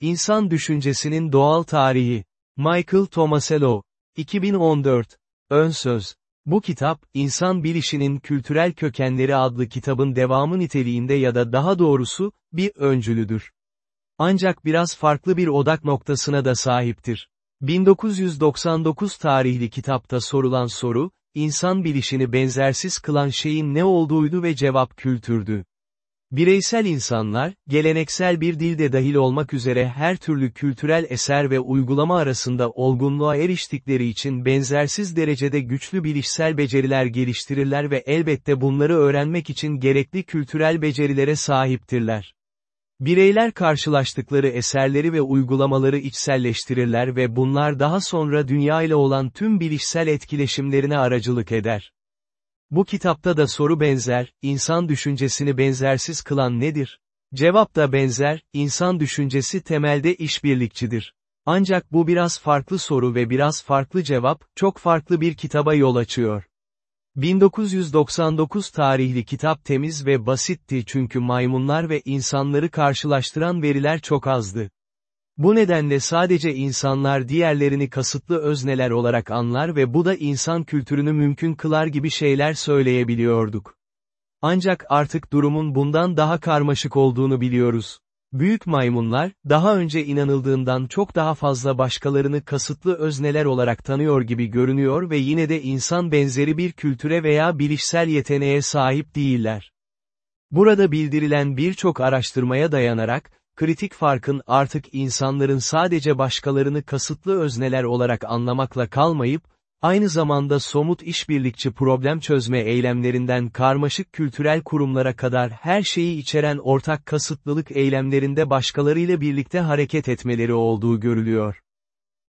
İnsan Düşüncesinin Doğal Tarihi. Michael Tomasello. 2014. Ön söz. Bu kitap, İnsan Bilişinin Kültürel Kökenleri adlı kitabın devamı niteliğinde ya da daha doğrusu, bir öncülüdür. Ancak biraz farklı bir odak noktasına da sahiptir. 1999 tarihli kitapta sorulan soru, insan bilişini benzersiz kılan şeyin ne olduğuydu ve cevap kültürdü. Bireysel insanlar, geleneksel bir dilde dahil olmak üzere her türlü kültürel eser ve uygulama arasında olgunluğa eriştikleri için benzersiz derecede güçlü bilişsel beceriler geliştirirler ve elbette bunları öğrenmek için gerekli kültürel becerilere sahiptirler. Bireyler karşılaştıkları eserleri ve uygulamaları içselleştirirler ve bunlar daha sonra dünya ile olan tüm bilişsel etkileşimlerine aracılık eder. Bu kitapta da soru benzer, insan düşüncesini benzersiz kılan nedir? Cevap da benzer, insan düşüncesi temelde işbirlikçidir. Ancak bu biraz farklı soru ve biraz farklı cevap, çok farklı bir kitaba yol açıyor. 1999 tarihli kitap temiz ve basitti çünkü maymunlar ve insanları karşılaştıran veriler çok azdı. Bu nedenle sadece insanlar diğerlerini kasıtlı özneler olarak anlar ve bu da insan kültürünü mümkün kılar gibi şeyler söyleyebiliyorduk. Ancak artık durumun bundan daha karmaşık olduğunu biliyoruz. Büyük maymunlar, daha önce inanıldığından çok daha fazla başkalarını kasıtlı özneler olarak tanıyor gibi görünüyor ve yine de insan benzeri bir kültüre veya bilişsel yeteneğe sahip değiller. Burada bildirilen birçok araştırmaya dayanarak, kritik farkın artık insanların sadece başkalarını kasıtlı özneler olarak anlamakla kalmayıp, aynı zamanda somut işbirlikçi problem çözme eylemlerinden karmaşık kültürel kurumlara kadar her şeyi içeren ortak kasıtlılık eylemlerinde başkalarıyla birlikte hareket etmeleri olduğu görülüyor.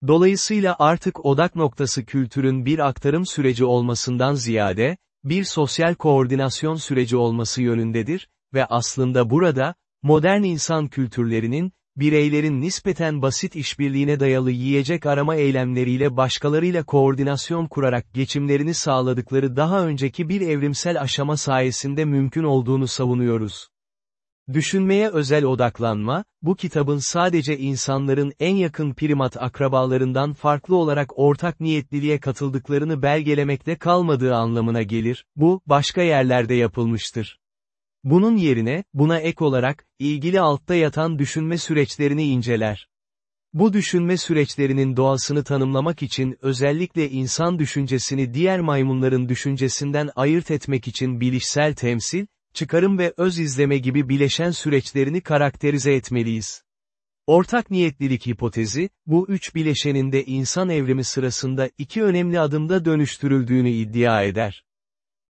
Dolayısıyla artık odak noktası kültürün bir aktarım süreci olmasından ziyade, bir sosyal koordinasyon süreci olması yönündedir, ve aslında burada, modern insan kültürlerinin, bireylerin nispeten basit işbirliğine dayalı yiyecek arama eylemleriyle başkalarıyla koordinasyon kurarak geçimlerini sağladıkları daha önceki bir evrimsel aşama sayesinde mümkün olduğunu savunuyoruz. Düşünmeye özel odaklanma, bu kitabın sadece insanların en yakın primat akrabalarından farklı olarak ortak niyetliliğe katıldıklarını belgelemekte kalmadığı anlamına gelir, bu, başka yerlerde yapılmıştır. Bunun yerine, buna ek olarak, ilgili altta yatan düşünme süreçlerini inceler. Bu düşünme süreçlerinin doğasını tanımlamak için özellikle insan düşüncesini diğer maymunların düşüncesinden ayırt etmek için bilişsel temsil, çıkarım ve öz izleme gibi bileşen süreçlerini karakterize etmeliyiz. Ortak niyetlilik hipotezi, bu üç bileşenin de insan evrimi sırasında iki önemli adımda dönüştürüldüğünü iddia eder.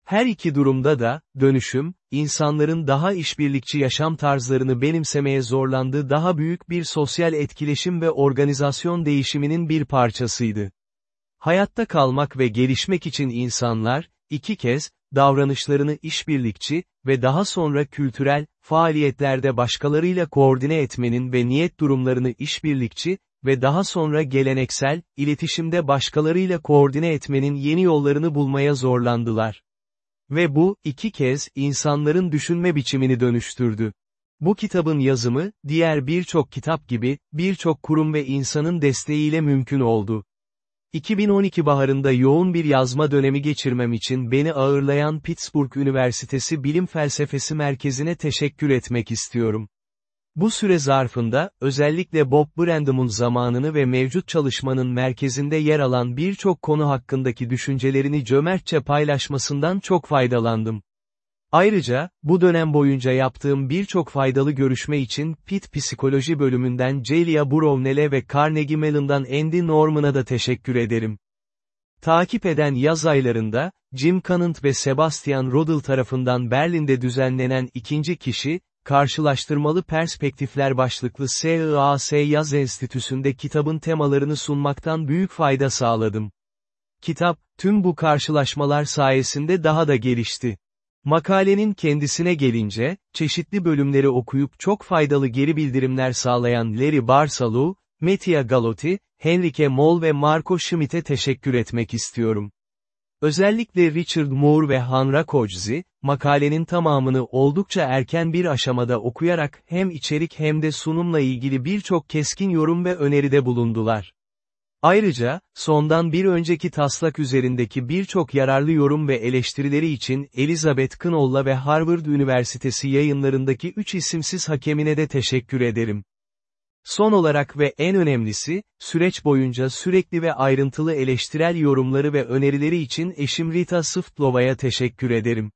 Her iki durumda da, dönüşüm, insanların daha işbirlikçi yaşam tarzlarını benimsemeye zorlandığı daha büyük bir sosyal etkileşim ve organizasyon değişiminin bir parçasıydı. Hayatta kalmak ve gelişmek için insanlar, iki kez, davranışlarını işbirlikçi ve daha sonra kültürel, faaliyetlerde başkalarıyla koordine etmenin ve niyet durumlarını işbirlikçi ve daha sonra geleneksel, iletişimde başkalarıyla koordine etmenin yeni yollarını bulmaya zorlandılar. Ve bu, iki kez, insanların düşünme biçimini dönüştürdü. Bu kitabın yazımı, diğer birçok kitap gibi, birçok kurum ve insanın desteğiyle mümkün oldu. 2012 baharında yoğun bir yazma dönemi geçirmem için beni ağırlayan Pittsburgh Üniversitesi Bilim Felsefesi Merkezi'ne teşekkür etmek istiyorum. Bu süre zarfında, özellikle Bob Brandam'ın zamanını ve mevcut çalışmanın merkezinde yer alan birçok konu hakkındaki düşüncelerini cömertçe paylaşmasından çok faydalandım. Ayrıca, bu dönem boyunca yaptığım birçok faydalı görüşme için Pitt Psikoloji bölümünden Celia Brownell'e ve Carnegie Mellon'dan Andy Norman'a da teşekkür ederim. Takip eden yaz aylarında, Jim Conant ve Sebastian Rodel tarafından Berlin'de düzenlenen ikinci kişi, Karşılaştırmalı Perspektifler başlıklı SIAS Yaz Enstitüsü'nde kitabın temalarını sunmaktan büyük fayda sağladım. Kitap, tüm bu karşılaşmalar sayesinde daha da gelişti. Makalenin kendisine gelince, çeşitli bölümleri okuyup çok faydalı geri bildirimler sağlayan Larry Barsalou, Mattia Galotti, Henrique Moll ve Marco Schmidt'e teşekkür etmek istiyorum. Özellikle Richard Moore ve Hanra Koczi, makalenin tamamını oldukça erken bir aşamada okuyarak hem içerik hem de sunumla ilgili birçok keskin yorum ve öneride bulundular. Ayrıca, sondan bir önceki taslak üzerindeki birçok yararlı yorum ve eleştirileri için Elizabeth Knoll'a ve Harvard Üniversitesi yayınlarındaki üç isimsiz hakemine de teşekkür ederim. Son olarak ve en önemlisi, süreç boyunca sürekli ve ayrıntılı eleştirel yorumları ve önerileri için eşim Rita Sıftlova'ya teşekkür ederim.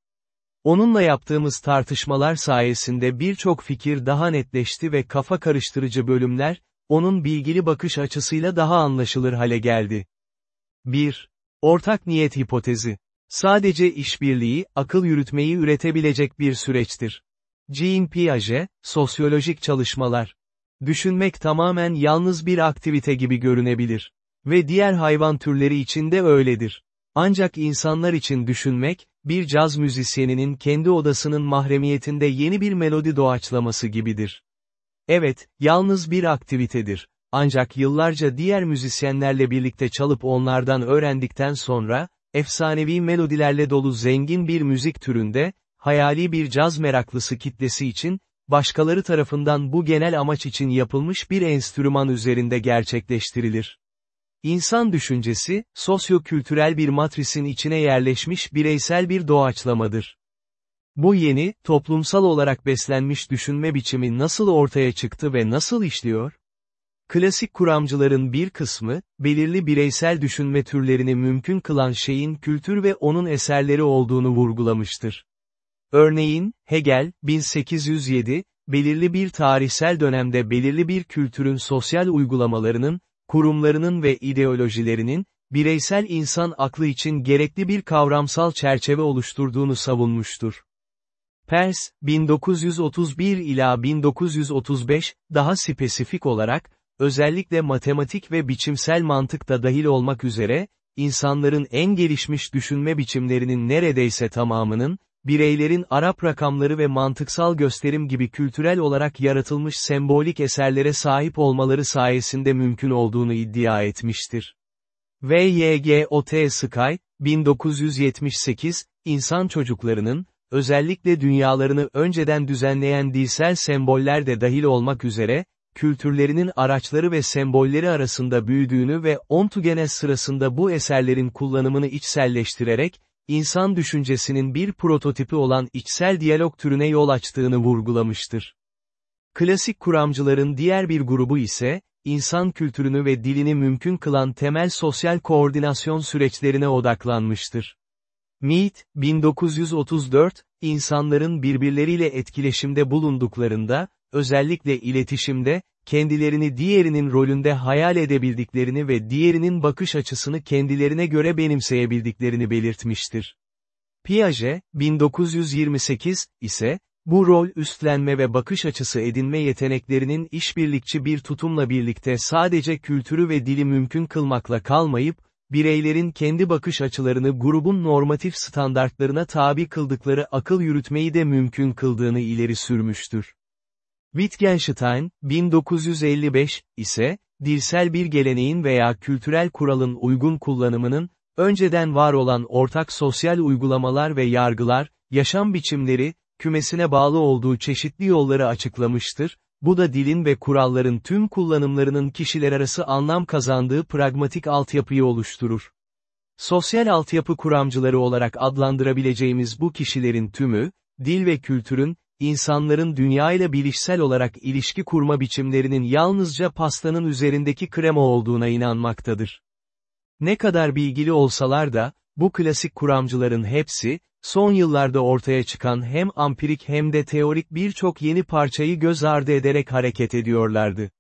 Onunla yaptığımız tartışmalar sayesinde birçok fikir daha netleşti ve kafa karıştırıcı bölümler, onun bilgili bakış açısıyla daha anlaşılır hale geldi. 1. Ortak niyet hipotezi. Sadece işbirliği, akıl yürütmeyi üretebilecek bir süreçtir. Jean Piaget, Sosyolojik Çalışmalar. Düşünmek tamamen yalnız bir aktivite gibi görünebilir. Ve diğer hayvan türleri için de öyledir. Ancak insanlar için düşünmek, bir caz müzisyeninin kendi odasının mahremiyetinde yeni bir melodi doğaçlaması gibidir. Evet, yalnız bir aktivitedir. Ancak yıllarca diğer müzisyenlerle birlikte çalıp onlardan öğrendikten sonra, efsanevi melodilerle dolu zengin bir müzik türünde, hayali bir caz meraklısı kitlesi için, başkaları tarafından bu genel amaç için yapılmış bir enstrüman üzerinde gerçekleştirilir. İnsan düşüncesi, sosyo-kültürel bir matrisin içine yerleşmiş bireysel bir doğaçlamadır. Bu yeni, toplumsal olarak beslenmiş düşünme biçimi nasıl ortaya çıktı ve nasıl işliyor? Klasik kuramcıların bir kısmı, belirli bireysel düşünme türlerini mümkün kılan şeyin kültür ve onun eserleri olduğunu vurgulamıştır. Örneğin, Hegel, 1807, belirli bir tarihsel dönemde belirli bir kültürün sosyal uygulamalarının, kurumlarının ve ideolojilerinin, bireysel insan aklı için gerekli bir kavramsal çerçeve oluşturduğunu savunmuştur. Pers, 1931 ila 1935, daha spesifik olarak, özellikle matematik ve biçimsel mantık da dahil olmak üzere, insanların en gelişmiş düşünme biçimlerinin neredeyse tamamının, bireylerin Arap rakamları ve mantıksal gösterim gibi kültürel olarak yaratılmış sembolik eserlere sahip olmaları sayesinde mümkün olduğunu iddia etmiştir. V.Y.G.O.T. Sky, 1978, insan çocuklarının, özellikle dünyalarını önceden düzenleyen dilsel semboller de dahil olmak üzere, kültürlerinin araçları ve sembolleri arasında büyüdüğünü ve ontugenes sırasında bu eserlerin kullanımını içselleştirerek, insan düşüncesinin bir prototipi olan içsel diyalog türüne yol açtığını vurgulamıştır. Klasik kuramcıların diğer bir grubu ise, insan kültürünü ve dilini mümkün kılan temel sosyal koordinasyon süreçlerine odaklanmıştır. Mead, 1934, insanların birbirleriyle etkileşimde bulunduklarında, özellikle iletişimde, kendilerini diğerinin rolünde hayal edebildiklerini ve diğerinin bakış açısını kendilerine göre benimseyebildiklerini belirtmiştir. Piaget, 1928, ise, bu rol üstlenme ve bakış açısı edinme yeteneklerinin işbirlikçi bir tutumla birlikte sadece kültürü ve dili mümkün kılmakla kalmayıp, bireylerin kendi bakış açılarını grubun normatif standartlarına tabi kıldıkları akıl yürütmeyi de mümkün kıldığını ileri sürmüştür. Wittgenstein, 1955, ise, dilsel bir geleneğin veya kültürel kuralın uygun kullanımının, önceden var olan ortak sosyal uygulamalar ve yargılar, yaşam biçimleri, kümesine bağlı olduğu çeşitli yolları açıklamıştır, bu da dilin ve kuralların tüm kullanımlarının kişiler arası anlam kazandığı pragmatik altyapıyı oluşturur. Sosyal altyapı kuramcıları olarak adlandırabileceğimiz bu kişilerin tümü, dil ve kültürün, insanların dünya ile bilişsel olarak ilişki kurma biçimlerinin yalnızca pastanın üzerindeki krema olduğuna inanmaktadır. Ne kadar bilgili olsalar da, bu klasik kuramcıların hepsi, son yıllarda ortaya çıkan hem ampirik hem de teorik birçok yeni parçayı göz ardı ederek hareket ediyorlardı.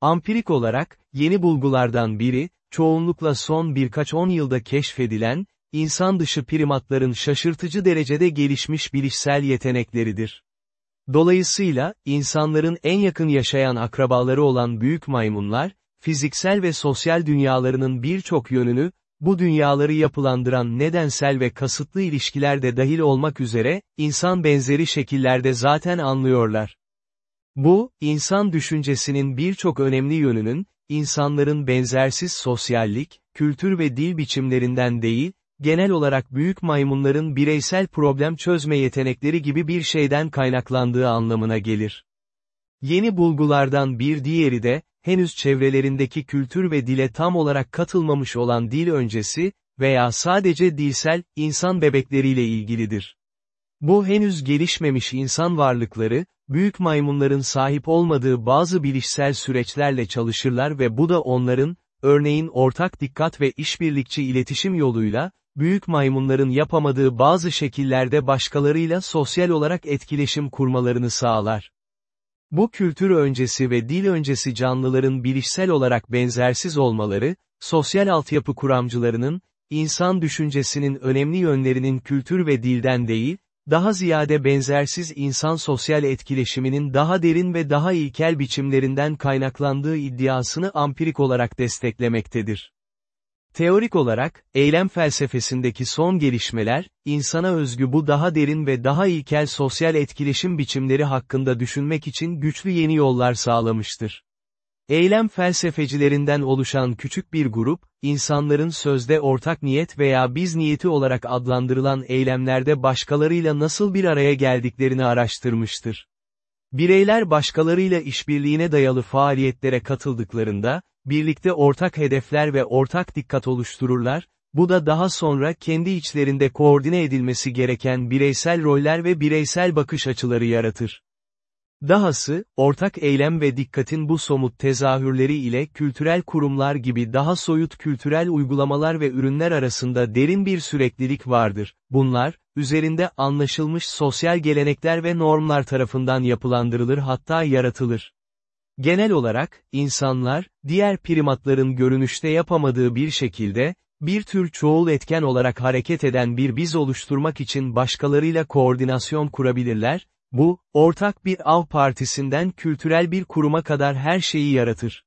Ampirik olarak, yeni bulgulardan biri, çoğunlukla son birkaç on yılda keşfedilen, insan dışı primatların şaşırtıcı derecede gelişmiş bilişsel yetenekleridir. Dolayısıyla, insanların en yakın yaşayan akrabaları olan büyük maymunlar, fiziksel ve sosyal dünyalarının birçok yönünü, bu dünyaları yapılandıran nedensel ve kasıtlı ilişkiler de dahil olmak üzere, insan benzeri şekillerde zaten anlıyorlar. Bu, insan düşüncesinin birçok önemli yönünün, insanların benzersiz sosyallik, kültür ve dil biçimlerinden değil, genel olarak büyük maymunların bireysel problem çözme yetenekleri gibi bir şeyden kaynaklandığı anlamına gelir. Yeni bulgulardan bir diğeri de, henüz çevrelerindeki kültür ve dile tam olarak katılmamış olan dil öncesi, veya sadece dilsel, insan bebekleriyle ilgilidir. Bu henüz gelişmemiş insan varlıkları, büyük maymunların sahip olmadığı bazı bilişsel süreçlerle çalışırlar ve bu da onların, örneğin ortak dikkat ve işbirlikçi iletişim yoluyla, büyük maymunların yapamadığı bazı şekillerde başkalarıyla sosyal olarak etkileşim kurmalarını sağlar. Bu kültür öncesi ve dil öncesi canlıların bilişsel olarak benzersiz olmaları, sosyal altyapı kuramcılarının, insan düşüncesinin önemli yönlerinin kültür ve dilden değil, daha ziyade benzersiz insan sosyal etkileşiminin daha derin ve daha ilkel biçimlerinden kaynaklandığı iddiasını ampirik olarak desteklemektedir. Teorik olarak, eylem felsefesindeki son gelişmeler, insana özgü bu daha derin ve daha ilkel sosyal etkileşim biçimleri hakkında düşünmek için güçlü yeni yollar sağlamıştır. Eylem felsefecilerinden oluşan küçük bir grup, insanların sözde ortak niyet veya biz niyeti olarak adlandırılan eylemlerde başkalarıyla nasıl bir araya geldiklerini araştırmıştır. Bireyler başkalarıyla işbirliğine dayalı faaliyetlere katıldıklarında, birlikte ortak hedefler ve ortak dikkat oluştururlar, bu da daha sonra kendi içlerinde koordine edilmesi gereken bireysel roller ve bireysel bakış açıları yaratır. Dahası, ortak eylem ve dikkatin bu somut tezahürleri ile kültürel kurumlar gibi daha soyut kültürel uygulamalar ve ürünler arasında derin bir süreklilik vardır. Bunlar, üzerinde anlaşılmış sosyal gelenekler ve normlar tarafından yapılandırılır hatta yaratılır. Genel olarak, insanlar, diğer primatların görünüşte yapamadığı bir şekilde, bir tür çoğul etken olarak hareket eden bir biz oluşturmak için başkalarıyla koordinasyon kurabilirler, bu, ortak bir av partisinden kültürel bir kuruma kadar her şeyi yaratır.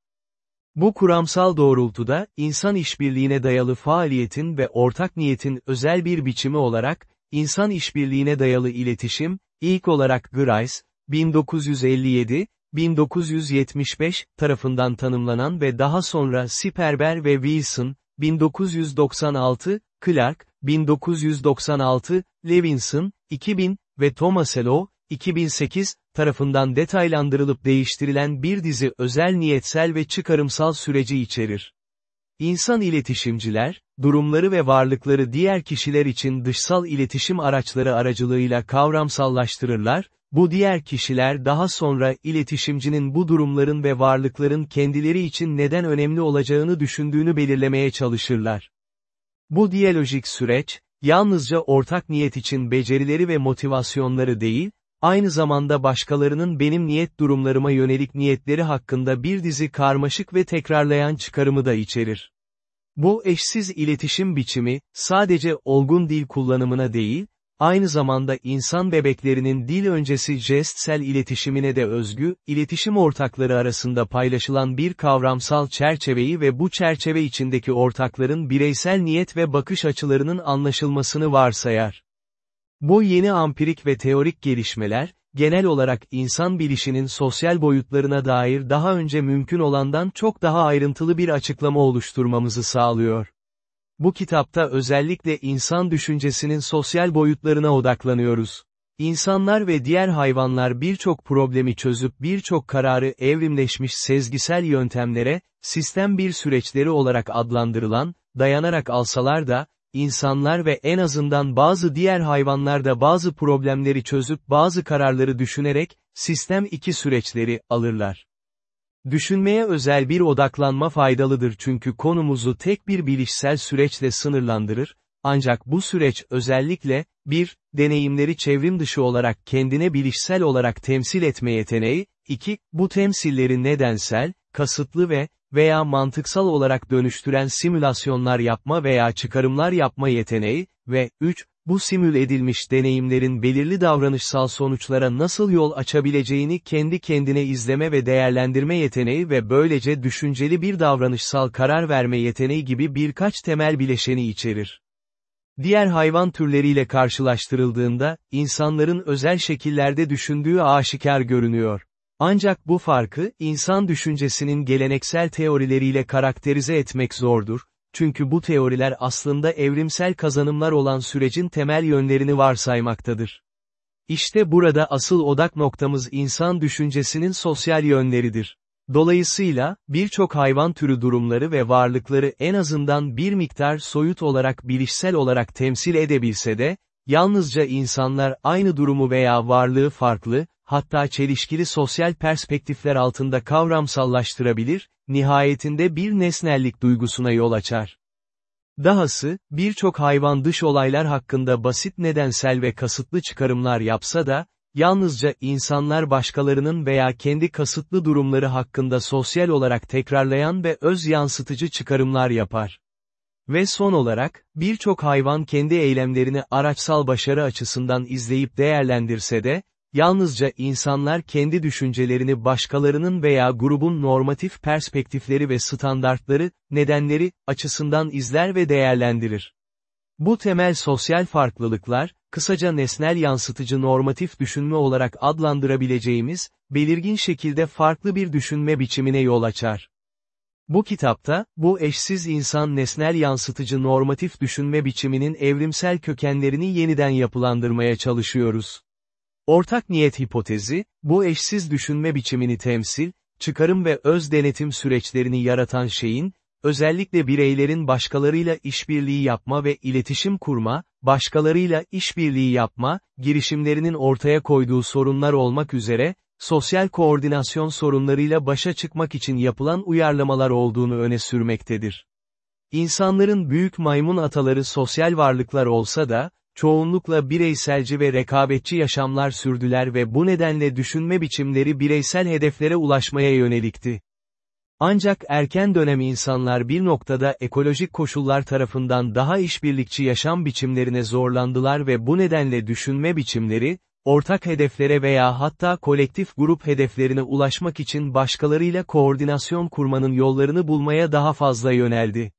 Bu kuramsal doğrultuda, insan işbirliğine dayalı faaliyetin ve ortak niyetin özel bir biçimi olarak, insan işbirliğine dayalı iletişim, ilk olarak Grice, 1957, 1975 tarafından tanımlanan ve daha sonra Sperber ve Wilson, 1996, Clark, 1996, Levinson, 2000 ve Tomasello, 2008, tarafından detaylandırılıp değiştirilen bir dizi özel niyetsel ve çıkarımsal süreci içerir. İnsan iletişimciler, durumları ve varlıkları diğer kişiler için dışsal iletişim araçları aracılığıyla kavramsallaştırırlar, bu diğer kişiler daha sonra iletişimcinin bu durumların ve varlıkların kendileri için neden önemli olacağını düşündüğünü belirlemeye çalışırlar. Bu diyalojik süreç, yalnızca ortak niyet için becerileri ve motivasyonları değil, aynı zamanda başkalarının benim niyet durumlarıma yönelik niyetleri hakkında bir dizi karmaşık ve tekrarlayan çıkarımı da içerir. Bu eşsiz iletişim biçimi, sadece olgun dil kullanımına değil, aynı zamanda insan bebeklerinin dil öncesi jestsel iletişimine de özgü, iletişim ortakları arasında paylaşılan bir kavramsal çerçeveyi ve bu çerçeve içindeki ortakların bireysel niyet ve bakış açılarının anlaşılmasını varsayar. Bu yeni ampirik ve teorik gelişmeler, genel olarak insan bilişinin sosyal boyutlarına dair daha önce mümkün olandan çok daha ayrıntılı bir açıklama oluşturmamızı sağlıyor. Bu kitapta özellikle insan düşüncesinin sosyal boyutlarına odaklanıyoruz. İnsanlar ve diğer hayvanlar birçok problemi çözüp birçok kararı evrimleşmiş sezgisel yöntemlere, sistem bir süreçleri olarak adlandırılan, dayanarak alsalar da, insanlar ve en azından bazı diğer hayvanlar da bazı problemleri çözüp bazı kararları düşünerek, sistem iki süreçleri, alırlar. Düşünmeye özel bir odaklanma faydalıdır çünkü konumuzu tek bir bilişsel süreçle sınırlandırır, ancak bu süreç özellikle, bir, deneyimleri çevrim dışı olarak kendine bilişsel olarak temsil etme yeteneği, 2, bu temsilleri nedensel, kasıtlı ve, veya mantıksal olarak dönüştüren simülasyonlar yapma veya çıkarımlar yapma yeteneği, ve 3, bu simül edilmiş deneyimlerin belirli davranışsal sonuçlara nasıl yol açabileceğini kendi kendine izleme ve değerlendirme yeteneği ve böylece düşünceli bir davranışsal karar verme yeteneği gibi birkaç temel bileşeni içerir. Diğer hayvan türleriyle karşılaştırıldığında, insanların özel şekillerde düşündüğü aşikar görünüyor. Ancak bu farkı, insan düşüncesinin geleneksel teorileriyle karakterize etmek zordur, çünkü bu teoriler aslında evrimsel kazanımlar olan sürecin temel yönlerini varsaymaktadır. İşte burada asıl odak noktamız insan düşüncesinin sosyal yönleridir. Dolayısıyla, birçok hayvan türü durumları ve varlıkları en azından bir miktar soyut olarak bilişsel olarak temsil edebilse de, yalnızca insanlar aynı durumu veya varlığı farklı, hatta çelişkili sosyal perspektifler altında kavramsallaştırabilir, nihayetinde bir nesnellik duygusuna yol açar. Dahası, birçok hayvan dış olaylar hakkında basit nedensel ve kasıtlı çıkarımlar yapsa da, yalnızca insanlar başkalarının veya kendi kasıtlı durumları hakkında sosyal olarak tekrarlayan ve öz yansıtıcı çıkarımlar yapar. Ve son olarak, birçok hayvan kendi eylemlerini araçsal başarı açısından izleyip değerlendirse de, Yalnızca insanlar kendi düşüncelerini başkalarının veya grubun normatif perspektifleri ve standartları, nedenleri, açısından izler ve değerlendirir. Bu temel sosyal farklılıklar, kısaca nesnel yansıtıcı normatif düşünme olarak adlandırabileceğimiz, belirgin şekilde farklı bir düşünme biçimine yol açar. Bu kitapta, bu eşsiz insan nesnel yansıtıcı normatif düşünme biçiminin evrimsel kökenlerini yeniden yapılandırmaya çalışıyoruz. Ortak niyet hipotezi, bu eşsiz düşünme biçimini temsil, çıkarım ve öz denetim süreçlerini yaratan şeyin, özellikle bireylerin başkalarıyla işbirliği yapma ve iletişim kurma, başkalarıyla işbirliği yapma, girişimlerinin ortaya koyduğu sorunlar olmak üzere, sosyal koordinasyon sorunlarıyla başa çıkmak için yapılan uyarlamalar olduğunu öne sürmektedir. İnsanların büyük maymun ataları sosyal varlıklar olsa da, çoğunlukla bireyselci ve rekabetçi yaşamlar sürdüler ve bu nedenle düşünme biçimleri bireysel hedeflere ulaşmaya yönelikti. Ancak erken dönem insanlar bir noktada ekolojik koşullar tarafından daha işbirlikçi yaşam biçimlerine zorlandılar ve bu nedenle düşünme biçimleri, ortak hedeflere veya hatta kolektif grup hedeflerine ulaşmak için başkalarıyla koordinasyon kurmanın yollarını bulmaya daha fazla yöneldi.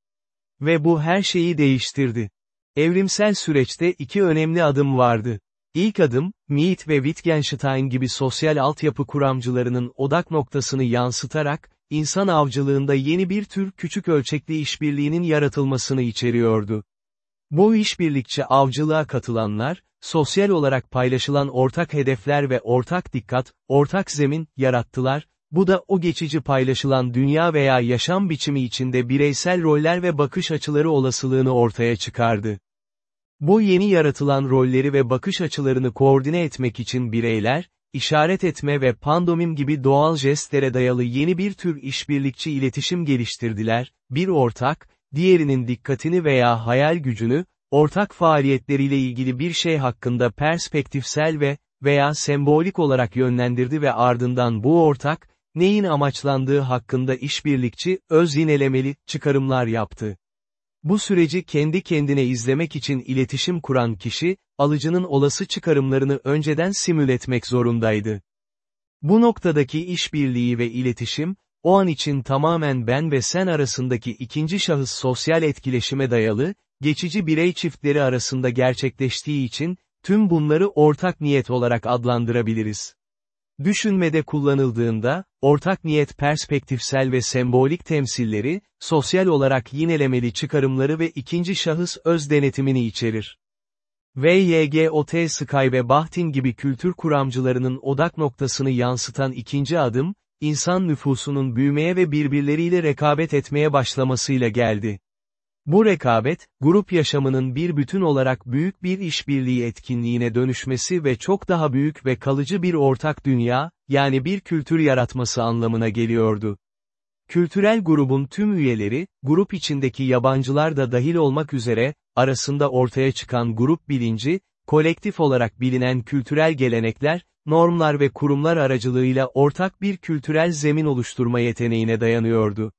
Ve bu her şeyi değiştirdi. Evrimsel süreçte iki önemli adım vardı. İlk adım, Mead ve Wittgenstein gibi sosyal altyapı kuramcılarının odak noktasını yansıtarak, insan avcılığında yeni bir tür küçük ölçekli işbirliğinin yaratılmasını içeriyordu. Bu işbirlikçi avcılığa katılanlar, sosyal olarak paylaşılan ortak hedefler ve ortak dikkat, ortak zemin, yarattılar, bu da o geçici paylaşılan dünya veya yaşam biçimi içinde bireysel roller ve bakış açıları olasılığını ortaya çıkardı. Bu yeni yaratılan rolleri ve bakış açılarını koordine etmek için bireyler, işaret etme ve pandomim gibi doğal jestlere dayalı yeni bir tür işbirlikçi iletişim geliştirdiler, bir ortak, diğerinin dikkatini veya hayal gücünü, ortak faaliyetleriyle ilgili bir şey hakkında perspektifsel ve veya sembolik olarak yönlendirdi ve ardından bu ortak, neyin amaçlandığı hakkında işbirlikçi, öz yinelemeli, çıkarımlar yaptı. Bu süreci kendi kendine izlemek için iletişim kuran kişi, alıcının olası çıkarımlarını önceden simül etmek zorundaydı. Bu noktadaki işbirliği ve iletişim, o an için tamamen ben ve sen arasındaki ikinci şahıs sosyal etkileşime dayalı, geçici birey çiftleri arasında gerçekleştiği için, tüm bunları ortak niyet olarak adlandırabiliriz. Düşünmede kullanıldığında, ortak niyet perspektifsel ve sembolik temsilleri, sosyal olarak yinelemeli çıkarımları ve ikinci şahıs öz denetimini içerir. VYGOT Sky ve Bahtin gibi kültür kuramcılarının odak noktasını yansıtan ikinci adım, insan nüfusunun büyümeye ve birbirleriyle rekabet etmeye başlamasıyla geldi. Bu rekabet, grup yaşamının bir bütün olarak büyük bir işbirliği etkinliğine dönüşmesi ve çok daha büyük ve kalıcı bir ortak dünya, yani bir kültür yaratması anlamına geliyordu. Kültürel grubun tüm üyeleri, grup içindeki yabancılar da dahil olmak üzere, arasında ortaya çıkan grup bilinci, kolektif olarak bilinen kültürel gelenekler, normlar ve kurumlar aracılığıyla ortak bir kültürel zemin oluşturma yeteneğine dayanıyordu.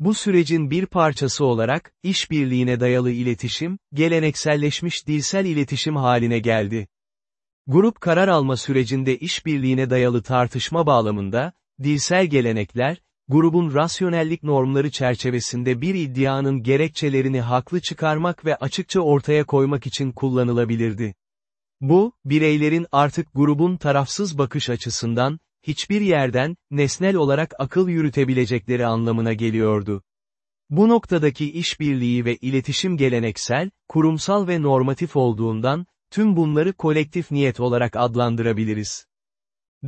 Bu sürecin bir parçası olarak, işbirliğine dayalı iletişim, gelenekselleşmiş dilsel iletişim haline geldi. Grup karar alma sürecinde işbirliğine dayalı tartışma bağlamında, dilsel gelenekler, grubun rasyonellik normları çerçevesinde bir iddianın gerekçelerini haklı çıkarmak ve açıkça ortaya koymak için kullanılabilirdi. Bu, bireylerin artık grubun tarafsız bakış açısından, hiçbir yerden, nesnel olarak akıl yürütebilecekleri anlamına geliyordu. Bu noktadaki işbirliği ve iletişim geleneksel, kurumsal ve normatif olduğundan, tüm bunları kolektif niyet olarak adlandırabiliriz.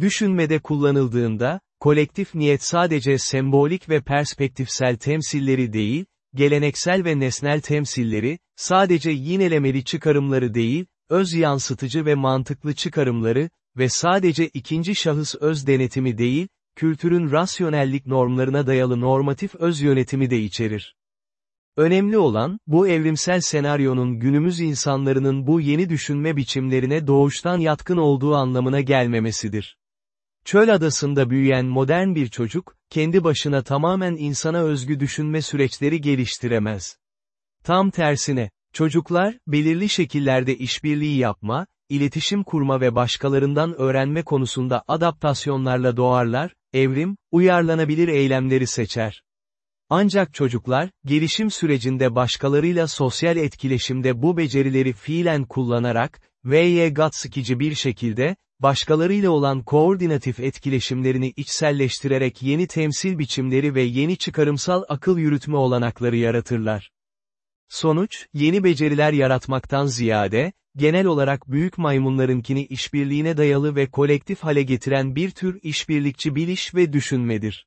Düşünmede kullanıldığında, kolektif niyet sadece sembolik ve perspektifsel temsilleri değil, geleneksel ve nesnel temsilleri, sadece yinelemeli çıkarımları değil, öz yansıtıcı ve mantıklı çıkarımları ve sadece ikinci şahıs öz denetimi değil, kültürün rasyonellik normlarına dayalı normatif öz yönetimi de içerir. Önemli olan, bu evrimsel senaryonun günümüz insanlarının bu yeni düşünme biçimlerine doğuştan yatkın olduğu anlamına gelmemesidir. Çöl adasında büyüyen modern bir çocuk, kendi başına tamamen insana özgü düşünme süreçleri geliştiremez. Tam tersine, çocuklar, belirli şekillerde işbirliği yapma, iletişim kurma ve başkalarından öğrenme konusunda adaptasyonlarla doğarlar, evrim, uyarlanabilir eylemleri seçer. Ancak çocuklar, gelişim sürecinde başkalarıyla sosyal etkileşimde bu becerileri fiilen kullanarak, V.Y. Gatskici bir şekilde, başkalarıyla olan koordinatif etkileşimlerini içselleştirerek yeni temsil biçimleri ve yeni çıkarımsal akıl yürütme olanakları yaratırlar. Sonuç, yeni beceriler yaratmaktan ziyade, genel olarak büyük maymunlarınkini işbirliğine dayalı ve kolektif hale getiren bir tür işbirlikçi biliş ve düşünmedir.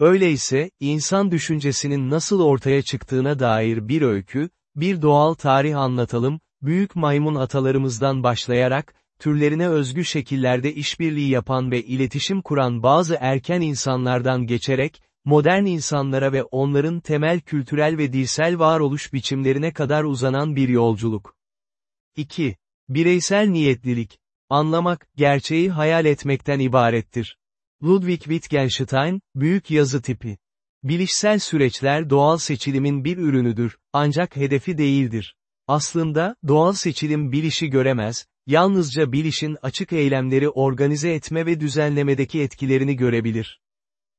Öyleyse, insan düşüncesinin nasıl ortaya çıktığına dair bir öykü, bir doğal tarih anlatalım, büyük maymun atalarımızdan başlayarak, türlerine özgü şekillerde işbirliği yapan ve iletişim kuran bazı erken insanlardan geçerek, modern insanlara ve onların temel kültürel ve dilsel varoluş biçimlerine kadar uzanan bir yolculuk. 2. Bireysel niyetlilik. Anlamak, gerçeği hayal etmekten ibarettir. Ludwig Wittgenstein, büyük yazı tipi. Bilişsel süreçler doğal seçilimin bir ürünüdür, ancak hedefi değildir. Aslında, doğal seçilim bilişi göremez, yalnızca bilişin açık eylemleri organize etme ve düzenlemedeki etkilerini görebilir.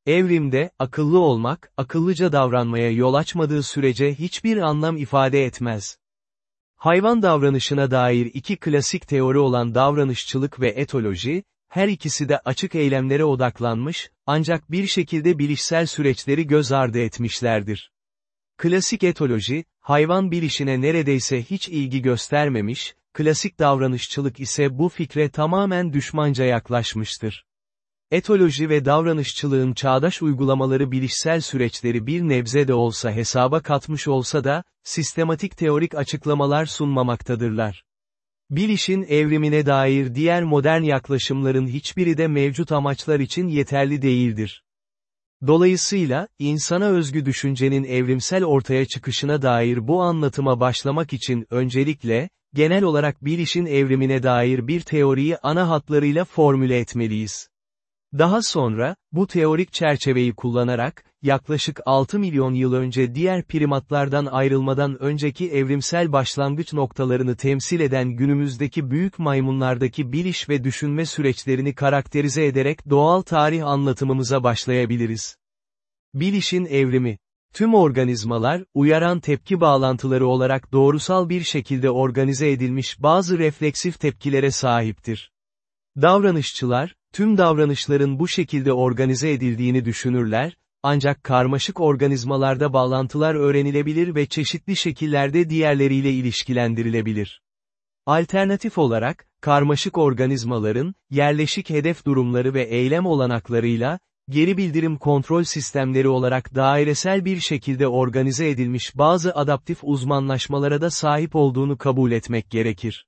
Evrimde, akıllı olmak, akıllıca davranmaya yol açmadığı sürece hiçbir anlam ifade etmez. Hayvan davranışına dair iki klasik teori olan davranışçılık ve etoloji, her ikisi de açık eylemlere odaklanmış, ancak bir şekilde bilişsel süreçleri göz ardı etmişlerdir. Klasik etoloji, hayvan bilişine neredeyse hiç ilgi göstermemiş, klasik davranışçılık ise bu fikre tamamen düşmanca yaklaşmıştır. Etoloji ve davranışçılığın çağdaş uygulamaları bilişsel süreçleri bir nebze de olsa hesaba katmış olsa da, sistematik teorik açıklamalar sunmamaktadırlar. Bilişin evrimine dair diğer modern yaklaşımların hiçbiri de mevcut amaçlar için yeterli değildir. Dolayısıyla, insana özgü düşüncenin evrimsel ortaya çıkışına dair bu anlatıma başlamak için öncelikle, genel olarak bilişin evrimine dair bir teoriyi ana hatlarıyla formüle etmeliyiz. Daha sonra, bu teorik çerçeveyi kullanarak, yaklaşık 6 milyon yıl önce diğer primatlardan ayrılmadan önceki evrimsel başlangıç noktalarını temsil eden günümüzdeki büyük maymunlardaki biliş ve düşünme süreçlerini karakterize ederek doğal tarih anlatımımıza başlayabiliriz. Bilişin evrimi Tüm organizmalar, uyaran tepki bağlantıları olarak doğrusal bir şekilde organize edilmiş bazı refleksif tepkilere sahiptir. Davranışçılar, tüm davranışların bu şekilde organize edildiğini düşünürler, ancak karmaşık organizmalarda bağlantılar öğrenilebilir ve çeşitli şekillerde diğerleriyle ilişkilendirilebilir. Alternatif olarak, karmaşık organizmaların, yerleşik hedef durumları ve eylem olanaklarıyla, geri bildirim kontrol sistemleri olarak dairesel bir şekilde organize edilmiş bazı adaptif uzmanlaşmalara da sahip olduğunu kabul etmek gerekir.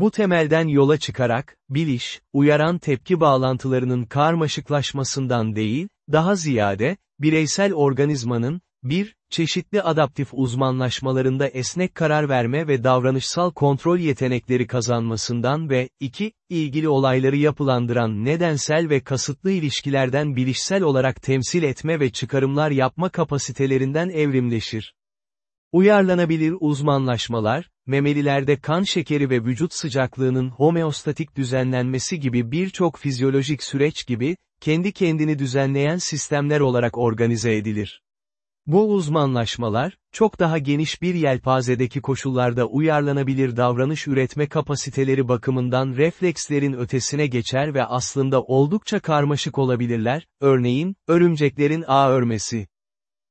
Bu temelden yola çıkarak, biliş, uyaran tepki bağlantılarının karmaşıklaşmasından değil, daha ziyade, bireysel organizmanın, bir, çeşitli adaptif uzmanlaşmalarında esnek karar verme ve davranışsal kontrol yetenekleri kazanmasından ve, iki, ilgili olayları yapılandıran nedensel ve kasıtlı ilişkilerden bilişsel olarak temsil etme ve çıkarımlar yapma kapasitelerinden evrimleşir. Uyarlanabilir uzmanlaşmalar, memelilerde kan şekeri ve vücut sıcaklığının homeostatik düzenlenmesi gibi birçok fizyolojik süreç gibi, kendi kendini düzenleyen sistemler olarak organize edilir. Bu uzmanlaşmalar, çok daha geniş bir yelpazedeki koşullarda uyarlanabilir davranış üretme kapasiteleri bakımından reflekslerin ötesine geçer ve aslında oldukça karmaşık olabilirler, örneğin, örümceklerin ağ örmesi.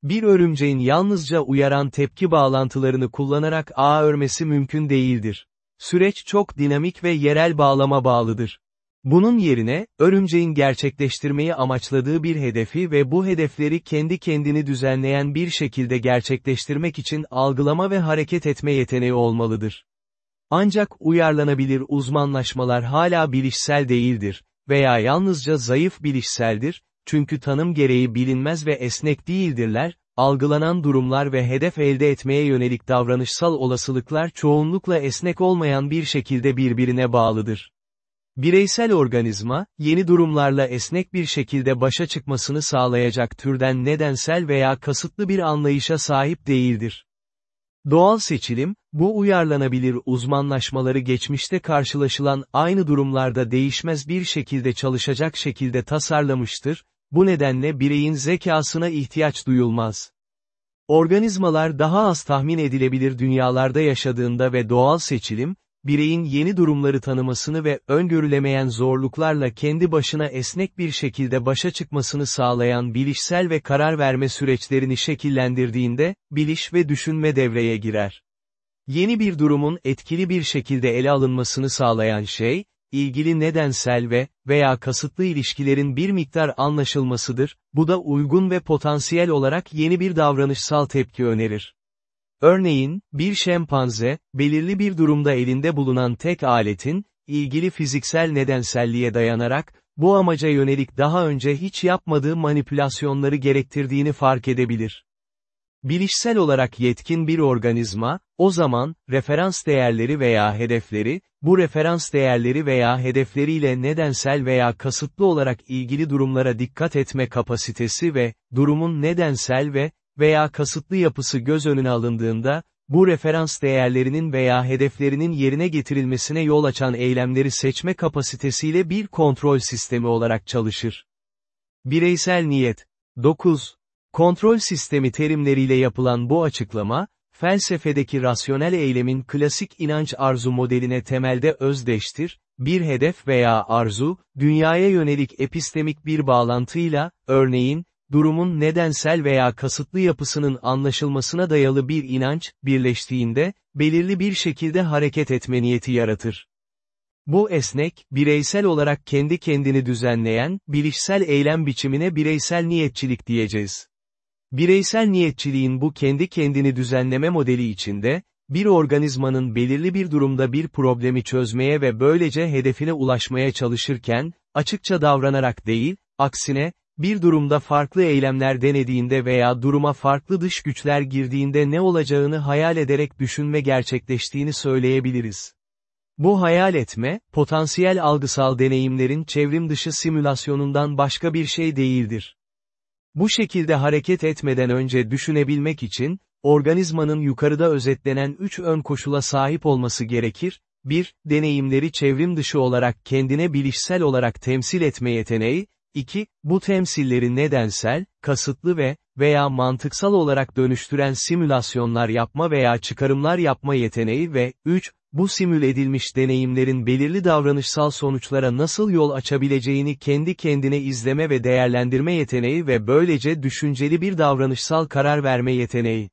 Bir örümceğin yalnızca uyaran tepki bağlantılarını kullanarak ağ örmesi mümkün değildir. Süreç çok dinamik ve yerel bağlama bağlıdır. Bunun yerine, örümceğin gerçekleştirmeyi amaçladığı bir hedefi ve bu hedefleri kendi kendini düzenleyen bir şekilde gerçekleştirmek için algılama ve hareket etme yeteneği olmalıdır. Ancak uyarlanabilir uzmanlaşmalar hala bilişsel değildir veya yalnızca zayıf bilişseldir, çünkü tanım gereği bilinmez ve esnek değildirler, algılanan durumlar ve hedef elde etmeye yönelik davranışsal olasılıklar çoğunlukla esnek olmayan bir şekilde birbirine bağlıdır. Bireysel organizma, yeni durumlarla esnek bir şekilde başa çıkmasını sağlayacak türden nedensel veya kasıtlı bir anlayışa sahip değildir. Doğal seçilim, bu uyarlanabilir uzmanlaşmaları geçmişte karşılaşılan aynı durumlarda değişmez bir şekilde çalışacak şekilde tasarlamıştır, bu nedenle bireyin zekasına ihtiyaç duyulmaz. Organizmalar daha az tahmin edilebilir dünyalarda yaşadığında ve doğal seçilim, bireyin yeni durumları tanımasını ve öngörülemeyen zorluklarla kendi başına esnek bir şekilde başa çıkmasını sağlayan bilişsel ve karar verme süreçlerini şekillendirdiğinde, biliş ve düşünme devreye girer. Yeni bir durumun etkili bir şekilde ele alınmasını sağlayan şey, ilgili nedensel ve veya kasıtlı ilişkilerin bir miktar anlaşılmasıdır, bu da uygun ve potansiyel olarak yeni bir davranışsal tepki önerir. Örneğin, bir şempanze, belirli bir durumda elinde bulunan tek aletin, ilgili fiziksel nedenselliğe dayanarak, bu amaca yönelik daha önce hiç yapmadığı manipülasyonları gerektirdiğini fark edebilir. Bilişsel olarak yetkin bir organizma, o zaman, referans değerleri veya hedefleri, bu referans değerleri veya hedefleriyle nedensel veya kasıtlı olarak ilgili durumlara dikkat etme kapasitesi ve, durumun nedensel ve, veya kasıtlı yapısı göz önüne alındığında, bu referans değerlerinin veya hedeflerinin yerine getirilmesine yol açan eylemleri seçme kapasitesiyle bir kontrol sistemi olarak çalışır. Bireysel niyet 9. Kontrol sistemi terimleriyle yapılan bu açıklama, felsefedeki rasyonel eylemin klasik inanç arzu modeline temelde özdeştir, bir hedef veya arzu, dünyaya yönelik epistemik bir bağlantıyla, örneğin, durumun nedensel veya kasıtlı yapısının anlaşılmasına dayalı bir inanç, birleştiğinde, belirli bir şekilde hareket etme niyeti yaratır. Bu esnek, bireysel olarak kendi kendini düzenleyen, bilişsel eylem biçimine bireysel niyetçilik diyeceğiz. Bireysel niyetçiliğin bu kendi kendini düzenleme modeli içinde, bir organizmanın belirli bir durumda bir problemi çözmeye ve böylece hedefine ulaşmaya çalışırken, açıkça davranarak değil, aksine, bir durumda farklı eylemler denediğinde veya duruma farklı dış güçler girdiğinde ne olacağını hayal ederek düşünme gerçekleştiğini söyleyebiliriz. Bu hayal etme, potansiyel algısal deneyimlerin çevrim dışı simülasyonundan başka bir şey değildir. Bu şekilde hareket etmeden önce düşünebilmek için, organizmanın yukarıda özetlenen üç ön koşula sahip olması gerekir, 1. Deneyimleri çevrim dışı olarak kendine bilişsel olarak temsil etme yeteneği, 2. Bu temsilleri nedensel, kasıtlı ve veya mantıksal olarak dönüştüren simülasyonlar yapma veya çıkarımlar yapma yeteneği ve 3. Bu simül edilmiş deneyimlerin belirli davranışsal sonuçlara nasıl yol açabileceğini kendi kendine izleme ve değerlendirme yeteneği ve böylece düşünceli bir davranışsal karar verme yeteneği.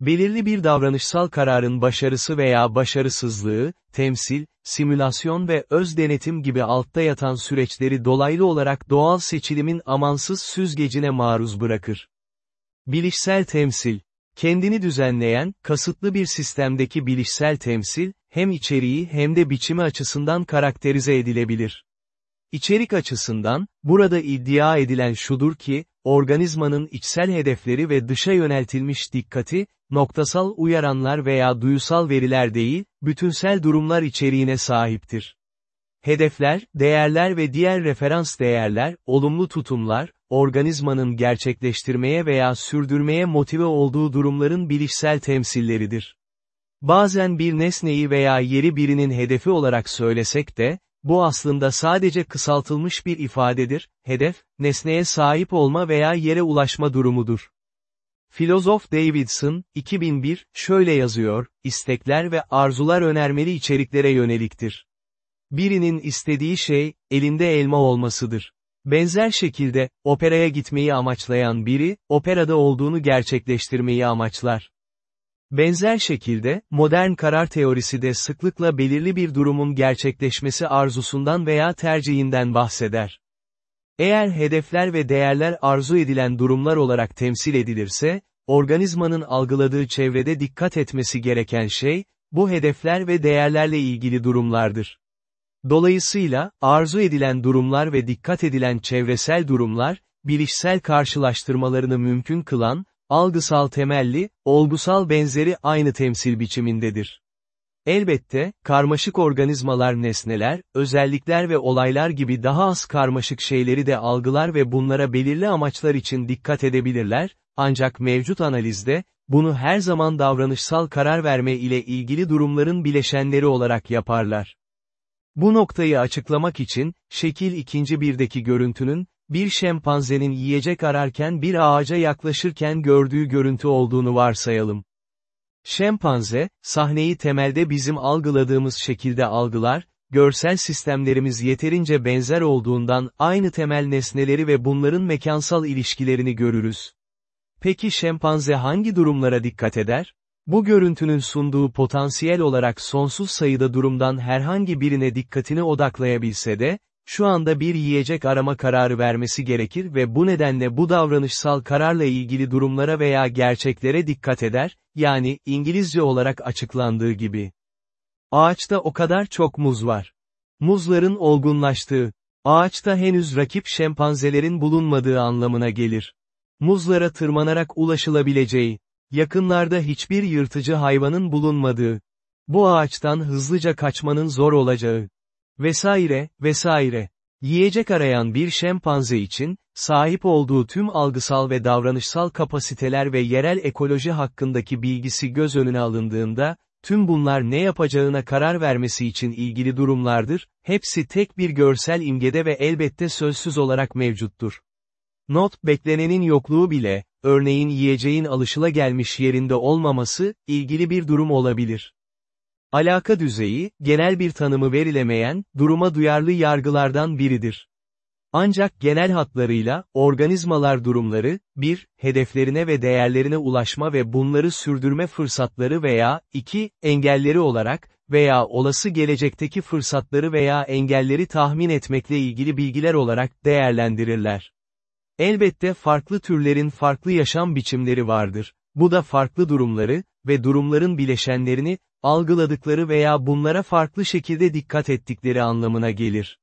Belirli bir davranışsal kararın başarısı veya başarısızlığı, temsil, simülasyon ve öz denetim gibi altta yatan süreçleri dolaylı olarak doğal seçilimin amansız süzgecine maruz bırakır. Bilişsel temsil Kendini düzenleyen, kasıtlı bir sistemdeki bilişsel temsil, hem içeriği hem de biçimi açısından karakterize edilebilir. İçerik açısından, burada iddia edilen şudur ki, organizmanın içsel hedefleri ve dışa yöneltilmiş dikkati, noktasal uyaranlar veya duyusal veriler değil, bütünsel durumlar içeriğine sahiptir. Hedefler, değerler ve diğer referans değerler, olumlu tutumlar, organizmanın gerçekleştirmeye veya sürdürmeye motive olduğu durumların bilişsel temsilleridir. Bazen bir nesneyi veya yeri birinin hedefi olarak söylesek de, bu aslında sadece kısaltılmış bir ifadedir, hedef, nesneye sahip olma veya yere ulaşma durumudur. Filozof Davidson, 2001, şöyle yazıyor, istekler ve arzular önermeli içeriklere yöneliktir. Birinin istediği şey, elinde elma olmasıdır. Benzer şekilde, operaya gitmeyi amaçlayan biri, operada olduğunu gerçekleştirmeyi amaçlar. Benzer şekilde, modern karar teorisi de sıklıkla belirli bir durumun gerçekleşmesi arzusundan veya tercihinden bahseder. Eğer hedefler ve değerler arzu edilen durumlar olarak temsil edilirse, organizmanın algıladığı çevrede dikkat etmesi gereken şey, bu hedefler ve değerlerle ilgili durumlardır. Dolayısıyla, arzu edilen durumlar ve dikkat edilen çevresel durumlar, bilişsel karşılaştırmalarını mümkün kılan, algısal temelli, olgusal benzeri aynı temsil biçimindedir. Elbette, karmaşık organizmalar nesneler, özellikler ve olaylar gibi daha az karmaşık şeyleri de algılar ve bunlara belirli amaçlar için dikkat edebilirler, ancak mevcut analizde, bunu her zaman davranışsal karar verme ile ilgili durumların bileşenleri olarak yaparlar. Bu noktayı açıklamak için, şekil ikinci birdeki görüntünün, bir şempanzenin yiyecek ararken bir ağaca yaklaşırken gördüğü görüntü olduğunu varsayalım. Şempanze, sahneyi temelde bizim algıladığımız şekilde algılar, görsel sistemlerimiz yeterince benzer olduğundan aynı temel nesneleri ve bunların mekansal ilişkilerini görürüz. Peki şempanze hangi durumlara dikkat eder? Bu görüntünün sunduğu potansiyel olarak sonsuz sayıda durumdan herhangi birine dikkatini odaklayabilse de, şu anda bir yiyecek arama kararı vermesi gerekir ve bu nedenle bu davranışsal kararla ilgili durumlara veya gerçeklere dikkat eder, yani İngilizce olarak açıklandığı gibi. Ağaçta o kadar çok muz var. Muzların olgunlaştığı, ağaçta henüz rakip şempanzelerin bulunmadığı anlamına gelir. Muzlara tırmanarak ulaşılabileceği, yakınlarda hiçbir yırtıcı hayvanın bulunmadığı, bu ağaçtan hızlıca kaçmanın zor olacağı, vesaire, vesaire. Yiyecek arayan bir şempanze için, sahip olduğu tüm algısal ve davranışsal kapasiteler ve yerel ekoloji hakkındaki bilgisi göz önüne alındığında, tüm bunlar ne yapacağına karar vermesi için ilgili durumlardır, hepsi tek bir görsel imgede ve elbette sözsüz olarak mevcuttur. Not, beklenenin yokluğu bile, örneğin yiyeceğin alışılagelmiş yerinde olmaması, ilgili bir durum olabilir. Alaka düzeyi, genel bir tanımı verilemeyen, duruma duyarlı yargılardan biridir. Ancak genel hatlarıyla, organizmalar durumları, 1, hedeflerine ve değerlerine ulaşma ve bunları sürdürme fırsatları veya, 2, engelleri olarak, veya olası gelecekteki fırsatları veya engelleri tahmin etmekle ilgili bilgiler olarak değerlendirirler. Elbette farklı türlerin farklı yaşam biçimleri vardır. Bu da farklı durumları ve durumların bileşenlerini, algıladıkları veya bunlara farklı şekilde dikkat ettikleri anlamına gelir.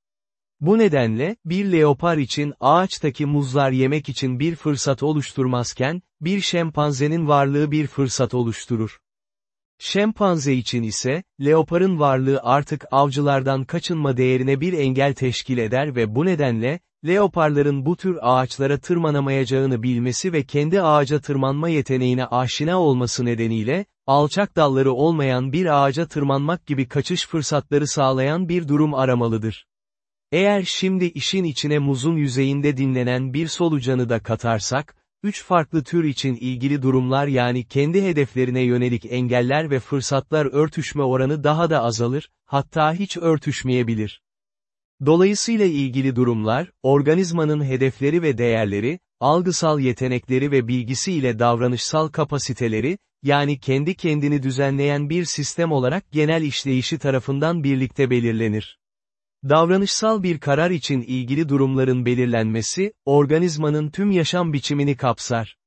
Bu nedenle, bir leopar için ağaçtaki muzlar yemek için bir fırsat oluşturmazken, bir şempanzenin varlığı bir fırsat oluşturur. Şempanze için ise, leoparın varlığı artık avcılardan kaçınma değerine bir engel teşkil eder ve bu nedenle, leoparların bu tür ağaçlara tırmanamayacağını bilmesi ve kendi ağaca tırmanma yeteneğine aşina olması nedeniyle, alçak dalları olmayan bir ağaca tırmanmak gibi kaçış fırsatları sağlayan bir durum aramalıdır. Eğer şimdi işin içine muzun yüzeyinde dinlenen bir solucanı da katarsak, üç farklı tür için ilgili durumlar yani kendi hedeflerine yönelik engeller ve fırsatlar örtüşme oranı daha da azalır, hatta hiç örtüşmeyebilir. Dolayısıyla ilgili durumlar, organizmanın hedefleri ve değerleri, algısal yetenekleri ve bilgisi ile davranışsal kapasiteleri, yani kendi kendini düzenleyen bir sistem olarak genel işleyişi tarafından birlikte belirlenir. Davranışsal bir karar için ilgili durumların belirlenmesi, organizmanın tüm yaşam biçimini kapsar.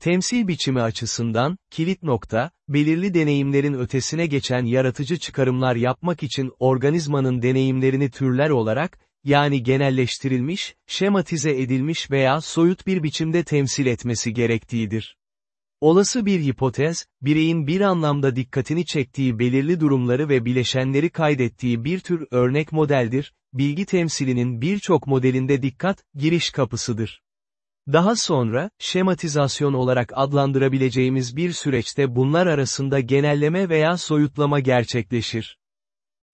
Temsil biçimi açısından, kilit nokta, belirli deneyimlerin ötesine geçen yaratıcı çıkarımlar yapmak için organizmanın deneyimlerini türler olarak, yani genelleştirilmiş, şematize edilmiş veya soyut bir biçimde temsil etmesi gerektiğidir. Olası bir hipotez, bireyin bir anlamda dikkatini çektiği belirli durumları ve bileşenleri kaydettiği bir tür örnek modeldir, bilgi temsilinin birçok modelinde dikkat, giriş kapısıdır. Daha sonra, şematizasyon olarak adlandırabileceğimiz bir süreçte bunlar arasında genelleme veya soyutlama gerçekleşir.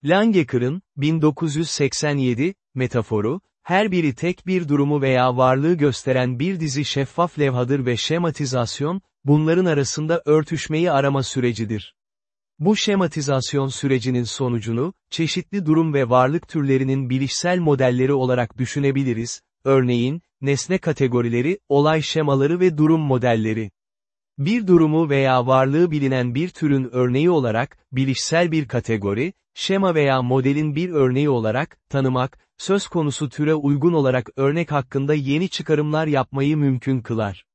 Langacker'ın, 1987, metaforu, her biri tek bir durumu veya varlığı gösteren bir dizi şeffaf levhadır ve şematizasyon, bunların arasında örtüşmeyi arama sürecidir. Bu şematizasyon sürecinin sonucunu, çeşitli durum ve varlık türlerinin bilişsel modelleri olarak düşünebiliriz, örneğin, nesne kategorileri, olay şemaları ve durum modelleri. Bir durumu veya varlığı bilinen bir türün örneği olarak, bilişsel bir kategori, şema veya modelin bir örneği olarak, tanımak, söz konusu türe uygun olarak örnek hakkında yeni çıkarımlar yapmayı mümkün kılar.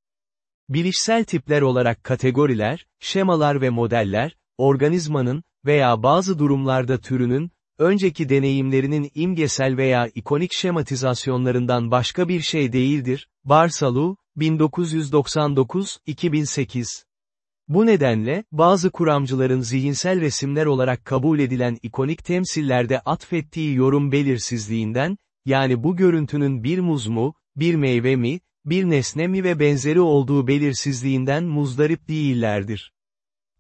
Bilişsel tipler olarak kategoriler, şemalar ve modeller, organizmanın, veya bazı durumlarda türünün, önceki deneyimlerinin imgesel veya ikonik şematizasyonlarından başka bir şey değildir, Barsalu, 1999-2008. Bu nedenle, bazı kuramcıların zihinsel resimler olarak kabul edilen ikonik temsillerde atfettiği yorum belirsizliğinden, yani bu görüntünün bir muz mu, bir meyve mi, bir nesne mi ve benzeri olduğu belirsizliğinden muzdarip değillerdir.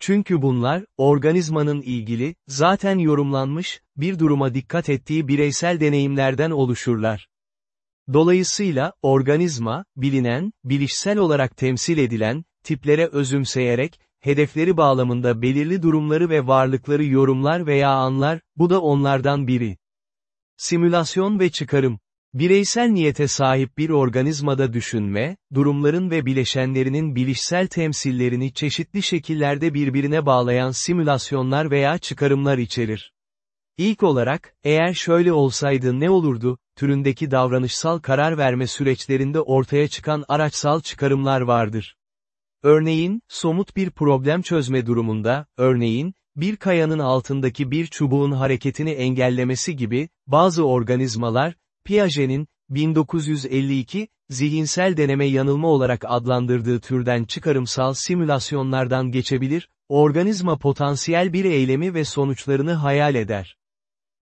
Çünkü bunlar, organizmanın ilgili, zaten yorumlanmış, bir duruma dikkat ettiği bireysel deneyimlerden oluşurlar. Dolayısıyla, organizma, bilinen, bilişsel olarak temsil edilen, tiplere özümseyerek, hedefleri bağlamında belirli durumları ve varlıkları yorumlar veya anlar, bu da onlardan biri. Simülasyon ve çıkarım Bireysel niyete sahip bir organizmada düşünme, durumların ve bileşenlerinin bilişsel temsillerini çeşitli şekillerde birbirine bağlayan simülasyonlar veya çıkarımlar içerir. İlk olarak, eğer şöyle olsaydı ne olurdu, türündeki davranışsal karar verme süreçlerinde ortaya çıkan araçsal çıkarımlar vardır. Örneğin, somut bir problem çözme durumunda, örneğin, bir kayanın altındaki bir çubuğun hareketini engellemesi gibi, bazı organizmalar, Piaget'in, 1952, zihinsel deneme yanılma olarak adlandırdığı türden çıkarımsal simülasyonlardan geçebilir, organizma potansiyel bir eylemi ve sonuçlarını hayal eder.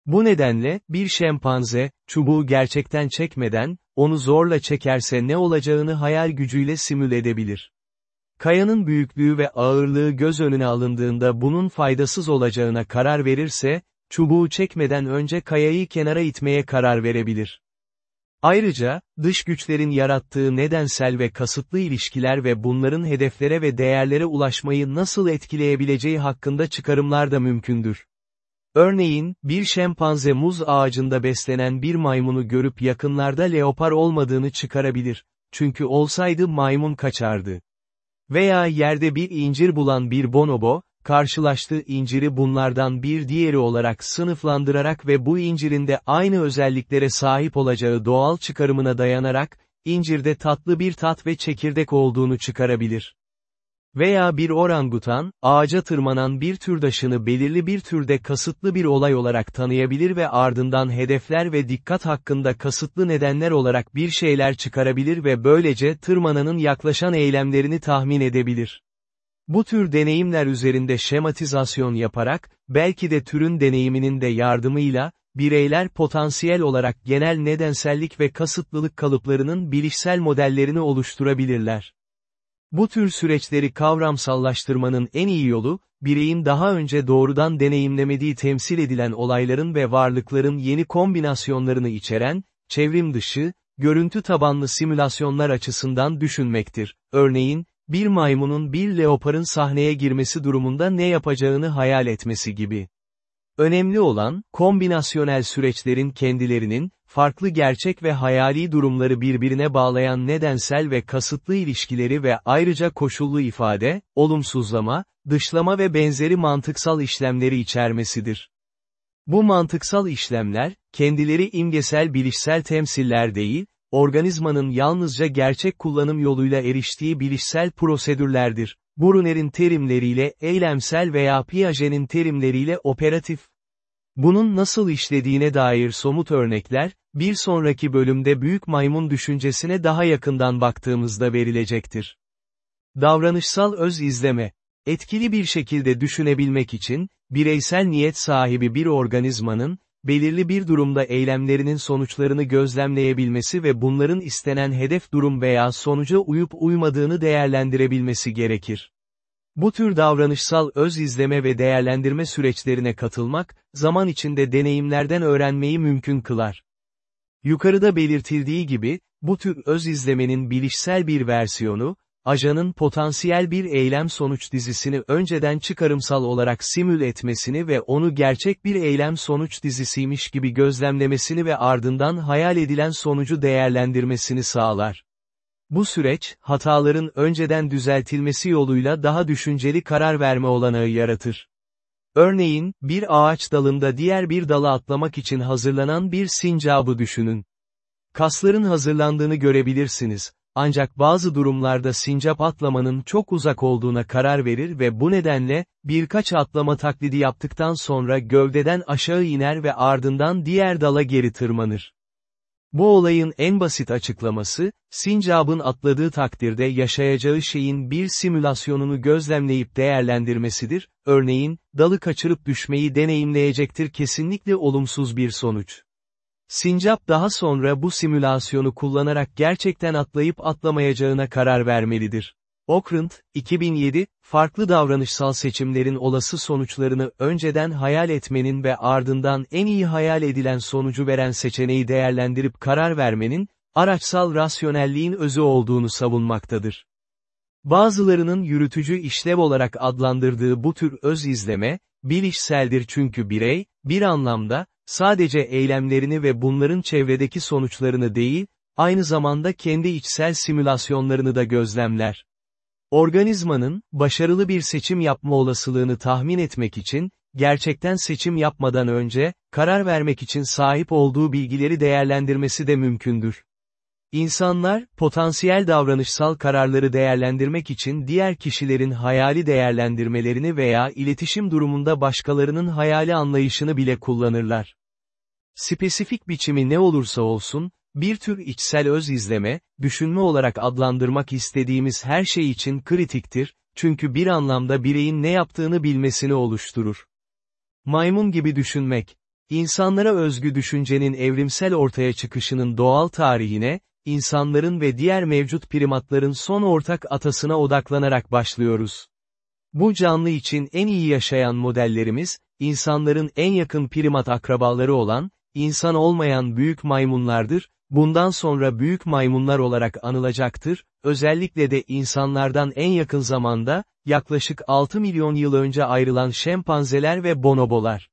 Bu nedenle, bir şempanze, çubuğu gerçekten çekmeden, onu zorla çekerse ne olacağını hayal gücüyle simüle edebilir. Kayanın büyüklüğü ve ağırlığı göz önüne alındığında bunun faydasız olacağına karar verirse, çubuğu çekmeden önce kayayı kenara itmeye karar verebilir. Ayrıca, dış güçlerin yarattığı nedensel ve kasıtlı ilişkiler ve bunların hedeflere ve değerlere ulaşmayı nasıl etkileyebileceği hakkında çıkarımlar da mümkündür. Örneğin, bir şempanze muz ağacında beslenen bir maymunu görüp yakınlarda leopar olmadığını çıkarabilir, çünkü olsaydı maymun kaçardı. Veya yerde bir incir bulan bir bonobo, karşılaştığı inciri bunlardan bir diğeri olarak sınıflandırarak ve bu incirin de aynı özelliklere sahip olacağı doğal çıkarımına dayanarak, incirde tatlı bir tat ve çekirdek olduğunu çıkarabilir. Veya bir orangutan, ağaca tırmanan bir türdaşını belirli bir türde kasıtlı bir olay olarak tanıyabilir ve ardından hedefler ve dikkat hakkında kasıtlı nedenler olarak bir şeyler çıkarabilir ve böylece tırmananın yaklaşan eylemlerini tahmin edebilir. Bu tür deneyimler üzerinde şematizasyon yaparak, belki de türün deneyiminin de yardımıyla, bireyler potansiyel olarak genel nedensellik ve kasıtlılık kalıplarının bilişsel modellerini oluşturabilirler. Bu tür süreçleri kavramsallaştırmanın en iyi yolu, bireyin daha önce doğrudan deneyimlemediği temsil edilen olayların ve varlıkların yeni kombinasyonlarını içeren, çevrim dışı, görüntü tabanlı simülasyonlar açısından düşünmektir. Örneğin, bir maymunun bir leoparın sahneye girmesi durumunda ne yapacağını hayal etmesi gibi. Önemli olan, kombinasyonel süreçlerin kendilerinin, farklı gerçek ve hayali durumları birbirine bağlayan nedensel ve kasıtlı ilişkileri ve ayrıca koşullu ifade, olumsuzlama, dışlama ve benzeri mantıksal işlemleri içermesidir. Bu mantıksal işlemler, kendileri imgesel bilişsel temsiller değil, organizmanın yalnızca gerçek kullanım yoluyla eriştiği bilişsel prosedürlerdir. Brunner'in terimleriyle eylemsel veya Piaget'in terimleriyle operatif. Bunun nasıl işlediğine dair somut örnekler, bir sonraki bölümde büyük maymun düşüncesine daha yakından baktığımızda verilecektir. Davranışsal öz izleme. Etkili bir şekilde düşünebilmek için, bireysel niyet sahibi bir organizmanın, belirli bir durumda eylemlerinin sonuçlarını gözlemleyebilmesi ve bunların istenen hedef durum veya sonuca uyup uymadığını değerlendirebilmesi gerekir. Bu tür davranışsal öz izleme ve değerlendirme süreçlerine katılmak, zaman içinde deneyimlerden öğrenmeyi mümkün kılar. Yukarıda belirtildiği gibi, bu tür öz izlemenin bilişsel bir versiyonu, ajanın potansiyel bir eylem sonuç dizisini önceden çıkarımsal olarak simül etmesini ve onu gerçek bir eylem sonuç dizisiymiş gibi gözlemlemesini ve ardından hayal edilen sonucu değerlendirmesini sağlar. Bu süreç, hataların önceden düzeltilmesi yoluyla daha düşünceli karar verme olanağı yaratır. Örneğin, bir ağaç dalında diğer bir dala atlamak için hazırlanan bir sincabı düşünün. Kasların hazırlandığını görebilirsiniz, ancak bazı durumlarda sincap atlamanın çok uzak olduğuna karar verir ve bu nedenle, birkaç atlama taklidi yaptıktan sonra gövdeden aşağı iner ve ardından diğer dala geri tırmanır. Bu olayın en basit açıklaması, sincabın atladığı takdirde yaşayacağı şeyin bir simülasyonunu gözlemleyip değerlendirmesidir, örneğin, dalı kaçırıp düşmeyi deneyimleyecektir kesinlikle olumsuz bir sonuç. Sincap daha sonra bu simülasyonu kullanarak gerçekten atlayıp atlamayacağına karar vermelidir. Okrent, 2007, farklı davranışsal seçimlerin olası sonuçlarını önceden hayal etmenin ve ardından en iyi hayal edilen sonucu veren seçeneği değerlendirip karar vermenin, araçsal rasyonelliğin özü olduğunu savunmaktadır. Bazılarının yürütücü işlev olarak adlandırdığı bu tür öz izleme, bilişseldir çünkü birey, bir anlamda, sadece eylemlerini ve bunların çevredeki sonuçlarını değil, aynı zamanda kendi içsel simülasyonlarını da gözlemler. Organizmanın, başarılı bir seçim yapma olasılığını tahmin etmek için, gerçekten seçim yapmadan önce, karar vermek için sahip olduğu bilgileri değerlendirmesi de mümkündür. İnsanlar, potansiyel davranışsal kararları değerlendirmek için diğer kişilerin hayali değerlendirmelerini veya iletişim durumunda başkalarının hayali anlayışını bile kullanırlar. Spesifik biçimi ne olursa olsun, bir tür içsel öz izleme, düşünme olarak adlandırmak istediğimiz her şey için kritiktir, çünkü bir anlamda bireyin ne yaptığını bilmesini oluşturur. Maymun gibi düşünmek, insanlara özgü düşüncenin evrimsel ortaya çıkışının doğal tarihine, insanların ve diğer mevcut primatların son ortak atasına odaklanarak başlıyoruz. Bu canlı için en iyi yaşayan modellerimiz, insanların en yakın primat akrabaları olan, insan olmayan büyük maymunlardır, bundan sonra büyük maymunlar olarak anılacaktır, özellikle de insanlardan en yakın zamanda, yaklaşık 6 milyon yıl önce ayrılan şempanzeler ve bonobolar.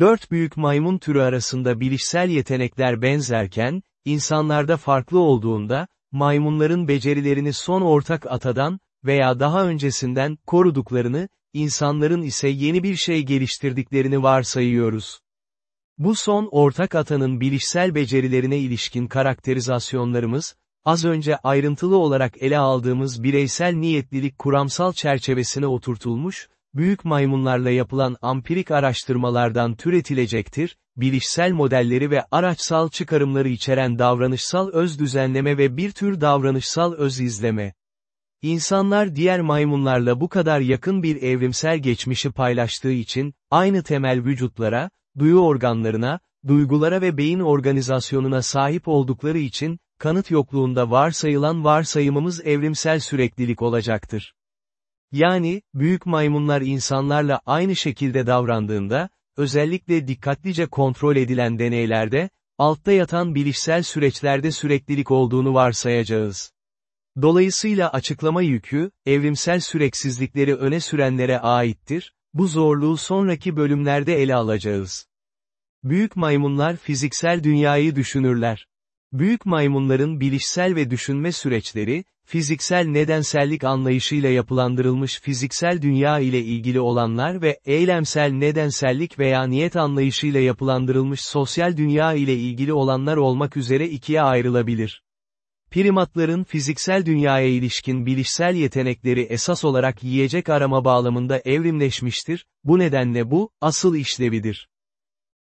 Dört büyük maymun türü arasında bilişsel yetenekler benzerken, insanlarda farklı olduğunda, maymunların becerilerini son ortak atadan, veya daha öncesinden, koruduklarını, insanların ise yeni bir şey geliştirdiklerini varsayıyoruz. Bu son ortak atanın bilişsel becerilerine ilişkin karakterizasyonlarımız, az önce ayrıntılı olarak ele aldığımız bireysel niyetlilik kuramsal çerçevesine oturtulmuş, büyük maymunlarla yapılan ampirik araştırmalardan türetilecektir, bilişsel modelleri ve araçsal çıkarımları içeren davranışsal öz düzenleme ve bir tür davranışsal öz izleme. İnsanlar diğer maymunlarla bu kadar yakın bir evrimsel geçmişi paylaştığı için, aynı temel vücutlara, duyu organlarına, duygulara ve beyin organizasyonuna sahip oldukları için, kanıt yokluğunda varsayılan varsayımımız evrimsel süreklilik olacaktır. Yani, büyük maymunlar insanlarla aynı şekilde davrandığında, özellikle dikkatlice kontrol edilen deneylerde, altta yatan bilişsel süreçlerde süreklilik olduğunu varsayacağız. Dolayısıyla açıklama yükü, evrimsel süreksizlikleri öne sürenlere aittir, bu zorluğu sonraki bölümlerde ele alacağız. Büyük maymunlar fiziksel dünyayı düşünürler. Büyük maymunların bilişsel ve düşünme süreçleri, fiziksel nedensellik anlayışıyla yapılandırılmış fiziksel dünya ile ilgili olanlar ve eylemsel nedensellik veya niyet anlayışıyla yapılandırılmış sosyal dünya ile ilgili olanlar olmak üzere ikiye ayrılabilir. Primatların fiziksel dünyaya ilişkin bilişsel yetenekleri esas olarak yiyecek arama bağlamında evrimleşmiştir, bu nedenle bu, asıl işlevidir.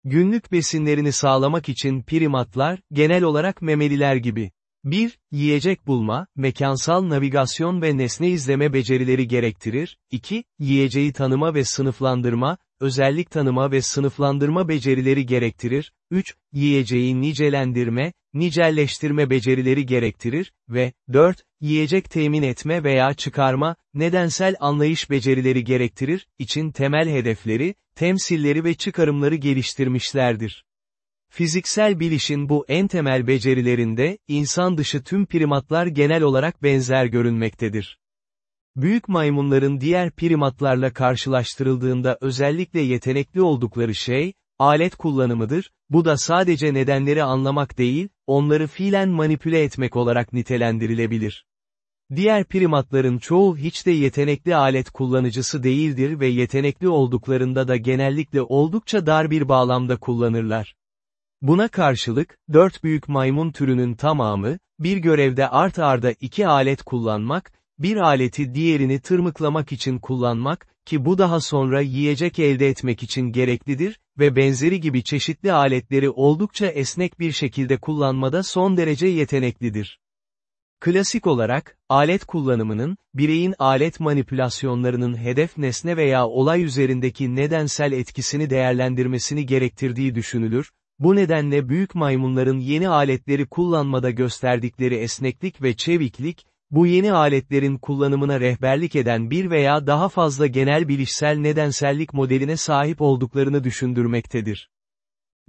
Günlük besinlerini sağlamak için primatlar, genel olarak memeliler gibi, 1. Yiyecek bulma, mekansal navigasyon ve nesne izleme becerileri gerektirir, 2. Yiyeceği tanıma ve sınıflandırma, özellik tanıma ve sınıflandırma becerileri gerektirir, 3. Yiyeceği nicelendirme, nicelleştirme becerileri gerektirir ve 4. Yiyecek temin etme veya çıkarma, nedensel anlayış becerileri gerektirir, için temel hedefleri, temsilleri ve çıkarımları geliştirmişlerdir. Fiziksel bilişin bu en temel becerilerinde, insan dışı tüm primatlar genel olarak benzer görünmektedir. Büyük maymunların diğer primatlarla karşılaştırıldığında özellikle yetenekli oldukları şey, alet kullanımıdır, bu da sadece nedenleri anlamak değil, onları fiilen manipüle etmek olarak nitelendirilebilir. Diğer primatların çoğu hiç de yetenekli alet kullanıcısı değildir ve yetenekli olduklarında da genellikle oldukça dar bir bağlamda kullanırlar. Buna karşılık, dört büyük maymun türünün tamamı, bir görevde art arda iki alet kullanmak, bir aleti diğerini tırmıklamak için kullanmak, ki bu daha sonra yiyecek elde etmek için gereklidir ve benzeri gibi çeşitli aletleri oldukça esnek bir şekilde kullanmada son derece yeteneklidir. Klasik olarak, alet kullanımının, bireyin alet manipülasyonlarının hedef nesne veya olay üzerindeki nedensel etkisini değerlendirmesini gerektirdiği düşünülür, bu nedenle büyük maymunların yeni aletleri kullanmada gösterdikleri esneklik ve çeviklik, bu yeni aletlerin kullanımına rehberlik eden bir veya daha fazla genel bilişsel nedensellik modeline sahip olduklarını düşündürmektedir.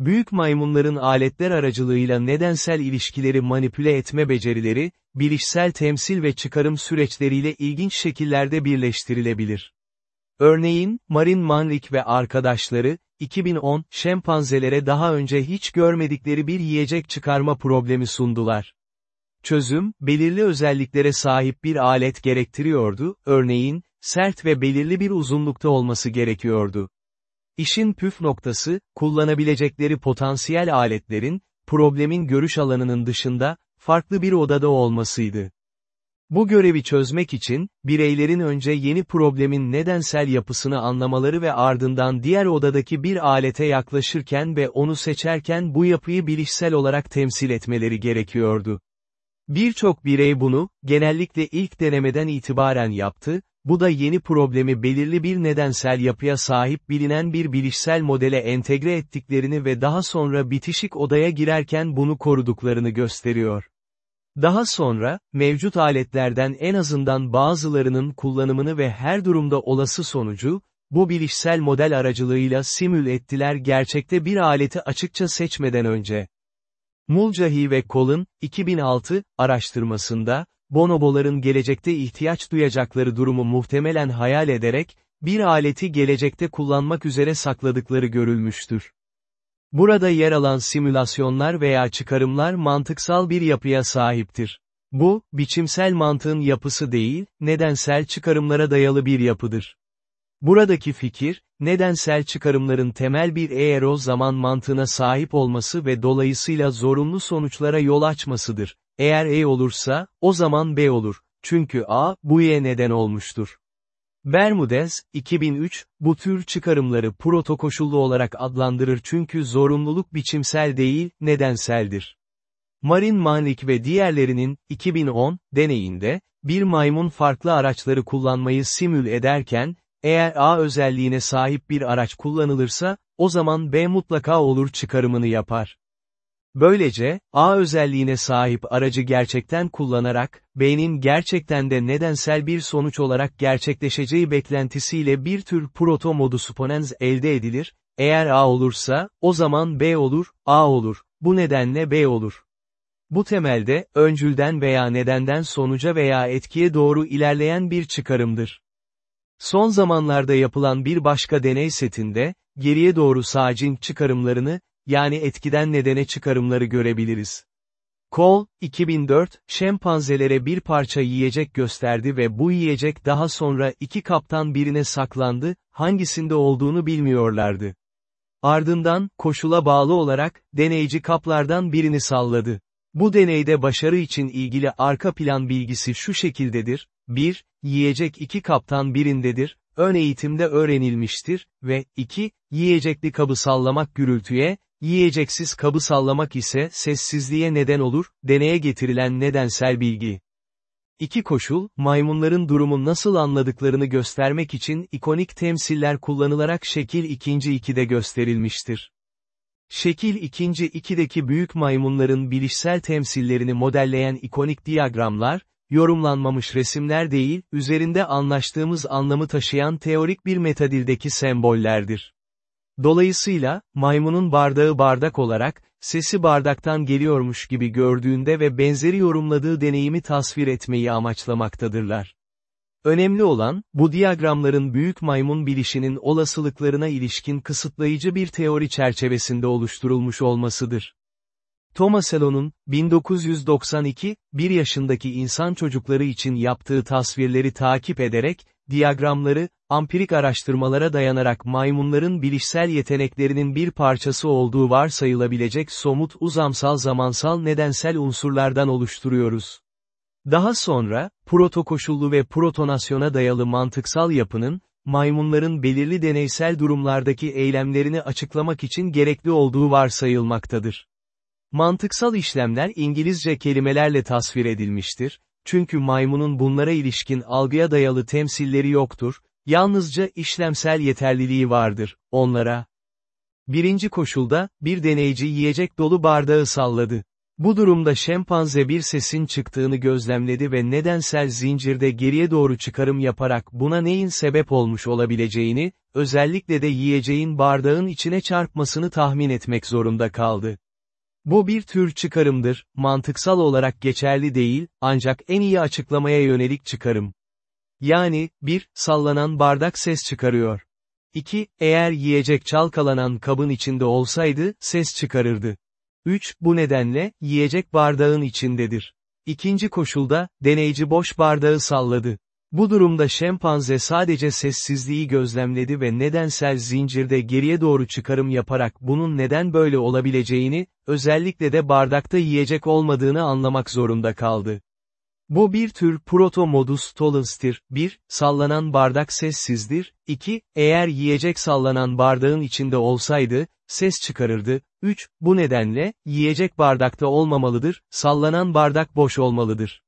Büyük maymunların aletler aracılığıyla nedensel ilişkileri manipüle etme becerileri, bilişsel temsil ve çıkarım süreçleriyle ilginç şekillerde birleştirilebilir. Örneğin, Marin Manrick ve arkadaşları, 2010, şempanzelere daha önce hiç görmedikleri bir yiyecek çıkarma problemi sundular. Çözüm, belirli özelliklere sahip bir alet gerektiriyordu, örneğin, sert ve belirli bir uzunlukta olması gerekiyordu. İşin püf noktası, kullanabilecekleri potansiyel aletlerin, problemin görüş alanının dışında, farklı bir odada olmasıydı. Bu görevi çözmek için, bireylerin önce yeni problemin nedensel yapısını anlamaları ve ardından diğer odadaki bir alete yaklaşırken ve onu seçerken bu yapıyı bilişsel olarak temsil etmeleri gerekiyordu. Birçok birey bunu, genellikle ilk denemeden itibaren yaptı, bu da yeni problemi belirli bir nedensel yapıya sahip bilinen bir bilişsel modele entegre ettiklerini ve daha sonra bitişik odaya girerken bunu koruduklarını gösteriyor. Daha sonra, mevcut aletlerden en azından bazılarının kullanımını ve her durumda olası sonucu, bu bilişsel model aracılığıyla simül ettiler gerçekte bir aleti açıkça seçmeden önce. Mulcahy ve Colin, 2006, araştırmasında, bonoboların gelecekte ihtiyaç duyacakları durumu muhtemelen hayal ederek, bir aleti gelecekte kullanmak üzere sakladıkları görülmüştür. Burada yer alan simülasyonlar veya çıkarımlar mantıksal bir yapıya sahiptir. Bu, biçimsel mantığın yapısı değil, nedensel çıkarımlara dayalı bir yapıdır. Buradaki fikir, nedensel çıkarımların temel bir eğer o zaman mantığına sahip olması ve dolayısıyla zorunlu sonuçlara yol açmasıdır. Eğer E olursa, o zaman B olur. Çünkü A, bu Y neden olmuştur. Bermudez, 2003, bu tür çıkarımları protokoşullu olarak adlandırır çünkü zorunluluk biçimsel değil, nedenseldir. Marin Manrick ve diğerlerinin, 2010, deneyinde, bir maymun farklı araçları kullanmayı simül ederken, eğer A özelliğine sahip bir araç kullanılırsa, o zaman B mutlaka olur çıkarımını yapar. Böylece, A özelliğine sahip aracı gerçekten kullanarak, B'nin gerçekten de nedensel bir sonuç olarak gerçekleşeceği beklentisiyle bir tür proto modus ponens elde edilir, eğer A olursa, o zaman B olur, A olur, bu nedenle B olur. Bu temelde, öncülden veya nedenden sonuca veya etkiye doğru ilerleyen bir çıkarımdır. Son zamanlarda yapılan bir başka deney setinde, geriye doğru sağcın çıkarımlarını, yani etkiden nedene çıkarımları görebiliriz. Cole, 2004, şempanzelere bir parça yiyecek gösterdi ve bu yiyecek daha sonra iki kaptan birine saklandı, hangisinde olduğunu bilmiyorlardı. Ardından, koşula bağlı olarak, deneyci kaplardan birini salladı. Bu deneyde başarı için ilgili arka plan bilgisi şu şekildedir, 1, yiyecek iki kaptan birindedir, ön eğitimde öğrenilmiştir, ve 2, yiyecekli kabı sallamak gürültüye, Yiyeceksiz kabı sallamak ise sessizliğe neden olur, deneye getirilen nedensel bilgi. İki koşul, maymunların durumu nasıl anladıklarını göstermek için ikonik temsiller kullanılarak şekil ikinci 2'de gösterilmiştir. Şekil ikinci 2'deki büyük maymunların bilişsel temsillerini modelleyen ikonik diyagramlar, yorumlanmamış resimler değil, üzerinde anlaştığımız anlamı taşıyan teorik bir metadildeki sembollerdir. Dolayısıyla, maymunun bardağı bardak olarak, sesi bardaktan geliyormuş gibi gördüğünde ve benzeri yorumladığı deneyimi tasvir etmeyi amaçlamaktadırlar. Önemli olan, bu diyagramların büyük maymun bilişinin olasılıklarına ilişkin kısıtlayıcı bir teori çerçevesinde oluşturulmuş olmasıdır. Thomas Allen'ın, 1992, 1 yaşındaki insan çocukları için yaptığı tasvirleri takip ederek, diyagramları, ampirik araştırmalara dayanarak maymunların bilişsel yeteneklerinin bir parçası olduğu varsayılabilecek somut uzamsal zamansal nedensel unsurlardan oluşturuyoruz. Daha sonra, protokoşullu ve protonasyona dayalı mantıksal yapının, maymunların belirli deneysel durumlardaki eylemlerini açıklamak için gerekli olduğu varsayılmaktadır. Mantıksal işlemler İngilizce kelimelerle tasvir edilmiştir, çünkü maymunun bunlara ilişkin algıya dayalı temsilleri yoktur, yalnızca işlemsel yeterliliği vardır, onlara. Birinci koşulda, bir deneyici yiyecek dolu bardağı salladı. Bu durumda şempanze bir sesin çıktığını gözlemledi ve nedensel zincirde geriye doğru çıkarım yaparak buna neyin sebep olmuş olabileceğini, özellikle de yiyeceğin bardağın içine çarpmasını tahmin etmek zorunda kaldı. Bu bir tür çıkarımdır, mantıksal olarak geçerli değil, ancak en iyi açıklamaya yönelik çıkarım. Yani, 1, sallanan bardak ses çıkarıyor. 2, eğer yiyecek çalkalanan kabın içinde olsaydı, ses çıkarırdı. 3, bu nedenle, yiyecek bardağın içindedir. İkinci koşulda, deneyici boş bardağı salladı. Bu durumda şempanze sadece sessizliği gözlemledi ve nedensel zincirde geriye doğru çıkarım yaparak bunun neden böyle olabileceğini, özellikle de bardakta yiyecek olmadığını anlamak zorunda kaldı. Bu bir tür proto-modus tollens'tir. 1. Sallanan bardak sessizdir. 2. Eğer yiyecek sallanan bardağın içinde olsaydı, ses çıkarırdı. 3. Bu nedenle, yiyecek bardakta olmamalıdır, sallanan bardak boş olmalıdır.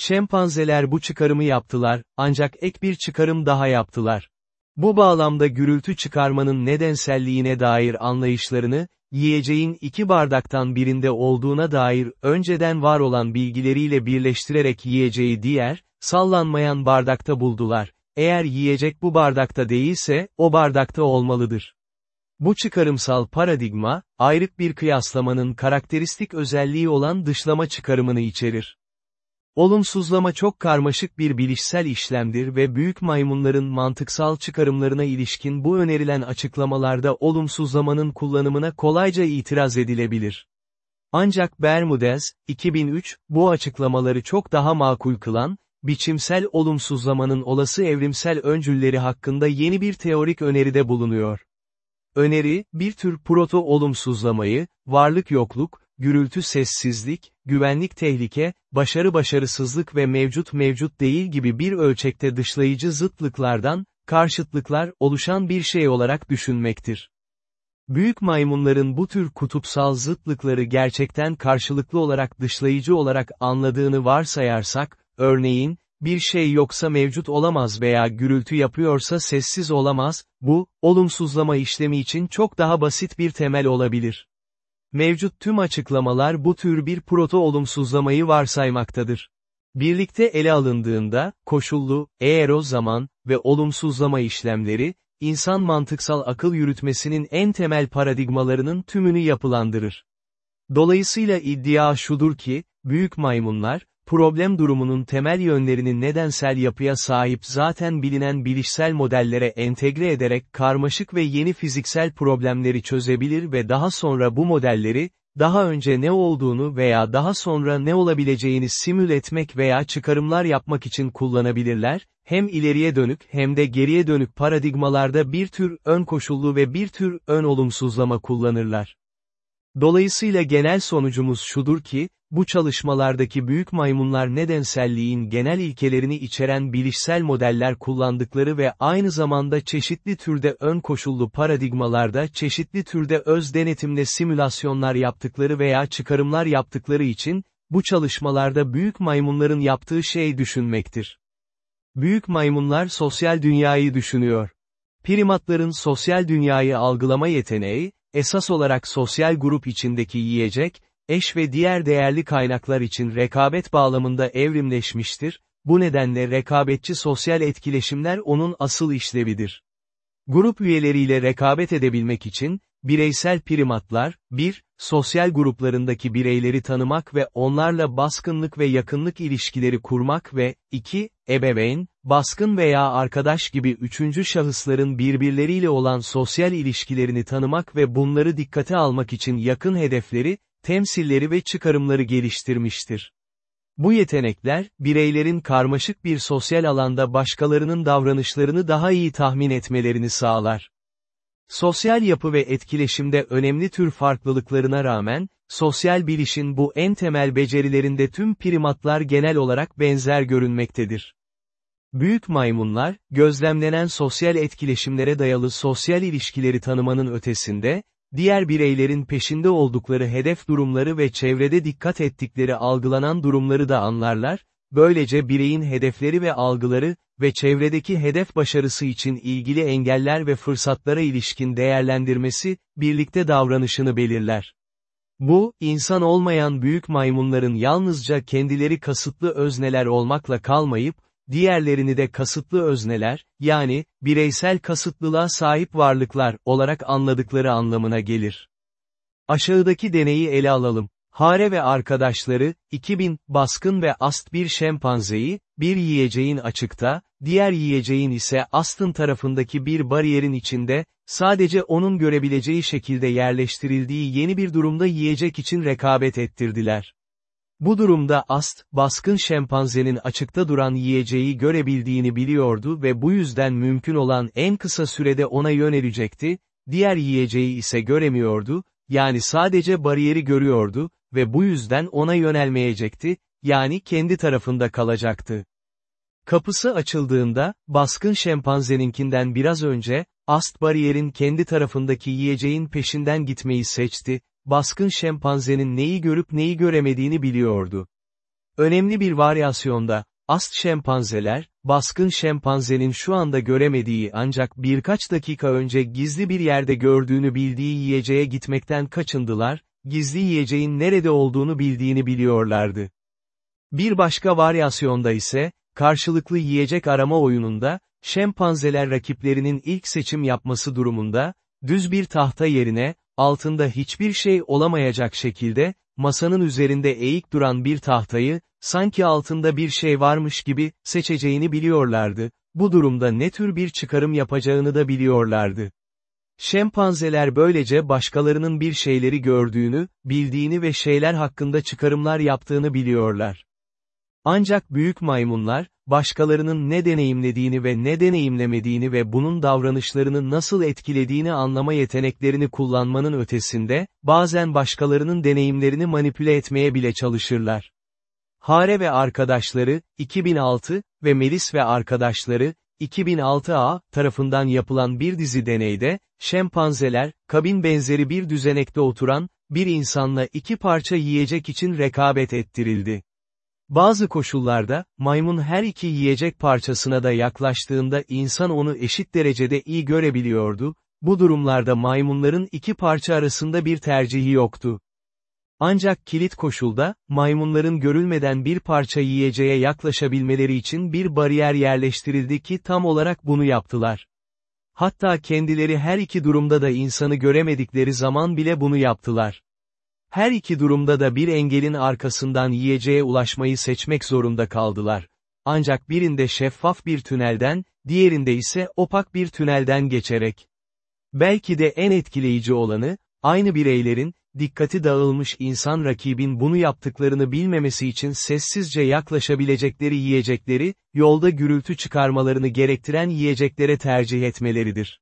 Şempanzeler bu çıkarımı yaptılar, ancak ek bir çıkarım daha yaptılar. Bu bağlamda gürültü çıkarmanın nedenselliğine dair anlayışlarını, yiyeceğin iki bardaktan birinde olduğuna dair önceden var olan bilgileriyle birleştirerek yiyeceği diğer, sallanmayan bardakta buldular. Eğer yiyecek bu bardakta değilse, o bardakta olmalıdır. Bu çıkarımsal paradigma, ayrık bir kıyaslamanın karakteristik özelliği olan dışlama çıkarımını içerir. Olumsuzlama çok karmaşık bir bilişsel işlemdir ve büyük maymunların mantıksal çıkarımlarına ilişkin bu önerilen açıklamalarda olumsuzlamanın kullanımına kolayca itiraz edilebilir. Ancak Bermudez, 2003, bu açıklamaları çok daha makul kılan, biçimsel olumsuzlamanın olası evrimsel öncülleri hakkında yeni bir teorik öneride bulunuyor. Öneri, bir tür proto-olumsuzlamayı, varlık yokluk, gürültü sessizlik, güvenlik tehlike, başarı başarısızlık ve mevcut mevcut değil gibi bir ölçekte dışlayıcı zıtlıklardan, karşıtlıklar oluşan bir şey olarak düşünmektir. Büyük maymunların bu tür kutupsal zıtlıkları gerçekten karşılıklı olarak dışlayıcı olarak anladığını varsayarsak, örneğin, bir şey yoksa mevcut olamaz veya gürültü yapıyorsa sessiz olamaz, bu, olumsuzlama işlemi için çok daha basit bir temel olabilir. Mevcut tüm açıklamalar bu tür bir proto-olumsuzlamayı varsaymaktadır. Birlikte ele alındığında, koşullu, eğer o zaman ve olumsuzlama işlemleri, insan mantıksal akıl yürütmesinin en temel paradigmalarının tümünü yapılandırır. Dolayısıyla iddia şudur ki, büyük maymunlar, problem durumunun temel yönlerini nedensel yapıya sahip zaten bilinen bilişsel modellere entegre ederek karmaşık ve yeni fiziksel problemleri çözebilir ve daha sonra bu modelleri, daha önce ne olduğunu veya daha sonra ne olabileceğini simül etmek veya çıkarımlar yapmak için kullanabilirler, hem ileriye dönük hem de geriye dönük paradigmalarda bir tür ön koşullu ve bir tür ön olumsuzlama kullanırlar. Dolayısıyla genel sonucumuz şudur ki, bu çalışmalardaki büyük maymunlar nedenselliğin genel ilkelerini içeren bilişsel modeller kullandıkları ve aynı zamanda çeşitli türde ön koşullu paradigmalarda çeşitli türde öz denetimle simülasyonlar yaptıkları veya çıkarımlar yaptıkları için, bu çalışmalarda büyük maymunların yaptığı şey düşünmektir. Büyük maymunlar sosyal dünyayı düşünüyor. Primatların sosyal dünyayı algılama yeteneği, esas olarak sosyal grup içindeki yiyecek, eş ve diğer değerli kaynaklar için rekabet bağlamında evrimleşmiştir, bu nedenle rekabetçi sosyal etkileşimler onun asıl işlevidir. Grup üyeleriyle rekabet edebilmek için, bireysel primatlar, 1, sosyal gruplarındaki bireyleri tanımak ve onlarla baskınlık ve yakınlık ilişkileri kurmak ve, 2, ebeveyn, baskın veya arkadaş gibi üçüncü şahısların birbirleriyle olan sosyal ilişkilerini tanımak ve bunları dikkate almak için yakın hedefleri, temsilleri ve çıkarımları geliştirmiştir. Bu yetenekler, bireylerin karmaşık bir sosyal alanda başkalarının davranışlarını daha iyi tahmin etmelerini sağlar. Sosyal yapı ve etkileşimde önemli tür farklılıklarına rağmen, sosyal bilişin bu en temel becerilerinde tüm primatlar genel olarak benzer görünmektedir. Büyük maymunlar, gözlemlenen sosyal etkileşimlere dayalı sosyal ilişkileri tanımanın ötesinde, diğer bireylerin peşinde oldukları hedef durumları ve çevrede dikkat ettikleri algılanan durumları da anlarlar, böylece bireyin hedefleri ve algıları ve çevredeki hedef başarısı için ilgili engeller ve fırsatlara ilişkin değerlendirmesi, birlikte davranışını belirler. Bu, insan olmayan büyük maymunların yalnızca kendileri kasıtlı özneler olmakla kalmayıp, diğerlerini de kasıtlı özneler, yani, bireysel kasıtlılığa sahip varlıklar olarak anladıkları anlamına gelir. Aşağıdaki deneyi ele alalım. Hare ve arkadaşları, 2000, baskın ve ast bir şempanzeyi, bir yiyeceğin açıkta, diğer yiyeceğin ise astın tarafındaki bir bariyerin içinde, sadece onun görebileceği şekilde yerleştirildiği yeni bir durumda yiyecek için rekabet ettirdiler. Bu durumda Ast, baskın şempanzenin açıkta duran yiyeceği görebildiğini biliyordu ve bu yüzden mümkün olan en kısa sürede ona yönelecekti, diğer yiyeceği ise göremiyordu, yani sadece bariyeri görüyordu ve bu yüzden ona yönelmeyecekti, yani kendi tarafında kalacaktı. Kapısı açıldığında, baskın şempanzeninkinden biraz önce, Ast bariyerin kendi tarafındaki yiyeceğin peşinden gitmeyi seçti, baskın şempanzenin neyi görüp neyi göremediğini biliyordu. Önemli bir varyasyonda, ast şempanzeler, baskın şempanzenin şu anda göremediği ancak birkaç dakika önce gizli bir yerde gördüğünü bildiği yiyeceğe gitmekten kaçındılar, gizli yiyeceğin nerede olduğunu bildiğini biliyorlardı. Bir başka varyasyonda ise, karşılıklı yiyecek arama oyununda, şempanzeler rakiplerinin ilk seçim yapması durumunda, düz bir tahta yerine, altında hiçbir şey olamayacak şekilde, masanın üzerinde eğik duran bir tahtayı, sanki altında bir şey varmış gibi, seçeceğini biliyorlardı, bu durumda ne tür bir çıkarım yapacağını da biliyorlardı. Şempanzeler böylece başkalarının bir şeyleri gördüğünü, bildiğini ve şeyler hakkında çıkarımlar yaptığını biliyorlar. Ancak büyük maymunlar, başkalarının ne deneyimlediğini ve ne deneyimlemediğini ve bunun davranışlarını nasıl etkilediğini anlama yeteneklerini kullanmanın ötesinde, bazen başkalarının deneyimlerini manipüle etmeye bile çalışırlar. Hare ve arkadaşları, 2006 ve Melis ve arkadaşları, 2006A tarafından yapılan bir dizi deneyde, şempanzeler, kabin benzeri bir düzenekte oturan, bir insanla iki parça yiyecek için rekabet ettirildi. Bazı koşullarda, maymun her iki yiyecek parçasına da yaklaştığında insan onu eşit derecede iyi görebiliyordu, bu durumlarda maymunların iki parça arasında bir tercihi yoktu. Ancak kilit koşulda, maymunların görülmeden bir parça yiyeceğe yaklaşabilmeleri için bir bariyer yerleştirildi ki tam olarak bunu yaptılar. Hatta kendileri her iki durumda da insanı göremedikleri zaman bile bunu yaptılar. Her iki durumda da bir engelin arkasından yiyeceğe ulaşmayı seçmek zorunda kaldılar. Ancak birinde şeffaf bir tünelden, diğerinde ise opak bir tünelden geçerek. Belki de en etkileyici olanı, aynı bireylerin, dikkati dağılmış insan rakibin bunu yaptıklarını bilmemesi için sessizce yaklaşabilecekleri yiyecekleri, yolda gürültü çıkarmalarını gerektiren yiyeceklere tercih etmeleridir.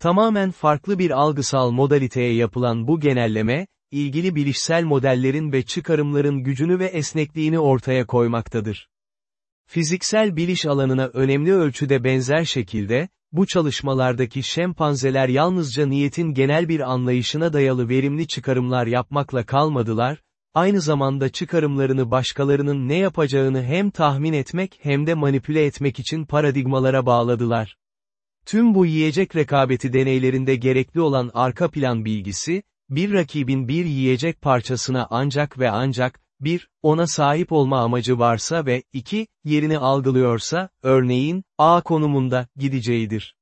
Tamamen farklı bir algısal modaliteye yapılan bu genelleme, ilgili bilişsel modellerin ve çıkarımların gücünü ve esnekliğini ortaya koymaktadır. Fiziksel biliş alanına önemli ölçüde benzer şekilde, bu çalışmalardaki şempanzeler yalnızca niyetin genel bir anlayışına dayalı verimli çıkarımlar yapmakla kalmadılar, aynı zamanda çıkarımlarını başkalarının ne yapacağını hem tahmin etmek hem de manipüle etmek için paradigmalara bağladılar. Tüm bu yiyecek rekabeti deneylerinde gerekli olan arka plan bilgisi, bir rakibin bir yiyecek parçasına ancak ve ancak, bir, ona sahip olma amacı varsa ve, iki, yerini algılıyorsa, örneğin, A konumunda, gideceğidir.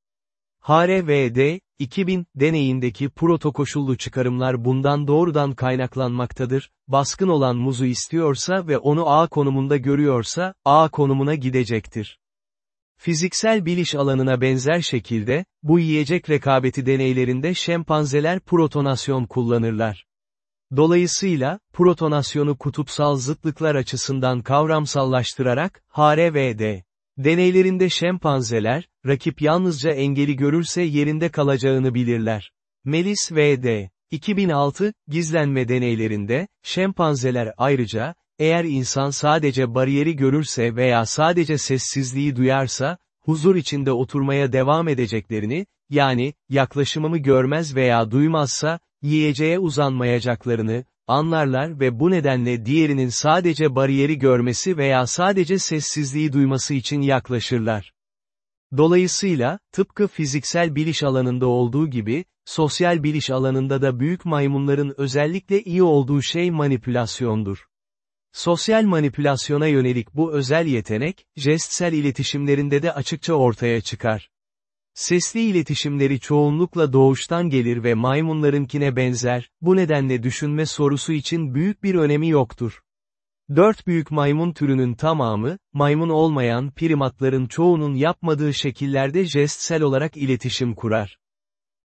HRVD, 2000, deneyindeki protokoşullu çıkarımlar bundan doğrudan kaynaklanmaktadır, baskın olan muzu istiyorsa ve onu A konumunda görüyorsa, A konumuna gidecektir. Fiziksel biliş alanına benzer şekilde, bu yiyecek rekabeti deneylerinde şempanzeler protonasyon kullanırlar. Dolayısıyla, protonasyonu kutupsal zıtlıklar açısından kavramsallaştırarak, HRVD. Deneylerinde şempanzeler, rakip yalnızca engeli görürse yerinde kalacağını bilirler. Melis V.D. 2006, gizlenme deneylerinde, şempanzeler ayrıca, eğer insan sadece bariyeri görürse veya sadece sessizliği duyarsa, huzur içinde oturmaya devam edeceklerini, yani, yaklaşımımı görmez veya duymazsa, yiyeceğe uzanmayacaklarını, anlarlar ve bu nedenle diğerinin sadece bariyeri görmesi veya sadece sessizliği duyması için yaklaşırlar. Dolayısıyla, tıpkı fiziksel biliş alanında olduğu gibi, sosyal biliş alanında da büyük maymunların özellikle iyi olduğu şey manipülasyondur. Sosyal manipülasyona yönelik bu özel yetenek, jestsel iletişimlerinde de açıkça ortaya çıkar. Sesli iletişimleri çoğunlukla doğuştan gelir ve maymunlarınkine benzer, bu nedenle düşünme sorusu için büyük bir önemi yoktur. Dört büyük maymun türünün tamamı, maymun olmayan primatların çoğunun yapmadığı şekillerde jestsel olarak iletişim kurar.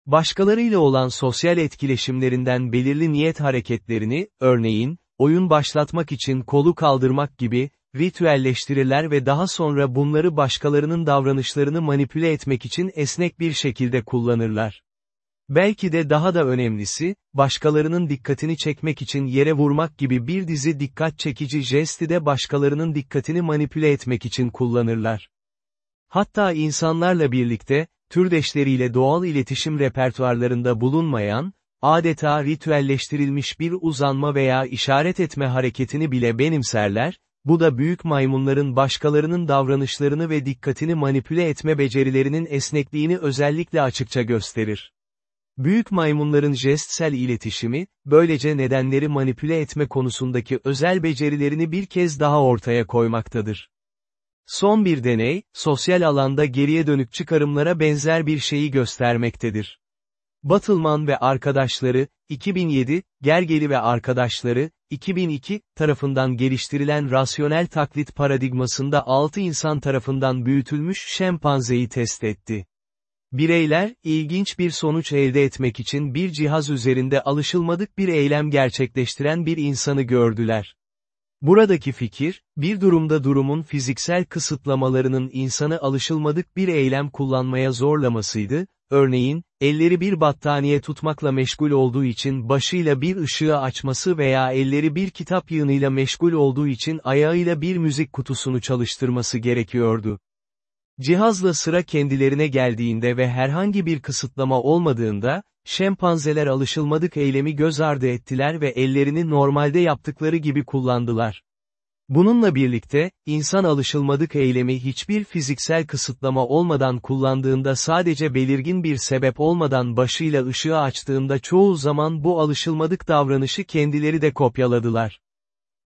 Başkalarıyla olan sosyal etkileşimlerinden belirli niyet hareketlerini, örneğin, oyun başlatmak için kolu kaldırmak gibi, ritüelleştirirler ve daha sonra bunları başkalarının davranışlarını manipüle etmek için esnek bir şekilde kullanırlar. Belki de daha da önemlisi, başkalarının dikkatini çekmek için yere vurmak gibi bir dizi dikkat çekici jesti de başkalarının dikkatini manipüle etmek için kullanırlar. Hatta insanlarla birlikte, türdeşleriyle doğal iletişim repertuarlarında bulunmayan, adeta ritüelleştirilmiş bir uzanma veya işaret etme hareketini bile benimserler, bu da büyük maymunların başkalarının davranışlarını ve dikkatini manipüle etme becerilerinin esnekliğini özellikle açıkça gösterir. Büyük maymunların jestsel iletişimi, böylece nedenleri manipüle etme konusundaki özel becerilerini bir kez daha ortaya koymaktadır. Son bir deney, sosyal alanda geriye dönük çıkarımlara benzer bir şeyi göstermektedir. Battleman ve arkadaşları, 2007, Gergeli ve arkadaşları, 2002, tarafından geliştirilen rasyonel taklit paradigmasında 6 insan tarafından büyütülmüş şempanzeyi test etti. Bireyler, ilginç bir sonuç elde etmek için bir cihaz üzerinde alışılmadık bir eylem gerçekleştiren bir insanı gördüler. Buradaki fikir, bir durumda durumun fiziksel kısıtlamalarının insanı alışılmadık bir eylem kullanmaya zorlamasıydı, örneğin, elleri bir battaniye tutmakla meşgul olduğu için başıyla bir ışığı açması veya elleri bir kitap yığınıyla meşgul olduğu için ayağıyla bir müzik kutusunu çalıştırması gerekiyordu. Cihazla sıra kendilerine geldiğinde ve herhangi bir kısıtlama olmadığında, şempanzeler alışılmadık eylemi göz ardı ettiler ve ellerini normalde yaptıkları gibi kullandılar. Bununla birlikte, insan alışılmadık eylemi hiçbir fiziksel kısıtlama olmadan kullandığında sadece belirgin bir sebep olmadan başıyla ışığı açtığında çoğu zaman bu alışılmadık davranışı kendileri de kopyaladılar.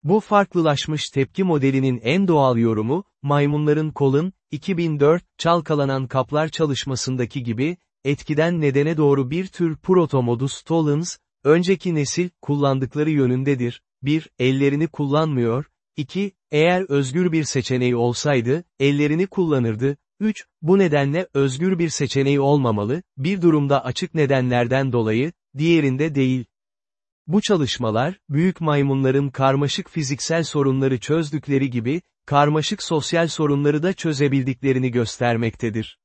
Bu farklılaşmış tepki modelinin en doğal yorumu, maymunların kolun, 2004, çalkalanan kaplar çalışmasındaki gibi, etkiden nedene doğru bir tür protomodus tollens, önceki nesil, kullandıkları yönündedir. 1. Ellerini kullanmıyor, 2. Eğer özgür bir seçeneği olsaydı, ellerini kullanırdı. 3. Bu nedenle özgür bir seçeneği olmamalı, bir durumda açık nedenlerden dolayı, diğerinde değil. Bu çalışmalar, büyük maymunların karmaşık fiziksel sorunları çözdükleri gibi, karmaşık sosyal sorunları da çözebildiklerini göstermektedir.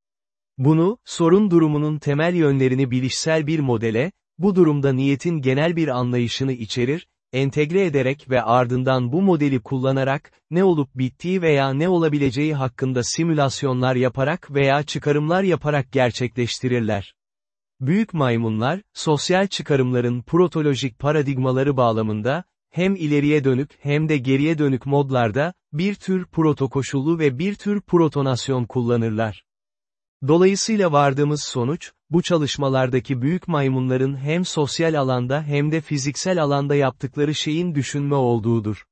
Bunu, sorun durumunun temel yönlerini bilişsel bir modele, bu durumda niyetin genel bir anlayışını içerir, entegre ederek ve ardından bu modeli kullanarak, ne olup bittiği veya ne olabileceği hakkında simülasyonlar yaparak veya çıkarımlar yaparak gerçekleştirirler. Büyük maymunlar, sosyal çıkarımların protolojik paradigmaları bağlamında, hem ileriye dönük hem de geriye dönük modlarda, bir tür protokoşullu ve bir tür protonasyon kullanırlar. Dolayısıyla vardığımız sonuç, bu çalışmalardaki büyük maymunların hem sosyal alanda hem de fiziksel alanda yaptıkları şeyin düşünme olduğudur.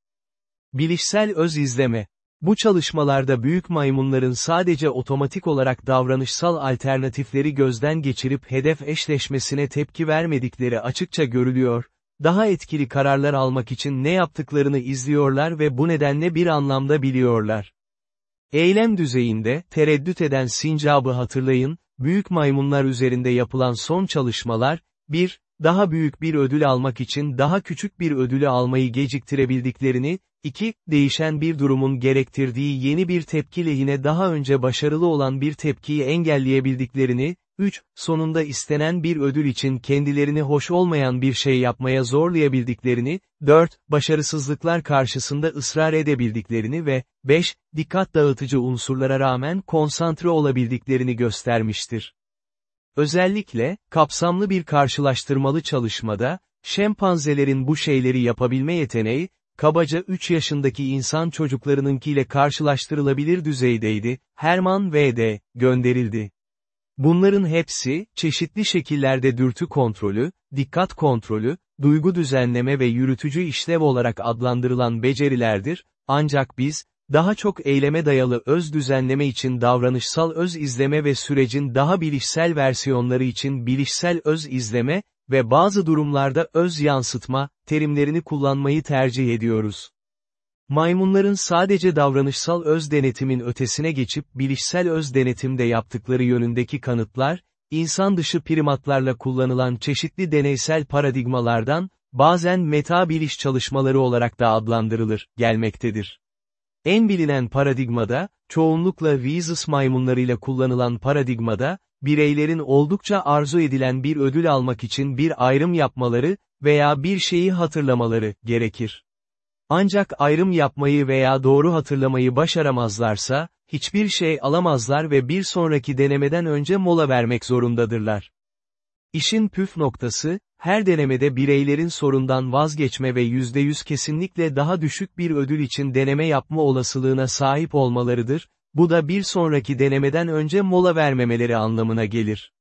Bilişsel öz izleme Bu çalışmalarda büyük maymunların sadece otomatik olarak davranışsal alternatifleri gözden geçirip hedef eşleşmesine tepki vermedikleri açıkça görülüyor, daha etkili kararlar almak için ne yaptıklarını izliyorlar ve bu nedenle bir anlamda biliyorlar. Eylem düzeyinde, tereddüt eden sincabı hatırlayın, büyük maymunlar üzerinde yapılan son çalışmalar, 1, daha büyük bir ödül almak için daha küçük bir ödülü almayı geciktirebildiklerini, 2. Değişen bir durumun gerektirdiği yeni bir tepki lehine daha önce başarılı olan bir tepkiyi engelleyebildiklerini, 3. Sonunda istenen bir ödül için kendilerini hoş olmayan bir şey yapmaya zorlayabildiklerini, 4. Başarısızlıklar karşısında ısrar edebildiklerini ve 5. Dikkat dağıtıcı unsurlara rağmen konsantre olabildiklerini göstermiştir. Özellikle, kapsamlı bir karşılaştırmalı çalışmada, şempanzelerin bu şeyleri yapabilme yeteneği, kabaca 3 yaşındaki insan çocuklarınınkiyle karşılaştırılabilir düzeydeydi, Herman V.D. gönderildi. Bunların hepsi, çeşitli şekillerde dürtü kontrolü, dikkat kontrolü, duygu düzenleme ve yürütücü işlev olarak adlandırılan becerilerdir, ancak biz, daha çok eyleme dayalı öz düzenleme için davranışsal öz izleme ve sürecin daha bilişsel versiyonları için bilişsel öz izleme ve bazı durumlarda öz yansıtma, terimlerini kullanmayı tercih ediyoruz. Maymunların sadece davranışsal öz denetimin ötesine geçip bilişsel öz denetimde yaptıkları yönündeki kanıtlar, insan dışı primatlarla kullanılan çeşitli deneysel paradigmalardan, bazen meta biliş çalışmaları olarak da adlandırılır, gelmektedir. En bilinen paradigmada, çoğunlukla Rhesus maymunlarıyla kullanılan paradigmada, bireylerin oldukça arzu edilen bir ödül almak için bir ayrım yapmaları veya bir şeyi hatırlamaları gerekir. Ancak ayrım yapmayı veya doğru hatırlamayı başaramazlarsa, hiçbir şey alamazlar ve bir sonraki denemeden önce mola vermek zorundadırlar. İşin püf noktası, her denemede bireylerin sorundan vazgeçme ve %100 kesinlikle daha düşük bir ödül için deneme yapma olasılığına sahip olmalarıdır, bu da bir sonraki denemeden önce mola vermemeleri anlamına gelir.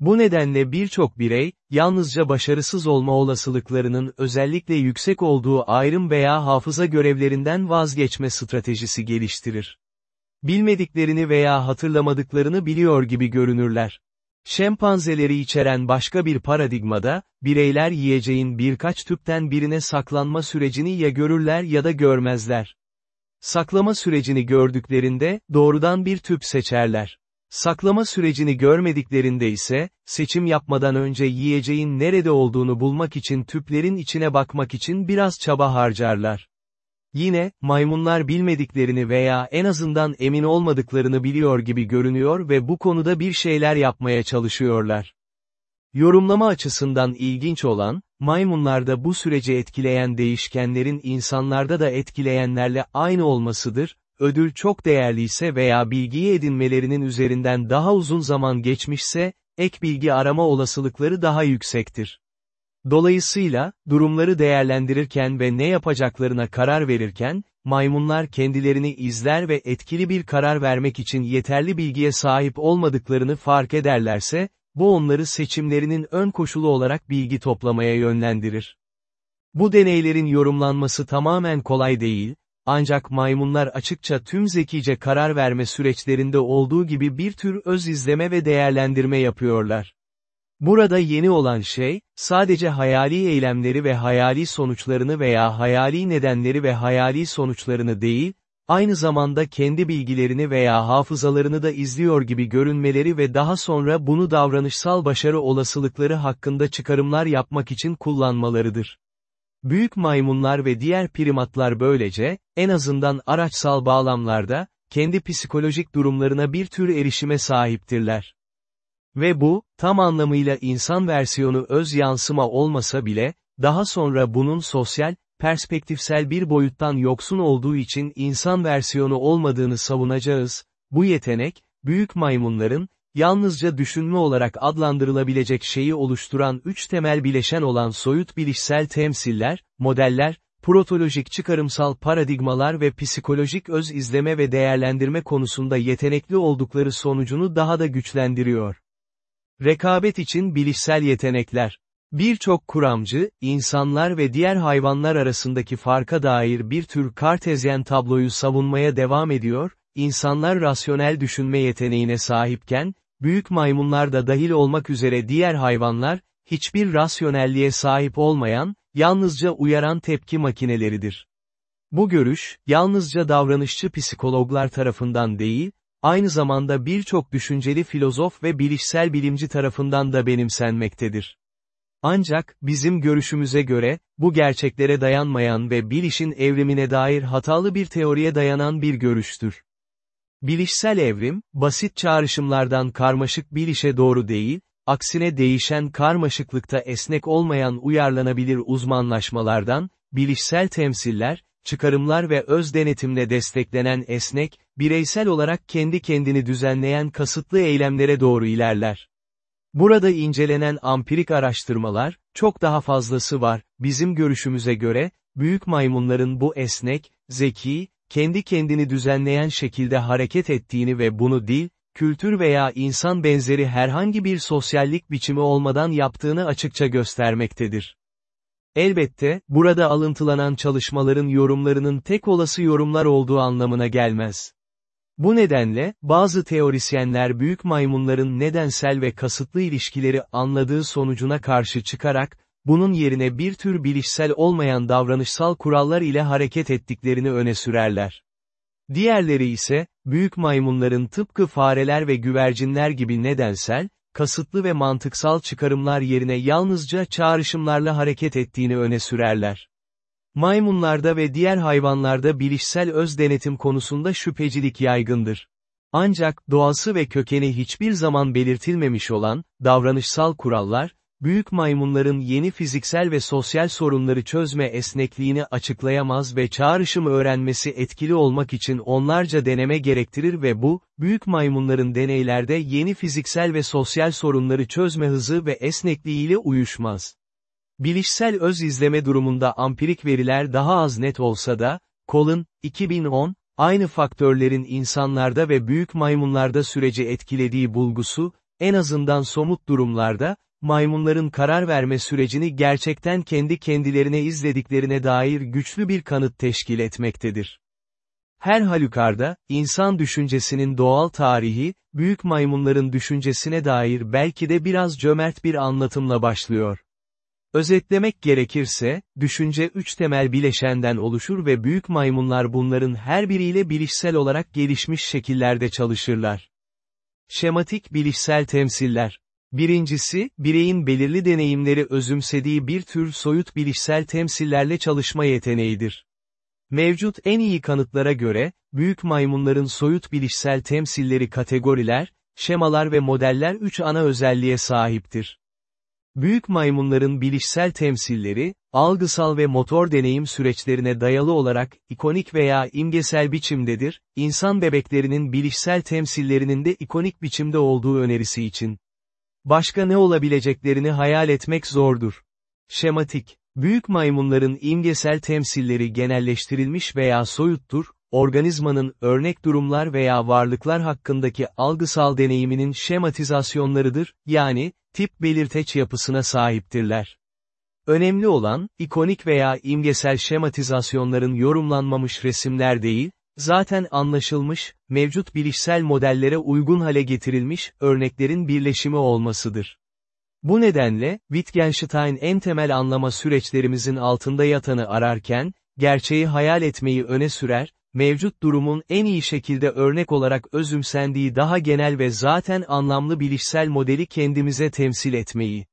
Bu nedenle birçok birey, yalnızca başarısız olma olasılıklarının özellikle yüksek olduğu ayrım veya hafıza görevlerinden vazgeçme stratejisi geliştirir. Bilmediklerini veya hatırlamadıklarını biliyor gibi görünürler. Şempanzeleri içeren başka bir paradigmada, bireyler yiyeceğin birkaç tüpten birine saklanma sürecini ya görürler ya da görmezler. Saklama sürecini gördüklerinde, doğrudan bir tüp seçerler. Saklama sürecini görmediklerinde ise, seçim yapmadan önce yiyeceğin nerede olduğunu bulmak için tüplerin içine bakmak için biraz çaba harcarlar. Yine, maymunlar bilmediklerini veya en azından emin olmadıklarını biliyor gibi görünüyor ve bu konuda bir şeyler yapmaya çalışıyorlar. Yorumlama açısından ilginç olan, maymunlarda bu süreci etkileyen değişkenlerin insanlarda da etkileyenlerle aynı olmasıdır, ödül çok değerliyse veya bilgiyi edinmelerinin üzerinden daha uzun zaman geçmişse, ek bilgi arama olasılıkları daha yüksektir. Dolayısıyla, durumları değerlendirirken ve ne yapacaklarına karar verirken, maymunlar kendilerini izler ve etkili bir karar vermek için yeterli bilgiye sahip olmadıklarını fark ederlerse, bu onları seçimlerinin ön koşulu olarak bilgi toplamaya yönlendirir. Bu deneylerin yorumlanması tamamen kolay değil, ancak maymunlar açıkça tüm zekice karar verme süreçlerinde olduğu gibi bir tür öz izleme ve değerlendirme yapıyorlar. Burada yeni olan şey, sadece hayali eylemleri ve hayali sonuçlarını veya hayali nedenleri ve hayali sonuçlarını değil, aynı zamanda kendi bilgilerini veya hafızalarını da izliyor gibi görünmeleri ve daha sonra bunu davranışsal başarı olasılıkları hakkında çıkarımlar yapmak için kullanmalarıdır. Büyük maymunlar ve diğer primatlar böylece, en azından araçsal bağlamlarda, kendi psikolojik durumlarına bir tür erişime sahiptirler. Ve bu, tam anlamıyla insan versiyonu öz yansıma olmasa bile, daha sonra bunun sosyal, perspektifsel bir boyuttan yoksun olduğu için insan versiyonu olmadığını savunacağız, bu yetenek, büyük maymunların, yalnızca düşünme olarak adlandırılabilecek şeyi oluşturan üç temel bileşen olan soyut bilişsel temsiller, modeller, protolojik çıkarımsal paradigmalar ve psikolojik öz izleme ve değerlendirme konusunda yetenekli oldukları sonucunu daha da güçlendiriyor. Rekabet için bilişsel yetenekler. Birçok kuramcı, insanlar ve diğer hayvanlar arasındaki farka dair bir tür kartezyen tabloyu savunmaya devam ediyor, insanlar rasyonel düşünme yeteneğine sahipken, büyük maymunlar da dahil olmak üzere diğer hayvanlar, hiçbir rasyonelliğe sahip olmayan, yalnızca uyaran tepki makineleridir. Bu görüş, yalnızca davranışçı psikologlar tarafından değil, aynı zamanda birçok düşünceli filozof ve bilişsel bilimci tarafından da benimsenmektedir. Ancak, bizim görüşümüze göre, bu gerçeklere dayanmayan ve bilişin evrimine dair hatalı bir teoriye dayanan bir görüştür. Bilişsel evrim, basit çağrışımlardan karmaşık bilişe doğru değil, aksine değişen karmaşıklıkta esnek olmayan uyarlanabilir uzmanlaşmalardan, bilişsel temsiller, çıkarımlar ve öz denetimle desteklenen esnek, bireysel olarak kendi kendini düzenleyen kasıtlı eylemlere doğru ilerler. Burada incelenen ampirik araştırmalar, çok daha fazlası var, bizim görüşümüze göre, büyük maymunların bu esnek, zeki, kendi kendini düzenleyen şekilde hareket ettiğini ve bunu dil, kültür veya insan benzeri herhangi bir sosyallik biçimi olmadan yaptığını açıkça göstermektedir. Elbette, burada alıntılanan çalışmaların yorumlarının tek olası yorumlar olduğu anlamına gelmez. Bu nedenle, bazı teorisyenler büyük maymunların nedensel ve kasıtlı ilişkileri anladığı sonucuna karşı çıkarak, bunun yerine bir tür bilişsel olmayan davranışsal kurallar ile hareket ettiklerini öne sürerler. Diğerleri ise, büyük maymunların tıpkı fareler ve güvercinler gibi nedensel, kasıtlı ve mantıksal çıkarımlar yerine yalnızca çağrışımlarla hareket ettiğini öne sürerler. Maymunlarda ve diğer hayvanlarda bilişsel öz denetim konusunda şüphecilik yaygındır. Ancak, doğası ve kökeni hiçbir zaman belirtilmemiş olan, davranışsal kurallar, büyük maymunların yeni fiziksel ve sosyal sorunları çözme esnekliğini açıklayamaz ve çağrışım öğrenmesi etkili olmak için onlarca deneme gerektirir ve bu, büyük maymunların deneylerde yeni fiziksel ve sosyal sorunları çözme hızı ve esnekliğiyle uyuşmaz. Bilişsel öz izleme durumunda ampirik veriler daha az net olsa da, Colin, 2010, aynı faktörlerin insanlarda ve büyük maymunlarda süreci etkilediği bulgusu, en azından somut durumlarda, maymunların karar verme sürecini gerçekten kendi kendilerine izlediklerine dair güçlü bir kanıt teşkil etmektedir. Her halükarda, insan düşüncesinin doğal tarihi, büyük maymunların düşüncesine dair belki de biraz cömert bir anlatımla başlıyor. Özetlemek gerekirse, düşünce üç temel bileşenden oluşur ve büyük maymunlar bunların her biriyle bilişsel olarak gelişmiş şekillerde çalışırlar. Şematik bilişsel temsiller. Birincisi, bireyin belirli deneyimleri özümsediği bir tür soyut bilişsel temsillerle çalışma yeteneğidir. Mevcut en iyi kanıtlara göre, büyük maymunların soyut bilişsel temsilleri kategoriler, şemalar ve modeller üç ana özelliğe sahiptir. Büyük maymunların bilişsel temsilleri, algısal ve motor deneyim süreçlerine dayalı olarak, ikonik veya imgesel biçimdedir, insan bebeklerinin bilişsel temsillerinin de ikonik biçimde olduğu önerisi için. Başka ne olabileceklerini hayal etmek zordur. Şematik, büyük maymunların imgesel temsilleri genelleştirilmiş veya soyuttur, organizmanın örnek durumlar veya varlıklar hakkındaki algısal deneyiminin şematizasyonlarıdır, yani, tip belirteç yapısına sahiptirler. Önemli olan, ikonik veya imgesel şematizasyonların yorumlanmamış resimler değil, zaten anlaşılmış, mevcut bilişsel modellere uygun hale getirilmiş, örneklerin birleşimi olmasıdır. Bu nedenle, Wittgenstein en temel anlama süreçlerimizin altında yatanı ararken, gerçeği hayal etmeyi öne sürer, mevcut durumun en iyi şekilde örnek olarak özümsendiği daha genel ve zaten anlamlı bilişsel modeli kendimize temsil etmeyi.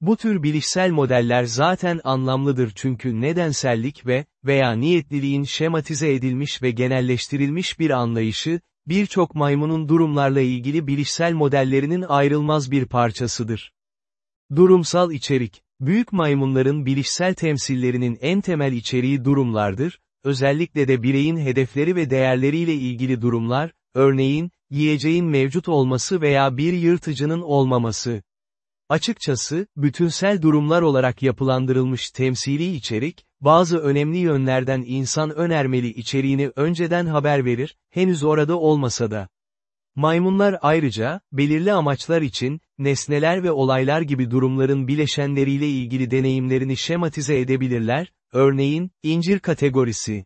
Bu tür bilişsel modeller zaten anlamlıdır çünkü nedensellik ve, veya niyetliliğin şematize edilmiş ve genelleştirilmiş bir anlayışı, birçok maymunun durumlarla ilgili bilişsel modellerinin ayrılmaz bir parçasıdır. Durumsal içerik, büyük maymunların bilişsel temsillerinin en temel içeriği durumlardır, özellikle de bireyin hedefleri ve değerleriyle ilgili durumlar, örneğin, yiyeceğin mevcut olması veya bir yırtıcının olmaması. Açıkçası, bütünsel durumlar olarak yapılandırılmış temsili içerik, bazı önemli yönlerden insan önermeli içeriğini önceden haber verir, henüz orada olmasa da. Maymunlar ayrıca, belirli amaçlar için, nesneler ve olaylar gibi durumların bileşenleriyle ilgili deneyimlerini şematize edebilirler, örneğin, incir kategorisi.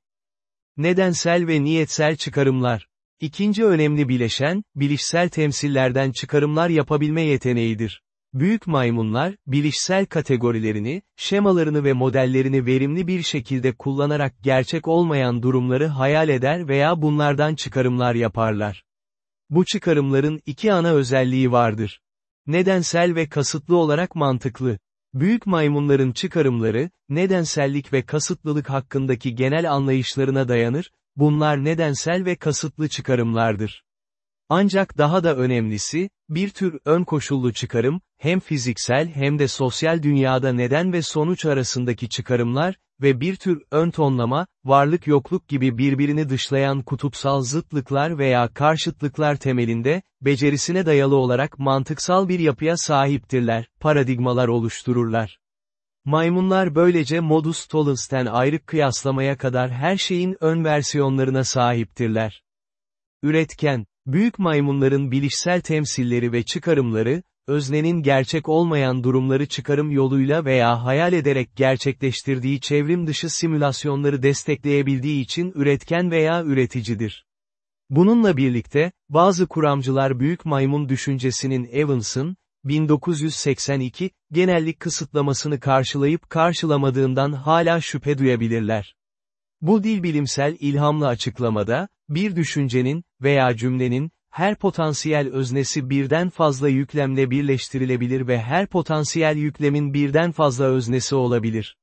Nedensel ve niyetsel çıkarımlar. İkinci önemli bileşen, bilişsel temsillerden çıkarımlar yapabilme yeteneğidir. Büyük maymunlar, bilişsel kategorilerini, şemalarını ve modellerini verimli bir şekilde kullanarak gerçek olmayan durumları hayal eder veya bunlardan çıkarımlar yaparlar. Bu çıkarımların iki ana özelliği vardır. Nedensel ve kasıtlı olarak mantıklı. Büyük maymunların çıkarımları, nedensellik ve kasıtlılık hakkındaki genel anlayışlarına dayanır, bunlar nedensel ve kasıtlı çıkarımlardır. Ancak daha da önemlisi, bir tür ön koşullu çıkarım, hem fiziksel hem de sosyal dünyada neden ve sonuç arasındaki çıkarımlar, ve bir tür ön tonlama, varlık yokluk gibi birbirini dışlayan kutupsal zıtlıklar veya karşıtlıklar temelinde, becerisine dayalı olarak mantıksal bir yapıya sahiptirler, paradigmalar oluştururlar. Maymunlar böylece modus tollens'ten ayrık kıyaslamaya kadar her şeyin ön versiyonlarına sahiptirler. Üretken, büyük maymunların bilişsel temsilleri ve çıkarımları, öznenin gerçek olmayan durumları çıkarım yoluyla veya hayal ederek gerçekleştirdiği çevrim dışı simülasyonları destekleyebildiği için üretken veya üreticidir. Bununla birlikte, bazı kuramcılar büyük maymun düşüncesinin Evans'ın, 1982, genellik kısıtlamasını karşılayıp karşılamadığından hala şüphe duyabilirler. Bu dil bilimsel ilhamlı açıklamada, bir düşüncenin, veya cümlenin, her potansiyel öznesi birden fazla yüklemle birleştirilebilir ve her potansiyel yüklemin birden fazla öznesi olabilir.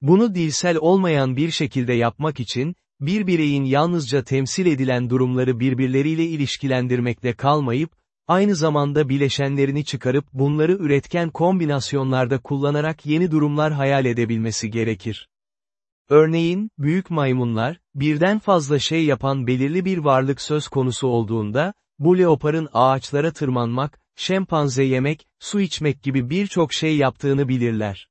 Bunu dilsel olmayan bir şekilde yapmak için, bir bireyin yalnızca temsil edilen durumları birbirleriyle ilişkilendirmekle kalmayıp, aynı zamanda bileşenlerini çıkarıp bunları üretken kombinasyonlarda kullanarak yeni durumlar hayal edebilmesi gerekir. Örneğin, büyük maymunlar, birden fazla şey yapan belirli bir varlık söz konusu olduğunda, bu leoparın ağaçlara tırmanmak, şempanze yemek, su içmek gibi birçok şey yaptığını bilirler.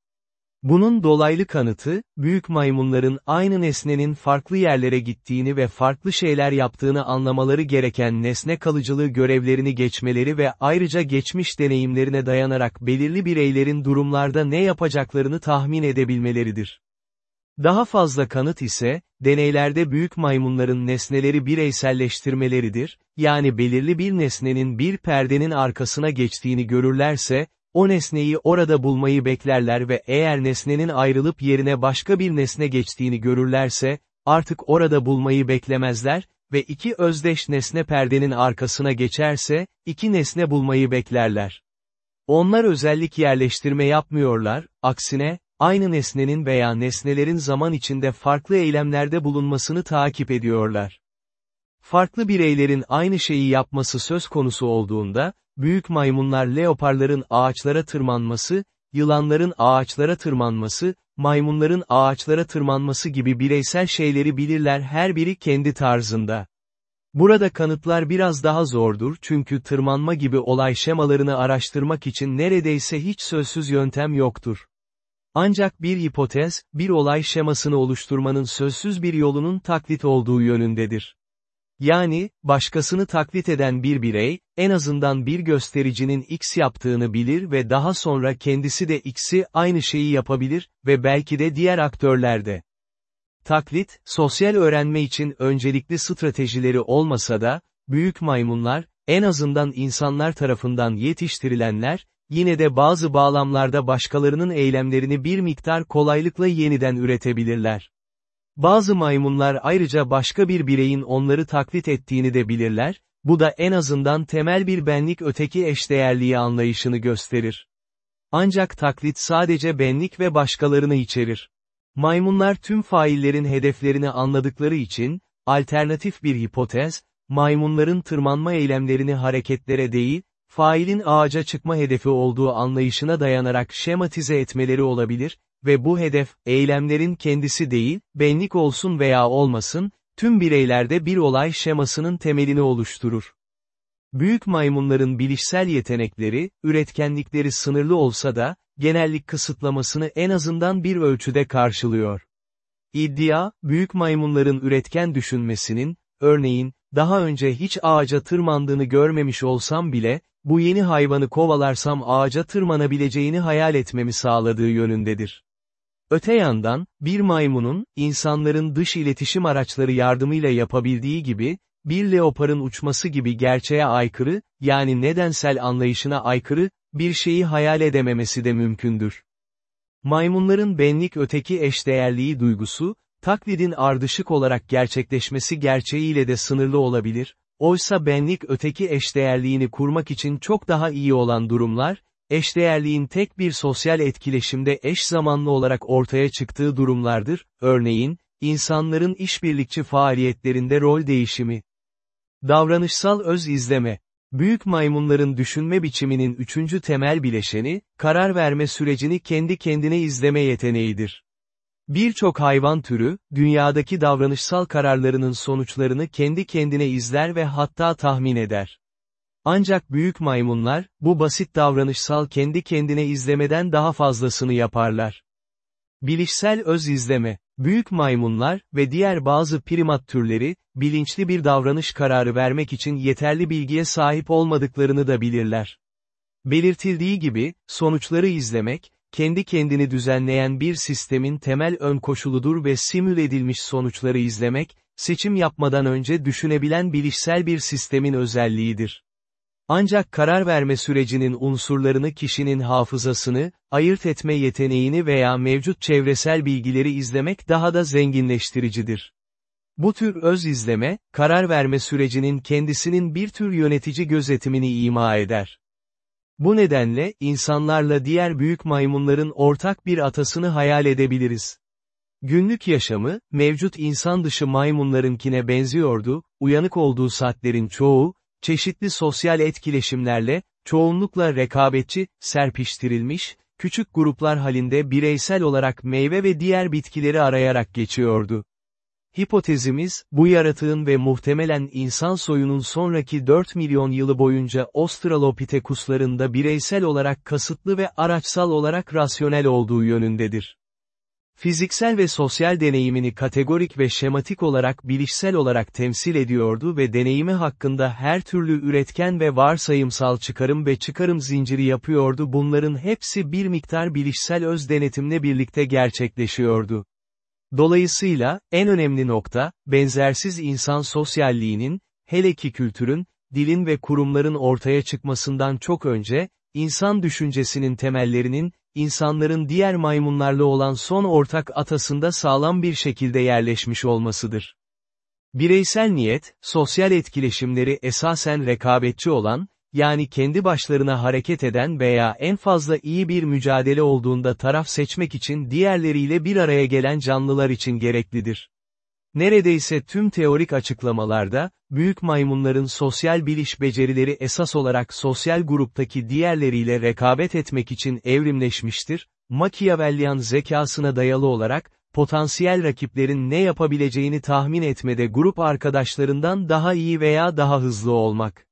Bunun dolaylı kanıtı, büyük maymunların aynı nesnenin farklı yerlere gittiğini ve farklı şeyler yaptığını anlamaları gereken nesne kalıcılığı görevlerini geçmeleri ve ayrıca geçmiş deneyimlerine dayanarak belirli bireylerin durumlarda ne yapacaklarını tahmin edebilmeleridir. Daha fazla kanıt ise, deneylerde büyük maymunların nesneleri bireyselleştirmeleridir, yani belirli bir nesnenin bir perdenin arkasına geçtiğini görürlerse, o nesneyi orada bulmayı beklerler ve eğer nesnenin ayrılıp yerine başka bir nesne geçtiğini görürlerse, artık orada bulmayı beklemezler, ve iki özdeş nesne perdenin arkasına geçerse, iki nesne bulmayı beklerler. Onlar özellik yerleştirme yapmıyorlar, aksine, aynı nesnenin veya nesnelerin zaman içinde farklı eylemlerde bulunmasını takip ediyorlar. Farklı bireylerin aynı şeyi yapması söz konusu olduğunda, büyük maymunlar leoparların ağaçlara tırmanması, yılanların ağaçlara tırmanması, maymunların ağaçlara tırmanması gibi bireysel şeyleri bilirler her biri kendi tarzında. Burada kanıtlar biraz daha zordur çünkü tırmanma gibi olay şemalarını araştırmak için neredeyse hiç sözsüz yöntem yoktur. Ancak bir hipotez, bir olay şemasını oluşturmanın sözsüz bir yolunun taklit olduğu yönündedir. Yani, başkasını taklit eden bir birey, en azından bir göstericinin X yaptığını bilir ve daha sonra kendisi de X'i aynı şeyi yapabilir ve belki de diğer aktörler de. Taklit, sosyal öğrenme için öncelikli stratejileri olmasa da, büyük maymunlar, en azından insanlar tarafından yetiştirilenler, yine de bazı bağlamlarda başkalarının eylemlerini bir miktar kolaylıkla yeniden üretebilirler. Bazı maymunlar ayrıca başka bir bireyin onları taklit ettiğini de bilirler, bu da en azından temel bir benlik öteki eşdeğerliği anlayışını gösterir. Ancak taklit sadece benlik ve başkalarını içerir. Maymunlar tüm faillerin hedeflerini anladıkları için, alternatif bir hipotez, maymunların tırmanma eylemlerini hareketlere değil, failin ağaca çıkma hedefi olduğu anlayışına dayanarak şematize etmeleri olabilir, ve bu hedef, eylemlerin kendisi değil, benlik olsun veya olmasın, tüm bireylerde bir olay şemasının temelini oluşturur. Büyük maymunların bilişsel yetenekleri, üretkenlikleri sınırlı olsa da, genellik kısıtlamasını en azından bir ölçüde karşılıyor. İddia, büyük maymunların üretken düşünmesinin, örneğin, daha önce hiç ağaca tırmandığını görmemiş olsam bile, bu yeni hayvanı kovalarsam ağaca tırmanabileceğini hayal etmemi sağladığı yönündedir. Öte yandan, bir maymunun, insanların dış iletişim araçları yardımıyla yapabildiği gibi, bir leoparın uçması gibi gerçeğe aykırı, yani nedensel anlayışına aykırı, bir şeyi hayal edememesi de mümkündür. Maymunların benlik öteki eşdeğerliği duygusu, taklidin ardışık olarak gerçekleşmesi gerçeğiyle de sınırlı olabilir, oysa benlik öteki eşdeğerliğini kurmak için çok daha iyi olan durumlar, eşdeğerliğin tek bir sosyal etkileşimde eş zamanlı olarak ortaya çıktığı durumlardır, örneğin, insanların işbirlikçi faaliyetlerinde rol değişimi. Davranışsal öz izleme. Büyük maymunların düşünme biçiminin üçüncü temel bileşeni, karar verme sürecini kendi kendine izleme yeteneğidir. Birçok hayvan türü, dünyadaki davranışsal kararlarının sonuçlarını kendi kendine izler ve hatta tahmin eder. Ancak büyük maymunlar, bu basit davranışsal kendi kendine izlemeden daha fazlasını yaparlar. Bilişsel öz izleme, büyük maymunlar ve diğer bazı primat türleri, bilinçli bir davranış kararı vermek için yeterli bilgiye sahip olmadıklarını da bilirler. Belirtildiği gibi, sonuçları izlemek, kendi kendini düzenleyen bir sistemin temel ön koşuludur ve simül edilmiş sonuçları izlemek, seçim yapmadan önce düşünebilen bilişsel bir sistemin özelliğidir. Ancak karar verme sürecinin unsurlarını kişinin hafızasını, ayırt etme yeteneğini veya mevcut çevresel bilgileri izlemek daha da zenginleştiricidir. Bu tür öz izleme, karar verme sürecinin kendisinin bir tür yönetici gözetimini ima eder. Bu nedenle, insanlarla diğer büyük maymunların ortak bir atasını hayal edebiliriz. Günlük yaşamı, mevcut insan dışı maymunlarınkine benziyordu, uyanık olduğu saatlerin çoğu, çeşitli sosyal etkileşimlerle, çoğunlukla rekabetçi, serpiştirilmiş, küçük gruplar halinde bireysel olarak meyve ve diğer bitkileri arayarak geçiyordu. Hipotezimiz, bu yaratığın ve muhtemelen insan soyunun sonraki 4 milyon yılı boyunca Australopithecus'larında bireysel olarak kasıtlı ve araçsal olarak rasyonel olduğu yönündedir. Fiziksel ve sosyal deneyimini kategorik ve şematik olarak bilişsel olarak temsil ediyordu ve deneyimi hakkında her türlü üretken ve varsayımsal çıkarım ve çıkarım zinciri yapıyordu bunların hepsi bir miktar bilişsel öz denetimle birlikte gerçekleşiyordu. Dolayısıyla, en önemli nokta, benzersiz insan sosyalliğinin, hele ki kültürün, dilin ve kurumların ortaya çıkmasından çok önce, insan düşüncesinin temellerinin, insanların diğer maymunlarla olan son ortak atasında sağlam bir şekilde yerleşmiş olmasıdır. Bireysel niyet, sosyal etkileşimleri esasen rekabetçi olan, yani kendi başlarına hareket eden veya en fazla iyi bir mücadele olduğunda taraf seçmek için diğerleriyle bir araya gelen canlılar için gereklidir. Neredeyse tüm teorik açıklamalarda, büyük maymunların sosyal biliş becerileri esas olarak sosyal gruptaki diğerleriyle rekabet etmek için evrimleşmiştir, Machiavellian zekasına dayalı olarak, potansiyel rakiplerin ne yapabileceğini tahmin etmede grup arkadaşlarından daha iyi veya daha hızlı olmak.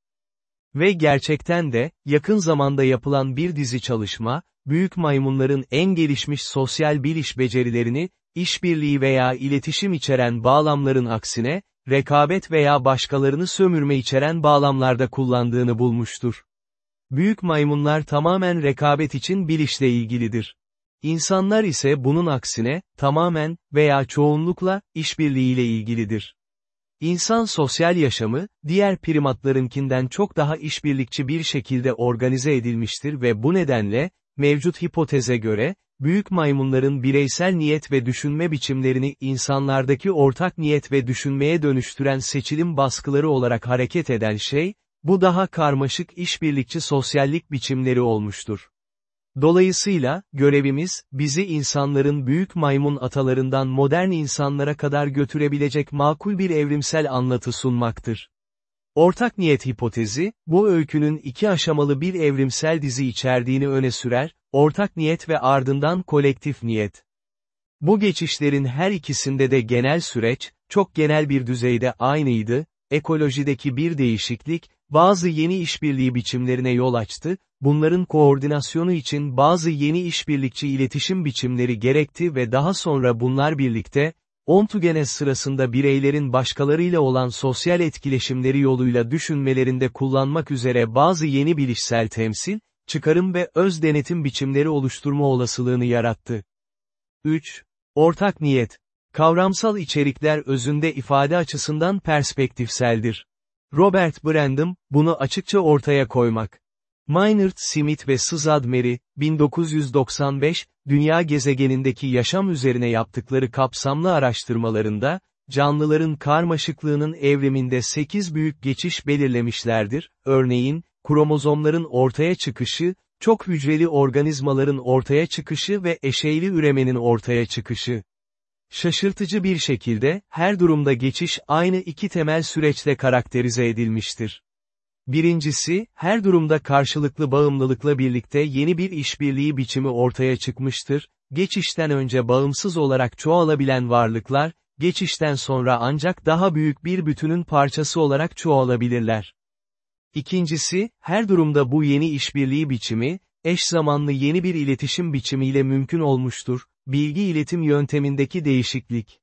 Ve gerçekten de, yakın zamanda yapılan bir dizi çalışma, büyük maymunların en gelişmiş sosyal biliş becerilerini, işbirliği veya iletişim içeren bağlamların aksine, rekabet veya başkalarını sömürme içeren bağlamlarda kullandığını bulmuştur. Büyük maymunlar tamamen rekabet için bilişle ilgilidir. İnsanlar ise bunun aksine, tamamen, veya çoğunlukla, işbirliğiyle ilgilidir. İnsan sosyal yaşamı, diğer primatlarınkinden çok daha işbirlikçi bir şekilde organize edilmiştir ve bu nedenle, mevcut hipoteze göre, büyük maymunların bireysel niyet ve düşünme biçimlerini insanlardaki ortak niyet ve düşünmeye dönüştüren seçilim baskıları olarak hareket eden şey, bu daha karmaşık işbirlikçi sosyallik biçimleri olmuştur. Dolayısıyla, görevimiz, bizi insanların büyük maymun atalarından modern insanlara kadar götürebilecek makul bir evrimsel anlatı sunmaktır. Ortak niyet hipotezi, bu öykünün iki aşamalı bir evrimsel dizi içerdiğini öne sürer, ortak niyet ve ardından kolektif niyet. Bu geçişlerin her ikisinde de genel süreç, çok genel bir düzeyde aynıydı, ekolojideki bir değişiklik, bazı yeni işbirliği biçimlerine yol açtı, bunların koordinasyonu için bazı yeni işbirlikçi iletişim biçimleri gerekti ve daha sonra bunlar birlikte, ontogenes sırasında bireylerin başkalarıyla olan sosyal etkileşimleri yoluyla düşünmelerinde kullanmak üzere bazı yeni bilişsel temsil, çıkarım ve öz denetim biçimleri oluşturma olasılığını yarattı. 3. Ortak niyet. Kavramsal içerikler özünde ifade açısından perspektifseldir. Robert Brandom, bunu açıkça ortaya koymak. Maynard Smith ve Szad Mary, 1995, dünya gezegenindeki yaşam üzerine yaptıkları kapsamlı araştırmalarında, canlıların karmaşıklığının evriminde 8 büyük geçiş belirlemişlerdir, örneğin, kromozomların ortaya çıkışı, çok hücreli organizmaların ortaya çıkışı ve eşeyli üremenin ortaya çıkışı. Şaşırtıcı bir şekilde, her durumda geçiş aynı iki temel süreçle karakterize edilmiştir. Birincisi, her durumda karşılıklı bağımlılıkla birlikte yeni bir işbirliği biçimi ortaya çıkmıştır, geçişten önce bağımsız olarak çoğalabilen varlıklar, geçişten sonra ancak daha büyük bir bütünün parçası olarak çoğalabilirler. İkincisi, her durumda bu yeni işbirliği biçimi, eş zamanlı yeni bir iletişim biçimiyle mümkün olmuştur, bilgi iletim yöntemindeki değişiklik.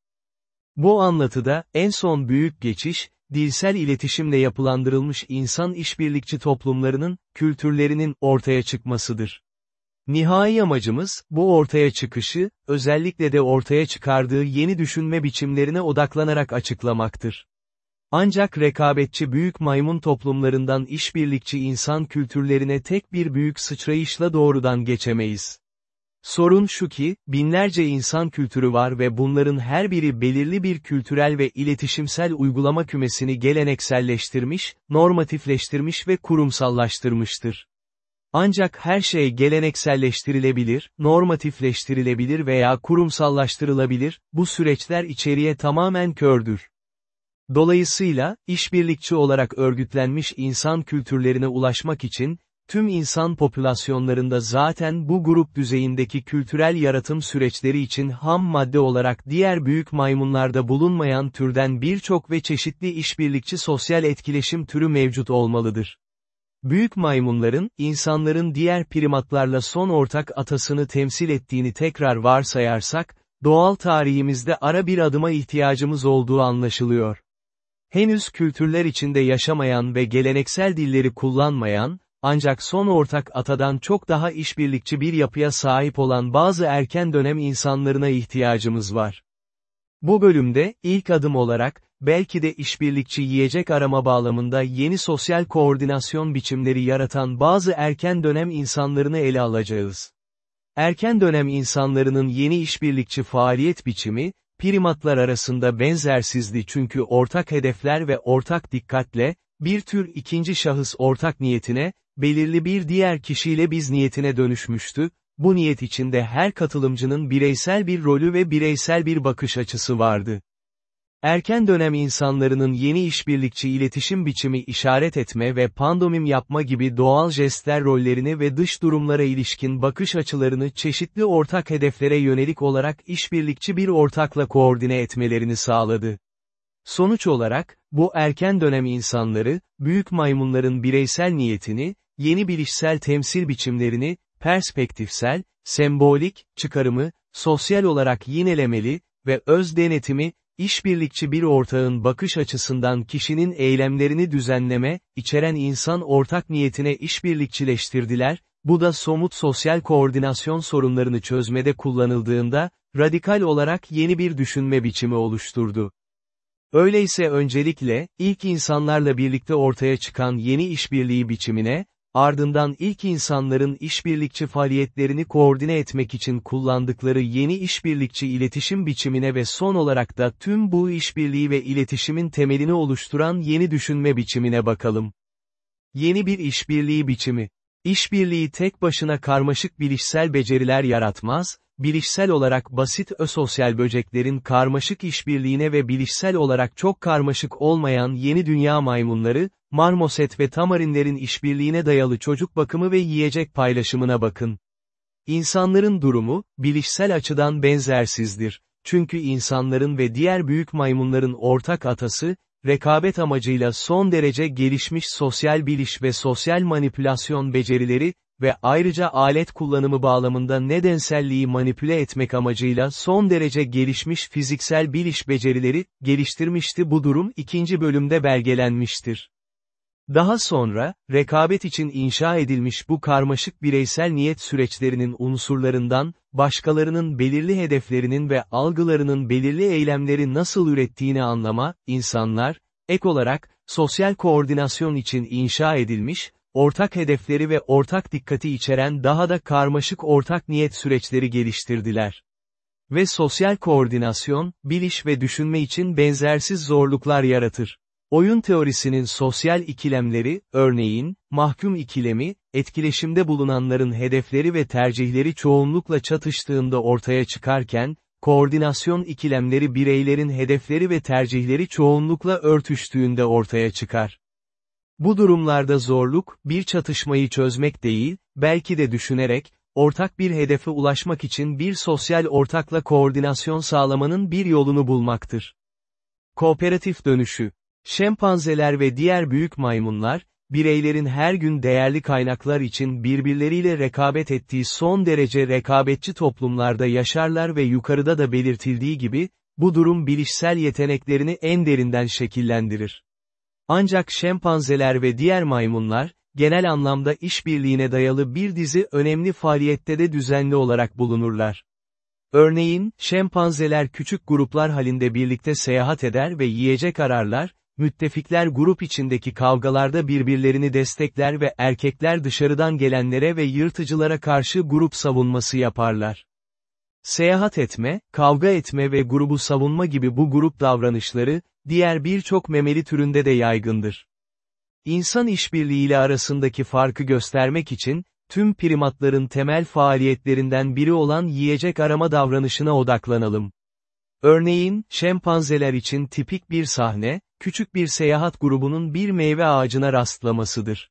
Bu anlatıda, en son büyük geçiş, dilsel iletişimle yapılandırılmış insan işbirlikçi toplumlarının, kültürlerinin ortaya çıkmasıdır. Nihai amacımız, bu ortaya çıkışı, özellikle de ortaya çıkardığı yeni düşünme biçimlerine odaklanarak açıklamaktır. Ancak rekabetçi büyük maymun toplumlarından işbirlikçi insan kültürlerine tek bir büyük sıçrayışla doğrudan geçemeyiz. Sorun şu ki, binlerce insan kültürü var ve bunların her biri belirli bir kültürel ve iletişimsel uygulama kümesini gelenekselleştirmiş, normatifleştirmiş ve kurumsallaştırmıştır. Ancak her şey gelenekselleştirilebilir, normatifleştirilebilir veya kurumsallaştırılabilir, bu süreçler içeriye tamamen kördür. Dolayısıyla, işbirlikçi olarak örgütlenmiş insan kültürlerine ulaşmak için, tüm insan popülasyonlarında zaten bu grup düzeyindeki kültürel yaratım süreçleri için ham madde olarak diğer büyük maymunlarda bulunmayan türden birçok ve çeşitli işbirlikçi sosyal etkileşim türü mevcut olmalıdır. Büyük maymunların, insanların diğer primatlarla son ortak atasını temsil ettiğini tekrar varsayarsak, doğal tarihimizde ara bir adıma ihtiyacımız olduğu anlaşılıyor. Henüz kültürler içinde yaşamayan ve geleneksel dilleri kullanmayan, ancak son ortak atadan çok daha işbirlikçi bir yapıya sahip olan bazı erken dönem insanlarına ihtiyacımız var. Bu bölümde, ilk adım olarak, belki de işbirlikçi yiyecek arama bağlamında yeni sosyal koordinasyon biçimleri yaratan bazı erken dönem insanlarını ele alacağız. Erken dönem insanlarının yeni işbirlikçi faaliyet biçimi, primatlar arasında benzersizdi çünkü ortak hedefler ve ortak dikkatle, bir tür ikinci şahıs ortak niyetine, belirli bir diğer kişiyle biz niyetine dönüşmüştü, bu niyet içinde her katılımcının bireysel bir rolü ve bireysel bir bakış açısı vardı. Erken dönem insanlarının yeni işbirlikçi iletişim biçimi işaret etme ve pandomim yapma gibi doğal jestler rollerini ve dış durumlara ilişkin bakış açılarını çeşitli ortak hedeflere yönelik olarak işbirlikçi bir ortakla koordine etmelerini sağladı. Sonuç olarak, bu erken dönem insanları, büyük maymunların bireysel niyetini, yeni bilişsel temsil biçimlerini, perspektifsel, sembolik, çıkarımı, sosyal olarak yinelemeli ve öz denetimi, işbirlikçi bir ortağın bakış açısından kişinin eylemlerini düzenleme, içeren insan ortak niyetine işbirlikçileştirdiler, bu da somut sosyal koordinasyon sorunlarını çözmede kullanıldığında, radikal olarak yeni bir düşünme biçimi oluşturdu. Öyleyse öncelikle, ilk insanlarla birlikte ortaya çıkan yeni işbirliği biçimine, ardından ilk insanların işbirlikçi faaliyetlerini koordine etmek için kullandıkları yeni işbirlikçi iletişim biçimine ve son olarak da tüm bu işbirliği ve iletişimin temelini oluşturan yeni düşünme biçimine bakalım. Yeni bir işbirliği biçimi. İşbirliği tek başına karmaşık bilişsel beceriler yaratmaz, bilişsel olarak basit ösosyal böceklerin karmaşık işbirliğine ve bilişsel olarak çok karmaşık olmayan yeni dünya maymunları, marmoset ve tamarinlerin işbirliğine dayalı çocuk bakımı ve yiyecek paylaşımına bakın. İnsanların durumu, bilişsel açıdan benzersizdir. Çünkü insanların ve diğer büyük maymunların ortak atası, rekabet amacıyla son derece gelişmiş sosyal biliş ve sosyal manipülasyon becerileri, ve ayrıca alet kullanımı bağlamında nedenselliği manipüle etmek amacıyla son derece gelişmiş fiziksel biliş becerileri, geliştirmişti bu durum ikinci bölümde belgelenmiştir. Daha sonra, rekabet için inşa edilmiş bu karmaşık bireysel niyet süreçlerinin unsurlarından, başkalarının belirli hedeflerinin ve algılarının belirli eylemleri nasıl ürettiğini anlama, insanlar, ek olarak, sosyal koordinasyon için inşa edilmiş, ortak hedefleri ve ortak dikkati içeren daha da karmaşık ortak niyet süreçleri geliştirdiler. Ve sosyal koordinasyon, biliş ve düşünme için benzersiz zorluklar yaratır. Oyun teorisinin sosyal ikilemleri, örneğin, mahkum ikilemi, etkileşimde bulunanların hedefleri ve tercihleri çoğunlukla çatıştığında ortaya çıkarken, koordinasyon ikilemleri bireylerin hedefleri ve tercihleri çoğunlukla örtüştüğünde ortaya çıkar. Bu durumlarda zorluk, bir çatışmayı çözmek değil, belki de düşünerek, ortak bir hedefe ulaşmak için bir sosyal ortakla koordinasyon sağlamanın bir yolunu bulmaktır. Kooperatif dönüşü Şempanzeler ve diğer büyük maymunlar, bireylerin her gün değerli kaynaklar için birbirleriyle rekabet ettiği son derece rekabetçi toplumlarda yaşarlar ve yukarıda da belirtildiği gibi, bu durum bilişsel yeteneklerini en derinden şekillendirir. Ancak şempanzeler ve diğer maymunlar, genel anlamda işbirliğine dayalı bir dizi önemli faaliyette de düzenli olarak bulunurlar. Örneğin, şempanzeler küçük gruplar halinde birlikte seyahat eder ve yiyecek ararlar, müttefikler grup içindeki kavgalarda birbirlerini destekler ve erkekler dışarıdan gelenlere ve yırtıcılara karşı grup savunması yaparlar. Seyahat etme, kavga etme ve grubu savunma gibi bu grup davranışları, diğer birçok memeli türünde de yaygındır. İnsan işbirliğiyle arasındaki farkı göstermek için, tüm primatların temel faaliyetlerinden biri olan yiyecek arama davranışına odaklanalım. Örneğin, şempanzeler için tipik bir sahne, küçük bir seyahat grubunun bir meyve ağacına rastlamasıdır.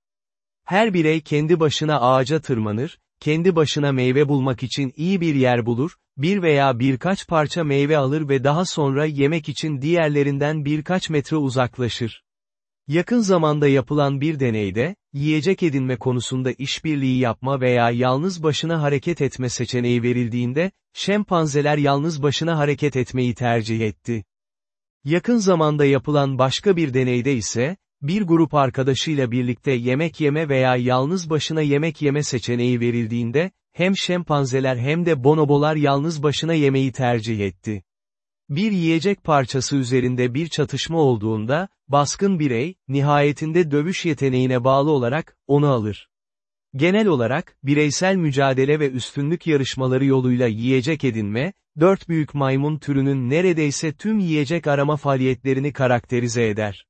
Her birey kendi başına ağaca tırmanır, kendi başına meyve bulmak için iyi bir yer bulur, bir veya birkaç parça meyve alır ve daha sonra yemek için diğerlerinden birkaç metre uzaklaşır. Yakın zamanda yapılan bir deneyde, yiyecek edinme konusunda işbirliği yapma veya yalnız başına hareket etme seçeneği verildiğinde, şempanzeler yalnız başına hareket etmeyi tercih etti. Yakın zamanda yapılan başka bir deneyde ise, bir grup arkadaşıyla birlikte yemek yeme veya yalnız başına yemek yeme seçeneği verildiğinde, hem şempanzeler hem de bonobolar yalnız başına yemeği tercih etti. Bir yiyecek parçası üzerinde bir çatışma olduğunda, baskın birey, nihayetinde dövüş yeteneğine bağlı olarak, onu alır. Genel olarak, bireysel mücadele ve üstünlük yarışmaları yoluyla yiyecek edinme, dört büyük maymun türünün neredeyse tüm yiyecek arama faaliyetlerini karakterize eder.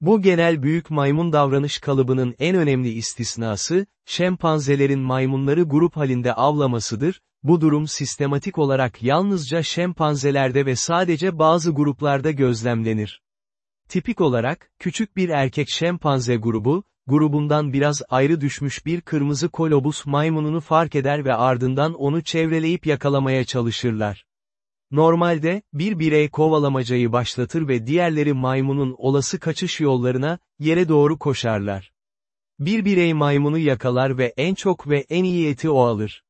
Bu genel büyük maymun davranış kalıbının en önemli istisnası, şempanzelerin maymunları grup halinde avlamasıdır, bu durum sistematik olarak yalnızca şempanzelerde ve sadece bazı gruplarda gözlemlenir. Tipik olarak, küçük bir erkek şempanze grubu, grubundan biraz ayrı düşmüş bir kırmızı kolobus maymununu fark eder ve ardından onu çevreleyip yakalamaya çalışırlar. Normalde, bir birey kovalamacayı başlatır ve diğerleri maymunun olası kaçış yollarına, yere doğru koşarlar. Bir birey maymunu yakalar ve en çok ve en iyi eti o alır.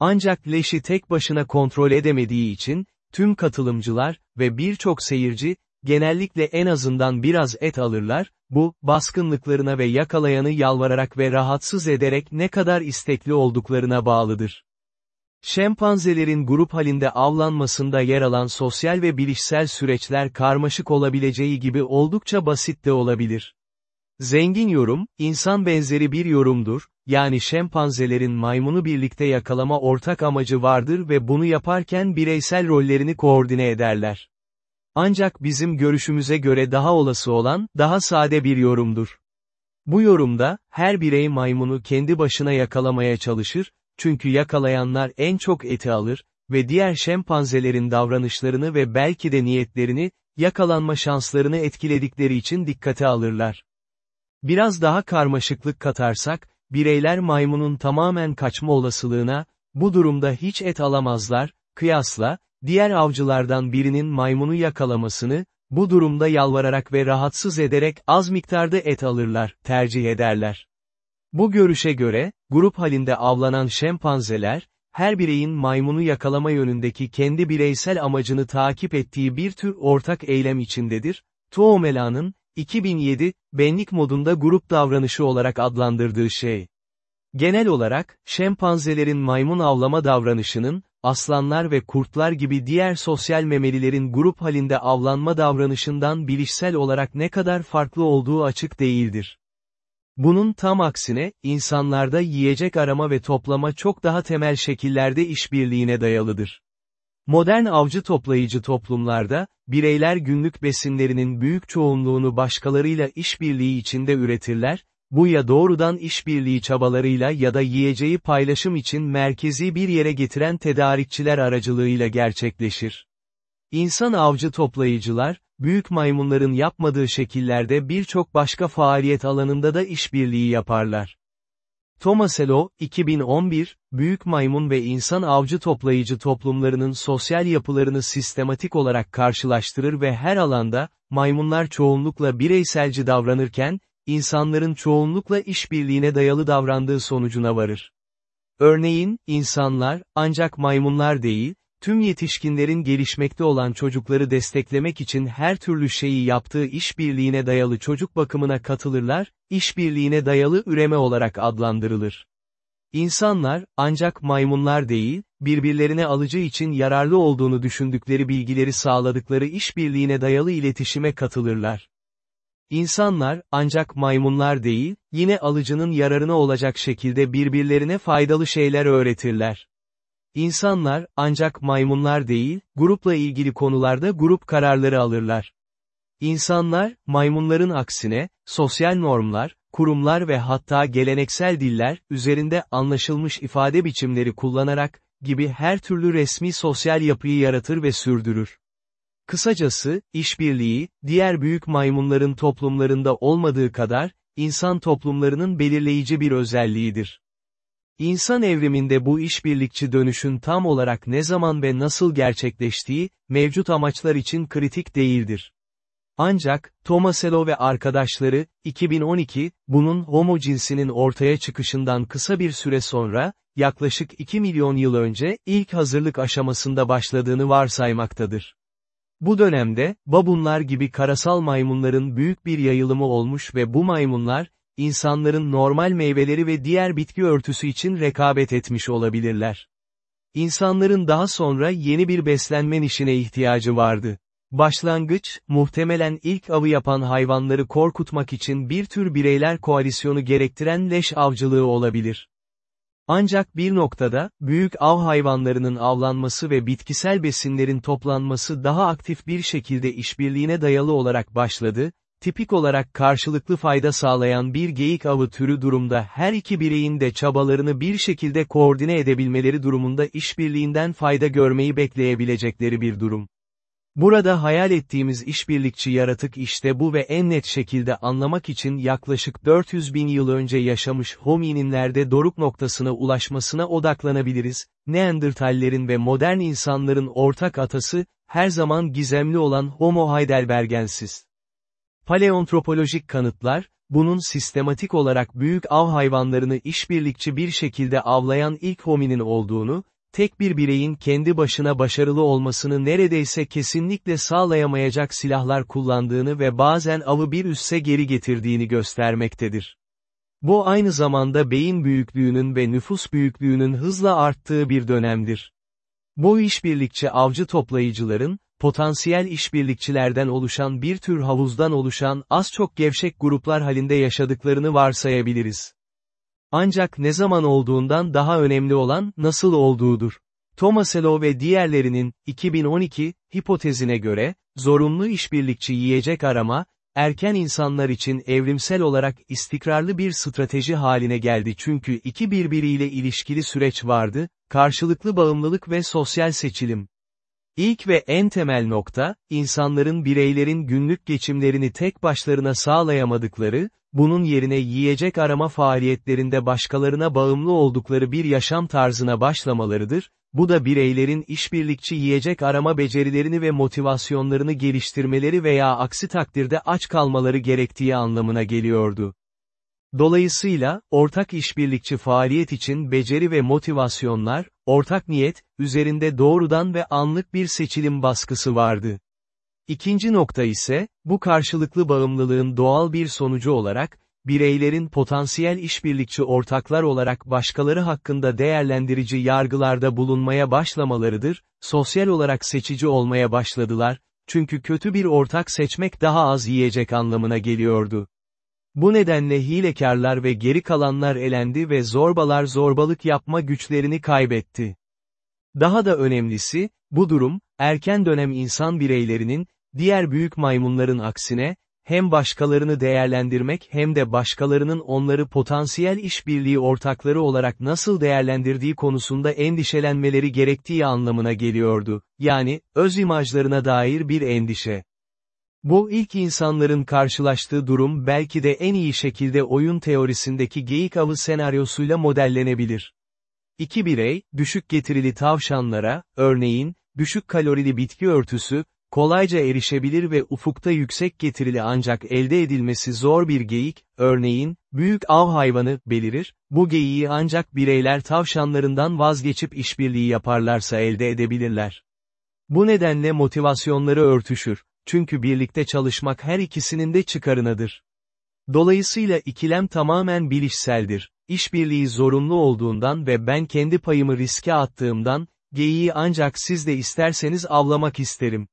Ancak leşi tek başına kontrol edemediği için, tüm katılımcılar ve birçok seyirci, genellikle en azından biraz et alırlar, bu, baskınlıklarına ve yakalayanı yalvararak ve rahatsız ederek ne kadar istekli olduklarına bağlıdır. Şempanzelerin grup halinde avlanmasında yer alan sosyal ve bilişsel süreçler karmaşık olabileceği gibi oldukça basit de olabilir. Zengin yorum, insan benzeri bir yorumdur, yani şempanzelerin maymunu birlikte yakalama ortak amacı vardır ve bunu yaparken bireysel rollerini koordine ederler. Ancak bizim görüşümüze göre daha olası olan, daha sade bir yorumdur. Bu yorumda, her birey maymunu kendi başına yakalamaya çalışır, çünkü yakalayanlar en çok eti alır ve diğer şempanzelerin davranışlarını ve belki de niyetlerini, yakalanma şanslarını etkiledikleri için dikkate alırlar. Biraz daha karmaşıklık katarsak, bireyler maymunun tamamen kaçma olasılığına, bu durumda hiç et alamazlar, kıyasla, diğer avcılardan birinin maymunu yakalamasını, bu durumda yalvararak ve rahatsız ederek az miktarda et alırlar, tercih ederler. Bu görüşe göre, grup halinde avlanan şempanzeler, her bireyin maymunu yakalama yönündeki kendi bireysel amacını takip ettiği bir tür ortak eylem içindedir. Tuomela'nın, 2007, benlik modunda grup davranışı olarak adlandırdığı şey. Genel olarak, şempanzelerin maymun avlama davranışının, aslanlar ve kurtlar gibi diğer sosyal memelilerin grup halinde avlanma davranışından bilişsel olarak ne kadar farklı olduğu açık değildir. Bunun tam aksine, insanlarda yiyecek arama ve toplama çok daha temel şekillerde işbirliğine dayalıdır. Modern avcı toplayıcı toplumlarda, bireyler günlük besinlerinin büyük çoğunluğunu başkalarıyla işbirliği içinde üretirler, bu ya doğrudan işbirliği çabalarıyla ya da yiyeceği paylaşım için merkezi bir yere getiren tedarikçiler aracılığıyla gerçekleşir. İnsan avcı toplayıcılar, büyük maymunların yapmadığı şekillerde birçok başka faaliyet alanında da işbirliği yaparlar. Tomasello, 2011, büyük maymun ve insan avcı toplayıcı toplumlarının sosyal yapılarını sistematik olarak karşılaştırır ve her alanda, maymunlar çoğunlukla bireyselci davranırken, insanların çoğunlukla işbirliğine dayalı davrandığı sonucuna varır. Örneğin, insanlar, ancak maymunlar değil, tüm yetişkinlerin gelişmekte olan çocukları desteklemek için her türlü şeyi yaptığı işbirliğine dayalı çocuk bakımına katılırlar, işbirliğine dayalı üreme olarak adlandırılır. İnsanlar, ancak maymunlar değil, birbirlerine alıcı için yararlı olduğunu düşündükleri bilgileri sağladıkları işbirliğine dayalı iletişime katılırlar. İnsanlar, ancak maymunlar değil, yine alıcının yararına olacak şekilde birbirlerine faydalı şeyler öğretirler. İnsanlar, ancak maymunlar değil, grupla ilgili konularda grup kararları alırlar. İnsanlar, maymunların aksine, sosyal normlar, kurumlar ve hatta geleneksel diller, üzerinde anlaşılmış ifade biçimleri kullanarak, gibi her türlü resmi sosyal yapıyı yaratır ve sürdürür. Kısacası, işbirliği, diğer büyük maymunların toplumlarında olmadığı kadar, insan toplumlarının belirleyici bir özelliğidir. İnsan evriminde bu işbirlikçi dönüşün tam olarak ne zaman ve nasıl gerçekleştiği, mevcut amaçlar için kritik değildir. Ancak, Tomasello ve arkadaşları, 2012, bunun homo cinsinin ortaya çıkışından kısa bir süre sonra, yaklaşık 2 milyon yıl önce, ilk hazırlık aşamasında başladığını varsaymaktadır. Bu dönemde, babunlar gibi karasal maymunların büyük bir yayılımı olmuş ve bu maymunlar, insanların normal meyveleri ve diğer bitki örtüsü için rekabet etmiş olabilirler. İnsanların daha sonra yeni bir beslenme işine ihtiyacı vardı. Başlangıç, muhtemelen ilk avı yapan hayvanları korkutmak için bir tür bireyler koalisyonu gerektiren leş avcılığı olabilir. Ancak bir noktada, büyük av hayvanlarının avlanması ve bitkisel besinlerin toplanması daha aktif bir şekilde işbirliğine dayalı olarak başladı, tipik olarak karşılıklı fayda sağlayan bir geyik avı türü durumda her iki bireyin de çabalarını bir şekilde koordine edebilmeleri durumunda işbirliğinden fayda görmeyi bekleyebilecekleri bir durum. Burada hayal ettiğimiz işbirlikçi yaratık işte bu ve en net şekilde anlamak için yaklaşık 400 bin yıl önce yaşamış homininlerde doruk noktasına ulaşmasına odaklanabiliriz, Neandertallerin ve modern insanların ortak atası, her zaman gizemli olan Homo heidelbergensis. Paleontropolojik kanıtlar, bunun sistematik olarak büyük av hayvanlarını işbirlikçi bir şekilde avlayan ilk hominin olduğunu, tek bir bireyin kendi başına başarılı olmasını neredeyse kesinlikle sağlayamayacak silahlar kullandığını ve bazen avı bir üsse geri getirdiğini göstermektedir. Bu aynı zamanda beyin büyüklüğünün ve nüfus büyüklüğünün hızla arttığı bir dönemdir. Bu işbirlikçi avcı toplayıcıların, potansiyel işbirlikçilerden oluşan bir tür havuzdan oluşan az çok gevşek gruplar halinde yaşadıklarını varsayabiliriz. Ancak ne zaman olduğundan daha önemli olan, nasıl olduğudur. Tomasello ve diğerlerinin, 2012, hipotezine göre, zorunlu işbirlikçi yiyecek arama, erken insanlar için evrimsel olarak istikrarlı bir strateji haline geldi çünkü iki birbiriyle ilişkili süreç vardı, karşılıklı bağımlılık ve sosyal seçilim. İlk ve en temel nokta, insanların bireylerin günlük geçimlerini tek başlarına sağlayamadıkları, bunun yerine yiyecek arama faaliyetlerinde başkalarına bağımlı oldukları bir yaşam tarzına başlamalarıdır, bu da bireylerin işbirlikçi yiyecek arama becerilerini ve motivasyonlarını geliştirmeleri veya aksi takdirde aç kalmaları gerektiği anlamına geliyordu. Dolayısıyla, ortak işbirlikçi faaliyet için beceri ve motivasyonlar, ortak niyet, üzerinde doğrudan ve anlık bir seçilim baskısı vardı. İkinci nokta ise, bu karşılıklı bağımlılığın doğal bir sonucu olarak, bireylerin potansiyel işbirlikçi ortaklar olarak başkaları hakkında değerlendirici yargılarda bulunmaya başlamalarıdır, sosyal olarak seçici olmaya başladılar, çünkü kötü bir ortak seçmek daha az yiyecek anlamına geliyordu. Bu nedenle hilekarlar ve geri kalanlar elendi ve zorbalar zorbalık yapma güçlerini kaybetti. Daha da önemlisi, bu durum, erken dönem insan bireylerinin, diğer büyük maymunların aksine, hem başkalarını değerlendirmek hem de başkalarının onları potansiyel işbirliği ortakları olarak nasıl değerlendirdiği konusunda endişelenmeleri gerektiği anlamına geliyordu, yani, öz imajlarına dair bir endişe. Bu ilk insanların karşılaştığı durum belki de en iyi şekilde oyun teorisindeki geyik avı senaryosuyla modellenebilir. İki birey, düşük getirili tavşanlara, örneğin, düşük kalorili bitki örtüsü, kolayca erişebilir ve ufukta yüksek getirili ancak elde edilmesi zor bir geyik, örneğin, büyük av hayvanı, belirir, bu geyiği ancak bireyler tavşanlarından vazgeçip işbirliği yaparlarsa elde edebilirler. Bu nedenle motivasyonları örtüşür, çünkü birlikte çalışmak her ikisinin de çıkarınadır. Dolayısıyla ikilem tamamen bilişseldir, işbirliği zorunlu olduğundan ve ben kendi payımı riske attığımdan, geyiği ancak siz de isterseniz avlamak isterim.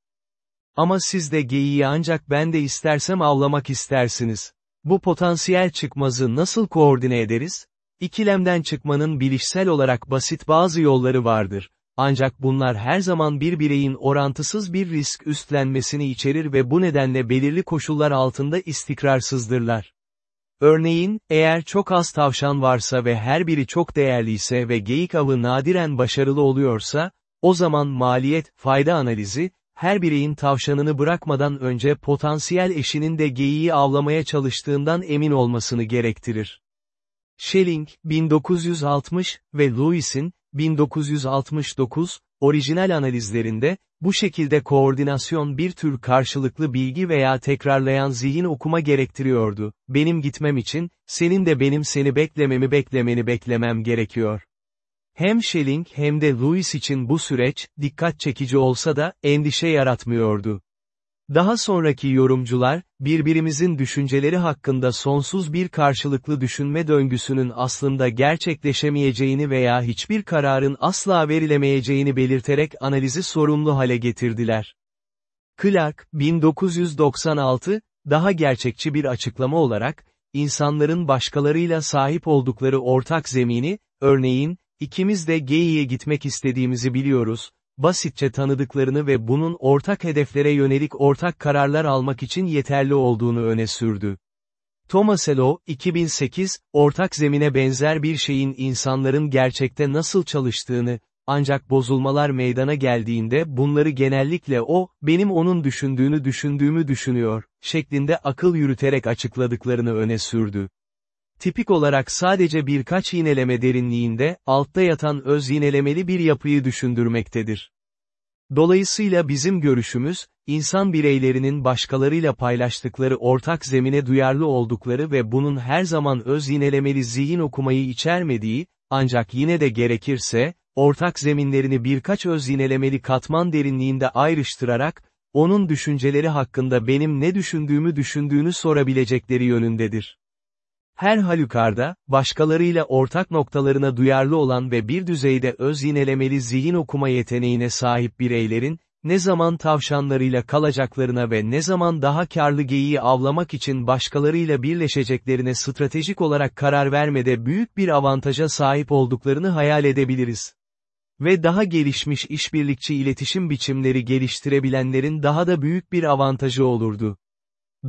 Ama siz de geyiği ancak ben de istersem avlamak istersiniz. Bu potansiyel çıkmazı nasıl koordine ederiz? İkilemden çıkmanın bilişsel olarak basit bazı yolları vardır. Ancak bunlar her zaman bir bireyin orantısız bir risk üstlenmesini içerir ve bu nedenle belirli koşullar altında istikrarsızdırlar. Örneğin, eğer çok az tavşan varsa ve her biri çok değerliyse ve geyik avı nadiren başarılı oluyorsa, o zaman maliyet, fayda analizi, her bireyin tavşanını bırakmadan önce potansiyel eşinin de geyiği avlamaya çalıştığından emin olmasını gerektirir. Schelling, 1960 ve Lewis'in, 1969, orijinal analizlerinde, bu şekilde koordinasyon bir tür karşılıklı bilgi veya tekrarlayan zihin okuma gerektiriyordu. Benim gitmem için, senin de benim seni beklememi beklemeni beklemem gerekiyor. Hem Schelling hem de Lewis için bu süreç, dikkat çekici olsa da, endişe yaratmıyordu. Daha sonraki yorumcular, birbirimizin düşünceleri hakkında sonsuz bir karşılıklı düşünme döngüsünün aslında gerçekleşemeyeceğini veya hiçbir kararın asla verilemeyeceğini belirterek analizi sorumlu hale getirdiler. Clark, 1996, daha gerçekçi bir açıklama olarak, insanların başkalarıyla sahip oldukları ortak zemini, örneğin, ikimiz de Geyi'ye gitmek istediğimizi biliyoruz, basitçe tanıdıklarını ve bunun ortak hedeflere yönelik ortak kararlar almak için yeterli olduğunu öne sürdü. Thomas Elo, 2008, ortak zemine benzer bir şeyin insanların gerçekte nasıl çalıştığını, ancak bozulmalar meydana geldiğinde bunları genellikle o, benim onun düşündüğünü düşündüğümü düşünüyor, şeklinde akıl yürüterek açıkladıklarını öne sürdü. Tipik olarak sadece birkaç yineleme derinliğinde, altta yatan öz yinelemeli bir yapıyı düşündürmektedir. Dolayısıyla bizim görüşümüz, insan bireylerinin başkalarıyla paylaştıkları ortak zemine duyarlı oldukları ve bunun her zaman öz yinelemeli zihin okumayı içermediği, ancak yine de gerekirse, ortak zeminlerini birkaç öz yinelemeli katman derinliğinde ayrıştırarak, onun düşünceleri hakkında benim ne düşündüğümü düşündüğünü sorabilecekleri yönündedir. Her halükarda, başkalarıyla ortak noktalarına duyarlı olan ve bir düzeyde öz yinelemeli zihin okuma yeteneğine sahip bireylerin, ne zaman tavşanlarıyla kalacaklarına ve ne zaman daha karlı geyiği avlamak için başkalarıyla birleşeceklerine stratejik olarak karar vermede büyük bir avantaja sahip olduklarını hayal edebiliriz. Ve daha gelişmiş işbirlikçi iletişim biçimleri geliştirebilenlerin daha da büyük bir avantajı olurdu.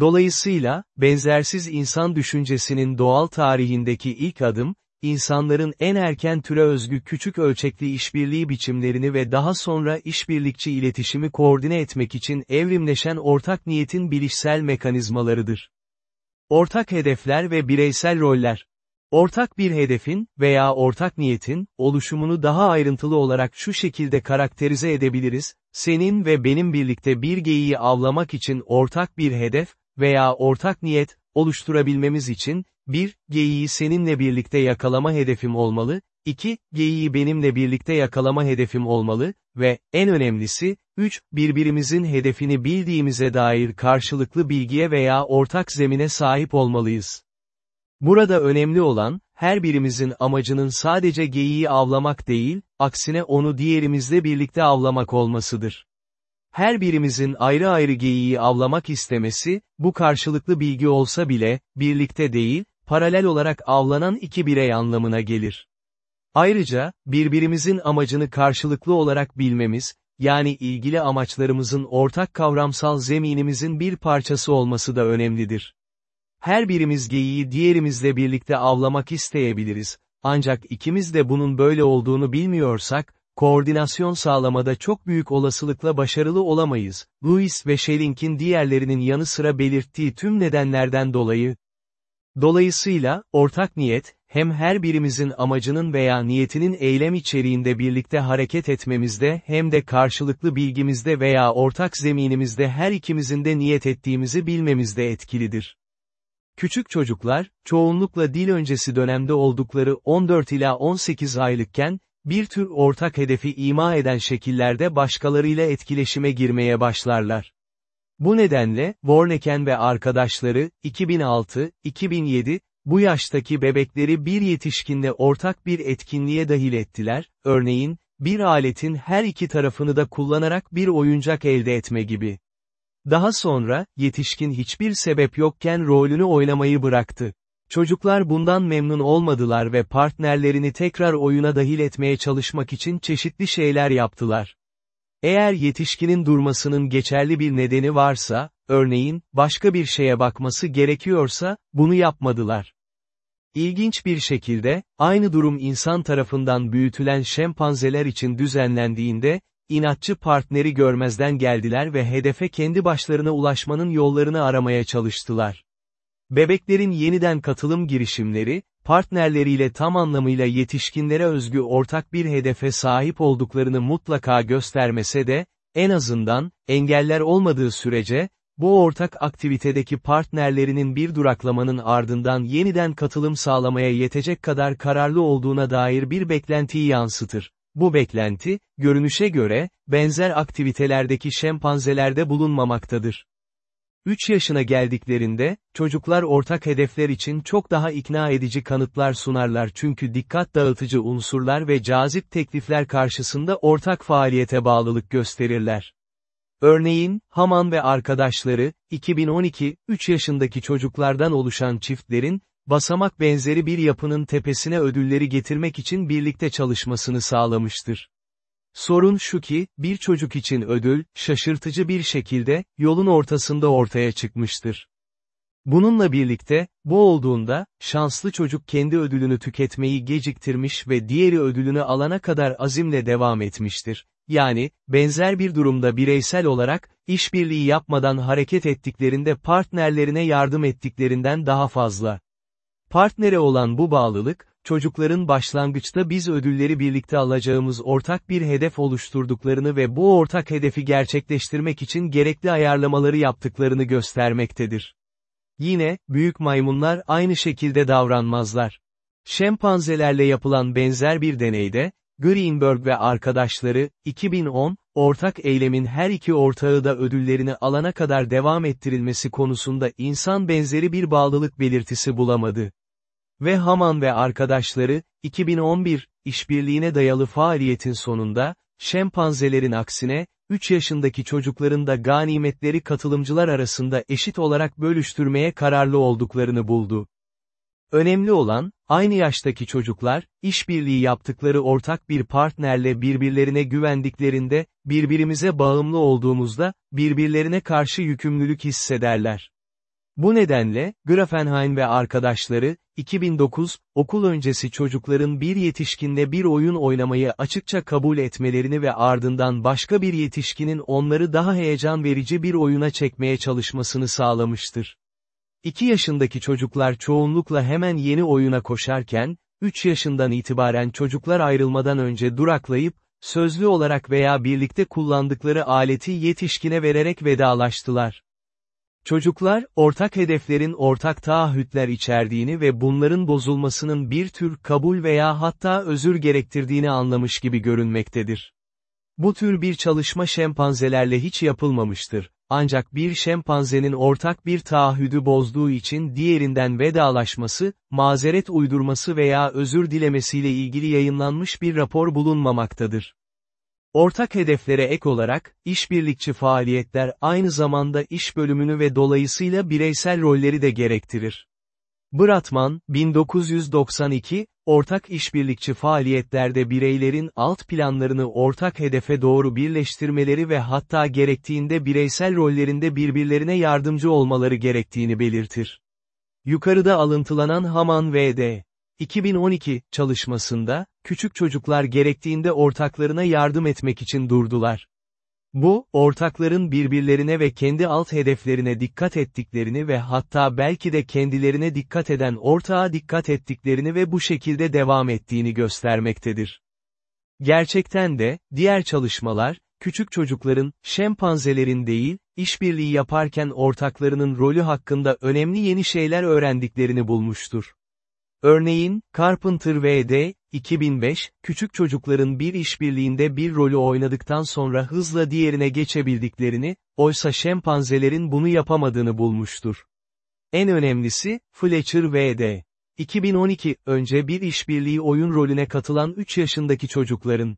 Dolayısıyla, benzersiz insan düşüncesinin doğal tarihindeki ilk adım, insanların en erken türe özgü küçük ölçekli işbirliği biçimlerini ve daha sonra işbirlikçi iletişimi koordine etmek için evrimleşen ortak niyetin bilişsel mekanizmalarıdır. Ortak hedefler ve bireysel roller Ortak bir hedefin, veya ortak niyetin, oluşumunu daha ayrıntılı olarak şu şekilde karakterize edebiliriz, senin ve benim birlikte bir geyiği avlamak için ortak bir hedef, veya ortak niyet, oluşturabilmemiz için, 1. Geyiği seninle birlikte yakalama hedefim olmalı, 2. Geyiği benimle birlikte yakalama hedefim olmalı ve, en önemlisi, 3. Birbirimizin hedefini bildiğimize dair karşılıklı bilgiye veya ortak zemine sahip olmalıyız. Burada önemli olan, her birimizin amacının sadece geyiği avlamak değil, aksine onu diğerimizle birlikte avlamak olmasıdır. Her birimizin ayrı ayrı geyiği avlamak istemesi, bu karşılıklı bilgi olsa bile, birlikte değil, paralel olarak avlanan iki birey anlamına gelir. Ayrıca, birbirimizin amacını karşılıklı olarak bilmemiz, yani ilgili amaçlarımızın ortak kavramsal zeminimizin bir parçası olması da önemlidir. Her birimiz geyiği diğerimizle birlikte avlamak isteyebiliriz, ancak ikimiz de bunun böyle olduğunu bilmiyorsak, koordinasyon sağlamada çok büyük olasılıkla başarılı olamayız. Lewis ve Schelling'in diğerlerinin yanı sıra belirttiği tüm nedenlerden dolayı. Dolayısıyla, ortak niyet, hem her birimizin amacının veya niyetinin eylem içeriğinde birlikte hareket etmemizde hem de karşılıklı bilgimizde veya ortak zeminimizde her ikimizin de niyet ettiğimizi bilmemizde etkilidir. Küçük çocuklar, çoğunlukla dil öncesi dönemde oldukları 14 ila 18 aylıkken, bir tür ortak hedefi ima eden şekillerde başkalarıyla etkileşime girmeye başlarlar. Bu nedenle, Warneken ve arkadaşları, 2006-2007, bu yaştaki bebekleri bir yetişkinle ortak bir etkinliğe dahil ettiler, örneğin, bir aletin her iki tarafını da kullanarak bir oyuncak elde etme gibi. Daha sonra, yetişkin hiçbir sebep yokken rolünü oynamayı bıraktı. Çocuklar bundan memnun olmadılar ve partnerlerini tekrar oyuna dahil etmeye çalışmak için çeşitli şeyler yaptılar. Eğer yetişkinin durmasının geçerli bir nedeni varsa, örneğin, başka bir şeye bakması gerekiyorsa, bunu yapmadılar. İlginç bir şekilde, aynı durum insan tarafından büyütülen şempanzeler için düzenlendiğinde, inatçı partneri görmezden geldiler ve hedefe kendi başlarına ulaşmanın yollarını aramaya çalıştılar. Bebeklerin yeniden katılım girişimleri, partnerleriyle tam anlamıyla yetişkinlere özgü ortak bir hedefe sahip olduklarını mutlaka göstermese de, en azından, engeller olmadığı sürece, bu ortak aktivitedeki partnerlerinin bir duraklamanın ardından yeniden katılım sağlamaya yetecek kadar kararlı olduğuna dair bir beklentiyi yansıtır. Bu beklenti, görünüşe göre, benzer aktivitelerdeki şempanzelerde bulunmamaktadır. 3 yaşına geldiklerinde, çocuklar ortak hedefler için çok daha ikna edici kanıtlar sunarlar çünkü dikkat dağıtıcı unsurlar ve cazip teklifler karşısında ortak faaliyete bağlılık gösterirler. Örneğin, Haman ve arkadaşları, 2012, 3 yaşındaki çocuklardan oluşan çiftlerin, basamak benzeri bir yapının tepesine ödülleri getirmek için birlikte çalışmasını sağlamıştır. Sorun şu ki, bir çocuk için ödül, şaşırtıcı bir şekilde, yolun ortasında ortaya çıkmıştır. Bununla birlikte, bu olduğunda, şanslı çocuk kendi ödülünü tüketmeyi geciktirmiş ve diğeri ödülünü alana kadar azimle devam etmiştir. Yani, benzer bir durumda bireysel olarak, işbirliği yapmadan hareket ettiklerinde partnerlerine yardım ettiklerinden daha fazla. Partnere olan bu bağlılık, çocukların başlangıçta biz ödülleri birlikte alacağımız ortak bir hedef oluşturduklarını ve bu ortak hedefi gerçekleştirmek için gerekli ayarlamaları yaptıklarını göstermektedir. Yine, büyük maymunlar aynı şekilde davranmazlar. Şempanzelerle yapılan benzer bir deneyde, Greenberg ve arkadaşları, 2010, ortak eylemin her iki ortağı da ödüllerini alana kadar devam ettirilmesi konusunda insan benzeri bir bağlılık belirtisi bulamadı. Ve Haman ve arkadaşları, 2011, işbirliğine dayalı faaliyetin sonunda, şempanzelerin aksine, 3 yaşındaki çocukların da ganimetleri katılımcılar arasında eşit olarak bölüştürmeye kararlı olduklarını buldu. Önemli olan, aynı yaştaki çocuklar, işbirliği yaptıkları ortak bir partnerle birbirlerine güvendiklerinde, birbirimize bağımlı olduğumuzda, birbirlerine karşı yükümlülük hissederler. Bu nedenle, Grafenhain ve arkadaşları, 2009, okul öncesi çocukların bir yetişkinle bir oyun oynamayı açıkça kabul etmelerini ve ardından başka bir yetişkinin onları daha heyecan verici bir oyuna çekmeye çalışmasını sağlamıştır. 2 yaşındaki çocuklar çoğunlukla hemen yeni oyuna koşarken, 3 yaşından itibaren çocuklar ayrılmadan önce duraklayıp, sözlü olarak veya birlikte kullandıkları aleti yetişkine vererek vedalaştılar. Çocuklar, ortak hedeflerin ortak taahhütler içerdiğini ve bunların bozulmasının bir tür kabul veya hatta özür gerektirdiğini anlamış gibi görünmektedir. Bu tür bir çalışma şempanzelerle hiç yapılmamıştır. Ancak bir şempanzenin ortak bir taahhüdü bozduğu için diğerinden vedalaşması, mazeret uydurması veya özür dilemesiyle ilgili yayınlanmış bir rapor bulunmamaktadır. Ortak hedeflere ek olarak, işbirlikçi faaliyetler aynı zamanda iş bölümünü ve dolayısıyla bireysel rolleri de gerektirir. Bratman, 1992, ortak işbirlikçi faaliyetlerde bireylerin alt planlarını ortak hedefe doğru birleştirmeleri ve hatta gerektiğinde bireysel rollerinde birbirlerine yardımcı olmaları gerektiğini belirtir. Yukarıda alıntılanan Haman V.D. 2012 çalışmasında, küçük çocuklar gerektiğinde ortaklarına yardım etmek için durdular. Bu, ortakların birbirlerine ve kendi alt hedeflerine dikkat ettiklerini ve hatta belki de kendilerine dikkat eden ortağa dikkat ettiklerini ve bu şekilde devam ettiğini göstermektedir. Gerçekten de, diğer çalışmalar, küçük çocukların, şempanzelerin değil, işbirliği yaparken ortaklarının rolü hakkında önemli yeni şeyler öğrendiklerini bulmuştur. Örneğin, Carpenter V.D., 2005, küçük çocukların bir işbirliğinde bir rolü oynadıktan sonra hızla diğerine geçebildiklerini, oysa şempanzelerin bunu yapamadığını bulmuştur. En önemlisi, Fletcher V.D. 2012, önce bir işbirliği oyun rolüne katılan 3 yaşındaki çocukların,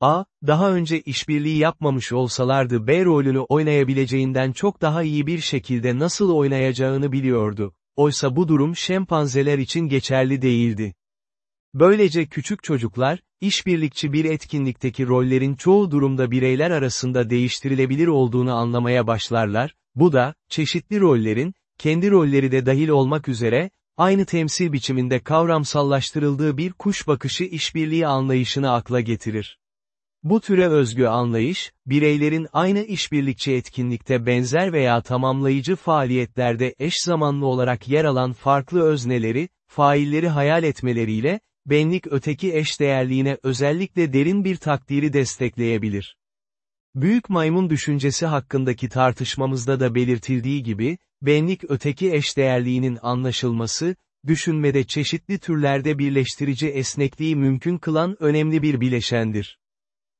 A, daha önce işbirliği yapmamış olsalardı B rolünü oynayabileceğinden çok daha iyi bir şekilde nasıl oynayacağını biliyordu. Oysa bu durum şempanzeler için geçerli değildi. Böylece küçük çocuklar, işbirlikçi bir etkinlikteki rollerin çoğu durumda bireyler arasında değiştirilebilir olduğunu anlamaya başlarlar, bu da, çeşitli rollerin, kendi rolleri de dahil olmak üzere, aynı temsil biçiminde kavramsallaştırıldığı bir kuş bakışı işbirliği anlayışını akla getirir. Bu türe özgü anlayış, bireylerin aynı işbirlikçi etkinlikte benzer veya tamamlayıcı faaliyetlerde eş zamanlı olarak yer alan farklı özneleri, failleri hayal etmeleriyle, benlik öteki eşdeğerliğine özellikle derin bir takdiri destekleyebilir. Büyük maymun düşüncesi hakkındaki tartışmamızda da belirtildiği gibi, benlik öteki eşdeğerliğinin anlaşılması, düşünmede çeşitli türlerde birleştirici esnekliği mümkün kılan önemli bir bileşendir.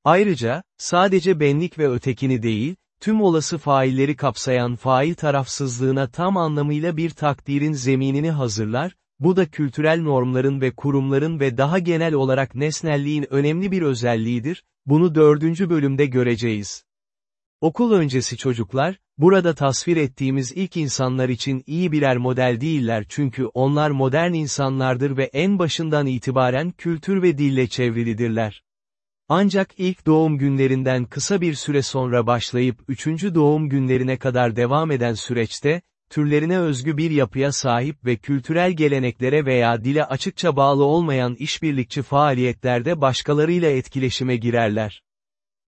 Ayrıca, sadece benlik ve ötekini değil, tüm olası failleri kapsayan fail tarafsızlığına tam anlamıyla bir takdirin zeminini hazırlar, bu da kültürel normların ve kurumların ve daha genel olarak nesnelliğin önemli bir özelliğidir, bunu dördüncü bölümde göreceğiz. Okul öncesi çocuklar, burada tasvir ettiğimiz ilk insanlar için iyi birer model değiller çünkü onlar modern insanlardır ve en başından itibaren kültür ve dille çevrilidirler. Ancak ilk doğum günlerinden kısa bir süre sonra başlayıp üçüncü doğum günlerine kadar devam eden süreçte, türlerine özgü bir yapıya sahip ve kültürel geleneklere veya dile açıkça bağlı olmayan işbirlikçi faaliyetlerde başkalarıyla etkileşime girerler.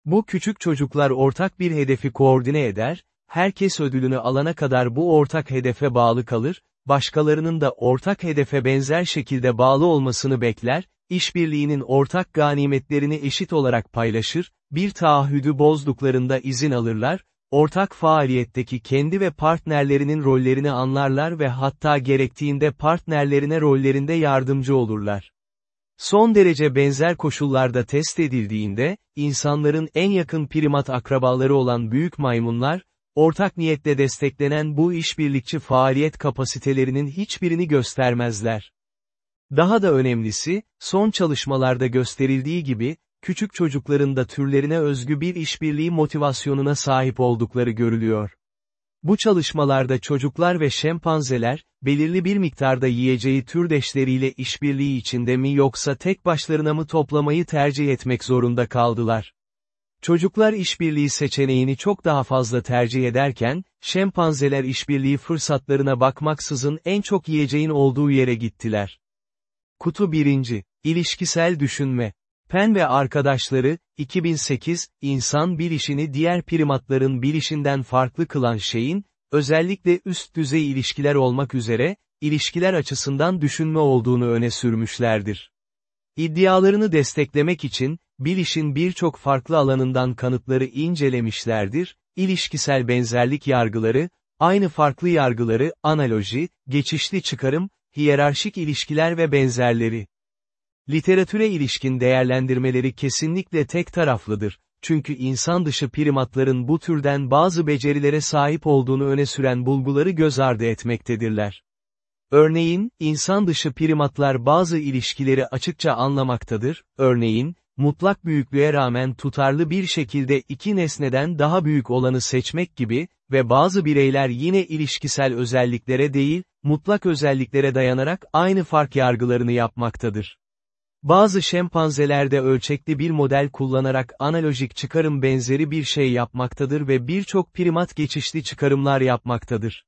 Bu küçük çocuklar ortak bir hedefi koordine eder, herkes ödülünü alana kadar bu ortak hedefe bağlı kalır, başkalarının da ortak hedefe benzer şekilde bağlı olmasını bekler, işbirliğinin ortak ganimetlerini eşit olarak paylaşır, bir taahhüdü bozduklarında izin alırlar, ortak faaliyetteki kendi ve partnerlerinin rollerini anlarlar ve hatta gerektiğinde partnerlerine rollerinde yardımcı olurlar. Son derece benzer koşullarda test edildiğinde, insanların en yakın primat akrabaları olan büyük maymunlar, ortak niyetle desteklenen bu işbirlikçi faaliyet kapasitelerinin hiçbirini göstermezler. Daha da önemlisi, son çalışmalarda gösterildiği gibi, küçük çocukların da türlerine özgü bir işbirliği motivasyonuna sahip oldukları görülüyor. Bu çalışmalarda çocuklar ve şempanzeler, belirli bir miktarda yiyeceği türdeşleriyle işbirliği içinde mi yoksa tek başlarına mı toplamayı tercih etmek zorunda kaldılar. Çocuklar işbirliği seçeneğini çok daha fazla tercih ederken, şempanzeler işbirliği fırsatlarına bakmaksızın en çok yiyeceğin olduğu yere gittiler. Kutu 1. İlişkisel düşünme. Penn ve arkadaşları, 2008, insan bilişini diğer primatların bilişinden farklı kılan şeyin, özellikle üst düzey ilişkiler olmak üzere, ilişkiler açısından düşünme olduğunu öne sürmüşlerdir. İddialarını desteklemek için, bilişin birçok farklı alanından kanıtları incelemişlerdir, ilişkisel benzerlik yargıları, aynı farklı yargıları, analoji, geçişli çıkarım, hiyerarşik ilişkiler ve benzerleri. Literatüre ilişkin değerlendirmeleri kesinlikle tek taraflıdır, çünkü insan dışı primatların bu türden bazı becerilere sahip olduğunu öne süren bulguları göz ardı etmektedirler. Örneğin, insan dışı primatlar bazı ilişkileri açıkça anlamaktadır, örneğin, mutlak büyüklüğe rağmen tutarlı bir şekilde iki nesneden daha büyük olanı seçmek gibi ve bazı bireyler yine ilişkisel özelliklere değil, mutlak özelliklere dayanarak aynı fark yargılarını yapmaktadır. Bazı şempanzelerde ölçekli bir model kullanarak analojik çıkarım benzeri bir şey yapmaktadır ve birçok primat geçişli çıkarımlar yapmaktadır.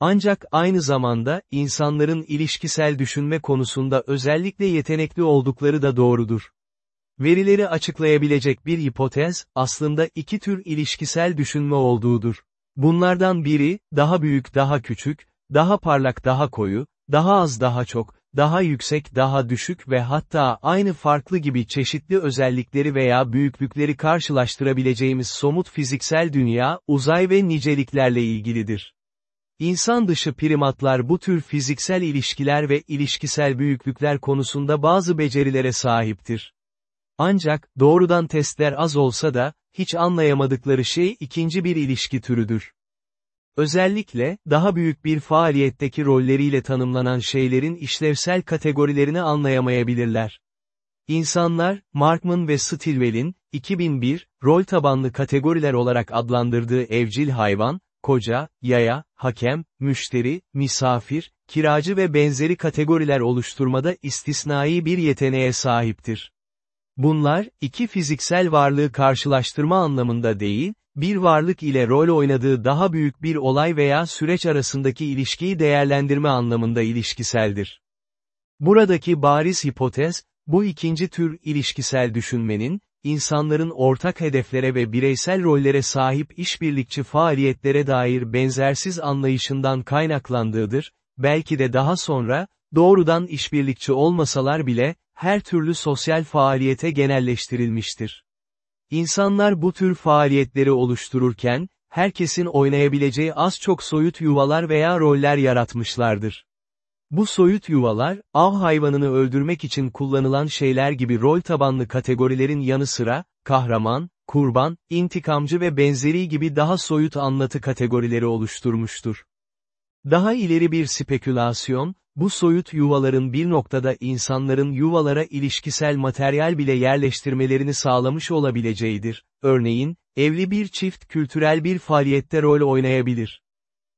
Ancak aynı zamanda, insanların ilişkisel düşünme konusunda özellikle yetenekli oldukları da doğrudur. Verileri açıklayabilecek bir hipotez, aslında iki tür ilişkisel düşünme olduğudur. Bunlardan biri, daha büyük daha küçük, daha parlak daha koyu, daha az daha çok, daha yüksek daha düşük ve hatta aynı farklı gibi çeşitli özellikleri veya büyüklükleri karşılaştırabileceğimiz somut fiziksel dünya, uzay ve niceliklerle ilgilidir. İnsan dışı primatlar bu tür fiziksel ilişkiler ve ilişkisel büyüklükler konusunda bazı becerilere sahiptir. Ancak, doğrudan testler az olsa da, hiç anlayamadıkları şey ikinci bir ilişki türüdür. Özellikle, daha büyük bir faaliyetteki rolleriyle tanımlanan şeylerin işlevsel kategorilerini anlayamayabilirler. İnsanlar, Markman ve Stilwell'in, 2001, rol tabanlı kategoriler olarak adlandırdığı evcil hayvan, koca, yaya, hakem, müşteri, misafir, kiracı ve benzeri kategoriler oluşturmada istisnai bir yeteneğe sahiptir. Bunlar, iki fiziksel varlığı karşılaştırma anlamında değil, bir varlık ile rol oynadığı daha büyük bir olay veya süreç arasındaki ilişkiyi değerlendirme anlamında ilişkiseldir. Buradaki bariz hipotez, bu ikinci tür ilişkisel düşünmenin, insanların ortak hedeflere ve bireysel rollere sahip işbirlikçi faaliyetlere dair benzersiz anlayışından kaynaklandığıdır, belki de daha sonra, doğrudan işbirlikçi olmasalar bile, her türlü sosyal faaliyete genelleştirilmiştir. İnsanlar bu tür faaliyetleri oluştururken, herkesin oynayabileceği az çok soyut yuvalar veya roller yaratmışlardır. Bu soyut yuvalar, av hayvanını öldürmek için kullanılan şeyler gibi rol tabanlı kategorilerin yanı sıra, kahraman, kurban, intikamcı ve benzeri gibi daha soyut anlatı kategorileri oluşturmuştur. Daha ileri bir spekülasyon, bu soyut yuvaların bir noktada insanların yuvalara ilişkisel materyal bile yerleştirmelerini sağlamış olabileceğidir. Örneğin, evli bir çift kültürel bir faaliyette rol oynayabilir.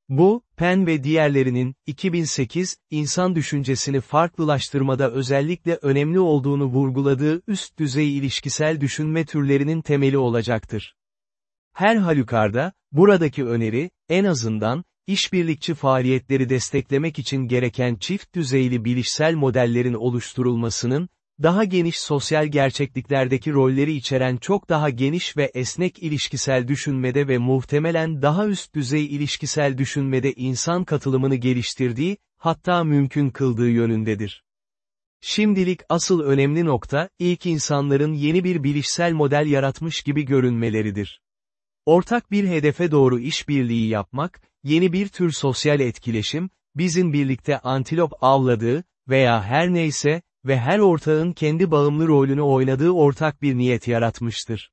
Bu, Penn ve diğerlerinin, 2008, insan düşüncesini farklılaştırmada özellikle önemli olduğunu vurguladığı üst düzey ilişkisel düşünme türlerinin temeli olacaktır. Her halükarda, buradaki öneri, en azından, işbirlikçi faaliyetleri desteklemek için gereken çift düzeyli bilişsel modellerin oluşturulmasının, daha geniş sosyal gerçekliklerdeki rolleri içeren çok daha geniş ve esnek ilişkisel düşünmede ve muhtemelen daha üst düzey ilişkisel düşünmede insan katılımını geliştirdiği, hatta mümkün kıldığı yönündedir. Şimdilik asıl önemli nokta, ilk insanların yeni bir bilişsel model yaratmış gibi görünmeleridir. Ortak bir hedefe doğru işbirliği yapmak, yeni bir tür sosyal etkileşim, bizim birlikte antilop avladığı veya her neyse ve her ortağın kendi bağımlı rolünü oynadığı ortak bir niyet yaratmıştır.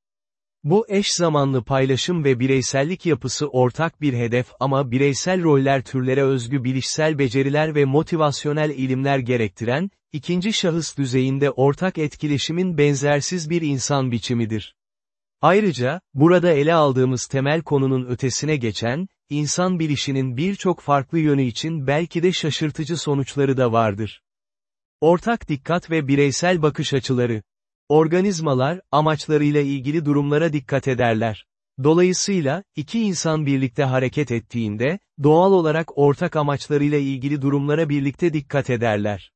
Bu eş zamanlı paylaşım ve bireysellik yapısı ortak bir hedef ama bireysel roller türlere özgü bilişsel beceriler ve motivasyonel ilimler gerektiren, ikinci şahıs düzeyinde ortak etkileşimin benzersiz bir insan biçimidir. Ayrıca, burada ele aldığımız temel konunun ötesine geçen, insan bilişinin birçok farklı yönü için belki de şaşırtıcı sonuçları da vardır. Ortak dikkat ve bireysel bakış açıları. Organizmalar, amaçlarıyla ilgili durumlara dikkat ederler. Dolayısıyla, iki insan birlikte hareket ettiğinde, doğal olarak ortak amaçlarıyla ilgili durumlara birlikte dikkat ederler.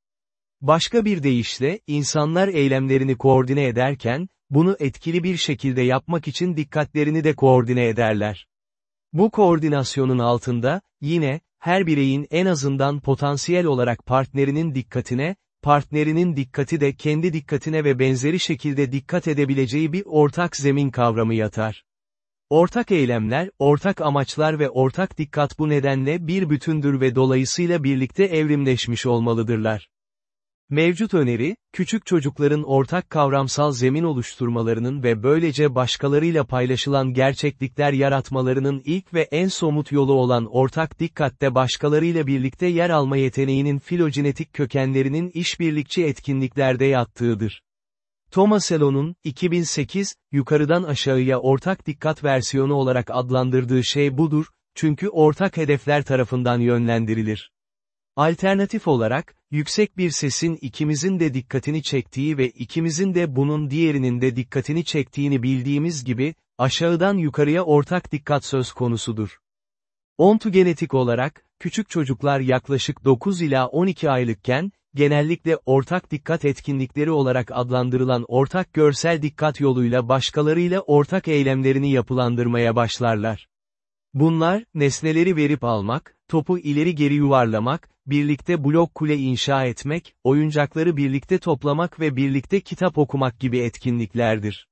Başka bir deyişle, insanlar eylemlerini koordine ederken, bunu etkili bir şekilde yapmak için dikkatlerini de koordine ederler. Bu koordinasyonun altında, yine, her bireyin en azından potansiyel olarak partnerinin dikkatine, partnerinin dikkati de kendi dikkatine ve benzeri şekilde dikkat edebileceği bir ortak zemin kavramı yatar. Ortak eylemler, ortak amaçlar ve ortak dikkat bu nedenle bir bütündür ve dolayısıyla birlikte evrimleşmiş olmalıdırlar. Mevcut öneri, küçük çocukların ortak kavramsal zemin oluşturmalarının ve böylece başkalarıyla paylaşılan gerçeklikler yaratmalarının ilk ve en somut yolu olan ortak dikkatte başkalarıyla birlikte yer alma yeteneğinin filogenetik kökenlerinin işbirlikçi etkinliklerde yattığıdır. Thomas Elo'nun, 2008, yukarıdan aşağıya ortak dikkat versiyonu olarak adlandırdığı şey budur, çünkü ortak hedefler tarafından yönlendirilir. Alternatif olarak, yüksek bir sesin ikimizin de dikkatini çektiği ve ikimizin de bunun diğerinin de dikkatini çektiğini bildiğimiz gibi, aşağıdan yukarıya ortak dikkat söz konusudur. Ontogenetik olarak, küçük çocuklar yaklaşık 9 ila 12 aylıkken, genellikle ortak dikkat etkinlikleri olarak adlandırılan ortak görsel dikkat yoluyla başkalarıyla ortak eylemlerini yapılandırmaya başlarlar. Bunlar, nesneleri verip almak, topu ileri geri yuvarlamak, birlikte blok kule inşa etmek, oyuncakları birlikte toplamak ve birlikte kitap okumak gibi etkinliklerdir.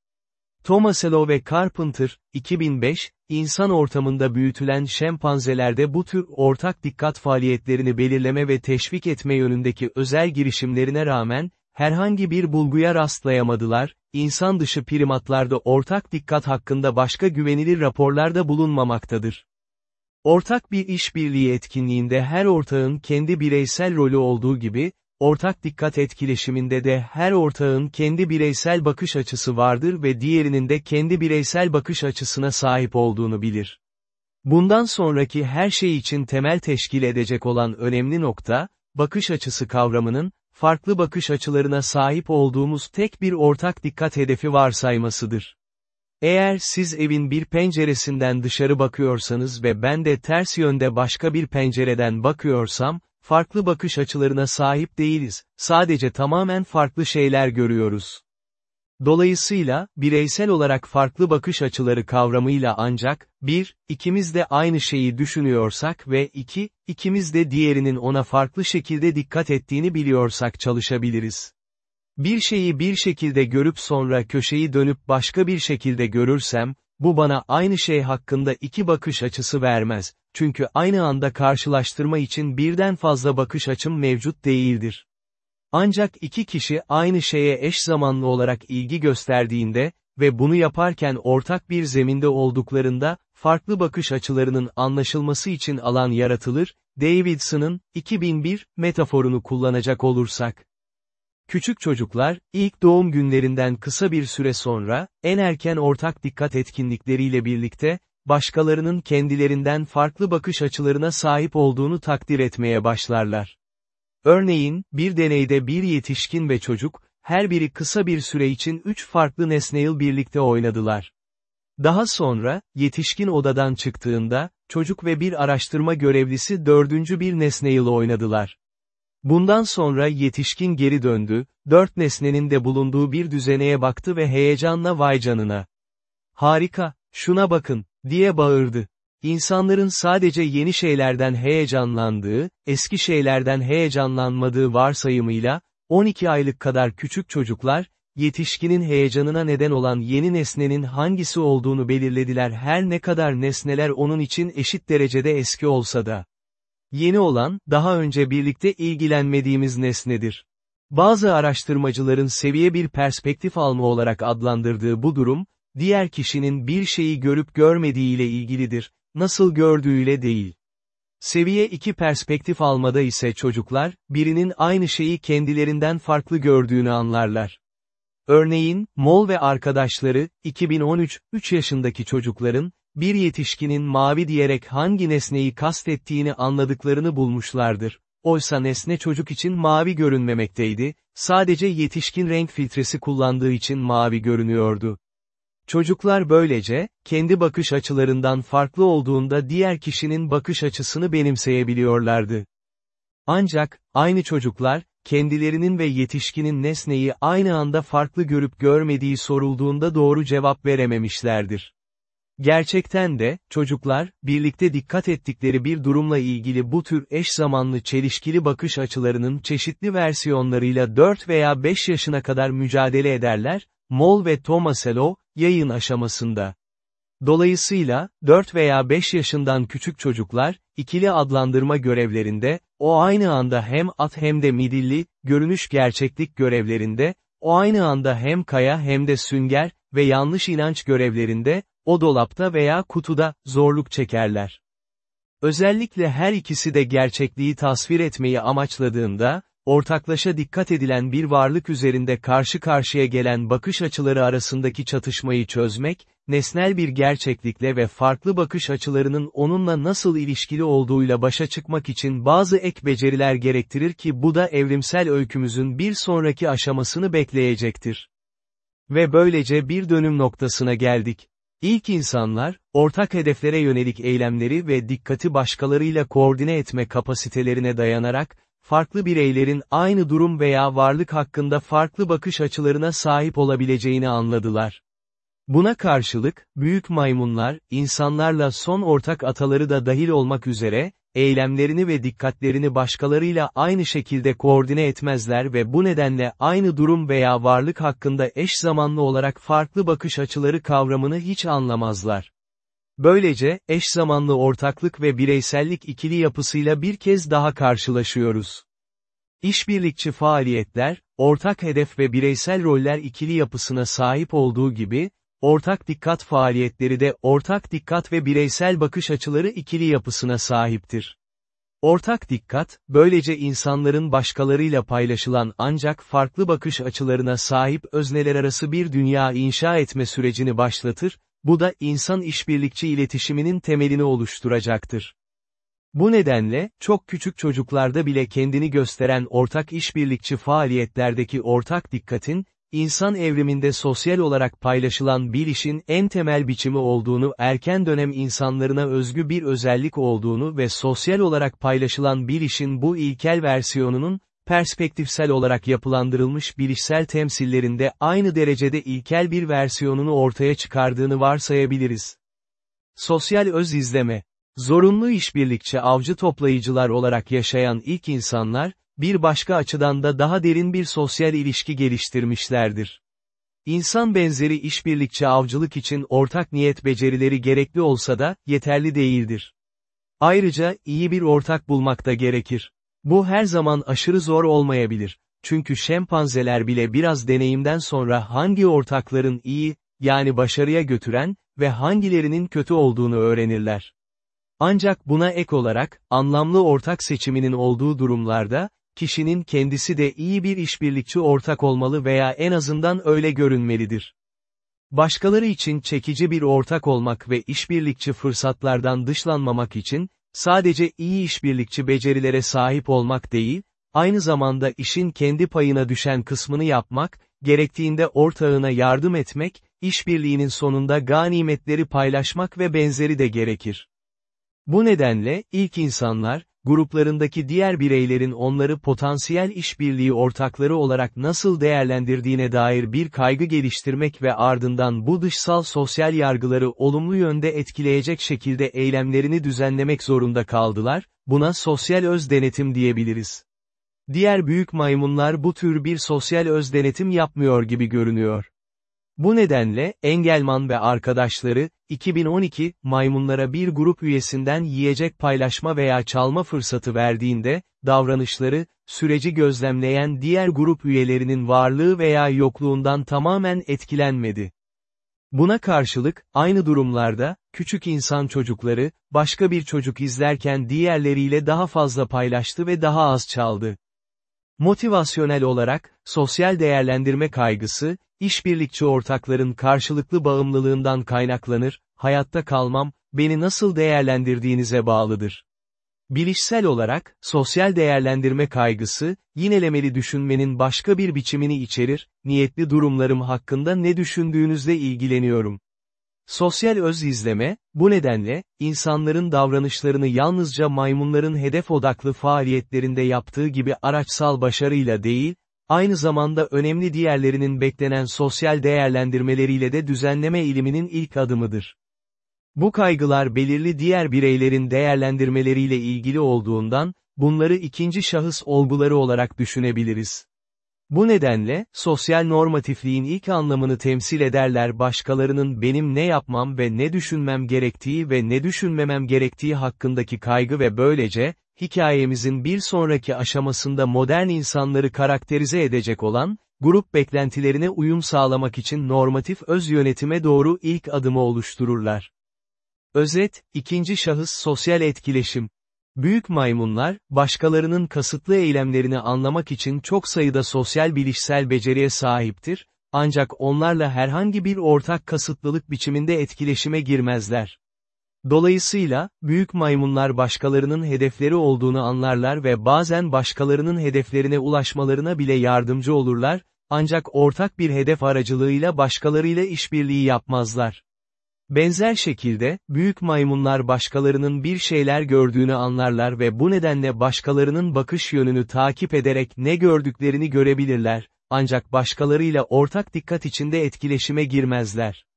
Tomasello ve Carpenter, 2005, insan ortamında büyütülen şempanzelerde bu tür ortak dikkat faaliyetlerini belirleme ve teşvik etme yönündeki özel girişimlerine rağmen, herhangi bir bulguya rastlayamadılar, insan dışı primatlarda ortak dikkat hakkında başka güvenilir raporlarda bulunmamaktadır. Ortak bir işbirliği etkinliğinde her ortağın kendi bireysel rolü olduğu gibi, ortak dikkat etkileşiminde de her ortağın kendi bireysel bakış açısı vardır ve diğerinin de kendi bireysel bakış açısına sahip olduğunu bilir. Bundan sonraki her şey için temel teşkil edecek olan önemli nokta, bakış açısı kavramının, farklı bakış açılarına sahip olduğumuz tek bir ortak dikkat hedefi varsaymasıdır. Eğer siz evin bir penceresinden dışarı bakıyorsanız ve ben de ters yönde başka bir pencereden bakıyorsam, farklı bakış açılarına sahip değiliz, sadece tamamen farklı şeyler görüyoruz. Dolayısıyla, bireysel olarak farklı bakış açıları kavramıyla ancak, 1, ikimiz de aynı şeyi düşünüyorsak ve 2, ikimiz de diğerinin ona farklı şekilde dikkat ettiğini biliyorsak çalışabiliriz. Bir şeyi bir şekilde görüp sonra köşeyi dönüp başka bir şekilde görürsem, bu bana aynı şey hakkında iki bakış açısı vermez, çünkü aynı anda karşılaştırma için birden fazla bakış açım mevcut değildir. Ancak iki kişi aynı şeye eş zamanlı olarak ilgi gösterdiğinde ve bunu yaparken ortak bir zeminde olduklarında, farklı bakış açılarının anlaşılması için alan yaratılır, Davidson'ın, 2001, metaforunu kullanacak olursak. Küçük çocuklar, ilk doğum günlerinden kısa bir süre sonra, en erken ortak dikkat etkinlikleriyle birlikte, başkalarının kendilerinden farklı bakış açılarına sahip olduğunu takdir etmeye başlarlar. Örneğin, bir deneyde bir yetişkin ve çocuk, her biri kısa bir süre için üç farklı nesneyle birlikte oynadılar. Daha sonra, yetişkin odadan çıktığında, çocuk ve bir araştırma görevlisi dördüncü bir nesneyle oynadılar. Bundan sonra yetişkin geri döndü, dört nesnenin de bulunduğu bir düzeneye baktı ve heyecanla vay canına. Harika, şuna bakın, diye bağırdı. İnsanların sadece yeni şeylerden heyecanlandığı, eski şeylerden heyecanlanmadığı varsayımıyla, 12 aylık kadar küçük çocuklar, yetişkinin heyecanına neden olan yeni nesnenin hangisi olduğunu belirlediler her ne kadar nesneler onun için eşit derecede eski olsa da. Yeni olan, daha önce birlikte ilgilenmediğimiz nesnedir. Bazı araştırmacıların seviye bir perspektif alma olarak adlandırdığı bu durum, diğer kişinin bir şeyi görüp görmediğiyle ilgilidir, nasıl gördüğüyle değil. Seviye 2 perspektif almada ise çocuklar, birinin aynı şeyi kendilerinden farklı gördüğünü anlarlar. Örneğin, Mol ve arkadaşları, 2013, 3 yaşındaki çocukların, bir yetişkinin mavi diyerek hangi nesneyi kastettiğini anladıklarını bulmuşlardır. Oysa nesne çocuk için mavi görünmemekteydi, sadece yetişkin renk filtresi kullandığı için mavi görünüyordu. Çocuklar böylece, kendi bakış açılarından farklı olduğunda diğer kişinin bakış açısını benimseyebiliyorlardı. Ancak, aynı çocuklar, kendilerinin ve yetişkinin nesneyi aynı anda farklı görüp görmediği sorulduğunda doğru cevap verememişlerdir. Gerçekten de, çocuklar, birlikte dikkat ettikleri bir durumla ilgili bu tür eş zamanlı çelişkili bakış açılarının çeşitli versiyonlarıyla 4 veya 5 yaşına kadar mücadele ederler, Moll ve Tomasello, yayın aşamasında. Dolayısıyla, 4 veya 5 yaşından küçük çocuklar, ikili adlandırma görevlerinde, o aynı anda hem at hem de midilli, görünüş gerçeklik görevlerinde, o aynı anda hem kaya hem de sünger ve yanlış inanç görevlerinde, o dolapta veya kutuda, zorluk çekerler. Özellikle her ikisi de gerçekliği tasvir etmeyi amaçladığında, ortaklaşa dikkat edilen bir varlık üzerinde karşı karşıya gelen bakış açıları arasındaki çatışmayı çözmek, nesnel bir gerçeklikle ve farklı bakış açılarının onunla nasıl ilişkili olduğuyla başa çıkmak için bazı ek beceriler gerektirir ki bu da evrimsel öykümüzün bir sonraki aşamasını bekleyecektir. Ve böylece bir dönüm noktasına geldik. İlk insanlar, ortak hedeflere yönelik eylemleri ve dikkati başkalarıyla koordine etme kapasitelerine dayanarak, farklı bireylerin aynı durum veya varlık hakkında farklı bakış açılarına sahip olabileceğini anladılar. Buna karşılık, büyük maymunlar, insanlarla son ortak ataları da dahil olmak üzere, eylemlerini ve dikkatlerini başkalarıyla aynı şekilde koordine etmezler ve bu nedenle aynı durum veya varlık hakkında eş zamanlı olarak farklı bakış açıları kavramını hiç anlamazlar. Böylece, eş zamanlı ortaklık ve bireysellik ikili yapısıyla bir kez daha karşılaşıyoruz. İşbirlikçi faaliyetler, ortak hedef ve bireysel roller ikili yapısına sahip olduğu gibi, ortak dikkat faaliyetleri de ortak dikkat ve bireysel bakış açıları ikili yapısına sahiptir. Ortak dikkat, böylece insanların başkalarıyla paylaşılan ancak farklı bakış açılarına sahip özneler arası bir dünya inşa etme sürecini başlatır, bu da insan işbirlikçi iletişiminin temelini oluşturacaktır. Bu nedenle, çok küçük çocuklarda bile kendini gösteren ortak işbirlikçi faaliyetlerdeki ortak dikkatin, insan evriminde sosyal olarak paylaşılan bilişin en temel biçimi olduğunu erken dönem insanlarına özgü bir özellik olduğunu ve sosyal olarak paylaşılan bilişin bu ilkel versiyonunun, perspektifsel olarak yapılandırılmış bilişsel temsillerinde aynı derecede ilkel bir versiyonunu ortaya çıkardığını varsayabiliriz. Sosyal öz izleme Zorunlu işbirlikçi avcı toplayıcılar olarak yaşayan ilk insanlar, bir başka açıdan da daha derin bir sosyal ilişki geliştirmişlerdir. İnsan benzeri işbirlikçi avcılık için ortak niyet becerileri gerekli olsa da, yeterli değildir. Ayrıca, iyi bir ortak bulmak da gerekir. Bu her zaman aşırı zor olmayabilir. Çünkü şempanzeler bile biraz deneyimden sonra hangi ortakların iyi, yani başarıya götüren ve hangilerinin kötü olduğunu öğrenirler. Ancak buna ek olarak, anlamlı ortak seçiminin olduğu durumlarda, kişinin kendisi de iyi bir işbirlikçi ortak olmalı veya en azından öyle görünmelidir. Başkaları için çekici bir ortak olmak ve işbirlikçi fırsatlardan dışlanmamak için, sadece iyi işbirlikçi becerilere sahip olmak değil, aynı zamanda işin kendi payına düşen kısmını yapmak, gerektiğinde ortağına yardım etmek, işbirliğinin sonunda ganimetleri paylaşmak ve benzeri de gerekir. Bu nedenle, ilk insanlar, gruplarındaki diğer bireylerin onları potansiyel işbirliği ortakları olarak nasıl değerlendirdiğine dair bir kaygı geliştirmek ve ardından bu dışsal sosyal yargıları olumlu yönde etkileyecek şekilde eylemlerini düzenlemek zorunda kaldılar, buna sosyal öz denetim diyebiliriz. Diğer büyük maymunlar bu tür bir sosyal öz denetim yapmıyor gibi görünüyor. Bu nedenle, Engelman ve arkadaşları, 2012, maymunlara bir grup üyesinden yiyecek paylaşma veya çalma fırsatı verdiğinde, davranışları, süreci gözlemleyen diğer grup üyelerinin varlığı veya yokluğundan tamamen etkilenmedi. Buna karşılık, aynı durumlarda, küçük insan çocukları, başka bir çocuk izlerken diğerleriyle daha fazla paylaştı ve daha az çaldı. Motivasyonel olarak, sosyal değerlendirme kaygısı, işbirlikçi ortakların karşılıklı bağımlılığından kaynaklanır, hayatta kalmam, beni nasıl değerlendirdiğinize bağlıdır. Bilişsel olarak, sosyal değerlendirme kaygısı, yinelemeli düşünmenin başka bir biçimini içerir, niyetli durumlarım hakkında ne düşündüğünüzle ilgileniyorum. Sosyal öz izleme, bu nedenle, insanların davranışlarını yalnızca maymunların hedef odaklı faaliyetlerinde yaptığı gibi araçsal başarıyla değil, aynı zamanda önemli diğerlerinin beklenen sosyal değerlendirmeleriyle de düzenleme iliminin ilk adımıdır. Bu kaygılar belirli diğer bireylerin değerlendirmeleriyle ilgili olduğundan, bunları ikinci şahıs olguları olarak düşünebiliriz. Bu nedenle, sosyal normatifliğin ilk anlamını temsil ederler başkalarının benim ne yapmam ve ne düşünmem gerektiği ve ne düşünmemem gerektiği hakkındaki kaygı ve böylece, hikayemizin bir sonraki aşamasında modern insanları karakterize edecek olan, grup beklentilerine uyum sağlamak için normatif öz yönetime doğru ilk adımı oluştururlar. Özet, ikinci şahıs sosyal etkileşim. Büyük maymunlar, başkalarının kasıtlı eylemlerini anlamak için çok sayıda sosyal bilişsel beceriye sahiptir, ancak onlarla herhangi bir ortak kasıtlılık biçiminde etkileşime girmezler. Dolayısıyla, büyük maymunlar başkalarının hedefleri olduğunu anlarlar ve bazen başkalarının hedeflerine ulaşmalarına bile yardımcı olurlar, ancak ortak bir hedef aracılığıyla başkalarıyla işbirliği yapmazlar. Benzer şekilde, büyük maymunlar başkalarının bir şeyler gördüğünü anlarlar ve bu nedenle başkalarının bakış yönünü takip ederek ne gördüklerini görebilirler, ancak başkalarıyla ortak dikkat içinde etkileşime girmezler.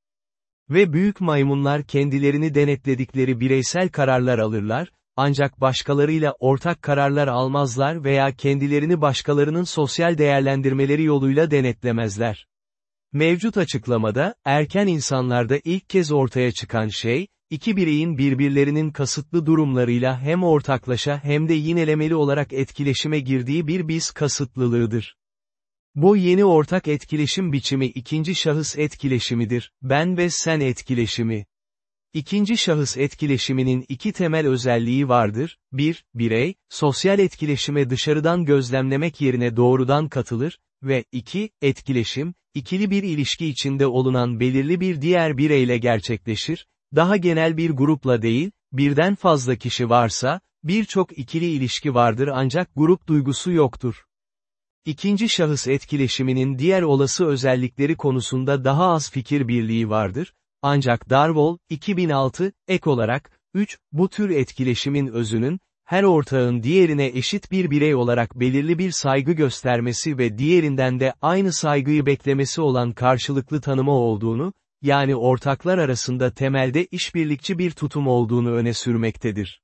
Ve büyük maymunlar kendilerini denetledikleri bireysel kararlar alırlar, ancak başkalarıyla ortak kararlar almazlar veya kendilerini başkalarının sosyal değerlendirmeleri yoluyla denetlemezler. Mevcut açıklamada, erken insanlarda ilk kez ortaya çıkan şey, iki bireyin birbirlerinin kasıtlı durumlarıyla hem ortaklaşa hem de yinelemeli olarak etkileşime girdiği bir biz kasıtlılığıdır. Bu yeni ortak etkileşim biçimi ikinci şahıs etkileşimidir, ben ve sen etkileşimi. İkinci şahıs etkileşiminin iki temel özelliği vardır, 1, birey, sosyal etkileşime dışarıdan gözlemlemek yerine doğrudan katılır, ve 2, etkileşim, ikili bir ilişki içinde olunan belirli bir diğer bireyle gerçekleşir, daha genel bir grupla değil, birden fazla kişi varsa, birçok ikili ilişki vardır ancak grup duygusu yoktur. İkinci şahıs etkileşiminin diğer olası özellikleri konusunda daha az fikir birliği vardır, ancak Darwell, 2006, ek olarak, 3, bu tür etkileşimin özünün, her ortağın diğerine eşit bir birey olarak belirli bir saygı göstermesi ve diğerinden de aynı saygıyı beklemesi olan karşılıklı tanıma olduğunu, yani ortaklar arasında temelde işbirlikçi bir tutum olduğunu öne sürmektedir.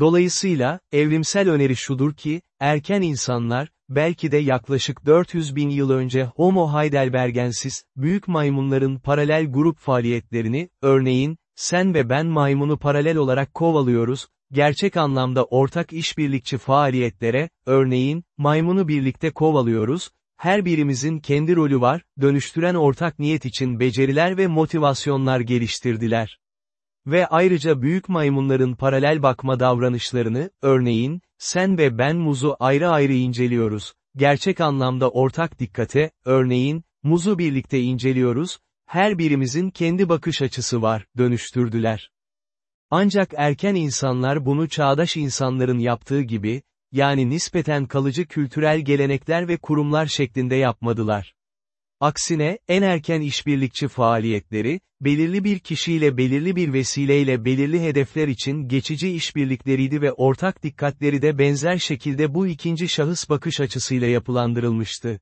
Dolayısıyla, evrimsel öneri şudur ki, erken insanlar, belki de yaklaşık 400 bin yıl önce Homo heidelbergensis, büyük maymunların paralel grup faaliyetlerini, örneğin, sen ve ben maymunu paralel olarak kovalıyoruz, gerçek anlamda ortak işbirlikçi faaliyetlere, örneğin, maymunu birlikte kovalıyoruz, her birimizin kendi rolü var, dönüştüren ortak niyet için beceriler ve motivasyonlar geliştirdiler. Ve ayrıca büyük maymunların paralel bakma davranışlarını, örneğin, sen ve ben muzu ayrı ayrı inceliyoruz, gerçek anlamda ortak dikkate, örneğin, muzu birlikte inceliyoruz, her birimizin kendi bakış açısı var, dönüştürdüler. Ancak erken insanlar bunu çağdaş insanların yaptığı gibi, yani nispeten kalıcı kültürel gelenekler ve kurumlar şeklinde yapmadılar. Aksine, en erken işbirlikçi faaliyetleri, belirli bir kişiyle belirli bir vesileyle belirli hedefler için geçici işbirlikleriydi ve ortak dikkatleri de benzer şekilde bu ikinci şahıs bakış açısıyla yapılandırılmıştı.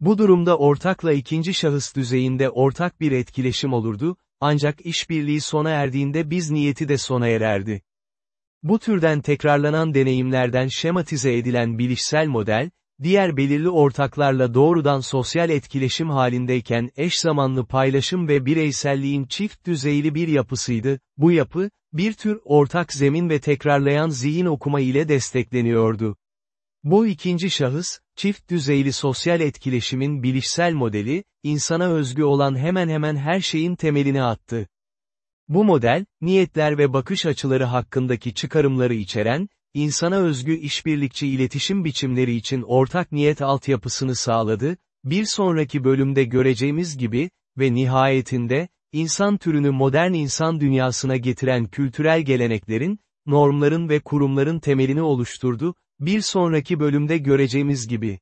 Bu durumda ortakla ikinci şahıs düzeyinde ortak bir etkileşim olurdu, ancak işbirliği sona erdiğinde biz niyeti de sona ererdi. Bu türden tekrarlanan deneyimlerden şematize edilen bilişsel model, diğer belirli ortaklarla doğrudan sosyal etkileşim halindeyken eş zamanlı paylaşım ve bireyselliğin çift düzeyli bir yapısıydı, bu yapı, bir tür ortak zemin ve tekrarlayan zihin okuma ile destekleniyordu. Bu ikinci şahıs, çift düzeyli sosyal etkileşimin bilişsel modeli, insana özgü olan hemen hemen her şeyin temelini attı. Bu model, niyetler ve bakış açıları hakkındaki çıkarımları içeren, insana özgü işbirlikçi iletişim biçimleri için ortak niyet altyapısını sağladı, bir sonraki bölümde göreceğimiz gibi, ve nihayetinde, insan türünü modern insan dünyasına getiren kültürel geleneklerin, normların ve kurumların temelini oluşturdu, bir sonraki bölümde göreceğimiz gibi.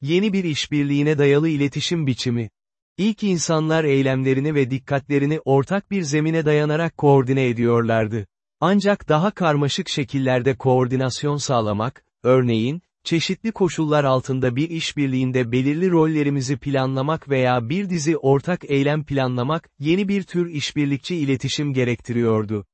Yeni bir işbirliğine dayalı iletişim biçimi. İlk insanlar eylemlerini ve dikkatlerini ortak bir zemine dayanarak koordine ediyorlardı. Ancak daha karmaşık şekillerde koordinasyon sağlamak, örneğin, çeşitli koşullar altında bir işbirliğinde belirli rollerimizi planlamak veya bir dizi ortak eylem planlamak, yeni bir tür işbirlikçi iletişim gerektiriyordu.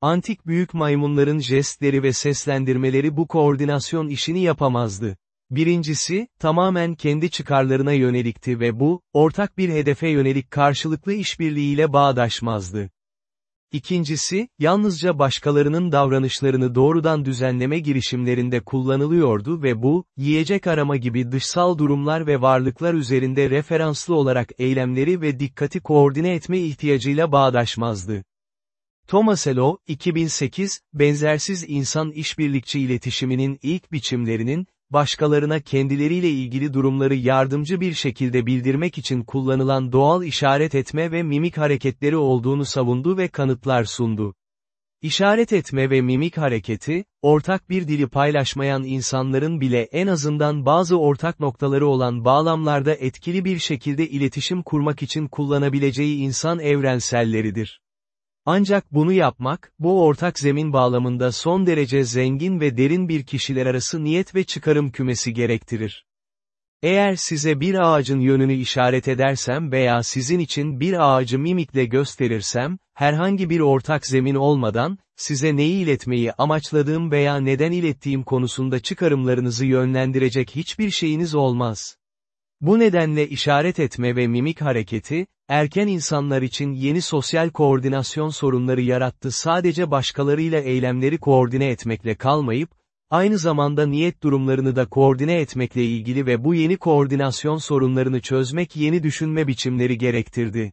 Antik büyük maymunların jestleri ve seslendirmeleri bu koordinasyon işini yapamazdı. Birincisi, tamamen kendi çıkarlarına yönelikti ve bu, ortak bir hedefe yönelik karşılıklı işbirliğiyle bağdaşmazdı. İkincisi, yalnızca başkalarının davranışlarını doğrudan düzenleme girişimlerinde kullanılıyordu ve bu, yiyecek arama gibi dışsal durumlar ve varlıklar üzerinde referanslı olarak eylemleri ve dikkati koordine etme ihtiyacıyla bağdaşmazdı. Thomas Elo, 2008, benzersiz insan işbirlikçi iletişiminin ilk biçimlerinin, başkalarına kendileriyle ilgili durumları yardımcı bir şekilde bildirmek için kullanılan doğal işaret etme ve mimik hareketleri olduğunu savundu ve kanıtlar sundu. İşaret etme ve mimik hareketi, ortak bir dili paylaşmayan insanların bile en azından bazı ortak noktaları olan bağlamlarda etkili bir şekilde iletişim kurmak için kullanabileceği insan evrenselleridir. Ancak bunu yapmak, bu ortak zemin bağlamında son derece zengin ve derin bir kişiler arası niyet ve çıkarım kümesi gerektirir. Eğer size bir ağacın yönünü işaret edersem veya sizin için bir ağacı mimikle gösterirsem, herhangi bir ortak zemin olmadan, size neyi iletmeyi amaçladığım veya neden ilettiğim konusunda çıkarımlarınızı yönlendirecek hiçbir şeyiniz olmaz. Bu nedenle işaret etme ve mimik hareketi, erken insanlar için yeni sosyal koordinasyon sorunları yarattı sadece başkalarıyla eylemleri koordine etmekle kalmayıp, aynı zamanda niyet durumlarını da koordine etmekle ilgili ve bu yeni koordinasyon sorunlarını çözmek yeni düşünme biçimleri gerektirdi.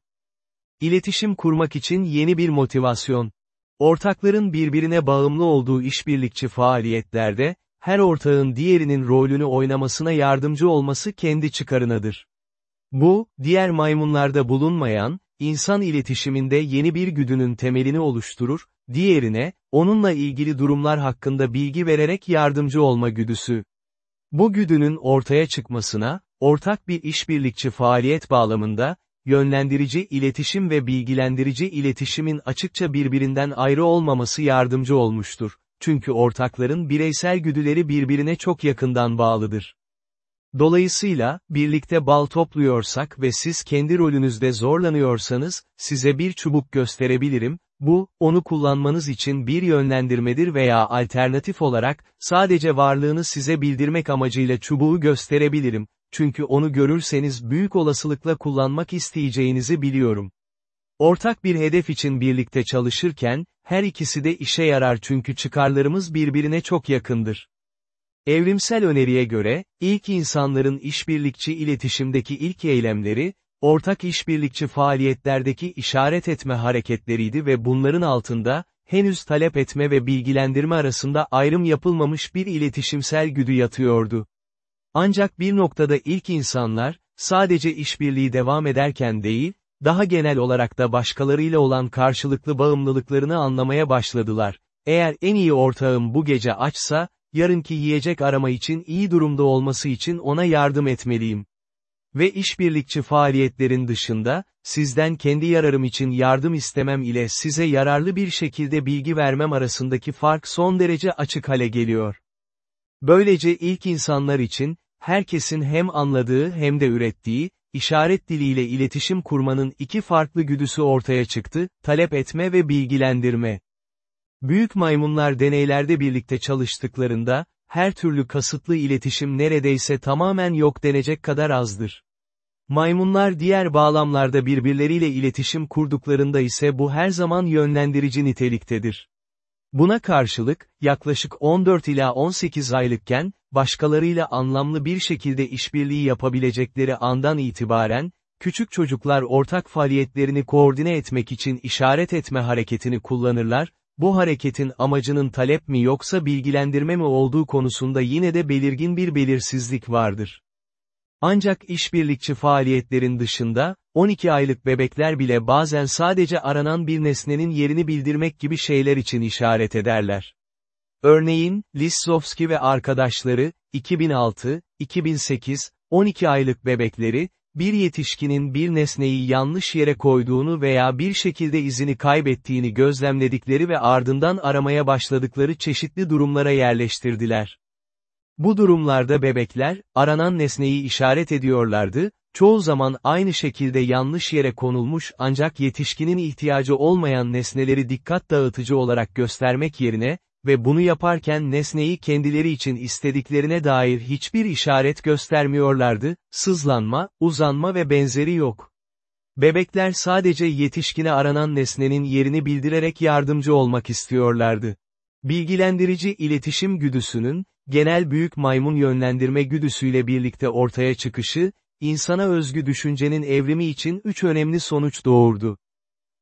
İletişim kurmak için yeni bir motivasyon. Ortakların birbirine bağımlı olduğu işbirlikçi faaliyetlerde, her ortağın diğerinin rolünü oynamasına yardımcı olması kendi çıkarınadır. Bu, diğer maymunlarda bulunmayan, insan iletişiminde yeni bir güdünün temelini oluşturur, diğerine, onunla ilgili durumlar hakkında bilgi vererek yardımcı olma güdüsü. Bu güdünün ortaya çıkmasına, ortak bir işbirlikçi faaliyet bağlamında, yönlendirici iletişim ve bilgilendirici iletişimin açıkça birbirinden ayrı olmaması yardımcı olmuştur. Çünkü ortakların bireysel güdüleri birbirine çok yakından bağlıdır. Dolayısıyla, birlikte bal topluyorsak ve siz kendi rolünüzde zorlanıyorsanız, size bir çubuk gösterebilirim, bu, onu kullanmanız için bir yönlendirmedir veya alternatif olarak, sadece varlığını size bildirmek amacıyla çubuğu gösterebilirim, çünkü onu görürseniz büyük olasılıkla kullanmak isteyeceğinizi biliyorum. Ortak bir hedef için birlikte çalışırken, her ikisi de işe yarar çünkü çıkarlarımız birbirine çok yakındır. Evrimsel öneriye göre, ilk insanların işbirlikçi iletişimdeki ilk eylemleri, ortak işbirlikçi faaliyetlerdeki işaret etme hareketleriydi ve bunların altında, henüz talep etme ve bilgilendirme arasında ayrım yapılmamış bir iletişimsel güdü yatıyordu. Ancak bir noktada ilk insanlar, sadece işbirliği devam ederken değil, daha genel olarak da başkalarıyla olan karşılıklı bağımlılıklarını anlamaya başladılar. Eğer en iyi ortağım bu gece açsa, yarınki yiyecek arama için iyi durumda olması için ona yardım etmeliyim. Ve işbirlikçi faaliyetlerin dışında, sizden kendi yararım için yardım istemem ile size yararlı bir şekilde bilgi vermem arasındaki fark son derece açık hale geliyor. Böylece ilk insanlar için, herkesin hem anladığı hem de ürettiği, işaret diliyle iletişim kurmanın iki farklı güdüsü ortaya çıktı, talep etme ve bilgilendirme. Büyük maymunlar deneylerde birlikte çalıştıklarında, her türlü kasıtlı iletişim neredeyse tamamen yok denecek kadar azdır. Maymunlar diğer bağlamlarda birbirleriyle iletişim kurduklarında ise bu her zaman yönlendirici niteliktedir. Buna karşılık, yaklaşık 14 ila 18 aylıkken, başkalarıyla anlamlı bir şekilde işbirliği yapabilecekleri andan itibaren, küçük çocuklar ortak faaliyetlerini koordine etmek için işaret etme hareketini kullanırlar, bu hareketin amacının talep mi yoksa bilgilendirme mi olduğu konusunda yine de belirgin bir belirsizlik vardır. Ancak işbirlikçi faaliyetlerin dışında, 12 aylık bebekler bile bazen sadece aranan bir nesnenin yerini bildirmek gibi şeyler için işaret ederler. Örneğin, Lissovski ve arkadaşları, 2006, 2008, 12 aylık bebekleri, bir yetişkinin bir nesneyi yanlış yere koyduğunu veya bir şekilde izini kaybettiğini gözlemledikleri ve ardından aramaya başladıkları çeşitli durumlara yerleştirdiler. Bu durumlarda bebekler, aranan nesneyi işaret ediyorlardı, çoğu zaman aynı şekilde yanlış yere konulmuş ancak yetişkinin ihtiyacı olmayan nesneleri dikkat dağıtıcı olarak göstermek yerine, ve bunu yaparken nesneyi kendileri için istediklerine dair hiçbir işaret göstermiyorlardı, sızlanma, uzanma ve benzeri yok. Bebekler sadece yetişkine aranan nesnenin yerini bildirerek yardımcı olmak istiyorlardı. Bilgilendirici iletişim güdüsünün, genel büyük maymun yönlendirme güdüsüyle birlikte ortaya çıkışı, insana özgü düşüncenin evrimi için üç önemli sonuç doğurdu.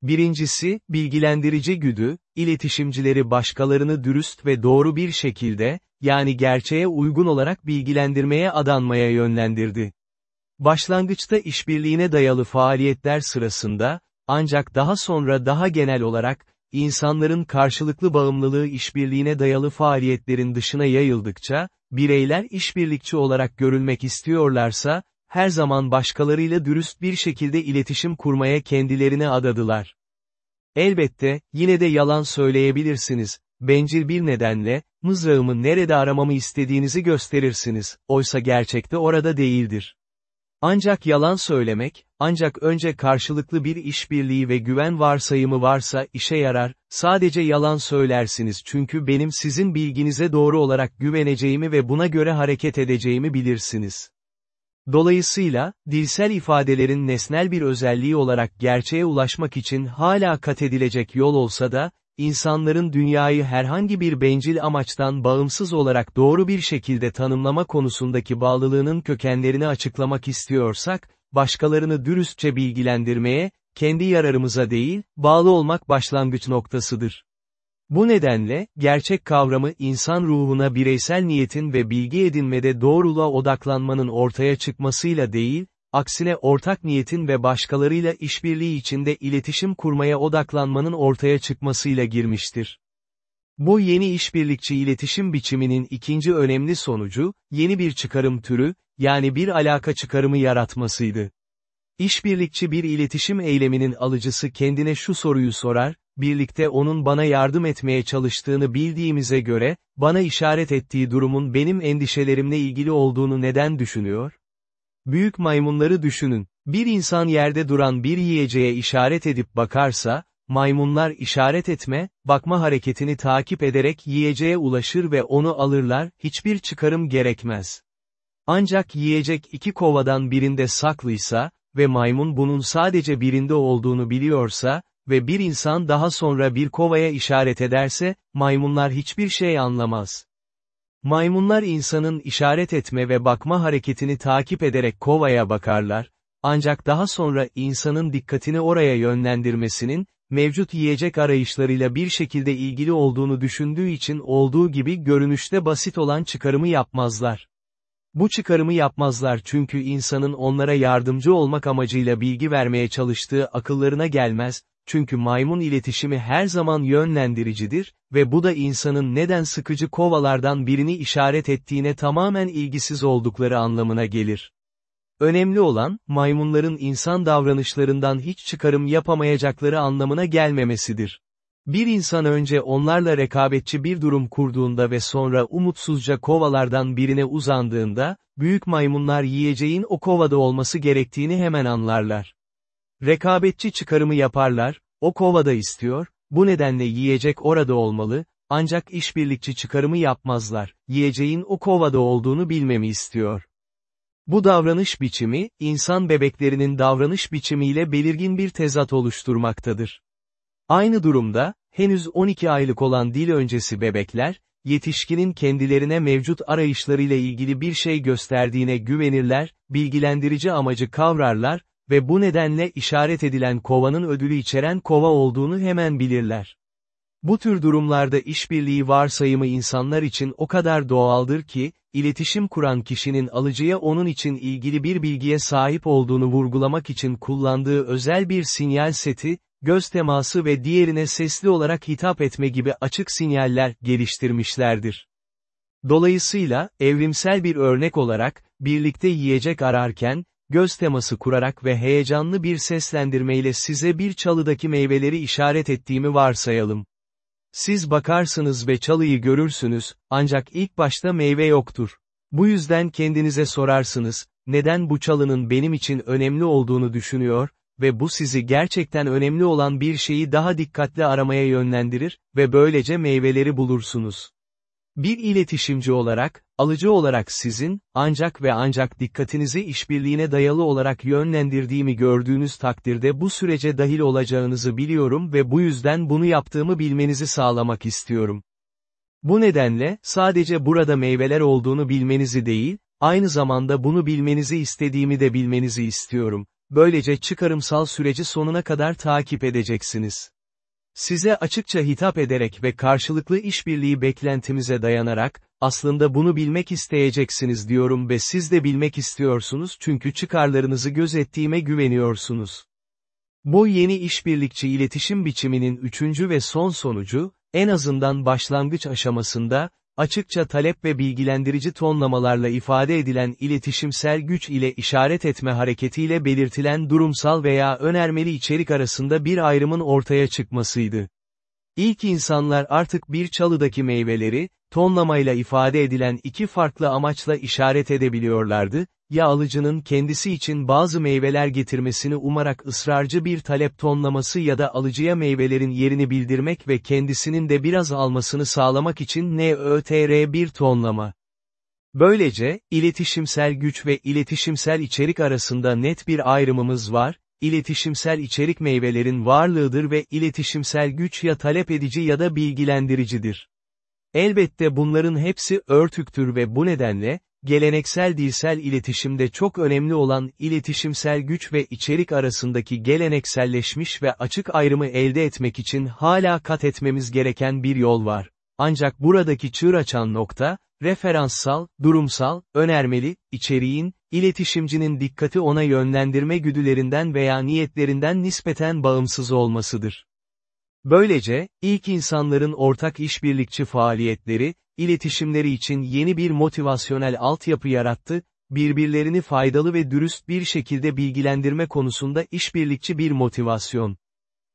Birincisi, bilgilendirici güdü, iletişimcileri başkalarını dürüst ve doğru bir şekilde, yani gerçeğe uygun olarak bilgilendirmeye adanmaya yönlendirdi. Başlangıçta işbirliğine dayalı faaliyetler sırasında, ancak daha sonra daha genel olarak, insanların karşılıklı bağımlılığı işbirliğine dayalı faaliyetlerin dışına yayıldıkça, bireyler işbirlikçi olarak görülmek istiyorlarsa, her zaman başkalarıyla dürüst bir şekilde iletişim kurmaya kendilerine adadılar. Elbette, yine de yalan söyleyebilirsiniz, bencil bir nedenle, mızrağımı nerede aramamı istediğinizi gösterirsiniz, oysa gerçekte orada değildir. Ancak yalan söylemek, ancak önce karşılıklı bir işbirliği ve güven varsayımı varsa işe yarar, sadece yalan söylersiniz çünkü benim sizin bilginize doğru olarak güveneceğimi ve buna göre hareket edeceğimi bilirsiniz. Dolayısıyla, dilsel ifadelerin nesnel bir özelliği olarak gerçeğe ulaşmak için hala kat edilecek yol olsa da, insanların dünyayı herhangi bir bencil amaçtan bağımsız olarak doğru bir şekilde tanımlama konusundaki bağlılığının kökenlerini açıklamak istiyorsak, başkalarını dürüstçe bilgilendirmeye, kendi yararımıza değil, bağlı olmak başlangıç noktasıdır. Bu nedenle, gerçek kavramı insan ruhuna bireysel niyetin ve bilgi edinmede doğruluğa odaklanmanın ortaya çıkmasıyla değil, aksine ortak niyetin ve başkalarıyla işbirliği içinde iletişim kurmaya odaklanmanın ortaya çıkmasıyla girmiştir. Bu yeni işbirlikçi iletişim biçiminin ikinci önemli sonucu, yeni bir çıkarım türü, yani bir alaka çıkarımı yaratmasıydı. İşbirlikçi bir iletişim eyleminin alıcısı kendine şu soruyu sorar, birlikte onun bana yardım etmeye çalıştığını bildiğimize göre, bana işaret ettiği durumun benim endişelerimle ilgili olduğunu neden düşünüyor? Büyük maymunları düşünün, bir insan yerde duran bir yiyeceğe işaret edip bakarsa, maymunlar işaret etme, bakma hareketini takip ederek yiyeceğe ulaşır ve onu alırlar, hiçbir çıkarım gerekmez. Ancak yiyecek iki kovadan birinde saklıysa, ve maymun bunun sadece birinde olduğunu biliyorsa, ve bir insan daha sonra bir kovaya işaret ederse, maymunlar hiçbir şey anlamaz. Maymunlar insanın işaret etme ve bakma hareketini takip ederek kovaya bakarlar, ancak daha sonra insanın dikkatini oraya yönlendirmesinin, mevcut yiyecek arayışlarıyla bir şekilde ilgili olduğunu düşündüğü için olduğu gibi görünüşte basit olan çıkarımı yapmazlar. Bu çıkarımı yapmazlar çünkü insanın onlara yardımcı olmak amacıyla bilgi vermeye çalıştığı akıllarına gelmez, çünkü maymun iletişimi her zaman yönlendiricidir ve bu da insanın neden sıkıcı kovalardan birini işaret ettiğine tamamen ilgisiz oldukları anlamına gelir. Önemli olan, maymunların insan davranışlarından hiç çıkarım yapamayacakları anlamına gelmemesidir. Bir insan önce onlarla rekabetçi bir durum kurduğunda ve sonra umutsuzca kovalardan birine uzandığında, büyük maymunlar yiyeceğin o kovada olması gerektiğini hemen anlarlar. Rekabetçi çıkarımı yaparlar, o kovada istiyor, bu nedenle yiyecek orada olmalı, ancak işbirlikçi çıkarımı yapmazlar, yiyeceğin o kovada olduğunu bilmemi istiyor. Bu davranış biçimi, insan bebeklerinin davranış biçimiyle belirgin bir tezat oluşturmaktadır. Aynı durumda, henüz 12 aylık olan dil öncesi bebekler, yetişkinin kendilerine mevcut arayışlarıyla ilgili bir şey gösterdiğine güvenirler, bilgilendirici amacı kavrarlar ve bu nedenle işaret edilen kovanın ödülü içeren kova olduğunu hemen bilirler. Bu tür durumlarda işbirliği varsayımı insanlar için o kadar doğaldır ki, iletişim kuran kişinin alıcıya onun için ilgili bir bilgiye sahip olduğunu vurgulamak için kullandığı özel bir sinyal seti, göz teması ve diğerine sesli olarak hitap etme gibi açık sinyaller geliştirmişlerdir. Dolayısıyla, evrimsel bir örnek olarak, birlikte yiyecek ararken, göz teması kurarak ve heyecanlı bir seslendirmeyle size bir çalıdaki meyveleri işaret ettiğimi varsayalım. Siz bakarsınız ve çalıyı görürsünüz, ancak ilk başta meyve yoktur. Bu yüzden kendinize sorarsınız, neden bu çalının benim için önemli olduğunu düşünüyor, ve bu sizi gerçekten önemli olan bir şeyi daha dikkatli aramaya yönlendirir ve böylece meyveleri bulursunuz. Bir iletişimci olarak, alıcı olarak sizin, ancak ve ancak dikkatinizi işbirliğine dayalı olarak yönlendirdiğimi gördüğünüz takdirde bu sürece dahil olacağınızı biliyorum ve bu yüzden bunu yaptığımı bilmenizi sağlamak istiyorum. Bu nedenle, sadece burada meyveler olduğunu bilmenizi değil, aynı zamanda bunu bilmenizi istediğimi de bilmenizi istiyorum. Böylece çıkarımsal süreci sonuna kadar takip edeceksiniz. Size açıkça hitap ederek ve karşılıklı işbirliği beklentimize dayanarak, aslında bunu bilmek isteyeceksiniz diyorum ve siz de bilmek istiyorsunuz çünkü çıkarlarınızı gözettiğime güveniyorsunuz. Bu yeni işbirlikçi iletişim biçiminin üçüncü ve son sonucu, en azından başlangıç aşamasında, açıkça talep ve bilgilendirici tonlamalarla ifade edilen iletişimsel güç ile işaret etme hareketiyle belirtilen durumsal veya önermeli içerik arasında bir ayrımın ortaya çıkmasıydı. İlk insanlar artık bir çalıdaki meyveleri, tonlamayla ifade edilen iki farklı amaçla işaret edebiliyorlardı, ya alıcının kendisi için bazı meyveler getirmesini umarak ısrarcı bir talep tonlaması ya da alıcıya meyvelerin yerini bildirmek ve kendisinin de biraz almasını sağlamak için NÖTR bir tonlama. Böylece, iletişimsel güç ve iletişimsel içerik arasında net bir ayrımımız var, iletişimsel içerik meyvelerin varlığıdır ve iletişimsel güç ya talep edici ya da bilgilendiricidir. Elbette bunların hepsi örtüktür ve bu nedenle, geleneksel dilsel iletişimde çok önemli olan iletişimsel güç ve içerik arasındaki gelenekselleşmiş ve açık ayrımı elde etmek için hala kat etmemiz gereken bir yol var. Ancak buradaki çığır açan nokta, referanssal, durumsal, önermeli, içeriğin, iletişimcinin dikkati ona yönlendirme güdülerinden veya niyetlerinden nispeten bağımsız olmasıdır. Böylece, ilk insanların ortak işbirlikçi faaliyetleri, iletişimleri için yeni bir motivasyonel altyapı yarattı, birbirlerini faydalı ve dürüst bir şekilde bilgilendirme konusunda işbirlikçi bir motivasyon.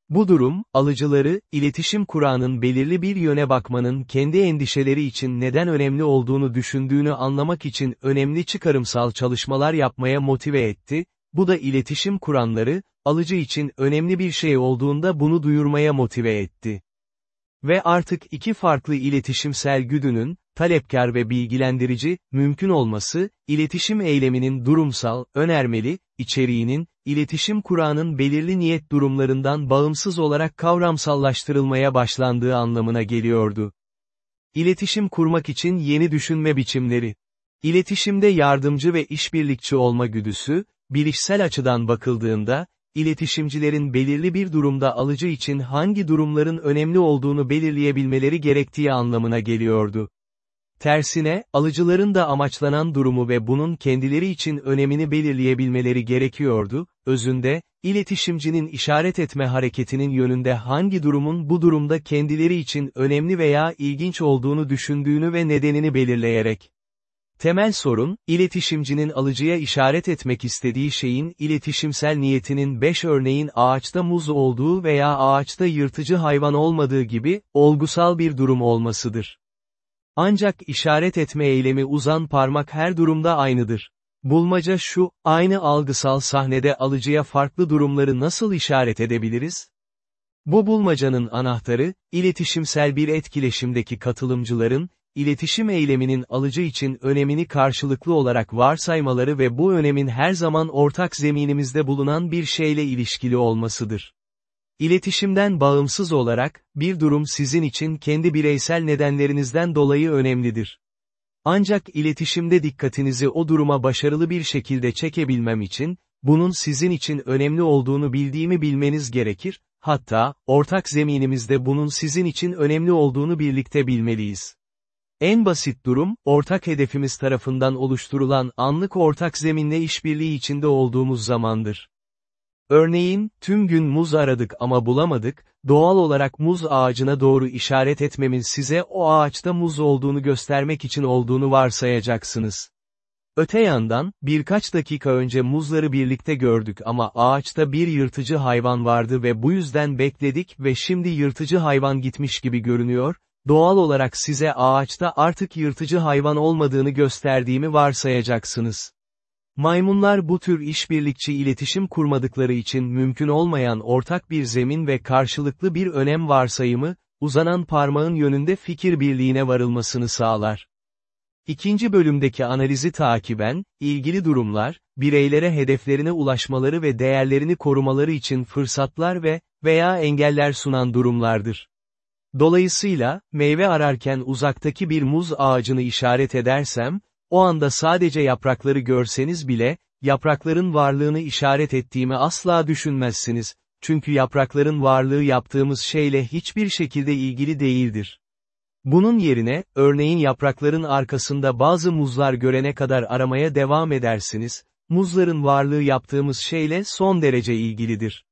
Bu durum, alıcıları, iletişim kurağının belirli bir yöne bakmanın kendi endişeleri için neden önemli olduğunu düşündüğünü anlamak için önemli çıkarımsal çalışmalar yapmaya motive etti, bu da iletişim kuranları, alıcı için önemli bir şey olduğunda bunu duyurmaya motive etti. Ve artık iki farklı iletişimsel güdünün, talepkar ve bilgilendirici, mümkün olması, iletişim eyleminin durumsal, önermeli, içeriğinin, iletişim kurağının belirli niyet durumlarından bağımsız olarak kavramsallaştırılmaya başlandığı anlamına geliyordu. İletişim kurmak için yeni düşünme biçimleri. İletişimde yardımcı ve işbirlikçi olma güdüsü, bilişsel açıdan bakıldığında, iletişimcilerin belirli bir durumda alıcı için hangi durumların önemli olduğunu belirleyebilmeleri gerektiği anlamına geliyordu. Tersine, alıcıların da amaçlanan durumu ve bunun kendileri için önemini belirleyebilmeleri gerekiyordu, özünde, iletişimcinin işaret etme hareketinin yönünde hangi durumun bu durumda kendileri için önemli veya ilginç olduğunu düşündüğünü ve nedenini belirleyerek. Temel sorun, iletişimcinin alıcıya işaret etmek istediği şeyin iletişimsel niyetinin 5 örneğin ağaçta muz olduğu veya ağaçta yırtıcı hayvan olmadığı gibi, olgusal bir durum olmasıdır. Ancak işaret etme eylemi uzan parmak her durumda aynıdır. Bulmaca şu, aynı algısal sahnede alıcıya farklı durumları nasıl işaret edebiliriz? Bu bulmacanın anahtarı, iletişimsel bir etkileşimdeki katılımcıların, iletişim eyleminin alıcı için önemini karşılıklı olarak varsaymaları ve bu önemin her zaman ortak zeminimizde bulunan bir şeyle ilişkili olmasıdır. İletişimden bağımsız olarak, bir durum sizin için kendi bireysel nedenlerinizden dolayı önemlidir. Ancak iletişimde dikkatinizi o duruma başarılı bir şekilde çekebilmem için, bunun sizin için önemli olduğunu bildiğimi bilmeniz gerekir, hatta, ortak zeminimizde bunun sizin için önemli olduğunu birlikte bilmeliyiz. En basit durum, ortak hedefimiz tarafından oluşturulan anlık ortak zeminle işbirliği içinde olduğumuz zamandır. Örneğin, tüm gün muz aradık ama bulamadık, doğal olarak muz ağacına doğru işaret etmemiz size o ağaçta muz olduğunu göstermek için olduğunu varsayacaksınız. Öte yandan, birkaç dakika önce muzları birlikte gördük ama ağaçta bir yırtıcı hayvan vardı ve bu yüzden bekledik ve şimdi yırtıcı hayvan gitmiş gibi görünüyor, doğal olarak size ağaçta artık yırtıcı hayvan olmadığını gösterdiğimi varsayacaksınız. Maymunlar bu tür işbirlikçi iletişim kurmadıkları için mümkün olmayan ortak bir zemin ve karşılıklı bir önem varsayımı, uzanan parmağın yönünde fikir birliğine varılmasını sağlar. İkinci bölümdeki analizi takiben, ilgili durumlar, bireylere hedeflerine ulaşmaları ve değerlerini korumaları için fırsatlar ve veya engeller sunan durumlardır. Dolayısıyla, meyve ararken uzaktaki bir muz ağacını işaret edersem, o anda sadece yaprakları görseniz bile, yaprakların varlığını işaret ettiğimi asla düşünmezsiniz, çünkü yaprakların varlığı yaptığımız şeyle hiçbir şekilde ilgili değildir. Bunun yerine, örneğin yaprakların arkasında bazı muzlar görene kadar aramaya devam edersiniz, muzların varlığı yaptığımız şeyle son derece ilgilidir.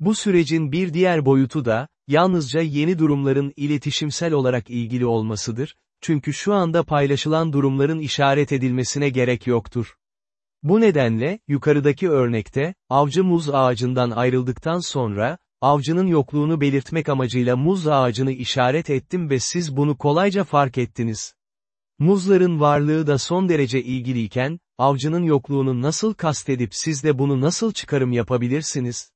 Bu sürecin bir diğer boyutu da, yalnızca yeni durumların iletişimsel olarak ilgili olmasıdır, çünkü şu anda paylaşılan durumların işaret edilmesine gerek yoktur. Bu nedenle, yukarıdaki örnekte, avcı muz ağacından ayrıldıktan sonra, avcının yokluğunu belirtmek amacıyla muz ağacını işaret ettim ve siz bunu kolayca fark ettiniz. Muzların varlığı da son derece ilgiliyken, avcının yokluğunu nasıl kastedip siz de bunu nasıl çıkarım yapabilirsiniz?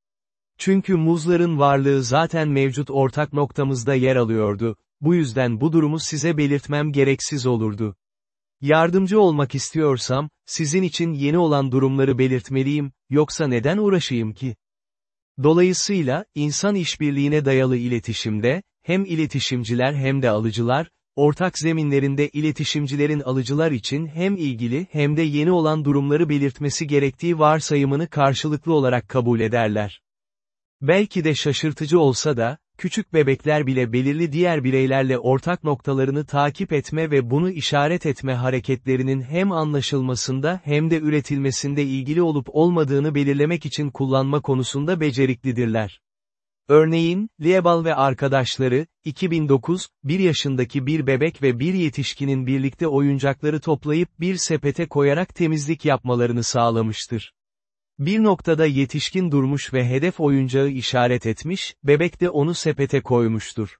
Çünkü muzların varlığı zaten mevcut ortak noktamızda yer alıyordu, bu yüzden bu durumu size belirtmem gereksiz olurdu. Yardımcı olmak istiyorsam, sizin için yeni olan durumları belirtmeliyim, yoksa neden uğraşayım ki? Dolayısıyla, insan işbirliğine dayalı iletişimde, hem iletişimciler hem de alıcılar, ortak zeminlerinde iletişimcilerin alıcılar için hem ilgili hem de yeni olan durumları belirtmesi gerektiği varsayımını karşılıklı olarak kabul ederler. Belki de şaşırtıcı olsa da, küçük bebekler bile belirli diğer bireylerle ortak noktalarını takip etme ve bunu işaret etme hareketlerinin hem anlaşılmasında hem de üretilmesinde ilgili olup olmadığını belirlemek için kullanma konusunda beceriklidirler. Örneğin, Liebal ve arkadaşları, 2009, 1 yaşındaki bir bebek ve bir yetişkinin birlikte oyuncakları toplayıp bir sepete koyarak temizlik yapmalarını sağlamıştır. Bir noktada yetişkin durmuş ve hedef oyuncağı işaret etmiş, bebek de onu sepete koymuştur.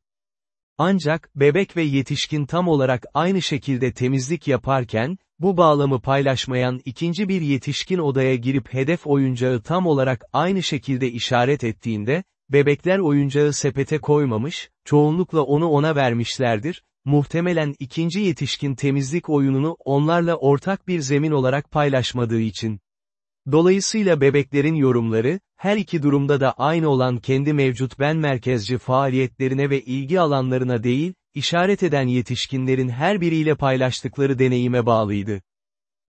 Ancak, bebek ve yetişkin tam olarak aynı şekilde temizlik yaparken, bu bağlamı paylaşmayan ikinci bir yetişkin odaya girip hedef oyuncağı tam olarak aynı şekilde işaret ettiğinde, bebekler oyuncağı sepete koymamış, çoğunlukla onu ona vermişlerdir, muhtemelen ikinci yetişkin temizlik oyununu onlarla ortak bir zemin olarak paylaşmadığı için. Dolayısıyla bebeklerin yorumları, her iki durumda da aynı olan kendi mevcut ben merkezci faaliyetlerine ve ilgi alanlarına değil, işaret eden yetişkinlerin her biriyle paylaştıkları deneyime bağlıydı.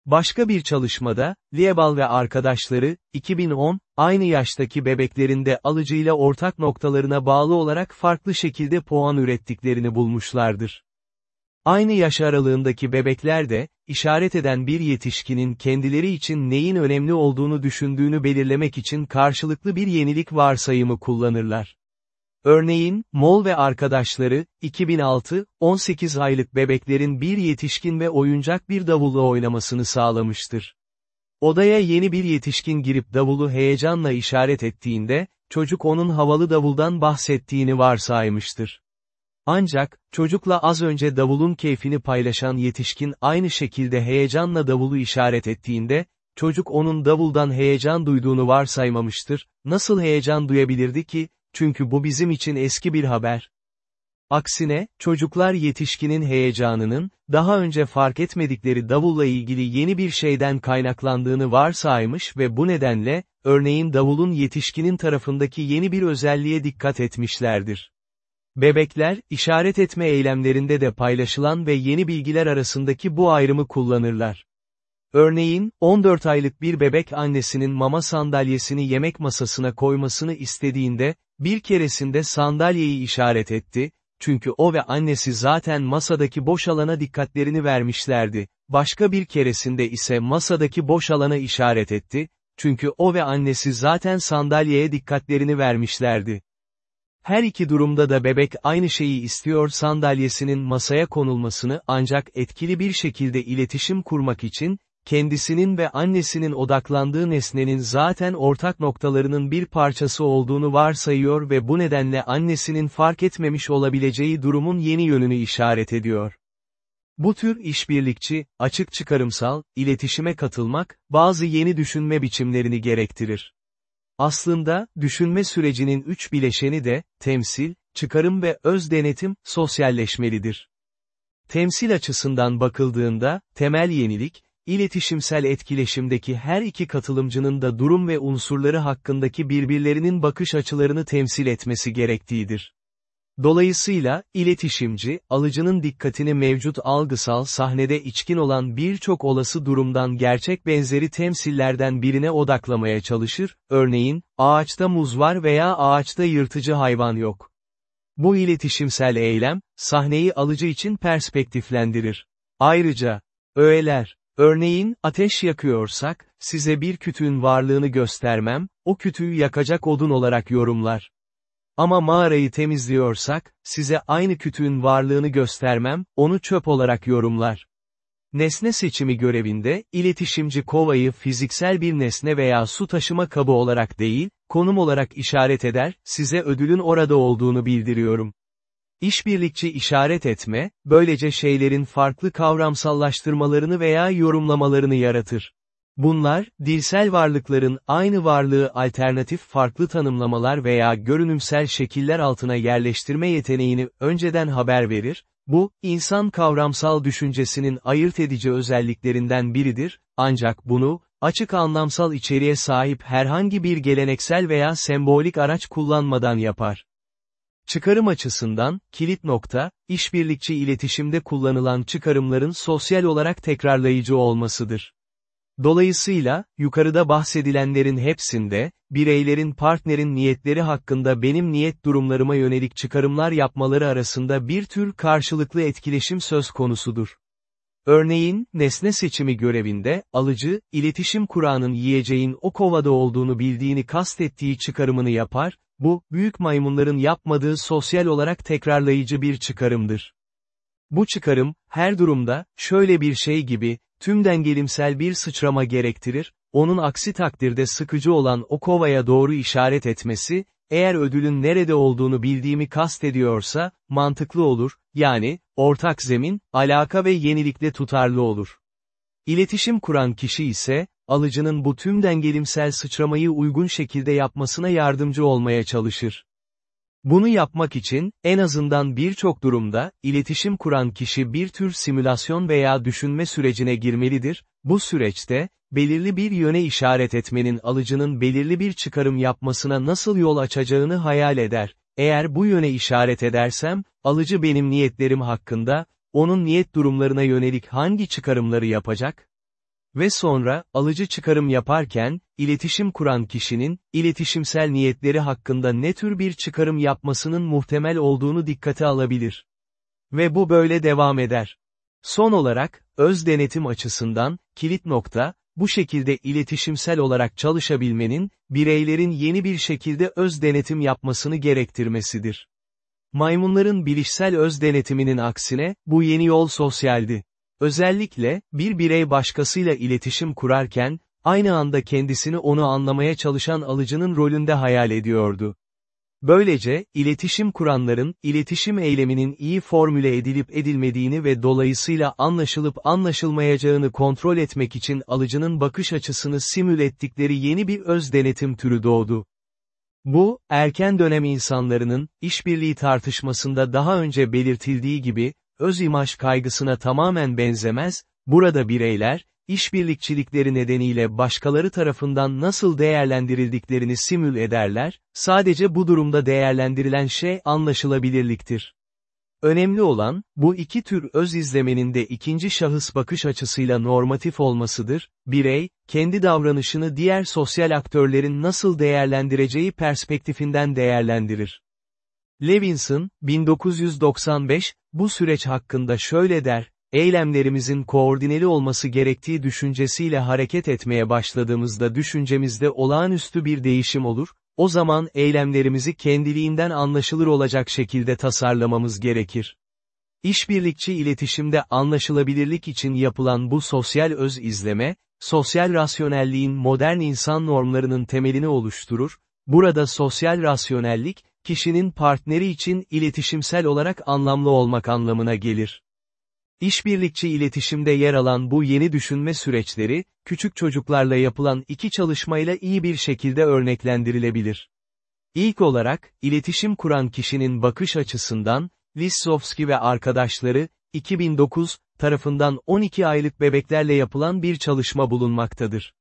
Başka bir çalışmada, Liebal ve arkadaşları, 2010, aynı yaştaki bebeklerinde alıcıyla ortak noktalarına bağlı olarak farklı şekilde puan ürettiklerini bulmuşlardır. Aynı yaş aralığındaki bebekler de, işaret eden bir yetişkinin kendileri için neyin önemli olduğunu düşündüğünü belirlemek için karşılıklı bir yenilik varsayımı kullanırlar. Örneğin, Mol ve arkadaşları, 2006, 18 aylık bebeklerin bir yetişkin ve oyuncak bir davulla oynamasını sağlamıştır. Odaya yeni bir yetişkin girip davulu heyecanla işaret ettiğinde, çocuk onun havalı davuldan bahsettiğini varsaymıştır. Ancak, çocukla az önce davulun keyfini paylaşan yetişkin aynı şekilde heyecanla davulu işaret ettiğinde, çocuk onun davuldan heyecan duyduğunu varsaymamıştır, nasıl heyecan duyabilirdi ki, çünkü bu bizim için eski bir haber. Aksine, çocuklar yetişkinin heyecanının, daha önce fark etmedikleri davulla ilgili yeni bir şeyden kaynaklandığını varsaymış ve bu nedenle, örneğin davulun yetişkinin tarafındaki yeni bir özelliğe dikkat etmişlerdir. Bebekler, işaret etme eylemlerinde de paylaşılan ve yeni bilgiler arasındaki bu ayrımı kullanırlar. Örneğin, 14 aylık bir bebek annesinin mama sandalyesini yemek masasına koymasını istediğinde, bir keresinde sandalyeyi işaret etti, çünkü o ve annesi zaten masadaki boş alana dikkatlerini vermişlerdi, başka bir keresinde ise masadaki boş alana işaret etti, çünkü o ve annesi zaten sandalyeye dikkatlerini vermişlerdi. Her iki durumda da bebek aynı şeyi istiyor sandalyesinin masaya konulmasını ancak etkili bir şekilde iletişim kurmak için, kendisinin ve annesinin odaklandığı nesnenin zaten ortak noktalarının bir parçası olduğunu varsayıyor ve bu nedenle annesinin fark etmemiş olabileceği durumun yeni yönünü işaret ediyor. Bu tür işbirlikçi, açık çıkarımsal, iletişime katılmak, bazı yeni düşünme biçimlerini gerektirir. Aslında, düşünme sürecinin üç bileşeni de, temsil, çıkarım ve öz denetim, sosyalleşmelidir. Temsil açısından bakıldığında, temel yenilik, iletişimsel etkileşimdeki her iki katılımcının da durum ve unsurları hakkındaki birbirlerinin bakış açılarını temsil etmesi gerektiğidir. Dolayısıyla, iletişimci, alıcının dikkatini mevcut algısal sahnede içkin olan birçok olası durumdan gerçek benzeri temsillerden birine odaklamaya çalışır, örneğin, ağaçta muz var veya ağaçta yırtıcı hayvan yok. Bu iletişimsel eylem, sahneyi alıcı için perspektiflendirir. Ayrıca, öğeler, örneğin, ateş yakıyorsak, size bir kütüğün varlığını göstermem, o kütüğü yakacak odun olarak yorumlar. Ama mağarayı temizliyorsak, size aynı kütüğün varlığını göstermem, onu çöp olarak yorumlar. Nesne seçimi görevinde, iletişimci kovayı fiziksel bir nesne veya su taşıma kabı olarak değil, konum olarak işaret eder, size ödülün orada olduğunu bildiriyorum. İşbirlikçi işaret etme, böylece şeylerin farklı kavramsallaştırmalarını veya yorumlamalarını yaratır. Bunlar, dilsel varlıkların aynı varlığı alternatif farklı tanımlamalar veya görünümsel şekiller altına yerleştirme yeteneğini önceden haber verir, bu, insan kavramsal düşüncesinin ayırt edici özelliklerinden biridir, ancak bunu, açık anlamsal içeriğe sahip herhangi bir geleneksel veya sembolik araç kullanmadan yapar. Çıkarım açısından, kilit nokta, işbirlikçi iletişimde kullanılan çıkarımların sosyal olarak tekrarlayıcı olmasıdır. Dolayısıyla, yukarıda bahsedilenlerin hepsinde, bireylerin partnerin niyetleri hakkında benim niyet durumlarıma yönelik çıkarımlar yapmaları arasında bir tür karşılıklı etkileşim söz konusudur. Örneğin, nesne seçimi görevinde, alıcı, iletişim kuranın yiyeceğin o kovada olduğunu bildiğini kastettiği çıkarımını yapar, bu, büyük maymunların yapmadığı sosyal olarak tekrarlayıcı bir çıkarımdır. Bu çıkarım, her durumda, şöyle bir şey gibi, tüm dengelimsel bir sıçrama gerektirir, onun aksi takdirde sıkıcı olan o kovaya doğru işaret etmesi, eğer ödülün nerede olduğunu bildiğimi kastediyorsa, mantıklı olur, yani, ortak zemin, alaka ve yenilikle tutarlı olur. İletişim kuran kişi ise, alıcının bu tüm dengelimsel sıçramayı uygun şekilde yapmasına yardımcı olmaya çalışır. Bunu yapmak için, en azından birçok durumda, iletişim kuran kişi bir tür simülasyon veya düşünme sürecine girmelidir, bu süreçte, belirli bir yöne işaret etmenin alıcının belirli bir çıkarım yapmasına nasıl yol açacağını hayal eder. Eğer bu yöne işaret edersem, alıcı benim niyetlerim hakkında, onun niyet durumlarına yönelik hangi çıkarımları yapacak? Ve sonra, alıcı çıkarım yaparken, iletişim kuran kişinin, iletişimsel niyetleri hakkında ne tür bir çıkarım yapmasının muhtemel olduğunu dikkate alabilir. Ve bu böyle devam eder. Son olarak, öz denetim açısından, kilit nokta, bu şekilde iletişimsel olarak çalışabilmenin, bireylerin yeni bir şekilde öz denetim yapmasını gerektirmesidir. Maymunların bilişsel öz denetiminin aksine, bu yeni yol sosyaldi. Özellikle, bir birey başkasıyla iletişim kurarken, aynı anda kendisini onu anlamaya çalışan alıcının rolünde hayal ediyordu. Böylece, iletişim kuranların, iletişim eyleminin iyi formüle edilip edilmediğini ve dolayısıyla anlaşılıp anlaşılmayacağını kontrol etmek için alıcının bakış açısını simül ettikleri yeni bir öz denetim türü doğdu. Bu, erken dönem insanlarının, işbirliği tartışmasında daha önce belirtildiği gibi, öz imaj kaygısına tamamen benzemez, burada bireyler, işbirlikçilikleri nedeniyle başkaları tarafından nasıl değerlendirildiklerini simül ederler, sadece bu durumda değerlendirilen şey anlaşılabilirliktir. Önemli olan, bu iki tür öz izlemenin de ikinci şahıs bakış açısıyla normatif olmasıdır, birey, kendi davranışını diğer sosyal aktörlerin nasıl değerlendireceği perspektifinden değerlendirir. Levinson, 1995, bu süreç hakkında şöyle der, eylemlerimizin koordineli olması gerektiği düşüncesiyle hareket etmeye başladığımızda düşüncemizde olağanüstü bir değişim olur, o zaman eylemlerimizi kendiliğinden anlaşılır olacak şekilde tasarlamamız gerekir. İşbirlikçi iletişimde anlaşılabilirlik için yapılan bu sosyal öz izleme, sosyal rasyonelliğin modern insan normlarının temelini oluşturur, burada sosyal rasyonellik, kişinin partneri için iletişimsel olarak anlamlı olmak anlamına gelir. İşbirlikçi iletişimde yer alan bu yeni düşünme süreçleri, küçük çocuklarla yapılan iki çalışmayla iyi bir şekilde örneklendirilebilir. İlk olarak, iletişim kuran kişinin bakış açısından, Lissovski ve arkadaşları, 2009, tarafından 12 aylık bebeklerle yapılan bir çalışma bulunmaktadır.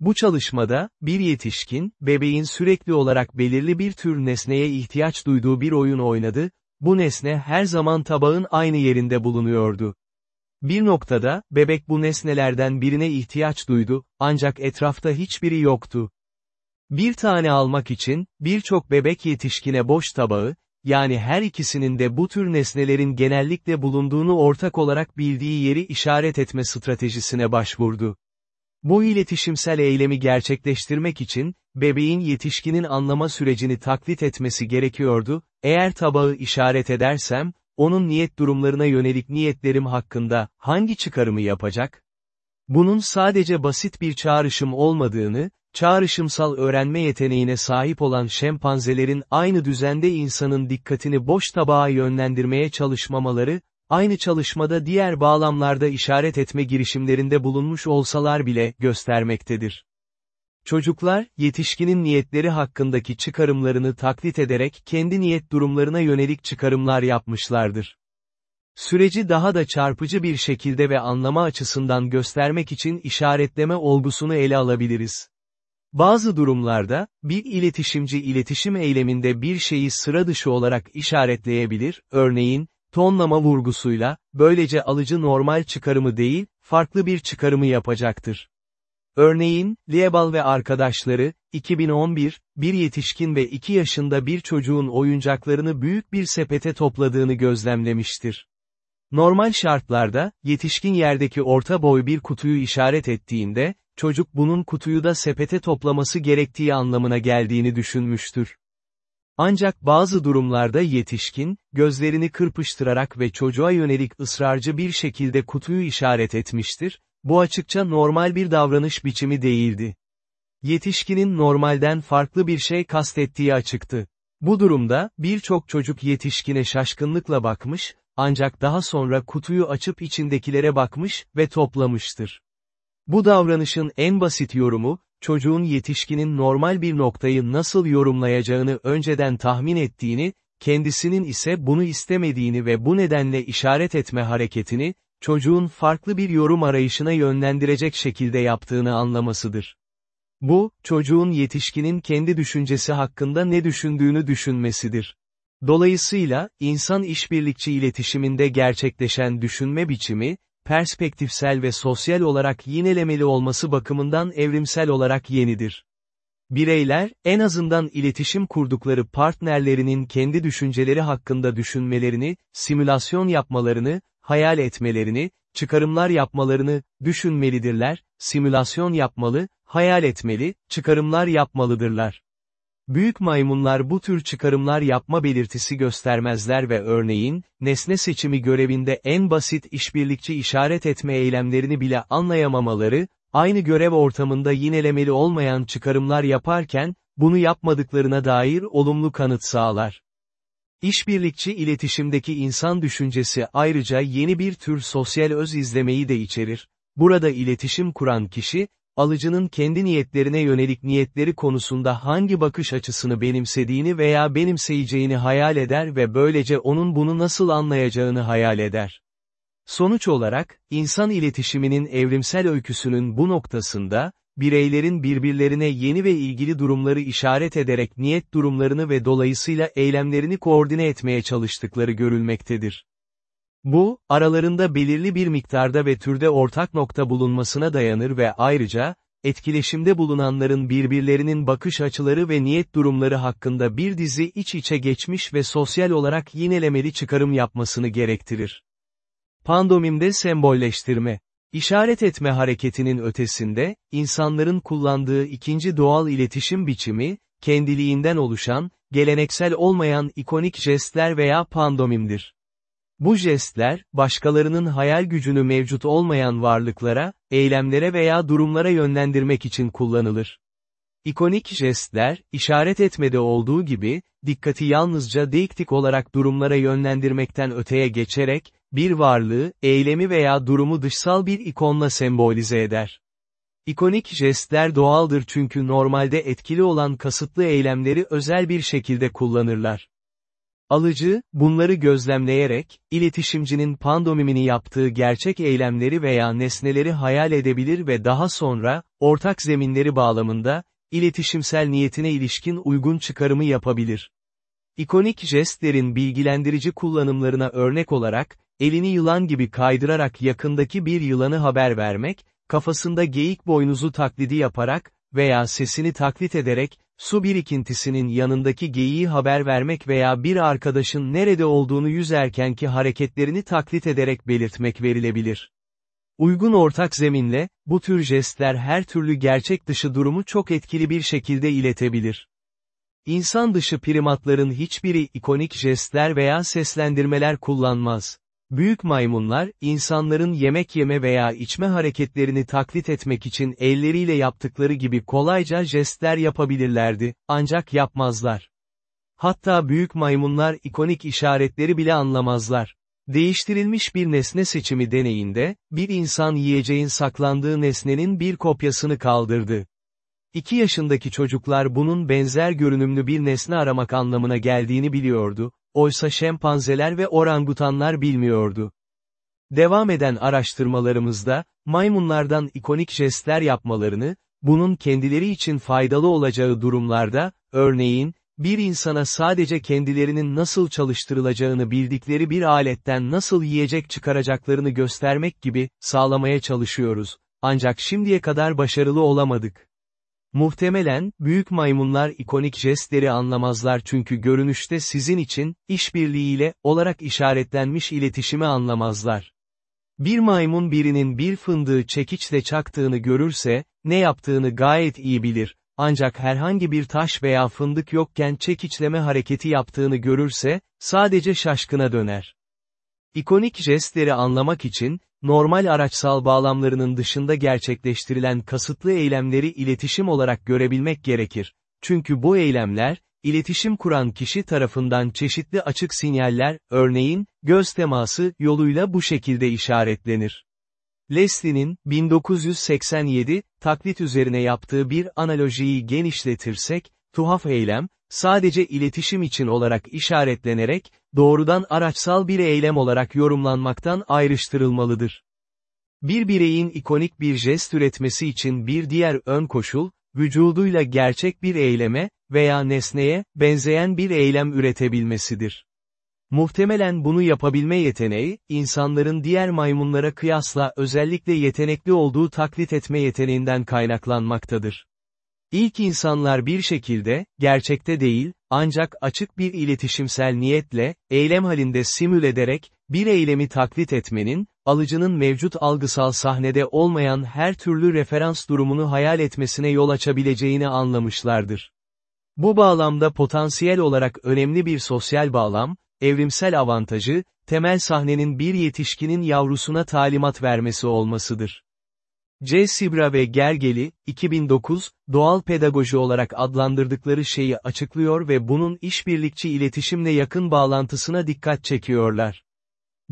Bu çalışmada, bir yetişkin, bebeğin sürekli olarak belirli bir tür nesneye ihtiyaç duyduğu bir oyun oynadı, bu nesne her zaman tabağın aynı yerinde bulunuyordu. Bir noktada, bebek bu nesnelerden birine ihtiyaç duydu, ancak etrafta hiçbiri yoktu. Bir tane almak için, birçok bebek yetişkine boş tabağı, yani her ikisinin de bu tür nesnelerin genellikle bulunduğunu ortak olarak bildiği yeri işaret etme stratejisine başvurdu. Bu iletişimsel eylemi gerçekleştirmek için, bebeğin yetişkinin anlama sürecini taklit etmesi gerekiyordu, eğer tabağı işaret edersem, onun niyet durumlarına yönelik niyetlerim hakkında, hangi çıkarımı yapacak? Bunun sadece basit bir çağrışım olmadığını, çağrışımsal öğrenme yeteneğine sahip olan şempanzelerin aynı düzende insanın dikkatini boş tabağa yönlendirmeye çalışmamaları, aynı çalışmada diğer bağlamlarda işaret etme girişimlerinde bulunmuş olsalar bile göstermektedir. Çocuklar, yetişkinin niyetleri hakkındaki çıkarımlarını taklit ederek kendi niyet durumlarına yönelik çıkarımlar yapmışlardır. Süreci daha da çarpıcı bir şekilde ve anlama açısından göstermek için işaretleme olgusunu ele alabiliriz. Bazı durumlarda, bir iletişimci iletişim eyleminde bir şeyi sıra dışı olarak işaretleyebilir, örneğin, tonlama vurgusuyla, böylece alıcı normal çıkarımı değil, farklı bir çıkarımı yapacaktır. Örneğin, Liebal ve arkadaşları, 2011, bir yetişkin ve 2 yaşında bir çocuğun oyuncaklarını büyük bir sepete topladığını gözlemlemiştir. Normal şartlarda, yetişkin yerdeki orta boy bir kutuyu işaret ettiğinde, çocuk bunun kutuyu da sepete toplaması gerektiği anlamına geldiğini düşünmüştür. Ancak bazı durumlarda yetişkin, gözlerini kırpıştırarak ve çocuğa yönelik ısrarcı bir şekilde kutuyu işaret etmiştir, bu açıkça normal bir davranış biçimi değildi. Yetişkinin normalden farklı bir şey kastettiği açıktı. Bu durumda, birçok çocuk yetişkine şaşkınlıkla bakmış, ancak daha sonra kutuyu açıp içindekilere bakmış ve toplamıştır. Bu davranışın en basit yorumu, çocuğun yetişkinin normal bir noktayı nasıl yorumlayacağını önceden tahmin ettiğini, kendisinin ise bunu istemediğini ve bu nedenle işaret etme hareketini, çocuğun farklı bir yorum arayışına yönlendirecek şekilde yaptığını anlamasıdır. Bu, çocuğun yetişkinin kendi düşüncesi hakkında ne düşündüğünü düşünmesidir. Dolayısıyla, insan işbirlikçi iletişiminde gerçekleşen düşünme biçimi, perspektifsel ve sosyal olarak yinelemeli olması bakımından evrimsel olarak yenidir. Bireyler, en azından iletişim kurdukları partnerlerinin kendi düşünceleri hakkında düşünmelerini, simülasyon yapmalarını, hayal etmelerini, çıkarımlar yapmalarını, düşünmelidirler, simülasyon yapmalı, hayal etmeli, çıkarımlar yapmalıdırlar. Büyük maymunlar bu tür çıkarımlar yapma belirtisi göstermezler ve örneğin, nesne seçimi görevinde en basit işbirlikçi işaret etme eylemlerini bile anlayamamaları, aynı görev ortamında yinelemeli olmayan çıkarımlar yaparken, bunu yapmadıklarına dair olumlu kanıt sağlar. İşbirlikçi iletişimdeki insan düşüncesi ayrıca yeni bir tür sosyal öz izlemeyi de içerir. Burada iletişim kuran kişi, alıcının kendi niyetlerine yönelik niyetleri konusunda hangi bakış açısını benimsediğini veya benimseyeceğini hayal eder ve böylece onun bunu nasıl anlayacağını hayal eder. Sonuç olarak, insan iletişiminin evrimsel öyküsünün bu noktasında, bireylerin birbirlerine yeni ve ilgili durumları işaret ederek niyet durumlarını ve dolayısıyla eylemlerini koordine etmeye çalıştıkları görülmektedir. Bu, aralarında belirli bir miktarda ve türde ortak nokta bulunmasına dayanır ve ayrıca, etkileşimde bulunanların birbirlerinin bakış açıları ve niyet durumları hakkında bir dizi iç içe geçmiş ve sosyal olarak yinelemeli çıkarım yapmasını gerektirir. Pandomimde sembolleştirme İşaret etme hareketinin ötesinde, insanların kullandığı ikinci doğal iletişim biçimi, kendiliğinden oluşan, geleneksel olmayan ikonik jestler veya pandomimdir. Bu jestler, başkalarının hayal gücünü mevcut olmayan varlıklara, eylemlere veya durumlara yönlendirmek için kullanılır. İkonik jestler, işaret etmede olduğu gibi, dikkati yalnızca deiktik olarak durumlara yönlendirmekten öteye geçerek, bir varlığı, eylemi veya durumu dışsal bir ikonla sembolize eder. İkonik jestler doğaldır çünkü normalde etkili olan kasıtlı eylemleri özel bir şekilde kullanırlar. Alıcı, bunları gözlemleyerek, iletişimcinin pandomimini yaptığı gerçek eylemleri veya nesneleri hayal edebilir ve daha sonra, ortak zeminleri bağlamında, iletişimsel niyetine ilişkin uygun çıkarımı yapabilir. İkonik jestlerin bilgilendirici kullanımlarına örnek olarak, elini yılan gibi kaydırarak yakındaki bir yılanı haber vermek, kafasında geyik boynuzu taklidi yaparak, veya sesini taklit ederek, su birikintisinin yanındaki geyiği haber vermek veya bir arkadaşın nerede olduğunu yüzerkenki hareketlerini taklit ederek belirtmek verilebilir. Uygun ortak zeminle, bu tür jestler her türlü gerçek dışı durumu çok etkili bir şekilde iletebilir. İnsan dışı primatların hiçbiri ikonik jestler veya seslendirmeler kullanmaz. Büyük maymunlar, insanların yemek yeme veya içme hareketlerini taklit etmek için elleriyle yaptıkları gibi kolayca jestler yapabilirlerdi, ancak yapmazlar. Hatta büyük maymunlar ikonik işaretleri bile anlamazlar. Değiştirilmiş bir nesne seçimi deneyinde, bir insan yiyeceğin saklandığı nesnenin bir kopyasını kaldırdı. 2 yaşındaki çocuklar bunun benzer görünümlü bir nesne aramak anlamına geldiğini biliyordu, oysa şempanzeler ve orangutanlar bilmiyordu. Devam eden araştırmalarımızda, maymunlardan ikonik jestler yapmalarını, bunun kendileri için faydalı olacağı durumlarda, örneğin, bir insana sadece kendilerinin nasıl çalıştırılacağını bildikleri bir aletten nasıl yiyecek çıkaracaklarını göstermek gibi, sağlamaya çalışıyoruz. Ancak şimdiye kadar başarılı olamadık. Muhtemelen, büyük maymunlar ikonik jestleri anlamazlar çünkü görünüşte sizin için, işbirliğiyle, olarak işaretlenmiş iletişimi anlamazlar. Bir maymun birinin bir fındığı çekiçle çaktığını görürse, ne yaptığını gayet iyi bilir, ancak herhangi bir taş veya fındık yokken çekiçleme hareketi yaptığını görürse, sadece şaşkına döner. İkonik jestleri anlamak için, normal araçsal bağlamlarının dışında gerçekleştirilen kasıtlı eylemleri iletişim olarak görebilmek gerekir. Çünkü bu eylemler, iletişim kuran kişi tarafından çeşitli açık sinyaller, örneğin, göz teması, yoluyla bu şekilde işaretlenir. Leslie'nin, 1987, taklit üzerine yaptığı bir analojiyi genişletirsek, tuhaf eylem, sadece iletişim için olarak işaretlenerek, doğrudan araçsal bir eylem olarak yorumlanmaktan ayrıştırılmalıdır. Bir bireyin ikonik bir jest üretmesi için bir diğer ön koşul, vücuduyla gerçek bir eyleme veya nesneye benzeyen bir eylem üretebilmesidir. Muhtemelen bunu yapabilme yeteneği, insanların diğer maymunlara kıyasla özellikle yetenekli olduğu taklit etme yeteneğinden kaynaklanmaktadır. İlk insanlar bir şekilde, gerçekte değil, ancak açık bir iletişimsel niyetle, eylem halinde simül ederek, bir eylemi taklit etmenin, alıcının mevcut algısal sahnede olmayan her türlü referans durumunu hayal etmesine yol açabileceğini anlamışlardır. Bu bağlamda potansiyel olarak önemli bir sosyal bağlam, evrimsel avantajı, temel sahnenin bir yetişkinin yavrusuna talimat vermesi olmasıdır. C. Sibra ve Gergeli, 2009, doğal pedagoji olarak adlandırdıkları şeyi açıklıyor ve bunun işbirlikçi iletişimle yakın bağlantısına dikkat çekiyorlar.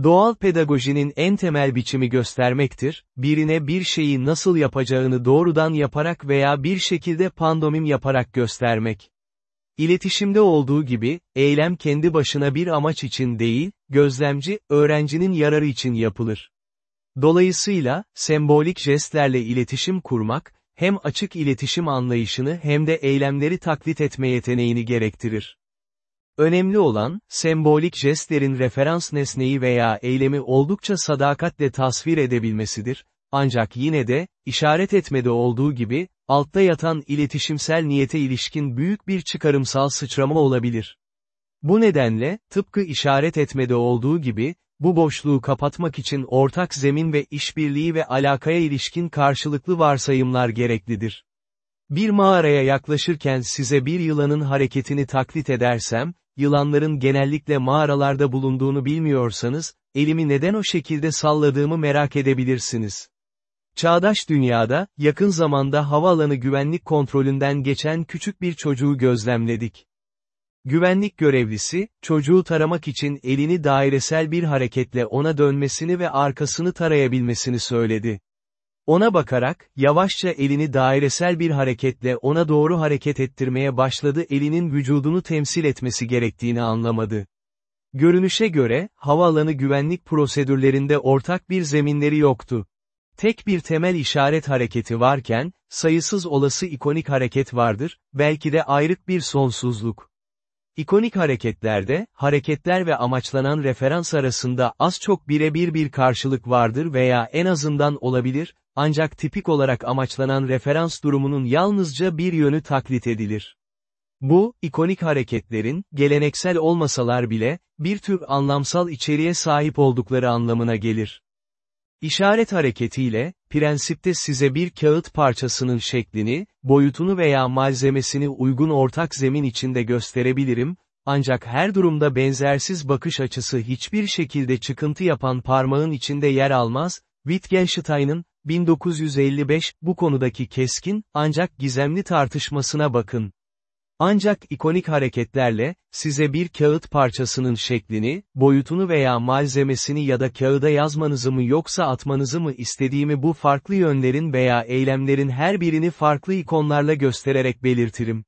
Doğal pedagojinin en temel biçimi göstermektir, birine bir şeyi nasıl yapacağını doğrudan yaparak veya bir şekilde pandomim yaparak göstermek. İletişimde olduğu gibi, eylem kendi başına bir amaç için değil, gözlemci, öğrencinin yararı için yapılır. Dolayısıyla, sembolik jestlerle iletişim kurmak, hem açık iletişim anlayışını hem de eylemleri taklit etme yeteneğini gerektirir. Önemli olan, sembolik jestlerin referans nesneyi veya eylemi oldukça sadakatle tasvir edebilmesidir, ancak yine de, işaret etmede olduğu gibi, altta yatan iletişimsel niyete ilişkin büyük bir çıkarımsal sıçrama olabilir. Bu nedenle, tıpkı işaret etmede olduğu gibi, bu boşluğu kapatmak için ortak zemin ve işbirliği ve alakaya ilişkin karşılıklı varsayımlar gereklidir. Bir mağaraya yaklaşırken size bir yılanın hareketini taklit edersem, yılanların genellikle mağaralarda bulunduğunu bilmiyorsanız, elimi neden o şekilde salladığımı merak edebilirsiniz. Çağdaş dünyada, yakın zamanda havaalanı güvenlik kontrolünden geçen küçük bir çocuğu gözlemledik. Güvenlik görevlisi, çocuğu taramak için elini dairesel bir hareketle ona dönmesini ve arkasını tarayabilmesini söyledi. Ona bakarak, yavaşça elini dairesel bir hareketle ona doğru hareket ettirmeye başladı elinin vücudunu temsil etmesi gerektiğini anlamadı. Görünüşe göre, havaalanı güvenlik prosedürlerinde ortak bir zeminleri yoktu. Tek bir temel işaret hareketi varken, sayısız olası ikonik hareket vardır, belki de ayrık bir sonsuzluk. İkonik hareketlerde, hareketler ve amaçlanan referans arasında az çok birebir bir karşılık vardır veya en azından olabilir, ancak tipik olarak amaçlanan referans durumunun yalnızca bir yönü taklit edilir. Bu, ikonik hareketlerin, geleneksel olmasalar bile, bir tür anlamsal içeriğe sahip oldukları anlamına gelir. İşaret hareketiyle, prensipte size bir kağıt parçasının şeklini, boyutunu veya malzemesini uygun ortak zemin içinde gösterebilirim, ancak her durumda benzersiz bakış açısı hiçbir şekilde çıkıntı yapan parmağın içinde yer almaz, Wittgenstein'ın, 1955, bu konudaki keskin, ancak gizemli tartışmasına bakın. Ancak ikonik hareketlerle, size bir kağıt parçasının şeklini, boyutunu veya malzemesini ya da kağıda yazmanızı mı yoksa atmanızı mı istediğimi bu farklı yönlerin veya eylemlerin her birini farklı ikonlarla göstererek belirtirim.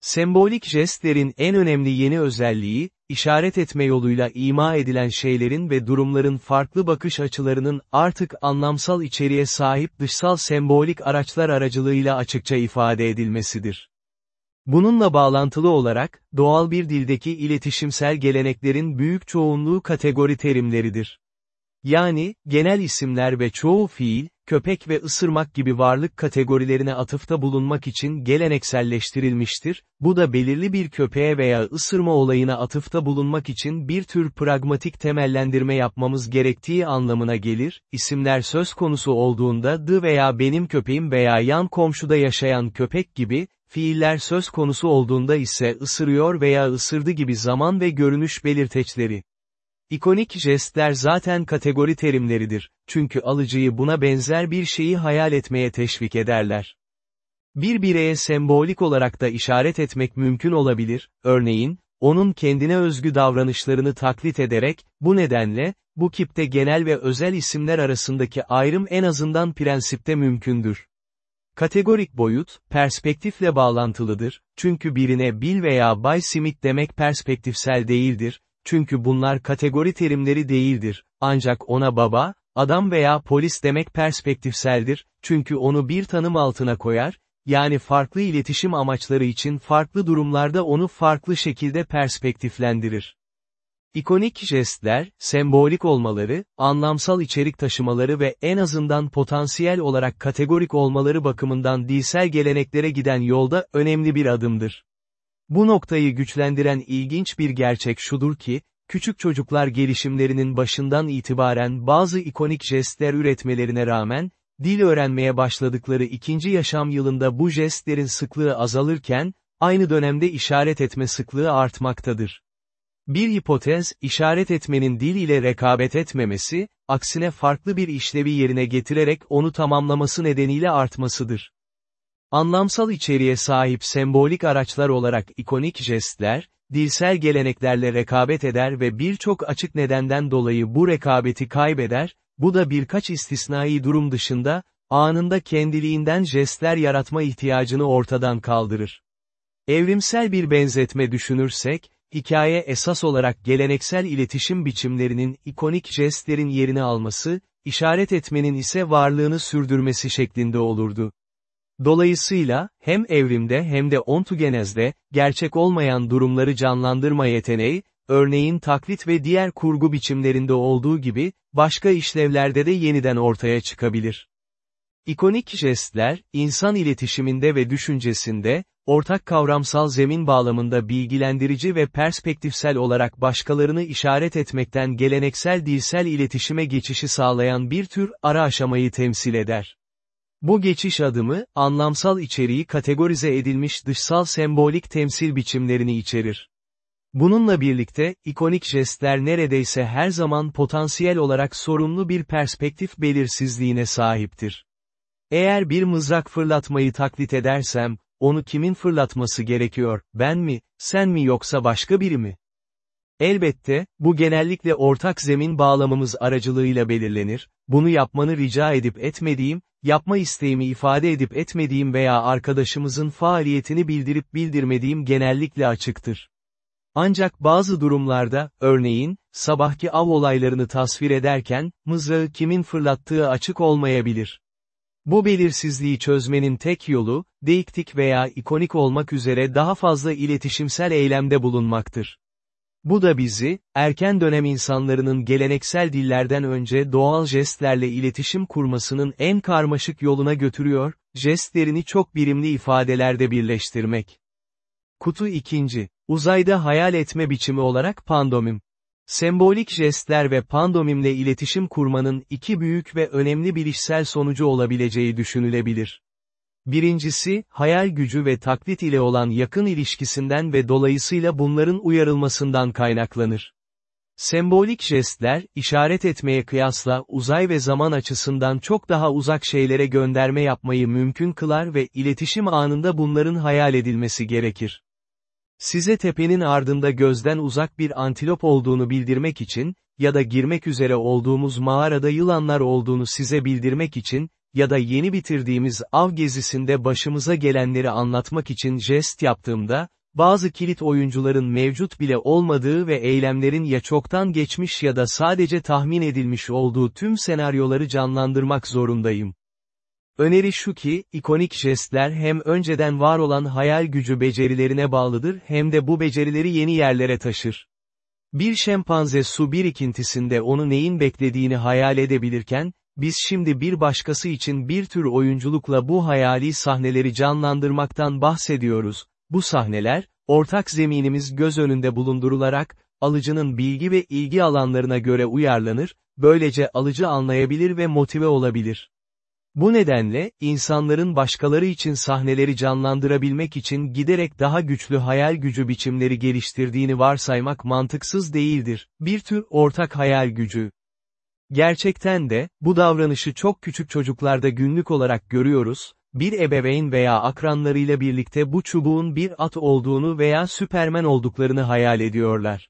Sembolik jestlerin en önemli yeni özelliği, işaret etme yoluyla ima edilen şeylerin ve durumların farklı bakış açılarının artık anlamsal içeriğe sahip dışsal sembolik araçlar aracılığıyla açıkça ifade edilmesidir. Bununla bağlantılı olarak, doğal bir dildeki iletişimsel geleneklerin büyük çoğunluğu kategori terimleridir. Yani, genel isimler ve çoğu fiil, köpek ve ısırmak gibi varlık kategorilerine atıfta bulunmak için gelenekselleştirilmiştir, bu da belirli bir köpeğe veya ısırma olayına atıfta bulunmak için bir tür pragmatik temellendirme yapmamız gerektiği anlamına gelir, isimler söz konusu olduğunda the veya benim köpeğim veya yan komşuda yaşayan köpek gibi, fiiller söz konusu olduğunda ise ısırıyor veya ısırdı gibi zaman ve görünüş belirteçleri. İkonik jestler zaten kategori terimleridir, çünkü alıcıyı buna benzer bir şeyi hayal etmeye teşvik ederler. Bir bireye sembolik olarak da işaret etmek mümkün olabilir, örneğin, onun kendine özgü davranışlarını taklit ederek, bu nedenle, bu kipte genel ve özel isimler arasındaki ayrım en azından prensipte mümkündür. Kategorik boyut, perspektifle bağlantılıdır, çünkü birine Bill veya Bay Smith demek perspektifsel değildir, çünkü bunlar kategori terimleri değildir, ancak ona baba, adam veya polis demek perspektifseldir, çünkü onu bir tanım altına koyar, yani farklı iletişim amaçları için farklı durumlarda onu farklı şekilde perspektiflendirir. İkonik jestler, sembolik olmaları, anlamsal içerik taşımaları ve en azından potansiyel olarak kategorik olmaları bakımından dilsel geleneklere giden yolda önemli bir adımdır. Bu noktayı güçlendiren ilginç bir gerçek şudur ki, küçük çocuklar gelişimlerinin başından itibaren bazı ikonik jestler üretmelerine rağmen, dil öğrenmeye başladıkları ikinci yaşam yılında bu jestlerin sıklığı azalırken, aynı dönemde işaret etme sıklığı artmaktadır. Bir hipotez, işaret etmenin dil ile rekabet etmemesi, aksine farklı bir işlevi yerine getirerek onu tamamlaması nedeniyle artmasıdır. Anlamsal içeriğe sahip sembolik araçlar olarak ikonik jestler, dilsel geleneklerle rekabet eder ve birçok açık nedenden dolayı bu rekabeti kaybeder, bu da birkaç istisnai durum dışında, anında kendiliğinden jestler yaratma ihtiyacını ortadan kaldırır. Evrimsel bir benzetme düşünürsek, hikaye esas olarak geleneksel iletişim biçimlerinin ikonik jestlerin yerini alması, işaret etmenin ise varlığını sürdürmesi şeklinde olurdu. Dolayısıyla, hem evrimde hem de ontogenezde, gerçek olmayan durumları canlandırma yeteneği, örneğin taklit ve diğer kurgu biçimlerinde olduğu gibi, başka işlevlerde de yeniden ortaya çıkabilir. İkonik jestler, insan iletişiminde ve düşüncesinde, ortak kavramsal zemin bağlamında bilgilendirici ve perspektifsel olarak başkalarını işaret etmekten geleneksel dilsel iletişime geçişi sağlayan bir tür ara aşamayı temsil eder. Bu geçiş adımı, anlamsal içeriği kategorize edilmiş dışsal sembolik temsil biçimlerini içerir. Bununla birlikte, ikonik jestler neredeyse her zaman potansiyel olarak sorumlu bir perspektif belirsizliğine sahiptir. Eğer bir mızrak fırlatmayı taklit edersem, onu kimin fırlatması gerekiyor, ben mi, sen mi yoksa başka biri mi? Elbette, bu genellikle ortak zemin bağlamamız aracılığıyla belirlenir, bunu yapmanı rica edip etmediğim, yapma isteğimi ifade edip etmediğim veya arkadaşımızın faaliyetini bildirip bildirmediğim genellikle açıktır. Ancak bazı durumlarda, örneğin, sabahki av olaylarını tasvir ederken, mızrağı kimin fırlattığı açık olmayabilir. Bu belirsizliği çözmenin tek yolu, deiktik veya ikonik olmak üzere daha fazla iletişimsel eylemde bulunmaktır. Bu da bizi, erken dönem insanlarının geleneksel dillerden önce doğal jestlerle iletişim kurmasının en karmaşık yoluna götürüyor, jestlerini çok birimli ifadelerde birleştirmek. Kutu 2. Uzayda hayal etme biçimi olarak pandomim. Sembolik jestler ve pandomimle iletişim kurmanın iki büyük ve önemli bilişsel sonucu olabileceği düşünülebilir. Birincisi, hayal gücü ve taklit ile olan yakın ilişkisinden ve dolayısıyla bunların uyarılmasından kaynaklanır. Sembolik jestler, işaret etmeye kıyasla uzay ve zaman açısından çok daha uzak şeylere gönderme yapmayı mümkün kılar ve iletişim anında bunların hayal edilmesi gerekir. Size tepenin ardında gözden uzak bir antilop olduğunu bildirmek için, ya da girmek üzere olduğumuz mağarada yılanlar olduğunu size bildirmek için, ya da yeni bitirdiğimiz av gezisinde başımıza gelenleri anlatmak için jest yaptığımda, bazı kilit oyuncuların mevcut bile olmadığı ve eylemlerin ya çoktan geçmiş ya da sadece tahmin edilmiş olduğu tüm senaryoları canlandırmak zorundayım. Öneri şu ki, ikonik jestler hem önceden var olan hayal gücü becerilerine bağlıdır hem de bu becerileri yeni yerlere taşır. Bir şempanze su birikintisinde onu neyin beklediğini hayal edebilirken, biz şimdi bir başkası için bir tür oyunculukla bu hayali sahneleri canlandırmaktan bahsediyoruz. Bu sahneler, ortak zeminimiz göz önünde bulundurularak, alıcının bilgi ve ilgi alanlarına göre uyarlanır, böylece alıcı anlayabilir ve motive olabilir. Bu nedenle, insanların başkaları için sahneleri canlandırabilmek için giderek daha güçlü hayal gücü biçimleri geliştirdiğini varsaymak mantıksız değildir, bir tür ortak hayal gücü. Gerçekten de, bu davranışı çok küçük çocuklarda günlük olarak görüyoruz, bir ebeveyn veya akranlarıyla birlikte bu çubuğun bir at olduğunu veya süpermen olduklarını hayal ediyorlar.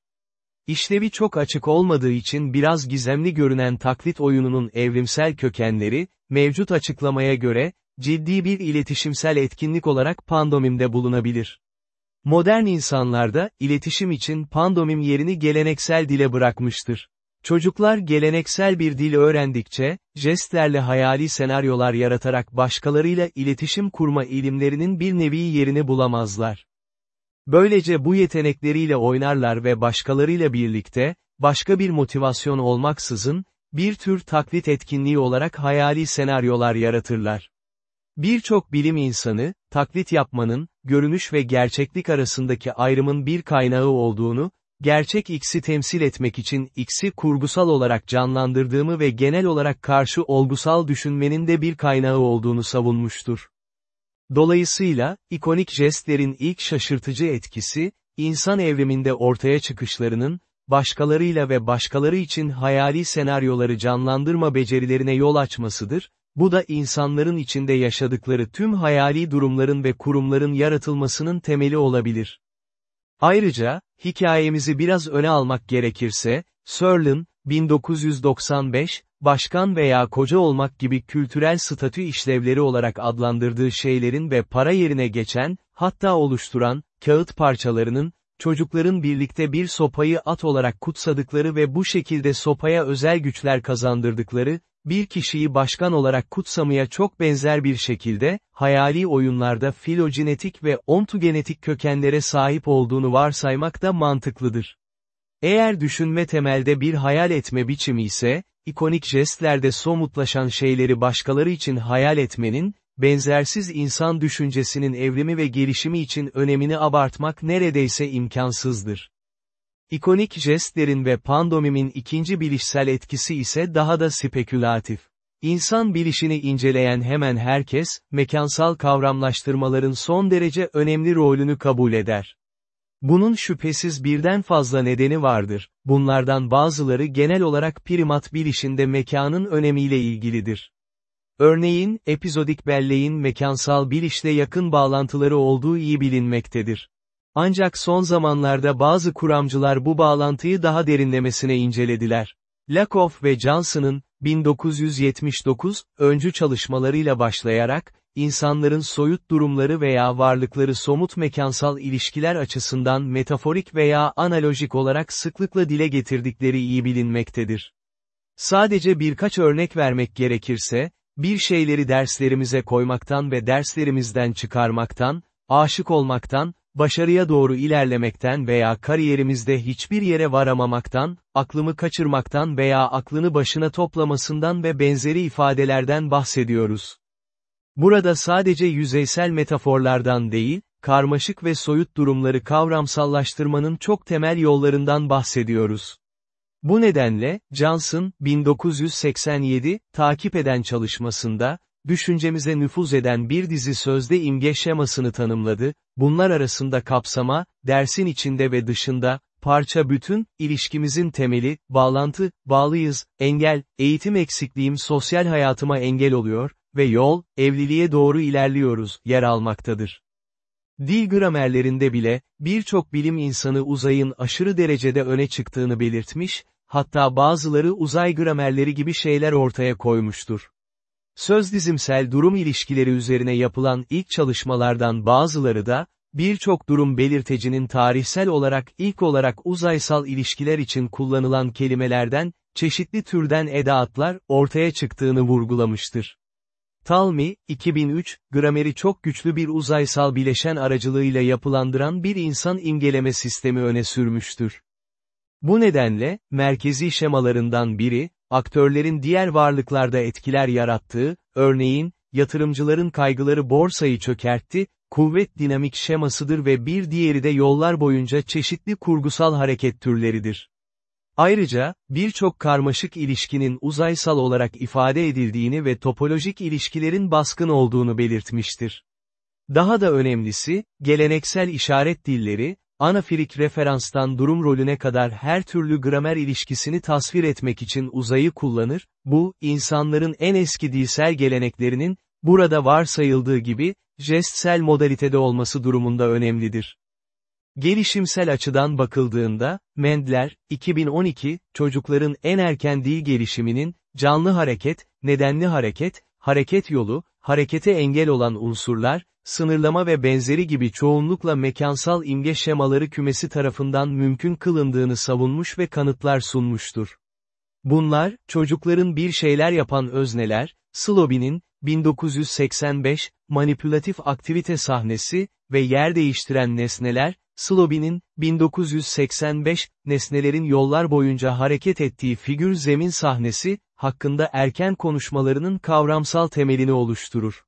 İşlevi çok açık olmadığı için biraz gizemli görünen taklit oyununun evrimsel kökenleri, mevcut açıklamaya göre, ciddi bir iletişimsel etkinlik olarak pandomimde bulunabilir. Modern insanlarda, iletişim için pandomim yerini geleneksel dile bırakmıştır. Çocuklar geleneksel bir dil öğrendikçe, jestlerle hayali senaryolar yaratarak başkalarıyla iletişim kurma ilimlerinin bir nevi yerini bulamazlar. Böylece bu yetenekleriyle oynarlar ve başkalarıyla birlikte, başka bir motivasyon olmaksızın, bir tür taklit etkinliği olarak hayali senaryolar yaratırlar. Birçok bilim insanı, taklit yapmanın, görünüş ve gerçeklik arasındaki ayrımın bir kaynağı olduğunu, gerçek X'i temsil etmek için X'i kurgusal olarak canlandırdığımı ve genel olarak karşı olgusal düşünmenin de bir kaynağı olduğunu savunmuştur. Dolayısıyla, ikonik jestlerin ilk şaşırtıcı etkisi, insan evriminde ortaya çıkışlarının, başkalarıyla ve başkaları için hayali senaryoları canlandırma becerilerine yol açmasıdır, bu da insanların içinde yaşadıkları tüm hayali durumların ve kurumların yaratılmasının temeli olabilir. Ayrıca, hikayemizi biraz öne almak gerekirse, Searle'ın, 1995, başkan veya koca olmak gibi kültürel statü işlevleri olarak adlandırdığı şeylerin ve para yerine geçen, hatta oluşturan, kağıt parçalarının, çocukların birlikte bir sopayı at olarak kutsadıkları ve bu şekilde sopaya özel güçler kazandırdıkları, bir kişiyi başkan olarak kutsamaya çok benzer bir şekilde, hayali oyunlarda filogenetik ve ontogenetik kökenlere sahip olduğunu varsaymak da mantıklıdır. Eğer düşünme temelde bir hayal etme biçimi ise, ikonik jestlerde somutlaşan şeyleri başkaları için hayal etmenin, benzersiz insan düşüncesinin evrimi ve gelişimi için önemini abartmak neredeyse imkansızdır. İkonik jestlerin ve pandomimin ikinci bilişsel etkisi ise daha da spekülatif. İnsan bilişini inceleyen hemen herkes, mekansal kavramlaştırmaların son derece önemli rolünü kabul eder. Bunun şüphesiz birden fazla nedeni vardır, bunlardan bazıları genel olarak primat bilişinde mekanın önemiyle ilgilidir. Örneğin, epizodik belleğin mekansal bilişle yakın bağlantıları olduğu iyi bilinmektedir. Ancak son zamanlarda bazı kuramcılar bu bağlantıyı daha derinlemesine incelediler. Lakoff ve Johnson'ın, 1979, öncü çalışmalarıyla başlayarak, insanların soyut durumları veya varlıkları somut mekansal ilişkiler açısından metaforik veya analojik olarak sıklıkla dile getirdikleri iyi bilinmektedir. Sadece birkaç örnek vermek gerekirse, bir şeyleri derslerimize koymaktan ve derslerimizden çıkarmaktan, aşık olmaktan, başarıya doğru ilerlemekten veya kariyerimizde hiçbir yere varamamaktan, aklımı kaçırmaktan veya aklını başına toplamasından ve benzeri ifadelerden bahsediyoruz. Burada sadece yüzeysel metaforlardan değil, karmaşık ve soyut durumları kavramsallaştırmanın çok temel yollarından bahsediyoruz. Bu nedenle, Johnson, 1987, takip eden çalışmasında, düşüncemize nüfuz eden bir dizi sözde imge şemasını tanımladı, bunlar arasında kapsama, dersin içinde ve dışında, parça bütün, ilişkimizin temeli, bağlantı, bağlıyız, engel, eğitim eksikliğim sosyal hayatıma engel oluyor, ve yol, evliliğe doğru ilerliyoruz, yer almaktadır. Dil gramerlerinde bile, birçok bilim insanı uzayın aşırı derecede öne çıktığını belirtmiş, hatta bazıları uzay gramerleri gibi şeyler ortaya koymuştur. Söz dizimsel durum ilişkileri üzerine yapılan ilk çalışmalardan bazıları da, birçok durum belirtecinin tarihsel olarak ilk olarak uzaysal ilişkiler için kullanılan kelimelerden, çeşitli türden edaatlar ortaya çıktığını vurgulamıştır. Talmi, 2003, grameri çok güçlü bir uzaysal bileşen aracılığıyla yapılandıran bir insan imgeleme sistemi öne sürmüştür. Bu nedenle, merkezi şemalarından biri, aktörlerin diğer varlıklarda etkiler yarattığı, örneğin, yatırımcıların kaygıları borsayı çökertti, kuvvet dinamik şemasıdır ve bir diğeri de yollar boyunca çeşitli kurgusal hareket türleridir. Ayrıca, birçok karmaşık ilişkinin uzaysal olarak ifade edildiğini ve topolojik ilişkilerin baskın olduğunu belirtmiştir. Daha da önemlisi, geleneksel işaret dilleri, anafirik referanstan durum rolüne kadar her türlü gramer ilişkisini tasvir etmek için uzayı kullanır, bu, insanların en eski dilsel geleneklerinin, burada varsayıldığı gibi, jestsel modalitede olması durumunda önemlidir. Gelişimsel açıdan bakıldığında, Mendler, 2012, çocukların en erken dil gelişiminin, canlı hareket, nedenli hareket, hareket yolu, harekete engel olan unsurlar, sınırlama ve benzeri gibi çoğunlukla mekansal imge şemaları kümesi tarafından mümkün kılındığını savunmuş ve kanıtlar sunmuştur. Bunlar, çocukların bir şeyler yapan özneler, Slobin'in, 1985, manipülatif aktivite sahnesi ve yer değiştiren nesneler, Slobin'in, 1985, nesnelerin yollar boyunca hareket ettiği figür zemin sahnesi, hakkında erken konuşmalarının kavramsal temelini oluşturur.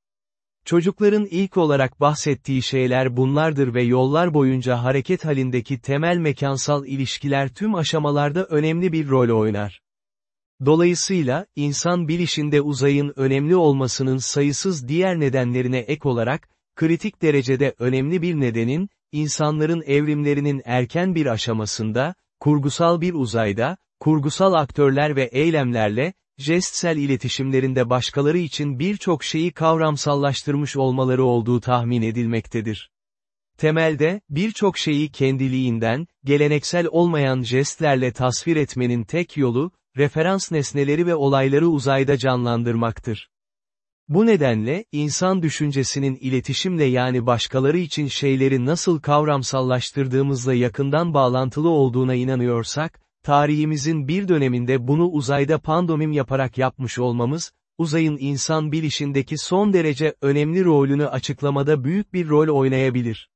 Çocukların ilk olarak bahsettiği şeyler bunlardır ve yollar boyunca hareket halindeki temel mekansal ilişkiler tüm aşamalarda önemli bir rol oynar. Dolayısıyla, insan bilişinde uzayın önemli olmasının sayısız diğer nedenlerine ek olarak, kritik derecede önemli bir nedenin, insanların evrimlerinin erken bir aşamasında, kurgusal bir uzayda, kurgusal aktörler ve eylemlerle, jestsel iletişimlerinde başkaları için birçok şeyi kavramsallaştırmış olmaları olduğu tahmin edilmektedir. Temelde, birçok şeyi kendiliğinden, geleneksel olmayan jestlerle tasvir etmenin tek yolu, referans nesneleri ve olayları uzayda canlandırmaktır. Bu nedenle, insan düşüncesinin iletişimle yani başkaları için şeyleri nasıl kavramsallaştırdığımızla yakından bağlantılı olduğuna inanıyorsak, tarihimizin bir döneminde bunu uzayda pandomim yaparak yapmış olmamız, uzayın insan bilişindeki son derece önemli rolünü açıklamada büyük bir rol oynayabilir.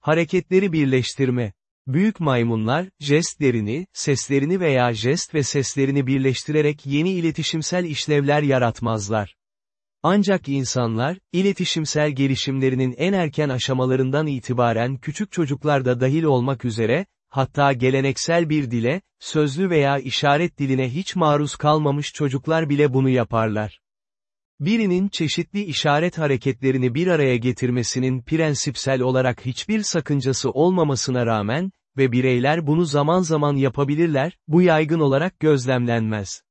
Hareketleri birleştirme Büyük maymunlar, jestlerini, seslerini veya jest ve seslerini birleştirerek yeni iletişimsel işlevler yaratmazlar. Ancak insanlar, iletişimsel gelişimlerinin en erken aşamalarından itibaren küçük çocuklar da dahil olmak üzere, hatta geleneksel bir dile, sözlü veya işaret diline hiç maruz kalmamış çocuklar bile bunu yaparlar. Birinin çeşitli işaret hareketlerini bir araya getirmesinin prensipsel olarak hiçbir sakıncası olmamasına rağmen, ve bireyler bunu zaman zaman yapabilirler, bu yaygın olarak gözlemlenmez.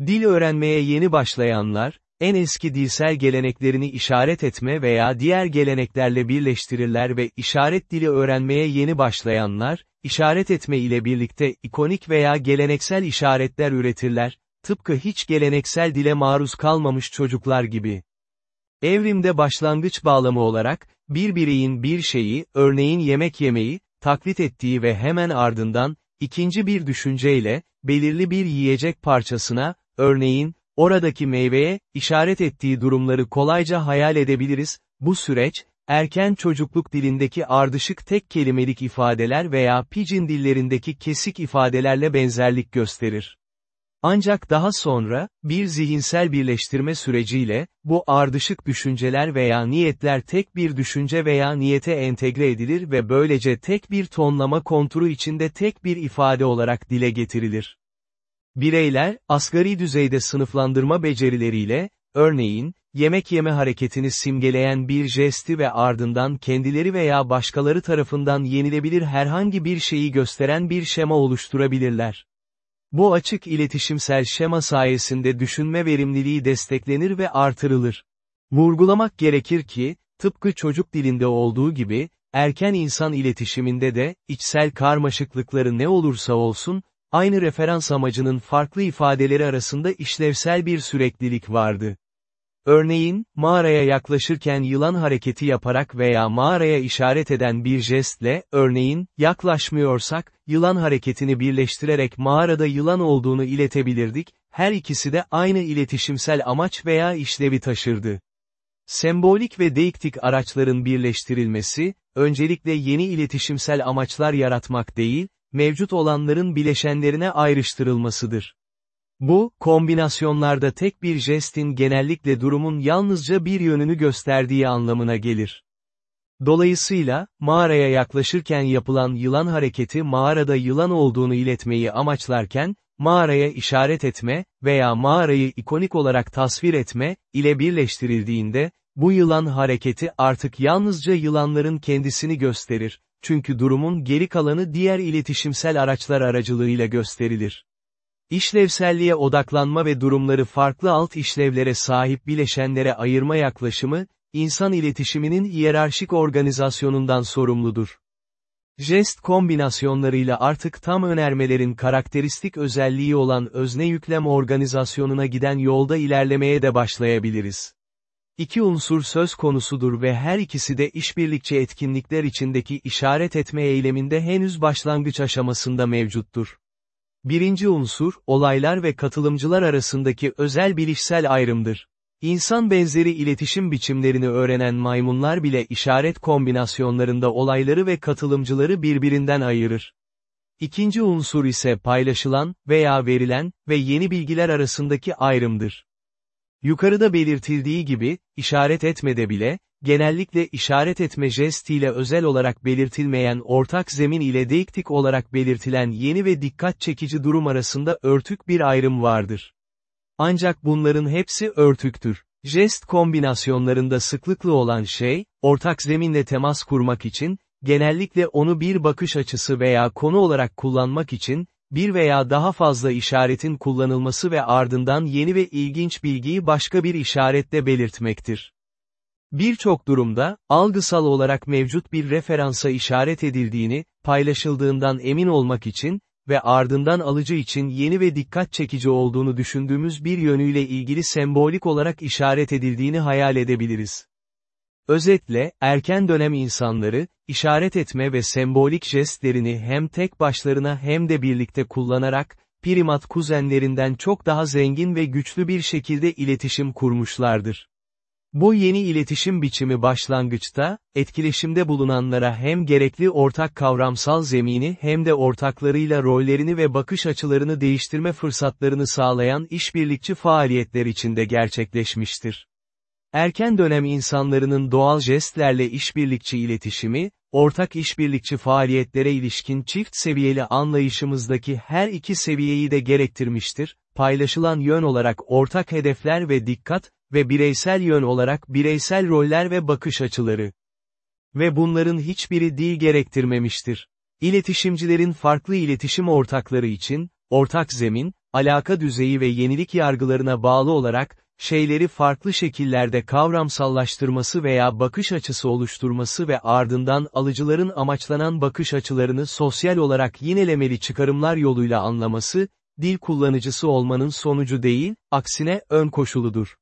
Dil öğrenmeye yeni başlayanlar, en eski dilsel geleneklerini işaret etme veya diğer geleneklerle birleştirirler ve işaret dili öğrenmeye yeni başlayanlar, işaret etme ile birlikte ikonik veya geleneksel işaretler üretirler, tıpkı hiç geleneksel dile maruz kalmamış çocuklar gibi. Evrimde başlangıç bağlamı olarak, bir bireyin bir şeyi, örneğin yemek yemeyi, taklit ettiği ve hemen ardından, ikinci bir düşünceyle, belirli bir yiyecek parçasına, örneğin, oradaki meyveye, işaret ettiği durumları kolayca hayal edebiliriz, bu süreç, erken çocukluk dilindeki ardışık tek kelimelik ifadeler veya pidgin dillerindeki kesik ifadelerle benzerlik gösterir. Ancak daha sonra, bir zihinsel birleştirme süreciyle, bu ardışık düşünceler veya niyetler tek bir düşünce veya niyete entegre edilir ve böylece tek bir tonlama konturu içinde tek bir ifade olarak dile getirilir. Bireyler, asgari düzeyde sınıflandırma becerileriyle, örneğin, yemek yeme hareketini simgeleyen bir jesti ve ardından kendileri veya başkaları tarafından yenilebilir herhangi bir şeyi gösteren bir şema oluşturabilirler. Bu açık iletişimsel şema sayesinde düşünme verimliliği desteklenir ve artırılır. Vurgulamak gerekir ki, tıpkı çocuk dilinde olduğu gibi, erken insan iletişiminde de, içsel karmaşıklıkları ne olursa olsun, aynı referans amacının farklı ifadeleri arasında işlevsel bir süreklilik vardı. Örneğin, mağaraya yaklaşırken yılan hareketi yaparak veya mağaraya işaret eden bir jestle, örneğin, yaklaşmıyorsak, yılan hareketini birleştirerek mağarada yılan olduğunu iletebilirdik, her ikisi de aynı iletişimsel amaç veya işlevi taşırdı. Sembolik ve deiktik araçların birleştirilmesi, öncelikle yeni iletişimsel amaçlar yaratmak değil, mevcut olanların bileşenlerine ayrıştırılmasıdır. Bu, kombinasyonlarda tek bir jestin genellikle durumun yalnızca bir yönünü gösterdiği anlamına gelir. Dolayısıyla, mağaraya yaklaşırken yapılan yılan hareketi mağarada yılan olduğunu iletmeyi amaçlarken, mağaraya işaret etme veya mağarayı ikonik olarak tasvir etme ile birleştirildiğinde, bu yılan hareketi artık yalnızca yılanların kendisini gösterir, çünkü durumun geri kalanı diğer iletişimsel araçlar aracılığıyla gösterilir. İşlevselliğe odaklanma ve durumları farklı alt işlevlere sahip bileşenlere ayırma yaklaşımı, insan iletişiminin hiyerarşik organizasyonundan sorumludur. Jest kombinasyonlarıyla artık tam önermelerin karakteristik özelliği olan özne yüklem organizasyonuna giden yolda ilerlemeye de başlayabiliriz. İki unsur söz konusudur ve her ikisi de işbirlikçi etkinlikler içindeki işaret etme eyleminde henüz başlangıç aşamasında mevcuttur. Birinci unsur, olaylar ve katılımcılar arasındaki özel bilişsel ayrımdır. İnsan benzeri iletişim biçimlerini öğrenen maymunlar bile işaret kombinasyonlarında olayları ve katılımcıları birbirinden ayırır. İkinci unsur ise paylaşılan veya verilen ve yeni bilgiler arasındaki ayrımdır. Yukarıda belirtildiği gibi, işaret etmede bile, genellikle işaret etme jestiyle özel olarak belirtilmeyen ortak zemin ile deiktik olarak belirtilen yeni ve dikkat çekici durum arasında örtük bir ayrım vardır. Ancak bunların hepsi örtüktür. Jest kombinasyonlarında sıklıklı olan şey, ortak zeminle temas kurmak için, genellikle onu bir bakış açısı veya konu olarak kullanmak için, bir veya daha fazla işaretin kullanılması ve ardından yeni ve ilginç bilgiyi başka bir işaretle belirtmektir. Birçok durumda, algısal olarak mevcut bir referansa işaret edildiğini, paylaşıldığından emin olmak için ve ardından alıcı için yeni ve dikkat çekici olduğunu düşündüğümüz bir yönüyle ilgili sembolik olarak işaret edildiğini hayal edebiliriz. Özetle, erken dönem insanları, işaret etme ve sembolik jestlerini hem tek başlarına hem de birlikte kullanarak, primat kuzenlerinden çok daha zengin ve güçlü bir şekilde iletişim kurmuşlardır. Bu yeni iletişim biçimi başlangıçta, etkileşimde bulunanlara hem gerekli ortak kavramsal zemini hem de ortaklarıyla rollerini ve bakış açılarını değiştirme fırsatlarını sağlayan işbirlikçi faaliyetler içinde gerçekleşmiştir. Erken dönem insanlarının doğal jestlerle işbirlikçi iletişimi, ortak işbirlikçi faaliyetlere ilişkin çift seviyeli anlayışımızdaki her iki seviyeyi de gerektirmiştir, paylaşılan yön olarak ortak hedefler ve dikkat, ve bireysel yön olarak bireysel roller ve bakış açıları. Ve bunların hiçbiri dil gerektirmemiştir. İletişimcilerin farklı iletişim ortakları için, ortak zemin, alaka düzeyi ve yenilik yargılarına bağlı olarak, şeyleri farklı şekillerde kavramsallaştırması veya bakış açısı oluşturması ve ardından alıcıların amaçlanan bakış açılarını sosyal olarak yinelemeli çıkarımlar yoluyla anlaması, dil kullanıcısı olmanın sonucu değil, aksine ön koşuludur.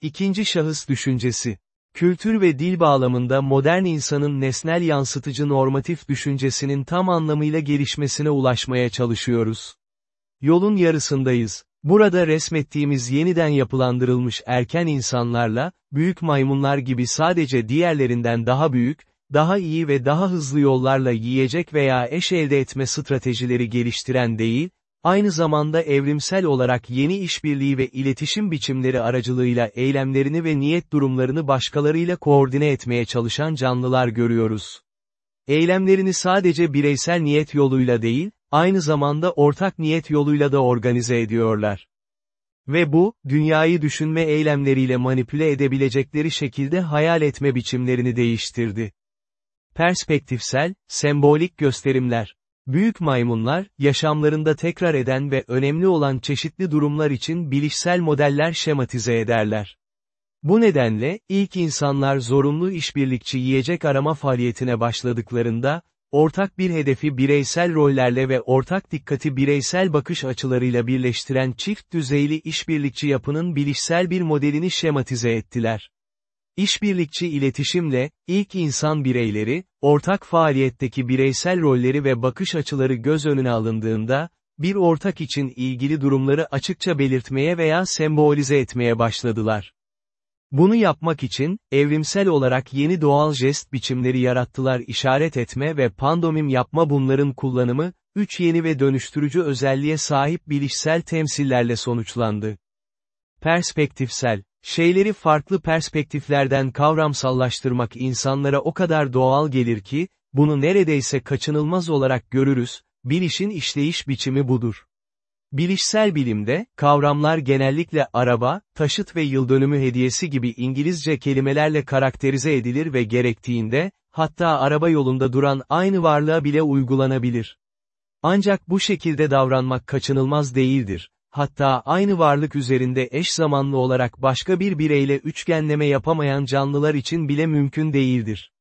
İkinci şahıs düşüncesi. Kültür ve dil bağlamında modern insanın nesnel yansıtıcı normatif düşüncesinin tam anlamıyla gelişmesine ulaşmaya çalışıyoruz. Yolun yarısındayız. Burada resmettiğimiz yeniden yapılandırılmış erken insanlarla, büyük maymunlar gibi sadece diğerlerinden daha büyük, daha iyi ve daha hızlı yollarla yiyecek veya eş elde etme stratejileri geliştiren değil, aynı zamanda evrimsel olarak yeni işbirliği ve iletişim biçimleri aracılığıyla eylemlerini ve niyet durumlarını başkalarıyla koordine etmeye çalışan canlılar görüyoruz. Eylemlerini sadece bireysel niyet yoluyla değil, aynı zamanda ortak niyet yoluyla da organize ediyorlar. Ve bu, dünyayı düşünme eylemleriyle manipüle edebilecekleri şekilde hayal etme biçimlerini değiştirdi. Perspektifsel, sembolik gösterimler. Büyük maymunlar, yaşamlarında tekrar eden ve önemli olan çeşitli durumlar için bilişsel modeller şematize ederler. Bu nedenle, ilk insanlar zorunlu işbirlikçi yiyecek arama faaliyetine başladıklarında, ortak bir hedefi bireysel rollerle ve ortak dikkati bireysel bakış açılarıyla birleştiren çift düzeyli işbirlikçi yapının bilişsel bir modelini şematize ettiler. İşbirlikçi iletişimle, ilk insan bireyleri, ortak faaliyetteki bireysel rolleri ve bakış açıları göz önüne alındığında, bir ortak için ilgili durumları açıkça belirtmeye veya sembolize etmeye başladılar. Bunu yapmak için, evrimsel olarak yeni doğal jest biçimleri yarattılar işaret etme ve pandomim yapma bunların kullanımı, üç yeni ve dönüştürücü özelliğe sahip bilişsel temsillerle sonuçlandı. Perspektifsel, şeyleri farklı perspektiflerden kavramsallaştırmak insanlara o kadar doğal gelir ki, bunu neredeyse kaçınılmaz olarak görürüz, bilişin işleyiş biçimi budur. Bilişsel bilimde, kavramlar genellikle araba, taşıt ve yıldönümü hediyesi gibi İngilizce kelimelerle karakterize edilir ve gerektiğinde, hatta araba yolunda duran aynı varlığa bile uygulanabilir. Ancak bu şekilde davranmak kaçınılmaz değildir. Hatta aynı varlık üzerinde eş zamanlı olarak başka bir bireyle üçgenleme yapamayan canlılar için bile mümkün değildir.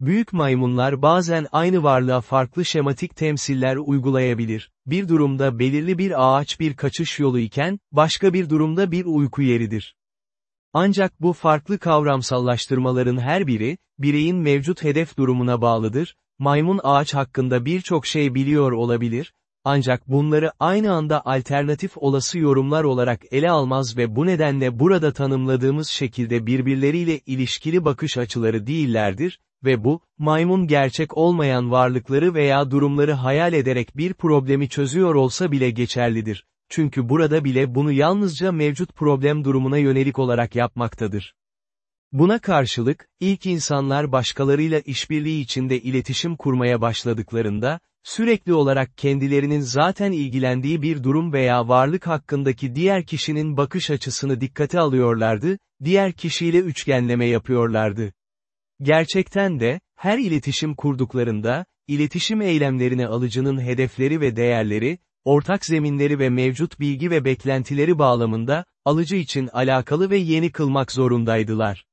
Büyük maymunlar bazen aynı varlığa farklı şematik temsiller uygulayabilir. Bir durumda belirli bir ağaç bir kaçış yolu iken, başka bir durumda bir uyku yeridir. Ancak bu farklı kavramsallaştırmaların her biri, bireyin mevcut hedef durumuna bağlıdır, maymun ağaç hakkında birçok şey biliyor olabilir, ancak bunları aynı anda alternatif olası yorumlar olarak ele almaz ve bu nedenle burada tanımladığımız şekilde birbirleriyle ilişkili bakış açıları değillerdir, ve bu, maymun gerçek olmayan varlıkları veya durumları hayal ederek bir problemi çözüyor olsa bile geçerlidir. Çünkü burada bile bunu yalnızca mevcut problem durumuna yönelik olarak yapmaktadır. Buna karşılık, ilk insanlar başkalarıyla işbirliği içinde iletişim kurmaya başladıklarında, sürekli olarak kendilerinin zaten ilgilendiği bir durum veya varlık hakkındaki diğer kişinin bakış açısını dikkate alıyorlardı, diğer kişiyle üçgenleme yapıyorlardı. Gerçekten de, her iletişim kurduklarında, iletişim eylemlerine alıcının hedefleri ve değerleri, ortak zeminleri ve mevcut bilgi ve beklentileri bağlamında, alıcı için alakalı ve yeni kılmak zorundaydılar.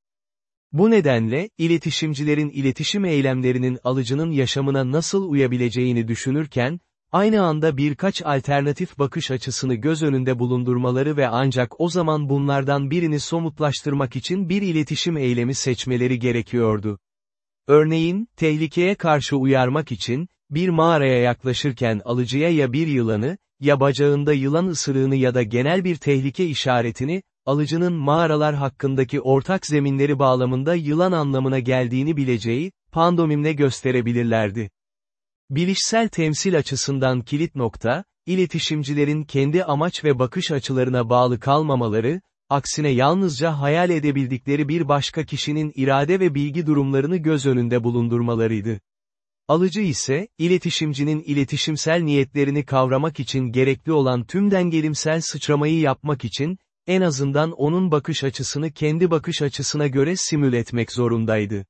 Bu nedenle, iletişimcilerin iletişim eylemlerinin alıcının yaşamına nasıl uyabileceğini düşünürken, aynı anda birkaç alternatif bakış açısını göz önünde bulundurmaları ve ancak o zaman bunlardan birini somutlaştırmak için bir iletişim eylemi seçmeleri gerekiyordu. Örneğin, tehlikeye karşı uyarmak için, bir mağaraya yaklaşırken alıcıya ya bir yılanı, ya bacağında yılan ısırığını ya da genel bir tehlike işaretini, alıcının mağaralar hakkındaki ortak zeminleri bağlamında yılan anlamına geldiğini bileceği, pandomimle gösterebilirlerdi. Bilişsel temsil açısından kilit nokta, iletişimcilerin kendi amaç ve bakış açılarına bağlı kalmamaları, aksine yalnızca hayal edebildikleri bir başka kişinin irade ve bilgi durumlarını göz önünde bulundurmalarıydı. Alıcı ise, iletişimcinin iletişimsel niyetlerini kavramak için gerekli olan tüm dengelimsel sıçramayı yapmak için, en azından onun bakış açısını kendi bakış açısına göre simül etmek zorundaydı.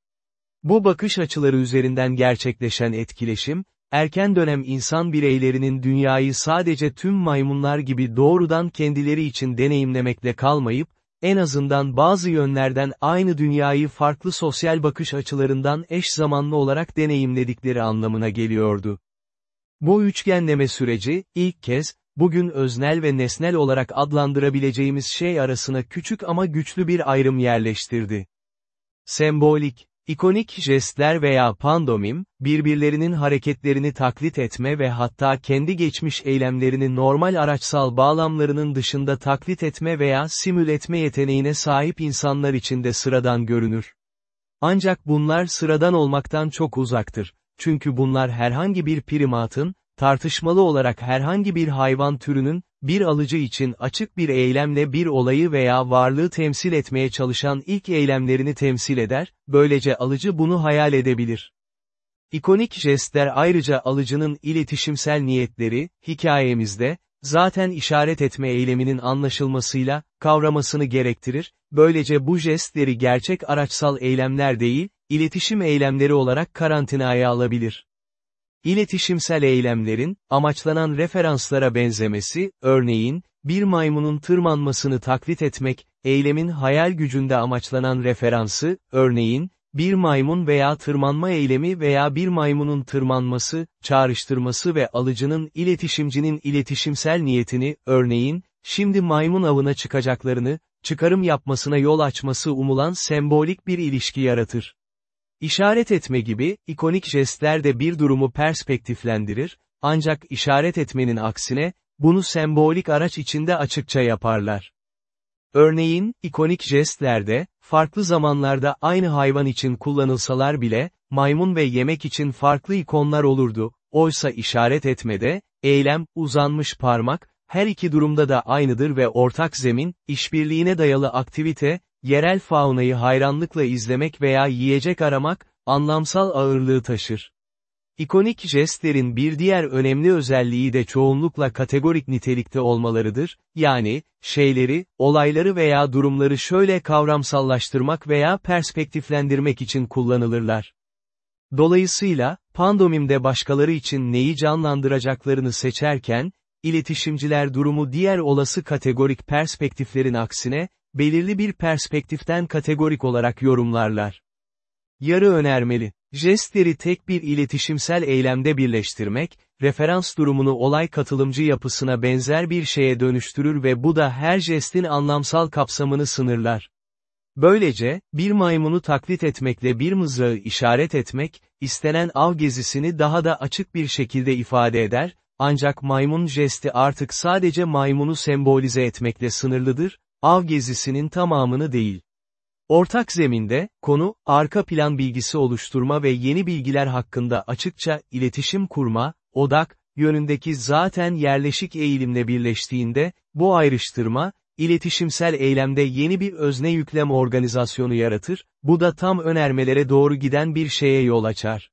Bu bakış açıları üzerinden gerçekleşen etkileşim, erken dönem insan bireylerinin dünyayı sadece tüm maymunlar gibi doğrudan kendileri için deneyimlemekle kalmayıp, en azından bazı yönlerden aynı dünyayı farklı sosyal bakış açılarından eş zamanlı olarak deneyimledikleri anlamına geliyordu. Bu üçgenleme süreci, ilk kez, bugün öznel ve nesnel olarak adlandırabileceğimiz şey arasına küçük ama güçlü bir ayrım yerleştirdi. Sembolik, ikonik jestler veya pandomim, birbirlerinin hareketlerini taklit etme ve hatta kendi geçmiş eylemlerini normal araçsal bağlamlarının dışında taklit etme veya simül etme yeteneğine sahip insanlar için de sıradan görünür. Ancak bunlar sıradan olmaktan çok uzaktır. Çünkü bunlar herhangi bir primatın, tartışmalı olarak herhangi bir hayvan türünün, bir alıcı için açık bir eylemle bir olayı veya varlığı temsil etmeye çalışan ilk eylemlerini temsil eder, böylece alıcı bunu hayal edebilir. İkonik jestler ayrıca alıcının iletişimsel niyetleri, hikayemizde, zaten işaret etme eyleminin anlaşılmasıyla, kavramasını gerektirir, böylece bu jestleri gerçek araçsal eylemler değil, iletişim eylemleri olarak karantinaya alabilir. İletişimsel eylemlerin, amaçlanan referanslara benzemesi, örneğin, bir maymunun tırmanmasını taklit etmek, eylemin hayal gücünde amaçlanan referansı, örneğin, bir maymun veya tırmanma eylemi veya bir maymunun tırmanması, çağrıştırması ve alıcının iletişimcinin iletişimsel niyetini, örneğin, şimdi maymun avına çıkacaklarını, çıkarım yapmasına yol açması umulan sembolik bir ilişki yaratır. İşaret etme gibi, ikonik jestler de bir durumu perspektiflendirir, ancak işaret etmenin aksine, bunu sembolik araç içinde açıkça yaparlar. Örneğin, ikonik jestlerde, farklı zamanlarda aynı hayvan için kullanılsalar bile, maymun ve yemek için farklı ikonlar olurdu, oysa işaret etmede, eylem, uzanmış parmak, her iki durumda da aynıdır ve ortak zemin, işbirliğine dayalı aktivite, yerel faunayı hayranlıkla izlemek veya yiyecek aramak, anlamsal ağırlığı taşır. İkonik jestlerin bir diğer önemli özelliği de çoğunlukla kategorik nitelikte olmalarıdır, yani, şeyleri, olayları veya durumları şöyle kavramsallaştırmak veya perspektiflendirmek için kullanılırlar. Dolayısıyla, pandomimde başkaları için neyi canlandıracaklarını seçerken, iletişimciler durumu diğer olası kategorik perspektiflerin aksine, belirli bir perspektiften kategorik olarak yorumlarlar. Yarı önermeli. Jestleri tek bir iletişimsel eylemde birleştirmek, referans durumunu olay katılımcı yapısına benzer bir şeye dönüştürür ve bu da her jestin anlamsal kapsamını sınırlar. Böylece, bir maymunu taklit etmekle bir mızrağı işaret etmek, istenen av gezisini daha da açık bir şekilde ifade eder, ancak maymun jesti artık sadece maymunu sembolize etmekle sınırlıdır, av gezisinin tamamını değil. Ortak zeminde, konu, arka plan bilgisi oluşturma ve yeni bilgiler hakkında açıkça iletişim kurma, odak, yönündeki zaten yerleşik eğilimle birleştiğinde, bu ayrıştırma, iletişimsel eylemde yeni bir özne yüklem organizasyonu yaratır, bu da tam önermelere doğru giden bir şeye yol açar.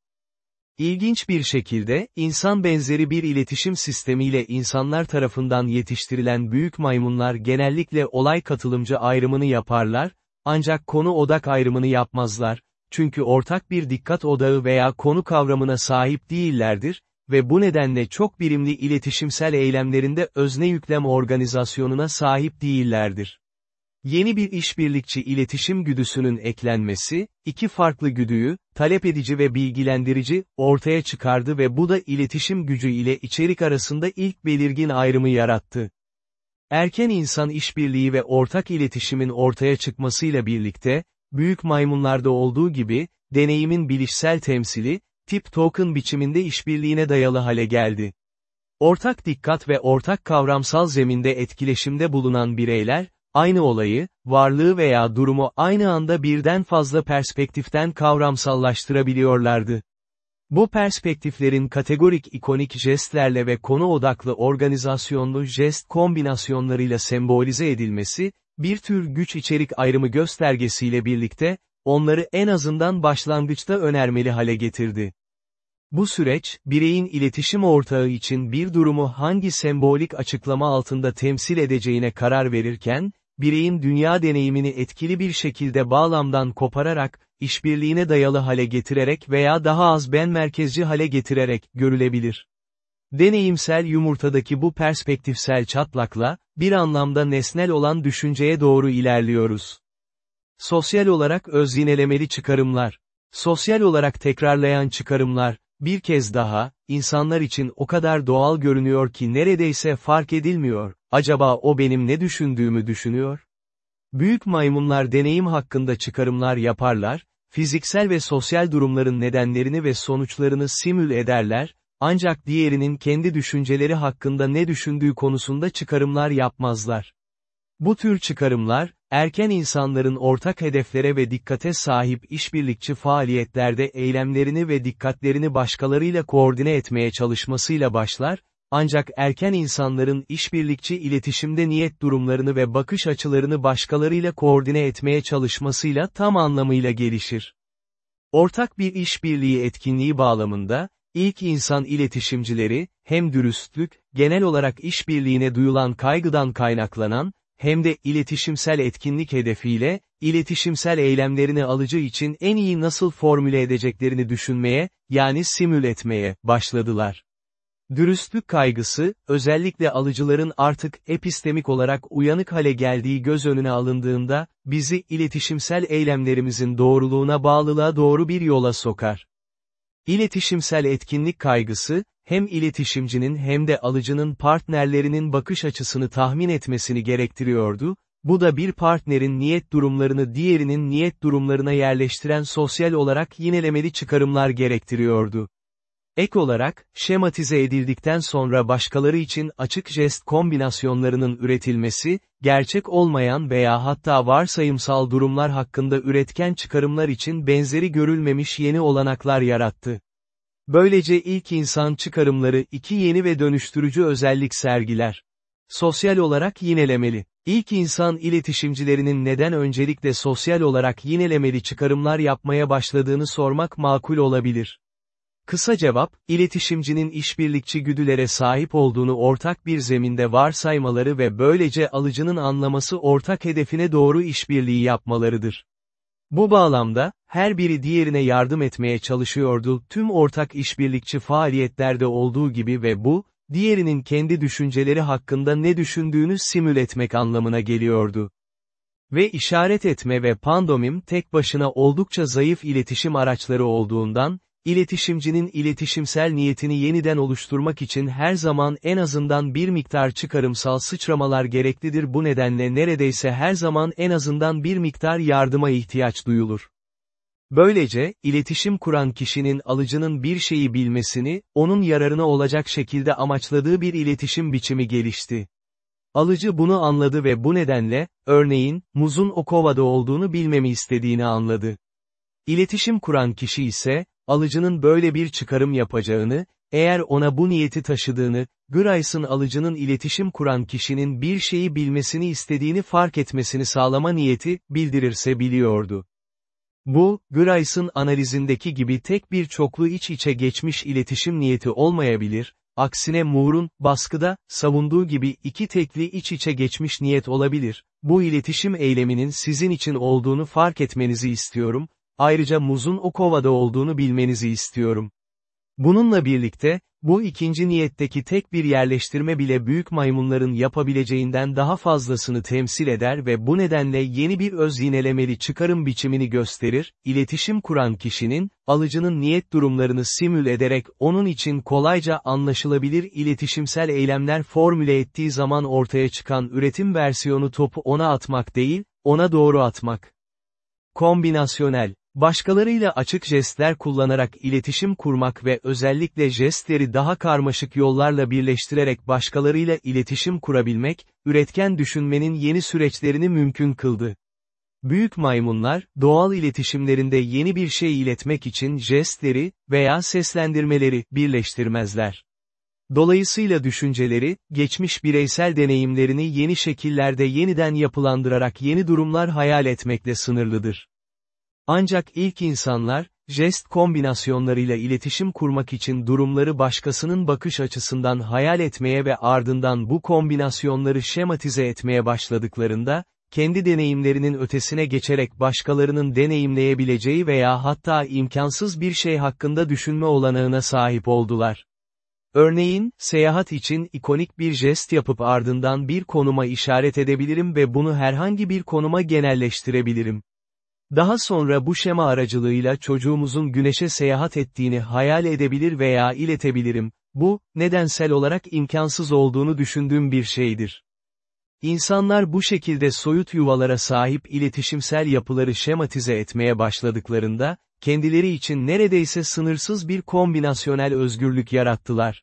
İlginç bir şekilde, insan benzeri bir iletişim sistemiyle insanlar tarafından yetiştirilen büyük maymunlar genellikle olay katılımcı ayrımını yaparlar, ancak konu odak ayrımını yapmazlar, çünkü ortak bir dikkat odağı veya konu kavramına sahip değillerdir, ve bu nedenle çok birimli iletişimsel eylemlerinde özne yüklem organizasyonuna sahip değillerdir. Yeni bir işbirlikçi iletişim güdüsünün eklenmesi, iki farklı güdüyü, talep edici ve bilgilendirici, ortaya çıkardı ve bu da iletişim gücü ile içerik arasında ilk belirgin ayrımı yarattı. Erken insan işbirliği ve ortak iletişimin ortaya çıkmasıyla birlikte, büyük maymunlarda olduğu gibi, deneyimin bilişsel temsili, tip token biçiminde işbirliğine dayalı hale geldi. Ortak dikkat ve ortak kavramsal zeminde etkileşimde bulunan bireyler, aynı olayı, varlığı veya durumu aynı anda birden fazla perspektiften kavramsallaştırabiliyorlardı. Bu perspektiflerin kategorik ikonik jestlerle ve konu odaklı organizasyonlu jest kombinasyonlarıyla sembolize edilmesi, bir tür güç içerik ayrımı göstergesiyle birlikte, onları en azından başlangıçta önermeli hale getirdi. Bu süreç, bireyin iletişim ortağı için bir durumu hangi sembolik açıklama altında temsil edeceğine karar verirken, bireyin dünya deneyimini etkili bir şekilde bağlamdan kopararak, işbirliğine dayalı hale getirerek veya daha az ben merkezci hale getirerek, görülebilir. Deneyimsel yumurtadaki bu perspektifsel çatlakla, bir anlamda nesnel olan düşünceye doğru ilerliyoruz. Sosyal olarak özyinelemeli çıkarımlar. Sosyal olarak tekrarlayan çıkarımlar, bir kez daha, insanlar için o kadar doğal görünüyor ki neredeyse fark edilmiyor, acaba o benim ne düşündüğümü düşünüyor? Büyük maymunlar deneyim hakkında çıkarımlar yaparlar, fiziksel ve sosyal durumların nedenlerini ve sonuçlarını simül ederler, ancak diğerinin kendi düşünceleri hakkında ne düşündüğü konusunda çıkarımlar yapmazlar. Bu tür çıkarımlar, erken insanların ortak hedeflere ve dikkate sahip işbirlikçi faaliyetlerde eylemlerini ve dikkatlerini başkalarıyla koordine etmeye çalışmasıyla başlar, ancak erken insanların işbirlikçi iletişimde niyet durumlarını ve bakış açılarını başkalarıyla koordine etmeye çalışmasıyla tam anlamıyla gelişir. Ortak bir işbirliği etkinliği bağlamında, ilk insan iletişimcileri, hem dürüstlük, genel olarak işbirliğine duyulan kaygıdan kaynaklanan, hem de iletişimsel etkinlik hedefiyle, iletişimsel eylemlerini alıcı için en iyi nasıl formüle edeceklerini düşünmeye, yani simül etmeye, başladılar. Dürüstlük kaygısı, özellikle alıcıların artık epistemik olarak uyanık hale geldiği göz önüne alındığında, bizi iletişimsel eylemlerimizin doğruluğuna bağlılığa doğru bir yola sokar. İletişimsel etkinlik kaygısı, hem iletişimcinin hem de alıcının partnerlerinin bakış açısını tahmin etmesini gerektiriyordu, bu da bir partnerin niyet durumlarını diğerinin niyet durumlarına yerleştiren sosyal olarak yinelemeli çıkarımlar gerektiriyordu. Ek olarak, şematize edildikten sonra başkaları için açık jest kombinasyonlarının üretilmesi, gerçek olmayan veya hatta varsayımsal durumlar hakkında üretken çıkarımlar için benzeri görülmemiş yeni olanaklar yarattı. Böylece ilk insan çıkarımları iki yeni ve dönüştürücü özellik sergiler. Sosyal olarak yinelemeli. İlk insan iletişimcilerinin neden öncelikle sosyal olarak yinelemeli çıkarımlar yapmaya başladığını sormak makul olabilir. Kısa cevap, iletişimcinin işbirlikçi güdülere sahip olduğunu ortak bir zeminde varsaymaları ve böylece alıcının anlaması ortak hedefine doğru işbirliği yapmalarıdır. Bu bağlamda, her biri diğerine yardım etmeye çalışıyordu tüm ortak işbirlikçi faaliyetlerde olduğu gibi ve bu, diğerinin kendi düşünceleri hakkında ne düşündüğünü simül etmek anlamına geliyordu. Ve işaret etme ve pandomim tek başına oldukça zayıf iletişim araçları olduğundan, İletişimcinin iletişimsel niyetini yeniden oluşturmak için her zaman en azından bir miktar çıkarımsal sıçramalar gereklidir bu nedenle neredeyse her zaman en azından bir miktar yardıma ihtiyaç duyulur. Böylece, iletişim kuran kişinin alıcının bir şeyi bilmesini, onun yararına olacak şekilde amaçladığı bir iletişim biçimi gelişti. Alıcı bunu anladı ve bu nedenle, örneğin, muzun o kovada olduğunu bilmemi istediğini anladı. İletişim kuran kişi ise, alıcının böyle bir çıkarım yapacağını, eğer ona bu niyeti taşıdığını, Grace'ın alıcının iletişim kuran kişinin bir şeyi bilmesini istediğini fark etmesini sağlama niyeti, bildirirse biliyordu. Bu, Grace'ın analizindeki gibi tek bir çoklu iç içe geçmiş iletişim niyeti olmayabilir, aksine Moore'un, baskıda, savunduğu gibi iki tekli iç içe geçmiş niyet olabilir. Bu iletişim eyleminin sizin için olduğunu fark etmenizi istiyorum, Ayrıca muzun o kovada olduğunu bilmenizi istiyorum. Bununla birlikte, bu ikinci niyetteki tek bir yerleştirme bile büyük maymunların yapabileceğinden daha fazlasını temsil eder ve bu nedenle yeni bir öz yinelemeli çıkarım biçimini gösterir, iletişim kuran kişinin, alıcının niyet durumlarını simül ederek onun için kolayca anlaşılabilir iletişimsel eylemler formüle ettiği zaman ortaya çıkan üretim versiyonu topu ona atmak değil, ona doğru atmak. Kombinasyonel Başkalarıyla açık jestler kullanarak iletişim kurmak ve özellikle jestleri daha karmaşık yollarla birleştirerek başkalarıyla iletişim kurabilmek, üretken düşünmenin yeni süreçlerini mümkün kıldı. Büyük maymunlar, doğal iletişimlerinde yeni bir şey iletmek için jestleri veya seslendirmeleri birleştirmezler. Dolayısıyla düşünceleri, geçmiş bireysel deneyimlerini yeni şekillerde yeniden yapılandırarak yeni durumlar hayal etmekle sınırlıdır. Ancak ilk insanlar, jest kombinasyonlarıyla iletişim kurmak için durumları başkasının bakış açısından hayal etmeye ve ardından bu kombinasyonları şematize etmeye başladıklarında, kendi deneyimlerinin ötesine geçerek başkalarının deneyimleyebileceği veya hatta imkansız bir şey hakkında düşünme olanağına sahip oldular. Örneğin, seyahat için ikonik bir jest yapıp ardından bir konuma işaret edebilirim ve bunu herhangi bir konuma genelleştirebilirim. Daha sonra bu şema aracılığıyla çocuğumuzun güneşe seyahat ettiğini hayal edebilir veya iletebilirim. Bu, nedensel olarak imkansız olduğunu düşündüğüm bir şeydir. İnsanlar bu şekilde soyut yuvalara sahip iletişimsel yapıları şematize etmeye başladıklarında, kendileri için neredeyse sınırsız bir kombinasyonel özgürlük yarattılar.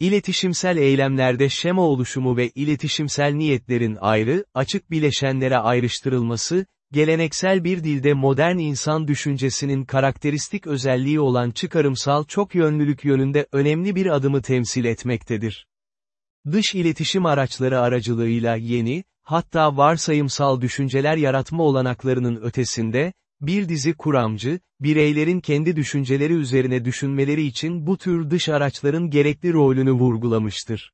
İletişimsel eylemlerde şema oluşumu ve iletişimsel niyetlerin ayrı, açık bileşenlere ayrıştırılması, geleneksel bir dilde modern insan düşüncesinin karakteristik özelliği olan çıkarımsal çok yönlülük yönünde önemli bir adımı temsil etmektedir. Dış iletişim araçları aracılığıyla yeni, hatta varsayımsal düşünceler yaratma olanaklarının ötesinde, bir dizi kuramcı, bireylerin kendi düşünceleri üzerine düşünmeleri için bu tür dış araçların gerekli rolünü vurgulamıştır.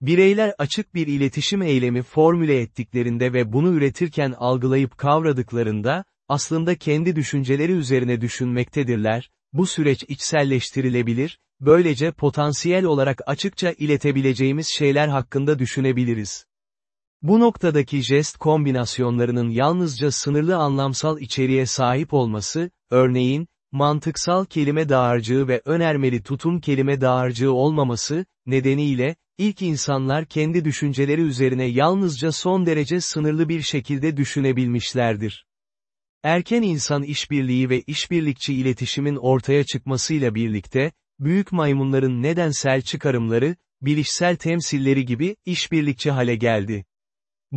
Bireyler açık bir iletişim eylemi formüle ettiklerinde ve bunu üretirken algılayıp kavradıklarında, aslında kendi düşünceleri üzerine düşünmektedirler, bu süreç içselleştirilebilir, böylece potansiyel olarak açıkça iletebileceğimiz şeyler hakkında düşünebiliriz. Bu noktadaki jest kombinasyonlarının yalnızca sınırlı anlamsal içeriğe sahip olması, örneğin, mantıksal kelime dağarcığı ve önermeli tutum kelime dağarcığı olmaması, nedeniyle, ilk insanlar kendi düşünceleri üzerine yalnızca son derece sınırlı bir şekilde düşünebilmişlerdir. Erken insan işbirliği ve işbirlikçi iletişimin ortaya çıkmasıyla birlikte, büyük maymunların nedensel çıkarımları, bilişsel temsilleri gibi işbirlikçi hale geldi.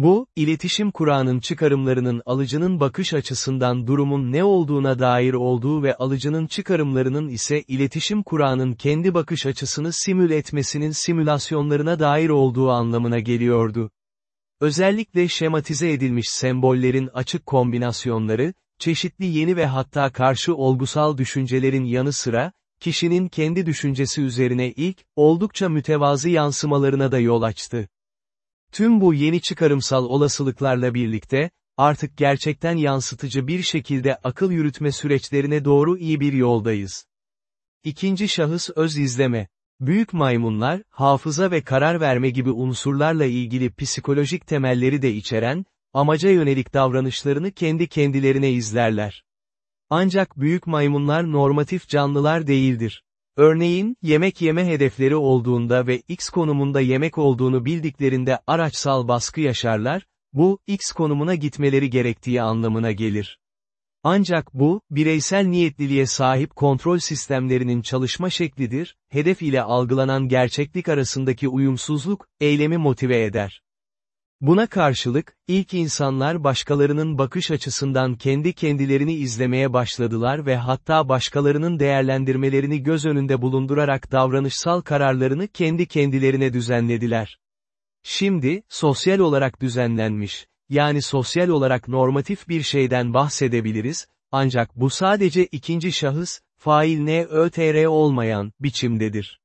Bu, iletişim Kur'an'ın çıkarımlarının alıcının bakış açısından durumun ne olduğuna dair olduğu ve alıcının çıkarımlarının ise iletişim Kur'an'ın kendi bakış açısını simül etmesinin simülasyonlarına dair olduğu anlamına geliyordu. Özellikle şematize edilmiş sembollerin açık kombinasyonları, çeşitli yeni ve hatta karşı olgusal düşüncelerin yanı sıra, kişinin kendi düşüncesi üzerine ilk, oldukça mütevazı yansımalarına da yol açtı. Tüm bu yeni çıkarımsal olasılıklarla birlikte, artık gerçekten yansıtıcı bir şekilde akıl yürütme süreçlerine doğru iyi bir yoldayız. İkinci şahıs öz izleme. Büyük maymunlar, hafıza ve karar verme gibi unsurlarla ilgili psikolojik temelleri de içeren, amaca yönelik davranışlarını kendi kendilerine izlerler. Ancak büyük maymunlar normatif canlılar değildir. Örneğin, yemek yeme hedefleri olduğunda ve X konumunda yemek olduğunu bildiklerinde araçsal baskı yaşarlar, bu, X konumuna gitmeleri gerektiği anlamına gelir. Ancak bu, bireysel niyetliliğe sahip kontrol sistemlerinin çalışma şeklidir, hedef ile algılanan gerçeklik arasındaki uyumsuzluk, eylemi motive eder. Buna karşılık, ilk insanlar başkalarının bakış açısından kendi kendilerini izlemeye başladılar ve hatta başkalarının değerlendirmelerini göz önünde bulundurarak davranışsal kararlarını kendi kendilerine düzenlediler. Şimdi, sosyal olarak düzenlenmiş, yani sosyal olarak normatif bir şeyden bahsedebiliriz, ancak bu sadece ikinci şahıs, fail ne ötr olmayan, biçimdedir.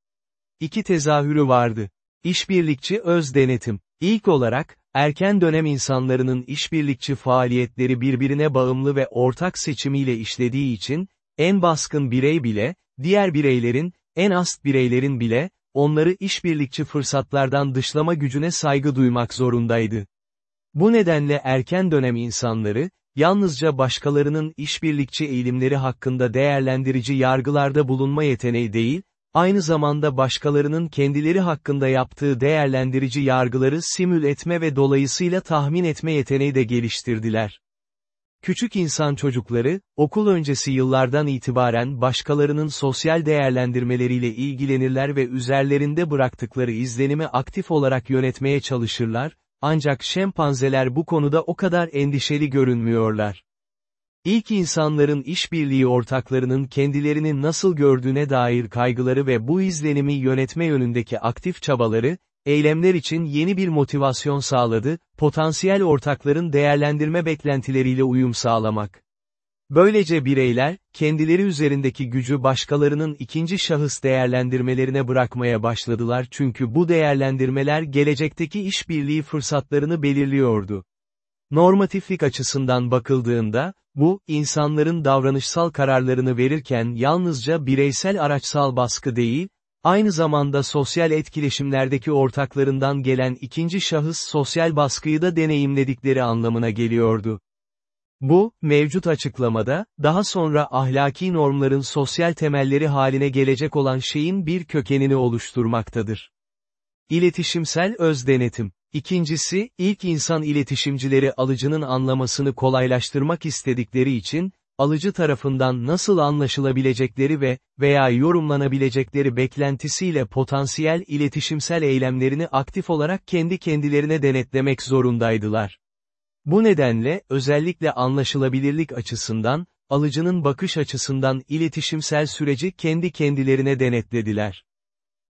İki tezahürü vardı. İşbirlikçi öz denetim. İlk olarak, erken dönem insanlarının işbirlikçi faaliyetleri birbirine bağımlı ve ortak seçimiyle işlediği için, en baskın birey bile, diğer bireylerin, en ast bireylerin bile, onları işbirlikçi fırsatlardan dışlama gücüne saygı duymak zorundaydı. Bu nedenle erken dönem insanları, yalnızca başkalarının işbirlikçi eğilimleri hakkında değerlendirici yargılarda bulunma yeteneği değil, aynı zamanda başkalarının kendileri hakkında yaptığı değerlendirici yargıları simül etme ve dolayısıyla tahmin etme yeteneği de geliştirdiler. Küçük insan çocukları, okul öncesi yıllardan itibaren başkalarının sosyal değerlendirmeleriyle ilgilenirler ve üzerlerinde bıraktıkları izlenimi aktif olarak yönetmeye çalışırlar, ancak şempanzeler bu konuda o kadar endişeli görünmüyorlar. İlk insanların işbirliği ortaklarının kendilerini nasıl gördüğüne dair kaygıları ve bu izlenimi yönetme yönündeki aktif çabaları, eylemler için yeni bir motivasyon sağladı, potansiyel ortakların değerlendirme beklentileriyle uyum sağlamak. Böylece bireyler, kendileri üzerindeki gücü başkalarının ikinci şahıs değerlendirmelerine bırakmaya başladılar çünkü bu değerlendirmeler gelecekteki işbirliği fırsatlarını belirliyordu. Normatiflik açısından bakıldığında, bu, insanların davranışsal kararlarını verirken yalnızca bireysel araçsal baskı değil, Aynı zamanda sosyal etkileşimlerdeki ortaklarından gelen ikinci şahıs sosyal baskıyı da deneyimledikleri anlamına geliyordu. Bu, mevcut açıklamada, daha sonra ahlaki normların sosyal temelleri haline gelecek olan şeyin bir kökenini oluşturmaktadır. İletişimsel öz denetim. İkincisi, ilk insan iletişimcileri alıcının anlamasını kolaylaştırmak istedikleri için, alıcı tarafından nasıl anlaşılabilecekleri ve veya yorumlanabilecekleri beklentisiyle potansiyel iletişimsel eylemlerini aktif olarak kendi kendilerine denetlemek zorundaydılar. Bu nedenle, özellikle anlaşılabilirlik açısından, alıcının bakış açısından iletişimsel süreci kendi kendilerine denetlediler.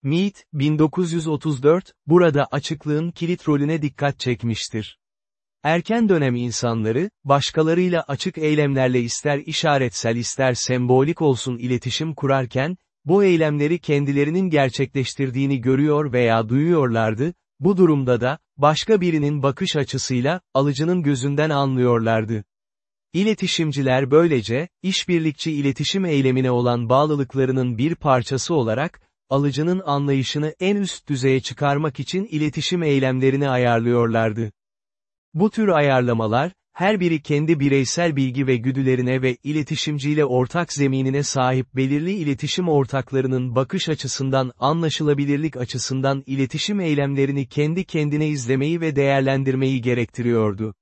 Mead, 1934, burada açıklığın kilit rolüne dikkat çekmiştir. Erken dönem insanları, başkalarıyla açık eylemlerle ister işaretsel ister sembolik olsun iletişim kurarken, bu eylemleri kendilerinin gerçekleştirdiğini görüyor veya duyuyorlardı, bu durumda da, başka birinin bakış açısıyla, alıcının gözünden anlıyorlardı. İletişimciler böylece, işbirlikçi iletişim eylemine olan bağlılıklarının bir parçası olarak, alıcının anlayışını en üst düzeye çıkarmak için iletişim eylemlerini ayarlıyorlardı. Bu tür ayarlamalar, her biri kendi bireysel bilgi ve güdülerine ve iletişimciyle ortak zeminine sahip belirli iletişim ortaklarının bakış açısından anlaşılabilirlik açısından iletişim eylemlerini kendi kendine izlemeyi ve değerlendirmeyi gerektiriyordu.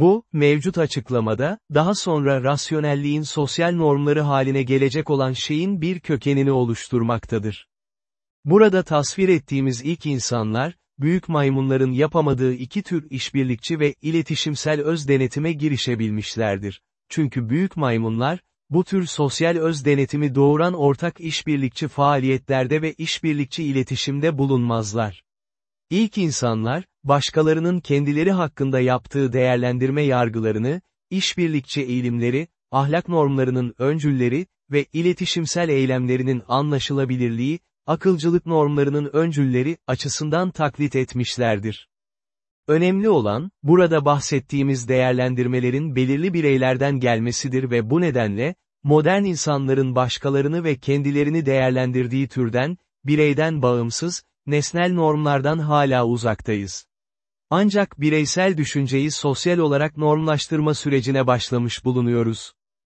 Bu, mevcut açıklamada, daha sonra rasyonelliğin sosyal normları haline gelecek olan şeyin bir kökenini oluşturmaktadır. Burada tasvir ettiğimiz ilk insanlar, büyük maymunların yapamadığı iki tür işbirlikçi ve iletişimsel öz denetime girişebilmişlerdir. Çünkü büyük maymunlar, bu tür sosyal öz denetimi doğuran ortak işbirlikçi faaliyetlerde ve işbirlikçi iletişimde bulunmazlar. İlk insanlar, başkalarının kendileri hakkında yaptığı değerlendirme yargılarını, işbirlikçi eğilimleri, ahlak normlarının öncülleri ve iletişimsel eylemlerinin anlaşılabilirliği, akılcılık normlarının öncülleri açısından taklit etmişlerdir. Önemli olan, burada bahsettiğimiz değerlendirmelerin belirli bireylerden gelmesidir ve bu nedenle, modern insanların başkalarını ve kendilerini değerlendirdiği türden, bireyden bağımsız, nesnel normlardan hala uzaktayız. Ancak bireysel düşünceyi sosyal olarak normlaştırma sürecine başlamış bulunuyoruz.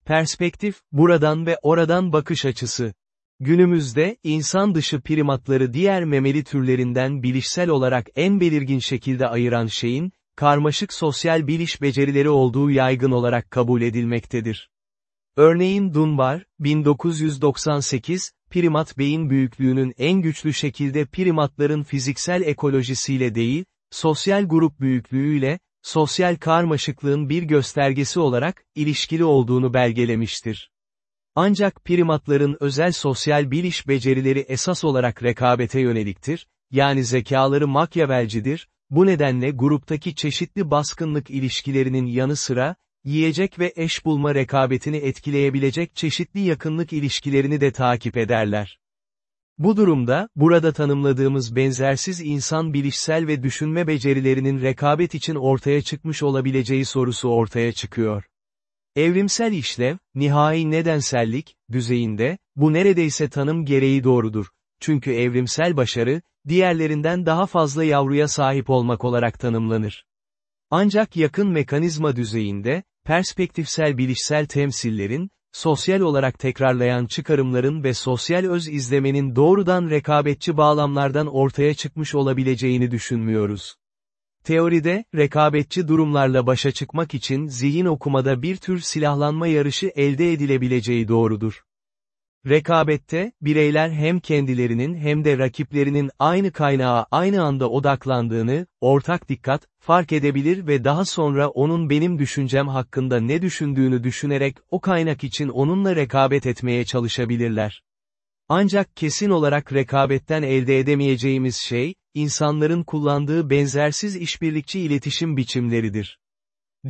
Perspektif, buradan ve oradan bakış açısı. Günümüzde, insan dışı primatları diğer memeli türlerinden bilişsel olarak en belirgin şekilde ayıran şeyin, karmaşık sosyal biliş becerileri olduğu yaygın olarak kabul edilmektedir. Örneğin Dunbar, 1998, primat beyin büyüklüğünün en güçlü şekilde primatların fiziksel ekolojisiyle değil, sosyal grup büyüklüğüyle, sosyal karmaşıklığın bir göstergesi olarak, ilişkili olduğunu belgelemiştir. Ancak primatların özel sosyal biliş becerileri esas olarak rekabete yöneliktir, yani zekaları makyavelcidir, bu nedenle gruptaki çeşitli baskınlık ilişkilerinin yanı sıra, yiyecek ve eş bulma rekabetini etkileyebilecek çeşitli yakınlık ilişkilerini de takip ederler. Bu durumda, burada tanımladığımız benzersiz insan bilişsel ve düşünme becerilerinin rekabet için ortaya çıkmış olabileceği sorusu ortaya çıkıyor. Evrimsel işlev, nihai nedensellik, düzeyinde, bu neredeyse tanım gereği doğrudur. Çünkü evrimsel başarı, diğerlerinden daha fazla yavruya sahip olmak olarak tanımlanır. Ancak yakın mekanizma düzeyinde, perspektifsel bilişsel temsillerin, sosyal olarak tekrarlayan çıkarımların ve sosyal öz izlemenin doğrudan rekabetçi bağlamlardan ortaya çıkmış olabileceğini düşünmüyoruz. Teoride, rekabetçi durumlarla başa çıkmak için zihin okumada bir tür silahlanma yarışı elde edilebileceği doğrudur. Rekabette, bireyler hem kendilerinin hem de rakiplerinin aynı kaynağa aynı anda odaklandığını, ortak dikkat, fark edebilir ve daha sonra onun benim düşüncem hakkında ne düşündüğünü düşünerek o kaynak için onunla rekabet etmeye çalışabilirler. Ancak kesin olarak rekabetten elde edemeyeceğimiz şey, insanların kullandığı benzersiz işbirlikçi iletişim biçimleridir.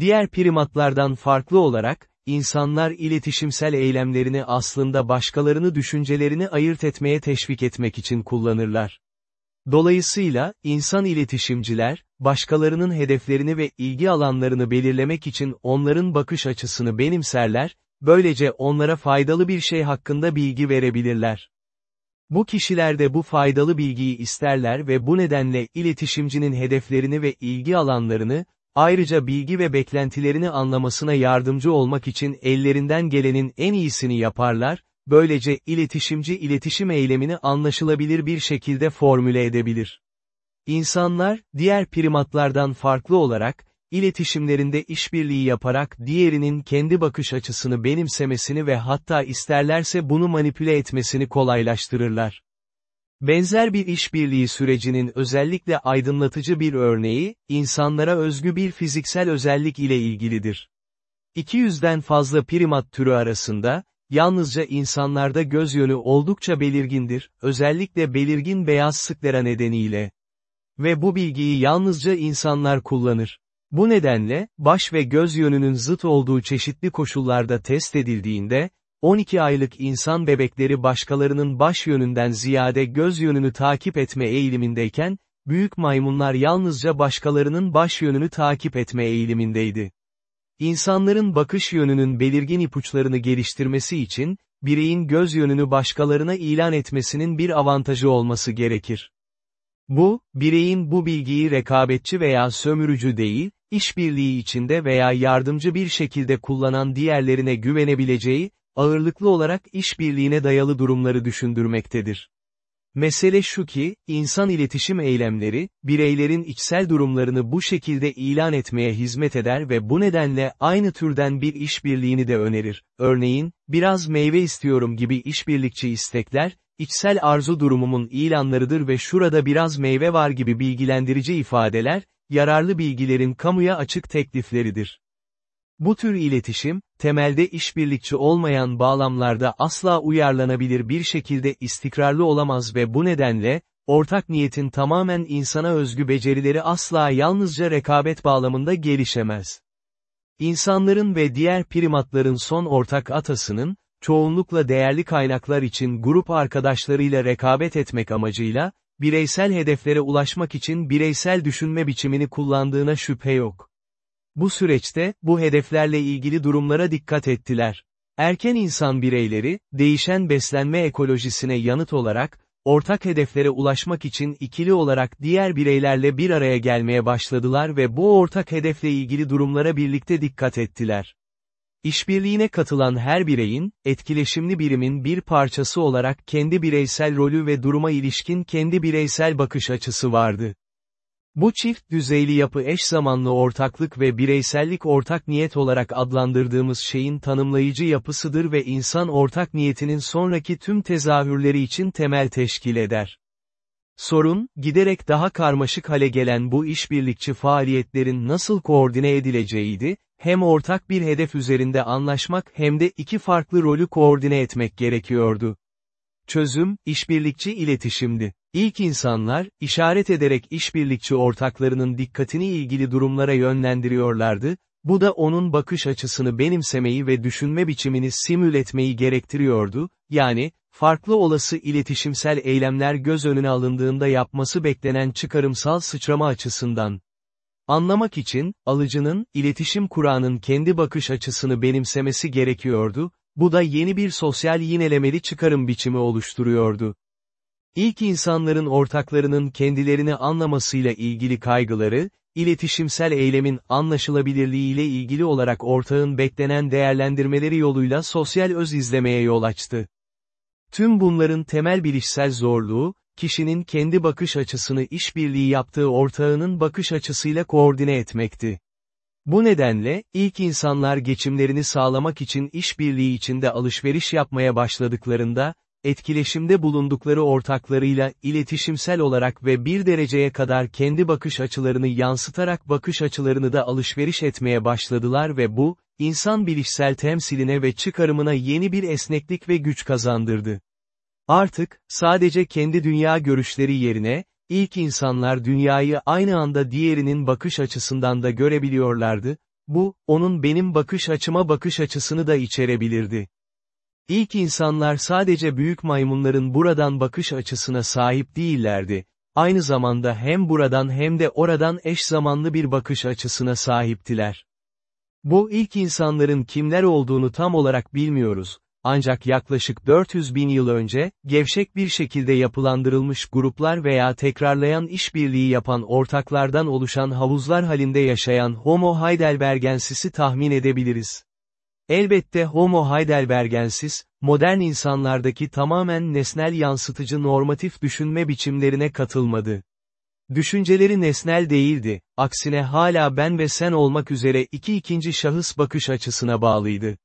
Diğer primatlardan farklı olarak, insanlar iletişimsel eylemlerini aslında başkalarını düşüncelerini ayırt etmeye teşvik etmek için kullanırlar. Dolayısıyla, insan iletişimciler, başkalarının hedeflerini ve ilgi alanlarını belirlemek için onların bakış açısını benimserler, böylece onlara faydalı bir şey hakkında bilgi verebilirler. Bu kişiler de bu faydalı bilgiyi isterler ve bu nedenle iletişimcinin hedeflerini ve ilgi alanlarını, ayrıca bilgi ve beklentilerini anlamasına yardımcı olmak için ellerinden gelenin en iyisini yaparlar, böylece iletişimci iletişim eylemini anlaşılabilir bir şekilde formüle edebilir. İnsanlar, diğer primatlardan farklı olarak, iletişimlerinde işbirliği yaparak diğerinin kendi bakış açısını benimsemesini ve hatta isterlerse bunu manipüle etmesini kolaylaştırırlar. Benzer bir işbirliği sürecinin özellikle aydınlatıcı bir örneği, insanlara özgü bir fiziksel özellik ile ilgilidir. 200'den fazla primat türü arasında, yalnızca insanlarda göz yönü oldukça belirgindir, özellikle belirgin beyaz sıklera nedeniyle. Ve bu bilgiyi yalnızca insanlar kullanır. Bu nedenle, baş ve göz yönünün zıt olduğu çeşitli koşullarda test edildiğinde, 12 aylık insan bebekleri başkalarının baş yönünden ziyade göz yönünü takip etme eğilimindeyken, büyük maymunlar yalnızca başkalarının baş yönünü takip etme eğilimindeydi. İnsanların bakış yönünün belirgin ipuçlarını geliştirmesi için, bireyin göz yönünü başkalarına ilan etmesinin bir avantajı olması gerekir. Bu, bireyin bu bilgiyi rekabetçi veya sömürücü değil, işbirliği içinde veya yardımcı bir şekilde kullanan diğerlerine güvenebileceği, ağırlıklı olarak işbirliğine dayalı durumları düşündürmektedir. Mesele şu ki, insan iletişim eylemleri, bireylerin içsel durumlarını bu şekilde ilan etmeye hizmet eder ve bu nedenle aynı türden bir işbirliğini de önerir. Örneğin, biraz meyve istiyorum gibi işbirlikçi istekler, içsel arzu durumumun ilanlarıdır ve şurada biraz meyve var gibi bilgilendirici ifadeler, yararlı bilgilerin kamuya açık teklifleridir. Bu tür iletişim, temelde işbirlikçi olmayan bağlamlarda asla uyarlanabilir bir şekilde istikrarlı olamaz ve bu nedenle, ortak niyetin tamamen insana özgü becerileri asla yalnızca rekabet bağlamında gelişemez. İnsanların ve diğer primatların son ortak atasının, çoğunlukla değerli kaynaklar için grup arkadaşlarıyla rekabet etmek amacıyla, bireysel hedeflere ulaşmak için bireysel düşünme biçimini kullandığına şüphe yok. Bu süreçte, bu hedeflerle ilgili durumlara dikkat ettiler. Erken insan bireyleri, değişen beslenme ekolojisine yanıt olarak, ortak hedeflere ulaşmak için ikili olarak diğer bireylerle bir araya gelmeye başladılar ve bu ortak hedefle ilgili durumlara birlikte dikkat ettiler. İşbirliğine katılan her bireyin, etkileşimli birimin bir parçası olarak kendi bireysel rolü ve duruma ilişkin kendi bireysel bakış açısı vardı. Bu çift düzeyli yapı eş zamanlı ortaklık ve bireysellik ortak niyet olarak adlandırdığımız şeyin tanımlayıcı yapısıdır ve insan ortak niyetinin sonraki tüm tezahürleri için temel teşkil eder. Sorun, giderek daha karmaşık hale gelen bu işbirlikçi faaliyetlerin nasıl koordine edileceğiydi, hem ortak bir hedef üzerinde anlaşmak hem de iki farklı rolü koordine etmek gerekiyordu. Çözüm, işbirlikçi iletişimdi. İlk insanlar, işaret ederek işbirlikçi ortaklarının dikkatini ilgili durumlara yönlendiriyorlardı, bu da onun bakış açısını benimsemeyi ve düşünme biçimini simül etmeyi gerektiriyordu, yani, farklı olası iletişimsel eylemler göz önüne alındığında yapması beklenen çıkarımsal sıçrama açısından. Anlamak için, alıcının, iletişim kuranın kendi bakış açısını benimsemesi gerekiyordu, bu da yeni bir sosyal yinelemeli çıkarım biçimi oluşturuyordu. İlk insanların ortaklarının kendilerini anlamasıyla ilgili kaygıları, iletişimsel eylemin anlaşılabilirliği ile ilgili olarak ortağın beklenen değerlendirmeleri yoluyla sosyal öz izlemeye yol açtı. Tüm bunların temel bilişsel zorluğu, kişinin kendi bakış açısını işbirliği yaptığı ortağının bakış açısıyla koordine etmekti. Bu nedenle, ilk insanlar geçimlerini sağlamak için işbirliği içinde alışveriş yapmaya başladıklarında, etkileşimde bulundukları ortaklarıyla iletişimsel olarak ve bir dereceye kadar kendi bakış açılarını yansıtarak bakış açılarını da alışveriş etmeye başladılar ve bu, insan bilişsel temsiline ve çıkarımına yeni bir esneklik ve güç kazandırdı. Artık, sadece kendi dünya görüşleri yerine, ilk insanlar dünyayı aynı anda diğerinin bakış açısından da görebiliyorlardı, bu, onun benim bakış açıma bakış açısını da içerebilirdi. İlk insanlar sadece büyük maymunların buradan bakış açısına sahip değillerdi, aynı zamanda hem buradan hem de oradan eş zamanlı bir bakış açısına sahiptiler. Bu ilk insanların kimler olduğunu tam olarak bilmiyoruz, ancak yaklaşık 400 bin yıl önce, gevşek bir şekilde yapılandırılmış gruplar veya tekrarlayan işbirliği yapan ortaklardan oluşan havuzlar halinde yaşayan Homo heidelbergensis'i tahmin edebiliriz. Elbette Homo heidelbergensis, modern insanlardaki tamamen nesnel yansıtıcı normatif düşünme biçimlerine katılmadı. Düşünceleri nesnel değildi, aksine hala ben ve sen olmak üzere iki ikinci şahıs bakış açısına bağlıydı.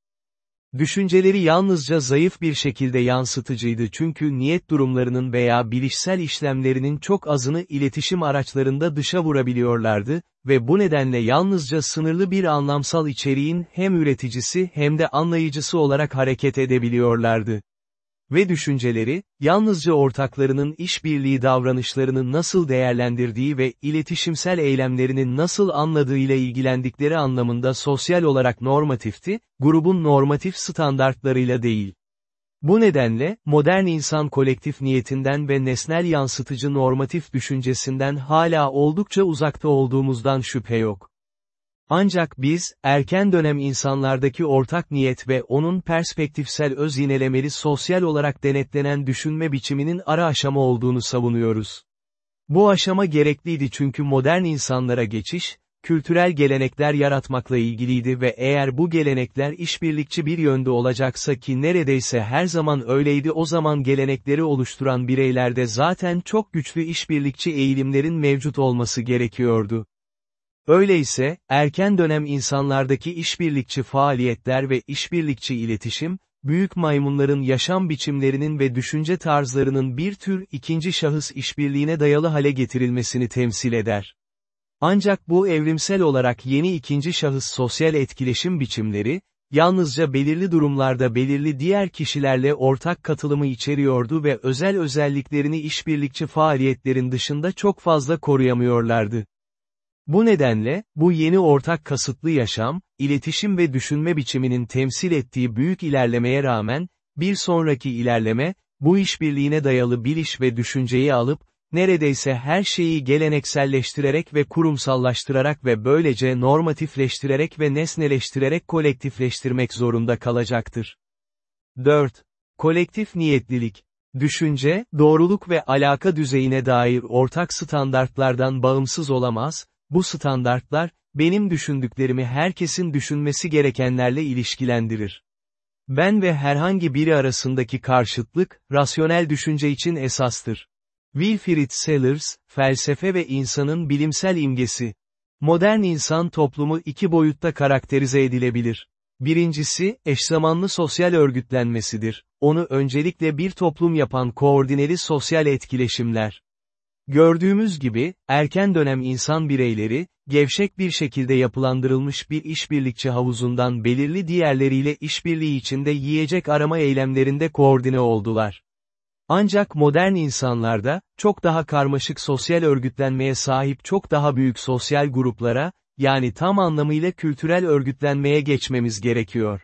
Düşünceleri yalnızca zayıf bir şekilde yansıtıcıydı çünkü niyet durumlarının veya bilişsel işlemlerinin çok azını iletişim araçlarında dışa vurabiliyorlardı ve bu nedenle yalnızca sınırlı bir anlamsal içeriğin hem üreticisi hem de anlayıcısı olarak hareket edebiliyorlardı ve düşünceleri, yalnızca ortaklarının işbirliği davranışlarını nasıl değerlendirdiği ve iletişimsel eylemlerini nasıl anladığıyla ilgilendikleri anlamında sosyal olarak normatifti, grubun normatif standartlarıyla değil. Bu nedenle, modern insan kolektif niyetinden ve nesnel yansıtıcı normatif düşüncesinden hala oldukça uzakta olduğumuzdan şüphe yok. Ancak biz, erken dönem insanlardaki ortak niyet ve onun perspektifsel öz yinelemeli sosyal olarak denetlenen düşünme biçiminin ara aşama olduğunu savunuyoruz. Bu aşama gerekliydi çünkü modern insanlara geçiş, kültürel gelenekler yaratmakla ilgiliydi ve eğer bu gelenekler işbirlikçi bir yönde olacaksa ki neredeyse her zaman öyleydi o zaman gelenekleri oluşturan bireylerde zaten çok güçlü işbirlikçi eğilimlerin mevcut olması gerekiyordu. Öyleyse, erken dönem insanlardaki işbirlikçi faaliyetler ve işbirlikçi iletişim, büyük maymunların yaşam biçimlerinin ve düşünce tarzlarının bir tür ikinci şahıs işbirliğine dayalı hale getirilmesini temsil eder. Ancak bu evrimsel olarak yeni ikinci şahıs sosyal etkileşim biçimleri, yalnızca belirli durumlarda belirli diğer kişilerle ortak katılımı içeriyordu ve özel özelliklerini işbirlikçi faaliyetlerin dışında çok fazla koruyamıyorlardı. Bu nedenle, bu yeni ortak kasıtlı yaşam, iletişim ve düşünme biçiminin temsil ettiği büyük ilerlemeye rağmen, bir sonraki ilerleme, bu işbirliğine dayalı biliş ve düşünceyi alıp, neredeyse her şeyi gelenekselleştirerek ve kurumsallaştırarak ve böylece normatifleştirerek ve nesneleştirerek kolektifleştirmek zorunda kalacaktır. 4. Kolektif niyetlilik. Düşünce, doğruluk ve alaka düzeyine dair ortak standartlardan bağımsız olamaz, bu standartlar, benim düşündüklerimi herkesin düşünmesi gerekenlerle ilişkilendirir. Ben ve herhangi biri arasındaki karşıtlık, rasyonel düşünce için esastır. Wilfrid Sellers, Felsefe ve İnsanın Bilimsel imgesi. Modern insan toplumu iki boyutta karakterize edilebilir. Birincisi, eşzamanlı sosyal örgütlenmesidir. Onu öncelikle bir toplum yapan koordineli sosyal etkileşimler. Gördüğümüz gibi, erken dönem insan bireyleri, gevşek bir şekilde yapılandırılmış bir işbirlikçi havuzundan belirli diğerleriyle işbirliği içinde yiyecek arama eylemlerinde koordine oldular. Ancak modern insanlarda, çok daha karmaşık sosyal örgütlenmeye sahip çok daha büyük sosyal gruplara, yani tam anlamıyla kültürel örgütlenmeye geçmemiz gerekiyor.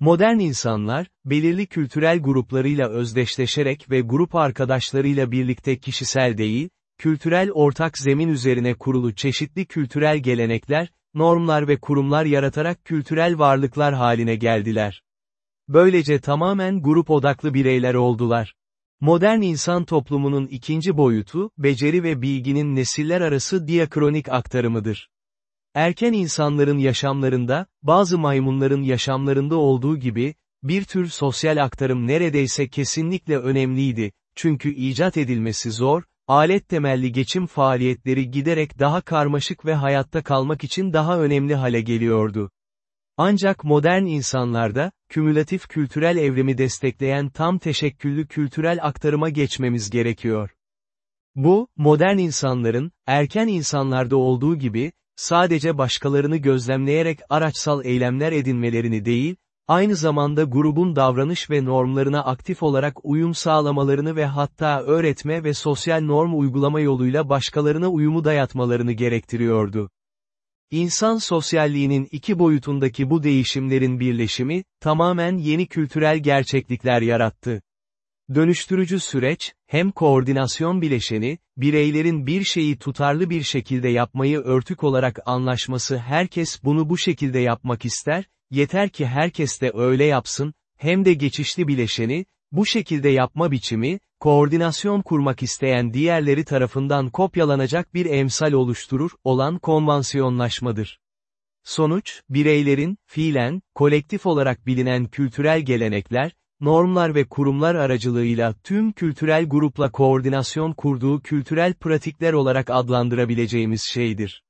Modern insanlar, belirli kültürel gruplarıyla özdeşleşerek ve grup arkadaşlarıyla birlikte kişisel değil, kültürel ortak zemin üzerine kurulu çeşitli kültürel gelenekler, normlar ve kurumlar yaratarak kültürel varlıklar haline geldiler. Böylece tamamen grup odaklı bireyler oldular. Modern insan toplumunun ikinci boyutu, beceri ve bilginin nesiller arası diakronik aktarımıdır. Erken insanların yaşamlarında, bazı maymunların yaşamlarında olduğu gibi, bir tür sosyal aktarım neredeyse kesinlikle önemliydi, çünkü icat edilmesi zor, alet temelli geçim faaliyetleri giderek daha karmaşık ve hayatta kalmak için daha önemli hale geliyordu. Ancak modern insanlarda, kümülatif kültürel evrimi destekleyen tam teşekküllü kültürel aktarıma geçmemiz gerekiyor. Bu, modern insanların, erken insanlarda olduğu gibi, sadece başkalarını gözlemleyerek araçsal eylemler edinmelerini değil, aynı zamanda grubun davranış ve normlarına aktif olarak uyum sağlamalarını ve hatta öğretme ve sosyal norm uygulama yoluyla başkalarına uyumu dayatmalarını gerektiriyordu. İnsan sosyalliğinin iki boyutundaki bu değişimlerin birleşimi, tamamen yeni kültürel gerçeklikler yarattı. Dönüştürücü süreç, hem koordinasyon bileşeni, bireylerin bir şeyi tutarlı bir şekilde yapmayı örtük olarak anlaşması herkes bunu bu şekilde yapmak ister, yeter ki herkes de öyle yapsın, hem de geçişli bileşeni, bu şekilde yapma biçimi, koordinasyon kurmak isteyen diğerleri tarafından kopyalanacak bir emsal oluşturur, olan konvansiyonlaşmadır. Sonuç, bireylerin, fiilen, kolektif olarak bilinen kültürel gelenekler, normlar ve kurumlar aracılığıyla tüm kültürel grupla koordinasyon kurduğu kültürel pratikler olarak adlandırabileceğimiz şeydir.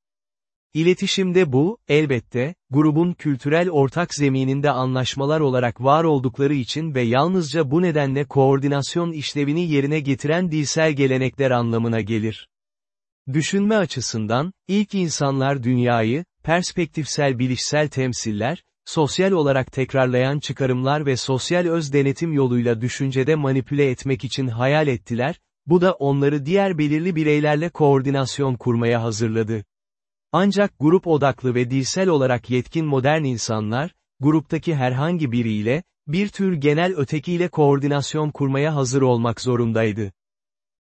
İletişimde bu, elbette, grubun kültürel ortak zemininde anlaşmalar olarak var oldukları için ve yalnızca bu nedenle koordinasyon işlevini yerine getiren dilsel gelenekler anlamına gelir. Düşünme açısından, ilk insanlar dünyayı, perspektifsel bilişsel temsiller, sosyal olarak tekrarlayan çıkarımlar ve sosyal öz denetim yoluyla düşüncede manipüle etmek için hayal ettiler, bu da onları diğer belirli bireylerle koordinasyon kurmaya hazırladı. Ancak grup odaklı ve dilsel olarak yetkin modern insanlar, gruptaki herhangi biriyle, bir tür genel ötekiyle koordinasyon kurmaya hazır olmak zorundaydı.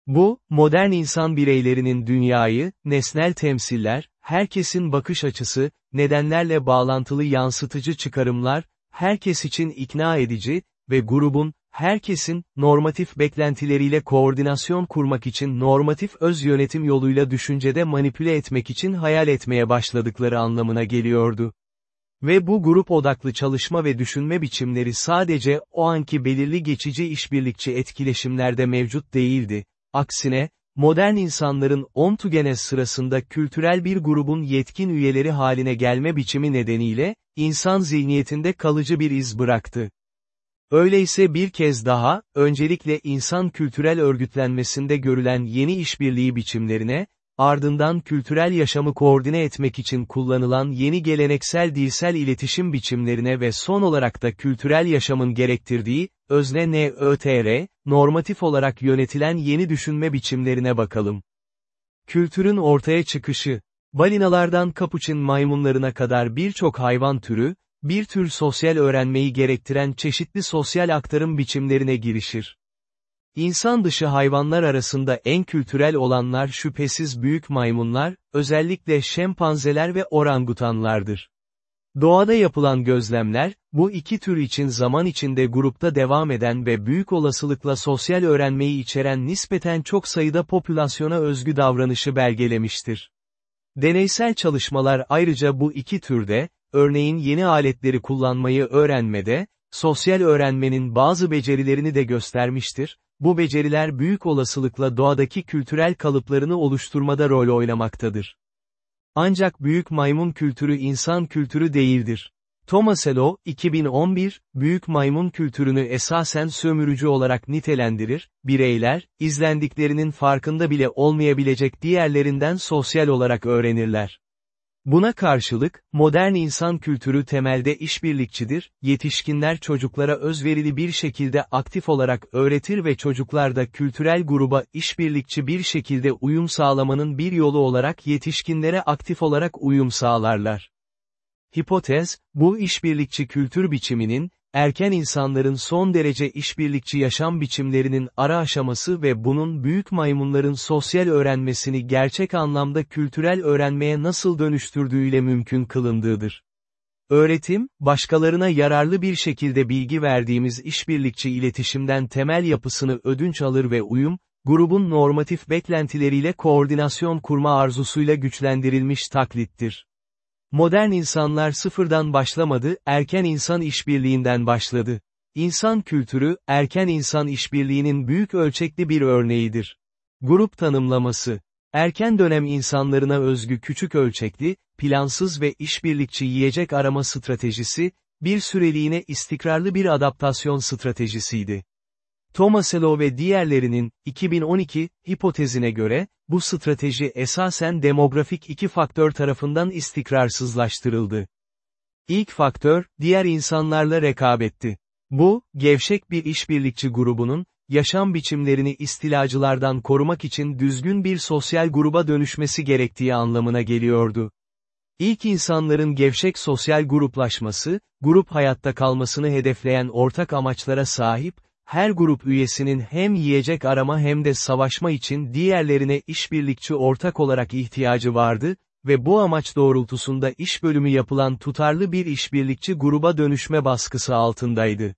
Bu, modern insan bireylerinin dünyayı, nesnel temsiller, herkesin bakış açısı, nedenlerle bağlantılı yansıtıcı çıkarımlar, herkes için ikna edici ve grubun, herkesin, normatif beklentileriyle koordinasyon kurmak için normatif öz yönetim yoluyla düşüncede manipüle etmek için hayal etmeye başladıkları anlamına geliyordu. Ve bu grup odaklı çalışma ve düşünme biçimleri sadece o anki belirli geçici işbirlikçi etkileşimlerde mevcut değildi, aksine, modern insanların ontugenes sırasında kültürel bir grubun yetkin üyeleri haline gelme biçimi nedeniyle, insan zihniyetinde kalıcı bir iz bıraktı. Öyleyse bir kez daha, öncelikle insan kültürel örgütlenmesinde görülen yeni işbirliği biçimlerine, ardından kültürel yaşamı koordine etmek için kullanılan yeni geleneksel dilsel iletişim biçimlerine ve son olarak da kültürel yaşamın gerektirdiği, özne NÖTR, normatif olarak yönetilen yeni düşünme biçimlerine bakalım. Kültürün ortaya çıkışı, balinalardan kapuçin maymunlarına kadar birçok hayvan türü, bir tür sosyal öğrenmeyi gerektiren çeşitli sosyal aktarım biçimlerine girişir. İnsan dışı hayvanlar arasında en kültürel olanlar şüphesiz büyük maymunlar, özellikle şempanzeler ve orangutanlardır. Doğada yapılan gözlemler, bu iki tür için zaman içinde grupta devam eden ve büyük olasılıkla sosyal öğrenmeyi içeren nispeten çok sayıda popülasyona özgü davranışı belgelemiştir. Deneysel çalışmalar ayrıca bu iki türde, örneğin yeni aletleri kullanmayı öğrenmede, sosyal öğrenmenin bazı becerilerini de göstermiştir, bu beceriler büyük olasılıkla doğadaki kültürel kalıplarını oluşturmada rol oynamaktadır. Ancak büyük maymun kültürü insan kültürü değildir. Tomaselo, 2011, büyük maymun kültürünü esasen sömürücü olarak nitelendirir, bireyler, izlendiklerinin farkında bile olmayabilecek diğerlerinden sosyal olarak öğrenirler. Buna karşılık, modern insan kültürü temelde işbirlikçidir, yetişkinler çocuklara özverili bir şekilde aktif olarak öğretir ve çocuklar da kültürel gruba işbirlikçi bir şekilde uyum sağlamanın bir yolu olarak yetişkinlere aktif olarak uyum sağlarlar. Hipotez, bu işbirlikçi kültür biçiminin, erken insanların son derece işbirlikçi yaşam biçimlerinin ara aşaması ve bunun büyük maymunların sosyal öğrenmesini gerçek anlamda kültürel öğrenmeye nasıl dönüştürdüğüyle mümkün kılındığıdır. Öğretim, başkalarına yararlı bir şekilde bilgi verdiğimiz işbirlikçi iletişimden temel yapısını ödünç alır ve uyum, grubun normatif beklentileriyle koordinasyon kurma arzusuyla güçlendirilmiş taklittir. Modern insanlar sıfırdan başlamadı, erken insan işbirliğinden başladı. İnsan kültürü, erken insan işbirliğinin büyük ölçekli bir örneğidir. Grup tanımlaması. Erken dönem insanlarına özgü küçük ölçekli, plansız ve işbirlikçi yiyecek arama stratejisi, bir süreliğine istikrarlı bir adaptasyon stratejisiydi. Tomaselo ve diğerlerinin, 2012, hipotezine göre, bu strateji esasen demografik iki faktör tarafından istikrarsızlaştırıldı. İlk faktör, diğer insanlarla rekabetti. Bu, gevşek bir işbirlikçi grubunun, yaşam biçimlerini istilacılardan korumak için düzgün bir sosyal gruba dönüşmesi gerektiği anlamına geliyordu. İlk insanların gevşek sosyal gruplaşması, grup hayatta kalmasını hedefleyen ortak amaçlara sahip, her grup üyesinin hem yiyecek arama hem de savaşma için diğerlerine işbirlikçi ortak olarak ihtiyacı vardı ve bu amaç doğrultusunda iş bölümü yapılan tutarlı bir işbirlikçi gruba dönüşme baskısı altındaydı.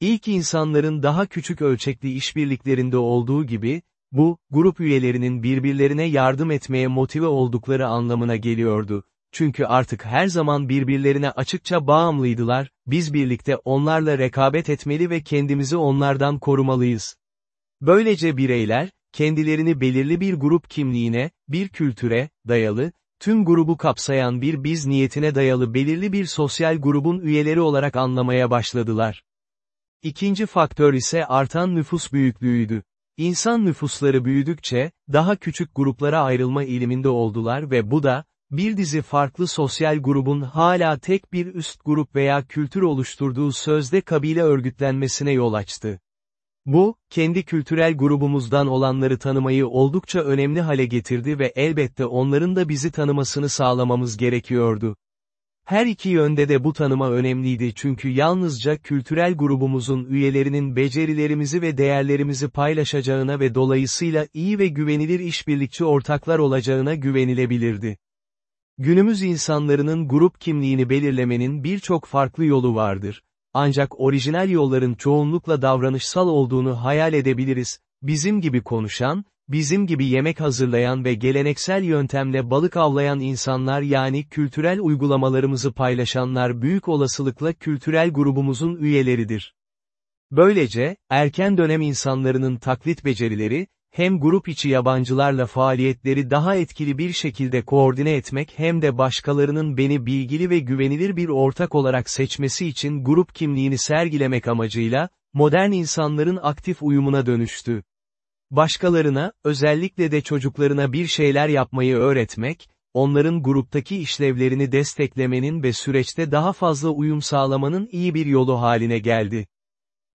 İlk insanların daha küçük ölçekli işbirliklerinde olduğu gibi, bu, grup üyelerinin birbirlerine yardım etmeye motive oldukları anlamına geliyordu. Çünkü artık her zaman birbirlerine açıkça bağımlıydılar, biz birlikte onlarla rekabet etmeli ve kendimizi onlardan korumalıyız. Böylece bireyler, kendilerini belirli bir grup kimliğine, bir kültüre, dayalı, tüm grubu kapsayan bir biz niyetine dayalı belirli bir sosyal grubun üyeleri olarak anlamaya başladılar. İkinci faktör ise artan nüfus büyüklüğüydü. İnsan nüfusları büyüdükçe, daha küçük gruplara ayrılma eğiliminde oldular ve bu da, bir dizi farklı sosyal grubun hala tek bir üst grup veya kültür oluşturduğu sözde kabile örgütlenmesine yol açtı. Bu, kendi kültürel grubumuzdan olanları tanımayı oldukça önemli hale getirdi ve elbette onların da bizi tanımasını sağlamamız gerekiyordu. Her iki yönde de bu tanıma önemliydi çünkü yalnızca kültürel grubumuzun üyelerinin becerilerimizi ve değerlerimizi paylaşacağına ve dolayısıyla iyi ve güvenilir işbirlikçi ortaklar olacağına güvenilebilirdi. Günümüz insanlarının grup kimliğini belirlemenin birçok farklı yolu vardır. Ancak orijinal yolların çoğunlukla davranışsal olduğunu hayal edebiliriz. Bizim gibi konuşan, bizim gibi yemek hazırlayan ve geleneksel yöntemle balık avlayan insanlar yani kültürel uygulamalarımızı paylaşanlar büyük olasılıkla kültürel grubumuzun üyeleridir. Böylece, erken dönem insanlarının taklit becerileri, hem grup içi yabancılarla faaliyetleri daha etkili bir şekilde koordine etmek hem de başkalarının beni bilgili ve güvenilir bir ortak olarak seçmesi için grup kimliğini sergilemek amacıyla, modern insanların aktif uyumuna dönüştü. Başkalarına, özellikle de çocuklarına bir şeyler yapmayı öğretmek, onların gruptaki işlevlerini desteklemenin ve süreçte daha fazla uyum sağlamanın iyi bir yolu haline geldi.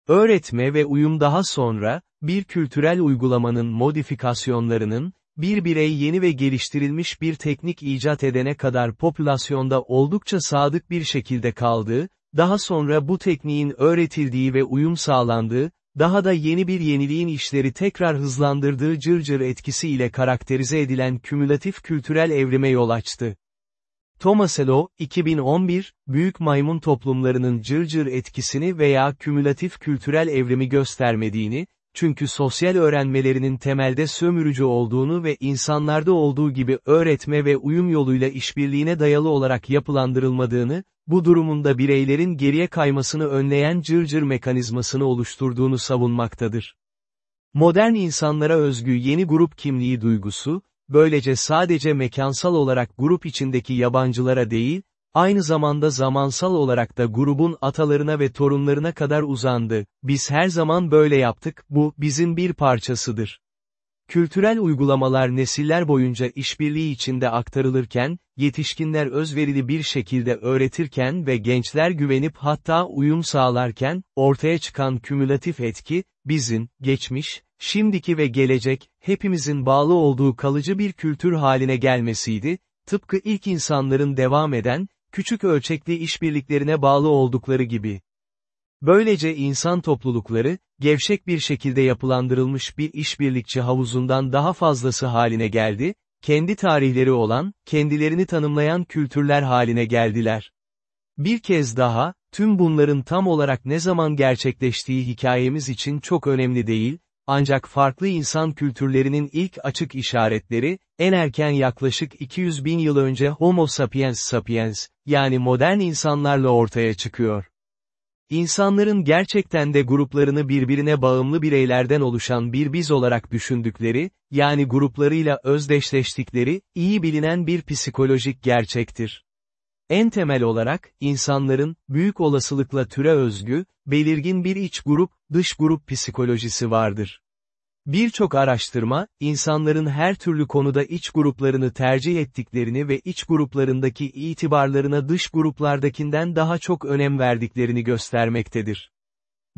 Öğretme ve uyum daha sonra, bir kültürel uygulamanın modifikasyonlarının, bir birey yeni ve geliştirilmiş bir teknik icat edene kadar popülasyonda oldukça sadık bir şekilde kaldığı, daha sonra bu tekniğin öğretildiği ve uyum sağlandığı, daha da yeni bir yeniliğin işleri tekrar hızlandırdığı cırcır etkisiyle karakterize edilen kümülatif kültürel evrime yol açtı. Thomas Elo, 2011, büyük maymun toplumlarının cırcır etkisini veya kümülatif kültürel evrimi göstermediğini, çünkü sosyal öğrenmelerinin temelde sömürücü olduğunu ve insanlarda olduğu gibi öğretme ve uyum yoluyla işbirliğine dayalı olarak yapılandırılmadığını, bu durumunda bireylerin geriye kaymasını önleyen cırcır mekanizmasını oluşturduğunu savunmaktadır. Modern insanlara özgü yeni grup kimliği duygusu, böylece sadece mekansal olarak grup içindeki yabancılara değil, aynı zamanda zamansal olarak da grubun atalarına ve torunlarına kadar uzandı. Biz her zaman böyle yaptık, bu, bizim bir parçasıdır. Kültürel uygulamalar nesiller boyunca işbirliği içinde aktarılırken, yetişkinler özverili bir şekilde öğretirken ve gençler güvenip hatta uyum sağlarken, ortaya çıkan kümülatif etki, bizim, geçmiş, şimdiki ve gelecek, hepimizin bağlı olduğu kalıcı bir kültür haline gelmesiydi, tıpkı ilk insanların devam eden, küçük ölçekli işbirliklerine bağlı oldukları gibi. Böylece insan toplulukları, gevşek bir şekilde yapılandırılmış bir işbirlikçi havuzundan daha fazlası haline geldi, kendi tarihleri olan, kendilerini tanımlayan kültürler haline geldiler. Bir kez daha, tüm bunların tam olarak ne zaman gerçekleştiği hikayemiz için çok önemli değil, ancak farklı insan kültürlerinin ilk açık işaretleri, en erken yaklaşık 200 bin yıl önce Homo sapiens sapiens, yani modern insanlarla ortaya çıkıyor. İnsanların gerçekten de gruplarını birbirine bağımlı bireylerden oluşan bir biz olarak düşündükleri, yani gruplarıyla özdeşleştikleri, iyi bilinen bir psikolojik gerçektir. En temel olarak, insanların, büyük olasılıkla türe özgü, belirgin bir iç grup, dış grup psikolojisi vardır. Birçok araştırma, insanların her türlü konuda iç gruplarını tercih ettiklerini ve iç gruplarındaki itibarlarına dış gruplardakinden daha çok önem verdiklerini göstermektedir.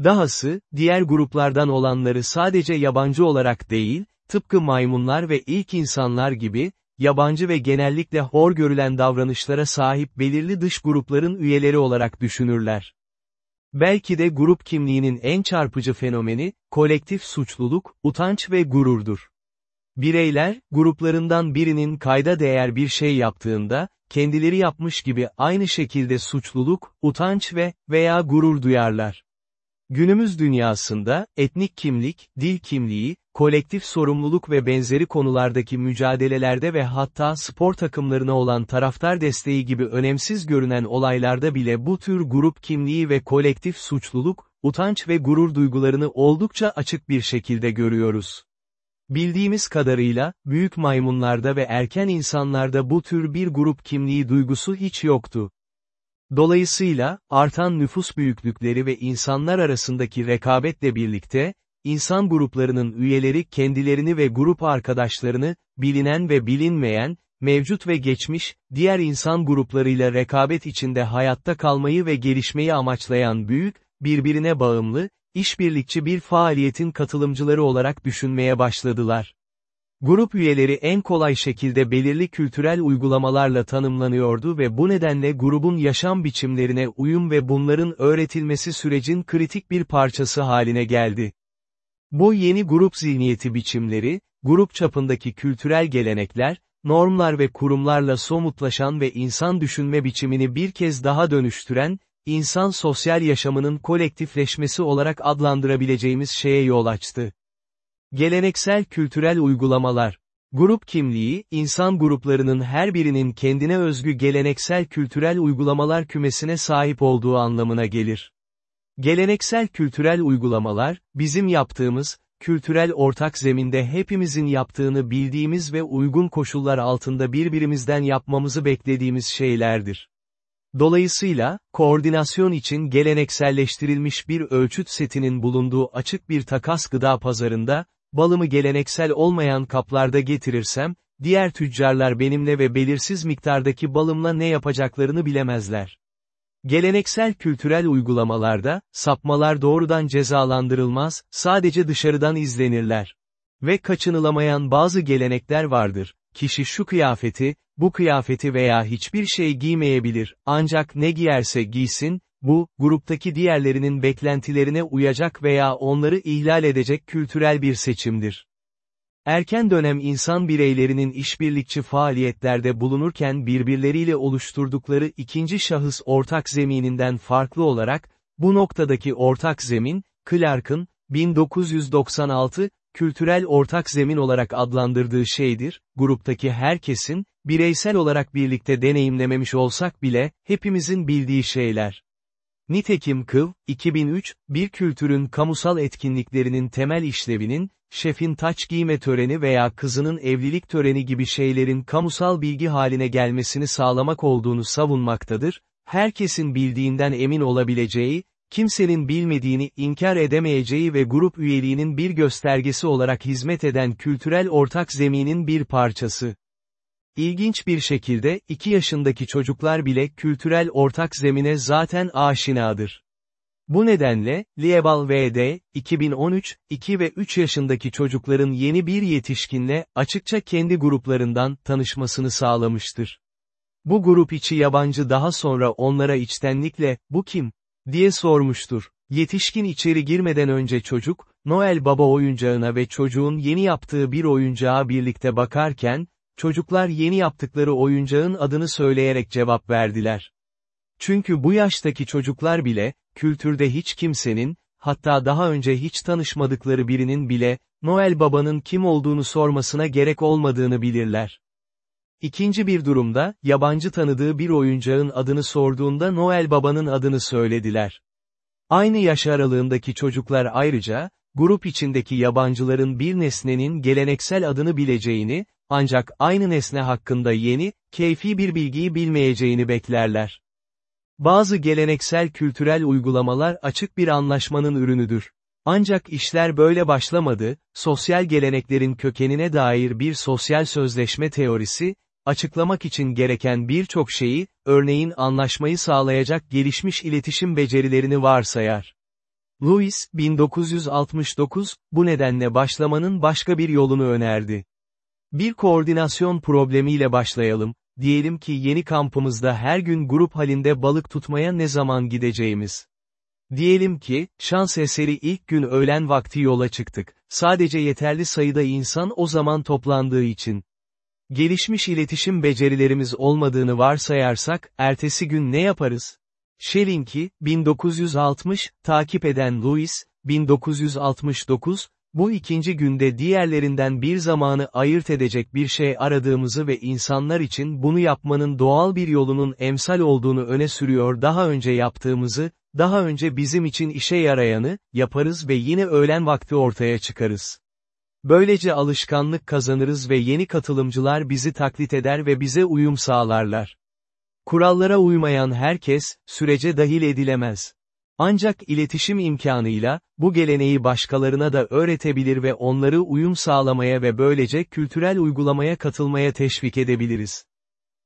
Dahası, diğer gruplardan olanları sadece yabancı olarak değil, tıpkı maymunlar ve ilk insanlar gibi, yabancı ve genellikle hor görülen davranışlara sahip belirli dış grupların üyeleri olarak düşünürler. Belki de grup kimliğinin en çarpıcı fenomeni, kolektif suçluluk, utanç ve gururdur. Bireyler, gruplarından birinin kayda değer bir şey yaptığında, kendileri yapmış gibi aynı şekilde suçluluk, utanç ve veya gurur duyarlar. Günümüz dünyasında, etnik kimlik, dil kimliği, kolektif sorumluluk ve benzeri konulardaki mücadelelerde ve hatta spor takımlarına olan taraftar desteği gibi önemsiz görünen olaylarda bile bu tür grup kimliği ve kolektif suçluluk, utanç ve gurur duygularını oldukça açık bir şekilde görüyoruz. Bildiğimiz kadarıyla, büyük maymunlarda ve erken insanlarda bu tür bir grup kimliği duygusu hiç yoktu. Dolayısıyla, artan nüfus büyüklükleri ve insanlar arasındaki rekabetle birlikte, insan gruplarının üyeleri kendilerini ve grup arkadaşlarını, bilinen ve bilinmeyen, mevcut ve geçmiş, diğer insan gruplarıyla rekabet içinde hayatta kalmayı ve gelişmeyi amaçlayan büyük, birbirine bağımlı, işbirlikçi bir faaliyetin katılımcıları olarak düşünmeye başladılar. Grup üyeleri en kolay şekilde belirli kültürel uygulamalarla tanımlanıyordu ve bu nedenle grubun yaşam biçimlerine uyum ve bunların öğretilmesi sürecin kritik bir parçası haline geldi. Bu yeni grup zihniyeti biçimleri, grup çapındaki kültürel gelenekler, normlar ve kurumlarla somutlaşan ve insan düşünme biçimini bir kez daha dönüştüren, insan sosyal yaşamının kolektifleşmesi olarak adlandırabileceğimiz şeye yol açtı. Geleneksel kültürel uygulamalar. Grup kimliği, insan gruplarının her birinin kendine özgü geleneksel kültürel uygulamalar kümesine sahip olduğu anlamına gelir. Geleneksel kültürel uygulamalar, bizim yaptığımız, kültürel ortak zeminde hepimizin yaptığını bildiğimiz ve uygun koşullar altında birbirimizden yapmamızı beklediğimiz şeylerdir. Dolayısıyla, koordinasyon için gelenekselleştirilmiş bir ölçüt setinin bulunduğu açık bir takas gıda pazarında, balımı geleneksel olmayan kaplarda getirirsem, diğer tüccarlar benimle ve belirsiz miktardaki balımla ne yapacaklarını bilemezler. Geleneksel kültürel uygulamalarda, sapmalar doğrudan cezalandırılmaz, sadece dışarıdan izlenirler. Ve kaçınılamayan bazı gelenekler vardır. Kişi şu kıyafeti, bu kıyafeti veya hiçbir şey giymeyebilir, ancak ne giyerse giysin, bu, gruptaki diğerlerinin beklentilerine uyacak veya onları ihlal edecek kültürel bir seçimdir. Erken dönem insan bireylerinin işbirlikçi faaliyetlerde bulunurken birbirleriyle oluşturdukları ikinci şahıs ortak zemininden farklı olarak, bu noktadaki ortak zemin, Clark'ın, 1996, kültürel ortak zemin olarak adlandırdığı şeydir, gruptaki herkesin, bireysel olarak birlikte deneyimlememiş olsak bile, hepimizin bildiği şeyler. Nitekim Kıv, 2003, bir kültürün kamusal etkinliklerinin temel işlevinin, şefin taç giyme töreni veya kızının evlilik töreni gibi şeylerin kamusal bilgi haline gelmesini sağlamak olduğunu savunmaktadır, herkesin bildiğinden emin olabileceği, kimsenin bilmediğini inkar edemeyeceği ve grup üyeliğinin bir göstergesi olarak hizmet eden kültürel ortak zeminin bir parçası. İlginç bir şekilde, 2 yaşındaki çocuklar bile kültürel ortak zemine zaten aşinadır. Bu nedenle, Liebal VD, 2013, 2 ve 3 yaşındaki çocukların yeni bir yetişkinle, açıkça kendi gruplarından, tanışmasını sağlamıştır. Bu grup içi yabancı daha sonra onlara içtenlikle, bu kim? diye sormuştur. Yetişkin içeri girmeden önce çocuk, Noel Baba oyuncağına ve çocuğun yeni yaptığı bir oyuncağa birlikte bakarken, çocuklar yeni yaptıkları oyuncağın adını söyleyerek cevap verdiler. Çünkü bu yaştaki çocuklar bile, kültürde hiç kimsenin, hatta daha önce hiç tanışmadıkları birinin bile, Noel Baba'nın kim olduğunu sormasına gerek olmadığını bilirler. İkinci bir durumda, yabancı tanıdığı bir oyuncağın adını sorduğunda Noel Baba'nın adını söylediler. Aynı yaş aralığındaki çocuklar ayrıca, grup içindeki yabancıların bir nesnenin geleneksel adını bileceğini, ancak aynı nesne hakkında yeni, keyfi bir bilgiyi bilmeyeceğini beklerler. Bazı geleneksel kültürel uygulamalar açık bir anlaşmanın ürünüdür. Ancak işler böyle başlamadı, sosyal geleneklerin kökenine dair bir sosyal sözleşme teorisi, açıklamak için gereken birçok şeyi, örneğin anlaşmayı sağlayacak gelişmiş iletişim becerilerini varsayar. Louis, 1969, bu nedenle başlamanın başka bir yolunu önerdi. Bir koordinasyon problemiyle başlayalım, diyelim ki yeni kampımızda her gün grup halinde balık tutmaya ne zaman gideceğimiz. Diyelim ki, şans eseri ilk gün öğlen vakti yola çıktık, sadece yeterli sayıda insan o zaman toplandığı için. Gelişmiş iletişim becerilerimiz olmadığını varsayarsak, ertesi gün ne yaparız? Schelling'i, 1960, takip eden Louis, 1969, bu ikinci günde diğerlerinden bir zamanı ayırt edecek bir şey aradığımızı ve insanlar için bunu yapmanın doğal bir yolunun emsal olduğunu öne sürüyor daha önce yaptığımızı, daha önce bizim için işe yarayanı, yaparız ve yine öğlen vakti ortaya çıkarız. Böylece alışkanlık kazanırız ve yeni katılımcılar bizi taklit eder ve bize uyum sağlarlar. Kurallara uymayan herkes, sürece dahil edilemez. Ancak iletişim imkanıyla, bu geleneği başkalarına da öğretebilir ve onları uyum sağlamaya ve böylece kültürel uygulamaya katılmaya teşvik edebiliriz.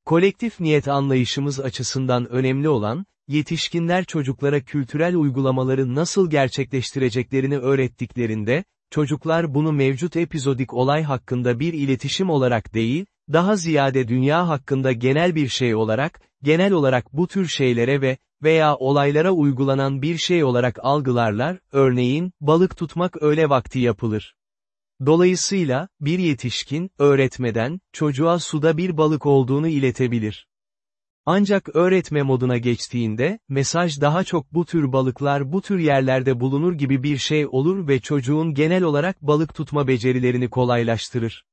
Kolektif niyet anlayışımız açısından önemli olan, yetişkinler çocuklara kültürel uygulamaları nasıl gerçekleştireceklerini öğrettiklerinde, çocuklar bunu mevcut epizodik olay hakkında bir iletişim olarak değil, daha ziyade dünya hakkında genel bir şey olarak, genel olarak bu tür şeylere ve, veya olaylara uygulanan bir şey olarak algılarlar, örneğin, balık tutmak öğle vakti yapılır. Dolayısıyla, bir yetişkin, öğretmeden, çocuğa suda bir balık olduğunu iletebilir. Ancak öğretme moduna geçtiğinde, mesaj daha çok bu tür balıklar bu tür yerlerde bulunur gibi bir şey olur ve çocuğun genel olarak balık tutma becerilerini kolaylaştırır.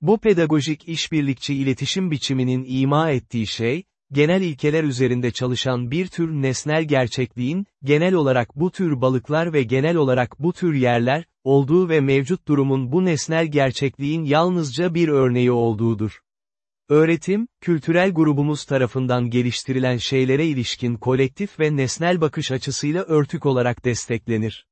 Bu pedagojik işbirlikçi iletişim biçiminin ima ettiği şey, genel ilkeler üzerinde çalışan bir tür nesnel gerçekliğin, genel olarak bu tür balıklar ve genel olarak bu tür yerler, olduğu ve mevcut durumun bu nesnel gerçekliğin yalnızca bir örneği olduğudur. Öğretim, kültürel grubumuz tarafından geliştirilen şeylere ilişkin kolektif ve nesnel bakış açısıyla örtük olarak desteklenir.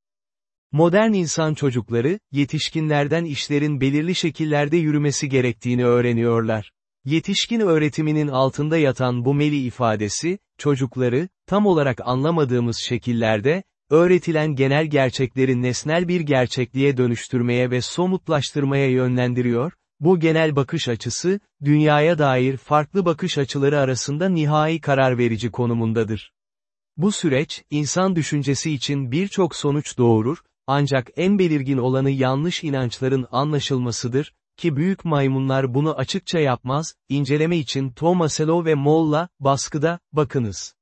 Modern insan çocukları, yetişkinlerden işlerin belirli şekillerde yürümesi gerektiğini öğreniyorlar. Yetişkin öğretiminin altında yatan bu meli ifadesi, çocukları, tam olarak anlamadığımız şekillerde, öğretilen genel gerçekleri nesnel bir gerçekliğe dönüştürmeye ve somutlaştırmaya yönlendiriyor, bu genel bakış açısı, dünyaya dair farklı bakış açıları arasında nihai karar verici konumundadır. Bu süreç, insan düşüncesi için birçok sonuç doğurur, ancak en belirgin olanı yanlış inançların anlaşılmasıdır, ki büyük maymunlar bunu açıkça yapmaz, inceleme için Tomaselo ve Molla, baskıda, bakınız.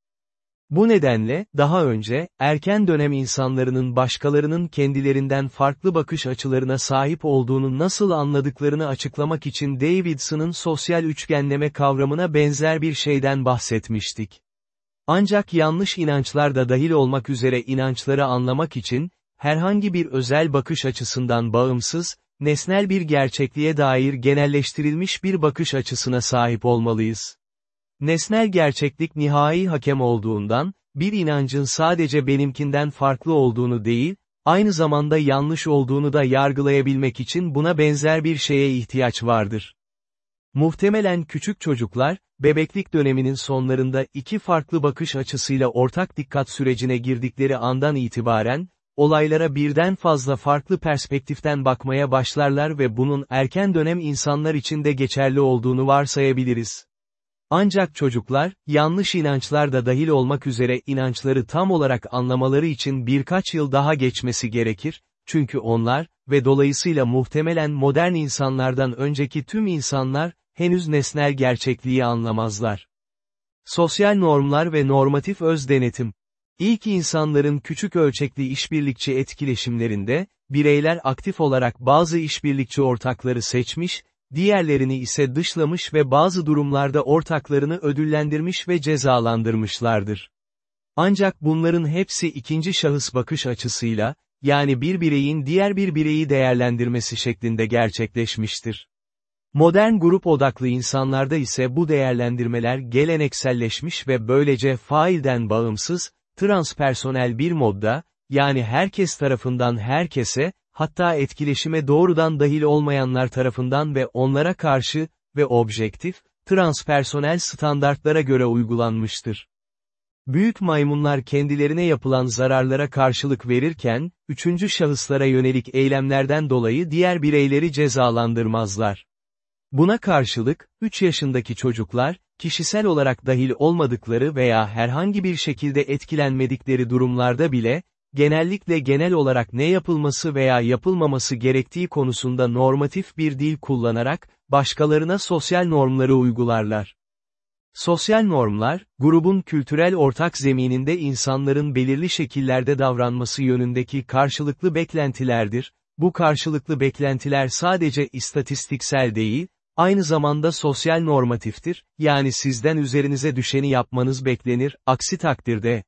Bu nedenle, daha önce, erken dönem insanlarının başkalarının kendilerinden farklı bakış açılarına sahip olduğunu nasıl anladıklarını açıklamak için Davidson'ın sosyal üçgenleme kavramına benzer bir şeyden bahsetmiştik. Ancak yanlış inançlar da dahil olmak üzere inançları anlamak için, herhangi bir özel bakış açısından bağımsız, nesnel bir gerçekliğe dair genelleştirilmiş bir bakış açısına sahip olmalıyız. Nesnel gerçeklik nihai hakem olduğundan, bir inancın sadece benimkinden farklı olduğunu değil, aynı zamanda yanlış olduğunu da yargılayabilmek için buna benzer bir şeye ihtiyaç vardır. Muhtemelen küçük çocuklar, bebeklik döneminin sonlarında iki farklı bakış açısıyla ortak dikkat sürecine girdikleri andan itibaren, olaylara birden fazla farklı perspektiften bakmaya başlarlar ve bunun erken dönem insanlar için de geçerli olduğunu varsayabiliriz. Ancak çocuklar, yanlış inançlar da dahil olmak üzere inançları tam olarak anlamaları için birkaç yıl daha geçmesi gerekir, çünkü onlar, ve dolayısıyla muhtemelen modern insanlardan önceki tüm insanlar, henüz nesnel gerçekliği anlamazlar. Sosyal normlar ve normatif öz denetim. İlk insanların küçük ölçekli işbirlikçi etkileşimlerinde, bireyler aktif olarak bazı işbirlikçi ortakları seçmiş, diğerlerini ise dışlamış ve bazı durumlarda ortaklarını ödüllendirmiş ve cezalandırmışlardır. Ancak bunların hepsi ikinci şahıs bakış açısıyla, yani bir bireyin diğer bir bireyi değerlendirmesi şeklinde gerçekleşmiştir. Modern grup odaklı insanlarda ise bu değerlendirmeler gelenekselleşmiş ve böylece failden bağımsız, transpersonel bir modda, yani herkes tarafından herkese, hatta etkileşime doğrudan dahil olmayanlar tarafından ve onlara karşı, ve objektif, transpersonel standartlara göre uygulanmıştır. Büyük maymunlar kendilerine yapılan zararlara karşılık verirken, üçüncü şahıslara yönelik eylemlerden dolayı diğer bireyleri cezalandırmazlar. Buna karşılık, 3 yaşındaki çocuklar, kişisel olarak dahil olmadıkları veya herhangi bir şekilde etkilenmedikleri durumlarda bile, genellikle genel olarak ne yapılması veya yapılmaması gerektiği konusunda normatif bir dil kullanarak, başkalarına sosyal normları uygularlar. Sosyal normlar, grubun kültürel ortak zemininde insanların belirli şekillerde davranması yönündeki karşılıklı beklentilerdir. Bu karşılıklı beklentiler sadece istatistiksel değil, aynı zamanda sosyal normatiftir, yani sizden üzerinize düşeni yapmanız beklenir, aksi takdirde.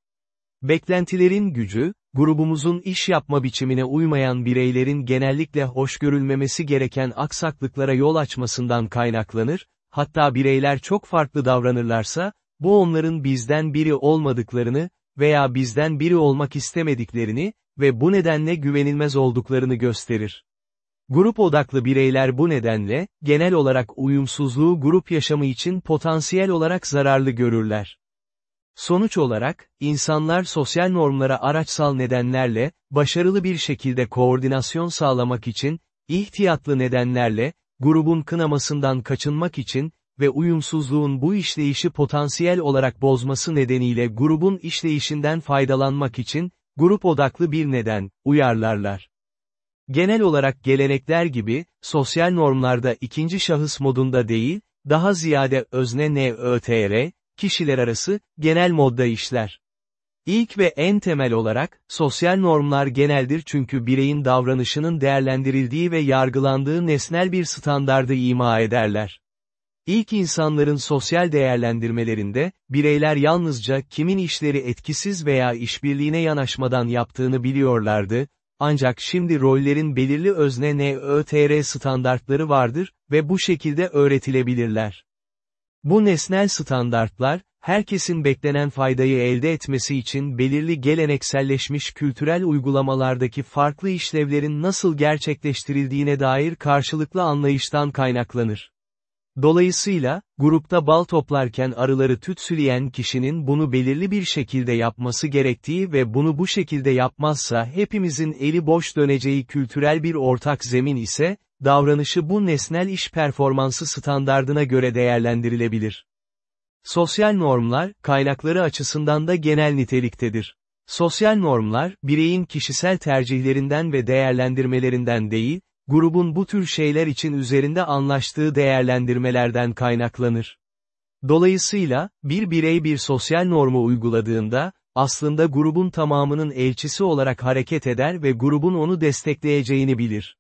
Beklentilerin gücü, grubumuzun iş yapma biçimine uymayan bireylerin genellikle hoş görülmemesi gereken aksaklıklara yol açmasından kaynaklanır, hatta bireyler çok farklı davranırlarsa, bu onların bizden biri olmadıklarını veya bizden biri olmak istemediklerini ve bu nedenle güvenilmez olduklarını gösterir. Grup odaklı bireyler bu nedenle, genel olarak uyumsuzluğu grup yaşamı için potansiyel olarak zararlı görürler. Sonuç olarak, insanlar sosyal normlara araçsal nedenlerle, başarılı bir şekilde koordinasyon sağlamak için, ihtiyatlı nedenlerle, grubun kınamasından kaçınmak için ve uyumsuzluğun bu işleyişi potansiyel olarak bozması nedeniyle grubun işleyişinden faydalanmak için, grup odaklı bir neden, uyarlarlar. Genel olarak gelenekler gibi, sosyal normlarda ikinci şahıs modunda değil, daha ziyade özne NÖTR, kişiler arası, genel modda işler. İlk ve en temel olarak, sosyal normlar geneldir çünkü bireyin davranışının değerlendirildiği ve yargılandığı nesnel bir standardı ima ederler. İlk insanların sosyal değerlendirmelerinde, bireyler yalnızca kimin işleri etkisiz veya işbirliğine yanaşmadan yaptığını biliyorlardı, ancak şimdi rollerin belirli özne NÖTR standartları vardır ve bu şekilde öğretilebilirler. Bu nesnel standartlar, herkesin beklenen faydayı elde etmesi için belirli gelenekselleşmiş kültürel uygulamalardaki farklı işlevlerin nasıl gerçekleştirildiğine dair karşılıklı anlayıştan kaynaklanır. Dolayısıyla, grupta bal toplarken arıları tütsüleyen kişinin bunu belirli bir şekilde yapması gerektiği ve bunu bu şekilde yapmazsa hepimizin eli boş döneceği kültürel bir ortak zemin ise, davranışı bu nesnel iş performansı standardına göre değerlendirilebilir. Sosyal normlar, kaynakları açısından da genel niteliktedir. Sosyal normlar, bireyin kişisel tercihlerinden ve değerlendirmelerinden değil, grubun bu tür şeyler için üzerinde anlaştığı değerlendirmelerden kaynaklanır. Dolayısıyla, bir birey bir sosyal normu uyguladığında, aslında grubun tamamının elçisi olarak hareket eder ve grubun onu destekleyeceğini bilir.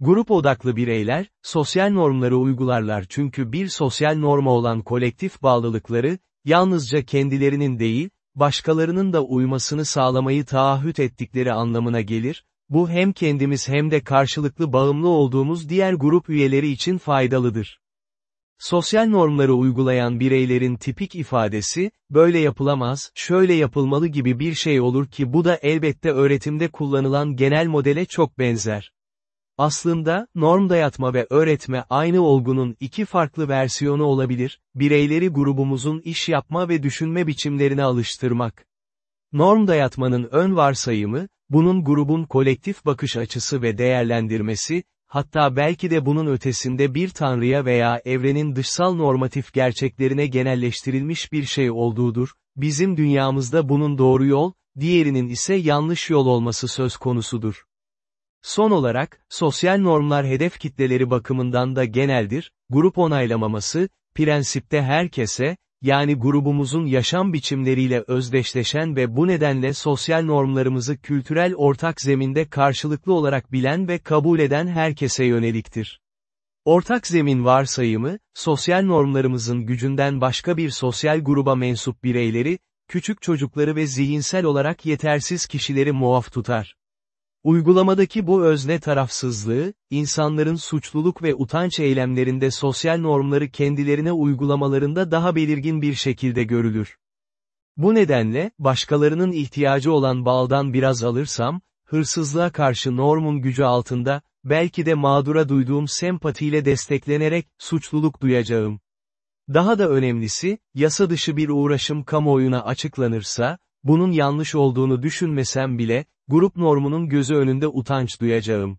Grup odaklı bireyler, sosyal normları uygularlar çünkü bir sosyal norma olan kolektif bağlılıkları, yalnızca kendilerinin değil, başkalarının da uymasını sağlamayı taahhüt ettikleri anlamına gelir, bu hem kendimiz hem de karşılıklı bağımlı olduğumuz diğer grup üyeleri için faydalıdır. Sosyal normları uygulayan bireylerin tipik ifadesi, böyle yapılamaz, şöyle yapılmalı gibi bir şey olur ki bu da elbette öğretimde kullanılan genel modele çok benzer. Aslında, norm dayatma ve öğretme aynı olgunun iki farklı versiyonu olabilir, bireyleri grubumuzun iş yapma ve düşünme biçimlerine alıştırmak. Norm dayatmanın ön varsayımı, bunun grubun kolektif bakış açısı ve değerlendirmesi, hatta belki de bunun ötesinde bir tanrıya veya evrenin dışsal normatif gerçeklerine genelleştirilmiş bir şey olduğudur, bizim dünyamızda bunun doğru yol, diğerinin ise yanlış yol olması söz konusudur. Son olarak, sosyal normlar hedef kitleleri bakımından da geneldir, grup onaylamaması, prensipte herkese, yani grubumuzun yaşam biçimleriyle özdeşleşen ve bu nedenle sosyal normlarımızı kültürel ortak zeminde karşılıklı olarak bilen ve kabul eden herkese yöneliktir. Ortak zemin varsayımı, sosyal normlarımızın gücünden başka bir sosyal gruba mensup bireyleri, küçük çocukları ve zihinsel olarak yetersiz kişileri muaf tutar. Uygulamadaki bu özne tarafsızlığı, insanların suçluluk ve utanç eylemlerinde sosyal normları kendilerine uygulamalarında daha belirgin bir şekilde görülür. Bu nedenle, başkalarının ihtiyacı olan baldan biraz alırsam, hırsızlığa karşı normun gücü altında, belki de mağdura duyduğum sempatiyle desteklenerek, suçluluk duyacağım. Daha da önemlisi, yasa dışı bir uğraşım kamuoyuna açıklanırsa, bunun yanlış olduğunu düşünmesem bile, grup normunun gözü önünde utanç duyacağım.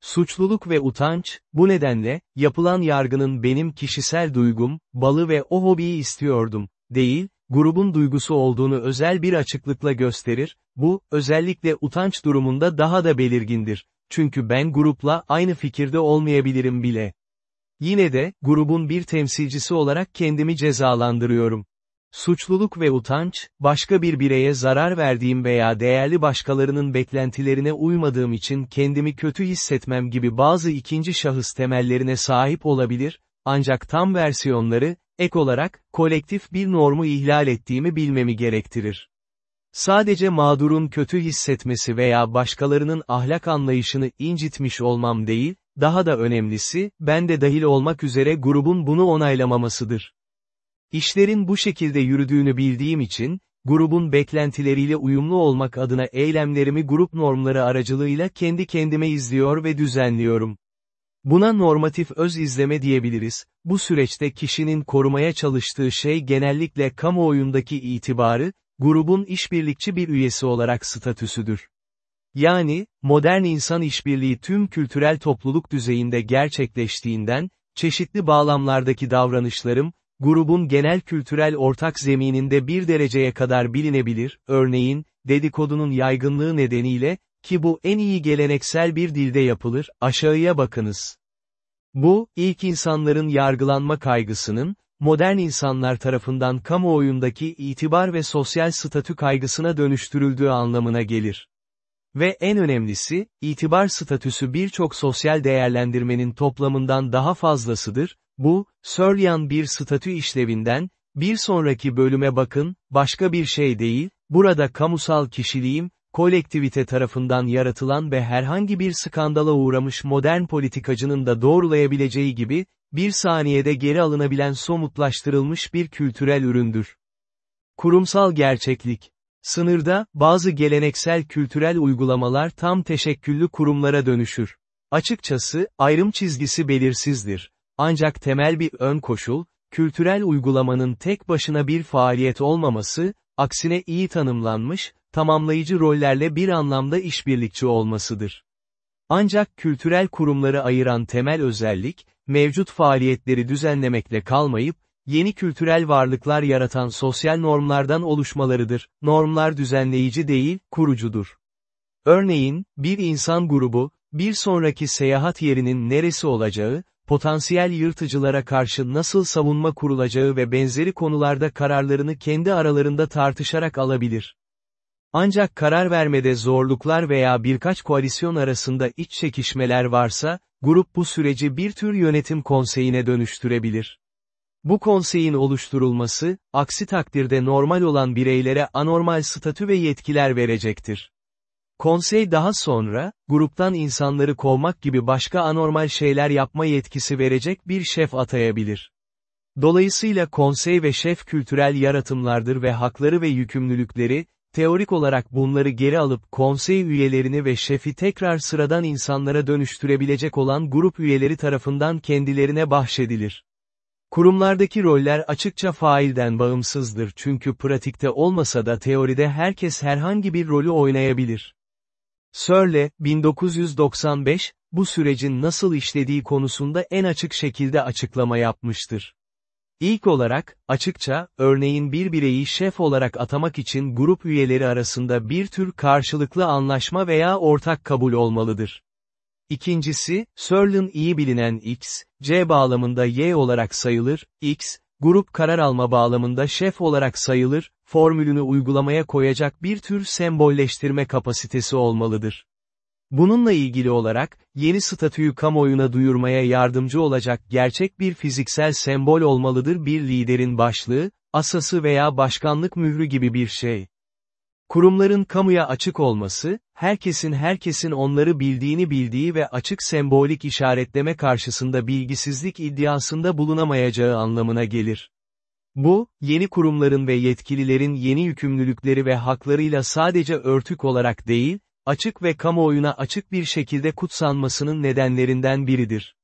Suçluluk ve utanç, bu nedenle, yapılan yargının benim kişisel duygum, balı ve o hobiyi istiyordum, değil, grubun duygusu olduğunu özel bir açıklıkla gösterir, bu, özellikle utanç durumunda daha da belirgindir. Çünkü ben grupla aynı fikirde olmayabilirim bile. Yine de, grubun bir temsilcisi olarak kendimi cezalandırıyorum. Suçluluk ve utanç, başka bir bireye zarar verdiğim veya değerli başkalarının beklentilerine uymadığım için kendimi kötü hissetmem gibi bazı ikinci şahıs temellerine sahip olabilir, ancak tam versiyonları, ek olarak, kolektif bir normu ihlal ettiğimi bilmemi gerektirir. Sadece mağdurun kötü hissetmesi veya başkalarının ahlak anlayışını incitmiş olmam değil, daha da önemlisi, ben de dahil olmak üzere grubun bunu onaylamamasıdır. İşlerin bu şekilde yürüdüğünü bildiğim için, grubun beklentileriyle uyumlu olmak adına eylemlerimi grup normları aracılığıyla kendi kendime izliyor ve düzenliyorum. Buna normatif öz izleme diyebiliriz, bu süreçte kişinin korumaya çalıştığı şey genellikle kamuoyundaki itibarı, grubun işbirlikçi bir üyesi olarak statüsüdür. Yani, modern insan işbirliği tüm kültürel topluluk düzeyinde gerçekleştiğinden, çeşitli bağlamlardaki davranışlarım, grubun genel kültürel ortak zemininde bir dereceye kadar bilinebilir, örneğin, dedikodunun yaygınlığı nedeniyle, ki bu en iyi geleneksel bir dilde yapılır, aşağıya bakınız. Bu, ilk insanların yargılanma kaygısının, modern insanlar tarafından kamuoyundaki itibar ve sosyal statü kaygısına dönüştürüldüğü anlamına gelir. Ve en önemlisi, itibar statüsü birçok sosyal değerlendirmenin toplamından daha fazlasıdır, bu, Söryan bir statü işlevinden, bir sonraki bölüme bakın, başka bir şey değil, burada kamusal kişiliğim, kolektivite tarafından yaratılan ve herhangi bir skandala uğramış modern politikacının da doğrulayabileceği gibi, bir saniyede geri alınabilen somutlaştırılmış bir kültürel üründür. Kurumsal gerçeklik Sınırda, bazı geleneksel kültürel uygulamalar tam teşekküllü kurumlara dönüşür. Açıkçası, ayrım çizgisi belirsizdir. Ancak temel bir ön koşul, kültürel uygulamanın tek başına bir faaliyet olmaması, aksine iyi tanımlanmış, tamamlayıcı rollerle bir anlamda işbirlikçi olmasıdır. Ancak kültürel kurumları ayıran temel özellik, mevcut faaliyetleri düzenlemekle kalmayıp, yeni kültürel varlıklar yaratan sosyal normlardan oluşmalarıdır. Normlar düzenleyici değil, kurucudur. Örneğin, bir insan grubu, bir sonraki seyahat yerinin neresi olacağı, potansiyel yırtıcılara karşı nasıl savunma kurulacağı ve benzeri konularda kararlarını kendi aralarında tartışarak alabilir. Ancak karar vermede zorluklar veya birkaç koalisyon arasında iç çekişmeler varsa, grup bu süreci bir tür yönetim konseyine dönüştürebilir. Bu konseyin oluşturulması, aksi takdirde normal olan bireylere anormal statü ve yetkiler verecektir. Konsey daha sonra, gruptan insanları kovmak gibi başka anormal şeyler yapma yetkisi verecek bir şef atayabilir. Dolayısıyla konsey ve şef kültürel yaratımlardır ve hakları ve yükümlülükleri, teorik olarak bunları geri alıp konsey üyelerini ve şefi tekrar sıradan insanlara dönüştürebilecek olan grup üyeleri tarafından kendilerine bahşedilir. Kurumlardaki roller açıkça failden bağımsızdır çünkü pratikte olmasa da teoride herkes herhangi bir rolü oynayabilir. Sörle, 1995, bu sürecin nasıl işlediği konusunda en açık şekilde açıklama yapmıştır. İlk olarak, açıkça, örneğin bir bireyi şef olarak atamak için grup üyeleri arasında bir tür karşılıklı anlaşma veya ortak kabul olmalıdır. İkincisi, Searle'ın iyi bilinen X, C bağlamında Y olarak sayılır, X, grup karar alma bağlamında şef olarak sayılır, formülünü uygulamaya koyacak bir tür sembolleştirme kapasitesi olmalıdır. Bununla ilgili olarak, yeni statüyü kamuoyuna duyurmaya yardımcı olacak gerçek bir fiziksel sembol olmalıdır bir liderin başlığı, asası veya başkanlık mührü gibi bir şey. Kurumların kamuya açık olması, herkesin herkesin onları bildiğini bildiği ve açık sembolik işaretleme karşısında bilgisizlik iddiasında bulunamayacağı anlamına gelir. Bu, yeni kurumların ve yetkililerin yeni yükümlülükleri ve haklarıyla sadece örtük olarak değil, açık ve kamuoyuna açık bir şekilde kutsanmasının nedenlerinden biridir.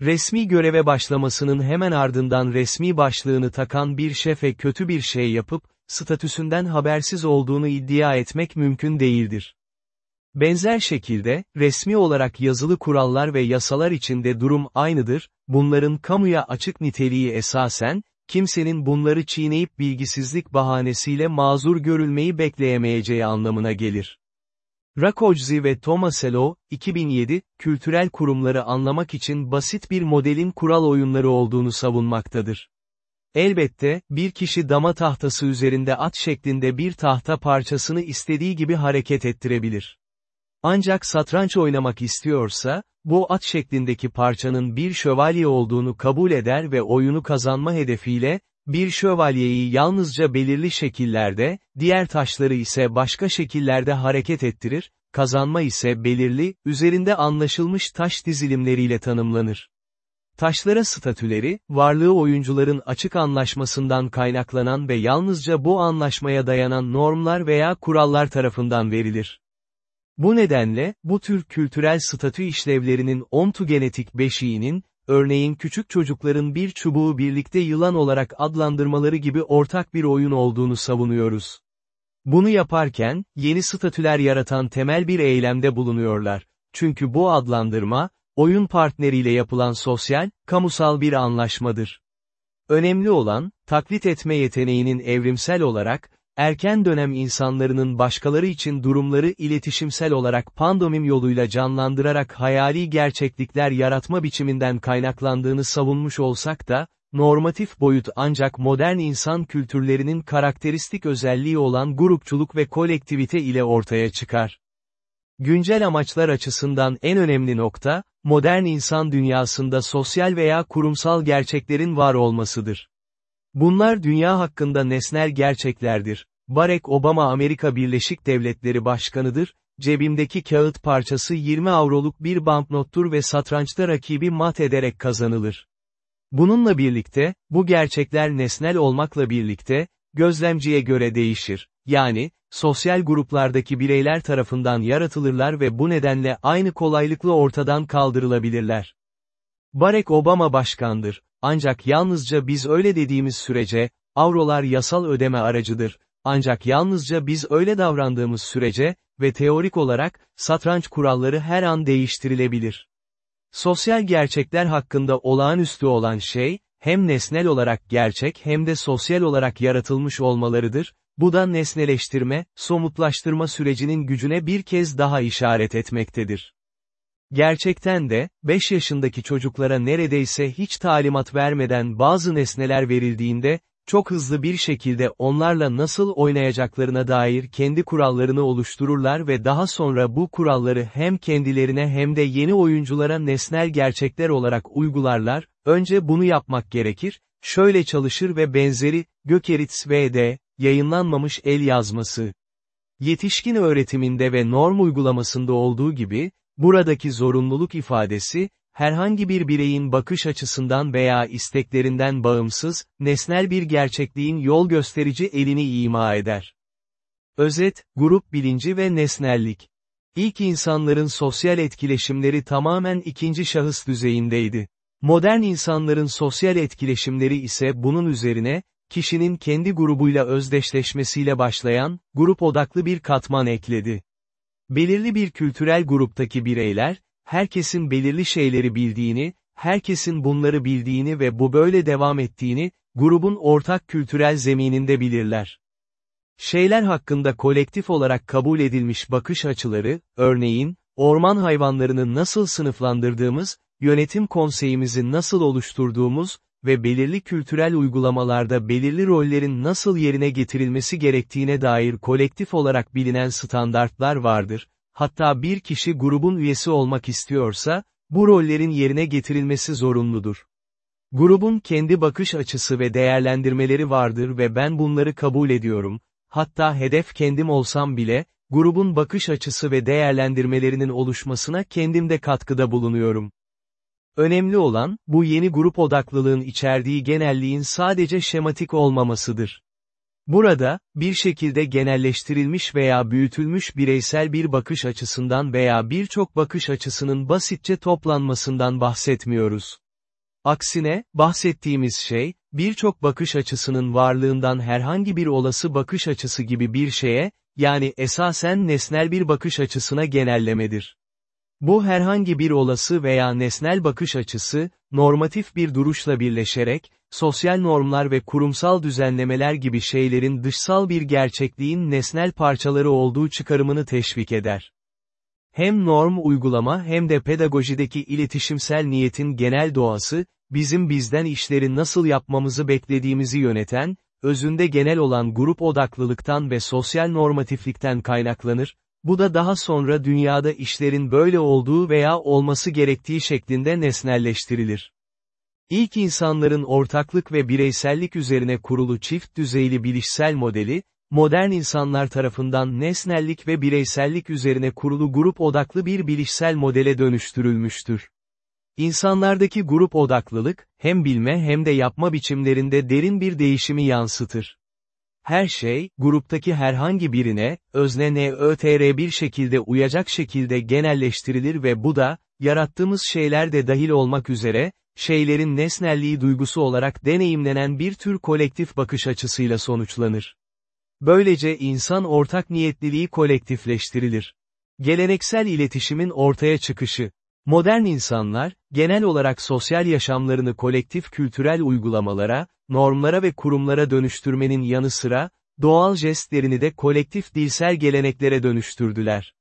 Resmi göreve başlamasının hemen ardından resmi başlığını takan bir şefe kötü bir şey yapıp, statüsünden habersiz olduğunu iddia etmek mümkün değildir. Benzer şekilde, resmi olarak yazılı kurallar ve yasalar içinde durum aynıdır, bunların kamuya açık niteliği esasen, kimsenin bunları çiğneyip bilgisizlik bahanesiyle mazur görülmeyi bekleyemeyeceği anlamına gelir. Rakojzi ve Tomaselo, 2007, kültürel kurumları anlamak için basit bir modelin kural oyunları olduğunu savunmaktadır. Elbette, bir kişi dama tahtası üzerinde at şeklinde bir tahta parçasını istediği gibi hareket ettirebilir. Ancak satranç oynamak istiyorsa, bu at şeklindeki parçanın bir şövalye olduğunu kabul eder ve oyunu kazanma hedefiyle, bir şövalyeyi yalnızca belirli şekillerde, diğer taşları ise başka şekillerde hareket ettirir, kazanma ise belirli, üzerinde anlaşılmış taş dizilimleriyle tanımlanır. Taşlara statüleri, varlığı oyuncuların açık anlaşmasından kaynaklanan ve yalnızca bu anlaşmaya dayanan normlar veya kurallar tarafından verilir. Bu nedenle, bu tür kültürel statü işlevlerinin ontogenetik beşiğinin, örneğin küçük çocukların bir çubuğu birlikte yılan olarak adlandırmaları gibi ortak bir oyun olduğunu savunuyoruz. Bunu yaparken, yeni statüler yaratan temel bir eylemde bulunuyorlar. Çünkü bu adlandırma, oyun partneriyle yapılan sosyal, kamusal bir anlaşmadır. Önemli olan, taklit etme yeteneğinin evrimsel olarak, erken dönem insanlarının başkaları için durumları iletişimsel olarak pandomim yoluyla canlandırarak hayali gerçeklikler yaratma biçiminden kaynaklandığını savunmuş olsak da, normatif boyut ancak modern insan kültürlerinin karakteristik özelliği olan grupçuluk ve kolektivite ile ortaya çıkar. Güncel amaçlar açısından en önemli nokta, modern insan dünyasında sosyal veya kurumsal gerçeklerin var olmasıdır. Bunlar dünya hakkında nesnel gerçeklerdir. Barack Obama Amerika Birleşik Devletleri Başkanıdır, cebimdeki kağıt parçası 20 avroluk bir banknottur ve satrançta rakibi mat ederek kazanılır. Bununla birlikte, bu gerçekler nesnel olmakla birlikte, gözlemciye göre değişir. Yani, sosyal gruplardaki bireyler tarafından yaratılırlar ve bu nedenle aynı kolaylıkla ortadan kaldırılabilirler. Barack Obama başkandır, ancak yalnızca biz öyle dediğimiz sürece, avrolar yasal ödeme aracıdır, ancak yalnızca biz öyle davrandığımız sürece, ve teorik olarak, satranç kuralları her an değiştirilebilir. Sosyal gerçekler hakkında olağanüstü olan şey, hem nesnel olarak gerçek hem de sosyal olarak yaratılmış olmalarıdır, bu da nesneleştirme, somutlaştırma sürecinin gücüne bir kez daha işaret etmektedir. Gerçekten de, 5 yaşındaki çocuklara neredeyse hiç talimat vermeden bazı nesneler verildiğinde, çok hızlı bir şekilde onlarla nasıl oynayacaklarına dair kendi kurallarını oluştururlar ve daha sonra bu kuralları hem kendilerine hem de yeni oyunculara nesnel gerçekler olarak uygularlar, önce bunu yapmak gerekir, şöyle çalışır ve benzeri, Gökeritz V.D., yayınlanmamış el yazması. Yetişkin öğretiminde ve norm uygulamasında olduğu gibi, buradaki zorunluluk ifadesi, herhangi bir bireyin bakış açısından veya isteklerinden bağımsız, nesnel bir gerçekliğin yol gösterici elini ima eder. Özet, grup bilinci ve nesnellik. İlk insanların sosyal etkileşimleri tamamen ikinci şahıs düzeyindeydi. Modern insanların sosyal etkileşimleri ise bunun üzerine, kişinin kendi grubuyla özdeşleşmesiyle başlayan, grup odaklı bir katman ekledi. Belirli bir kültürel gruptaki bireyler, herkesin belirli şeyleri bildiğini, herkesin bunları bildiğini ve bu böyle devam ettiğini, grubun ortak kültürel zemininde bilirler. Şeyler hakkında kolektif olarak kabul edilmiş bakış açıları, örneğin, orman hayvanlarını nasıl sınıflandırdığımız, yönetim konseyimizi nasıl oluşturduğumuz ve belirli kültürel uygulamalarda belirli rollerin nasıl yerine getirilmesi gerektiğine dair kolektif olarak bilinen standartlar vardır, hatta bir kişi grubun üyesi olmak istiyorsa, bu rollerin yerine getirilmesi zorunludur. Grubun kendi bakış açısı ve değerlendirmeleri vardır ve ben bunları kabul ediyorum, hatta hedef kendim olsam bile, grubun bakış açısı ve değerlendirmelerinin oluşmasına kendimde katkıda bulunuyorum. Önemli olan, bu yeni grup odaklılığın içerdiği genelliğin sadece şematik olmamasıdır. Burada, bir şekilde genelleştirilmiş veya büyütülmüş bireysel bir bakış açısından veya birçok bakış açısının basitçe toplanmasından bahsetmiyoruz. Aksine, bahsettiğimiz şey, birçok bakış açısının varlığından herhangi bir olası bakış açısı gibi bir şeye, yani esasen nesnel bir bakış açısına genellemedir. Bu herhangi bir olası veya nesnel bakış açısı, normatif bir duruşla birleşerek, sosyal normlar ve kurumsal düzenlemeler gibi şeylerin dışsal bir gerçekliğin nesnel parçaları olduğu çıkarımını teşvik eder. Hem norm uygulama hem de pedagojideki iletişimsel niyetin genel doğası, bizim bizden işleri nasıl yapmamızı beklediğimizi yöneten, özünde genel olan grup odaklılıktan ve sosyal normatiflikten kaynaklanır, bu da daha sonra dünyada işlerin böyle olduğu veya olması gerektiği şeklinde nesnelleştirilir. İlk insanların ortaklık ve bireysellik üzerine kurulu çift düzeyli bilişsel modeli, modern insanlar tarafından nesnellik ve bireysellik üzerine kurulu grup odaklı bir bilişsel modele dönüştürülmüştür. İnsanlardaki grup odaklılık, hem bilme hem de yapma biçimlerinde derin bir değişimi yansıtır. Her şey, gruptaki herhangi birine, özne NÖTR bir şekilde uyacak şekilde genelleştirilir ve bu da, yarattığımız şeyler de dahil olmak üzere, şeylerin nesnelliği duygusu olarak deneyimlenen bir tür kolektif bakış açısıyla sonuçlanır. Böylece insan ortak niyetliliği kolektifleştirilir. Geleneksel iletişimin ortaya çıkışı. Modern insanlar, genel olarak sosyal yaşamlarını kolektif kültürel uygulamalara, normlara ve kurumlara dönüştürmenin yanı sıra, doğal jestlerini de kolektif dilsel geleneklere dönüştürdüler.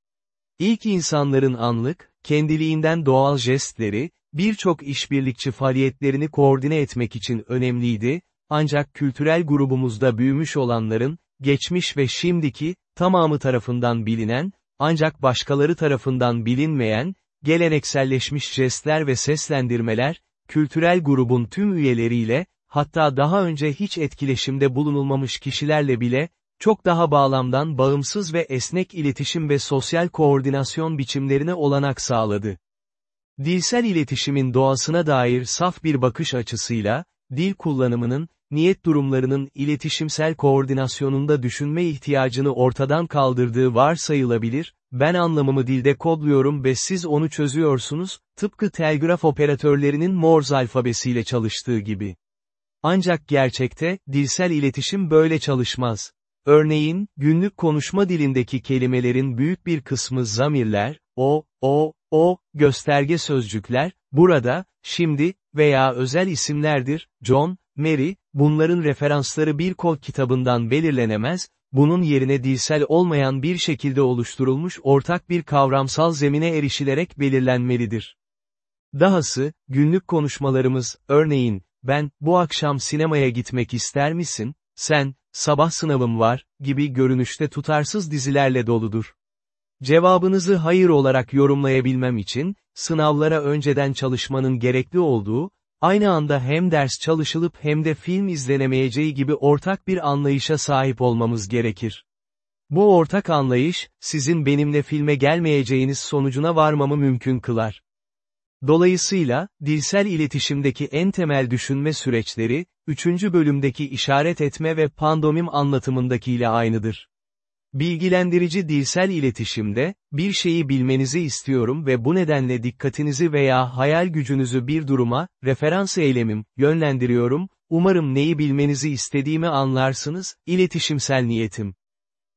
İlk insanların anlık, kendiliğinden doğal jestleri, birçok işbirlikçi faaliyetlerini koordine etmek için önemliydi, ancak kültürel grubumuzda büyümüş olanların, geçmiş ve şimdiki, tamamı tarafından bilinen, ancak başkaları tarafından bilinmeyen, gelenekselleşmiş jestler ve seslendirmeler, kültürel grubun tüm üyeleriyle, hatta daha önce hiç etkileşimde bulunulmamış kişilerle bile, çok daha bağlamdan bağımsız ve esnek iletişim ve sosyal koordinasyon biçimlerine olanak sağladı. Dilsel iletişimin doğasına dair saf bir bakış açısıyla, dil kullanımının, niyet durumlarının iletişimsel koordinasyonunda düşünme ihtiyacını ortadan kaldırdığı varsayılabilir, ben anlamımı dilde kodluyorum ve siz onu çözüyorsunuz, tıpkı telgraf operatörlerinin Morse alfabesiyle çalıştığı gibi. Ancak gerçekte, dilsel iletişim böyle çalışmaz. Örneğin, günlük konuşma dilindeki kelimelerin büyük bir kısmı zamirler, o, o, o, gösterge sözcükler, burada, şimdi, veya özel isimlerdir, John, Mary, bunların referansları bir kod kitabından belirlenemez, bunun yerine dilsel olmayan bir şekilde oluşturulmuş ortak bir kavramsal zemine erişilerek belirlenmelidir. Dahası, günlük konuşmalarımız, örneğin, ben, bu akşam sinemaya gitmek ister misin, sen, sabah sınavım var, gibi görünüşte tutarsız dizilerle doludur. Cevabınızı hayır olarak yorumlayabilmem için, sınavlara önceden çalışmanın gerekli olduğu, aynı anda hem ders çalışılıp hem de film izlenemeyeceği gibi ortak bir anlayışa sahip olmamız gerekir. Bu ortak anlayış, sizin benimle filme gelmeyeceğiniz sonucuna varmamı mümkün kılar. Dolayısıyla, dilsel iletişimdeki en temel düşünme süreçleri, üçüncü bölümdeki işaret etme ve pandomim anlatımındakiyle aynıdır. Bilgilendirici dilsel iletişimde, bir şeyi bilmenizi istiyorum ve bu nedenle dikkatinizi veya hayal gücünüzü bir duruma, referans eylemim, yönlendiriyorum, umarım neyi bilmenizi istediğimi anlarsınız, iletişimsel niyetim.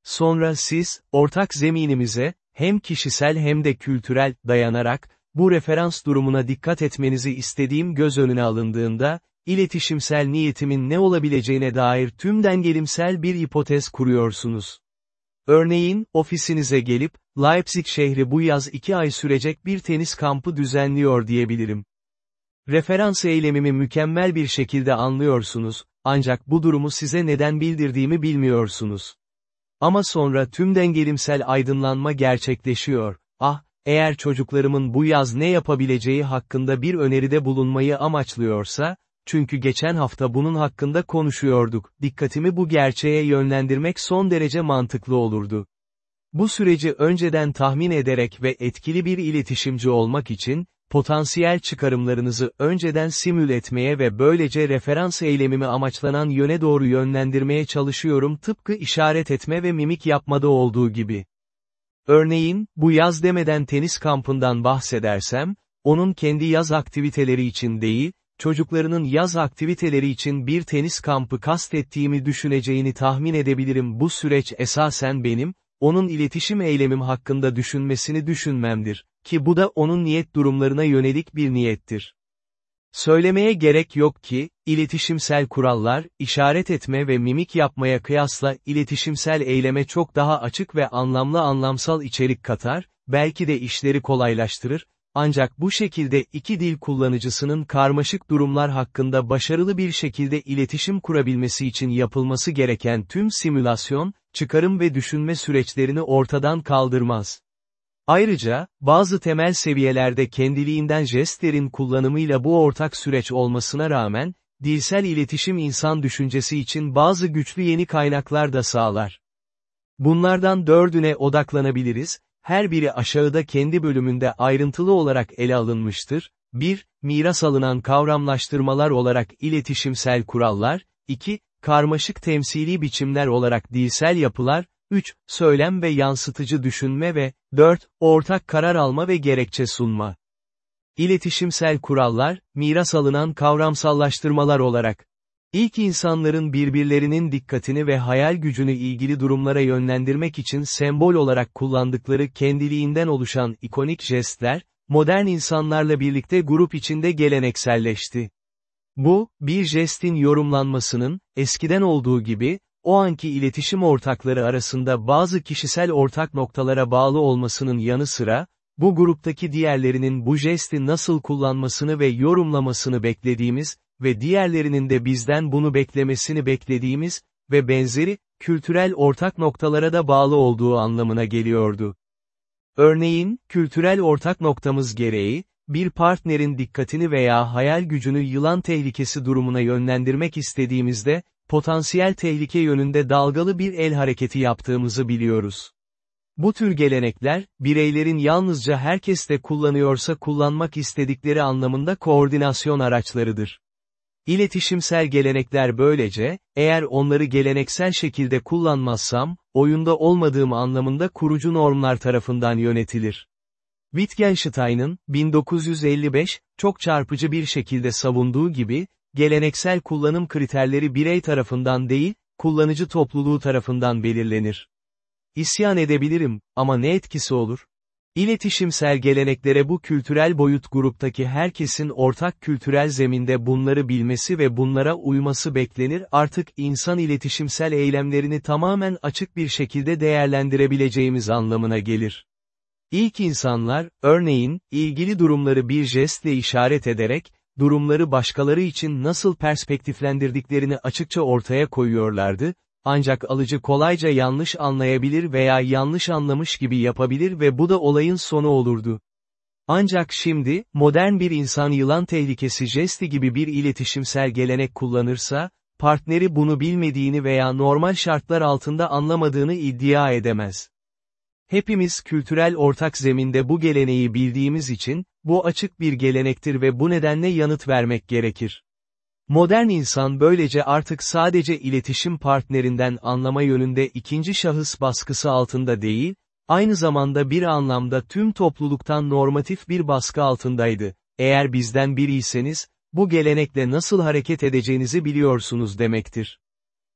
Sonra siz, ortak zeminimize, hem kişisel hem de kültürel, dayanarak, bu referans durumuna dikkat etmenizi istediğim göz önüne alındığında, iletişimsel niyetimin ne olabileceğine dair tüm dengelimsel bir hipotez kuruyorsunuz. Örneğin, ofisinize gelip, Leipzig şehri bu yaz iki ay sürecek bir tenis kampı düzenliyor diyebilirim. Referans eylemimi mükemmel bir şekilde anlıyorsunuz, ancak bu durumu size neden bildirdiğimi bilmiyorsunuz. Ama sonra tüm dengelimsel aydınlanma gerçekleşiyor. Ah, eğer çocuklarımın bu yaz ne yapabileceği hakkında bir öneride bulunmayı amaçlıyorsa, çünkü geçen hafta bunun hakkında konuşuyorduk, dikkatimi bu gerçeğe yönlendirmek son derece mantıklı olurdu. Bu süreci önceden tahmin ederek ve etkili bir iletişimci olmak için, potansiyel çıkarımlarınızı önceden simül etmeye ve böylece referans eylemimi amaçlanan yöne doğru yönlendirmeye çalışıyorum tıpkı işaret etme ve mimik yapmada olduğu gibi. Örneğin, bu yaz demeden tenis kampından bahsedersem, onun kendi yaz aktiviteleri için değil, çocuklarının yaz aktiviteleri için bir tenis kampı kastettiğimi düşüneceğini tahmin edebilirim bu süreç esasen benim, onun iletişim eylemim hakkında düşünmesini düşünmemdir, ki bu da onun niyet durumlarına yönelik bir niyettir. Söylemeye gerek yok ki, iletişimsel kurallar, işaret etme ve mimik yapmaya kıyasla iletişimsel eyleme çok daha açık ve anlamlı anlamsal içerik katar, belki de işleri kolaylaştırır, ancak bu şekilde iki dil kullanıcısının karmaşık durumlar hakkında başarılı bir şekilde iletişim kurabilmesi için yapılması gereken tüm simülasyon, çıkarım ve düşünme süreçlerini ortadan kaldırmaz. Ayrıca, bazı temel seviyelerde kendiliğinden jestlerin kullanımıyla bu ortak süreç olmasına rağmen, dilsel iletişim insan düşüncesi için bazı güçlü yeni kaynaklar da sağlar. Bunlardan dördüne odaklanabiliriz, her biri aşağıda kendi bölümünde ayrıntılı olarak ele alınmıştır. 1. Miras alınan kavramlaştırmalar olarak iletişimsel kurallar, 2. Karmaşık temsili biçimler olarak dilsel yapılar, 3. Söylem ve yansıtıcı düşünme ve 4. Ortak karar alma ve gerekçe sunma. İletişimsel kurallar, miras alınan kavramsallaştırmalar olarak. İlk insanların birbirlerinin dikkatini ve hayal gücünü ilgili durumlara yönlendirmek için sembol olarak kullandıkları kendiliğinden oluşan ikonik jestler, modern insanlarla birlikte grup içinde gelenekselleşti. Bu, bir jestin yorumlanmasının, eskiden olduğu gibi, o anki iletişim ortakları arasında bazı kişisel ortak noktalara bağlı olmasının yanı sıra, bu gruptaki diğerlerinin bu jesti nasıl kullanmasını ve yorumlamasını beklediğimiz, ve diğerlerinin de bizden bunu beklemesini beklediğimiz, ve benzeri, kültürel ortak noktalara da bağlı olduğu anlamına geliyordu. Örneğin, kültürel ortak noktamız gereği, bir partnerin dikkatini veya hayal gücünü yılan tehlikesi durumuna yönlendirmek istediğimizde, potansiyel tehlike yönünde dalgalı bir el hareketi yaptığımızı biliyoruz. Bu tür gelenekler, bireylerin yalnızca herkes de kullanıyorsa kullanmak istedikleri anlamında koordinasyon araçlarıdır. İletişimsel gelenekler böylece, eğer onları geleneksel şekilde kullanmazsam, oyunda olmadığım anlamında kurucu normlar tarafından yönetilir. Wittgenstein'ın, 1955, çok çarpıcı bir şekilde savunduğu gibi, geleneksel kullanım kriterleri birey tarafından değil, kullanıcı topluluğu tarafından belirlenir. İsyan edebilirim, ama ne etkisi olur? İletişimsel geleneklere bu kültürel boyut gruptaki herkesin ortak kültürel zeminde bunları bilmesi ve bunlara uyması beklenir artık insan iletişimsel eylemlerini tamamen açık bir şekilde değerlendirebileceğimiz anlamına gelir. İlk insanlar, örneğin, ilgili durumları bir jestle işaret ederek, durumları başkaları için nasıl perspektiflendirdiklerini açıkça ortaya koyuyorlardı, ancak alıcı kolayca yanlış anlayabilir veya yanlış anlamış gibi yapabilir ve bu da olayın sonu olurdu. Ancak şimdi, modern bir insan yılan tehlikesi jesti gibi bir iletişimsel gelenek kullanırsa, partneri bunu bilmediğini veya normal şartlar altında anlamadığını iddia edemez. Hepimiz kültürel ortak zeminde bu geleneği bildiğimiz için, bu açık bir gelenektir ve bu nedenle yanıt vermek gerekir. Modern insan böylece artık sadece iletişim partnerinden anlama yönünde ikinci şahıs baskısı altında değil, aynı zamanda bir anlamda tüm topluluktan normatif bir baskı altındaydı. Eğer bizden biriyseniz, bu gelenekle nasıl hareket edeceğinizi biliyorsunuz demektir.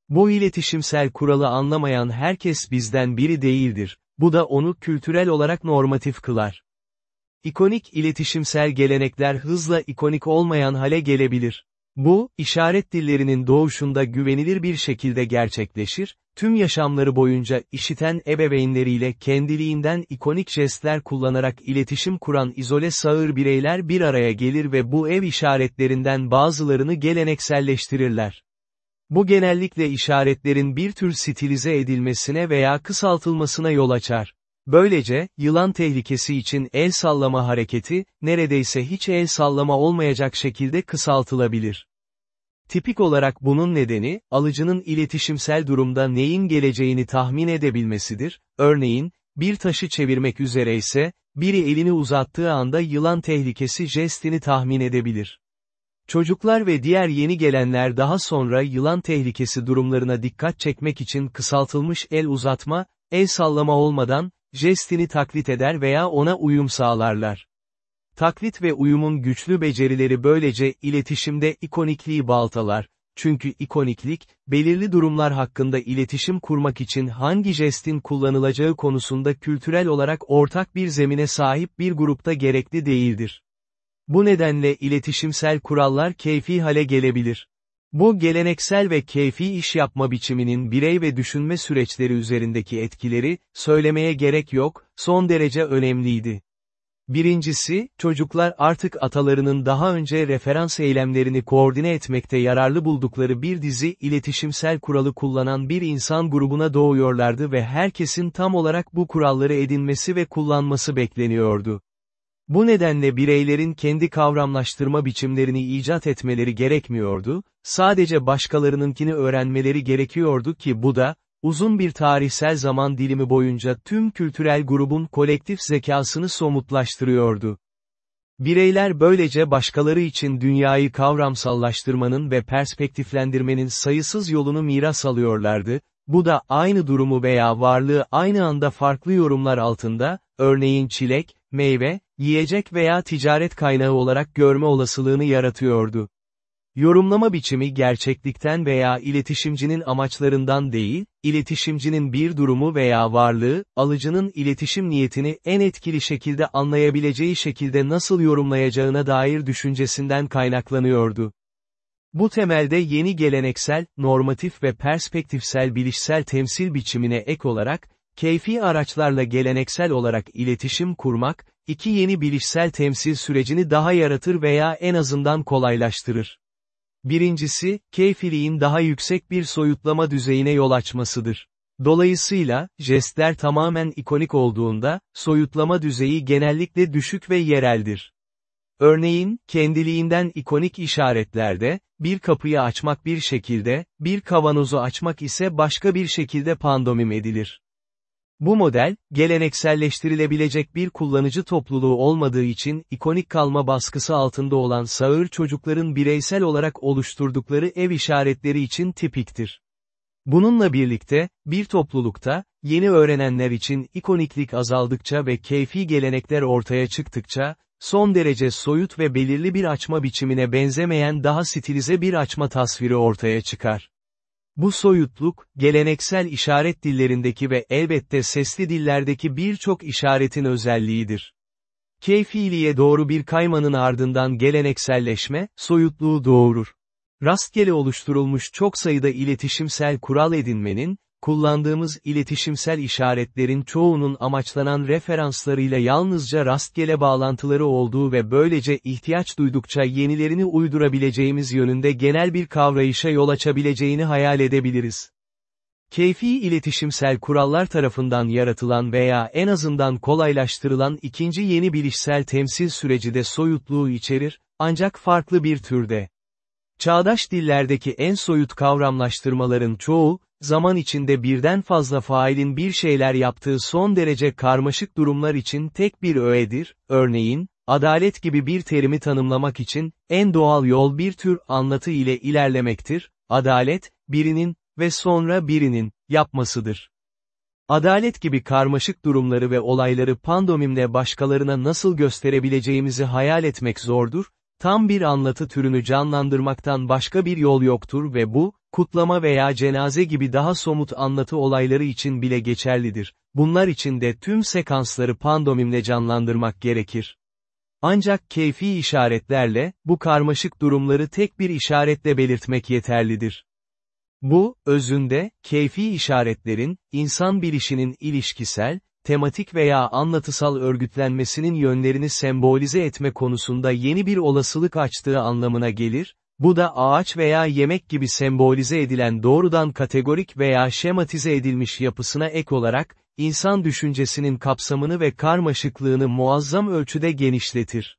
Bu iletişimsel kuralı anlamayan herkes bizden biri değildir, bu da onu kültürel olarak normatif kılar. İkonik iletişimsel gelenekler hızla ikonik olmayan hale gelebilir. Bu, işaret dillerinin doğuşunda güvenilir bir şekilde gerçekleşir, tüm yaşamları boyunca işiten ebeveynleriyle kendiliğinden ikonik jestler kullanarak iletişim kuran izole sağır bireyler bir araya gelir ve bu ev işaretlerinden bazılarını gelenekselleştirirler. Bu genellikle işaretlerin bir tür stilize edilmesine veya kısaltılmasına yol açar. Böylece, yılan tehlikesi için el sallama hareketi, neredeyse hiç el sallama olmayacak şekilde kısaltılabilir. Tipik olarak bunun nedeni, alıcının iletişimsel durumda neyin geleceğini tahmin edebilmesidir, örneğin, bir taşı çevirmek üzere ise, biri elini uzattığı anda yılan tehlikesi jestini tahmin edebilir. Çocuklar ve diğer yeni gelenler daha sonra yılan tehlikesi durumlarına dikkat çekmek için kısaltılmış el uzatma, el sallama olmadan, jestini taklit eder veya ona uyum sağlarlar. Taklit ve uyumun güçlü becerileri böylece iletişimde ikonikliği baltalar, çünkü ikoniklik, belirli durumlar hakkında iletişim kurmak için hangi jestin kullanılacağı konusunda kültürel olarak ortak bir zemine sahip bir grupta gerekli değildir. Bu nedenle iletişimsel kurallar keyfi hale gelebilir. Bu geleneksel ve keyfi iş yapma biçiminin birey ve düşünme süreçleri üzerindeki etkileri, söylemeye gerek yok, son derece önemliydi. Birincisi, çocuklar artık atalarının daha önce referans eylemlerini koordine etmekte yararlı buldukları bir dizi iletişimsel kuralı kullanan bir insan grubuna doğuyorlardı ve herkesin tam olarak bu kuralları edinmesi ve kullanması bekleniyordu. Bu nedenle bireylerin kendi kavramlaştırma biçimlerini icat etmeleri gerekmiyordu, sadece başkalarınınkini öğrenmeleri gerekiyordu ki bu da, uzun bir tarihsel zaman dilimi boyunca tüm kültürel grubun kolektif zekasını somutlaştırıyordu. Bireyler böylece başkaları için dünyayı kavramsallaştırmanın ve perspektiflendirmenin sayısız yolunu miras alıyorlardı, bu da aynı durumu veya varlığı aynı anda farklı yorumlar altında, örneğin çilek, meyve, yiyecek veya ticaret kaynağı olarak görme olasılığını yaratıyordu. Yorumlama biçimi gerçeklikten veya iletişimcinin amaçlarından değil, iletişimcinin bir durumu veya varlığı, alıcının iletişim niyetini en etkili şekilde anlayabileceği şekilde nasıl yorumlayacağına dair düşüncesinden kaynaklanıyordu. Bu temelde yeni geleneksel, normatif ve perspektifsel bilişsel temsil biçimine ek olarak, keyfi araçlarla geleneksel olarak iletişim kurmak, iki yeni bilişsel temsil sürecini daha yaratır veya en azından kolaylaştırır. Birincisi, keyfiliğin daha yüksek bir soyutlama düzeyine yol açmasıdır. Dolayısıyla, jestler tamamen ikonik olduğunda, soyutlama düzeyi genellikle düşük ve yereldir. Örneğin, kendiliğinden ikonik işaretlerde, bir kapıyı açmak bir şekilde, bir kavanozu açmak ise başka bir şekilde pandomim edilir. Bu model, gelenekselleştirilebilecek bir kullanıcı topluluğu olmadığı için ikonik kalma baskısı altında olan sağır çocukların bireysel olarak oluşturdukları ev işaretleri için tipiktir. Bununla birlikte, bir toplulukta, yeni öğrenenler için ikoniklik azaldıkça ve keyfi gelenekler ortaya çıktıkça, son derece soyut ve belirli bir açma biçimine benzemeyen daha stilize bir açma tasviri ortaya çıkar. Bu soyutluk, geleneksel işaret dillerindeki ve elbette sesli dillerdeki birçok işaretin özelliğidir. Keyfiliğe doğru bir kaymanın ardından gelenekselleşme, soyutluğu doğurur. Rastgele oluşturulmuş çok sayıda iletişimsel kural edinmenin, kullandığımız iletişimsel işaretlerin çoğunun amaçlanan referanslarıyla yalnızca rastgele bağlantıları olduğu ve böylece ihtiyaç duydukça yenilerini uydurabileceğimiz yönünde genel bir kavrayışa yol açabileceğini hayal edebiliriz. Keyfi iletişimsel kurallar tarafından yaratılan veya en azından kolaylaştırılan ikinci yeni bilişsel temsil süreci de soyutluğu içerir, ancak farklı bir türde. Çağdaş dillerdeki en soyut kavramlaştırmaların çoğu, zaman içinde birden fazla failin bir şeyler yaptığı son derece karmaşık durumlar için tek bir öğedir, örneğin, adalet gibi bir terimi tanımlamak için, en doğal yol bir tür anlatı ile ilerlemektir, adalet, birinin, ve sonra birinin, yapmasıdır. Adalet gibi karmaşık durumları ve olayları pandomimle başkalarına nasıl gösterebileceğimizi hayal etmek zordur, tam bir anlatı türünü canlandırmaktan başka bir yol yoktur ve bu, kutlama veya cenaze gibi daha somut anlatı olayları için bile geçerlidir. Bunlar için de tüm sekansları pandomimle canlandırmak gerekir. Ancak keyfi işaretlerle, bu karmaşık durumları tek bir işaretle belirtmek yeterlidir. Bu, özünde, keyfi işaretlerin, insan bilişinin ilişkisel, tematik veya anlatısal örgütlenmesinin yönlerini sembolize etme konusunda yeni bir olasılık açtığı anlamına gelir, bu da ağaç veya yemek gibi sembolize edilen doğrudan kategorik veya şematize edilmiş yapısına ek olarak, insan düşüncesinin kapsamını ve karmaşıklığını muazzam ölçüde genişletir.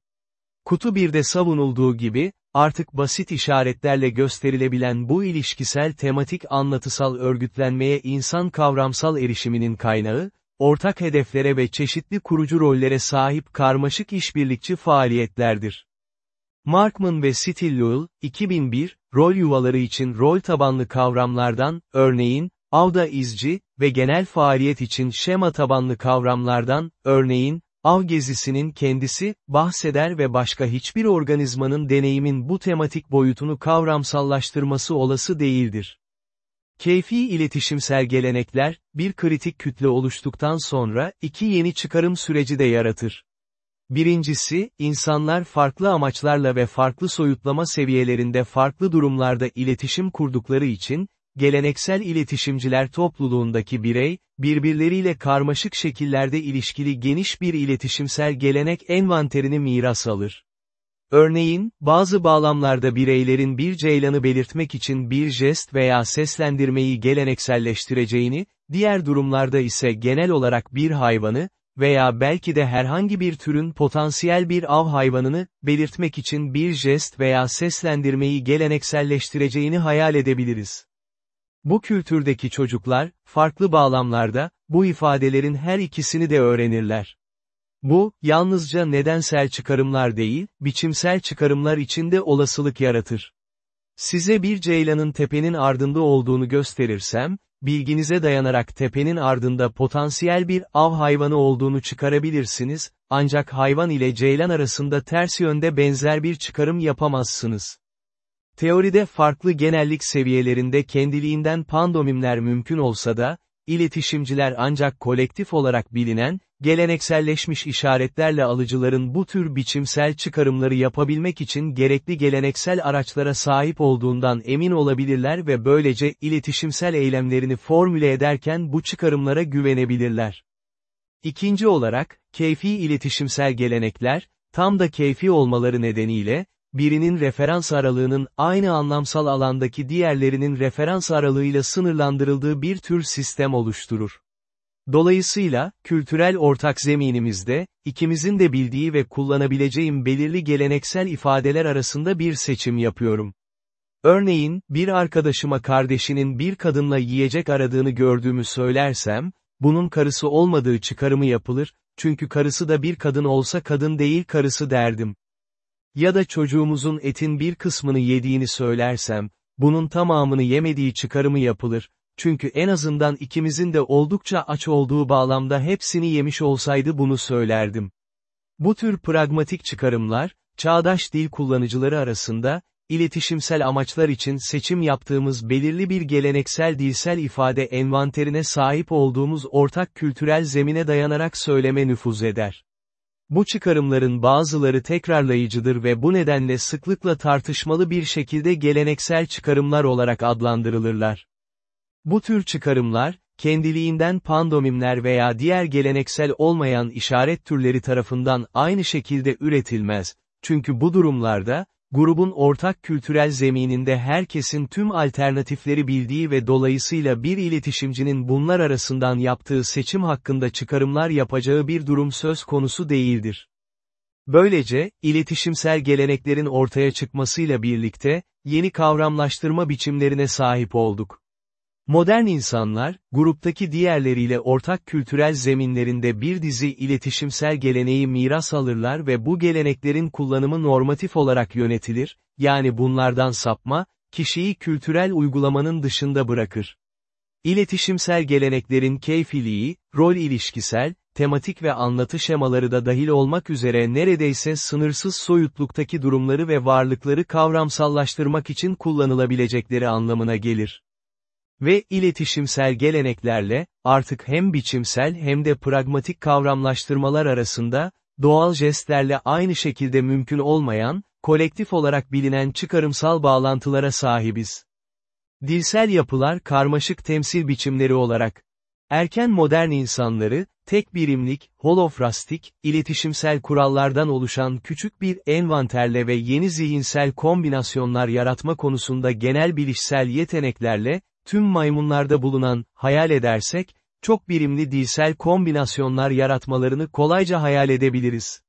Kutu 1'de savunulduğu gibi, artık basit işaretlerle gösterilebilen bu ilişkisel tematik anlatısal örgütlenmeye insan kavramsal erişiminin kaynağı, ortak hedeflere ve çeşitli kurucu rollere sahip karmaşık işbirlikçi faaliyetlerdir. Markman ve Stillwell, 2001, rol yuvaları için rol tabanlı kavramlardan, örneğin, avda izci ve genel faaliyet için şema tabanlı kavramlardan, örneğin, av gezisinin kendisi, bahseder ve başka hiçbir organizmanın deneyimin bu tematik boyutunu kavramsallaştırması olası değildir. Keyfi iletişimsel gelenekler, bir kritik kütle oluştuktan sonra, iki yeni çıkarım süreci de yaratır. Birincisi, insanlar farklı amaçlarla ve farklı soyutlama seviyelerinde farklı durumlarda iletişim kurdukları için, geleneksel iletişimciler topluluğundaki birey, birbirleriyle karmaşık şekillerde ilişkili geniş bir iletişimsel gelenek envanterini miras alır. Örneğin, bazı bağlamlarda bireylerin bir ceylanı belirtmek için bir jest veya seslendirmeyi gelenekselleştireceğini, diğer durumlarda ise genel olarak bir hayvanı, veya belki de herhangi bir türün potansiyel bir av hayvanını, belirtmek için bir jest veya seslendirmeyi gelenekselleştireceğini hayal edebiliriz. Bu kültürdeki çocuklar, farklı bağlamlarda, bu ifadelerin her ikisini de öğrenirler. Bu, yalnızca nedensel çıkarımlar değil, biçimsel çıkarımlar içinde olasılık yaratır. Size bir ceylanın tepenin ardında olduğunu gösterirsem, bilginize dayanarak tepenin ardında potansiyel bir av hayvanı olduğunu çıkarabilirsiniz, ancak hayvan ile ceylan arasında ters yönde benzer bir çıkarım yapamazsınız. Teoride farklı genellik seviyelerinde kendiliğinden pandomimler mümkün olsa da, iletişimciler ancak kolektif olarak bilinen, gelenekselleşmiş işaretlerle alıcıların bu tür biçimsel çıkarımları yapabilmek için gerekli geleneksel araçlara sahip olduğundan emin olabilirler ve böylece iletişimsel eylemlerini formüle ederken bu çıkarımlara güvenebilirler. İkinci olarak, keyfi iletişimsel gelenekler, tam da keyfi olmaları nedeniyle, birinin referans aralığının aynı anlamsal alandaki diğerlerinin referans aralığıyla sınırlandırıldığı bir tür sistem oluşturur. Dolayısıyla, kültürel ortak zeminimizde, ikimizin de bildiği ve kullanabileceğim belirli geleneksel ifadeler arasında bir seçim yapıyorum. Örneğin, bir arkadaşıma kardeşinin bir kadınla yiyecek aradığını gördüğümü söylersem, bunun karısı olmadığı çıkarımı yapılır, çünkü karısı da bir kadın olsa kadın değil karısı derdim. Ya da çocuğumuzun etin bir kısmını yediğini söylersem, bunun tamamını yemediği çıkarımı yapılır, çünkü en azından ikimizin de oldukça aç olduğu bağlamda hepsini yemiş olsaydı bunu söylerdim. Bu tür pragmatik çıkarımlar, çağdaş dil kullanıcıları arasında, iletişimsel amaçlar için seçim yaptığımız belirli bir geleneksel dilsel ifade envanterine sahip olduğumuz ortak kültürel zemine dayanarak söyleme nüfuz eder. Bu çıkarımların bazıları tekrarlayıcıdır ve bu nedenle sıklıkla tartışmalı bir şekilde geleneksel çıkarımlar olarak adlandırılırlar. Bu tür çıkarımlar, kendiliğinden pandomimler veya diğer geleneksel olmayan işaret türleri tarafından aynı şekilde üretilmez, çünkü bu durumlarda, grubun ortak kültürel zemininde herkesin tüm alternatifleri bildiği ve dolayısıyla bir iletişimcinin bunlar arasından yaptığı seçim hakkında çıkarımlar yapacağı bir durum söz konusu değildir. Böylece, iletişimsel geleneklerin ortaya çıkmasıyla birlikte, yeni kavramlaştırma biçimlerine sahip olduk. Modern insanlar, gruptaki diğerleriyle ortak kültürel zeminlerinde bir dizi iletişimsel geleneği miras alırlar ve bu geleneklerin kullanımı normatif olarak yönetilir, yani bunlardan sapma, kişiyi kültürel uygulamanın dışında bırakır. İletişimsel geleneklerin keyfiliği, rol ilişkisel, tematik ve anlatı şemaları da dahil olmak üzere neredeyse sınırsız soyutluktaki durumları ve varlıkları kavramsallaştırmak için kullanılabilecekleri anlamına gelir. Ve iletişimsel geleneklerle, artık hem biçimsel hem de pragmatik kavramlaştırmalar arasında, doğal jestlerle aynı şekilde mümkün olmayan, kolektif olarak bilinen çıkarımsal bağlantılara sahibiz. Dilsel yapılar karmaşık temsil biçimleri olarak, erken modern insanları, tek birimlik, holofrastik, iletişimsel kurallardan oluşan küçük bir envanterle ve yeni zihinsel kombinasyonlar yaratma konusunda genel bilişsel yeteneklerle, tüm maymunlarda bulunan, hayal edersek, çok birimli dilsel kombinasyonlar yaratmalarını kolayca hayal edebiliriz.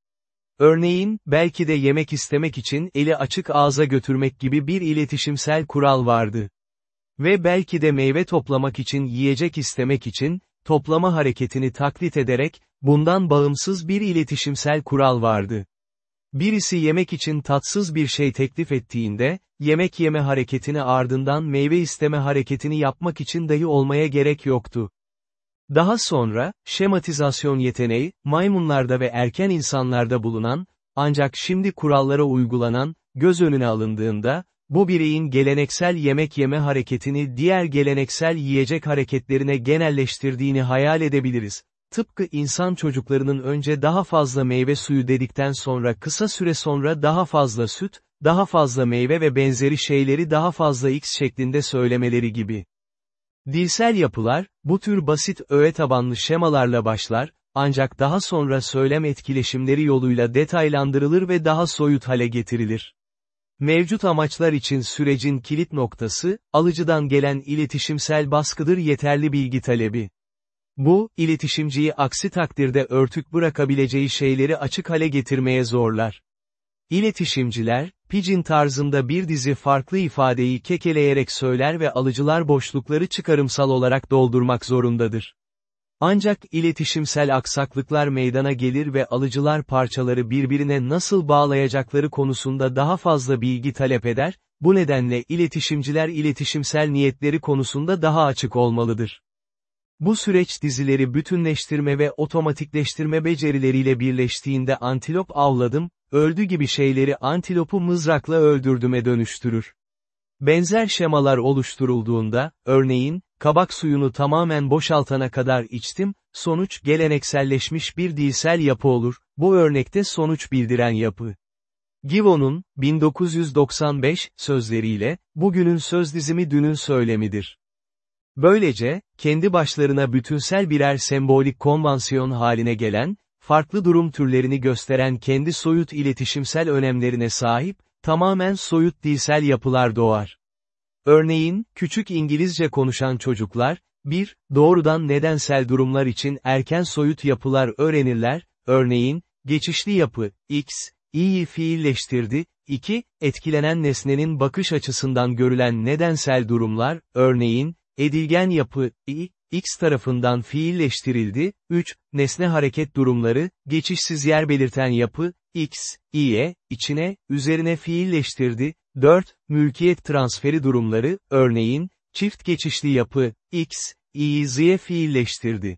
Örneğin, belki de yemek istemek için eli açık ağza götürmek gibi bir iletişimsel kural vardı. Ve belki de meyve toplamak için yiyecek istemek için, toplama hareketini taklit ederek, bundan bağımsız bir iletişimsel kural vardı. Birisi yemek için tatsız bir şey teklif ettiğinde, yemek yeme hareketini ardından meyve isteme hareketini yapmak için dahi olmaya gerek yoktu. Daha sonra, şematizasyon yeteneği, maymunlarda ve erken insanlarda bulunan, ancak şimdi kurallara uygulanan, göz önüne alındığında, bu bireyin geleneksel yemek yeme hareketini diğer geleneksel yiyecek hareketlerine genelleştirdiğini hayal edebiliriz. Tıpkı insan çocuklarının önce daha fazla meyve suyu dedikten sonra kısa süre sonra daha fazla süt, daha fazla meyve ve benzeri şeyleri daha fazla x şeklinde söylemeleri gibi. Dilsel yapılar, bu tür basit öğe tabanlı şemalarla başlar, ancak daha sonra söylem etkileşimleri yoluyla detaylandırılır ve daha soyut hale getirilir. Mevcut amaçlar için sürecin kilit noktası, alıcıdan gelen iletişimsel baskıdır yeterli bilgi talebi. Bu, iletişimciyi aksi takdirde örtük bırakabileceği şeyleri açık hale getirmeye zorlar. İletişimciler, pidgin tarzında bir dizi farklı ifadeyi kekeleyerek söyler ve alıcılar boşlukları çıkarımsal olarak doldurmak zorundadır. Ancak iletişimsel aksaklıklar meydana gelir ve alıcılar parçaları birbirine nasıl bağlayacakları konusunda daha fazla bilgi talep eder, bu nedenle iletişimciler iletişimsel niyetleri konusunda daha açık olmalıdır. Bu süreç dizileri bütünleştirme ve otomatikleştirme becerileriyle birleştiğinde antilop avladım, öldü gibi şeyleri antilopu mızrakla öldürdüme dönüştürür. Benzer şemalar oluşturulduğunda, örneğin, kabak suyunu tamamen boşaltana kadar içtim, sonuç gelenekselleşmiş bir dilsel yapı olur, bu örnekte sonuç bildiren yapı. Givon'un, 1995, sözleriyle, bugünün söz dizimi dünün söylemidir. Böylece, kendi başlarına bütünsel birer sembolik konvansiyon haline gelen, farklı durum türlerini gösteren kendi soyut iletişimsel önemlerine sahip, tamamen soyut dilsel yapılar doğar. Örneğin, küçük İngilizce konuşan çocuklar, 1. Doğrudan nedensel durumlar için erken soyut yapılar öğrenirler, örneğin, geçişli yapı, x, i'yi fiilleştirdi, 2. Etkilenen nesnenin bakış açısından görülen nedensel durumlar, örneğin, edilgen yapı, i, x tarafından fiilleştirildi, 3. Nesne hareket durumları, geçişsiz yer belirten yapı, x, i'ye, içine, üzerine fiilleştirdi, 4. Mülkiyet transferi durumları, örneğin, çift geçişli yapı, x, i'yi z'ye fiilleştirdi.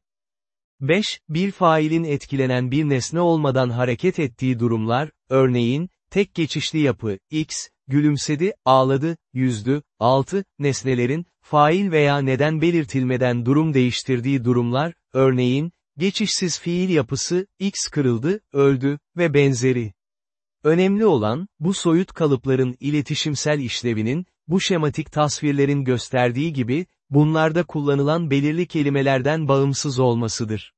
5. Bir failin etkilenen bir nesne olmadan hareket ettiği durumlar, örneğin, tek geçişli yapı, x, gülümsedi, ağladı, yüzdü, 6. Nesnelerin, fail veya neden belirtilmeden durum değiştirdiği durumlar, örneğin, geçişsiz fiil yapısı, x kırıldı, öldü ve benzeri. Önemli olan, bu soyut kalıpların iletişimsel işlevinin, bu şematik tasvirlerin gösterdiği gibi, bunlarda kullanılan belirli kelimelerden bağımsız olmasıdır.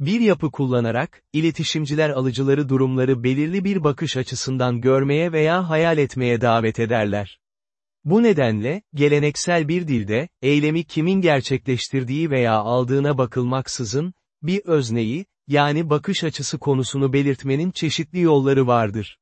Bir yapı kullanarak, iletişimciler alıcıları durumları belirli bir bakış açısından görmeye veya hayal etmeye davet ederler. Bu nedenle, geleneksel bir dilde, eylemi kimin gerçekleştirdiği veya aldığına bakılmaksızın, bir özneyi, yani bakış açısı konusunu belirtmenin çeşitli yolları vardır.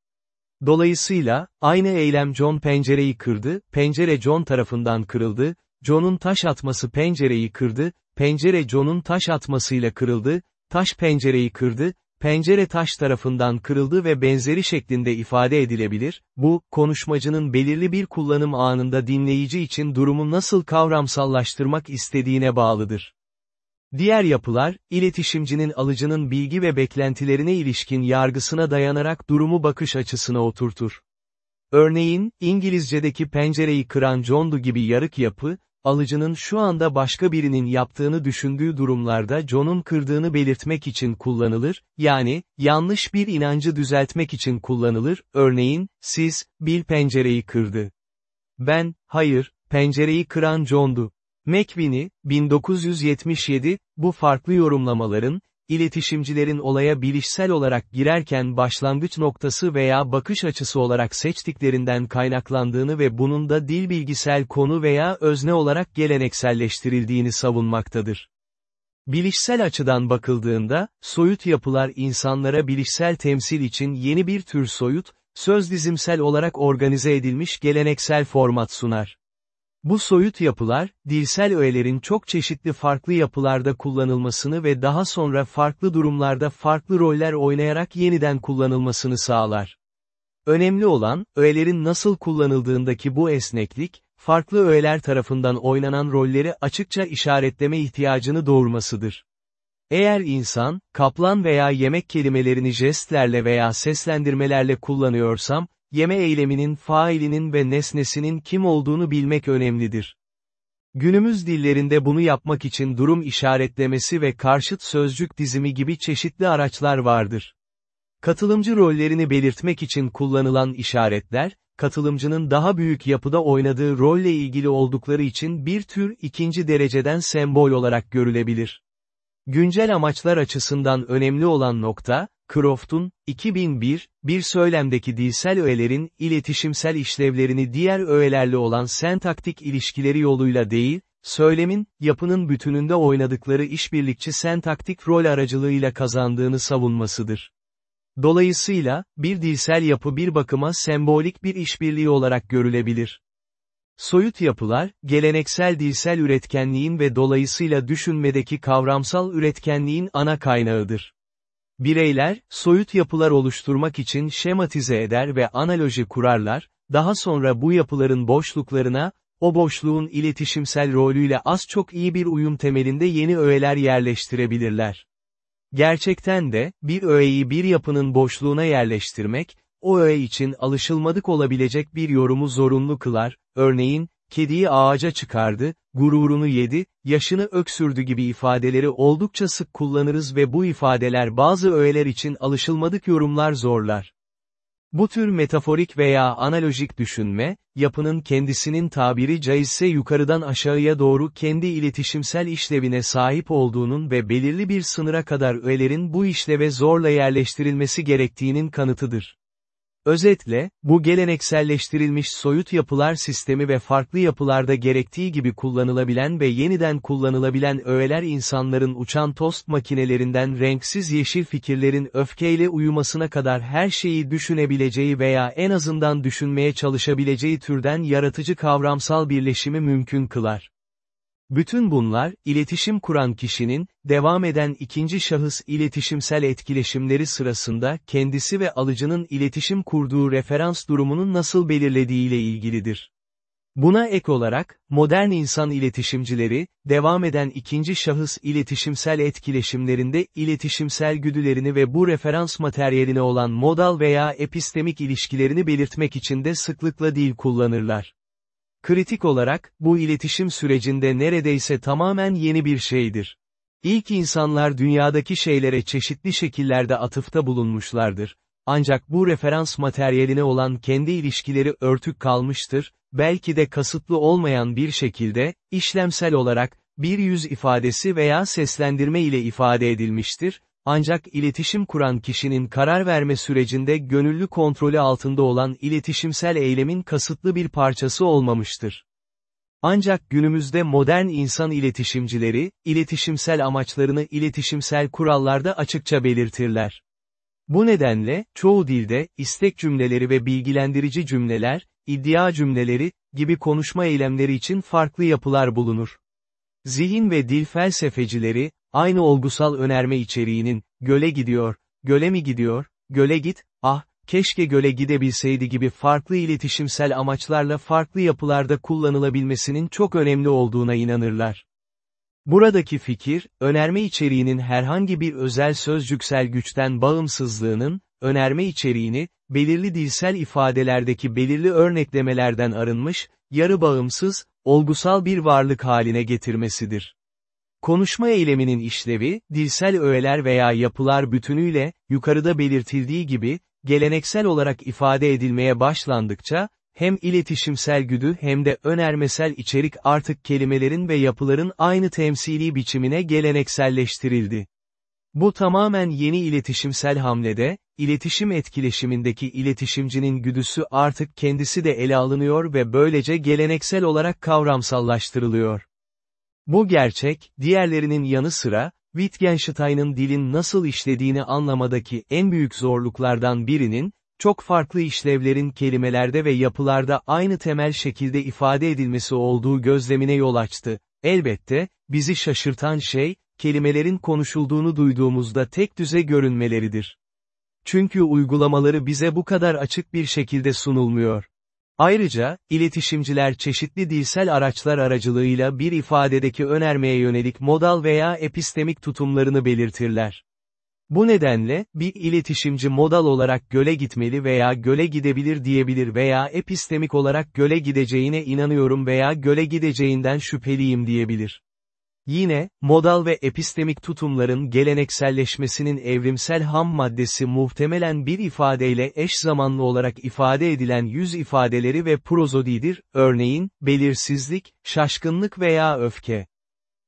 Dolayısıyla, aynı eylem John pencereyi kırdı, pencere John tarafından kırıldı, John'un taş atması pencereyi kırdı, pencere John'un taş atmasıyla kırıldı, taş pencereyi kırdı, pencere taş tarafından kırıldı ve benzeri şeklinde ifade edilebilir, bu, konuşmacının belirli bir kullanım anında dinleyici için durumu nasıl kavramsallaştırmak istediğine bağlıdır. Diğer yapılar, iletişimcinin alıcının bilgi ve beklentilerine ilişkin yargısına dayanarak durumu bakış açısına oturtur. Örneğin, İngilizce'deki pencereyi kıran John'du gibi yarık yapı, alıcının şu anda başka birinin yaptığını düşündüğü durumlarda John'un kırdığını belirtmek için kullanılır, yani, yanlış bir inancı düzeltmek için kullanılır, örneğin, siz, Bill pencereyi kırdı. Ben, hayır, pencereyi kıran John'du. McVinnie, 1977, bu farklı yorumlamaların, iletişimcilerin olaya bilişsel olarak girerken başlangıç noktası veya bakış açısı olarak seçtiklerinden kaynaklandığını ve bunun da dil bilgisel konu veya özne olarak gelenekselleştirildiğini savunmaktadır. Bilişsel açıdan bakıldığında, soyut yapılar insanlara bilişsel temsil için yeni bir tür soyut, söz dizimsel olarak organize edilmiş geleneksel format sunar. Bu soyut yapılar, dilsel öğelerin çok çeşitli farklı yapılarda kullanılmasını ve daha sonra farklı durumlarda farklı roller oynayarak yeniden kullanılmasını sağlar. Önemli olan, öğelerin nasıl kullanıldığındaki bu esneklik, farklı öğeler tarafından oynanan rolleri açıkça işaretleme ihtiyacını doğurmasıdır. Eğer insan, kaplan veya yemek kelimelerini jestlerle veya seslendirmelerle kullanıyorsam, yeme eyleminin failinin ve nesnesinin kim olduğunu bilmek önemlidir. Günümüz dillerinde bunu yapmak için durum işaretlemesi ve karşıt sözcük dizimi gibi çeşitli araçlar vardır. Katılımcı rollerini belirtmek için kullanılan işaretler, katılımcının daha büyük yapıda oynadığı rolle ilgili oldukları için bir tür ikinci dereceden sembol olarak görülebilir. Güncel amaçlar açısından önemli olan nokta, Croft'un, 2001, bir söylemdeki dilsel öğelerin iletişimsel işlevlerini diğer öğelerle olan sentaktik ilişkileri yoluyla değil, söylemin, yapının bütününde oynadıkları işbirlikçi sentaktik rol aracılığıyla kazandığını savunmasıdır. Dolayısıyla, bir dilsel yapı bir bakıma sembolik bir işbirliği olarak görülebilir. Soyut yapılar, geleneksel dilsel üretkenliğin ve dolayısıyla düşünmedeki kavramsal üretkenliğin ana kaynağıdır. Bireyler, soyut yapılar oluşturmak için şematize eder ve analoji kurarlar, daha sonra bu yapıların boşluklarına, o boşluğun iletişimsel rolüyle az çok iyi bir uyum temelinde yeni öğeler yerleştirebilirler. Gerçekten de, bir öğeyi bir yapının boşluğuna yerleştirmek, o öğe için alışılmadık olabilecek bir yorumu zorunlu kılar, örneğin, kediyi ağaca çıkardı, gururunu yedi, yaşını öksürdü gibi ifadeleri oldukça sık kullanırız ve bu ifadeler bazı öğeler için alışılmadık yorumlar zorlar. Bu tür metaforik veya analojik düşünme, yapının kendisinin tabiri caizse yukarıdan aşağıya doğru kendi iletişimsel işlevine sahip olduğunun ve belirli bir sınıra kadar öğelerin bu işleve zorla yerleştirilmesi gerektiğinin kanıtıdır. Özetle, bu gelenekselleştirilmiş soyut yapılar sistemi ve farklı yapılarda gerektiği gibi kullanılabilen ve yeniden kullanılabilen öğeler insanların uçan tost makinelerinden renksiz yeşil fikirlerin öfkeyle uyumasına kadar her şeyi düşünebileceği veya en azından düşünmeye çalışabileceği türden yaratıcı kavramsal birleşimi mümkün kılar. Bütün bunlar, iletişim kuran kişinin, devam eden ikinci şahıs iletişimsel etkileşimleri sırasında kendisi ve alıcının iletişim kurduğu referans durumunu nasıl belirlediğiyle ilgilidir. Buna ek olarak, modern insan iletişimcileri, devam eden ikinci şahıs iletişimsel etkileşimlerinde iletişimsel güdülerini ve bu referans materyaline olan modal veya epistemik ilişkilerini belirtmek için de sıklıkla dil kullanırlar. Kritik olarak, bu iletişim sürecinde neredeyse tamamen yeni bir şeydir. İlk insanlar dünyadaki şeylere çeşitli şekillerde atıfta bulunmuşlardır. Ancak bu referans materyaline olan kendi ilişkileri örtük kalmıştır, belki de kasıtlı olmayan bir şekilde, işlemsel olarak, bir yüz ifadesi veya seslendirme ile ifade edilmiştir, ancak iletişim kuran kişinin karar verme sürecinde gönüllü kontrolü altında olan iletişimsel eylemin kasıtlı bir parçası olmamıştır. Ancak günümüzde modern insan iletişimcileri, iletişimsel amaçlarını iletişimsel kurallarda açıkça belirtirler. Bu nedenle, çoğu dilde, istek cümleleri ve bilgilendirici cümleler, iddia cümleleri, gibi konuşma eylemleri için farklı yapılar bulunur. Zihin ve dil felsefecileri, aynı olgusal önerme içeriğinin, göle gidiyor, göle mi gidiyor, göle git, ah, keşke göle gidebilseydi gibi farklı iletişimsel amaçlarla farklı yapılarda kullanılabilmesinin çok önemli olduğuna inanırlar. Buradaki fikir, önerme içeriğinin herhangi bir özel sözcüksel güçten bağımsızlığının, önerme içeriğini, belirli dilsel ifadelerdeki belirli örneklemelerden arınmış, yarı bağımsız, olgusal bir varlık haline getirmesidir. Konuşma eyleminin işlevi, dilsel öğeler veya yapılar bütünüyle, yukarıda belirtildiği gibi, geleneksel olarak ifade edilmeye başlandıkça, hem iletişimsel güdü hem de önermesel içerik artık kelimelerin ve yapıların aynı temsili biçimine gelenekselleştirildi. Bu tamamen yeni iletişimsel hamlede, iletişim etkileşimindeki iletişimcinin güdüsü artık kendisi de ele alınıyor ve böylece geleneksel olarak kavramsallaştırılıyor. Bu gerçek, diğerlerinin yanı sıra, Wittgenstein'ın dilin nasıl işlediğini anlamadaki en büyük zorluklardan birinin, çok farklı işlevlerin kelimelerde ve yapılarda aynı temel şekilde ifade edilmesi olduğu gözlemine yol açtı. Elbette, bizi şaşırtan şey, kelimelerin konuşulduğunu duyduğumuzda tek düze görünmeleridir. Çünkü uygulamaları bize bu kadar açık bir şekilde sunulmuyor. Ayrıca, iletişimciler çeşitli dilsel araçlar aracılığıyla bir ifadedeki önermeye yönelik modal veya epistemik tutumlarını belirtirler. Bu nedenle, bir iletişimci modal olarak göle gitmeli veya göle gidebilir diyebilir veya epistemik olarak göle gideceğine inanıyorum veya göle gideceğinden şüpheliyim diyebilir. Yine, modal ve epistemik tutumların gelenekselleşmesinin evrimsel ham maddesi muhtemelen bir ifadeyle eş zamanlı olarak ifade edilen yüz ifadeleri ve prozodidir, örneğin, belirsizlik, şaşkınlık veya öfke.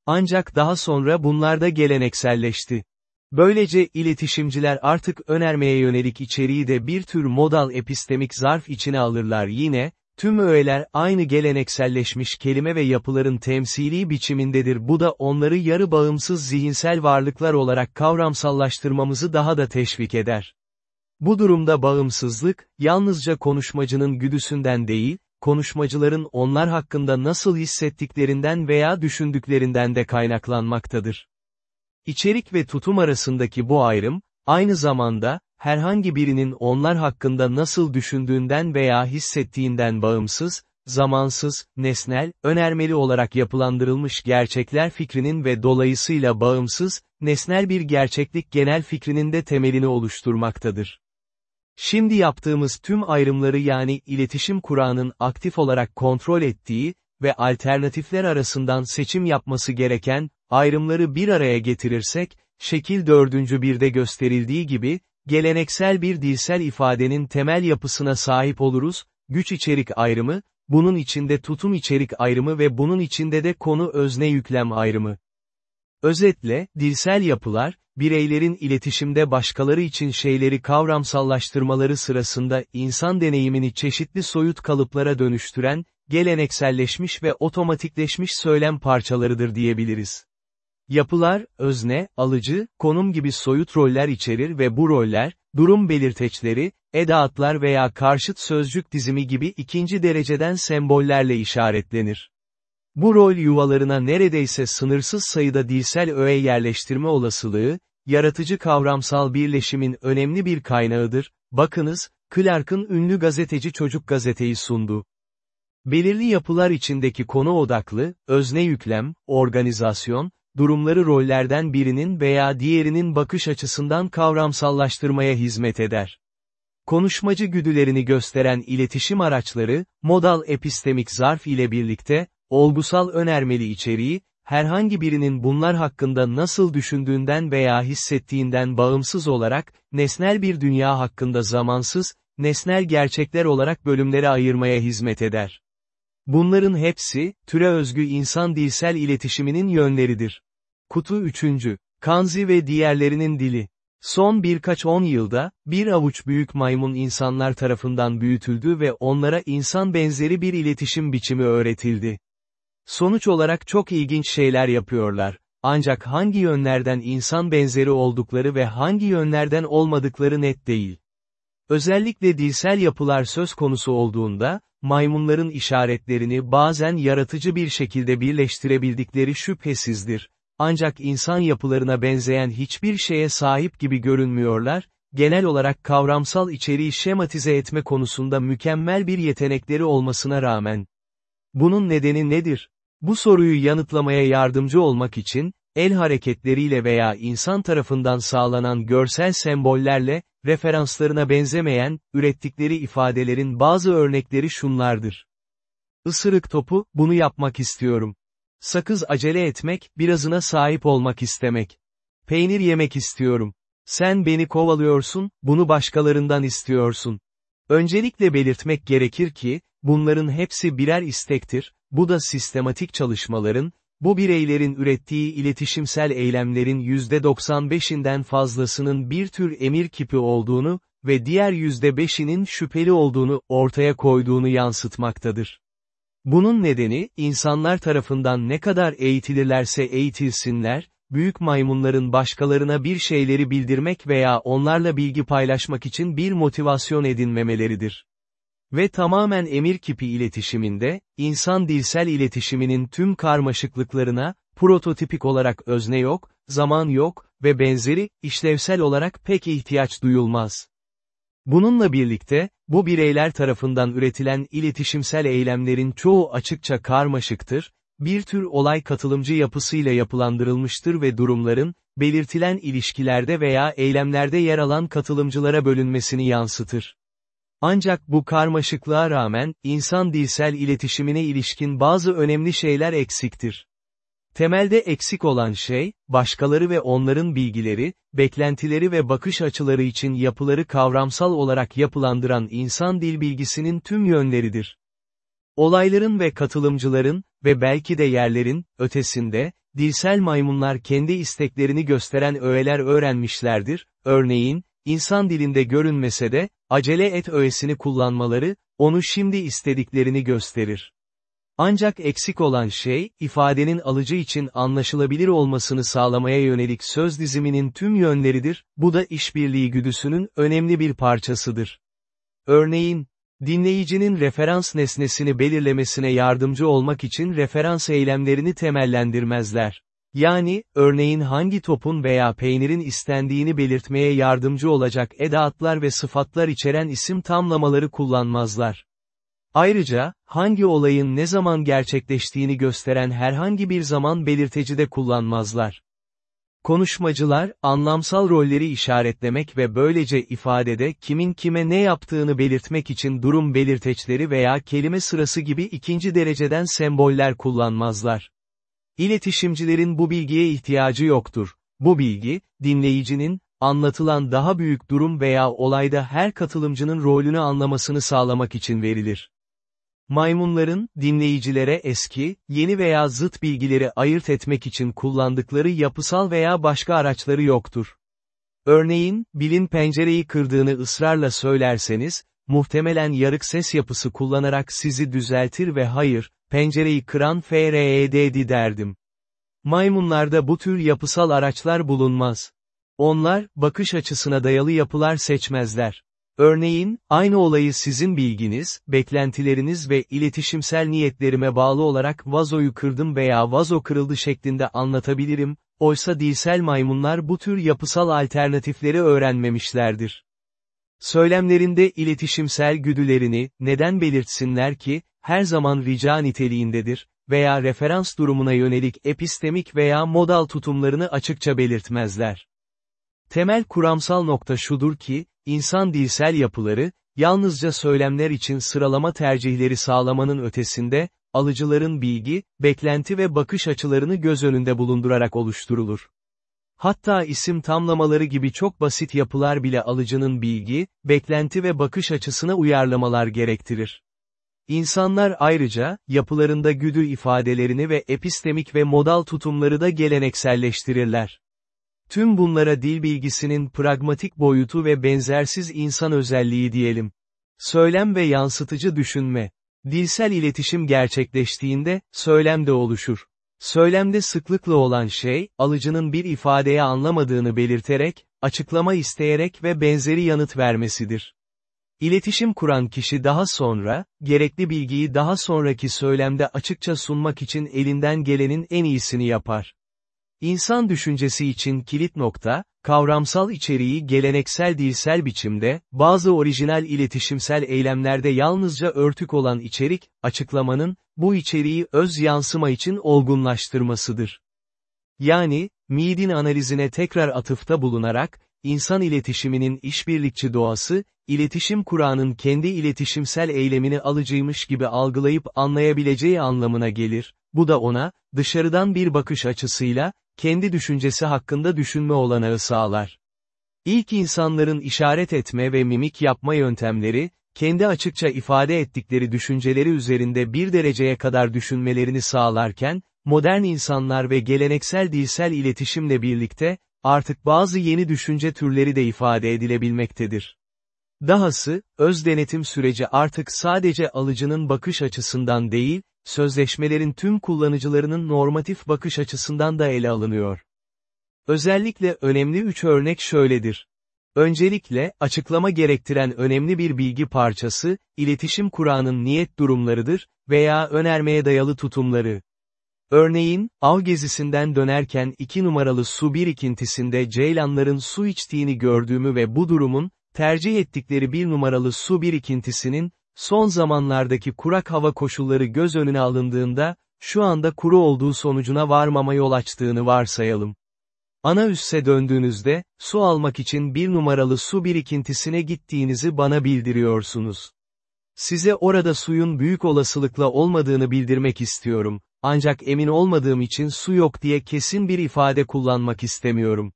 Ancak daha sonra bunlar da gelenekselleşti. Böylece iletişimciler artık önermeye yönelik içeriği de bir tür modal epistemik zarf içine alırlar yine, tüm öğeler aynı gelenekselleşmiş kelime ve yapıların temsili biçimindedir bu da onları yarı bağımsız zihinsel varlıklar olarak kavramsallaştırmamızı daha da teşvik eder. Bu durumda bağımsızlık, yalnızca konuşmacının güdüsünden değil, konuşmacıların onlar hakkında nasıl hissettiklerinden veya düşündüklerinden de kaynaklanmaktadır. İçerik ve tutum arasındaki bu ayrım, aynı zamanda, herhangi birinin onlar hakkında nasıl düşündüğünden veya hissettiğinden bağımsız, zamansız, nesnel, önermeli olarak yapılandırılmış gerçekler fikrinin ve dolayısıyla bağımsız, nesnel bir gerçeklik genel fikrinin de temelini oluşturmaktadır. Şimdi yaptığımız tüm ayrımları yani iletişim kurağının aktif olarak kontrol ettiği ve alternatifler arasından seçim yapması gereken, ayrımları bir araya getirirsek, şekil dördüncü birde gösterildiği gibi, geleneksel bir dilsel ifadenin temel yapısına sahip oluruz, güç içerik ayrımı, bunun içinde tutum içerik ayrımı ve bunun içinde de konu özne yüklem ayrımı. Özetle, dilsel yapılar, bireylerin iletişimde başkaları için şeyleri kavramsallaştırmaları sırasında insan deneyimini çeşitli soyut kalıplara dönüştüren, gelenekselleşmiş ve otomatikleşmiş söylem parçalarıdır diyebiliriz. Yapılar, özne, alıcı, konum gibi soyut roller içerir ve bu roller, durum belirteçleri, edatlar veya karşıt sözcük dizimi gibi ikinci dereceden sembollerle işaretlenir. Bu rol yuvalarına neredeyse sınırsız sayıda dilsel öğe yerleştirme olasılığı, yaratıcı kavramsal birleşimin önemli bir kaynağıdır, bakınız, Clark'ın ünlü gazeteci çocuk gazeteyi sundu. Belirli yapılar içindeki konu odaklı, özne yüklem, organizasyon, durumları rollerden birinin veya diğerinin bakış açısından kavramsallaştırmaya hizmet eder. Konuşmacı güdülerini gösteren iletişim araçları, modal epistemik zarf ile birlikte, olgusal önermeli içeriği, herhangi birinin bunlar hakkında nasıl düşündüğünden veya hissettiğinden bağımsız olarak, nesnel bir dünya hakkında zamansız, nesnel gerçekler olarak bölümlere ayırmaya hizmet eder. Bunların hepsi, türe özgü insan dilsel iletişiminin yönleridir. Kutu 3. Kanzi ve diğerlerinin dili. Son birkaç on yılda, bir avuç büyük maymun insanlar tarafından büyütüldü ve onlara insan benzeri bir iletişim biçimi öğretildi. Sonuç olarak çok ilginç şeyler yapıyorlar. Ancak hangi yönlerden insan benzeri oldukları ve hangi yönlerden olmadıkları net değil. Özellikle dilsel yapılar söz konusu olduğunda, maymunların işaretlerini bazen yaratıcı bir şekilde birleştirebildikleri şüphesizdir. Ancak insan yapılarına benzeyen hiçbir şeye sahip gibi görünmüyorlar, genel olarak kavramsal içeriği şematize etme konusunda mükemmel bir yetenekleri olmasına rağmen. Bunun nedeni nedir? Bu soruyu yanıtlamaya yardımcı olmak için, el hareketleriyle veya insan tarafından sağlanan görsel sembollerle, referanslarına benzemeyen, ürettikleri ifadelerin bazı örnekleri şunlardır. Isırık topu, bunu yapmak istiyorum. Sakız acele etmek, birazına sahip olmak istemek. Peynir yemek istiyorum. Sen beni kovalıyorsun, bunu başkalarından istiyorsun. Öncelikle belirtmek gerekir ki, bunların hepsi birer istektir, bu da sistematik çalışmaların, bu bireylerin ürettiği iletişimsel eylemlerin %95'inden fazlasının bir tür emir kipi olduğunu ve diğer %5'inin şüpheli olduğunu ortaya koyduğunu yansıtmaktadır. Bunun nedeni, insanlar tarafından ne kadar eğitilirlerse eğitilsinler, büyük maymunların başkalarına bir şeyleri bildirmek veya onlarla bilgi paylaşmak için bir motivasyon edinmemeleridir. Ve tamamen emir kipi iletişiminde, insan dilsel iletişiminin tüm karmaşıklıklarına, prototipik olarak özne yok, zaman yok ve benzeri, işlevsel olarak pek ihtiyaç duyulmaz. Bununla birlikte, bu bireyler tarafından üretilen iletişimsel eylemlerin çoğu açıkça karmaşıktır, bir tür olay katılımcı yapısıyla yapılandırılmıştır ve durumların, belirtilen ilişkilerde veya eylemlerde yer alan katılımcılara bölünmesini yansıtır. Ancak bu karmaşıklığa rağmen, insan dilsel iletişimine ilişkin bazı önemli şeyler eksiktir. Temelde eksik olan şey, başkaları ve onların bilgileri, beklentileri ve bakış açıları için yapıları kavramsal olarak yapılandıran insan dil bilgisinin tüm yönleridir. Olayların ve katılımcıların, ve belki de yerlerin, ötesinde, dilsel maymunlar kendi isteklerini gösteren öğeler öğrenmişlerdir, örneğin, insan dilinde görünmese de, acele et öğesini kullanmaları, onu şimdi istediklerini gösterir. Ancak eksik olan şey, ifadenin alıcı için anlaşılabilir olmasını sağlamaya yönelik söz diziminin tüm yönleridir, bu da işbirliği güdüsünün önemli bir parçasıdır. Örneğin, dinleyicinin referans nesnesini belirlemesine yardımcı olmak için referans eylemlerini temellendirmezler. Yani, örneğin hangi topun veya peynirin istendiğini belirtmeye yardımcı olacak edatlar ve sıfatlar içeren isim tamlamaları kullanmazlar. Ayrıca, hangi olayın ne zaman gerçekleştiğini gösteren herhangi bir zaman belirteci de kullanmazlar. Konuşmacılar, anlamsal rolleri işaretlemek ve böylece ifadede kimin kime ne yaptığını belirtmek için durum belirteçleri veya kelime sırası gibi ikinci dereceden semboller kullanmazlar. İletişimcilerin bu bilgiye ihtiyacı yoktur. Bu bilgi, dinleyicinin, anlatılan daha büyük durum veya olayda her katılımcının rolünü anlamasını sağlamak için verilir. Maymunların, dinleyicilere eski, yeni veya zıt bilgileri ayırt etmek için kullandıkları yapısal veya başka araçları yoktur. Örneğin, Bill'in pencereyi kırdığını ısrarla söylerseniz, muhtemelen yarık ses yapısı kullanarak sizi düzeltir ve hayır, pencereyi kıran FRED'di derdim. Maymunlarda bu tür yapısal araçlar bulunmaz. Onlar, bakış açısına dayalı yapılar seçmezler. Örneğin, aynı olayı sizin bilginiz, beklentileriniz ve iletişimsel niyetlerime bağlı olarak vazoyu kırdım veya vazo kırıldı şeklinde anlatabilirim, oysa dilsel maymunlar bu tür yapısal alternatifleri öğrenmemişlerdir. Söylemlerinde iletişimsel güdülerini, neden belirtsinler ki, her zaman rica niteliğindedir, veya referans durumuna yönelik epistemik veya modal tutumlarını açıkça belirtmezler. Temel kuramsal nokta şudur ki, insan dilsel yapıları, yalnızca söylemler için sıralama tercihleri sağlamanın ötesinde, alıcıların bilgi, beklenti ve bakış açılarını göz önünde bulundurarak oluşturulur. Hatta isim tamlamaları gibi çok basit yapılar bile alıcının bilgi, beklenti ve bakış açısına uyarlamalar gerektirir. İnsanlar ayrıca, yapılarında güdü ifadelerini ve epistemik ve modal tutumları da gelenekselleştirirler. Tüm bunlara dil bilgisinin pragmatik boyutu ve benzersiz insan özelliği diyelim. Söylem ve yansıtıcı düşünme. Dilsel iletişim gerçekleştiğinde, söylem de oluşur. Söylemde sıklıkla olan şey, alıcının bir ifadeye anlamadığını belirterek, açıklama isteyerek ve benzeri yanıt vermesidir. İletişim kuran kişi daha sonra, gerekli bilgiyi daha sonraki söylemde açıkça sunmak için elinden gelenin en iyisini yapar. İnsan düşüncesi için kilit nokta, kavramsal içeriği geleneksel dilsel biçimde, bazı orijinal iletişimsel eylemlerde yalnızca örtük olan içerik, açıklamanın, bu içeriği öz yansıma için olgunlaştırmasıdır. Yani, Mead'in analizine tekrar atıfta bulunarak, insan iletişiminin işbirlikçi doğası, iletişim Kur'an'ın kendi iletişimsel eylemini alıcıymış gibi algılayıp anlayabileceği anlamına gelir, bu da ona, dışarıdan bir bakış açısıyla, kendi düşüncesi hakkında düşünme olanağı sağlar. İlk insanların işaret etme ve mimik yapma yöntemleri, kendi açıkça ifade ettikleri düşünceleri üzerinde bir dereceye kadar düşünmelerini sağlarken, modern insanlar ve geleneksel dilsel iletişimle birlikte, artık bazı yeni düşünce türleri de ifade edilebilmektedir. Dahası, öz denetim süreci artık sadece alıcının bakış açısından değil, sözleşmelerin tüm kullanıcılarının normatif bakış açısından da ele alınıyor. Özellikle önemli üç örnek şöyledir. Öncelikle, açıklama gerektiren önemli bir bilgi parçası, iletişim Kur'an'ın niyet durumlarıdır veya önermeye dayalı tutumları. Örneğin, av gezisinden dönerken iki numaralı su birikintisinde ceylanların su içtiğini gördüğümü ve bu durumun, tercih ettikleri bir numaralı su birikintisinin, son zamanlardaki kurak hava koşulları göz önüne alındığında, şu anda kuru olduğu sonucuna varmama yol açtığını varsayalım. Ana üsse döndüğünüzde, su almak için bir numaralı su birikintisine gittiğinizi bana bildiriyorsunuz. Size orada suyun büyük olasılıkla olmadığını bildirmek istiyorum, ancak emin olmadığım için su yok diye kesin bir ifade kullanmak istemiyorum.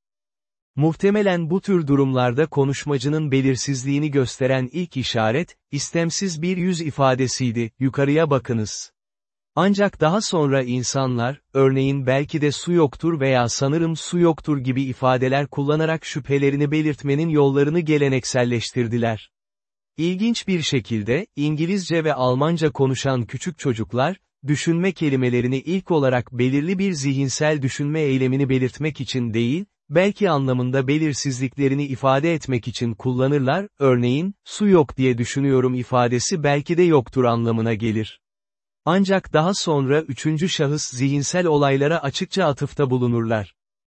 Muhtemelen bu tür durumlarda konuşmacının belirsizliğini gösteren ilk işaret, istemsiz bir yüz ifadesiydi, yukarıya bakınız. Ancak daha sonra insanlar, örneğin belki de su yoktur veya sanırım su yoktur gibi ifadeler kullanarak şüphelerini belirtmenin yollarını gelenekselleştirdiler. İlginç bir şekilde, İngilizce ve Almanca konuşan küçük çocuklar, düşünme kelimelerini ilk olarak belirli bir zihinsel düşünme eylemini belirtmek için değil, belki anlamında belirsizliklerini ifade etmek için kullanırlar, örneğin, su yok diye düşünüyorum ifadesi belki de yoktur anlamına gelir. Ancak daha sonra üçüncü şahıs zihinsel olaylara açıkça atıfta bulunurlar.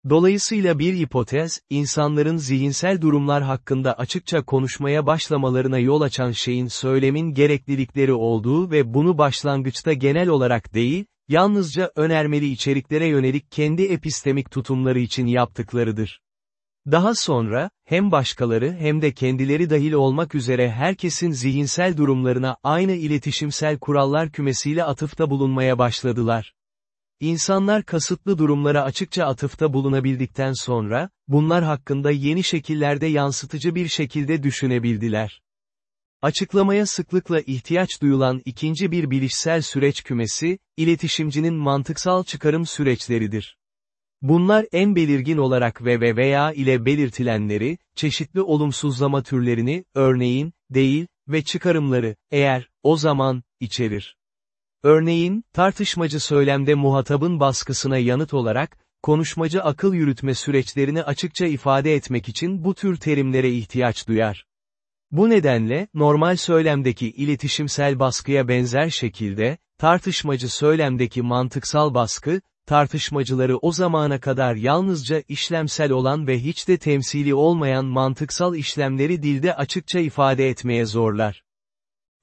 Dolayısıyla bir hipotez, insanların zihinsel durumlar hakkında açıkça konuşmaya başlamalarına yol açan şeyin söylemin gereklilikleri olduğu ve bunu başlangıçta genel olarak değil, yalnızca önermeli içeriklere yönelik kendi epistemik tutumları için yaptıklarıdır. Daha sonra, hem başkaları hem de kendileri dahil olmak üzere herkesin zihinsel durumlarına aynı iletişimsel kurallar kümesiyle atıfta bulunmaya başladılar. İnsanlar kasıtlı durumlara açıkça atıfta bulunabildikten sonra, bunlar hakkında yeni şekillerde yansıtıcı bir şekilde düşünebildiler. Açıklamaya sıklıkla ihtiyaç duyulan ikinci bir bilişsel süreç kümesi, iletişimcinin mantıksal çıkarım süreçleridir. Bunlar en belirgin olarak ve ve veya ile belirtilenleri, çeşitli olumsuzlama türlerini, örneğin, değil, ve çıkarımları, eğer, o zaman, içerir. Örneğin, tartışmacı söylemde muhatabın baskısına yanıt olarak, konuşmacı akıl yürütme süreçlerini açıkça ifade etmek için bu tür terimlere ihtiyaç duyar. Bu nedenle, normal söylemdeki iletişimsel baskıya benzer şekilde, tartışmacı söylemdeki mantıksal baskı, tartışmacıları o zamana kadar yalnızca işlemsel olan ve hiç de temsili olmayan mantıksal işlemleri dilde açıkça ifade etmeye zorlar.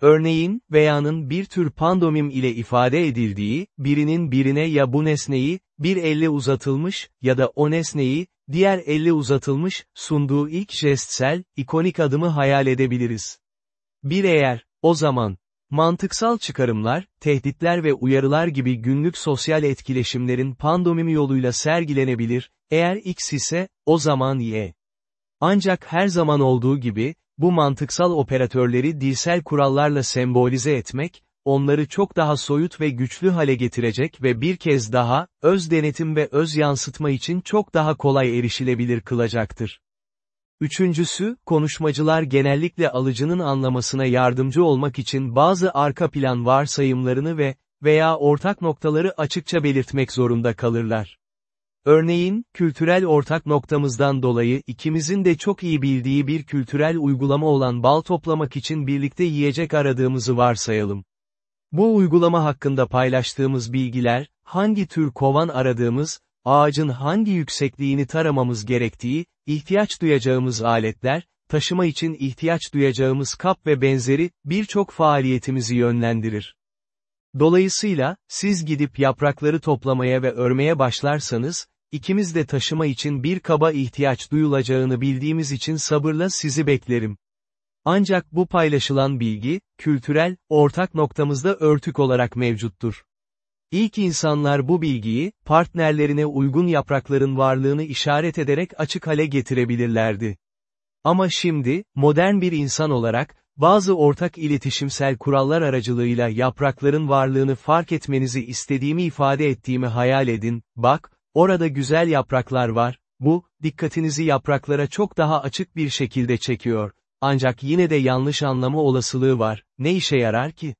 Örneğin, veyanın bir tür pandomim ile ifade edildiği, birinin birine ya bu nesneyi, bir elle uzatılmış, ya da o nesneyi, diğer elle uzatılmış, sunduğu ilk jestsel, ikonik adımı hayal edebiliriz. Bir eğer, o zaman, mantıksal çıkarımlar, tehditler ve uyarılar gibi günlük sosyal etkileşimlerin pandomimi yoluyla sergilenebilir, eğer X ise, o zaman Y. Ancak her zaman olduğu gibi, bu mantıksal operatörleri dilsel kurallarla sembolize etmek, onları çok daha soyut ve güçlü hale getirecek ve bir kez daha, öz denetim ve öz yansıtma için çok daha kolay erişilebilir kılacaktır. Üçüncüsü, konuşmacılar genellikle alıcının anlamasına yardımcı olmak için bazı arka plan varsayımlarını ve veya ortak noktaları açıkça belirtmek zorunda kalırlar. Örneğin, kültürel ortak noktamızdan dolayı ikimizin de çok iyi bildiği bir kültürel uygulama olan bal toplamak için birlikte yiyecek aradığımızı varsayalım. Bu uygulama hakkında paylaştığımız bilgiler, hangi tür kovan aradığımız, ağacın hangi yüksekliğini taramamız gerektiği, ihtiyaç duyacağımız aletler, taşıma için ihtiyaç duyacağımız kap ve benzeri, birçok faaliyetimizi yönlendirir. Dolayısıyla, siz gidip yaprakları toplamaya ve örmeye başlarsanız, ikimiz de taşıma için bir kaba ihtiyaç duyulacağını bildiğimiz için sabırla sizi beklerim. Ancak bu paylaşılan bilgi, kültürel, ortak noktamızda örtük olarak mevcuttur. İlk insanlar bu bilgiyi, partnerlerine uygun yaprakların varlığını işaret ederek açık hale getirebilirlerdi. Ama şimdi, modern bir insan olarak, bazı ortak iletişimsel kurallar aracılığıyla yaprakların varlığını fark etmenizi istediğimi ifade ettiğimi hayal edin, bak, orada güzel yapraklar var, bu, dikkatinizi yapraklara çok daha açık bir şekilde çekiyor. Ancak yine de yanlış anlama olasılığı var, ne işe yarar ki?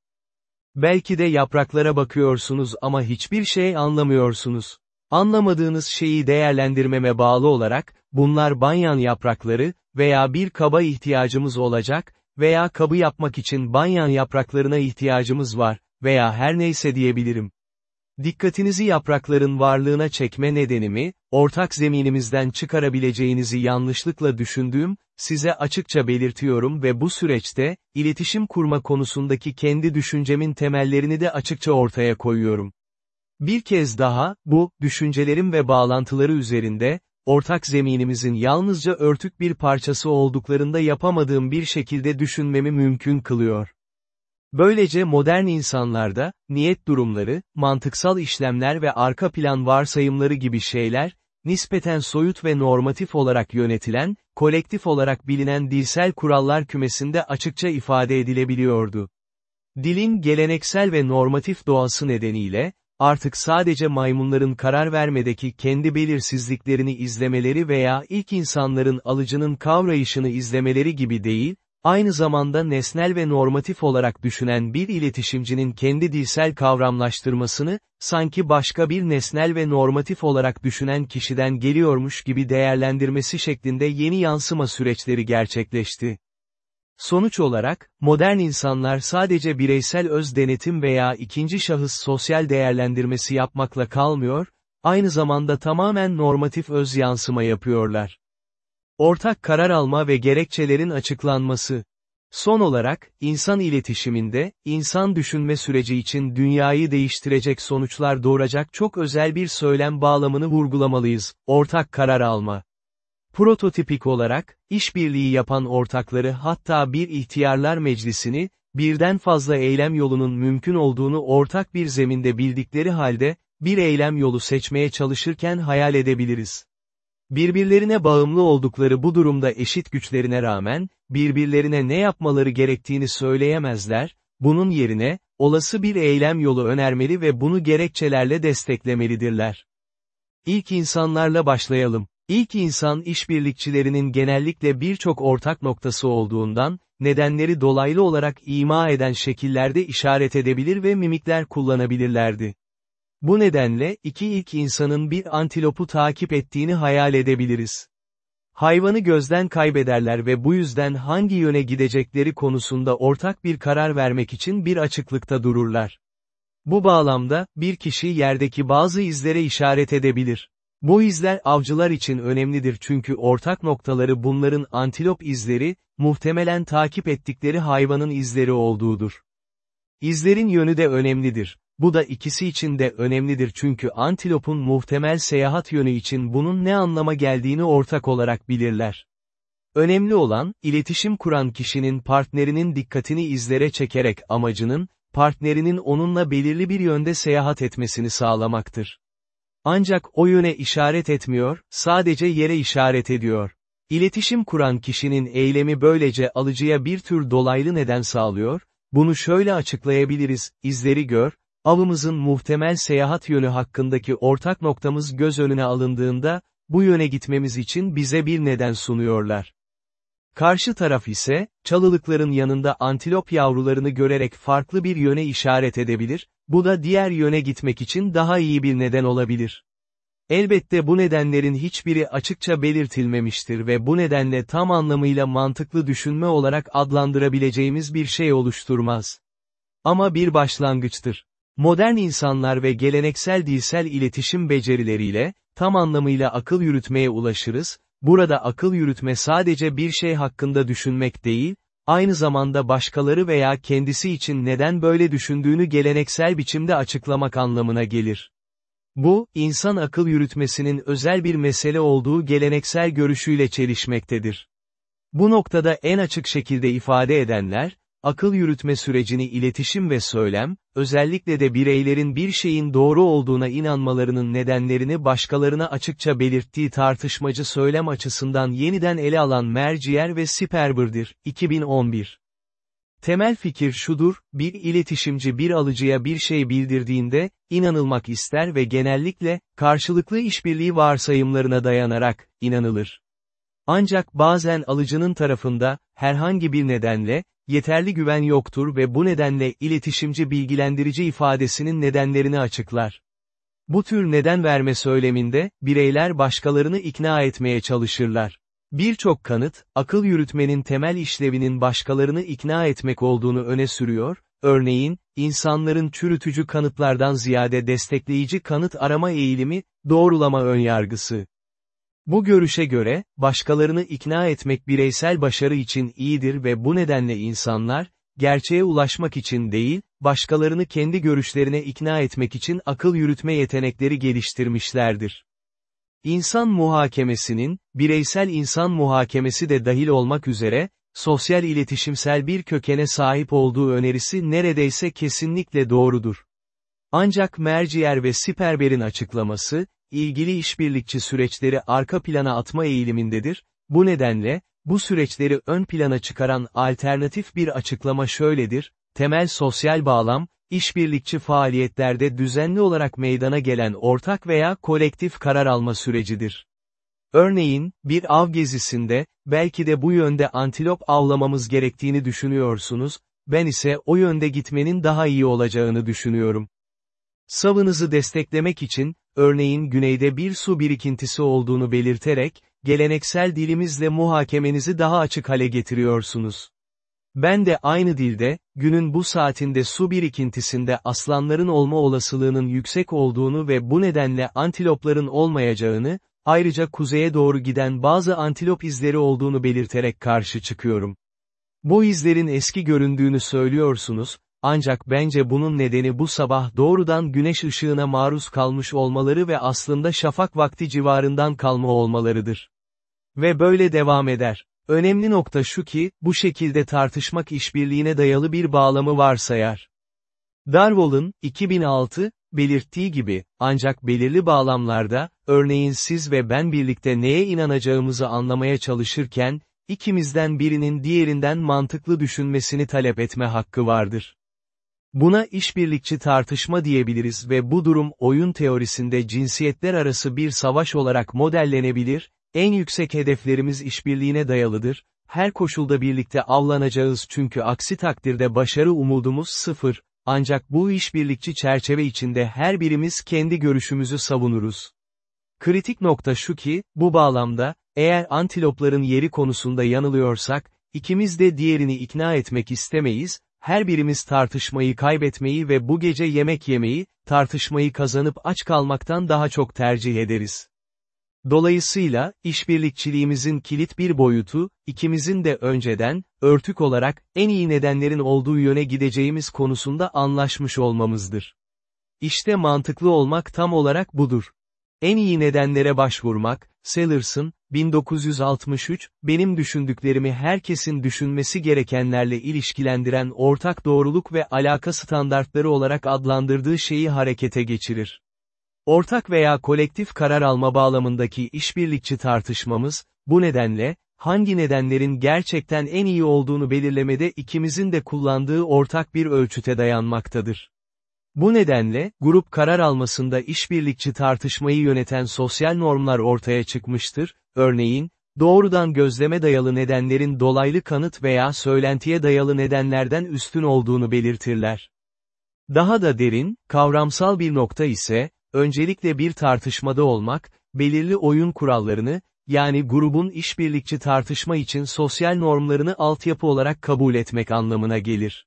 Belki de yapraklara bakıyorsunuz ama hiçbir şey anlamıyorsunuz. Anlamadığınız şeyi değerlendirmeme bağlı olarak, bunlar banyan yaprakları, veya bir kaba ihtiyacımız olacak, veya kabı yapmak için banyan yapraklarına ihtiyacımız var, veya her neyse diyebilirim. Dikkatinizi yaprakların varlığına çekme nedenimi, ortak zeminimizden çıkarabileceğinizi yanlışlıkla düşündüğüm, size açıkça belirtiyorum ve bu süreçte, iletişim kurma konusundaki kendi düşüncemin temellerini de açıkça ortaya koyuyorum. Bir kez daha, bu, düşüncelerim ve bağlantıları üzerinde, ortak zeminimizin yalnızca örtük bir parçası olduklarında yapamadığım bir şekilde düşünmemi mümkün kılıyor. Böylece modern insanlarda, niyet durumları, mantıksal işlemler ve arka plan varsayımları gibi şeyler, nispeten soyut ve normatif olarak yönetilen, kolektif olarak bilinen dilsel kurallar kümesinde açıkça ifade edilebiliyordu. Dilin geleneksel ve normatif doğası nedeniyle, artık sadece maymunların karar vermedeki kendi belirsizliklerini izlemeleri veya ilk insanların alıcının kavrayışını izlemeleri gibi değil, aynı zamanda nesnel ve normatif olarak düşünen bir iletişimcinin kendi dilsel kavramlaştırmasını, sanki başka bir nesnel ve normatif olarak düşünen kişiden geliyormuş gibi değerlendirmesi şeklinde yeni yansıma süreçleri gerçekleşti. Sonuç olarak, modern insanlar sadece bireysel öz denetim veya ikinci şahıs sosyal değerlendirmesi yapmakla kalmıyor, aynı zamanda tamamen normatif öz yansıma yapıyorlar. Ortak karar alma ve gerekçelerin açıklanması. Son olarak, insan iletişiminde, insan düşünme süreci için dünyayı değiştirecek sonuçlar doğuracak çok özel bir söylem bağlamını vurgulamalıyız, ortak karar alma. Prototipik olarak, işbirliği yapan ortakları hatta bir ihtiyarlar meclisini, birden fazla eylem yolunun mümkün olduğunu ortak bir zeminde bildikleri halde, bir eylem yolu seçmeye çalışırken hayal edebiliriz. Birbirlerine bağımlı oldukları bu durumda eşit güçlerine rağmen, birbirlerine ne yapmaları gerektiğini söyleyemezler, bunun yerine, olası bir eylem yolu önermeli ve bunu gerekçelerle desteklemelidirler. İlk insanlarla başlayalım. İlk insan işbirlikçilerinin genellikle birçok ortak noktası olduğundan, nedenleri dolaylı olarak ima eden şekillerde işaret edebilir ve mimikler kullanabilirlerdi. Bu nedenle, iki ilk insanın bir antilopu takip ettiğini hayal edebiliriz. Hayvanı gözden kaybederler ve bu yüzden hangi yöne gidecekleri konusunda ortak bir karar vermek için bir açıklıkta dururlar. Bu bağlamda, bir kişi yerdeki bazı izlere işaret edebilir. Bu izler avcılar için önemlidir çünkü ortak noktaları bunların antilop izleri, muhtemelen takip ettikleri hayvanın izleri olduğudur. İzlerin yönü de önemlidir. Bu da ikisi için de önemlidir çünkü antilopun muhtemel seyahat yönü için bunun ne anlama geldiğini ortak olarak bilirler. Önemli olan, iletişim kuran kişinin partnerinin dikkatini izlere çekerek amacının, partnerinin onunla belirli bir yönde seyahat etmesini sağlamaktır. Ancak o yöne işaret etmiyor, sadece yere işaret ediyor. İletişim kuran kişinin eylemi böylece alıcıya bir tür dolaylı neden sağlıyor, bunu şöyle açıklayabiliriz, izleri gör, avımızın muhtemel seyahat yönü hakkındaki ortak noktamız göz önüne alındığında, bu yöne gitmemiz için bize bir neden sunuyorlar. Karşı taraf ise, çalılıkların yanında antilop yavrularını görerek farklı bir yöne işaret edebilir, bu da diğer yöne gitmek için daha iyi bir neden olabilir. Elbette bu nedenlerin hiçbiri açıkça belirtilmemiştir ve bu nedenle tam anlamıyla mantıklı düşünme olarak adlandırabileceğimiz bir şey oluşturmaz. Ama bir başlangıçtır. Modern insanlar ve geleneksel dilsel iletişim becerileriyle, tam anlamıyla akıl yürütmeye ulaşırız, burada akıl yürütme sadece bir şey hakkında düşünmek değil, aynı zamanda başkaları veya kendisi için neden böyle düşündüğünü geleneksel biçimde açıklamak anlamına gelir. Bu, insan akıl yürütmesinin özel bir mesele olduğu geleneksel görüşüyle çelişmektedir. Bu noktada en açık şekilde ifade edenler, akıl yürütme sürecini iletişim ve söylem, özellikle de bireylerin bir şeyin doğru olduğuna inanmalarının nedenlerini başkalarına açıkça belirttiği tartışmacı söylem açısından yeniden ele alan Mercier ve Sperber'dir, 2011. Temel fikir şudur, bir iletişimci bir alıcıya bir şey bildirdiğinde, inanılmak ister ve genellikle, karşılıklı işbirliği varsayımlarına dayanarak, inanılır. Ancak bazen alıcının tarafında, herhangi bir nedenle, yeterli güven yoktur ve bu nedenle iletişimci bilgilendirici ifadesinin nedenlerini açıklar. Bu tür neden verme söyleminde, bireyler başkalarını ikna etmeye çalışırlar. Birçok kanıt, akıl yürütmenin temel işlevinin başkalarını ikna etmek olduğunu öne sürüyor, örneğin, insanların çürütücü kanıtlardan ziyade destekleyici kanıt arama eğilimi, doğrulama önyargısı. Bu görüşe göre, başkalarını ikna etmek bireysel başarı için iyidir ve bu nedenle insanlar, gerçeğe ulaşmak için değil, başkalarını kendi görüşlerine ikna etmek için akıl yürütme yetenekleri geliştirmişlerdir. İnsan muhakemesinin, bireysel insan muhakemesi de dahil olmak üzere, sosyal iletişimsel bir kökene sahip olduğu önerisi neredeyse kesinlikle doğrudur. Ancak Mercier ve Sperber'in açıklaması, ilgili işbirlikçi süreçleri arka plana atma eğilimindedir, bu nedenle, bu süreçleri ön plana çıkaran alternatif bir açıklama şöyledir, temel sosyal bağlam, işbirlikçi faaliyetlerde düzenli olarak meydana gelen ortak veya kolektif karar alma sürecidir. Örneğin, bir av gezisinde, belki de bu yönde antilop avlamamız gerektiğini düşünüyorsunuz, ben ise o yönde gitmenin daha iyi olacağını düşünüyorum. Savınızı desteklemek için, örneğin güneyde bir su birikintisi olduğunu belirterek, geleneksel dilimizle muhakemenizi daha açık hale getiriyorsunuz. Ben de aynı dilde, günün bu saatinde su birikintisinde aslanların olma olasılığının yüksek olduğunu ve bu nedenle antilopların olmayacağını, ayrıca kuzeye doğru giden bazı antilop izleri olduğunu belirterek karşı çıkıyorum. Bu izlerin eski göründüğünü söylüyorsunuz, ancak bence bunun nedeni bu sabah doğrudan güneş ışığına maruz kalmış olmaları ve aslında şafak vakti civarından kalma olmalarıdır. Ve böyle devam eder. Önemli nokta şu ki, bu şekilde tartışmak işbirliğine dayalı bir bağlamı varsayar. Darwell'ın, 2006, belirttiği gibi, ancak belirli bağlamlarda, örneğin siz ve ben birlikte neye inanacağımızı anlamaya çalışırken, ikimizden birinin diğerinden mantıklı düşünmesini talep etme hakkı vardır. Buna işbirlikçi tartışma diyebiliriz ve bu durum oyun teorisinde cinsiyetler arası bir savaş olarak modellenebilir, en yüksek hedeflerimiz işbirliğine dayalıdır, her koşulda birlikte avlanacağız çünkü aksi takdirde başarı umudumuz sıfır, ancak bu işbirlikçi çerçeve içinde her birimiz kendi görüşümüzü savunuruz. Kritik nokta şu ki, bu bağlamda, eğer antilopların yeri konusunda yanılıyorsak, ikimiz de diğerini ikna etmek istemeyiz, her birimiz tartışmayı kaybetmeyi ve bu gece yemek yemeyi, tartışmayı kazanıp aç kalmaktan daha çok tercih ederiz. Dolayısıyla, işbirlikçiliğimizin kilit bir boyutu, ikimizin de önceden, örtük olarak, en iyi nedenlerin olduğu yöne gideceğimiz konusunda anlaşmış olmamızdır. İşte mantıklı olmak tam olarak budur. En iyi nedenlere başvurmak, Sellers'ın, 1963, benim düşündüklerimi herkesin düşünmesi gerekenlerle ilişkilendiren ortak doğruluk ve alaka standartları olarak adlandırdığı şeyi harekete geçirir. Ortak veya kolektif karar alma bağlamındaki işbirlikçi tartışmamız, bu nedenle, hangi nedenlerin gerçekten en iyi olduğunu belirlemede ikimizin de kullandığı ortak bir ölçüte dayanmaktadır. Bu nedenle, grup karar almasında işbirlikçi tartışmayı yöneten sosyal normlar ortaya çıkmıştır, örneğin, doğrudan gözleme dayalı nedenlerin dolaylı kanıt veya söylentiye dayalı nedenlerden üstün olduğunu belirtirler. Daha da derin, kavramsal bir nokta ise, öncelikle bir tartışmada olmak, belirli oyun kurallarını, yani grubun işbirlikçi tartışma için sosyal normlarını altyapı olarak kabul etmek anlamına gelir.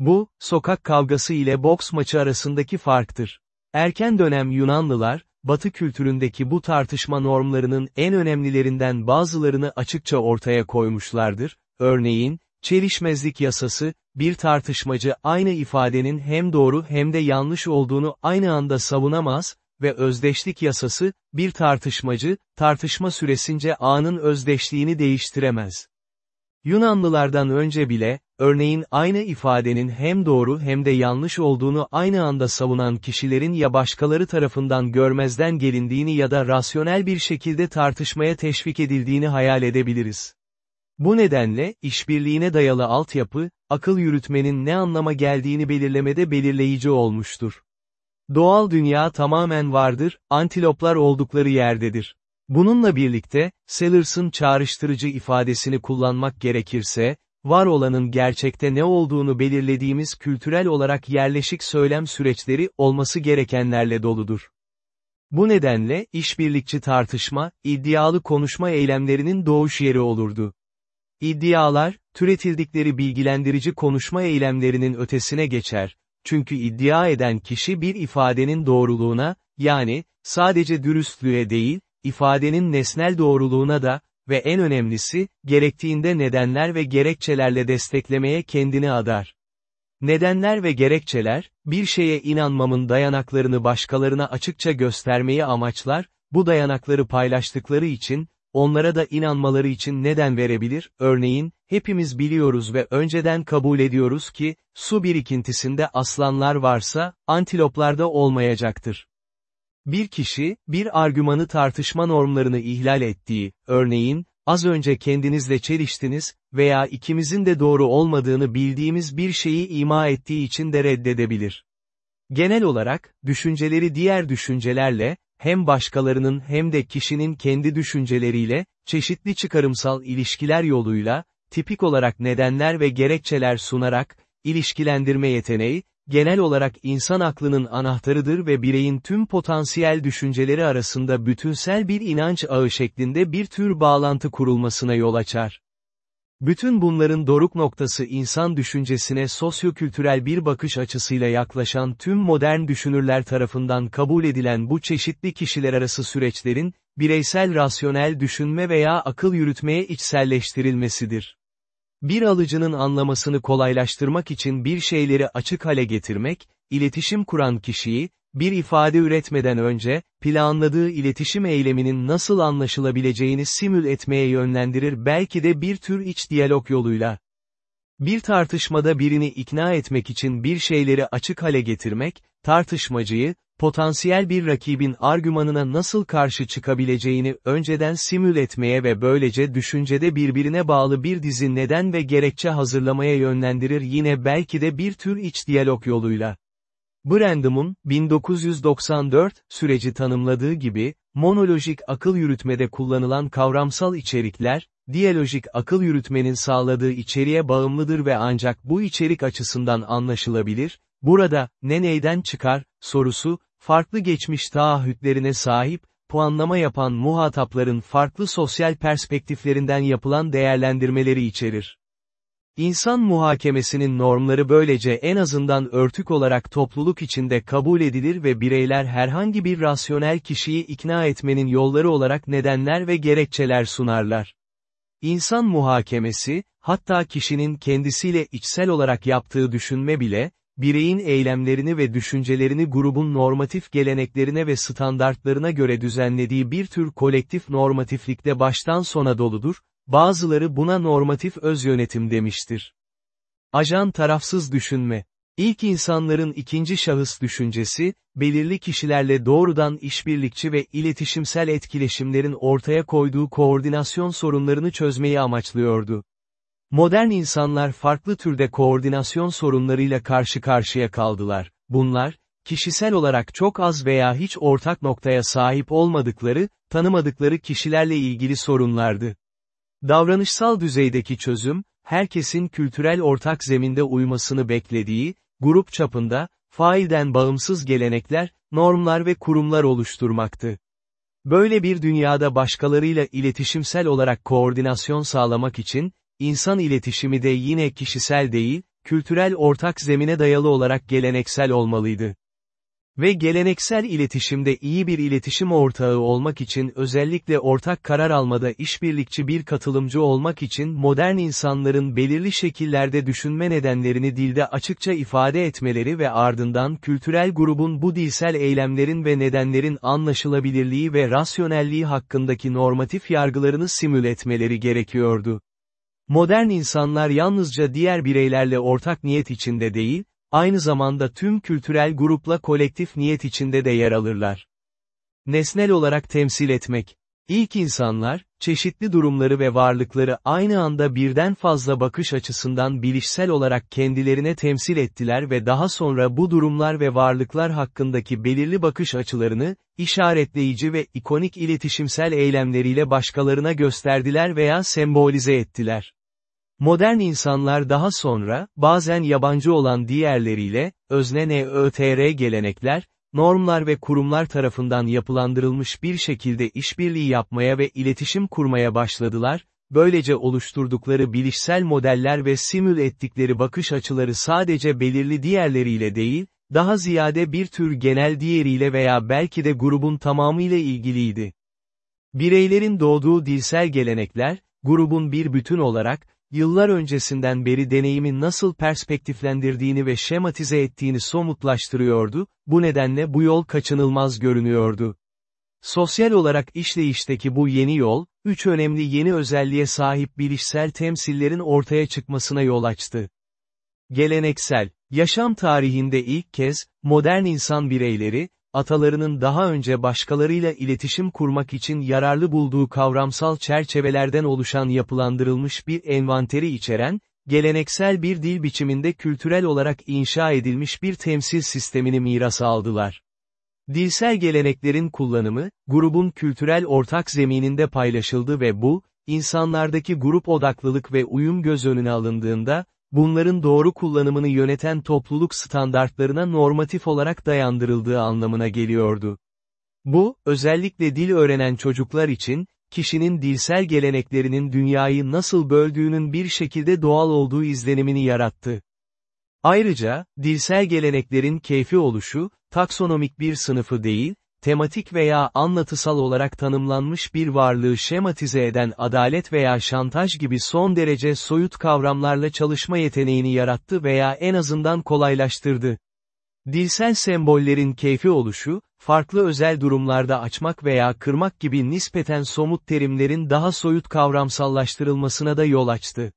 Bu, sokak kavgası ile boks maçı arasındaki farktır. Erken dönem Yunanlılar, Batı kültüründeki bu tartışma normlarının en önemlilerinden bazılarını açıkça ortaya koymuşlardır, örneğin, çelişmezlik yasası, bir tartışmacı aynı ifadenin hem doğru hem de yanlış olduğunu aynı anda savunamaz ve özdeşlik yasası, bir tartışmacı, tartışma süresince anın özdeşliğini değiştiremez. Yunanlılardan önce bile, örneğin aynı ifadenin hem doğru hem de yanlış olduğunu aynı anda savunan kişilerin ya başkaları tarafından görmezden gelindiğini ya da rasyonel bir şekilde tartışmaya teşvik edildiğini hayal edebiliriz. Bu nedenle, işbirliğine dayalı altyapı, akıl yürütmenin ne anlama geldiğini belirlemede belirleyici olmuştur. Doğal dünya tamamen vardır, antiloplar oldukları yerdedir. Bununla birlikte, Sellers'ın çağrıştırıcı ifadesini kullanmak gerekirse, var olanın gerçekte ne olduğunu belirlediğimiz kültürel olarak yerleşik söylem süreçleri olması gerekenlerle doludur. Bu nedenle, işbirlikçi tartışma, iddialı konuşma eylemlerinin doğuş yeri olurdu. İddialar, türetildikleri bilgilendirici konuşma eylemlerinin ötesine geçer, çünkü iddia eden kişi bir ifadenin doğruluğuna, yani, sadece dürüstlüğe değil, ifadenin nesnel doğruluğuna da, ve en önemlisi, gerektiğinde nedenler ve gerekçelerle desteklemeye kendini adar. Nedenler ve gerekçeler, bir şeye inanmamın dayanaklarını başkalarına açıkça göstermeyi amaçlar, bu dayanakları paylaştıkları için, onlara da inanmaları için neden verebilir? Örneğin, hepimiz biliyoruz ve önceden kabul ediyoruz ki, su birikintisinde aslanlar varsa, antiloplarda olmayacaktır. Bir kişi, bir argümanı tartışma normlarını ihlal ettiği, örneğin, az önce kendinizle çeliştiniz veya ikimizin de doğru olmadığını bildiğimiz bir şeyi ima ettiği için de reddedebilir. Genel olarak, düşünceleri diğer düşüncelerle, hem başkalarının hem de kişinin kendi düşünceleriyle, çeşitli çıkarımsal ilişkiler yoluyla, tipik olarak nedenler ve gerekçeler sunarak, ilişkilendirme yeteneği, genel olarak insan aklının anahtarıdır ve bireyin tüm potansiyel düşünceleri arasında bütünsel bir inanç ağı şeklinde bir tür bağlantı kurulmasına yol açar. Bütün bunların doruk noktası insan düşüncesine sosyokültürel bir bakış açısıyla yaklaşan tüm modern düşünürler tarafından kabul edilen bu çeşitli kişiler arası süreçlerin, bireysel rasyonel düşünme veya akıl yürütmeye içselleştirilmesidir. Bir alıcının anlamasını kolaylaştırmak için bir şeyleri açık hale getirmek, iletişim kuran kişiyi, bir ifade üretmeden önce, planladığı iletişim eyleminin nasıl anlaşılabileceğini simül etmeye yönlendirir belki de bir tür iç diyalog yoluyla. Bir tartışmada birini ikna etmek için bir şeyleri açık hale getirmek, tartışmacıyı, potansiyel bir rakibin argümanına nasıl karşı çıkabileceğini önceden simül etmeye ve böylece düşüncede birbirine bağlı bir dizi neden ve gerekçe hazırlamaya yönlendirir yine belki de bir tür iç diyalog yoluyla. Brandam'ın, 1994, süreci tanımladığı gibi, monolojik akıl yürütmede kullanılan kavramsal içerikler, diyalojik akıl yürütmenin sağladığı içeriğe bağımlıdır ve ancak bu içerik açısından anlaşılabilir, burada, ne neyden çıkar, sorusu, farklı geçmiş taahhütlerine sahip, puanlama yapan muhatapların farklı sosyal perspektiflerinden yapılan değerlendirmeleri içerir. İnsan muhakemesinin normları böylece en azından örtük olarak topluluk içinde kabul edilir ve bireyler herhangi bir rasyonel kişiyi ikna etmenin yolları olarak nedenler ve gerekçeler sunarlar. İnsan muhakemesi, hatta kişinin kendisiyle içsel olarak yaptığı düşünme bile, bireyin eylemlerini ve düşüncelerini grubun normatif geleneklerine ve standartlarına göre düzenlediği bir tür kolektif normatiflikte baştan sona doludur, bazıları buna normatif öz yönetim demiştir. Ajan tarafsız düşünme. İlk insanların ikinci şahıs düşüncesi, belirli kişilerle doğrudan işbirlikçi ve iletişimsel etkileşimlerin ortaya koyduğu koordinasyon sorunlarını çözmeyi amaçlıyordu. Modern insanlar farklı türde koordinasyon sorunlarıyla karşı karşıya kaldılar. Bunlar, kişisel olarak çok az veya hiç ortak noktaya sahip olmadıkları, tanımadıkları kişilerle ilgili sorunlardı. Davranışsal düzeydeki çözüm, herkesin kültürel ortak zeminde uymasını beklediği, grup çapında, failden bağımsız gelenekler, normlar ve kurumlar oluşturmaktı. Böyle bir dünyada başkalarıyla iletişimsel olarak koordinasyon sağlamak için, insan iletişimi de yine kişisel değil, kültürel ortak zemine dayalı olarak geleneksel olmalıydı. Ve geleneksel iletişimde iyi bir iletişim ortağı olmak için özellikle ortak karar almada işbirlikçi bir katılımcı olmak için modern insanların belirli şekillerde düşünme nedenlerini dilde açıkça ifade etmeleri ve ardından kültürel grubun bu dilsel eylemlerin ve nedenlerin anlaşılabilirliği ve rasyonelliği hakkındaki normatif yargılarını simül etmeleri gerekiyordu. Modern insanlar yalnızca diğer bireylerle ortak niyet içinde değil, aynı zamanda tüm kültürel grupla kolektif niyet içinde de yer alırlar. Nesnel olarak temsil etmek. İlk insanlar, çeşitli durumları ve varlıkları aynı anda birden fazla bakış açısından bilişsel olarak kendilerine temsil ettiler ve daha sonra bu durumlar ve varlıklar hakkındaki belirli bakış açılarını, işaretleyici ve ikonik iletişimsel eylemleriyle başkalarına gösterdiler veya sembolize ettiler. Modern insanlar daha sonra, bazen yabancı olan diğerleriyle, özne NÖTR gelenekler, normlar ve kurumlar tarafından yapılandırılmış bir şekilde işbirliği yapmaya ve iletişim kurmaya başladılar, böylece oluşturdukları bilişsel modeller ve simül ettikleri bakış açıları sadece belirli diğerleriyle değil, daha ziyade bir tür genel diğeriyle veya belki de grubun tamamıyla ilgiliydi. Bireylerin doğduğu dilsel gelenekler, grubun bir bütün olarak, yıllar öncesinden beri deneyimi nasıl perspektiflendirdiğini ve şematize ettiğini somutlaştırıyordu, bu nedenle bu yol kaçınılmaz görünüyordu. Sosyal olarak işleyişteki bu yeni yol, üç önemli yeni özelliğe sahip bilişsel temsillerin ortaya çıkmasına yol açtı. Geleneksel, yaşam tarihinde ilk kez, modern insan bireyleri, atalarının daha önce başkalarıyla iletişim kurmak için yararlı bulduğu kavramsal çerçevelerden oluşan yapılandırılmış bir envanteri içeren, geleneksel bir dil biçiminde kültürel olarak inşa edilmiş bir temsil sistemini miras aldılar. Dilsel geleneklerin kullanımı, grubun kültürel ortak zemininde paylaşıldı ve bu, insanlardaki grup odaklılık ve uyum göz önüne alındığında, bunların doğru kullanımını yöneten topluluk standartlarına normatif olarak dayandırıldığı anlamına geliyordu. Bu, özellikle dil öğrenen çocuklar için, kişinin dilsel geleneklerinin dünyayı nasıl böldüğünün bir şekilde doğal olduğu izlenimini yarattı. Ayrıca, dilsel geleneklerin keyfi oluşu, taksonomik bir sınıfı değil, tematik veya anlatısal olarak tanımlanmış bir varlığı şematize eden adalet veya şantaj gibi son derece soyut kavramlarla çalışma yeteneğini yarattı veya en azından kolaylaştırdı. Dilsel sembollerin keyfi oluşu, farklı özel durumlarda açmak veya kırmak gibi nispeten somut terimlerin daha soyut kavramsallaştırılmasına da yol açtı.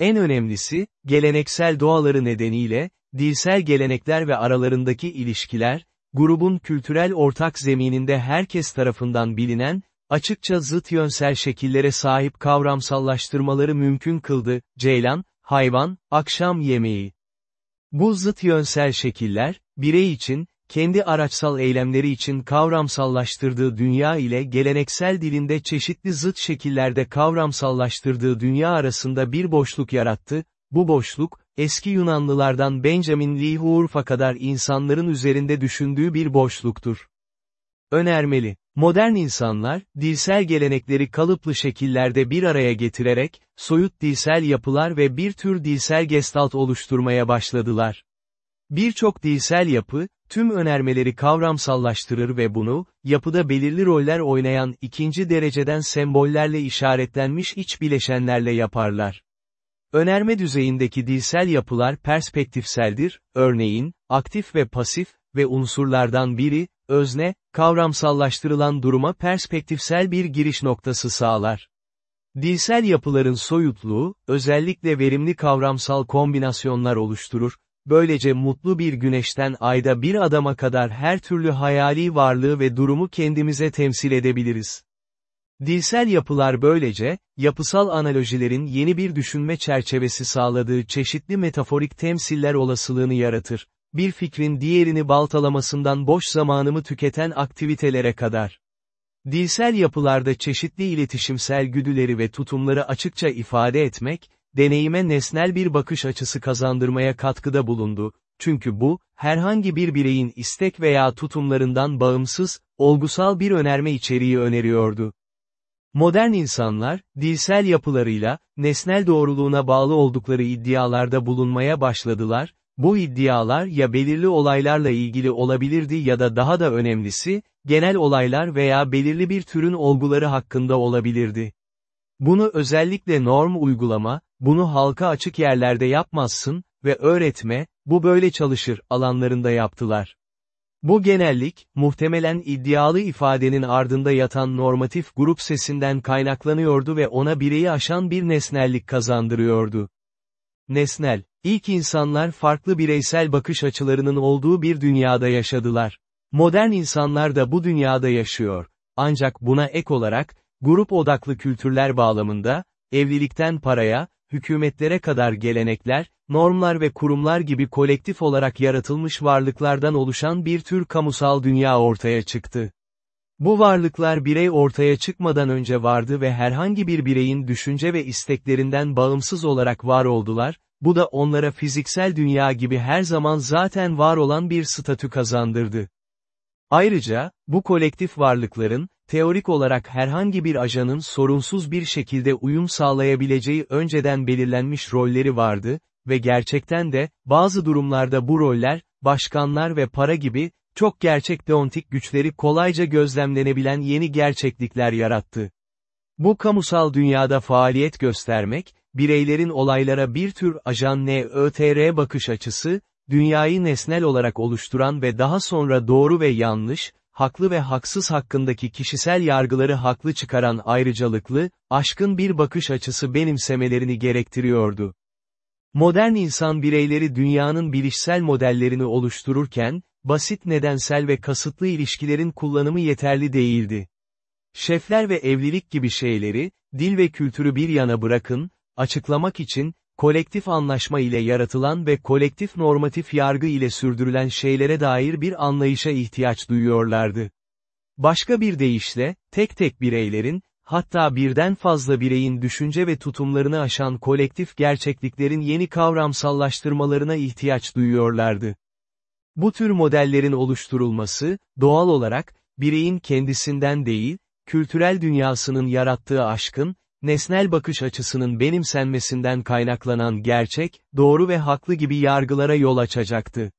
En önemlisi, geleneksel doğaları nedeniyle, dilsel gelenekler ve aralarındaki ilişkiler, grubun kültürel ortak zemininde herkes tarafından bilinen, açıkça zıt yönsel şekillere sahip kavramsallaştırmaları mümkün kıldı, ceylan, hayvan, akşam yemeği. Bu zıt yönsel şekiller, birey için, kendi araçsal eylemleri için kavramsallaştırdığı dünya ile geleneksel dilinde çeşitli zıt şekillerde kavramsallaştırdığı dünya arasında bir boşluk yarattı, bu boşluk, eski Yunanlılardan Benjamin Lee Hurf'a kadar insanların üzerinde düşündüğü bir boşluktur. Önermeli. Modern insanlar, dilsel gelenekleri kalıplı şekillerde bir araya getirerek, soyut dilsel yapılar ve bir tür dilsel gestalt oluşturmaya başladılar. Birçok dilsel yapı, tüm önermeleri kavramsallaştırır ve bunu, yapıda belirli roller oynayan ikinci dereceden sembollerle işaretlenmiş iç bileşenlerle yaparlar. Önerme düzeyindeki dilsel yapılar perspektifseldir, örneğin, aktif ve pasif, ve unsurlardan biri, özne, kavramsallaştırılan duruma perspektifsel bir giriş noktası sağlar. Dilsel yapıların soyutluğu, özellikle verimli kavramsal kombinasyonlar oluşturur, böylece mutlu bir güneşten ayda bir adama kadar her türlü hayali varlığı ve durumu kendimize temsil edebiliriz. Dilsel yapılar böylece, yapısal analojilerin yeni bir düşünme çerçevesi sağladığı çeşitli metaforik temsiller olasılığını yaratır. Bir fikrin diğerini baltalamasından boş zamanımı tüketen aktivitelere kadar. Dilsel yapılarda çeşitli iletişimsel güdüleri ve tutumları açıkça ifade etmek, deneyime nesnel bir bakış açısı kazandırmaya katkıda bulundu, çünkü bu, herhangi bir bireyin istek veya tutumlarından bağımsız, olgusal bir önerme içeriği öneriyordu. Modern insanlar, dilsel yapılarıyla, nesnel doğruluğuna bağlı oldukları iddialarda bulunmaya başladılar, bu iddialar ya belirli olaylarla ilgili olabilirdi ya da daha da önemlisi, genel olaylar veya belirli bir türün olguları hakkında olabilirdi. Bunu özellikle norm uygulama, bunu halka açık yerlerde yapmazsın ve öğretme, bu böyle çalışır alanlarında yaptılar. Bu genellik, muhtemelen iddialı ifadenin ardında yatan normatif grup sesinden kaynaklanıyordu ve ona bireyi aşan bir nesnellik kazandırıyordu. Nesnel, ilk insanlar farklı bireysel bakış açılarının olduğu bir dünyada yaşadılar. Modern insanlar da bu dünyada yaşıyor. Ancak buna ek olarak, grup odaklı kültürler bağlamında, evlilikten paraya, hükümetlere kadar gelenekler, normlar ve kurumlar gibi kolektif olarak yaratılmış varlıklardan oluşan bir tür kamusal dünya ortaya çıktı. Bu varlıklar birey ortaya çıkmadan önce vardı ve herhangi bir bireyin düşünce ve isteklerinden bağımsız olarak var oldular, bu da onlara fiziksel dünya gibi her zaman zaten var olan bir statü kazandırdı. Ayrıca, bu kolektif varlıkların, teorik olarak herhangi bir ajanın sorunsuz bir şekilde uyum sağlayabileceği önceden belirlenmiş rolleri vardı, ve gerçekten de, bazı durumlarda bu roller, başkanlar ve para gibi, çok gerçek deontik güçleri kolayca gözlemlenebilen yeni gerçeklikler yarattı. Bu kamusal dünyada faaliyet göstermek, bireylerin olaylara bir tür ajan NÖTR bakış açısı, dünyayı nesnel olarak oluşturan ve daha sonra doğru ve yanlış, haklı ve haksız hakkındaki kişisel yargıları haklı çıkaran ayrıcalıklı, aşkın bir bakış açısı benimsemelerini gerektiriyordu. Modern insan bireyleri dünyanın bilişsel modellerini oluştururken, basit nedensel ve kasıtlı ilişkilerin kullanımı yeterli değildi. Şefler ve evlilik gibi şeyleri, dil ve kültürü bir yana bırakın, açıklamak için, kolektif anlaşma ile yaratılan ve kolektif normatif yargı ile sürdürülen şeylere dair bir anlayışa ihtiyaç duyuyorlardı. Başka bir deyişle, tek tek bireylerin, hatta birden fazla bireyin düşünce ve tutumlarını aşan kolektif gerçekliklerin yeni kavramsallaştırmalarına ihtiyaç duyuyorlardı. Bu tür modellerin oluşturulması, doğal olarak, bireyin kendisinden değil, kültürel dünyasının yarattığı aşkın, nesnel bakış açısının benimsenmesinden kaynaklanan gerçek, doğru ve haklı gibi yargılara yol açacaktı.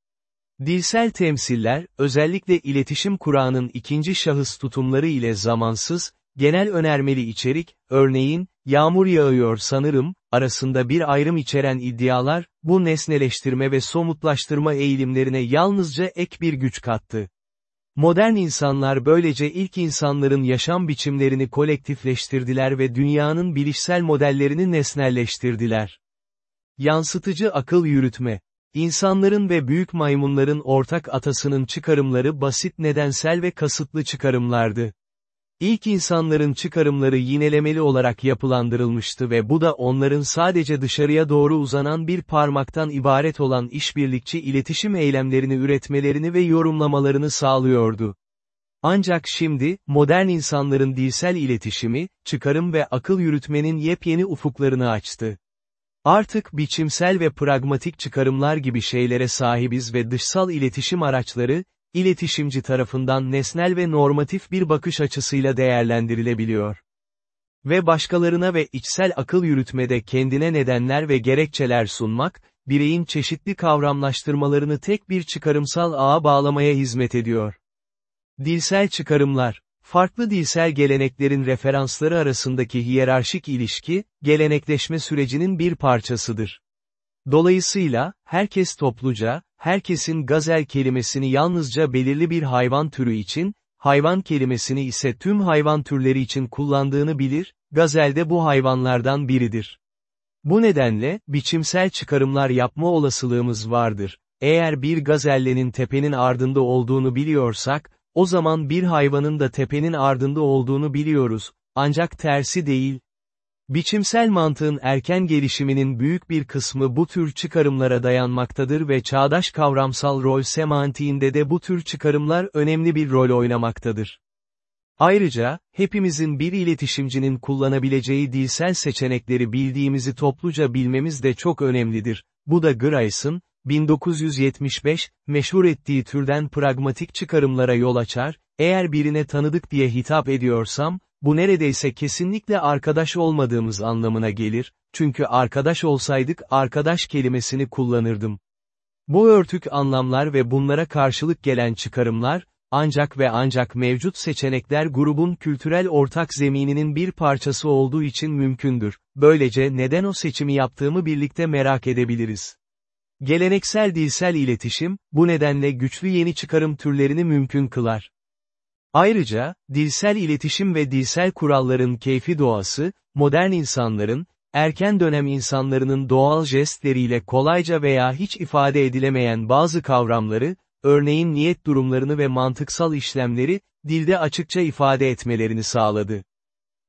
Dilsel temsiller, özellikle iletişim kurağının ikinci şahıs tutumları ile zamansız, genel önermeli içerik, örneğin, yağmur yağıyor sanırım, arasında bir ayrım içeren iddialar, bu nesneleştirme ve somutlaştırma eğilimlerine yalnızca ek bir güç kattı. Modern insanlar böylece ilk insanların yaşam biçimlerini kolektifleştirdiler ve dünyanın bilişsel modellerini nesnelleştirdiler. Yansıtıcı akıl yürütme. İnsanların ve büyük maymunların ortak atasının çıkarımları basit nedensel ve kasıtlı çıkarımlardı. İlk insanların çıkarımları yinelemeli olarak yapılandırılmıştı ve bu da onların sadece dışarıya doğru uzanan bir parmaktan ibaret olan işbirlikçi iletişim eylemlerini üretmelerini ve yorumlamalarını sağlıyordu. Ancak şimdi, modern insanların dilsel iletişimi, çıkarım ve akıl yürütmenin yepyeni ufuklarını açtı. Artık biçimsel ve pragmatik çıkarımlar gibi şeylere sahibiz ve dışsal iletişim araçları, iletişimci tarafından nesnel ve normatif bir bakış açısıyla değerlendirilebiliyor. Ve başkalarına ve içsel akıl yürütmede kendine nedenler ve gerekçeler sunmak, bireyin çeşitli kavramlaştırmalarını tek bir çıkarımsal ağa bağlamaya hizmet ediyor. Dilsel çıkarımlar, farklı dilsel geleneklerin referansları arasındaki hiyerarşik ilişki, gelenekleşme sürecinin bir parçasıdır. Dolayısıyla, herkes topluca, herkesin gazel kelimesini yalnızca belirli bir hayvan türü için, hayvan kelimesini ise tüm hayvan türleri için kullandığını bilir, gazel de bu hayvanlardan biridir. Bu nedenle, biçimsel çıkarımlar yapma olasılığımız vardır. Eğer bir gazellenin tepenin ardında olduğunu biliyorsak, o zaman bir hayvanın da tepenin ardında olduğunu biliyoruz, ancak tersi değil, Biçimsel mantığın erken gelişiminin büyük bir kısmı bu tür çıkarımlara dayanmaktadır ve çağdaş kavramsal rol semantiğinde de bu tür çıkarımlar önemli bir rol oynamaktadır. Ayrıca, hepimizin bir iletişimcinin kullanabileceği dilsel seçenekleri bildiğimizi topluca bilmemiz de çok önemlidir. Bu da Grice'ın, 1975, meşhur ettiği türden pragmatik çıkarımlara yol açar, eğer birine tanıdık diye hitap ediyorsam, bu neredeyse kesinlikle arkadaş olmadığımız anlamına gelir, çünkü arkadaş olsaydık arkadaş kelimesini kullanırdım. Bu örtük anlamlar ve bunlara karşılık gelen çıkarımlar, ancak ve ancak mevcut seçenekler grubun kültürel ortak zemininin bir parçası olduğu için mümkündür. Böylece neden o seçimi yaptığımı birlikte merak edebiliriz. Geleneksel dilsel iletişim, bu nedenle güçlü yeni çıkarım türlerini mümkün kılar. Ayrıca, dilsel iletişim ve dilsel kuralların keyfi doğası, modern insanların, erken dönem insanlarının doğal jestleriyle kolayca veya hiç ifade edilemeyen bazı kavramları, örneğin niyet durumlarını ve mantıksal işlemleri, dilde açıkça ifade etmelerini sağladı.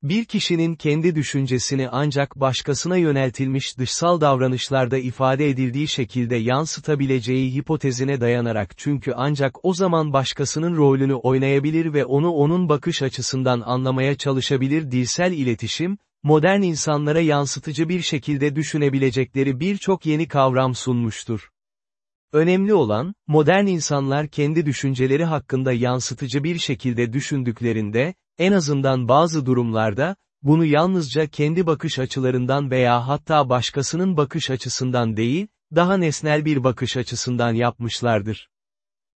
Bir kişinin kendi düşüncesini ancak başkasına yöneltilmiş dışsal davranışlarda ifade edildiği şekilde yansıtabileceği hipotezine dayanarak çünkü ancak o zaman başkasının rolünü oynayabilir ve onu onun bakış açısından anlamaya çalışabilir dilsel iletişim, modern insanlara yansıtıcı bir şekilde düşünebilecekleri birçok yeni kavram sunmuştur. Önemli olan, modern insanlar kendi düşünceleri hakkında yansıtıcı bir şekilde düşündüklerinde, en azından bazı durumlarda, bunu yalnızca kendi bakış açılarından veya hatta başkasının bakış açısından değil, daha nesnel bir bakış açısından yapmışlardır.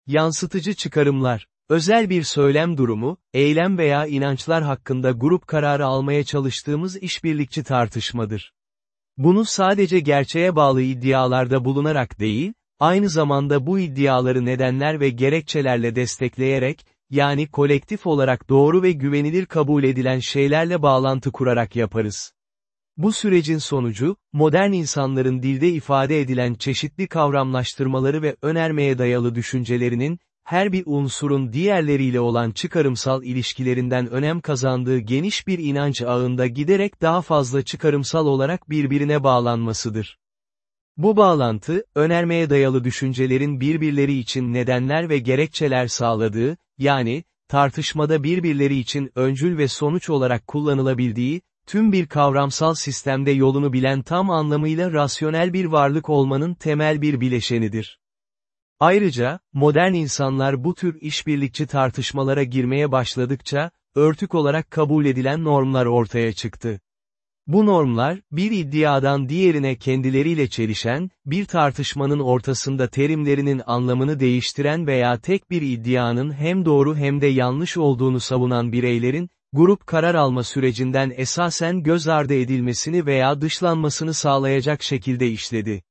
Yansıtıcı çıkarımlar, özel bir söylem durumu, eylem veya inançlar hakkında grup kararı almaya çalıştığımız işbirlikçi tartışmadır. Bunu sadece gerçeğe bağlı iddialarda bulunarak değil, aynı zamanda bu iddiaları nedenler ve gerekçelerle destekleyerek, yani kolektif olarak doğru ve güvenilir kabul edilen şeylerle bağlantı kurarak yaparız. Bu sürecin sonucu, modern insanların dilde ifade edilen çeşitli kavramlaştırmaları ve önermeye dayalı düşüncelerinin, her bir unsurun diğerleriyle olan çıkarımsal ilişkilerinden önem kazandığı geniş bir inanç ağında giderek daha fazla çıkarımsal olarak birbirine bağlanmasıdır. Bu bağlantı, önermeye dayalı düşüncelerin birbirleri için nedenler ve gerekçeler sağladığı, yani, tartışmada birbirleri için öncül ve sonuç olarak kullanılabildiği, tüm bir kavramsal sistemde yolunu bilen tam anlamıyla rasyonel bir varlık olmanın temel bir bileşenidir. Ayrıca, modern insanlar bu tür işbirlikçi tartışmalara girmeye başladıkça, örtük olarak kabul edilen normlar ortaya çıktı. Bu normlar, bir iddiadan diğerine kendileriyle çelişen, bir tartışmanın ortasında terimlerinin anlamını değiştiren veya tek bir iddianın hem doğru hem de yanlış olduğunu savunan bireylerin, grup karar alma sürecinden esasen göz ardı edilmesini veya dışlanmasını sağlayacak şekilde işledi.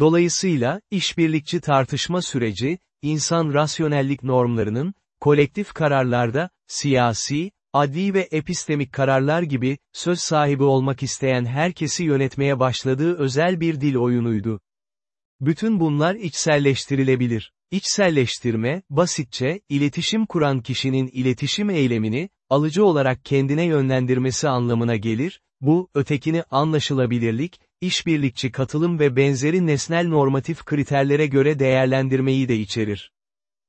Dolayısıyla, işbirlikçi tartışma süreci, insan rasyonellik normlarının, kolektif kararlarda, siyasi, adli ve epistemik kararlar gibi, söz sahibi olmak isteyen herkesi yönetmeye başladığı özel bir dil oyunuydu. Bütün bunlar içselleştirilebilir. İçselleştirme, basitçe, iletişim kuran kişinin iletişim eylemini, alıcı olarak kendine yönlendirmesi anlamına gelir, bu, ötekini anlaşılabilirlik, işbirlikçi katılım ve benzeri nesnel normatif kriterlere göre değerlendirmeyi de içerir.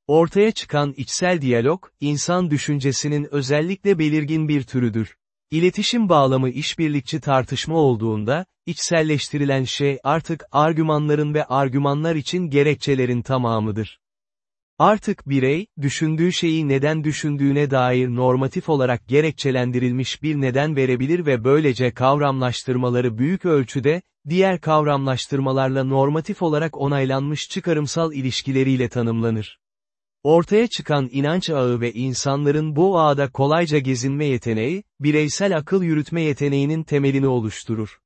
Ortaya çıkan içsel diyalog, insan düşüncesinin özellikle belirgin bir türüdür. İletişim bağlamı işbirlikçi tartışma olduğunda, içselleştirilen şey artık argümanların ve argümanlar için gerekçelerin tamamıdır. Artık birey, düşündüğü şeyi neden düşündüğüne dair normatif olarak gerekçelendirilmiş bir neden verebilir ve böylece kavramlaştırmaları büyük ölçüde, diğer kavramlaştırmalarla normatif olarak onaylanmış çıkarımsal ilişkileriyle tanımlanır. Ortaya çıkan inanç ağı ve insanların bu ağda kolayca gezinme yeteneği, bireysel akıl yürütme yeteneğinin temelini oluşturur.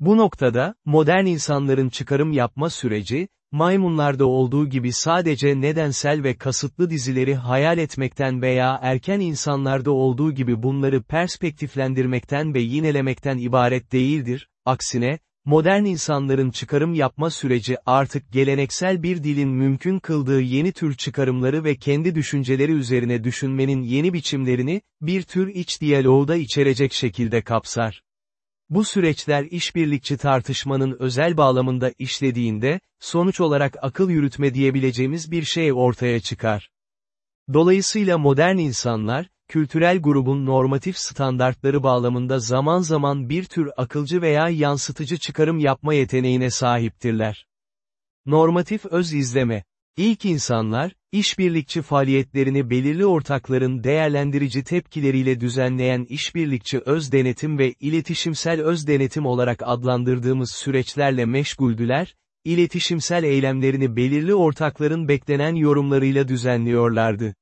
Bu noktada, modern insanların çıkarım yapma süreci, maymunlarda olduğu gibi sadece nedensel ve kasıtlı dizileri hayal etmekten veya erken insanlarda olduğu gibi bunları perspektiflendirmekten ve yinelemekten ibaret değildir, aksine, modern insanların çıkarım yapma süreci artık geleneksel bir dilin mümkün kıldığı yeni tür çıkarımları ve kendi düşünceleri üzerine düşünmenin yeni biçimlerini, bir tür iç diyaloğu da içerecek şekilde kapsar. Bu süreçler işbirlikçi tartışmanın özel bağlamında işlediğinde, sonuç olarak akıl yürütme diyebileceğimiz bir şey ortaya çıkar. Dolayısıyla modern insanlar, kültürel grubun normatif standartları bağlamında zaman zaman bir tür akılcı veya yansıtıcı çıkarım yapma yeteneğine sahiptirler. Normatif öz izleme. İlk insanlar, işbirlikçi faaliyetlerini belirli ortakların değerlendirici tepkileriyle düzenleyen işbirlikçi öz denetim ve iletişimsel öz denetim olarak adlandırdığımız süreçlerle meşguldüler, iletişimsel eylemlerini belirli ortakların beklenen yorumlarıyla düzenliyorlardı.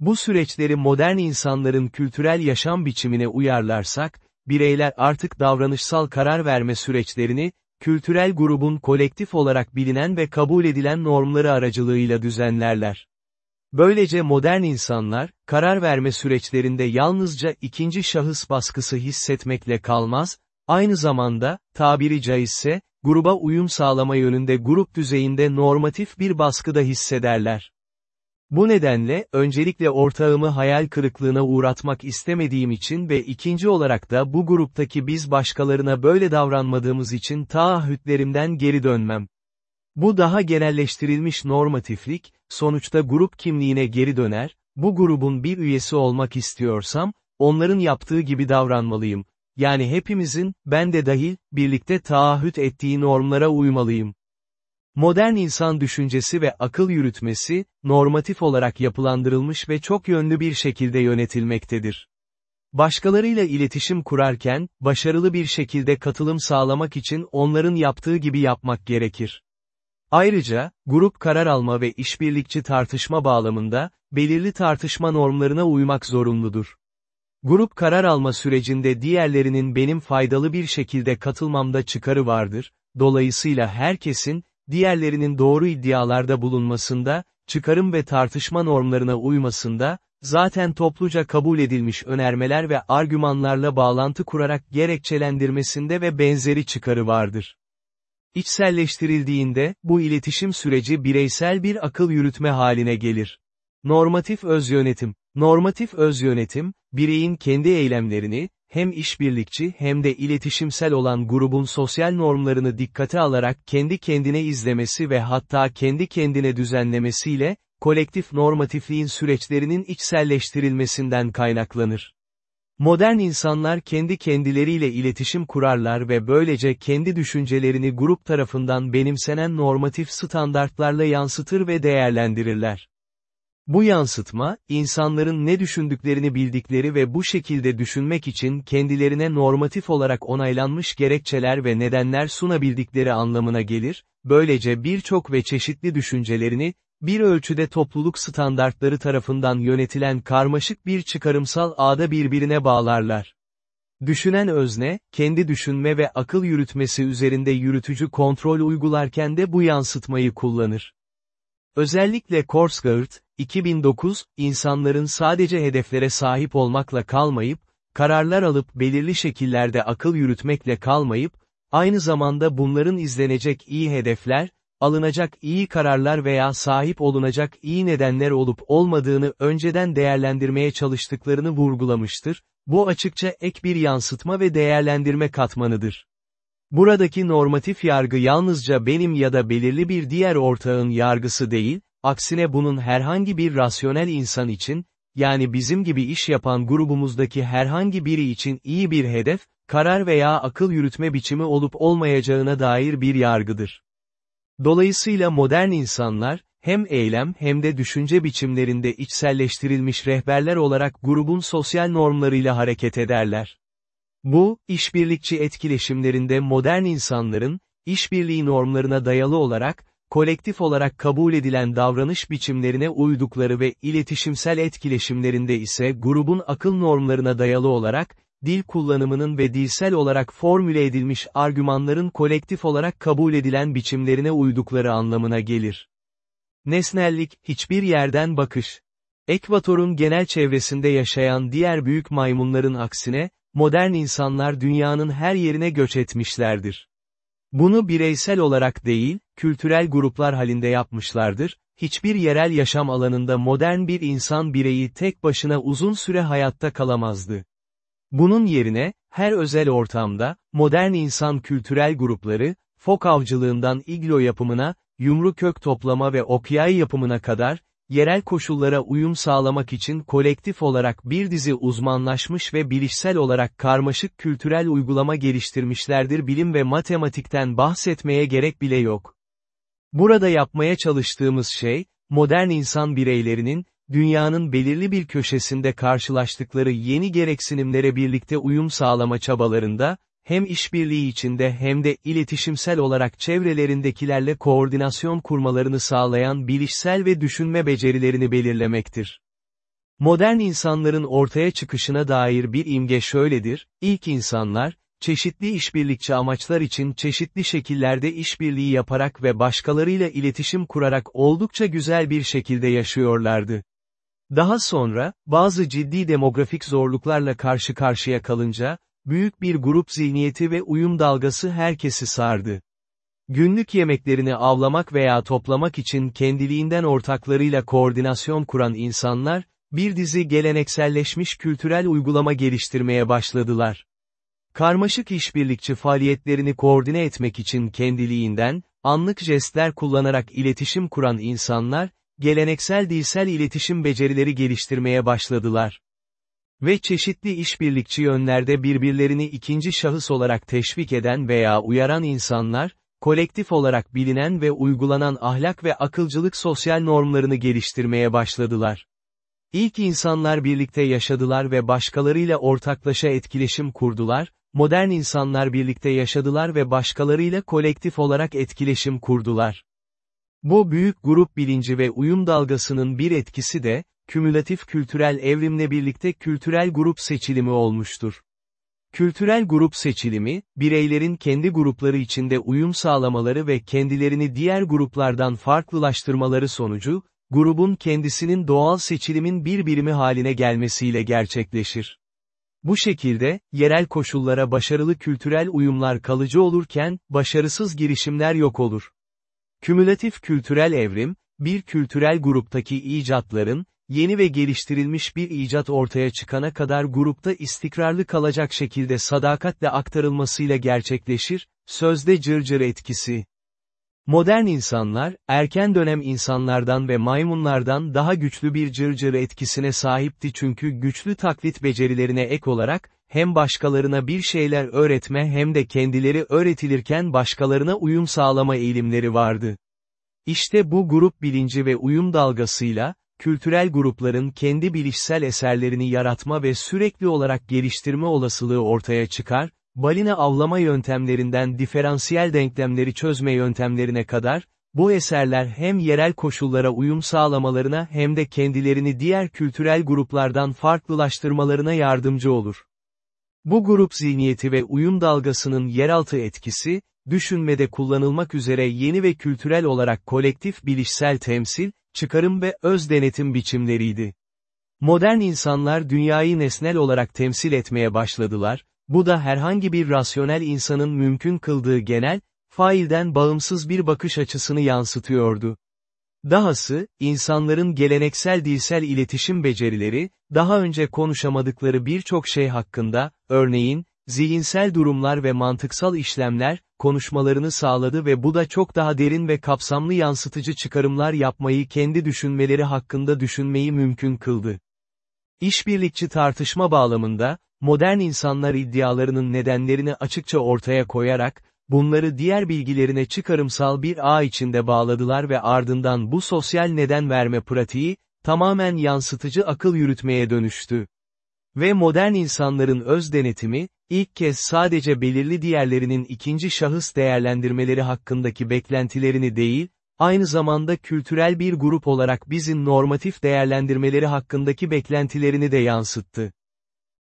Bu süreçleri modern insanların kültürel yaşam biçimine uyarlarsak, bireyler artık davranışsal karar verme süreçlerini, kültürel grubun kolektif olarak bilinen ve kabul edilen normları aracılığıyla düzenlerler. Böylece modern insanlar, karar verme süreçlerinde yalnızca ikinci şahıs baskısı hissetmekle kalmaz, aynı zamanda, tabiri caizse, gruba uyum sağlama yönünde grup düzeyinde normatif bir baskı da hissederler. Bu nedenle, öncelikle ortağımı hayal kırıklığına uğratmak istemediğim için ve ikinci olarak da bu gruptaki biz başkalarına böyle davranmadığımız için taahhütlerimden geri dönmem. Bu daha genelleştirilmiş normatiflik, sonuçta grup kimliğine geri döner, bu grubun bir üyesi olmak istiyorsam, onların yaptığı gibi davranmalıyım. Yani hepimizin, ben de dahil, birlikte taahhüt ettiği normlara uymalıyım. Modern insan düşüncesi ve akıl yürütmesi, normatif olarak yapılandırılmış ve çok yönlü bir şekilde yönetilmektedir. Başkalarıyla iletişim kurarken, başarılı bir şekilde katılım sağlamak için onların yaptığı gibi yapmak gerekir. Ayrıca, grup karar alma ve işbirlikçi tartışma bağlamında, belirli tartışma normlarına uymak zorunludur. Grup karar alma sürecinde diğerlerinin benim faydalı bir şekilde katılmamda çıkarı vardır, dolayısıyla herkesin, diğerlerinin doğru iddialarda bulunmasında, çıkarım ve tartışma normlarına uymasında, zaten topluca kabul edilmiş önermeler ve argümanlarla bağlantı kurarak gerekçelendirmesinde ve benzeri çıkarı vardır. İçselleştirildiğinde, bu iletişim süreci bireysel bir akıl yürütme haline gelir. Normatif öz yönetim. Normatif öz yönetim, bireyin kendi eylemlerini, hem işbirlikçi hem de iletişimsel olan grubun sosyal normlarını dikkate alarak kendi kendine izlemesi ve hatta kendi kendine düzenlemesiyle, kolektif normatifliğin süreçlerinin içselleştirilmesinden kaynaklanır. Modern insanlar kendi kendileriyle iletişim kurarlar ve böylece kendi düşüncelerini grup tarafından benimsenen normatif standartlarla yansıtır ve değerlendirirler. Bu yansıtma, insanların ne düşündüklerini bildikleri ve bu şekilde düşünmek için kendilerine normatif olarak onaylanmış gerekçeler ve nedenler sunabildikleri anlamına gelir, böylece birçok ve çeşitli düşüncelerini, bir ölçüde topluluk standartları tarafından yönetilen karmaşık bir çıkarımsal ağda birbirine bağlarlar. Düşünen özne, kendi düşünme ve akıl yürütmesi üzerinde yürütücü kontrol uygularken de bu yansıtmayı kullanır. Özellikle Korsgaard, 2009, insanların sadece hedeflere sahip olmakla kalmayıp, kararlar alıp belirli şekillerde akıl yürütmekle kalmayıp, aynı zamanda bunların izlenecek iyi hedefler, alınacak iyi kararlar veya sahip olunacak iyi nedenler olup olmadığını önceden değerlendirmeye çalıştıklarını vurgulamıştır, bu açıkça ek bir yansıtma ve değerlendirme katmanıdır. Buradaki normatif yargı yalnızca benim ya da belirli bir diğer ortağın yargısı değil, aksine bunun herhangi bir rasyonel insan için, yani bizim gibi iş yapan grubumuzdaki herhangi biri için iyi bir hedef, karar veya akıl yürütme biçimi olup olmayacağına dair bir yargıdır. Dolayısıyla modern insanlar, hem eylem hem de düşünce biçimlerinde içselleştirilmiş rehberler olarak grubun sosyal normlarıyla hareket ederler. Bu, işbirlikçi etkileşimlerinde modern insanların, işbirliği normlarına dayalı olarak, kolektif olarak kabul edilen davranış biçimlerine uydukları ve iletişimsel etkileşimlerinde ise grubun akıl normlarına dayalı olarak, dil kullanımının ve dilsel olarak formüle edilmiş argümanların kolektif olarak kabul edilen biçimlerine uydukları anlamına gelir. Nesnellik, hiçbir yerden bakış. Ekvatorun genel çevresinde yaşayan diğer büyük maymunların aksine, modern insanlar dünyanın her yerine göç etmişlerdir. Bunu bireysel olarak değil, kültürel gruplar halinde yapmışlardır, hiçbir yerel yaşam alanında modern bir insan bireyi tek başına uzun süre hayatta kalamazdı. Bunun yerine, her özel ortamda, modern insan kültürel grupları, fok avcılığından iglo yapımına, yumru kök toplama ve okyay yapımına kadar, yerel koşullara uyum sağlamak için kolektif olarak bir dizi uzmanlaşmış ve bilişsel olarak karmaşık kültürel uygulama geliştirmişlerdir bilim ve matematikten bahsetmeye gerek bile yok. Burada yapmaya çalıştığımız şey, modern insan bireylerinin, dünyanın belirli bir köşesinde karşılaştıkları yeni gereksinimlere birlikte uyum sağlama çabalarında, hem işbirliği içinde hem de iletişimsel olarak çevrelerindekilerle koordinasyon kurmalarını sağlayan bilişsel ve düşünme becerilerini belirlemektir. Modern insanların ortaya çıkışına dair bir imge şöyledir, ilk insanlar, çeşitli işbirlikçi amaçlar için çeşitli şekillerde işbirliği yaparak ve başkalarıyla iletişim kurarak oldukça güzel bir şekilde yaşıyorlardı. Daha sonra, bazı ciddi demografik zorluklarla karşı karşıya kalınca, büyük bir grup zihniyeti ve uyum dalgası herkesi sardı. Günlük yemeklerini avlamak veya toplamak için kendiliğinden ortaklarıyla koordinasyon kuran insanlar, bir dizi gelenekselleşmiş kültürel uygulama geliştirmeye başladılar. Karmaşık işbirlikçi faaliyetlerini koordine etmek için kendiliğinden, anlık jestler kullanarak iletişim kuran insanlar, geleneksel dilsel iletişim becerileri geliştirmeye başladılar. Ve çeşitli işbirlikçi yönlerde birbirlerini ikinci şahıs olarak teşvik eden veya uyaran insanlar, kolektif olarak bilinen ve uygulanan ahlak ve akılcılık sosyal normlarını geliştirmeye başladılar. İlk insanlar birlikte yaşadılar ve başkalarıyla ortaklaşa etkileşim kurdular, modern insanlar birlikte yaşadılar ve başkalarıyla kolektif olarak etkileşim kurdular. Bu büyük grup bilinci ve uyum dalgasının bir etkisi de, kümülatif kültürel evrimle birlikte kültürel grup seçilimi olmuştur. Kültürel grup seçilimi, bireylerin kendi grupları içinde uyum sağlamaları ve kendilerini diğer gruplardan farklılaştırmaları sonucu, grubun kendisinin doğal seçilimin bir birimi haline gelmesiyle gerçekleşir. Bu şekilde, yerel koşullara başarılı kültürel uyumlar kalıcı olurken, başarısız girişimler yok olur. Kümülatif kültürel evrim, bir kültürel gruptaki icatların, yeni ve geliştirilmiş bir icat ortaya çıkana kadar grupta istikrarlı kalacak şekilde sadakatle aktarılmasıyla gerçekleşir, sözde cırcır etkisi. Modern insanlar, erken dönem insanlardan ve maymunlardan daha güçlü bir cırcır etkisine sahipti çünkü güçlü taklit becerilerine ek olarak, hem başkalarına bir şeyler öğretme hem de kendileri öğretilirken başkalarına uyum sağlama eğilimleri vardı. İşte bu grup bilinci ve uyum dalgasıyla, kültürel grupların kendi bilişsel eserlerini yaratma ve sürekli olarak geliştirme olasılığı ortaya çıkar, balina avlama yöntemlerinden diferansiyel denklemleri çözme yöntemlerine kadar, bu eserler hem yerel koşullara uyum sağlamalarına hem de kendilerini diğer kültürel gruplardan farklılaştırmalarına yardımcı olur. Bu grup zihniyeti ve uyum dalgasının yeraltı etkisi, düşünmede kullanılmak üzere yeni ve kültürel olarak kolektif bilişsel temsil, çıkarım ve öz denetim biçimleriydi. Modern insanlar dünyayı nesnel olarak temsil etmeye başladılar, bu da herhangi bir rasyonel insanın mümkün kıldığı genel, failden bağımsız bir bakış açısını yansıtıyordu. Dahası, insanların geleneksel dilsel iletişim becerileri, daha önce konuşamadıkları birçok şey hakkında, örneğin, zihinsel durumlar ve mantıksal işlemler, konuşmalarını sağladı ve bu da çok daha derin ve kapsamlı yansıtıcı çıkarımlar yapmayı kendi düşünmeleri hakkında düşünmeyi mümkün kıldı. İşbirlikçi tartışma bağlamında, modern insanlar iddialarının nedenlerini açıkça ortaya koyarak, bunları diğer bilgilerine çıkarımsal bir ağ içinde bağladılar ve ardından bu sosyal neden verme pratiği, tamamen yansıtıcı akıl yürütmeye dönüştü. Ve modern insanların öz denetimi, ilk kez sadece belirli diğerlerinin ikinci şahıs değerlendirmeleri hakkındaki beklentilerini değil, aynı zamanda kültürel bir grup olarak bizim normatif değerlendirmeleri hakkındaki beklentilerini de yansıttı.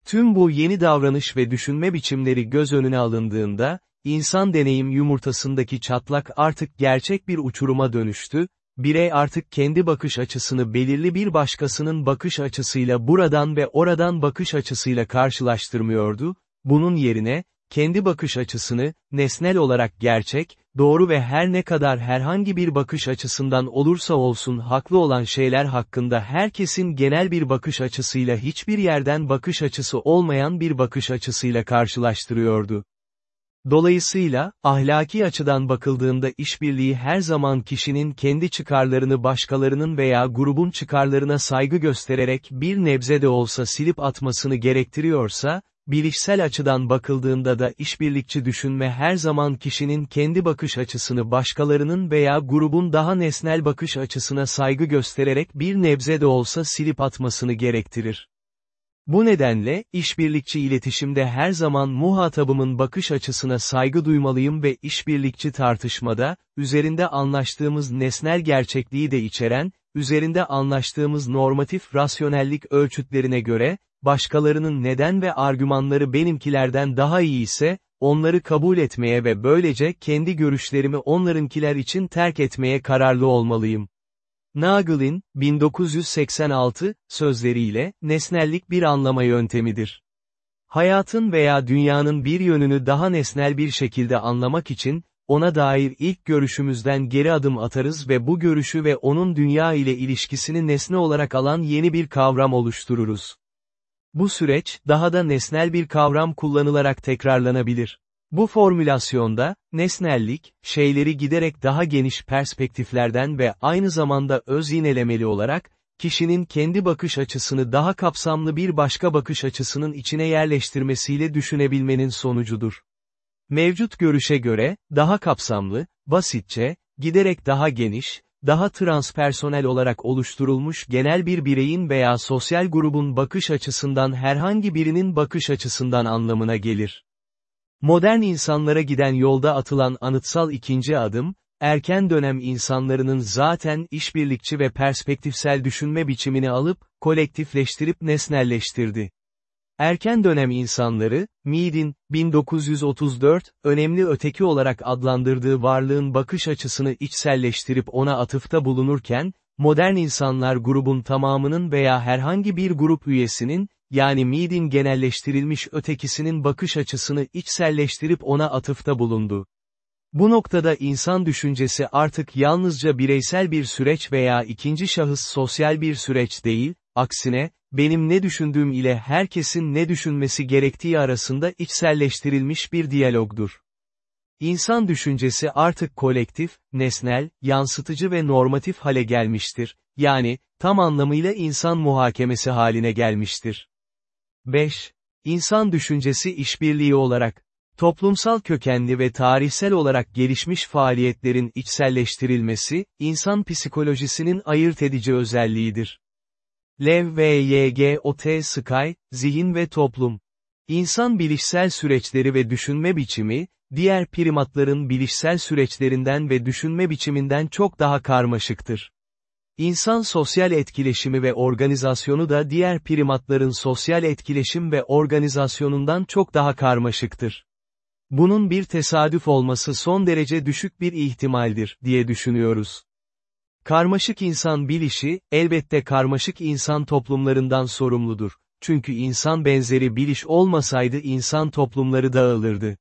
Tüm bu yeni davranış ve düşünme biçimleri göz önüne alındığında, insan deneyim yumurtasındaki çatlak artık gerçek bir uçuruma dönüştü, birey artık kendi bakış açısını belirli bir başkasının bakış açısıyla buradan ve oradan bakış açısıyla karşılaştırmıyordu, bunun yerine, kendi bakış açısını, nesnel olarak gerçek, doğru ve her ne kadar herhangi bir bakış açısından olursa olsun haklı olan şeyler hakkında herkesin genel bir bakış açısıyla hiçbir yerden bakış açısı olmayan bir bakış açısıyla karşılaştırıyordu. Dolayısıyla, ahlaki açıdan bakıldığında işbirliği her zaman kişinin kendi çıkarlarını başkalarının veya grubun çıkarlarına saygı göstererek bir nebze de olsa silip atmasını gerektiriyorsa, bilişsel açıdan bakıldığında da işbirlikçi düşünme her zaman kişinin kendi bakış açısını başkalarının veya grubun daha nesnel bakış açısına saygı göstererek bir nebze de olsa silip atmasını gerektirir. Bu nedenle, işbirlikçi iletişimde her zaman muhatabımın bakış açısına saygı duymalıyım ve işbirlikçi tartışmada, üzerinde anlaştığımız nesnel gerçekliği de içeren, üzerinde anlaştığımız normatif rasyonellik ölçütlerine göre, başkalarının neden ve argümanları benimkilerden daha iyi ise, onları kabul etmeye ve böylece kendi görüşlerimi onlarınkiler için terk etmeye kararlı olmalıyım. Nagel'in, 1986, sözleriyle, nesnellik bir anlama yöntemidir. Hayatın veya dünyanın bir yönünü daha nesnel bir şekilde anlamak için, ona dair ilk görüşümüzden geri adım atarız ve bu görüşü ve onun dünya ile ilişkisini nesne olarak alan yeni bir kavram oluştururuz. Bu süreç, daha da nesnel bir kavram kullanılarak tekrarlanabilir. Bu formülasyonda, nesnellik, şeyleri giderek daha geniş perspektiflerden ve aynı zamanda öz yinelemeli olarak, kişinin kendi bakış açısını daha kapsamlı bir başka bakış açısının içine yerleştirmesiyle düşünebilmenin sonucudur. Mevcut görüşe göre, daha kapsamlı, basitçe, giderek daha geniş, daha transpersonel olarak oluşturulmuş genel bir bireyin veya sosyal grubun bakış açısından herhangi birinin bakış açısından anlamına gelir. Modern insanlara giden yolda atılan anıtsal ikinci adım, erken dönem insanlarının zaten işbirlikçi ve perspektifsel düşünme biçimini alıp, kolektifleştirip nesnelleştirdi. Erken dönem insanları, Mead'in, 1934, önemli öteki olarak adlandırdığı varlığın bakış açısını içselleştirip ona atıfta bulunurken, modern insanlar grubun tamamının veya herhangi bir grup üyesinin, yani Mead'in genelleştirilmiş ötekisinin bakış açısını içselleştirip ona atıfta bulundu. Bu noktada insan düşüncesi artık yalnızca bireysel bir süreç veya ikinci şahıs sosyal bir süreç değil, aksine, benim ne düşündüğüm ile herkesin ne düşünmesi gerektiği arasında içselleştirilmiş bir diyalogdur. İnsan düşüncesi artık kolektif, nesnel, yansıtıcı ve normatif hale gelmiştir, yani, tam anlamıyla insan muhakemesi haline gelmiştir. 5. İnsan düşüncesi işbirliği olarak, toplumsal kökenli ve tarihsel olarak gelişmiş faaliyetlerin içselleştirilmesi, insan psikolojisinin ayırt edici özelliğidir. Lev ve Y.G. O.T. Sky, Zihin ve Toplum. İnsan bilişsel süreçleri ve düşünme biçimi, diğer primatların bilişsel süreçlerinden ve düşünme biçiminden çok daha karmaşıktır. İnsan sosyal etkileşimi ve organizasyonu da diğer primatların sosyal etkileşim ve organizasyonundan çok daha karmaşıktır. Bunun bir tesadüf olması son derece düşük bir ihtimaldir, diye düşünüyoruz. Karmaşık insan bilişi, elbette karmaşık insan toplumlarından sorumludur. Çünkü insan benzeri biliş olmasaydı insan toplumları dağılırdı.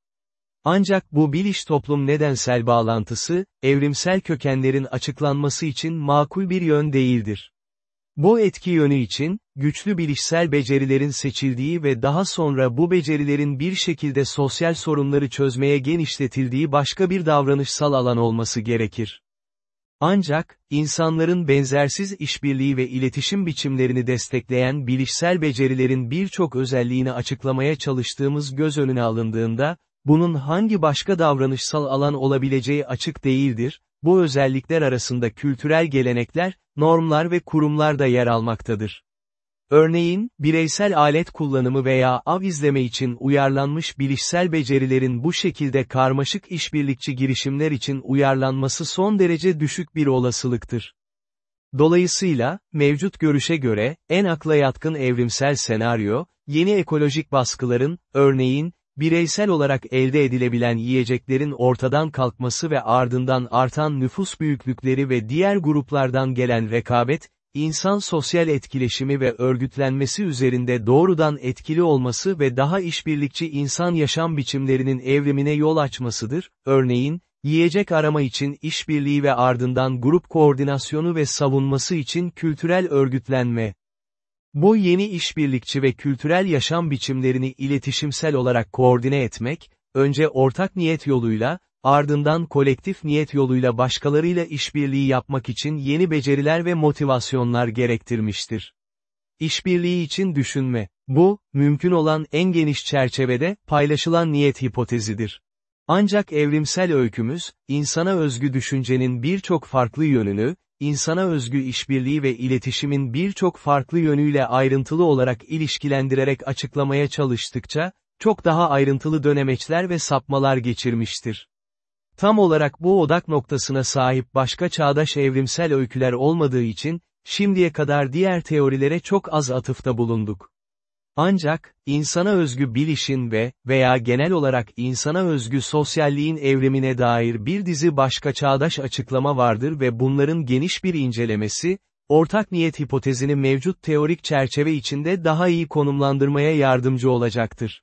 Ancak bu biliş toplum nedensel bağlantısı, evrimsel kökenlerin açıklanması için makul bir yön değildir. Bu etki yönü için, güçlü bilişsel becerilerin seçildiği ve daha sonra bu becerilerin bir şekilde sosyal sorunları çözmeye genişletildiği başka bir davranışsal alan olması gerekir. Ancak, insanların benzersiz işbirliği ve iletişim biçimlerini destekleyen bilişsel becerilerin birçok özelliğini açıklamaya çalıştığımız göz önüne alındığında, bunun hangi başka davranışsal alan olabileceği açık değildir, bu özellikler arasında kültürel gelenekler, normlar ve kurumlar da yer almaktadır. Örneğin, bireysel alet kullanımı veya av izleme için uyarlanmış bilişsel becerilerin bu şekilde karmaşık işbirlikçi girişimler için uyarlanması son derece düşük bir olasılıktır. Dolayısıyla, mevcut görüşe göre, en akla yatkın evrimsel senaryo, yeni ekolojik baskıların, örneğin, bireysel olarak elde edilebilen yiyeceklerin ortadan kalkması ve ardından artan nüfus büyüklükleri ve diğer gruplardan gelen rekabet, insan sosyal etkileşimi ve örgütlenmesi üzerinde doğrudan etkili olması ve daha işbirlikçi insan yaşam biçimlerinin evrimine yol açmasıdır, örneğin, yiyecek arama için işbirliği ve ardından grup koordinasyonu ve savunması için kültürel örgütlenme. Bu yeni işbirlikçi ve kültürel yaşam biçimlerini iletişimsel olarak koordine etmek, önce ortak niyet yoluyla, ardından kolektif niyet yoluyla başkalarıyla işbirliği yapmak için yeni beceriler ve motivasyonlar gerektirmiştir. İşbirliği için düşünme, bu, mümkün olan en geniş çerçevede, paylaşılan niyet hipotezidir. Ancak evrimsel öykümüz, insana özgü düşüncenin birçok farklı yönünü, insana özgü işbirliği ve iletişimin birçok farklı yönüyle ayrıntılı olarak ilişkilendirerek açıklamaya çalıştıkça, çok daha ayrıntılı dönemeçler ve sapmalar geçirmiştir. Tam olarak bu odak noktasına sahip başka çağdaş evrimsel öyküler olmadığı için, şimdiye kadar diğer teorilere çok az atıfta bulunduk. Ancak, insana özgü bilişin ve, veya genel olarak insana özgü sosyalliğin evrimine dair bir dizi başka çağdaş açıklama vardır ve bunların geniş bir incelemesi, ortak niyet hipotezini mevcut teorik çerçeve içinde daha iyi konumlandırmaya yardımcı olacaktır.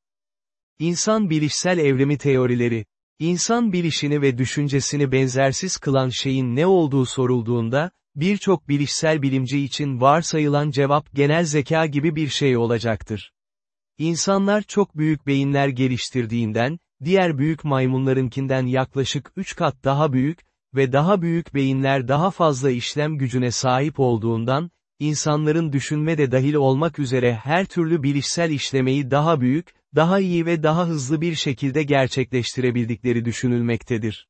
İnsan bilişsel evrimi teorileri, İnsan bilişini ve düşüncesini benzersiz kılan şeyin ne olduğu sorulduğunda, birçok bilişsel bilimci için varsayılan cevap genel zeka gibi bir şey olacaktır. İnsanlar çok büyük beyinler geliştirdiğinden, diğer büyük maymunlarınkinden yaklaşık 3 kat daha büyük ve daha büyük beyinler daha fazla işlem gücüne sahip olduğundan, insanların düşünme de dahil olmak üzere her türlü bilişsel işlemeyi daha büyük, daha iyi ve daha hızlı bir şekilde gerçekleştirebildikleri düşünülmektedir.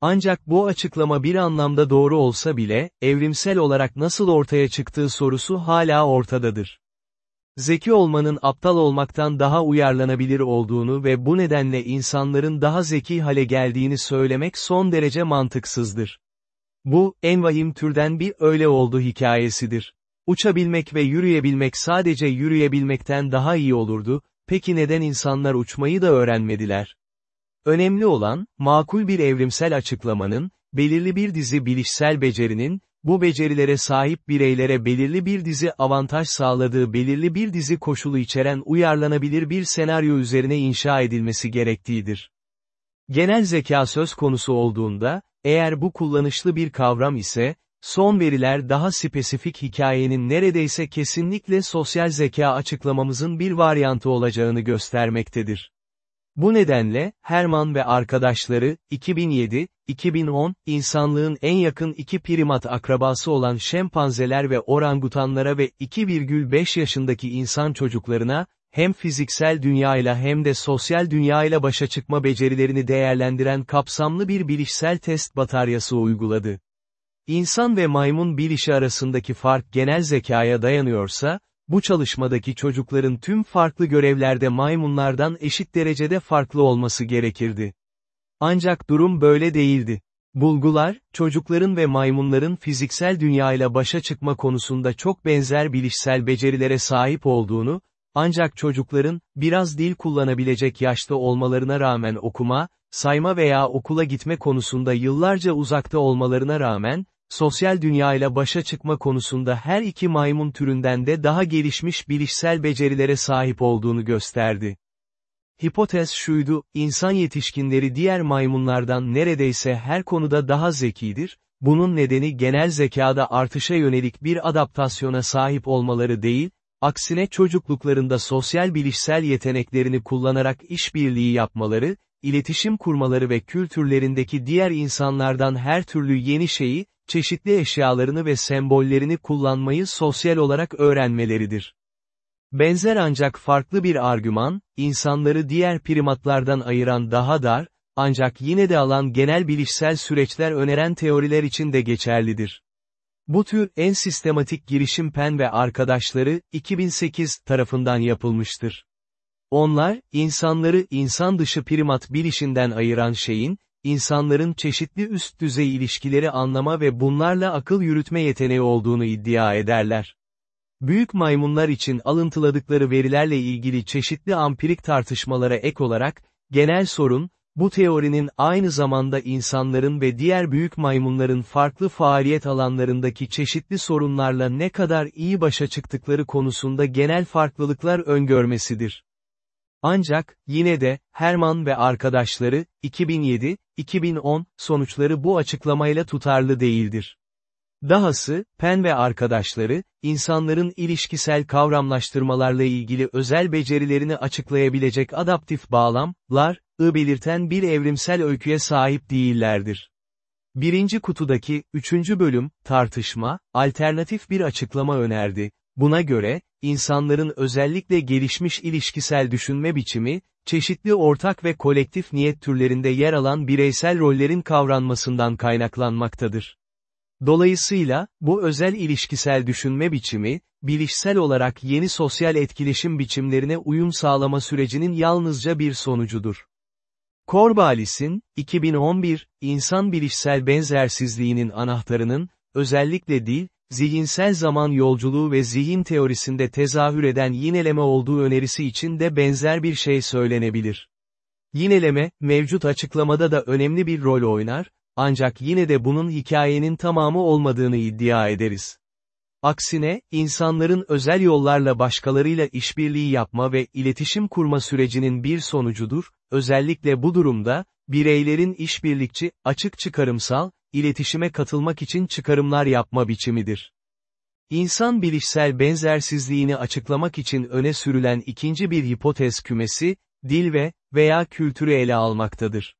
Ancak bu açıklama bir anlamda doğru olsa bile, evrimsel olarak nasıl ortaya çıktığı sorusu hala ortadadır. Zeki olmanın aptal olmaktan daha uyarlanabilir olduğunu ve bu nedenle insanların daha zeki hale geldiğini söylemek son derece mantıksızdır. Bu, en vahim türden bir öyle oldu hikayesidir. Uçabilmek ve yürüyebilmek sadece yürüyebilmekten daha iyi olurdu, peki neden insanlar uçmayı da öğrenmediler? Önemli olan, makul bir evrimsel açıklamanın, belirli bir dizi bilişsel becerinin, bu becerilere sahip bireylere belirli bir dizi avantaj sağladığı belirli bir dizi koşulu içeren uyarlanabilir bir senaryo üzerine inşa edilmesi gerektiğidir. Genel zeka söz konusu olduğunda, eğer bu kullanışlı bir kavram ise, son veriler daha spesifik hikayenin neredeyse kesinlikle sosyal zeka açıklamamızın bir varyantı olacağını göstermektedir. Bu nedenle, Herman ve arkadaşları, 2007, 2010, insanlığın en yakın iki primat akrabası olan şempanzeler ve orangutanlara ve 2,5 yaşındaki insan çocuklarına, hem fiziksel dünyayla hem de sosyal dünyayla başa çıkma becerilerini değerlendiren kapsamlı bir bilişsel test bataryası uyguladı. İnsan ve maymun bilişi arasındaki fark genel zekaya dayanıyorsa, bu çalışmadaki çocukların tüm farklı görevlerde maymunlardan eşit derecede farklı olması gerekirdi. Ancak durum böyle değildi. Bulgular, çocukların ve maymunların fiziksel dünyayla başa çıkma konusunda çok benzer bilişsel becerilere sahip olduğunu, ancak çocukların, biraz dil kullanabilecek yaşta olmalarına rağmen okuma, sayma veya okula gitme konusunda yıllarca uzakta olmalarına rağmen, sosyal dünyayla başa çıkma konusunda her iki maymun türünden de daha gelişmiş bilişsel becerilere sahip olduğunu gösterdi. Hipotez şuydu, insan yetişkinleri diğer maymunlardan neredeyse her konuda daha zekidir, bunun nedeni genel zekada artışa yönelik bir adaptasyona sahip olmaları değil, aksine çocukluklarında sosyal bilişsel yeteneklerini kullanarak işbirliği yapmaları, iletişim kurmaları ve kültürlerindeki diğer insanlardan her türlü yeni şeyi, çeşitli eşyalarını ve sembollerini kullanmayı sosyal olarak öğrenmeleridir. Benzer ancak farklı bir argüman, insanları diğer primatlardan ayıran daha dar, ancak yine de alan genel bilişsel süreçler öneren teoriler için de geçerlidir. Bu tür en sistematik girişim Penn ve arkadaşları, 2008 tarafından yapılmıştır. Onlar, insanları insan dışı primat bilişinden ayıran şeyin, insanların çeşitli üst düzey ilişkileri anlama ve bunlarla akıl yürütme yeteneği olduğunu iddia ederler. Büyük maymunlar için alıntıladıkları verilerle ilgili çeşitli ampirik tartışmalara ek olarak, genel sorun, bu teorinin aynı zamanda insanların ve diğer büyük maymunların farklı faaliyet alanlarındaki çeşitli sorunlarla ne kadar iyi başa çıktıkları konusunda genel farklılıklar öngörmesidir. Ancak, yine de, Herman ve arkadaşları, 2007, 2010, sonuçları bu açıklamayla tutarlı değildir. Dahası, Penn ve arkadaşları, insanların ilişkisel kavramlaştırmalarla ilgili özel becerilerini açıklayabilecek adaptif bağlamlar, ı belirten bir evrimsel öyküye sahip değillerdir. Birinci kutudaki, üçüncü bölüm, tartışma, alternatif bir açıklama önerdi. Buna göre, insanların özellikle gelişmiş ilişkisel düşünme biçimi, çeşitli ortak ve kolektif niyet türlerinde yer alan bireysel rollerin kavranmasından kaynaklanmaktadır. Dolayısıyla, bu özel ilişkisel düşünme biçimi, bilişsel olarak yeni sosyal etkileşim biçimlerine uyum sağlama sürecinin yalnızca bir sonucudur. Corbalis'in, 2011, insan bilişsel benzersizliğinin anahtarının, özellikle dil, zihinsel zaman yolculuğu ve zihin teorisinde tezahür eden yineleme olduğu önerisi için de benzer bir şey söylenebilir. Yineleme, mevcut açıklamada da önemli bir rol oynar, ancak yine de bunun hikayenin tamamı olmadığını iddia ederiz. Aksine, insanların özel yollarla başkalarıyla işbirliği yapma ve iletişim kurma sürecinin bir sonucudur, özellikle bu durumda, bireylerin işbirlikçi, açık çıkarımsal, iletişime katılmak için çıkarımlar yapma biçimidir. İnsan bilişsel benzersizliğini açıklamak için öne sürülen ikinci bir hipotez kümesi, dil ve veya kültürü ele almaktadır.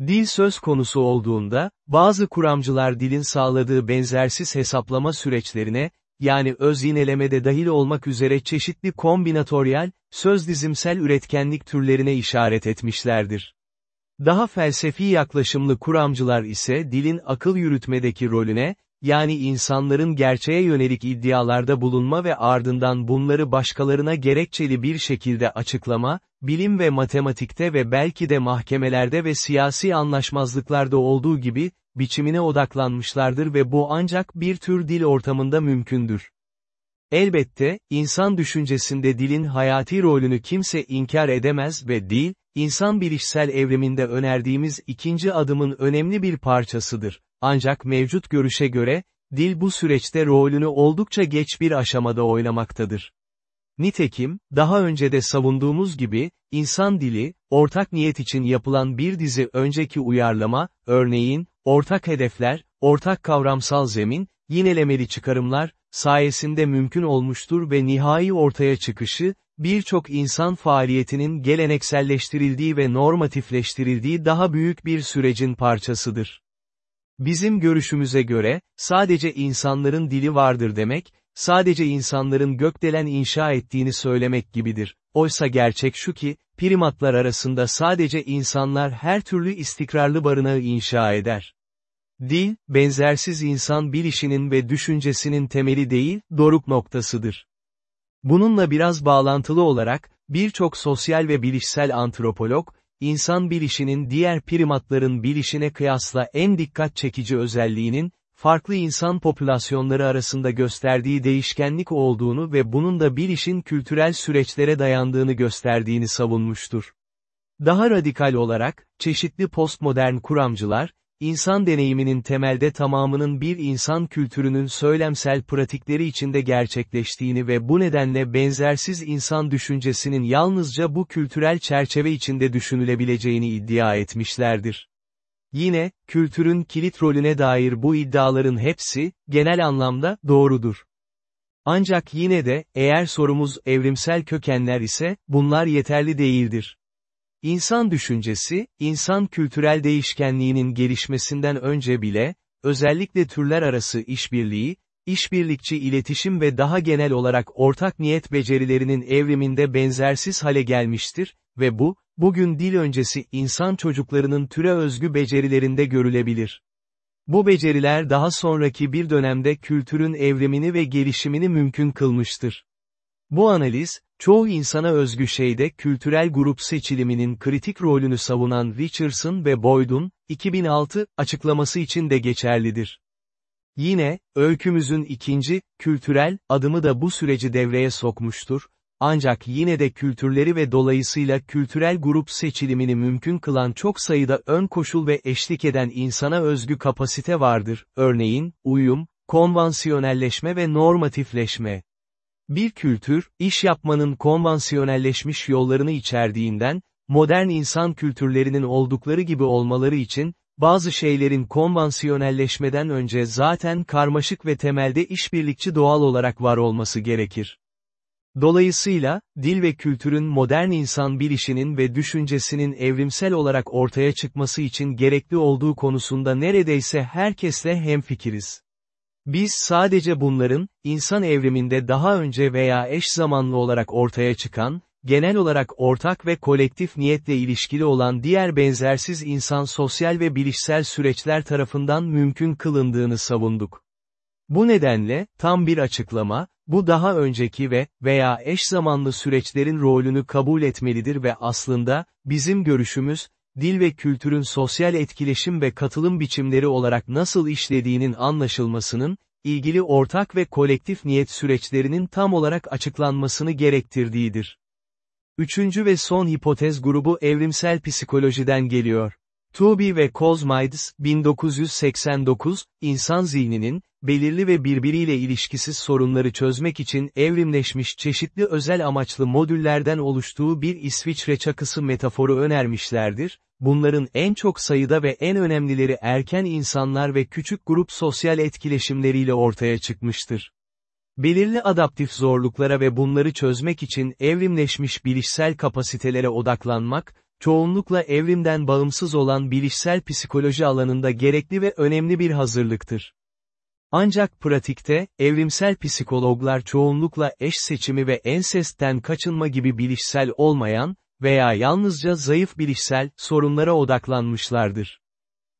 Dil söz konusu olduğunda, bazı kuramcılar dilin sağladığı benzersiz hesaplama süreçlerine, yani öz yinelemede dahil olmak üzere çeşitli kombinatoryal, söz dizimsel üretkenlik türlerine işaret etmişlerdir. Daha felsefi yaklaşımlı kuramcılar ise dilin akıl yürütmedeki rolüne, yani insanların gerçeğe yönelik iddialarda bulunma ve ardından bunları başkalarına gerekçeli bir şekilde açıklama, bilim ve matematikte ve belki de mahkemelerde ve siyasi anlaşmazlıklarda olduğu gibi, biçimine odaklanmışlardır ve bu ancak bir tür dil ortamında mümkündür. Elbette, insan düşüncesinde dilin hayati rolünü kimse inkar edemez ve dil, insan bilişsel evriminde önerdiğimiz ikinci adımın önemli bir parçasıdır. Ancak mevcut görüşe göre, dil bu süreçte rolünü oldukça geç bir aşamada oynamaktadır. Nitekim, daha önce de savunduğumuz gibi, insan dili, ortak niyet için yapılan bir dizi önceki uyarlama, örneğin, ortak hedefler, ortak kavramsal zemin, yinelemeli çıkarımlar, sayesinde mümkün olmuştur ve nihai ortaya çıkışı, birçok insan faaliyetinin gelenekselleştirildiği ve normatifleştirildiği daha büyük bir sürecin parçasıdır. Bizim görüşümüze göre, sadece insanların dili vardır demek, sadece insanların gökdelen inşa ettiğini söylemek gibidir. Oysa gerçek şu ki, primatlar arasında sadece insanlar her türlü istikrarlı barınağı inşa eder. Dil, benzersiz insan bilişinin ve düşüncesinin temeli değil, doruk noktasıdır. Bununla biraz bağlantılı olarak, birçok sosyal ve bilişsel antropolog, insan bilişinin diğer primatların bilişine kıyasla en dikkat çekici özelliğinin, farklı insan popülasyonları arasında gösterdiği değişkenlik olduğunu ve bunun da bilişin kültürel süreçlere dayandığını gösterdiğini savunmuştur. Daha radikal olarak, çeşitli postmodern kuramcılar, İnsan deneyiminin temelde tamamının bir insan kültürünün söylemsel pratikleri içinde gerçekleştiğini ve bu nedenle benzersiz insan düşüncesinin yalnızca bu kültürel çerçeve içinde düşünülebileceğini iddia etmişlerdir. Yine, kültürün kilit rolüne dair bu iddiaların hepsi, genel anlamda, doğrudur. Ancak yine de, eğer sorumuz evrimsel kökenler ise, bunlar yeterli değildir. İnsan düşüncesi, insan kültürel değişkenliğinin gelişmesinden önce bile, özellikle türler arası işbirliği, işbirlikçi iletişim ve daha genel olarak ortak niyet becerilerinin evriminde benzersiz hale gelmiştir ve bu, bugün dil öncesi insan çocuklarının türe özgü becerilerinde görülebilir. Bu beceriler daha sonraki bir dönemde kültürün evrimini ve gelişimini mümkün kılmıştır. Bu analiz, çoğu insana özgü şeyde kültürel grup seçiliminin kritik rolünü savunan Richardson ve Boyd'un, 2006, açıklaması için de geçerlidir. Yine, öykümüzün ikinci, kültürel, adımı da bu süreci devreye sokmuştur, ancak yine de kültürleri ve dolayısıyla kültürel grup seçilimini mümkün kılan çok sayıda ön koşul ve eşlik eden insana özgü kapasite vardır, örneğin, uyum, konvansiyonelleşme ve normatifleşme. Bir kültür, iş yapmanın konvansiyonelleşmiş yollarını içerdiğinden, modern insan kültürlerinin oldukları gibi olmaları için, bazı şeylerin konvansiyonelleşmeden önce zaten karmaşık ve temelde işbirlikçi doğal olarak var olması gerekir. Dolayısıyla, dil ve kültürün modern insan bilişinin ve düşüncesinin evrimsel olarak ortaya çıkması için gerekli olduğu konusunda neredeyse herkesle hemfikiriz. Biz sadece bunların, insan evriminde daha önce veya eş zamanlı olarak ortaya çıkan, genel olarak ortak ve kolektif niyetle ilişkili olan diğer benzersiz insan sosyal ve bilişsel süreçler tarafından mümkün kılındığını savunduk. Bu nedenle, tam bir açıklama, bu daha önceki ve veya eş zamanlı süreçlerin rolünü kabul etmelidir ve aslında, bizim görüşümüz, dil ve kültürün sosyal etkileşim ve katılım biçimleri olarak nasıl işlediğinin anlaşılmasının, ilgili ortak ve kolektif niyet süreçlerinin tam olarak açıklanmasını gerektirdiğidir. Üçüncü ve son hipotez grubu evrimsel psikolojiden geliyor. Tooby ve Cosmides, 1989, insan zihninin, belirli ve birbiriyle ilişkisiz sorunları çözmek için evrimleşmiş çeşitli özel amaçlı modüllerden oluştuğu bir İsviçre çakısı metaforu önermişlerdir, bunların en çok sayıda ve en önemlileri erken insanlar ve küçük grup sosyal etkileşimleriyle ortaya çıkmıştır. Belirli adaptif zorluklara ve bunları çözmek için evrimleşmiş bilişsel kapasitelere odaklanmak, çoğunlukla evrimden bağımsız olan bilişsel psikoloji alanında gerekli ve önemli bir hazırlıktır. Ancak pratikte, evrimsel psikologlar çoğunlukla eş seçimi ve ensestten kaçınma gibi bilişsel olmayan, veya yalnızca zayıf bilişsel, sorunlara odaklanmışlardır.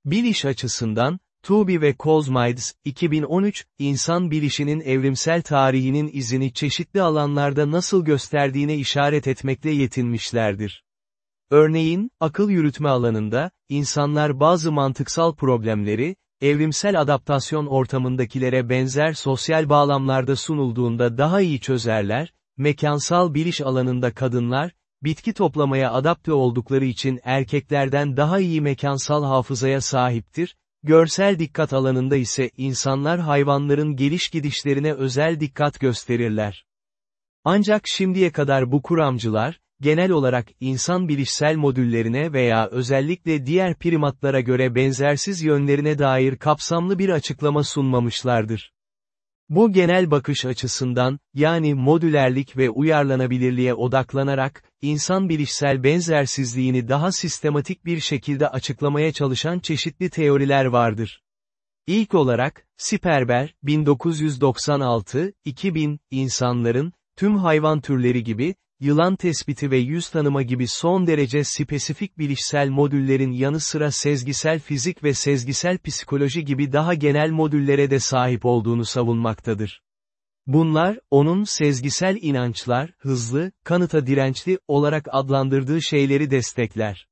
Biliş açısından, Tooby ve Cosmides, 2013, insan bilişinin evrimsel tarihinin izini çeşitli alanlarda nasıl gösterdiğine işaret etmekle yetinmişlerdir. Örneğin, akıl yürütme alanında, insanlar bazı mantıksal problemleri, evrimsel adaptasyon ortamındakilere benzer sosyal bağlamlarda sunulduğunda daha iyi çözerler, mekansal biliş alanında kadınlar, bitki toplamaya adapte oldukları için erkeklerden daha iyi mekansal hafızaya sahiptir, görsel dikkat alanında ise insanlar hayvanların geliş gidişlerine özel dikkat gösterirler. Ancak şimdiye kadar bu kuramcılar, genel olarak insan bilişsel modüllerine veya özellikle diğer primatlara göre benzersiz yönlerine dair kapsamlı bir açıklama sunmamışlardır. Bu genel bakış açısından, yani modülerlik ve uyarlanabilirliğe odaklanarak, insan bilişsel benzersizliğini daha sistematik bir şekilde açıklamaya çalışan çeşitli teoriler vardır. İlk olarak, Sperber, 1996, 2000, insanların, tüm hayvan türleri gibi, yılan tespiti ve yüz tanıma gibi son derece spesifik bilişsel modüllerin yanı sıra sezgisel fizik ve sezgisel psikoloji gibi daha genel modüllere de sahip olduğunu savunmaktadır. Bunlar, onun sezgisel inançlar, hızlı, kanıta dirençli olarak adlandırdığı şeyleri destekler.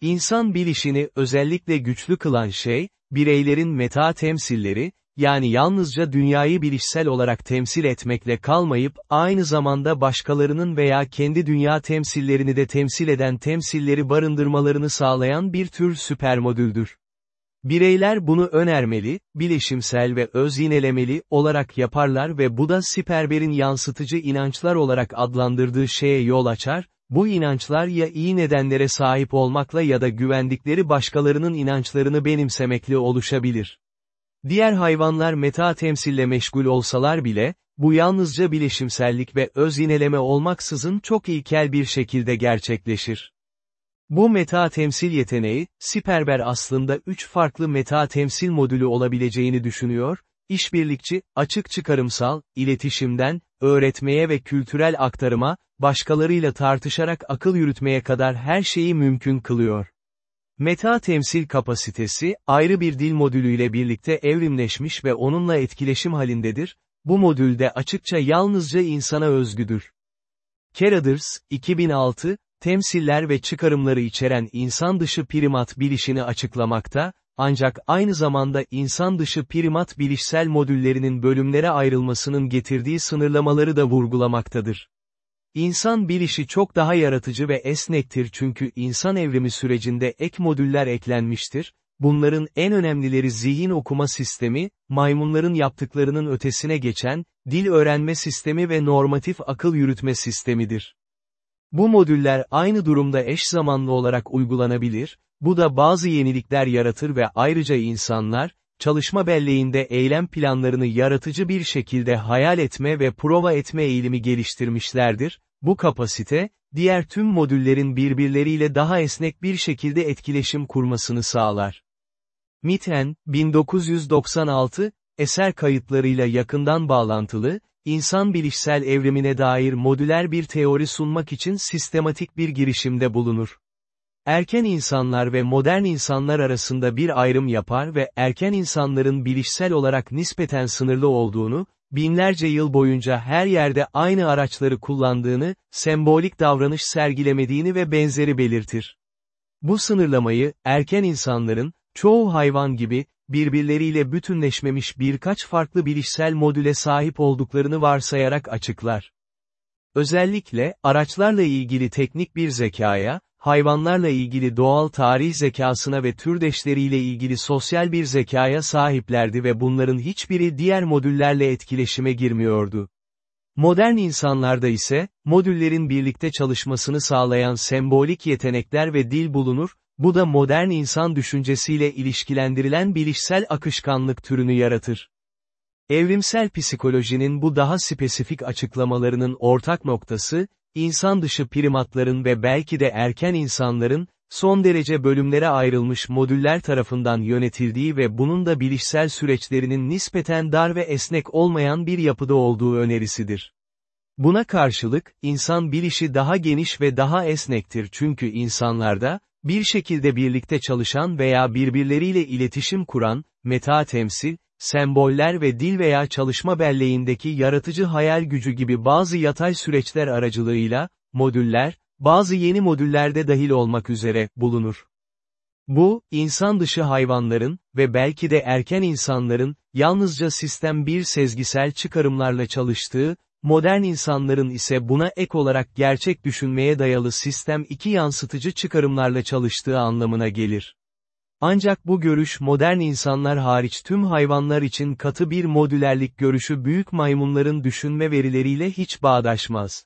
İnsan bilişini özellikle güçlü kılan şey, bireylerin meta temsilleri, yani yalnızca dünyayı bilişsel olarak temsil etmekle kalmayıp, aynı zamanda başkalarının veya kendi dünya temsillerini de temsil eden temsilleri barındırmalarını sağlayan bir tür süpermodüldür. Bireyler bunu önermeli, bileşimsel ve öz yinelemeli olarak yaparlar ve bu da Sperber'in yansıtıcı inançlar olarak adlandırdığı şeye yol açar, bu inançlar ya iyi nedenlere sahip olmakla ya da güvendikleri başkalarının inançlarını benimsemekle oluşabilir. Diğer hayvanlar meta temsille meşgul olsalar bile, bu yalnızca bileşimsellik ve öz ineleme olmaksızın çok ilkel bir şekilde gerçekleşir. Bu meta temsil yeteneği, Sperber aslında üç farklı meta temsil modülü olabileceğini düşünüyor, işbirlikçi, açık çıkarımsal, iletişimden, öğretmeye ve kültürel aktarıma, başkalarıyla tartışarak akıl yürütmeye kadar her şeyi mümkün kılıyor. Meta temsil kapasitesi, ayrı bir dil modülüyle birlikte evrimleşmiş ve onunla etkileşim halindedir, bu modülde açıkça yalnızca insana özgüdür. Caraders, 2006, temsiller ve çıkarımları içeren insan dışı primat bilişini açıklamakta, ancak aynı zamanda insan dışı primat bilişsel modüllerinin bölümlere ayrılmasının getirdiği sınırlamaları da vurgulamaktadır. İnsan bilişi çok daha yaratıcı ve esnektir çünkü insan evrimi sürecinde ek modüller eklenmiştir, bunların en önemlileri zihin okuma sistemi, maymunların yaptıklarının ötesine geçen, dil öğrenme sistemi ve normatif akıl yürütme sistemidir. Bu modüller aynı durumda eş zamanlı olarak uygulanabilir, bu da bazı yenilikler yaratır ve ayrıca insanlar, çalışma belleğinde eylem planlarını yaratıcı bir şekilde hayal etme ve prova etme eğilimi geliştirmişlerdir, bu kapasite, diğer tüm modüllerin birbirleriyle daha esnek bir şekilde etkileşim kurmasını sağlar. Mitten, 1996, eser kayıtlarıyla yakından bağlantılı, insan bilişsel evrimine dair modüler bir teori sunmak için sistematik bir girişimde bulunur. Erken insanlar ve modern insanlar arasında bir ayrım yapar ve erken insanların bilişsel olarak nispeten sınırlı olduğunu, binlerce yıl boyunca her yerde aynı araçları kullandığını, sembolik davranış sergilemediğini ve benzeri belirtir. Bu sınırlamayı, erken insanların, çoğu hayvan gibi, birbirleriyle bütünleşmemiş birkaç farklı bilişsel modüle sahip olduklarını varsayarak açıklar. Özellikle, araçlarla ilgili teknik bir zekaya, hayvanlarla ilgili doğal tarih zekasına ve türdeşleriyle ilgili sosyal bir zekaya sahiplerdi ve bunların hiçbiri diğer modüllerle etkileşime girmiyordu. Modern insanlarda ise, modüllerin birlikte çalışmasını sağlayan sembolik yetenekler ve dil bulunur, bu da modern insan düşüncesiyle ilişkilendirilen bilişsel akışkanlık türünü yaratır. Evrimsel psikolojinin bu daha spesifik açıklamalarının ortak noktası, insan dışı primatların ve belki de erken insanların, son derece bölümlere ayrılmış modüller tarafından yönetildiği ve bunun da bilişsel süreçlerinin nispeten dar ve esnek olmayan bir yapıda olduğu önerisidir. Buna karşılık, insan bilişi daha geniş ve daha esnektir çünkü insanlarda, bir şekilde birlikte çalışan veya birbirleriyle iletişim kuran, meta temsil, semboller ve dil veya çalışma belleğindeki yaratıcı hayal gücü gibi bazı yatay süreçler aracılığıyla, modüller, bazı yeni modüllerde dahil olmak üzere, bulunur. Bu, insan dışı hayvanların ve belki de erken insanların, yalnızca sistem bir sezgisel çıkarımlarla çalıştığı, modern insanların ise buna ek olarak gerçek düşünmeye dayalı sistem iki yansıtıcı çıkarımlarla çalıştığı anlamına gelir. Ancak bu görüş modern insanlar hariç tüm hayvanlar için katı bir modülerlik görüşü büyük maymunların düşünme verileriyle hiç bağdaşmaz.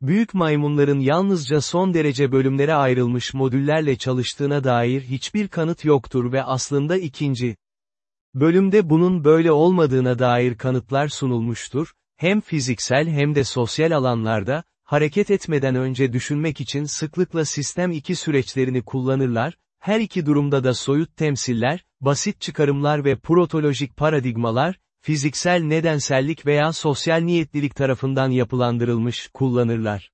Büyük maymunların yalnızca son derece bölümlere ayrılmış modüllerle çalıştığına dair hiçbir kanıt yoktur ve aslında ikinci bölümde bunun böyle olmadığına dair kanıtlar sunulmuştur, hem fiziksel hem de sosyal alanlarda, hareket etmeden önce düşünmek için sıklıkla sistem 2 süreçlerini kullanırlar, her iki durumda da soyut temsiller, basit çıkarımlar ve protolojik paradigmalar, fiziksel nedensellik veya sosyal niyetlilik tarafından yapılandırılmış, kullanırlar.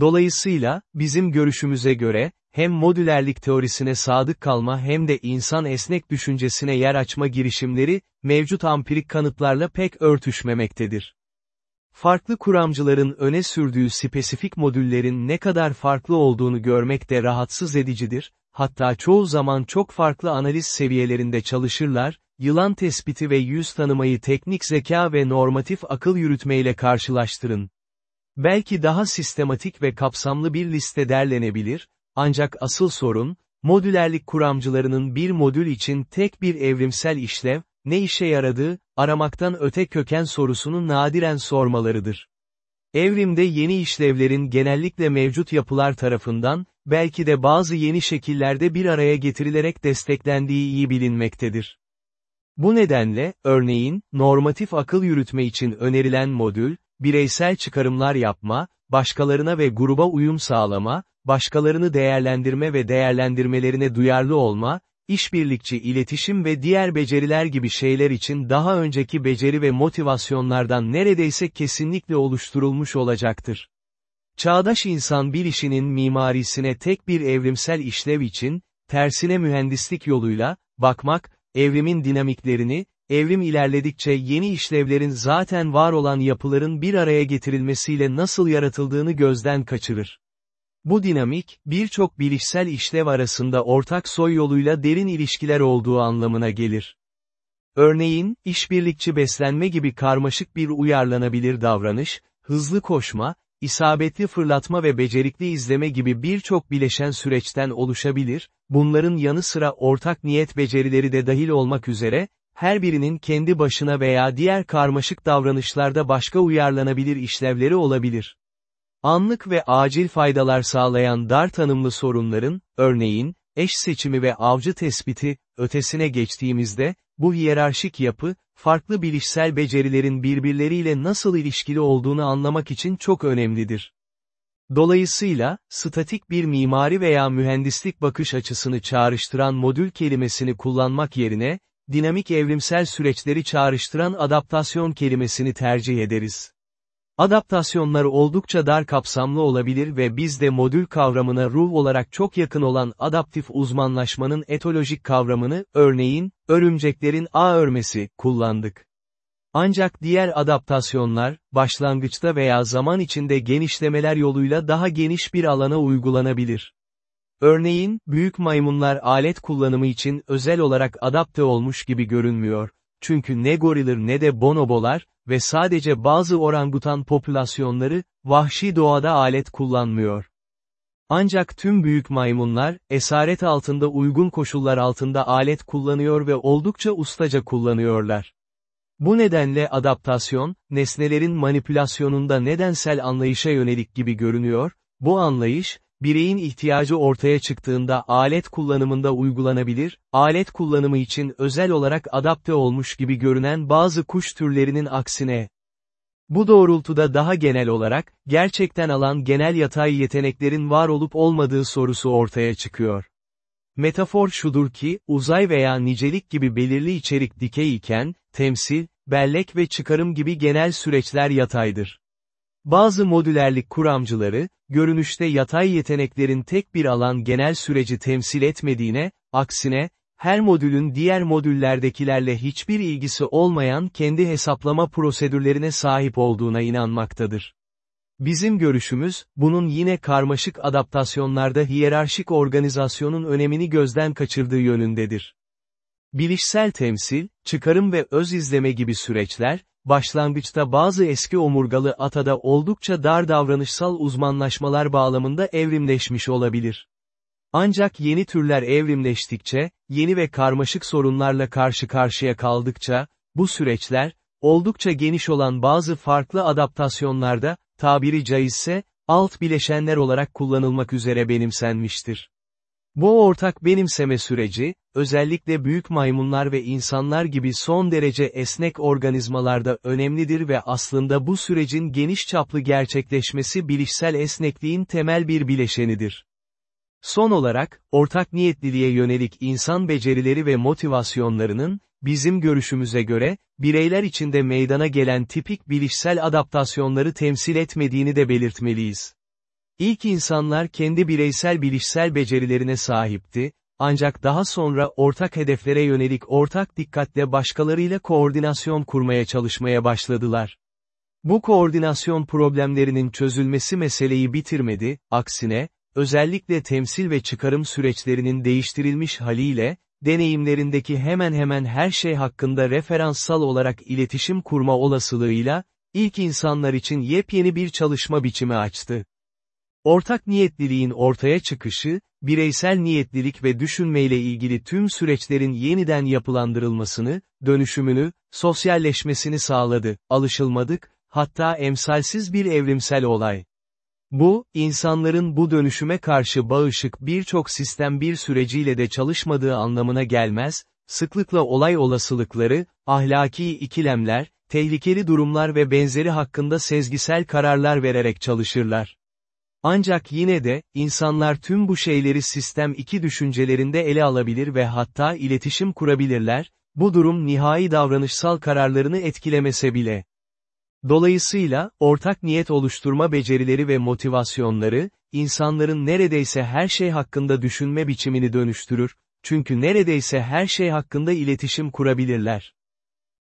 Dolayısıyla, bizim görüşümüze göre, hem modülerlik teorisine sadık kalma hem de insan esnek düşüncesine yer açma girişimleri, mevcut ampirik kanıtlarla pek örtüşmemektedir. Farklı kuramcıların öne sürdüğü spesifik modüllerin ne kadar farklı olduğunu görmek de rahatsız edicidir, hatta çoğu zaman çok farklı analiz seviyelerinde çalışırlar, yılan tespiti ve yüz tanımayı teknik zeka ve normatif akıl yürütmeyle karşılaştırın. Belki daha sistematik ve kapsamlı bir liste derlenebilir, ancak asıl sorun, modülerlik kuramcılarının bir modül için tek bir evrimsel işlev, ne işe yaradığı, aramaktan öte köken sorusunu nadiren sormalarıdır. Evrimde yeni işlevlerin genellikle mevcut yapılar tarafından, belki de bazı yeni şekillerde bir araya getirilerek desteklendiği iyi bilinmektedir. Bu nedenle, örneğin, normatif akıl yürütme için önerilen modül, bireysel çıkarımlar yapma, başkalarına ve gruba uyum sağlama, başkalarını değerlendirme ve değerlendirmelerine duyarlı olma, işbirlikçi iletişim ve diğer beceriler gibi şeyler için daha önceki beceri ve motivasyonlardan neredeyse kesinlikle oluşturulmuş olacaktır. Çağdaş insan bilişinin mimarisine tek bir evrimsel işlev için, tersine mühendislik yoluyla, bakmak, evrimin dinamiklerini, evrim ilerledikçe yeni işlevlerin zaten var olan yapıların bir araya getirilmesiyle nasıl yaratıldığını gözden kaçırır. Bu dinamik, birçok bilişsel işlev arasında ortak soy yoluyla derin ilişkiler olduğu anlamına gelir. Örneğin, işbirlikçi beslenme gibi karmaşık bir uyarlanabilir davranış, hızlı koşma, isabetli fırlatma ve becerikli izleme gibi birçok bileşen süreçten oluşabilir, bunların yanı sıra ortak niyet becerileri de dahil olmak üzere, her birinin kendi başına veya diğer karmaşık davranışlarda başka uyarlanabilir işlevleri olabilir. Anlık ve acil faydalar sağlayan dar tanımlı sorunların, örneğin, eş seçimi ve avcı tespiti, ötesine geçtiğimizde, bu hiyerarşik yapı, farklı bilişsel becerilerin birbirleriyle nasıl ilişkili olduğunu anlamak için çok önemlidir. Dolayısıyla, statik bir mimari veya mühendislik bakış açısını çağrıştıran modül kelimesini kullanmak yerine, dinamik evrimsel süreçleri çağrıştıran adaptasyon kelimesini tercih ederiz. Adaptasyonlar oldukça dar kapsamlı olabilir ve biz de modül kavramına ruh olarak çok yakın olan adaptif uzmanlaşmanın etolojik kavramını, örneğin, örümceklerin ağ örmesi, kullandık. Ancak diğer adaptasyonlar, başlangıçta veya zaman içinde genişlemeler yoluyla daha geniş bir alana uygulanabilir. Örneğin, büyük maymunlar alet kullanımı için özel olarak adapte olmuş gibi görünmüyor, çünkü ne goriller ne de bonobolar, ve sadece bazı orangutan popülasyonları, vahşi doğada alet kullanmıyor. Ancak tüm büyük maymunlar, esaret altında uygun koşullar altında alet kullanıyor ve oldukça ustaca kullanıyorlar. Bu nedenle adaptasyon, nesnelerin manipülasyonunda nedensel anlayışa yönelik gibi görünüyor, bu anlayış, bireyin ihtiyacı ortaya çıktığında alet kullanımında uygulanabilir, alet kullanımı için özel olarak adapte olmuş gibi görünen bazı kuş türlerinin aksine. Bu doğrultuda daha genel olarak, gerçekten alan genel yatay yeteneklerin var olup olmadığı sorusu ortaya çıkıyor. Metafor şudur ki, uzay veya nicelik gibi belirli içerik dikey iken, temsil, bellek ve çıkarım gibi genel süreçler yataydır. Bazı modülerlik kuramcıları, görünüşte yatay yeteneklerin tek bir alan genel süreci temsil etmediğine, aksine, her modülün diğer modüllerdekilerle hiçbir ilgisi olmayan kendi hesaplama prosedürlerine sahip olduğuna inanmaktadır. Bizim görüşümüz, bunun yine karmaşık adaptasyonlarda hiyerarşik organizasyonun önemini gözden kaçırdığı yönündedir. Bilişsel temsil, çıkarım ve öz izleme gibi süreçler, başlangıçta bazı eski omurgalı atada oldukça dar davranışsal uzmanlaşmalar bağlamında evrimleşmiş olabilir. Ancak yeni türler evrimleştikçe, yeni ve karmaşık sorunlarla karşı karşıya kaldıkça, bu süreçler, oldukça geniş olan bazı farklı adaptasyonlarda, tabiri caizse, alt bileşenler olarak kullanılmak üzere benimsenmiştir. Bu ortak benimseme süreci, özellikle büyük maymunlar ve insanlar gibi son derece esnek organizmalarda önemlidir ve aslında bu sürecin geniş çaplı gerçekleşmesi bilişsel esnekliğin temel bir bileşenidir. Son olarak, ortak niyetliliğe yönelik insan becerileri ve motivasyonlarının, bizim görüşümüze göre, bireyler içinde meydana gelen tipik bilişsel adaptasyonları temsil etmediğini de belirtmeliyiz. İlk insanlar kendi bireysel bilişsel becerilerine sahipti, ancak daha sonra ortak hedeflere yönelik ortak dikkatle başkalarıyla koordinasyon kurmaya çalışmaya başladılar. Bu koordinasyon problemlerinin çözülmesi meseleyi bitirmedi, aksine, özellikle temsil ve çıkarım süreçlerinin değiştirilmiş haliyle, deneyimlerindeki hemen hemen her şey hakkında referanssal olarak iletişim kurma olasılığıyla, ilk insanlar için yepyeni bir çalışma biçimi açtı. Ortak niyetliliğin ortaya çıkışı, bireysel niyetlilik ve düşünmeyle ilgili tüm süreçlerin yeniden yapılandırılmasını, dönüşümünü, sosyalleşmesini sağladı, alışılmadık, hatta emsalsiz bir evrimsel olay. Bu, insanların bu dönüşüme karşı bağışık birçok sistem bir süreciyle de çalışmadığı anlamına gelmez, sıklıkla olay olasılıkları, ahlaki ikilemler, tehlikeli durumlar ve benzeri hakkında sezgisel kararlar vererek çalışırlar. Ancak yine de, insanlar tüm bu şeyleri sistem 2 düşüncelerinde ele alabilir ve hatta iletişim kurabilirler, bu durum nihai davranışsal kararlarını etkilemese bile. Dolayısıyla, ortak niyet oluşturma becerileri ve motivasyonları, insanların neredeyse her şey hakkında düşünme biçimini dönüştürür, çünkü neredeyse her şey hakkında iletişim kurabilirler.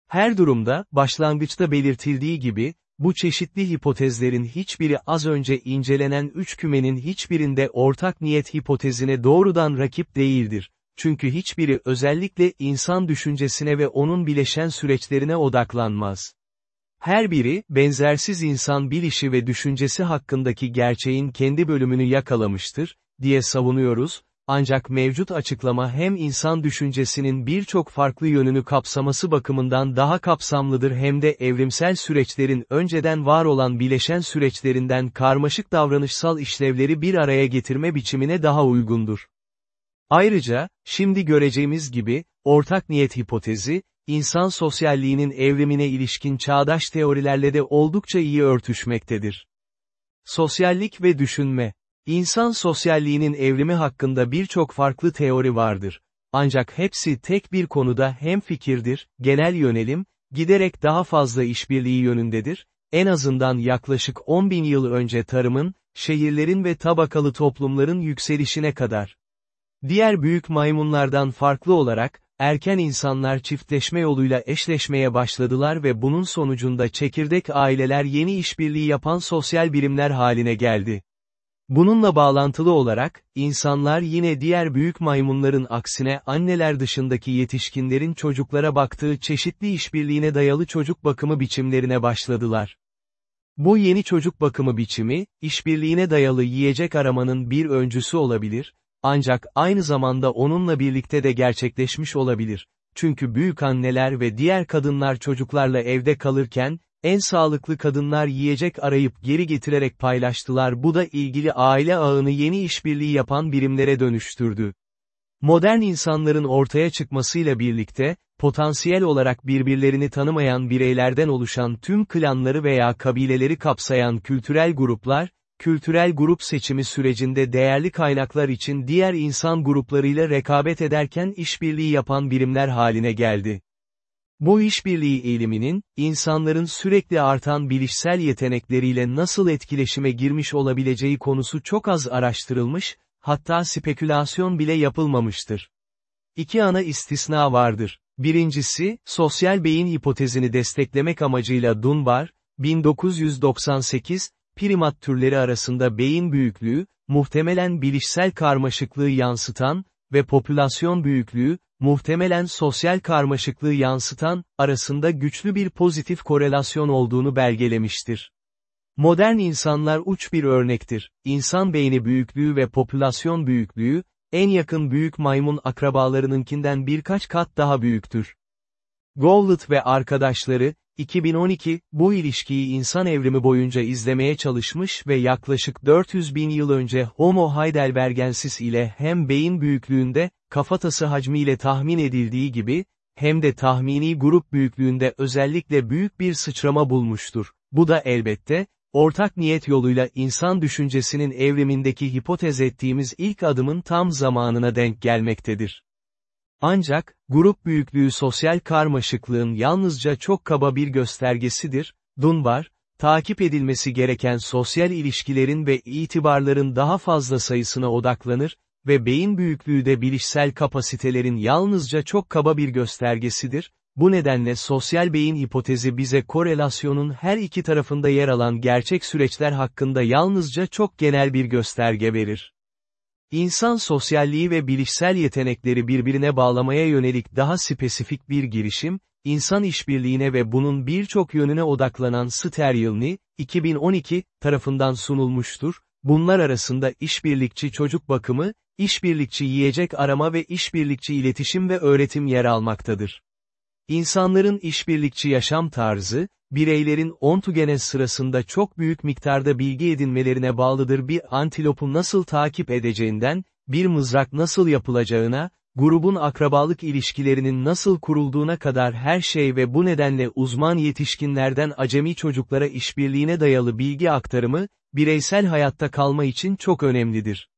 Her durumda, başlangıçta belirtildiği gibi, bu çeşitli hipotezlerin hiçbiri az önce incelenen üç kümenin hiçbirinde ortak niyet hipotezine doğrudan rakip değildir. Çünkü hiçbiri özellikle insan düşüncesine ve onun bileşen süreçlerine odaklanmaz. Her biri, benzersiz insan bilişi ve düşüncesi hakkındaki gerçeğin kendi bölümünü yakalamıştır, diye savunuyoruz, ancak mevcut açıklama hem insan düşüncesinin birçok farklı yönünü kapsaması bakımından daha kapsamlıdır hem de evrimsel süreçlerin önceden var olan bileşen süreçlerinden karmaşık davranışsal işlevleri bir araya getirme biçimine daha uygundur. Ayrıca, şimdi göreceğimiz gibi, ortak niyet hipotezi, insan sosyalliğinin evrimine ilişkin çağdaş teorilerle de oldukça iyi örtüşmektedir. Sosyallik ve düşünme İnsan sosyalliğinin evrimi hakkında birçok farklı teori vardır. Ancak hepsi tek bir konuda hem fikirdir, genel yönelim, giderek daha fazla işbirliği yönündedir, en azından yaklaşık 10 bin yıl önce tarımın, şehirlerin ve tabakalı toplumların yükselişine kadar. Diğer büyük maymunlardan farklı olarak, erken insanlar çiftleşme yoluyla eşleşmeye başladılar ve bunun sonucunda çekirdek aileler yeni işbirliği yapan sosyal birimler haline geldi. Bununla bağlantılı olarak, insanlar yine diğer büyük maymunların aksine anneler dışındaki yetişkinlerin çocuklara baktığı çeşitli işbirliğine dayalı çocuk bakımı biçimlerine başladılar. Bu yeni çocuk bakımı biçimi, işbirliğine dayalı yiyecek aramanın bir öncüsü olabilir, ancak aynı zamanda onunla birlikte de gerçekleşmiş olabilir. Çünkü büyük anneler ve diğer kadınlar çocuklarla evde kalırken, en sağlıklı kadınlar yiyecek arayıp geri getirerek paylaştılar bu da ilgili aile ağını yeni işbirliği yapan birimlere dönüştürdü. Modern insanların ortaya çıkmasıyla birlikte, potansiyel olarak birbirlerini tanımayan bireylerden oluşan tüm klanları veya kabileleri kapsayan kültürel gruplar, kültürel grup seçimi sürecinde değerli kaynaklar için diğer insan gruplarıyla rekabet ederken işbirliği yapan birimler haline geldi. Bu işbirliği eğiliminin, insanların sürekli artan bilişsel yetenekleriyle nasıl etkileşime girmiş olabileceği konusu çok az araştırılmış, hatta spekülasyon bile yapılmamıştır. İki ana istisna vardır. Birincisi, sosyal beyin hipotezini desteklemek amacıyla Dunbar, 1998, primat türleri arasında beyin büyüklüğü, muhtemelen bilişsel karmaşıklığı yansıtan ve popülasyon büyüklüğü, muhtemelen sosyal karmaşıklığı yansıtan, arasında güçlü bir pozitif korelasyon olduğunu belgelemiştir. Modern insanlar uç bir örnektir. İnsan beyni büyüklüğü ve popülasyon büyüklüğü, en yakın büyük maymun akrabalarınınkinden birkaç kat daha büyüktür. Gowlet ve arkadaşları, 2012, bu ilişkiyi insan evrimi boyunca izlemeye çalışmış ve yaklaşık 400 bin yıl önce Homo heidelbergensis ile hem beyin büyüklüğünde, kafatası hacmiyle tahmin edildiği gibi, hem de tahmini grup büyüklüğünde özellikle büyük bir sıçrama bulmuştur. Bu da elbette, ortak niyet yoluyla insan düşüncesinin evrimindeki hipotez ettiğimiz ilk adımın tam zamanına denk gelmektedir. Ancak, grup büyüklüğü sosyal karmaşıklığın yalnızca çok kaba bir göstergesidir, Dunbar, takip edilmesi gereken sosyal ilişkilerin ve itibarların daha fazla sayısına odaklanır ve beyin büyüklüğü de bilişsel kapasitelerin yalnızca çok kaba bir göstergesidir, bu nedenle sosyal beyin hipotezi bize korelasyonun her iki tarafında yer alan gerçek süreçler hakkında yalnızca çok genel bir gösterge verir. İnsan sosyalliği ve bilişsel yetenekleri birbirine bağlamaya yönelik daha spesifik bir girişim, insan işbirliğine ve bunun birçok yönüne odaklanan Sterilni, 2012, tarafından sunulmuştur, bunlar arasında işbirlikçi çocuk bakımı, işbirlikçi yiyecek arama ve işbirlikçi iletişim ve öğretim yer almaktadır. İnsanların işbirlikçi yaşam tarzı, bireylerin ontogenez sırasında çok büyük miktarda bilgi edinmelerine bağlıdır bir antilopu nasıl takip edeceğinden, bir mızrak nasıl yapılacağına, grubun akrabalık ilişkilerinin nasıl kurulduğuna kadar her şey ve bu nedenle uzman yetişkinlerden acemi çocuklara işbirliğine dayalı bilgi aktarımı, bireysel hayatta kalma için çok önemlidir.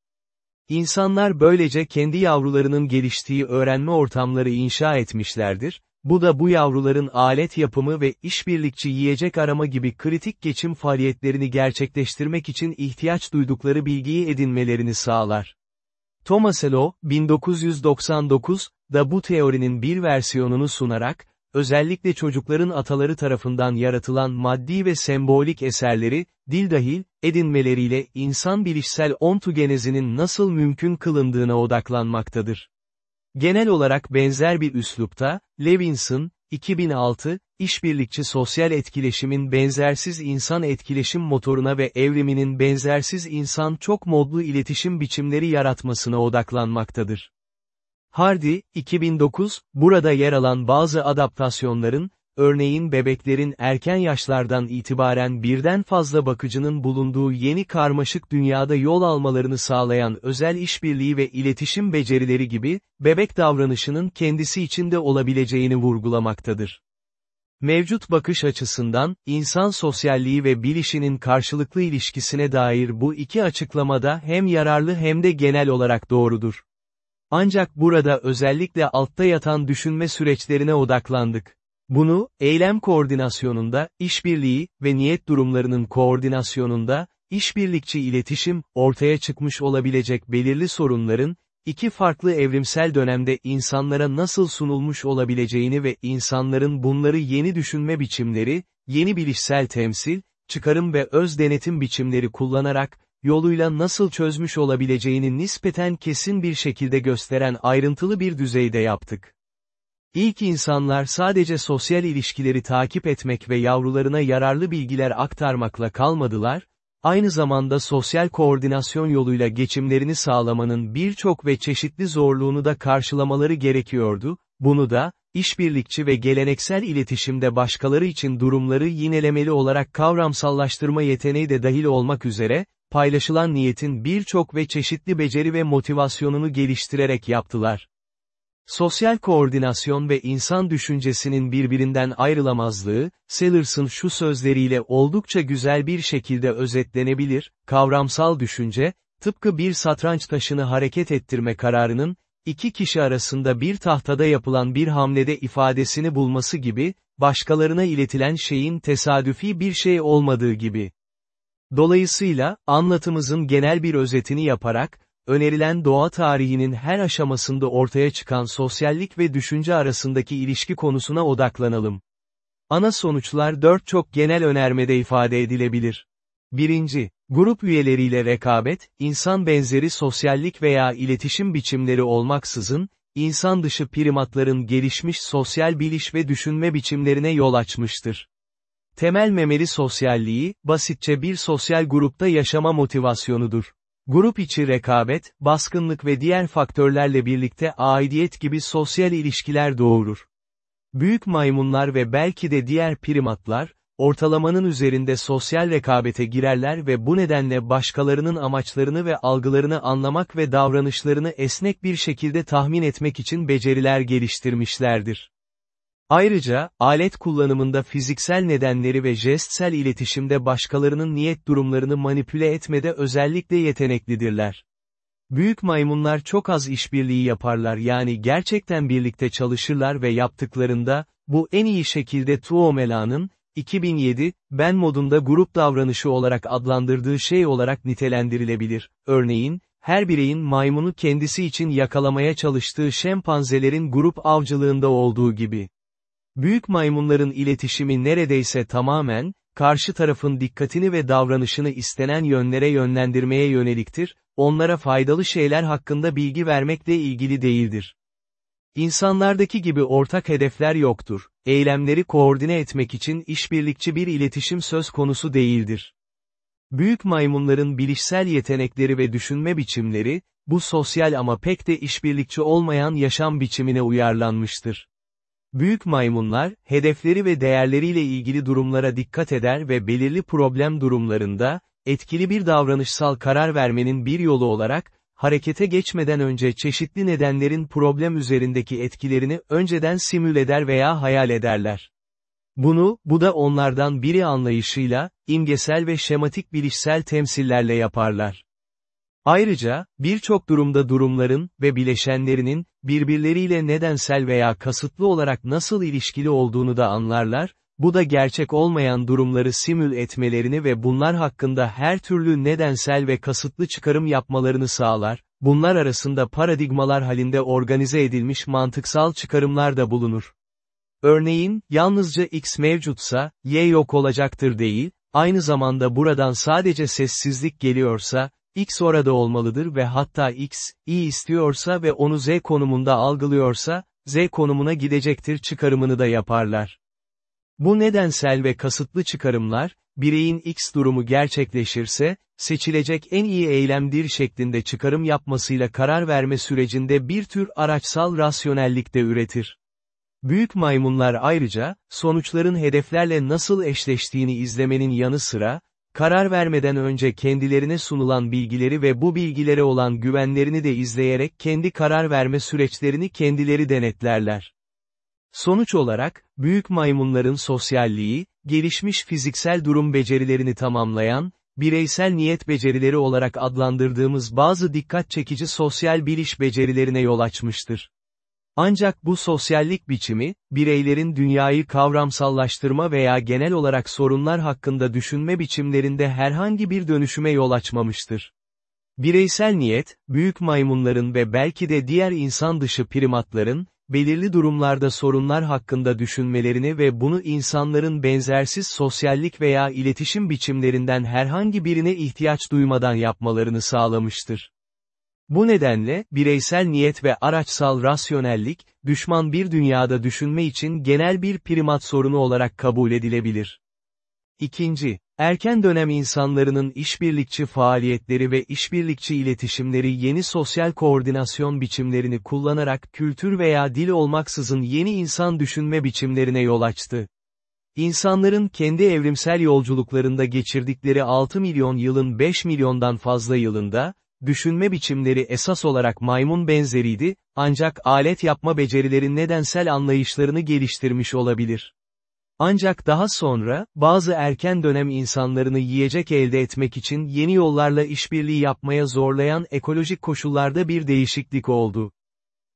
İnsanlar böylece kendi yavrularının geliştiği öğrenme ortamları inşa etmişlerdir, bu da bu yavruların alet yapımı ve işbirlikçi yiyecek arama gibi kritik geçim faaliyetlerini gerçekleştirmek için ihtiyaç duydukları bilgiyi edinmelerini sağlar. Thomas Elo, 1999, da bu teorinin bir versiyonunu sunarak, özellikle çocukların ataları tarafından yaratılan maddi ve sembolik eserleri, dil dahil, edinmeleriyle insan bilişsel ontogenezinin nasıl mümkün kılındığına odaklanmaktadır. Genel olarak benzer bir üslupta, Levinson, 2006, işbirlikçi sosyal etkileşimin benzersiz insan etkileşim motoruna ve evriminin benzersiz insan çok modlu iletişim biçimleri yaratmasına odaklanmaktadır. Hardy, 2009, burada yer alan bazı adaptasyonların, örneğin bebeklerin erken yaşlardan itibaren birden fazla bakıcının bulunduğu yeni karmaşık dünyada yol almalarını sağlayan özel işbirliği ve iletişim becerileri gibi, bebek davranışının kendisi içinde olabileceğini vurgulamaktadır. Mevcut bakış açısından, insan sosyalliği ve bilişinin karşılıklı ilişkisine dair bu iki açıklamada hem yararlı hem de genel olarak doğrudur. Ancak burada özellikle altta yatan düşünme süreçlerine odaklandık. Bunu, eylem koordinasyonunda, işbirliği ve niyet durumlarının koordinasyonunda, işbirlikçi iletişim, ortaya çıkmış olabilecek belirli sorunların, iki farklı evrimsel dönemde insanlara nasıl sunulmuş olabileceğini ve insanların bunları yeni düşünme biçimleri, yeni bilişsel temsil, çıkarım ve öz denetim biçimleri kullanarak, yoluyla nasıl çözmüş olabileceğini nispeten kesin bir şekilde gösteren ayrıntılı bir düzeyde yaptık. İlk insanlar sadece sosyal ilişkileri takip etmek ve yavrularına yararlı bilgiler aktarmakla kalmadılar, aynı zamanda sosyal koordinasyon yoluyla geçimlerini sağlamanın birçok ve çeşitli zorluğunu da karşılamaları gerekiyordu, bunu da, işbirlikçi ve geleneksel iletişimde başkaları için durumları yinelemeli olarak kavramsallaştırma yeteneği de dahil olmak üzere, paylaşılan niyetin birçok ve çeşitli beceri ve motivasyonunu geliştirerek yaptılar. Sosyal koordinasyon ve insan düşüncesinin birbirinden ayrılamazlığı, Sellers'ın şu sözleriyle oldukça güzel bir şekilde özetlenebilir, kavramsal düşünce, tıpkı bir satranç taşını hareket ettirme kararının, iki kişi arasında bir tahtada yapılan bir hamlede ifadesini bulması gibi, başkalarına iletilen şeyin tesadüfi bir şey olmadığı gibi. Dolayısıyla, anlatımızın genel bir özetini yaparak, önerilen doğa tarihinin her aşamasında ortaya çıkan sosyallik ve düşünce arasındaki ilişki konusuna odaklanalım. Ana sonuçlar dört çok genel önermede ifade edilebilir. 1. Grup üyeleriyle rekabet, insan benzeri sosyallik veya iletişim biçimleri olmaksızın, insan dışı primatların gelişmiş sosyal biliş ve düşünme biçimlerine yol açmıştır. Temel memeli sosyalliği, basitçe bir sosyal grupta yaşama motivasyonudur. Grup içi rekabet, baskınlık ve diğer faktörlerle birlikte aidiyet gibi sosyal ilişkiler doğurur. Büyük maymunlar ve belki de diğer primatlar, ortalamanın üzerinde sosyal rekabete girerler ve bu nedenle başkalarının amaçlarını ve algılarını anlamak ve davranışlarını esnek bir şekilde tahmin etmek için beceriler geliştirmişlerdir. Ayrıca, alet kullanımında fiziksel nedenleri ve jestsel iletişimde başkalarının niyet durumlarını manipüle etmede özellikle yeteneklidirler. Büyük maymunlar çok az işbirliği yaparlar yani gerçekten birlikte çalışırlar ve yaptıklarında, bu en iyi şekilde Tuomela'nın, 2007, ben modunda grup davranışı olarak adlandırdığı şey olarak nitelendirilebilir. Örneğin, her bireyin maymunu kendisi için yakalamaya çalıştığı şempanzelerin grup avcılığında olduğu gibi. Büyük maymunların iletişimi neredeyse tamamen, karşı tarafın dikkatini ve davranışını istenen yönlere yönlendirmeye yöneliktir, onlara faydalı şeyler hakkında bilgi vermekle ilgili değildir. İnsanlardaki gibi ortak hedefler yoktur, eylemleri koordine etmek için işbirlikçi bir iletişim söz konusu değildir. Büyük maymunların bilişsel yetenekleri ve düşünme biçimleri, bu sosyal ama pek de işbirlikçi olmayan yaşam biçimine uyarlanmıştır. Büyük maymunlar, hedefleri ve değerleriyle ilgili durumlara dikkat eder ve belirli problem durumlarında, etkili bir davranışsal karar vermenin bir yolu olarak, harekete geçmeden önce çeşitli nedenlerin problem üzerindeki etkilerini önceden simül eder veya hayal ederler. Bunu, bu da onlardan biri anlayışıyla, imgesel ve şematik bilişsel temsillerle yaparlar. Ayrıca, birçok durumda durumların ve bileşenlerinin, birbirleriyle nedensel veya kasıtlı olarak nasıl ilişkili olduğunu da anlarlar, bu da gerçek olmayan durumları simül etmelerini ve bunlar hakkında her türlü nedensel ve kasıtlı çıkarım yapmalarını sağlar, bunlar arasında paradigmalar halinde organize edilmiş mantıksal çıkarımlar da bulunur. Örneğin, yalnızca X mevcutsa, Y yok olacaktır değil, aynı zamanda buradan sadece sessizlik geliyorsa, X orada olmalıdır ve hatta X, iyi istiyorsa ve onu Z konumunda algılıyorsa, Z konumuna gidecektir çıkarımını da yaparlar. Bu nedensel ve kasıtlı çıkarımlar, bireyin X durumu gerçekleşirse, seçilecek en iyi eylemdir şeklinde çıkarım yapmasıyla karar verme sürecinde bir tür araçsal rasyonellik de üretir. Büyük maymunlar ayrıca, sonuçların hedeflerle nasıl eşleştiğini izlemenin yanı sıra, karar vermeden önce kendilerine sunulan bilgileri ve bu bilgilere olan güvenlerini de izleyerek kendi karar verme süreçlerini kendileri denetlerler. Sonuç olarak, büyük maymunların sosyalliği, gelişmiş fiziksel durum becerilerini tamamlayan, bireysel niyet becerileri olarak adlandırdığımız bazı dikkat çekici sosyal biliş becerilerine yol açmıştır. Ancak bu sosyallik biçimi, bireylerin dünyayı kavramsallaştırma veya genel olarak sorunlar hakkında düşünme biçimlerinde herhangi bir dönüşüme yol açmamıştır. Bireysel niyet, büyük maymunların ve belki de diğer insan dışı primatların, belirli durumlarda sorunlar hakkında düşünmelerini ve bunu insanların benzersiz sosyallik veya iletişim biçimlerinden herhangi birine ihtiyaç duymadan yapmalarını sağlamıştır. Bu nedenle, bireysel niyet ve araçsal rasyonellik, düşman bir dünyada düşünme için genel bir primat sorunu olarak kabul edilebilir. İkinci, erken dönem insanlarının işbirlikçi faaliyetleri ve işbirlikçi iletişimleri yeni sosyal koordinasyon biçimlerini kullanarak kültür veya dil olmaksızın yeni insan düşünme biçimlerine yol açtı. İnsanların kendi evrimsel yolculuklarında geçirdikleri 6 milyon yılın 5 milyondan fazla yılında, düşünme biçimleri esas olarak maymun benzeriydi, ancak alet yapma becerileri nedensel anlayışlarını geliştirmiş olabilir. Ancak daha sonra, bazı erken dönem insanlarını yiyecek elde etmek için yeni yollarla işbirliği yapmaya zorlayan ekolojik koşullarda bir değişiklik oldu.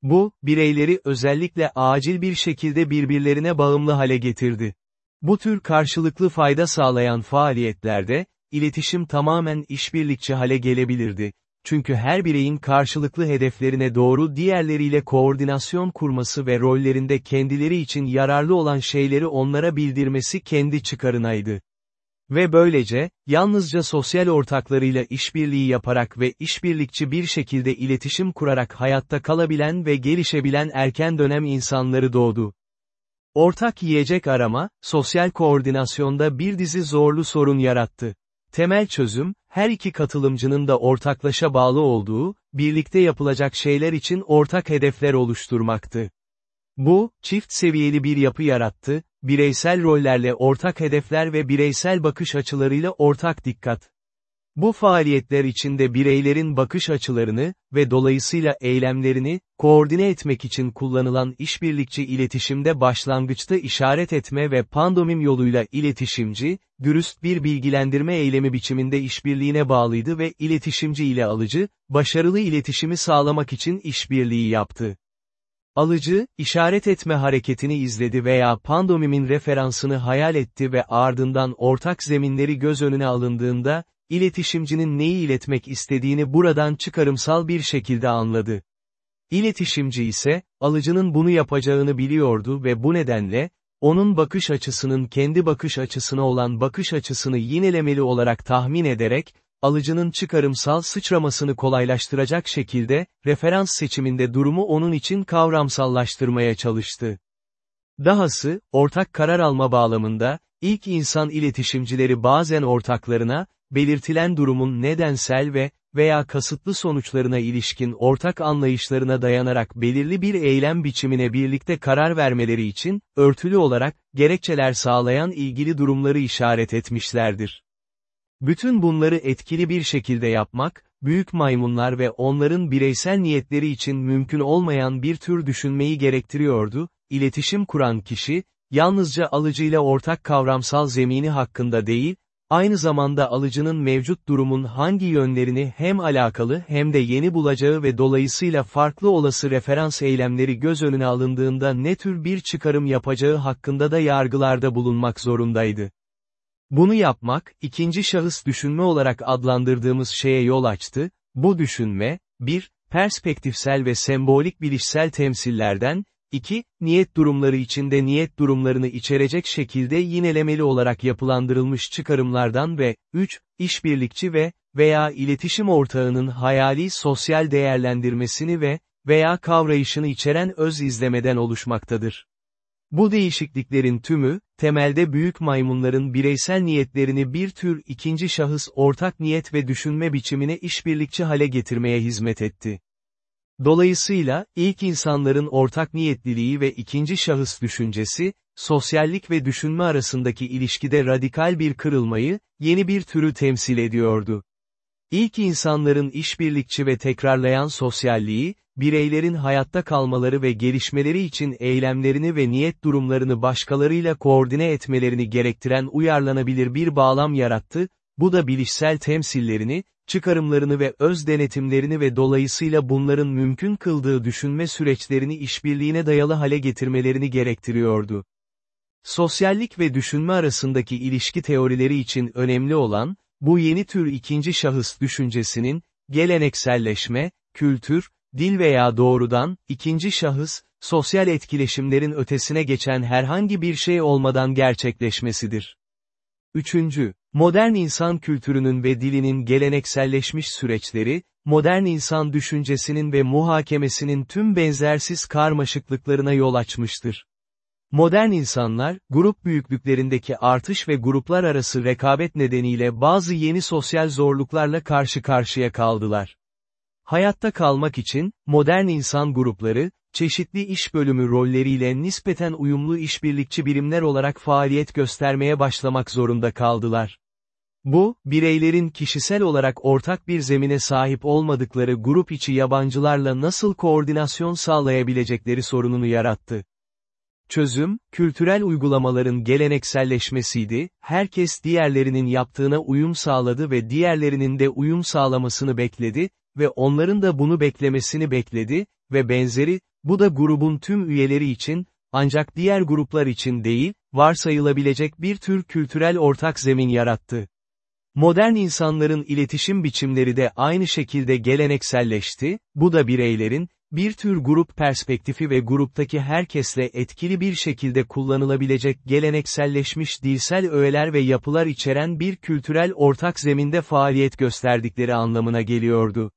Bu, bireyleri özellikle acil bir şekilde birbirlerine bağımlı hale getirdi. Bu tür karşılıklı fayda sağlayan faaliyetlerde, iletişim tamamen işbirlikçi hale gelebilirdi çünkü her bireyin karşılıklı hedeflerine doğru diğerleriyle koordinasyon kurması ve rollerinde kendileri için yararlı olan şeyleri onlara bildirmesi kendi çıkarınaydı. Ve böylece, yalnızca sosyal ortaklarıyla işbirliği yaparak ve işbirlikçi bir şekilde iletişim kurarak hayatta kalabilen ve gelişebilen erken dönem insanları doğdu. Ortak yiyecek arama, sosyal koordinasyonda bir dizi zorlu sorun yarattı. Temel çözüm, her iki katılımcının da ortaklaşa bağlı olduğu, birlikte yapılacak şeyler için ortak hedefler oluşturmaktı. Bu, çift seviyeli bir yapı yarattı, bireysel rollerle ortak hedefler ve bireysel bakış açılarıyla ortak dikkat. Bu faaliyetler içinde bireylerin bakış açılarını ve dolayısıyla eylemlerini koordine etmek için kullanılan işbirlikçi iletişimde başlangıçta işaret etme ve pandomim yoluyla iletişimci, dürüst bir bilgilendirme eylemi biçiminde işbirliğine bağlıydı ve iletişimci ile alıcı, başarılı iletişimi sağlamak için işbirliği yaptı. Alıcı, işaret etme hareketini izledi veya pandomimin referansını hayal etti ve ardından ortak zeminleri göz önüne alındığında, iletişimcinin neyi iletmek istediğini buradan çıkarımsal bir şekilde anladı. İletişimci ise, alıcının bunu yapacağını biliyordu ve bu nedenle, onun bakış açısının kendi bakış açısına olan bakış açısını yinelemeli olarak tahmin ederek, alıcının çıkarımsal sıçramasını kolaylaştıracak şekilde, referans seçiminde durumu onun için kavramsallaştırmaya çalıştı. Dahası, ortak karar alma bağlamında, ilk insan iletişimcileri bazen ortaklarına, belirtilen durumun nedensel ve veya kasıtlı sonuçlarına ilişkin ortak anlayışlarına dayanarak belirli bir eylem biçimine birlikte karar vermeleri için, örtülü olarak, gerekçeler sağlayan ilgili durumları işaret etmişlerdir. Bütün bunları etkili bir şekilde yapmak, büyük maymunlar ve onların bireysel niyetleri için mümkün olmayan bir tür düşünmeyi gerektiriyordu, iletişim kuran kişi, yalnızca alıcıyla ortak kavramsal zemini hakkında değil, aynı zamanda alıcının mevcut durumun hangi yönlerini hem alakalı hem de yeni bulacağı ve dolayısıyla farklı olası referans eylemleri göz önüne alındığında ne tür bir çıkarım yapacağı hakkında da yargılarda bulunmak zorundaydı. Bunu yapmak, ikinci şahıs düşünme olarak adlandırdığımız şeye yol açtı, bu düşünme, bir, perspektifsel ve sembolik bilişsel temsillerden, 2. Niyet durumları içinde niyet durumlarını içerecek şekilde yinelemeli olarak yapılandırılmış çıkarımlardan ve 3. işbirlikçi ve veya iletişim ortağının hayali sosyal değerlendirmesini ve veya kavrayışını içeren öz izlemeden oluşmaktadır. Bu değişikliklerin tümü, temelde büyük maymunların bireysel niyetlerini bir tür ikinci şahıs ortak niyet ve düşünme biçimine işbirlikçi hale getirmeye hizmet etti. Dolayısıyla, ilk insanların ortak niyetliliği ve ikinci şahıs düşüncesi, sosyallik ve düşünme arasındaki ilişkide radikal bir kırılmayı, yeni bir türü temsil ediyordu. İlk insanların işbirlikçi ve tekrarlayan sosyalliği, bireylerin hayatta kalmaları ve gelişmeleri için eylemlerini ve niyet durumlarını başkalarıyla koordine etmelerini gerektiren uyarlanabilir bir bağlam yarattı, bu da bilişsel temsillerini, çıkarımlarını ve öz denetimlerini ve dolayısıyla bunların mümkün kıldığı düşünme süreçlerini işbirliğine dayalı hale getirmelerini gerektiriyordu. Sosyallik ve düşünme arasındaki ilişki teorileri için önemli olan, bu yeni tür ikinci şahıs düşüncesinin, gelenekselleşme, kültür, dil veya doğrudan, ikinci şahıs, sosyal etkileşimlerin ötesine geçen herhangi bir şey olmadan gerçekleşmesidir. Üçüncü, modern insan kültürünün ve dilinin gelenekselleşmiş süreçleri, modern insan düşüncesinin ve muhakemesinin tüm benzersiz karmaşıklıklarına yol açmıştır. Modern insanlar, grup büyüklüklerindeki artış ve gruplar arası rekabet nedeniyle bazı yeni sosyal zorluklarla karşı karşıya kaldılar. Hayatta kalmak için, modern insan grupları, çeşitli iş bölümü rolleriyle nispeten uyumlu işbirlikçi birimler olarak faaliyet göstermeye başlamak zorunda kaldılar. Bu, bireylerin kişisel olarak ortak bir zemine sahip olmadıkları grup içi yabancılarla nasıl koordinasyon sağlayabilecekleri sorununu yarattı. Çözüm, kültürel uygulamaların gelenekselleşmesiydi, herkes diğerlerinin yaptığına uyum sağladı ve diğerlerinin de uyum sağlamasını bekledi ve onların da bunu beklemesini bekledi ve benzeri, bu da grubun tüm üyeleri için, ancak diğer gruplar için değil, varsayılabilecek bir tür kültürel ortak zemin yarattı. Modern insanların iletişim biçimleri de aynı şekilde gelenekselleşti, bu da bireylerin, bir tür grup perspektifi ve gruptaki herkesle etkili bir şekilde kullanılabilecek gelenekselleşmiş dilsel öğeler ve yapılar içeren bir kültürel ortak zeminde faaliyet gösterdikleri anlamına geliyordu.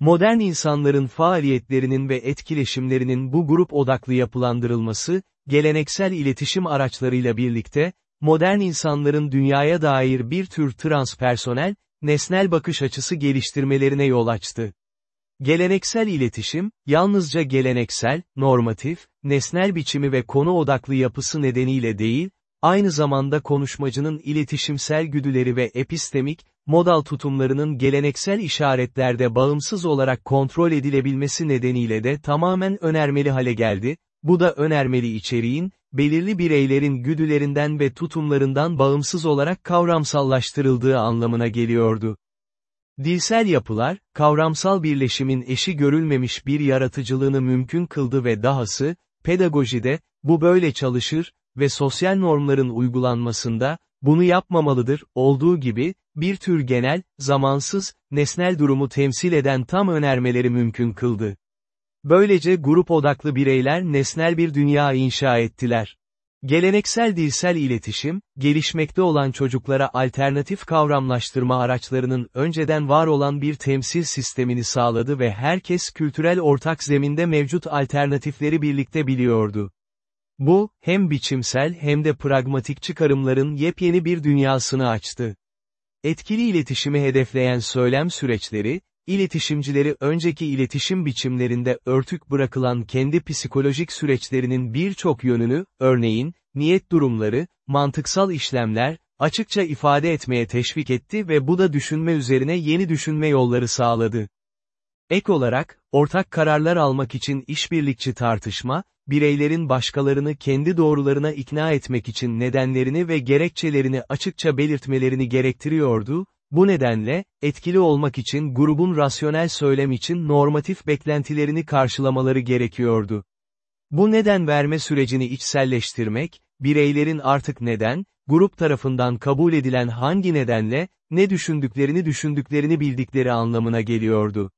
Modern insanların faaliyetlerinin ve etkileşimlerinin bu grup odaklı yapılandırılması, geleneksel iletişim araçlarıyla birlikte, modern insanların dünyaya dair bir tür transpersonel, nesnel bakış açısı geliştirmelerine yol açtı. Geleneksel iletişim, yalnızca geleneksel, normatif, nesnel biçimi ve konu odaklı yapısı nedeniyle değil, aynı zamanda konuşmacının iletişimsel güdüleri ve epistemik, modal tutumlarının geleneksel işaretlerde bağımsız olarak kontrol edilebilmesi nedeniyle de tamamen önermeli hale geldi, bu da önermeli içeriğin, belirli bireylerin güdülerinden ve tutumlarından bağımsız olarak kavramsallaştırıldığı anlamına geliyordu. Dilsel yapılar, kavramsal birleşimin eşi görülmemiş bir yaratıcılığını mümkün kıldı ve dahası, pedagojide, bu böyle çalışır ve sosyal normların uygulanmasında, bunu yapmamalıdır, olduğu gibi, bir tür genel, zamansız, nesnel durumu temsil eden tam önermeleri mümkün kıldı. Böylece grup odaklı bireyler nesnel bir dünya inşa ettiler. Geleneksel dilsel iletişim, gelişmekte olan çocuklara alternatif kavramlaştırma araçlarının önceden var olan bir temsil sistemini sağladı ve herkes kültürel ortak zeminde mevcut alternatifleri birlikte biliyordu. Bu, hem biçimsel hem de pragmatik çıkarımların yepyeni bir dünyasını açtı. Etkili iletişimi hedefleyen söylem süreçleri, iletişimcileri önceki iletişim biçimlerinde örtük bırakılan kendi psikolojik süreçlerinin birçok yönünü, örneğin, niyet durumları, mantıksal işlemler, açıkça ifade etmeye teşvik etti ve bu da düşünme üzerine yeni düşünme yolları sağladı. Ek olarak, ortak kararlar almak için işbirlikçi tartışma, bireylerin başkalarını kendi doğrularına ikna etmek için nedenlerini ve gerekçelerini açıkça belirtmelerini gerektiriyordu, bu nedenle, etkili olmak için grubun rasyonel söylem için normatif beklentilerini karşılamaları gerekiyordu. Bu neden verme sürecini içselleştirmek, bireylerin artık neden, grup tarafından kabul edilen hangi nedenle, ne düşündüklerini düşündüklerini bildikleri anlamına geliyordu.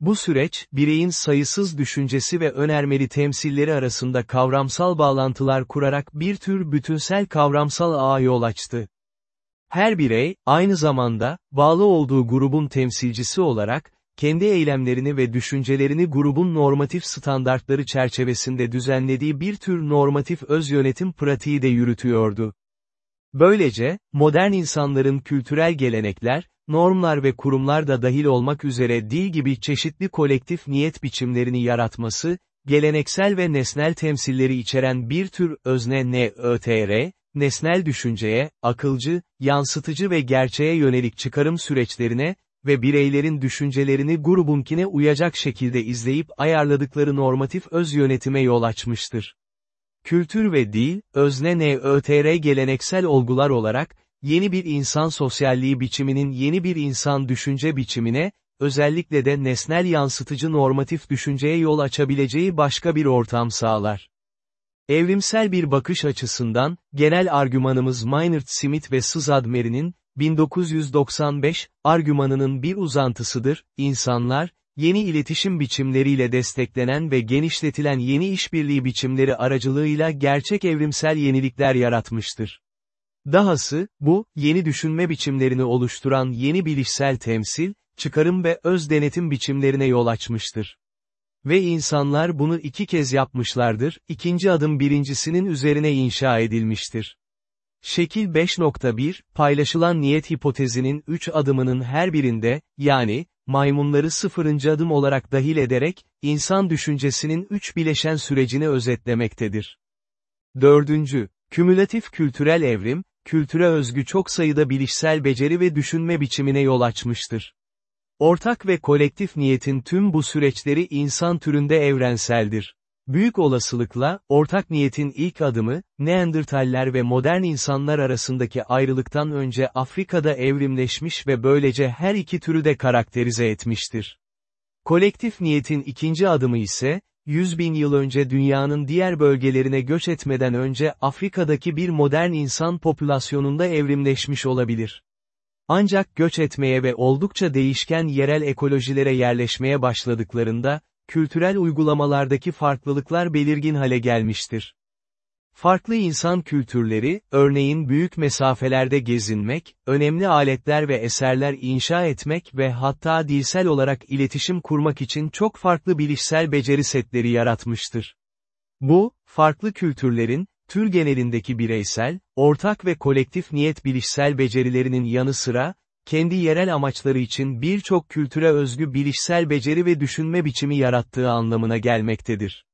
Bu süreç, bireyin sayısız düşüncesi ve önermeli temsilleri arasında kavramsal bağlantılar kurarak bir tür bütünsel kavramsal ağa yol açtı. Her birey, aynı zamanda, bağlı olduğu grubun temsilcisi olarak, kendi eylemlerini ve düşüncelerini grubun normatif standartları çerçevesinde düzenlediği bir tür normatif öz yönetim pratiği de yürütüyordu. Böylece, modern insanların kültürel gelenekler, normlar ve kurumlar da dahil olmak üzere dil gibi çeşitli kolektif niyet biçimlerini yaratması, geleneksel ve nesnel temsilleri içeren bir tür özne NÖTR, nesnel düşünceye, akılcı, yansıtıcı ve gerçeğe yönelik çıkarım süreçlerine ve bireylerin düşüncelerini grubunkine uyacak şekilde izleyip ayarladıkları normatif öz yönetime yol açmıştır. Kültür ve dil, özne NÖTR geleneksel olgular olarak, yeni bir insan sosyalliği biçiminin yeni bir insan düşünce biçimine, özellikle de nesnel yansıtıcı normatif düşünceye yol açabileceği başka bir ortam sağlar. Evrimsel bir bakış açısından, genel argümanımız Maynard Smith ve Szadmeri'nin, 1995, argümanının bir uzantısıdır, insanlar, yeni iletişim biçimleriyle desteklenen ve genişletilen yeni işbirliği biçimleri aracılığıyla gerçek evrimsel yenilikler yaratmıştır. Dahası, bu, yeni düşünme biçimlerini oluşturan yeni bilişsel temsil, çıkarım ve öz denetim biçimlerine yol açmıştır. Ve insanlar bunu iki kez yapmışlardır, ikinci adım birincisinin üzerine inşa edilmiştir. Şekil 5.1, paylaşılan niyet hipotezinin 3 adımının her birinde, yani, maymunları sıfırıncı adım olarak dahil ederek, insan düşüncesinin üç bileşen sürecini özetlemektedir. Dördüncü, kümülatif kültürel evrim, kültüre özgü çok sayıda bilişsel beceri ve düşünme biçimine yol açmıştır. Ortak ve kolektif niyetin tüm bu süreçleri insan türünde evrenseldir. Büyük olasılıkla, ortak niyetin ilk adımı, Neandertaller ve modern insanlar arasındaki ayrılıktan önce Afrika'da evrimleşmiş ve böylece her iki türü de karakterize etmiştir. Kolektif niyetin ikinci adımı ise, 100 bin yıl önce dünyanın diğer bölgelerine göç etmeden önce Afrika'daki bir modern insan popülasyonunda evrimleşmiş olabilir. Ancak göç etmeye ve oldukça değişken yerel ekolojilere yerleşmeye başladıklarında, kültürel uygulamalardaki farklılıklar belirgin hale gelmiştir. Farklı insan kültürleri, örneğin büyük mesafelerde gezinmek, önemli aletler ve eserler inşa etmek ve hatta dilsel olarak iletişim kurmak için çok farklı bilişsel beceri setleri yaratmıştır. Bu, farklı kültürlerin, tür genelindeki bireysel, ortak ve kolektif niyet bilişsel becerilerinin yanı sıra, kendi yerel amaçları için birçok kültüre özgü bilişsel beceri ve düşünme biçimi yarattığı anlamına gelmektedir.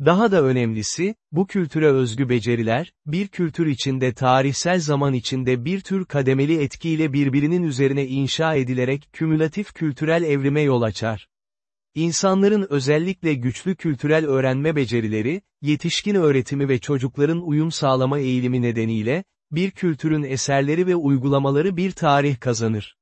Daha da önemlisi, bu kültüre özgü beceriler, bir kültür içinde tarihsel zaman içinde bir tür kademeli etkiyle birbirinin üzerine inşa edilerek kümülatif kültürel evrime yol açar. İnsanların özellikle güçlü kültürel öğrenme becerileri, yetişkin öğretimi ve çocukların uyum sağlama eğilimi nedeniyle, bir kültürün eserleri ve uygulamaları bir tarih kazanır.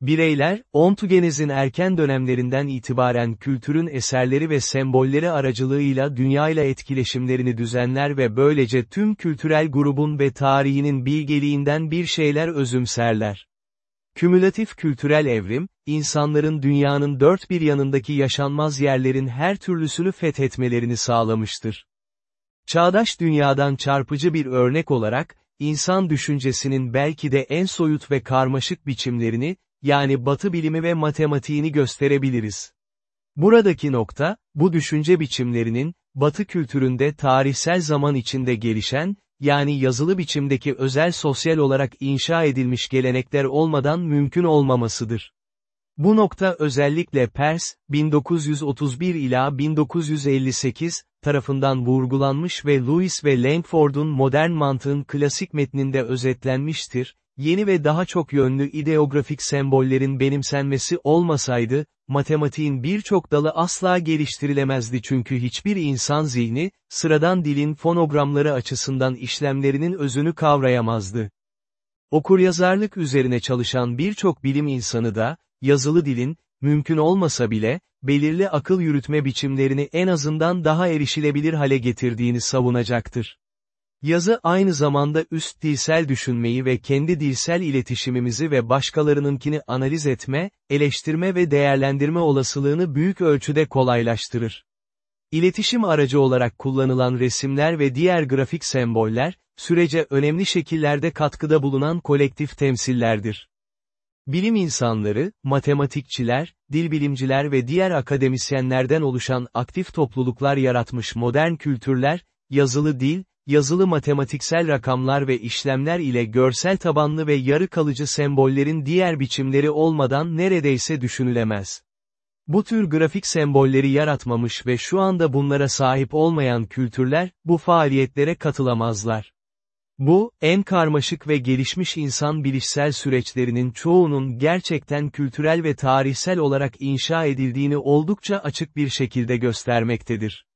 Bireyler, ontogenezin erken dönemlerinden itibaren kültürün eserleri ve sembolleri aracılığıyla dünyayla etkileşimlerini düzenler ve böylece tüm kültürel grubun ve tarihinin bilgeliğinden bir şeyler özümserler. Kümülatif kültürel evrim, insanların dünyanın dört bir yanındaki yaşanmaz yerlerin her türlüsünü fethetmelerini sağlamıştır. Çağdaş dünyadan çarpıcı bir örnek olarak, insan düşüncesinin belki de en soyut ve karmaşık biçimlerini, yani batı bilimi ve matematiğini gösterebiliriz. Buradaki nokta, bu düşünce biçimlerinin, batı kültüründe tarihsel zaman içinde gelişen, yani yazılı biçimdeki özel sosyal olarak inşa edilmiş gelenekler olmadan mümkün olmamasıdır. Bu nokta özellikle Pers, 1931 ila 1958, tarafından vurgulanmış ve Lewis ve Langford'un modern mantığın klasik metninde özetlenmiştir, yeni ve daha çok yönlü ideografik sembollerin benimsenmesi olmasaydı, matematiğin birçok dalı asla geliştirilemezdi çünkü hiçbir insan zihni, sıradan dilin fonogramları açısından işlemlerinin özünü kavrayamazdı. Okuryazarlık üzerine çalışan birçok bilim insanı da, yazılı dilin, mümkün olmasa bile, belirli akıl yürütme biçimlerini en azından daha erişilebilir hale getirdiğini savunacaktır. Yazı aynı zamanda üst dilsel düşünmeyi ve kendi dilsel iletişimimizi ve başkalarınınkini analiz etme, eleştirme ve değerlendirme olasılığını büyük ölçüde kolaylaştırır. İletişim aracı olarak kullanılan resimler ve diğer grafik semboller, sürece önemli şekillerde katkıda bulunan kolektif temsillerdir. Bilim insanları, matematikçiler, dilbilimciler ve diğer akademisyenlerden oluşan aktif topluluklar yaratmış modern kültürler, yazılı dil, yazılı matematiksel rakamlar ve işlemler ile görsel tabanlı ve yarı kalıcı sembollerin diğer biçimleri olmadan neredeyse düşünülemez. Bu tür grafik sembolleri yaratmamış ve şu anda bunlara sahip olmayan kültürler, bu faaliyetlere katılamazlar. Bu, en karmaşık ve gelişmiş insan bilişsel süreçlerinin çoğunun gerçekten kültürel ve tarihsel olarak inşa edildiğini oldukça açık bir şekilde göstermektedir.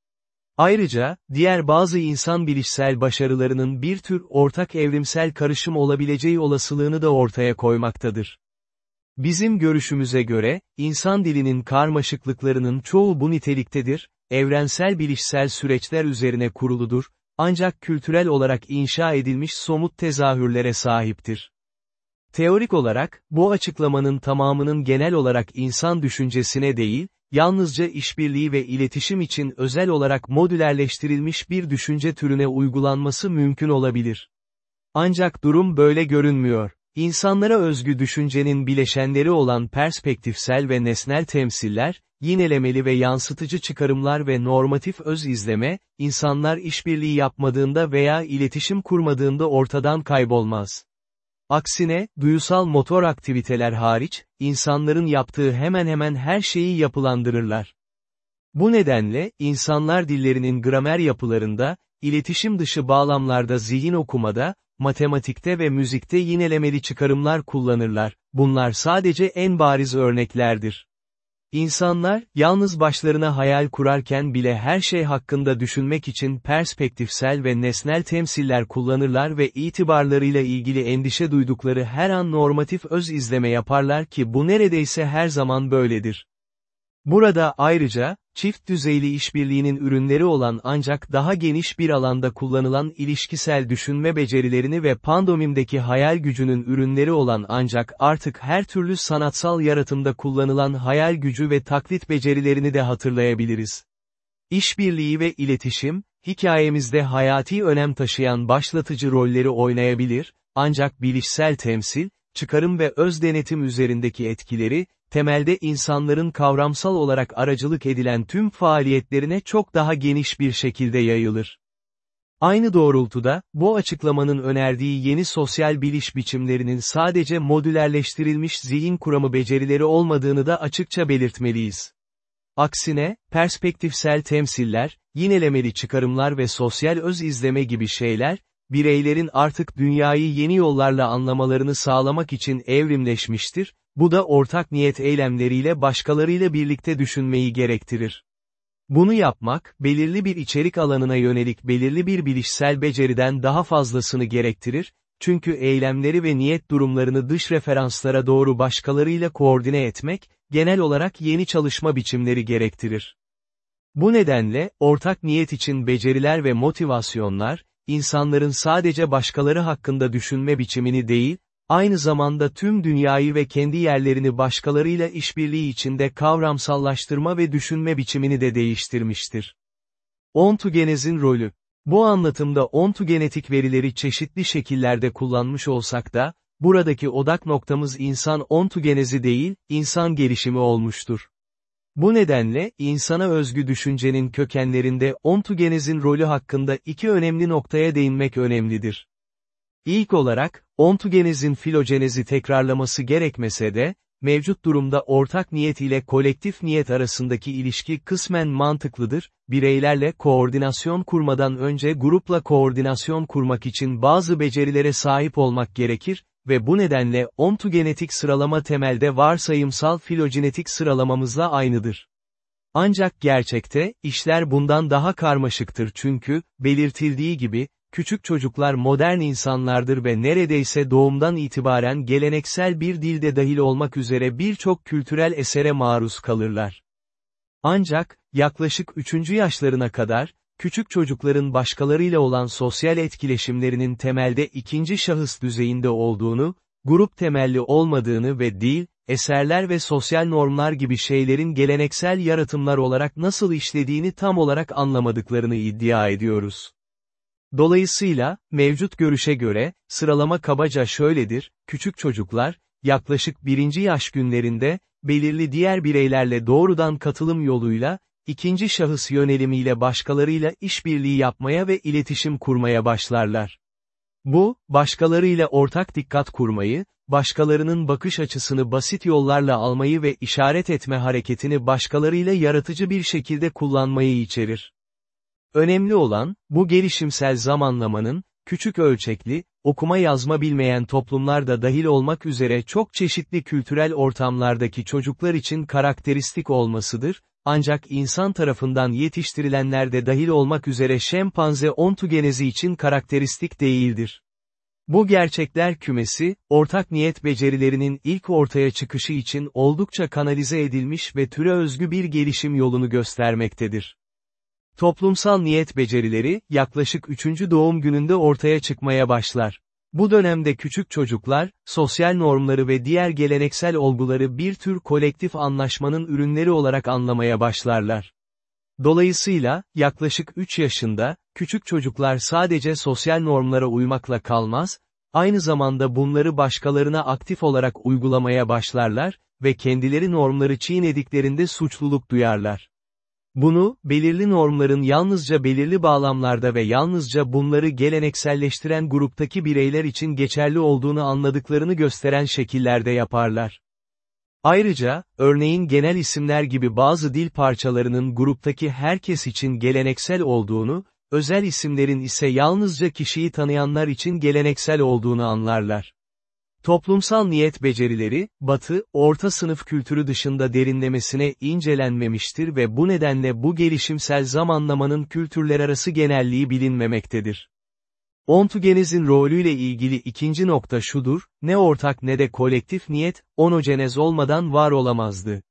Ayrıca, diğer bazı insan bilişsel başarılarının bir tür ortak evrimsel karışım olabileceği olasılığını da ortaya koymaktadır. Bizim görüşümüze göre, insan dilinin karmaşıklıklarının çoğu bu niteliktedir, evrensel bilişsel süreçler üzerine kuruludur, ancak kültürel olarak inşa edilmiş somut tezahürlere sahiptir. Teorik olarak, bu açıklamanın tamamının genel olarak insan düşüncesine değil, yalnızca işbirliği ve iletişim için özel olarak modülerleştirilmiş bir düşünce türüne uygulanması mümkün olabilir. Ancak durum böyle görünmüyor. İnsanlara özgü düşüncenin bileşenleri olan perspektifsel ve nesnel temsiller, yinelemeli ve yansıtıcı çıkarımlar ve normatif öz izleme, insanlar işbirliği yapmadığında veya iletişim kurmadığında ortadan kaybolmaz. Aksine, duyusal motor aktiviteler hariç, insanların yaptığı hemen hemen her şeyi yapılandırırlar. Bu nedenle, insanlar dillerinin gramer yapılarında, iletişim dışı bağlamlarda zihin okumada, matematikte ve müzikte yinelemeli çıkarımlar kullanırlar, bunlar sadece en bariz örneklerdir. İnsanlar, yalnız başlarına hayal kurarken bile her şey hakkında düşünmek için perspektifsel ve nesnel temsiller kullanırlar ve itibarlarıyla ilgili endişe duydukları her an normatif öz izleme yaparlar ki bu neredeyse her zaman böyledir. Burada ayrıca, çift düzeyli işbirliğinin ürünleri olan ancak daha geniş bir alanda kullanılan ilişkisel düşünme becerilerini ve pandomimdeki hayal gücünün ürünleri olan ancak artık her türlü sanatsal yaratımda kullanılan hayal gücü ve taklit becerilerini de hatırlayabiliriz. İşbirliği ve iletişim, hikayemizde hayati önem taşıyan başlatıcı rolleri oynayabilir, ancak bilişsel temsil, çıkarım ve öz denetim üzerindeki etkileri, temelde insanların kavramsal olarak aracılık edilen tüm faaliyetlerine çok daha geniş bir şekilde yayılır. Aynı doğrultuda, bu açıklamanın önerdiği yeni sosyal biliş biçimlerinin sadece modülerleştirilmiş zihin kuramı becerileri olmadığını da açıkça belirtmeliyiz. Aksine, perspektifsel temsiller, yinelemeli çıkarımlar ve sosyal öz izleme gibi şeyler, bireylerin artık dünyayı yeni yollarla anlamalarını sağlamak için evrimleşmiştir, bu da ortak niyet eylemleriyle başkalarıyla birlikte düşünmeyi gerektirir. Bunu yapmak, belirli bir içerik alanına yönelik belirli bir bilişsel beceriden daha fazlasını gerektirir, çünkü eylemleri ve niyet durumlarını dış referanslara doğru başkalarıyla koordine etmek, genel olarak yeni çalışma biçimleri gerektirir. Bu nedenle, ortak niyet için beceriler ve motivasyonlar, insanların sadece başkaları hakkında düşünme biçimini değil, aynı zamanda tüm dünyayı ve kendi yerlerini başkalarıyla işbirliği içinde kavramsallaştırma ve düşünme biçimini de değiştirmiştir. Ontogenezin rolü Bu anlatımda ontogenetik verileri çeşitli şekillerde kullanmış olsak da, buradaki odak noktamız insan ontogenezi değil, insan gelişimi olmuştur. Bu nedenle, insana özgü düşüncenin kökenlerinde ontogenezin rolü hakkında iki önemli noktaya değinmek önemlidir. İlk olarak, ontogenezin filogenezi tekrarlaması gerekmese de, mevcut durumda ortak niyet ile kolektif niyet arasındaki ilişki kısmen mantıklıdır, bireylerle koordinasyon kurmadan önce grupla koordinasyon kurmak için bazı becerilere sahip olmak gerekir, ve bu nedenle ontogenetik sıralama temelde varsayımsal filogenetik sıralamamızla aynıdır. Ancak gerçekte, işler bundan daha karmaşıktır çünkü, belirtildiği gibi, küçük çocuklar modern insanlardır ve neredeyse doğumdan itibaren geleneksel bir dilde dahil olmak üzere birçok kültürel esere maruz kalırlar. Ancak, yaklaşık 3. yaşlarına kadar, küçük çocukların başkalarıyla olan sosyal etkileşimlerinin temelde ikinci şahıs düzeyinde olduğunu, grup temelli olmadığını ve dil, eserler ve sosyal normlar gibi şeylerin geleneksel yaratımlar olarak nasıl işlediğini tam olarak anlamadıklarını iddia ediyoruz. Dolayısıyla, mevcut görüşe göre, sıralama kabaca şöyledir, küçük çocuklar, yaklaşık birinci yaş günlerinde, belirli diğer bireylerle doğrudan katılım yoluyla, ikinci şahıs yönelimiyle başkalarıyla işbirliği yapmaya ve iletişim kurmaya başlarlar. Bu, başkalarıyla ortak dikkat kurmayı, başkalarının bakış açısını basit yollarla almayı ve işaret etme hareketini başkalarıyla yaratıcı bir şekilde kullanmayı içerir. Önemli olan, bu gelişimsel zamanlamanın, küçük ölçekli, okuma yazma bilmeyen toplumlar da dahil olmak üzere çok çeşitli kültürel ortamlardaki çocuklar için karakteristik olmasıdır, ancak insan tarafından yetiştirilenler de dahil olmak üzere şempanze ontogenezi için karakteristik değildir. Bu gerçekler kümesi, ortak niyet becerilerinin ilk ortaya çıkışı için oldukça kanalize edilmiş ve türe özgü bir gelişim yolunu göstermektedir. Toplumsal niyet becerileri, yaklaşık 3. doğum gününde ortaya çıkmaya başlar. Bu dönemde küçük çocuklar, sosyal normları ve diğer geleneksel olguları bir tür kolektif anlaşmanın ürünleri olarak anlamaya başlarlar. Dolayısıyla, yaklaşık 3 yaşında, küçük çocuklar sadece sosyal normlara uymakla kalmaz, aynı zamanda bunları başkalarına aktif olarak uygulamaya başlarlar ve kendileri normları çiğnediklerinde suçluluk duyarlar. Bunu, belirli normların yalnızca belirli bağlamlarda ve yalnızca bunları gelenekselleştiren gruptaki bireyler için geçerli olduğunu anladıklarını gösteren şekillerde yaparlar. Ayrıca, örneğin genel isimler gibi bazı dil parçalarının gruptaki herkes için geleneksel olduğunu, özel isimlerin ise yalnızca kişiyi tanıyanlar için geleneksel olduğunu anlarlar. Toplumsal niyet becerileri, Batı, orta sınıf kültürü dışında derinlemesine incelenmemiştir ve bu nedenle bu gelişimsel zamanlamanın kültürler arası genelliği bilinmemektedir. Ontogenezin rolüyle ilgili ikinci nokta şudur, ne ortak ne de kolektif niyet, onogenez olmadan var olamazdı.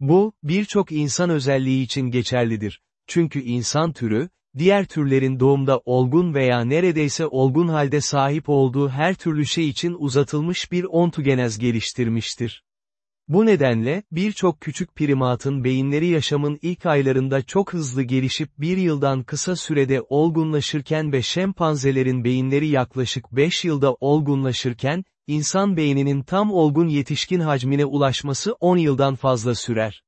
Bu, birçok insan özelliği için geçerlidir. Çünkü insan türü, diğer türlerin doğumda olgun veya neredeyse olgun halde sahip olduğu her türlü şey için uzatılmış bir ontogenez geliştirmiştir. Bu nedenle, birçok küçük primatın beyinleri yaşamın ilk aylarında çok hızlı gelişip bir yıldan kısa sürede olgunlaşırken ve şempanzelerin beyinleri yaklaşık 5 yılda olgunlaşırken, insan beyninin tam olgun yetişkin hacmine ulaşması 10 yıldan fazla sürer.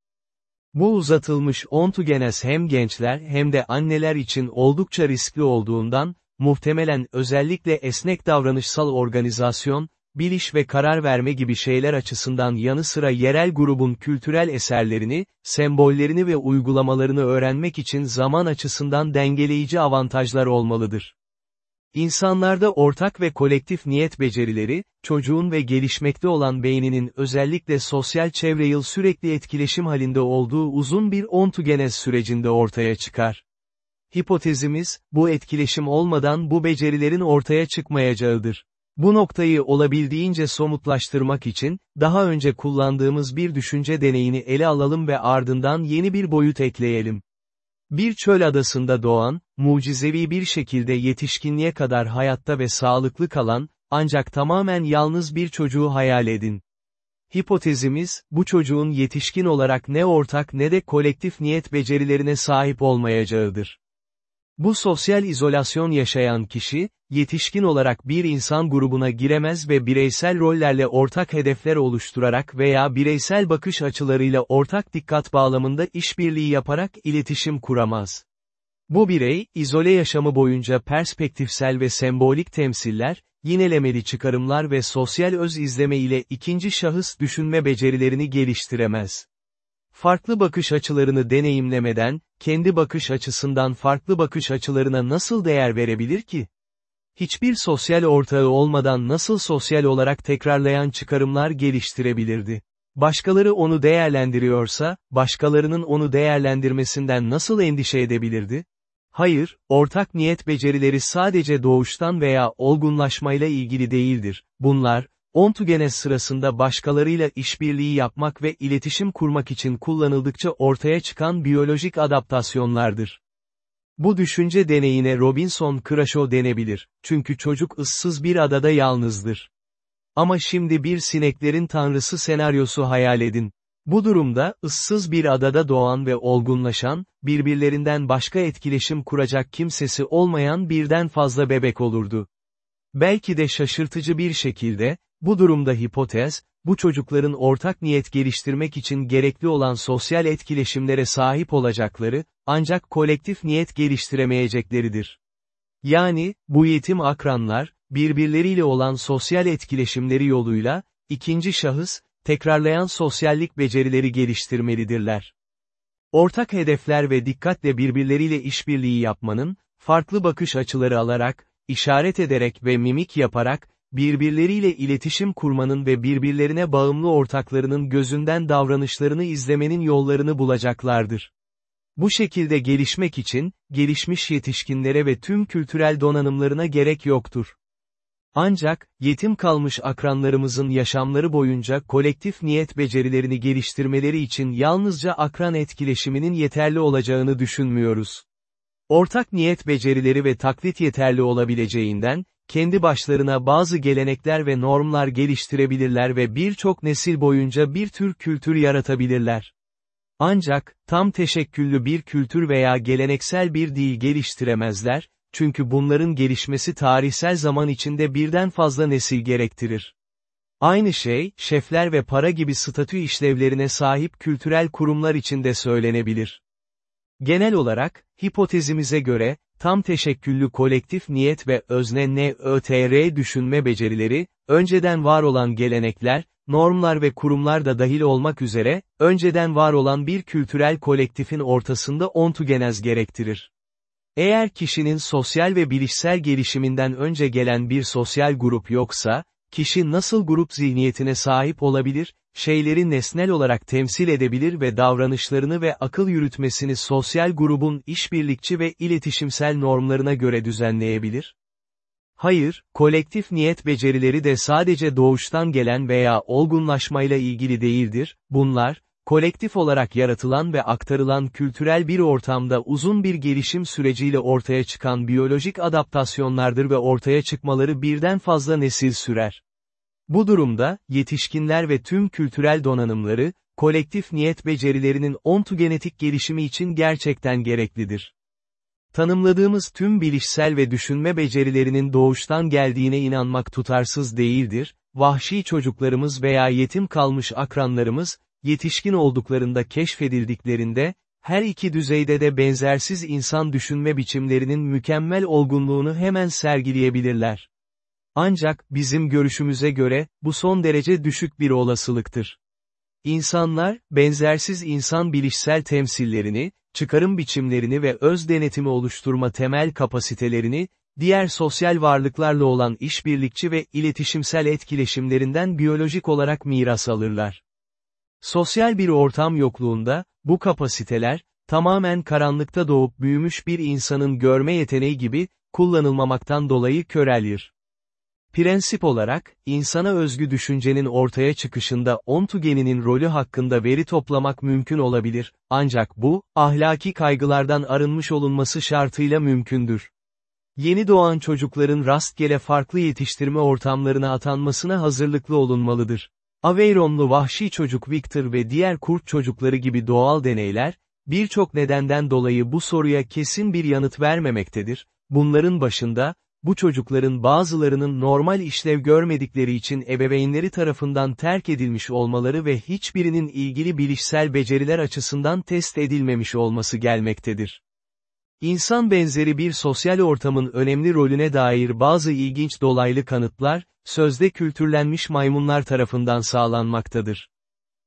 Bu uzatılmış ontogenez hem gençler hem de anneler için oldukça riskli olduğundan, muhtemelen özellikle esnek davranışsal organizasyon, biliş ve karar verme gibi şeyler açısından yanı sıra yerel grubun kültürel eserlerini, sembollerini ve uygulamalarını öğrenmek için zaman açısından dengeleyici avantajlar olmalıdır. İnsanlarda ortak ve kolektif niyet becerileri, çocuğun ve gelişmekte olan beyninin özellikle sosyal çevre yıl sürekli etkileşim halinde olduğu uzun bir ontogenez sürecinde ortaya çıkar. Hipotezimiz, bu etkileşim olmadan bu becerilerin ortaya çıkmayacağıdır. Bu noktayı olabildiğince somutlaştırmak için, daha önce kullandığımız bir düşünce deneyini ele alalım ve ardından yeni bir boyut ekleyelim. Bir çöl adasında doğan, mucizevi bir şekilde yetişkinliğe kadar hayatta ve sağlıklı kalan, ancak tamamen yalnız bir çocuğu hayal edin. Hipotezimiz, bu çocuğun yetişkin olarak ne ortak ne de kolektif niyet becerilerine sahip olmayacağıdır. Bu sosyal izolasyon yaşayan kişi, yetişkin olarak bir insan grubuna giremez ve bireysel rollerle ortak hedefler oluşturarak veya bireysel bakış açılarıyla ortak dikkat bağlamında işbirliği yaparak iletişim kuramaz. Bu birey, izole yaşamı boyunca perspektifsel ve sembolik temsiller, yinelemeli çıkarımlar ve sosyal öz izleme ile ikinci şahıs düşünme becerilerini geliştiremez. Farklı bakış açılarını deneyimlemeden, kendi bakış açısından farklı bakış açılarına nasıl değer verebilir ki? Hiçbir sosyal ortağı olmadan nasıl sosyal olarak tekrarlayan çıkarımlar geliştirebilirdi? Başkaları onu değerlendiriyorsa, başkalarının onu değerlendirmesinden nasıl endişe edebilirdi? Hayır, ortak niyet becerileri sadece doğuştan veya olgunlaşmayla ilgili değildir. Bunlar, Ontogenez sırasında başkalarıyla işbirliği yapmak ve iletişim kurmak için kullanıldıkça ortaya çıkan biyolojik adaptasyonlardır. Bu düşünce deneyine Robinson Crusoe denebilir, çünkü çocuk ıssız bir adada yalnızdır. Ama şimdi bir sineklerin tanrısı senaryosu hayal edin. Bu durumda, ıssız bir adada doğan ve olgunlaşan, birbirlerinden başka etkileşim kuracak kimsesi olmayan birden fazla bebek olurdu. Belki de şaşırtıcı bir şekilde, bu durumda hipotez, bu çocukların ortak niyet geliştirmek için gerekli olan sosyal etkileşimlere sahip olacakları, ancak kolektif niyet geliştiremeyecekleridir. Yani, bu yetim akranlar, birbirleriyle olan sosyal etkileşimleri yoluyla, ikinci şahıs, tekrarlayan sosyallik becerileri geliştirmelidirler. Ortak hedefler ve dikkatle birbirleriyle işbirliği yapmanın, farklı bakış açıları alarak, işaret ederek ve mimik yaparak, birbirleriyle iletişim kurmanın ve birbirlerine bağımlı ortaklarının gözünden davranışlarını izlemenin yollarını bulacaklardır. Bu şekilde gelişmek için, gelişmiş yetişkinlere ve tüm kültürel donanımlarına gerek yoktur. Ancak, yetim kalmış akranlarımızın yaşamları boyunca kolektif niyet becerilerini geliştirmeleri için yalnızca akran etkileşiminin yeterli olacağını düşünmüyoruz. Ortak niyet becerileri ve taklit yeterli olabileceğinden, kendi başlarına bazı gelenekler ve normlar geliştirebilirler ve birçok nesil boyunca bir tür kültür yaratabilirler. Ancak, tam teşekküllü bir kültür veya geleneksel bir dil geliştiremezler, çünkü bunların gelişmesi tarihsel zaman içinde birden fazla nesil gerektirir. Aynı şey, şefler ve para gibi statü işlevlerine sahip kültürel kurumlar için de söylenebilir. Genel olarak, hipotezimize göre, tam teşekküllü kolektif niyet ve özne NÖTR düşünme becerileri, önceden var olan gelenekler, normlar ve kurumlar da dahil olmak üzere, önceden var olan bir kültürel kolektifin ortasında ontogenez gerektirir. Eğer kişinin sosyal ve bilişsel gelişiminden önce gelen bir sosyal grup yoksa, kişi nasıl grup zihniyetine sahip olabilir, şeyleri nesnel olarak temsil edebilir ve davranışlarını ve akıl yürütmesini sosyal grubun işbirlikçi ve iletişimsel normlarına göre düzenleyebilir? Hayır, kolektif niyet becerileri de sadece doğuştan gelen veya olgunlaşmayla ilgili değildir, bunlar, kolektif olarak yaratılan ve aktarılan kültürel bir ortamda uzun bir gelişim süreciyle ortaya çıkan biyolojik adaptasyonlardır ve ortaya çıkmaları birden fazla nesil sürer. Bu durumda, yetişkinler ve tüm kültürel donanımları, kolektif niyet becerilerinin ontogenetik gelişimi için gerçekten gereklidir. Tanımladığımız tüm bilişsel ve düşünme becerilerinin doğuştan geldiğine inanmak tutarsız değildir, vahşi çocuklarımız veya yetim kalmış akranlarımız, yetişkin olduklarında keşfedildiklerinde, her iki düzeyde de benzersiz insan düşünme biçimlerinin mükemmel olgunluğunu hemen sergileyebilirler. Ancak, bizim görüşümüze göre, bu son derece düşük bir olasılıktır. İnsanlar, benzersiz insan bilişsel temsillerini, çıkarım biçimlerini ve öz denetimi oluşturma temel kapasitelerini, diğer sosyal varlıklarla olan işbirlikçi ve iletişimsel etkileşimlerinden biyolojik olarak miras alırlar. Sosyal bir ortam yokluğunda, bu kapasiteler, tamamen karanlıkta doğup büyümüş bir insanın görme yeteneği gibi, kullanılmamaktan dolayı körelir. Prensip olarak, insana özgü düşüncenin ortaya çıkışında ontogeninin rolü hakkında veri toplamak mümkün olabilir, ancak bu, ahlaki kaygılardan arınmış olunması şartıyla mümkündür. Yeni doğan çocukların rastgele farklı yetiştirme ortamlarına atanmasına hazırlıklı olunmalıdır. Aveyronlu vahşi çocuk Victor ve diğer kurt çocukları gibi doğal deneyler, birçok nedenden dolayı bu soruya kesin bir yanıt vermemektedir. Bunların başında, bu çocukların bazılarının normal işlev görmedikleri için ebeveynleri tarafından terk edilmiş olmaları ve hiçbirinin ilgili bilişsel beceriler açısından test edilmemiş olması gelmektedir. İnsan benzeri bir sosyal ortamın önemli rolüne dair bazı ilginç dolaylı kanıtlar, sözde kültürlenmiş maymunlar tarafından sağlanmaktadır.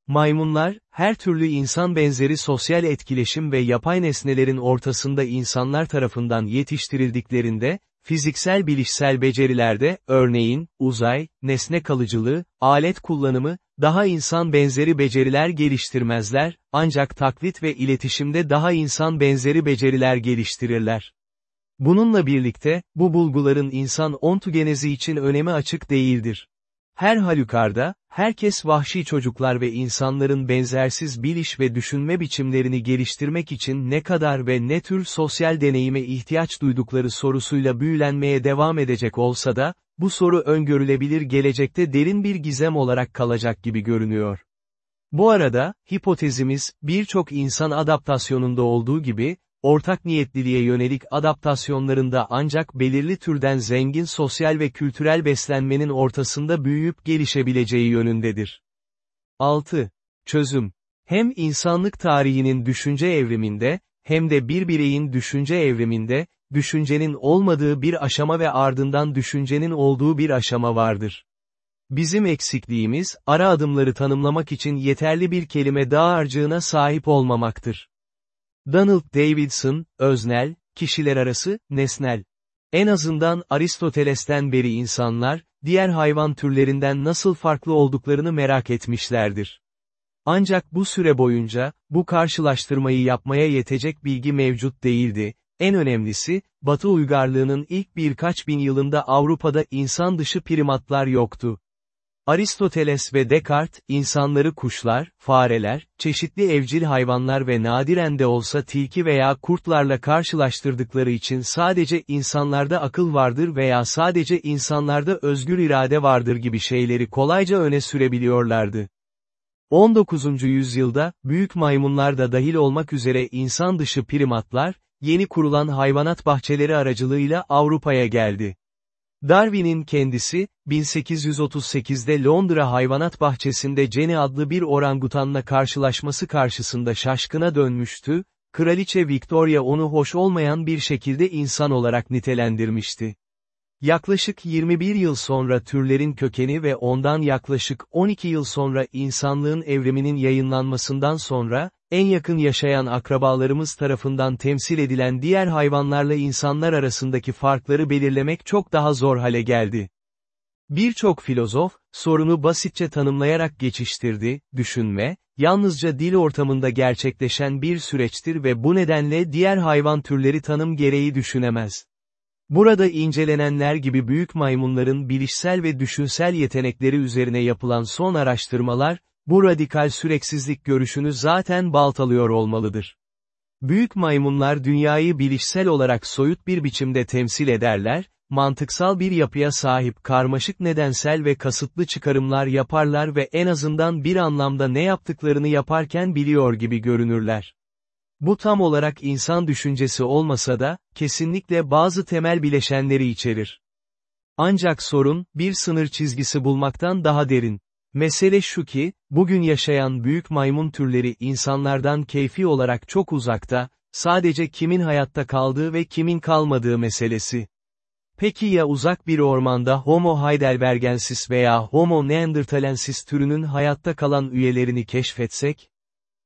Maymunlar, her türlü insan benzeri sosyal etkileşim ve yapay nesnelerin ortasında insanlar tarafından yetiştirildiklerinde, fiziksel bilişsel becerilerde, örneğin, uzay, nesne kalıcılığı, alet kullanımı, daha insan benzeri beceriler geliştirmezler, ancak taklit ve iletişimde daha insan benzeri beceriler geliştirirler. Bununla birlikte, bu bulguların insan ontogenezi için önemi açık değildir. Her halükarda, herkes vahşi çocuklar ve insanların benzersiz biliş ve düşünme biçimlerini geliştirmek için ne kadar ve ne tür sosyal deneyime ihtiyaç duydukları sorusuyla büyülenmeye devam edecek olsa da, bu soru öngörülebilir gelecekte derin bir gizem olarak kalacak gibi görünüyor. Bu arada, hipotezimiz, birçok insan adaptasyonunda olduğu gibi, ortak niyetliliğe yönelik adaptasyonlarında ancak belirli türden zengin sosyal ve kültürel beslenmenin ortasında büyüyüp gelişebileceği yönündedir. 6. Çözüm. Hem insanlık tarihinin düşünce evriminde, hem de bir bireyin düşünce evriminde, düşüncenin olmadığı bir aşama ve ardından düşüncenin olduğu bir aşama vardır. Bizim eksikliğimiz, ara adımları tanımlamak için yeterli bir kelime dağarcığına sahip olmamaktır. Donald Davidson, öznel, kişiler arası, nesnel. En azından Aristoteles'ten beri insanlar, diğer hayvan türlerinden nasıl farklı olduklarını merak etmişlerdir. Ancak bu süre boyunca, bu karşılaştırmayı yapmaya yetecek bilgi mevcut değildi, en önemlisi, Batı uygarlığının ilk birkaç bin yılında Avrupa'da insan dışı primatlar yoktu. Aristoteles ve Descartes, insanları kuşlar, fareler, çeşitli evcil hayvanlar ve nadiren de olsa tilki veya kurtlarla karşılaştırdıkları için sadece insanlarda akıl vardır veya sadece insanlarda özgür irade vardır gibi şeyleri kolayca öne sürebiliyorlardı. 19. yüzyılda, büyük maymunlar da dahil olmak üzere insan dışı primatlar, yeni kurulan hayvanat bahçeleri aracılığıyla Avrupa'ya geldi. Darwin'in kendisi, 1838'de Londra Hayvanat Bahçesi'nde Jenny adlı bir orangutanla karşılaşması karşısında şaşkına dönmüştü, Kraliçe Victoria onu hoş olmayan bir şekilde insan olarak nitelendirmişti. Yaklaşık 21 yıl sonra türlerin kökeni ve ondan yaklaşık 12 yıl sonra insanlığın evriminin yayınlanmasından sonra, en yakın yaşayan akrabalarımız tarafından temsil edilen diğer hayvanlarla insanlar arasındaki farkları belirlemek çok daha zor hale geldi. Birçok filozof, sorunu basitçe tanımlayarak geçiştirdi, düşünme, yalnızca dil ortamında gerçekleşen bir süreçtir ve bu nedenle diğer hayvan türleri tanım gereği düşünemez. Burada incelenenler gibi büyük maymunların bilişsel ve düşünsel yetenekleri üzerine yapılan son araştırmalar, bu radikal süreksizlik görüşünü zaten baltalıyor olmalıdır. Büyük maymunlar dünyayı bilişsel olarak soyut bir biçimde temsil ederler, mantıksal bir yapıya sahip karmaşık nedensel ve kasıtlı çıkarımlar yaparlar ve en azından bir anlamda ne yaptıklarını yaparken biliyor gibi görünürler. Bu tam olarak insan düşüncesi olmasa da, kesinlikle bazı temel bileşenleri içerir. Ancak sorun, bir sınır çizgisi bulmaktan daha derin. Mesele şu ki, bugün yaşayan büyük maymun türleri insanlardan keyfi olarak çok uzakta, sadece kimin hayatta kaldığı ve kimin kalmadığı meselesi. Peki ya uzak bir ormanda Homo heidelbergensis veya Homo neanderthalensis türünün hayatta kalan üyelerini keşfetsek?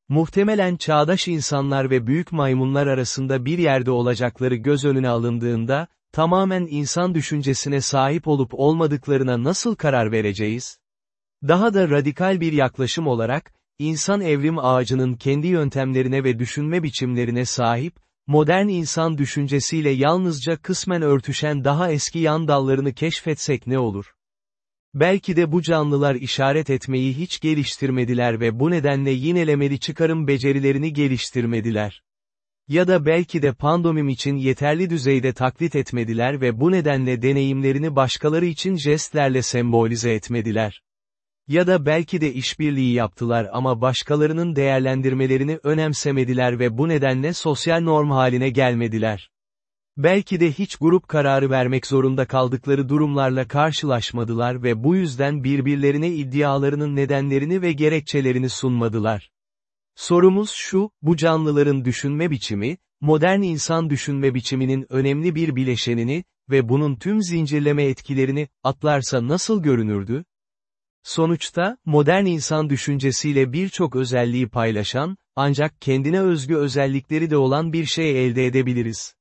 Muhtemelen çağdaş insanlar ve büyük maymunlar arasında bir yerde olacakları göz önüne alındığında, tamamen insan düşüncesine sahip olup olmadıklarına nasıl karar vereceğiz? Daha da radikal bir yaklaşım olarak, insan evrim ağacının kendi yöntemlerine ve düşünme biçimlerine sahip, modern insan düşüncesiyle yalnızca kısmen örtüşen daha eski yan dallarını keşfetsek ne olur? Belki de bu canlılar işaret etmeyi hiç geliştirmediler ve bu nedenle yinelemeli çıkarım becerilerini geliştirmediler. Ya da belki de pandomim için yeterli düzeyde taklit etmediler ve bu nedenle deneyimlerini başkaları için jestlerle sembolize etmediler. Ya da belki de işbirliği yaptılar ama başkalarının değerlendirmelerini önemsemediler ve bu nedenle sosyal norm haline gelmediler. Belki de hiç grup kararı vermek zorunda kaldıkları durumlarla karşılaşmadılar ve bu yüzden birbirlerine iddialarının nedenlerini ve gerekçelerini sunmadılar. Sorumuz şu, bu canlıların düşünme biçimi, modern insan düşünme biçiminin önemli bir bileşenini ve bunun tüm zincirleme etkilerini atlarsa nasıl görünürdü? Sonuçta, modern insan düşüncesiyle birçok özelliği paylaşan, ancak kendine özgü özellikleri de olan bir şey elde edebiliriz.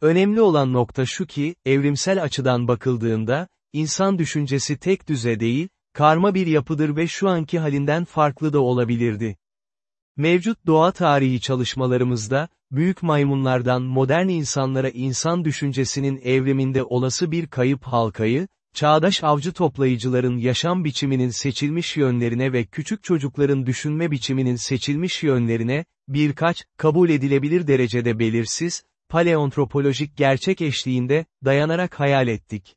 Önemli olan nokta şu ki, evrimsel açıdan bakıldığında, insan düşüncesi tek düze değil, karma bir yapıdır ve şu anki halinden farklı da olabilirdi. Mevcut doğa tarihi çalışmalarımızda, büyük maymunlardan modern insanlara insan düşüncesinin evriminde olası bir kayıp halkayı, çağdaş avcı toplayıcıların yaşam biçiminin seçilmiş yönlerine ve küçük çocukların düşünme biçiminin seçilmiş yönlerine, birkaç, kabul edilebilir derecede belirsiz, paleontropolojik gerçek eşliğinde, dayanarak hayal ettik.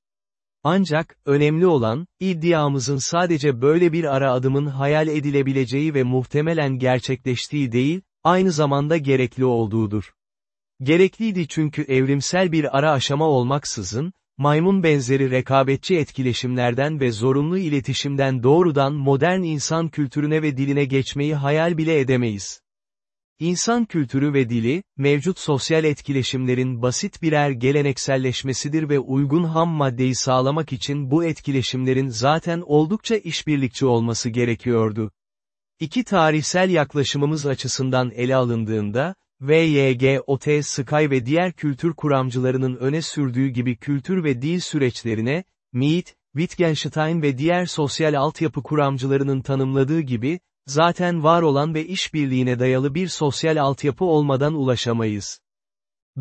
Ancak, önemli olan, iddiamızın sadece böyle bir ara adımın hayal edilebileceği ve muhtemelen gerçekleştiği değil, aynı zamanda gerekli olduğudur. Gerekliydi çünkü evrimsel bir ara aşama olmaksızın, maymun benzeri rekabetçi etkileşimlerden ve zorunlu iletişimden doğrudan modern insan kültürüne ve diline geçmeyi hayal bile edemeyiz. İnsan kültürü ve dili, mevcut sosyal etkileşimlerin basit birer gelenekselleşmesidir ve uygun ham maddeyi sağlamak için bu etkileşimlerin zaten oldukça işbirlikçi olması gerekiyordu. İki tarihsel yaklaşımımız açısından ele alındığında, VYGOT Sky ve diğer kültür kuramcılarının öne sürdüğü gibi kültür ve dil süreçlerine, Mead, Wittgenstein ve diğer sosyal altyapı kuramcılarının tanımladığı gibi, zaten var olan ve işbirliğine dayalı bir sosyal altyapı olmadan ulaşamayız.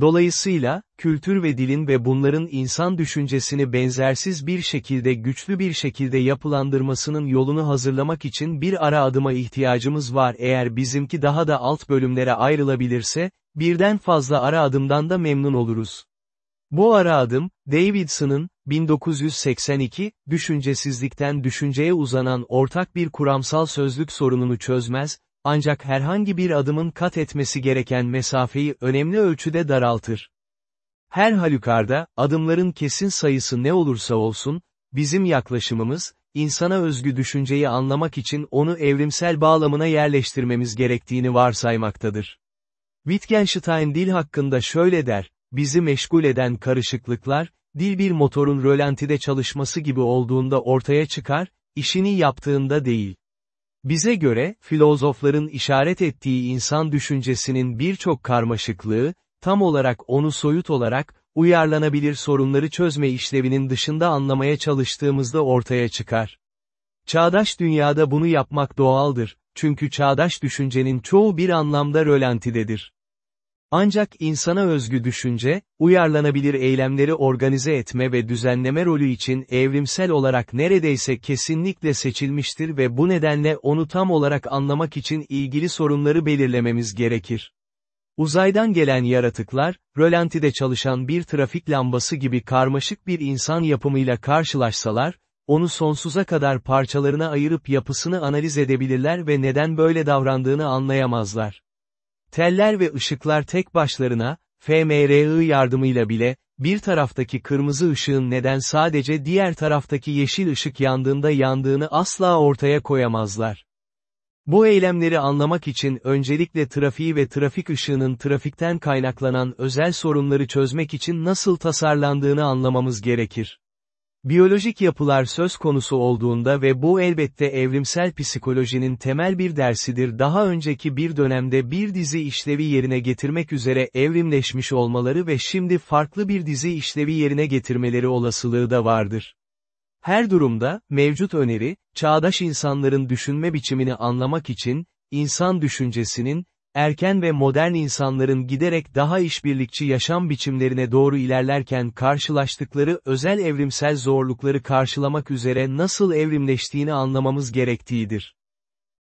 Dolayısıyla, kültür ve dilin ve bunların insan düşüncesini benzersiz bir şekilde güçlü bir şekilde yapılandırmasının yolunu hazırlamak için bir ara adıma ihtiyacımız var eğer bizimki daha da alt bölümlere ayrılabilirse, birden fazla ara adımdan da memnun oluruz. Bu ara adım, Davidson'ın, 1982, düşüncesizlikten düşünceye uzanan ortak bir kuramsal sözlük sorununu çözmez, ancak herhangi bir adımın kat etmesi gereken mesafeyi önemli ölçüde daraltır. Her halükarda, adımların kesin sayısı ne olursa olsun, bizim yaklaşımımız, insana özgü düşünceyi anlamak için onu evrimsel bağlamına yerleştirmemiz gerektiğini varsaymaktadır. Wittgenstein dil hakkında şöyle der, bizi meşgul eden karışıklıklar, dil bir motorun rölantide çalışması gibi olduğunda ortaya çıkar, işini yaptığında değil. Bize göre, filozofların işaret ettiği insan düşüncesinin birçok karmaşıklığı, tam olarak onu soyut olarak, uyarlanabilir sorunları çözme işlevinin dışında anlamaya çalıştığımızda ortaya çıkar. Çağdaş dünyada bunu yapmak doğaldır, çünkü çağdaş düşüncenin çoğu bir anlamda rölantidedir. Ancak insana özgü düşünce, uyarlanabilir eylemleri organize etme ve düzenleme rolü için evrimsel olarak neredeyse kesinlikle seçilmiştir ve bu nedenle onu tam olarak anlamak için ilgili sorunları belirlememiz gerekir. Uzaydan gelen yaratıklar, rölantide çalışan bir trafik lambası gibi karmaşık bir insan yapımıyla karşılaşsalar, onu sonsuza kadar parçalarına ayırıp yapısını analiz edebilirler ve neden böyle davrandığını anlayamazlar. Teller ve ışıklar tek başlarına, FMRI yardımıyla bile, bir taraftaki kırmızı ışığın neden sadece diğer taraftaki yeşil ışık yandığında yandığını asla ortaya koyamazlar. Bu eylemleri anlamak için öncelikle trafiği ve trafik ışığının trafikten kaynaklanan özel sorunları çözmek için nasıl tasarlandığını anlamamız gerekir. Biyolojik yapılar söz konusu olduğunda ve bu elbette evrimsel psikolojinin temel bir dersidir daha önceki bir dönemde bir dizi işlevi yerine getirmek üzere evrimleşmiş olmaları ve şimdi farklı bir dizi işlevi yerine getirmeleri olasılığı da vardır. Her durumda, mevcut öneri, çağdaş insanların düşünme biçimini anlamak için, insan düşüncesinin, erken ve modern insanların giderek daha işbirlikçi yaşam biçimlerine doğru ilerlerken karşılaştıkları özel evrimsel zorlukları karşılamak üzere nasıl evrimleştiğini anlamamız gerektiğidir.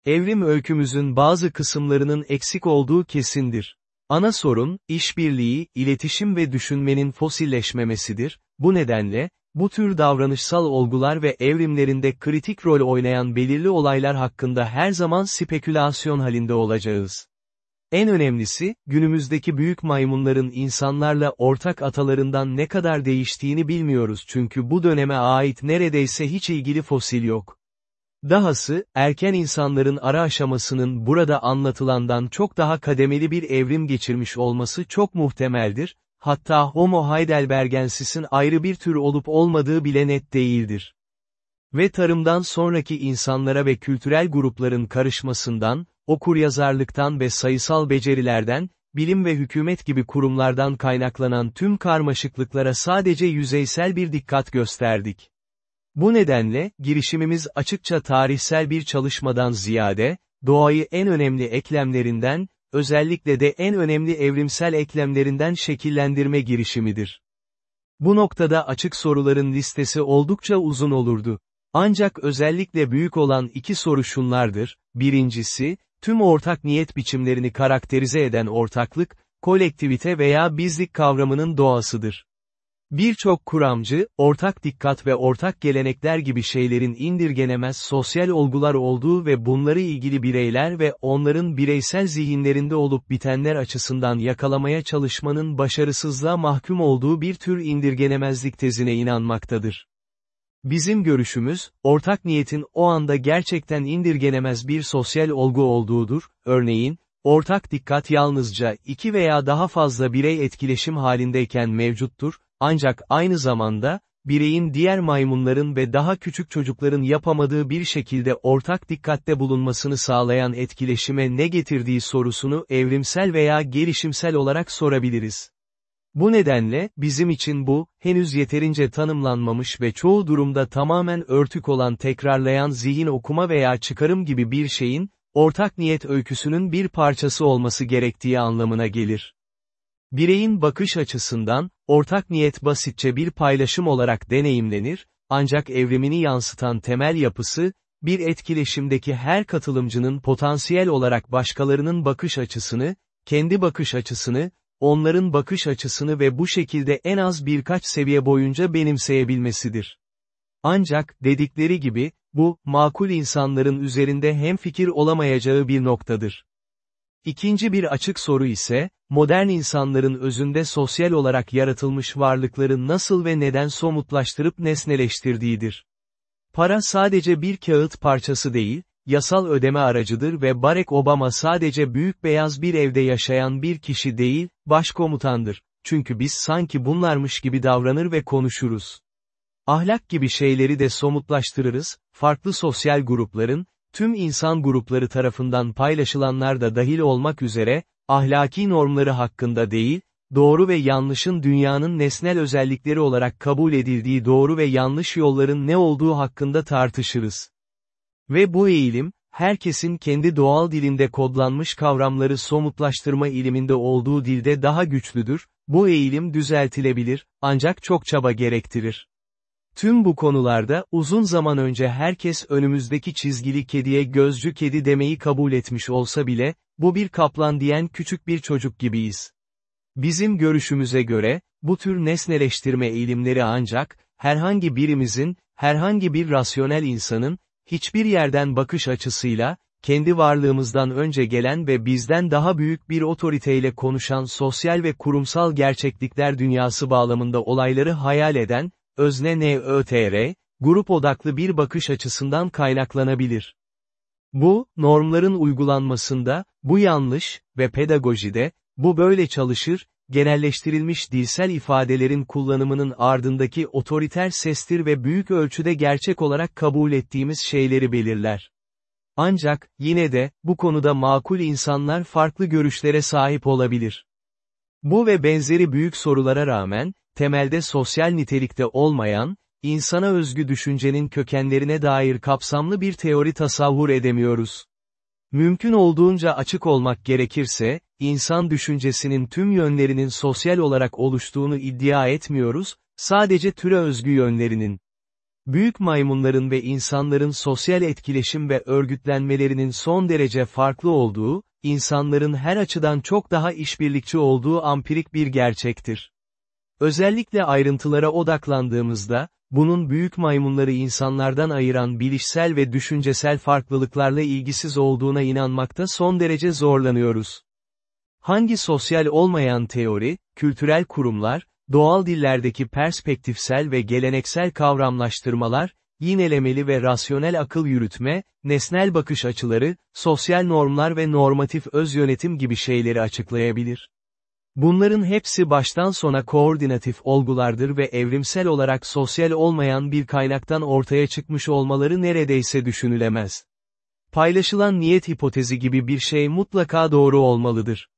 Evrim öykümüzün bazı kısımlarının eksik olduğu kesindir. Ana sorun, işbirliği, iletişim ve düşünmenin fosilleşmemesidir, bu nedenle, bu tür davranışsal olgular ve evrimlerinde kritik rol oynayan belirli olaylar hakkında her zaman spekülasyon halinde olacağız. En önemlisi, günümüzdeki büyük maymunların insanlarla ortak atalarından ne kadar değiştiğini bilmiyoruz çünkü bu döneme ait neredeyse hiç ilgili fosil yok. Dahası, erken insanların ara aşamasının burada anlatılandan çok daha kademeli bir evrim geçirmiş olması çok muhtemeldir, hatta Homo heidelbergensis'in ayrı bir tür olup olmadığı bile net değildir. Ve tarımdan sonraki insanlara ve kültürel grupların karışmasından, okuryazarlıktan ve sayısal becerilerden, bilim ve hükümet gibi kurumlardan kaynaklanan tüm karmaşıklıklara sadece yüzeysel bir dikkat gösterdik. Bu nedenle, girişimimiz açıkça tarihsel bir çalışmadan ziyade, doğayı en önemli eklemlerinden, özellikle de en önemli evrimsel eklemlerinden şekillendirme girişimidir. Bu noktada açık soruların listesi oldukça uzun olurdu. Ancak özellikle büyük olan iki soru şunlardır, birincisi, tüm ortak niyet biçimlerini karakterize eden ortaklık, kolektivite veya bizlik kavramının doğasıdır. Birçok kuramcı, ortak dikkat ve ortak gelenekler gibi şeylerin indirgenemez sosyal olgular olduğu ve bunları ilgili bireyler ve onların bireysel zihinlerinde olup bitenler açısından yakalamaya çalışmanın başarısızlığa mahkum olduğu bir tür indirgenemezlik tezine inanmaktadır. Bizim görüşümüz, ortak niyetin o anda gerçekten indirgenemez bir sosyal olgu olduğudur, örneğin, ortak dikkat yalnızca iki veya daha fazla birey etkileşim halindeyken mevcuttur, ancak aynı zamanda, bireyin diğer maymunların ve daha küçük çocukların yapamadığı bir şekilde ortak dikkatte bulunmasını sağlayan etkileşime ne getirdiği sorusunu evrimsel veya gelişimsel olarak sorabiliriz. Bu nedenle, bizim için bu, henüz yeterince tanımlanmamış ve çoğu durumda tamamen örtük olan tekrarlayan zihin okuma veya çıkarım gibi bir şeyin, ortak niyet öyküsünün bir parçası olması gerektiği anlamına gelir. Bireyin bakış açısından, ortak niyet basitçe bir paylaşım olarak deneyimlenir, ancak evrimini yansıtan temel yapısı, bir etkileşimdeki her katılımcının potansiyel olarak başkalarının bakış açısını, kendi bakış açısını, onların bakış açısını ve bu şekilde en az birkaç seviye boyunca benimseyebilmesidir. Ancak, dedikleri gibi, bu, makul insanların üzerinde hem fikir olamayacağı bir noktadır. İkinci bir açık soru ise, modern insanların özünde sosyal olarak yaratılmış varlıkları nasıl ve neden somutlaştırıp nesneleştirdiğidir. Para sadece bir kağıt parçası değil, yasal ödeme aracıdır ve Barack Obama sadece büyük beyaz bir evde yaşayan bir kişi değil, başkomutandır. Çünkü biz sanki bunlarmış gibi davranır ve konuşuruz. Ahlak gibi şeyleri de somutlaştırırız, farklı sosyal grupların, tüm insan grupları tarafından paylaşılanlar da dahil olmak üzere, ahlaki normları hakkında değil, doğru ve yanlışın dünyanın nesnel özellikleri olarak kabul edildiği doğru ve yanlış yolların ne olduğu hakkında tartışırız. Ve bu eğilim, herkesin kendi doğal dilinde kodlanmış kavramları somutlaştırma iliminde olduğu dilde daha güçlüdür, bu eğilim düzeltilebilir, ancak çok çaba gerektirir. Tüm bu konularda, uzun zaman önce herkes önümüzdeki çizgili kediye gözcü kedi demeyi kabul etmiş olsa bile, bu bir kaplan diyen küçük bir çocuk gibiyiz. Bizim görüşümüze göre, bu tür nesneleştirme eğilimleri ancak, herhangi birimizin, herhangi bir rasyonel insanın, hiçbir yerden bakış açısıyla, kendi varlığımızdan önce gelen ve bizden daha büyük bir otoriteyle konuşan sosyal ve kurumsal gerçeklikler dünyası bağlamında olayları hayal eden, özne NÖTR, grup odaklı bir bakış açısından kaynaklanabilir. Bu, normların uygulanmasında, bu yanlış ve pedagojide, bu böyle çalışır, genelleştirilmiş dilsel ifadelerin kullanımının ardındaki otoriter sestir ve büyük ölçüde gerçek olarak kabul ettiğimiz şeyleri belirler. Ancak, yine de, bu konuda makul insanlar farklı görüşlere sahip olabilir. Bu ve benzeri büyük sorulara rağmen, temelde sosyal nitelikte olmayan, insana özgü düşüncenin kökenlerine dair kapsamlı bir teori tasavvur edemiyoruz. Mümkün olduğunca açık olmak gerekirse, insan düşüncesinin tüm yönlerinin sosyal olarak oluştuğunu iddia etmiyoruz, sadece türe özgü yönlerinin. Büyük maymunların ve insanların sosyal etkileşim ve örgütlenmelerinin son derece farklı olduğu, insanların her açıdan çok daha işbirlikçi olduğu ampirik bir gerçektir. Özellikle ayrıntılara odaklandığımızda, bunun büyük maymunları insanlardan ayıran bilişsel ve düşüncesel farklılıklarla ilgisiz olduğuna inanmakta son derece zorlanıyoruz. Hangi sosyal olmayan teori, kültürel kurumlar, doğal dillerdeki perspektifsel ve geleneksel kavramlaştırmalar, yinelemeli ve rasyonel akıl yürütme, nesnel bakış açıları, sosyal normlar ve normatif öz yönetim gibi şeyleri açıklayabilir. Bunların hepsi baştan sona koordinatif olgulardır ve evrimsel olarak sosyal olmayan bir kaynaktan ortaya çıkmış olmaları neredeyse düşünülemez. Paylaşılan niyet hipotezi gibi bir şey mutlaka doğru olmalıdır.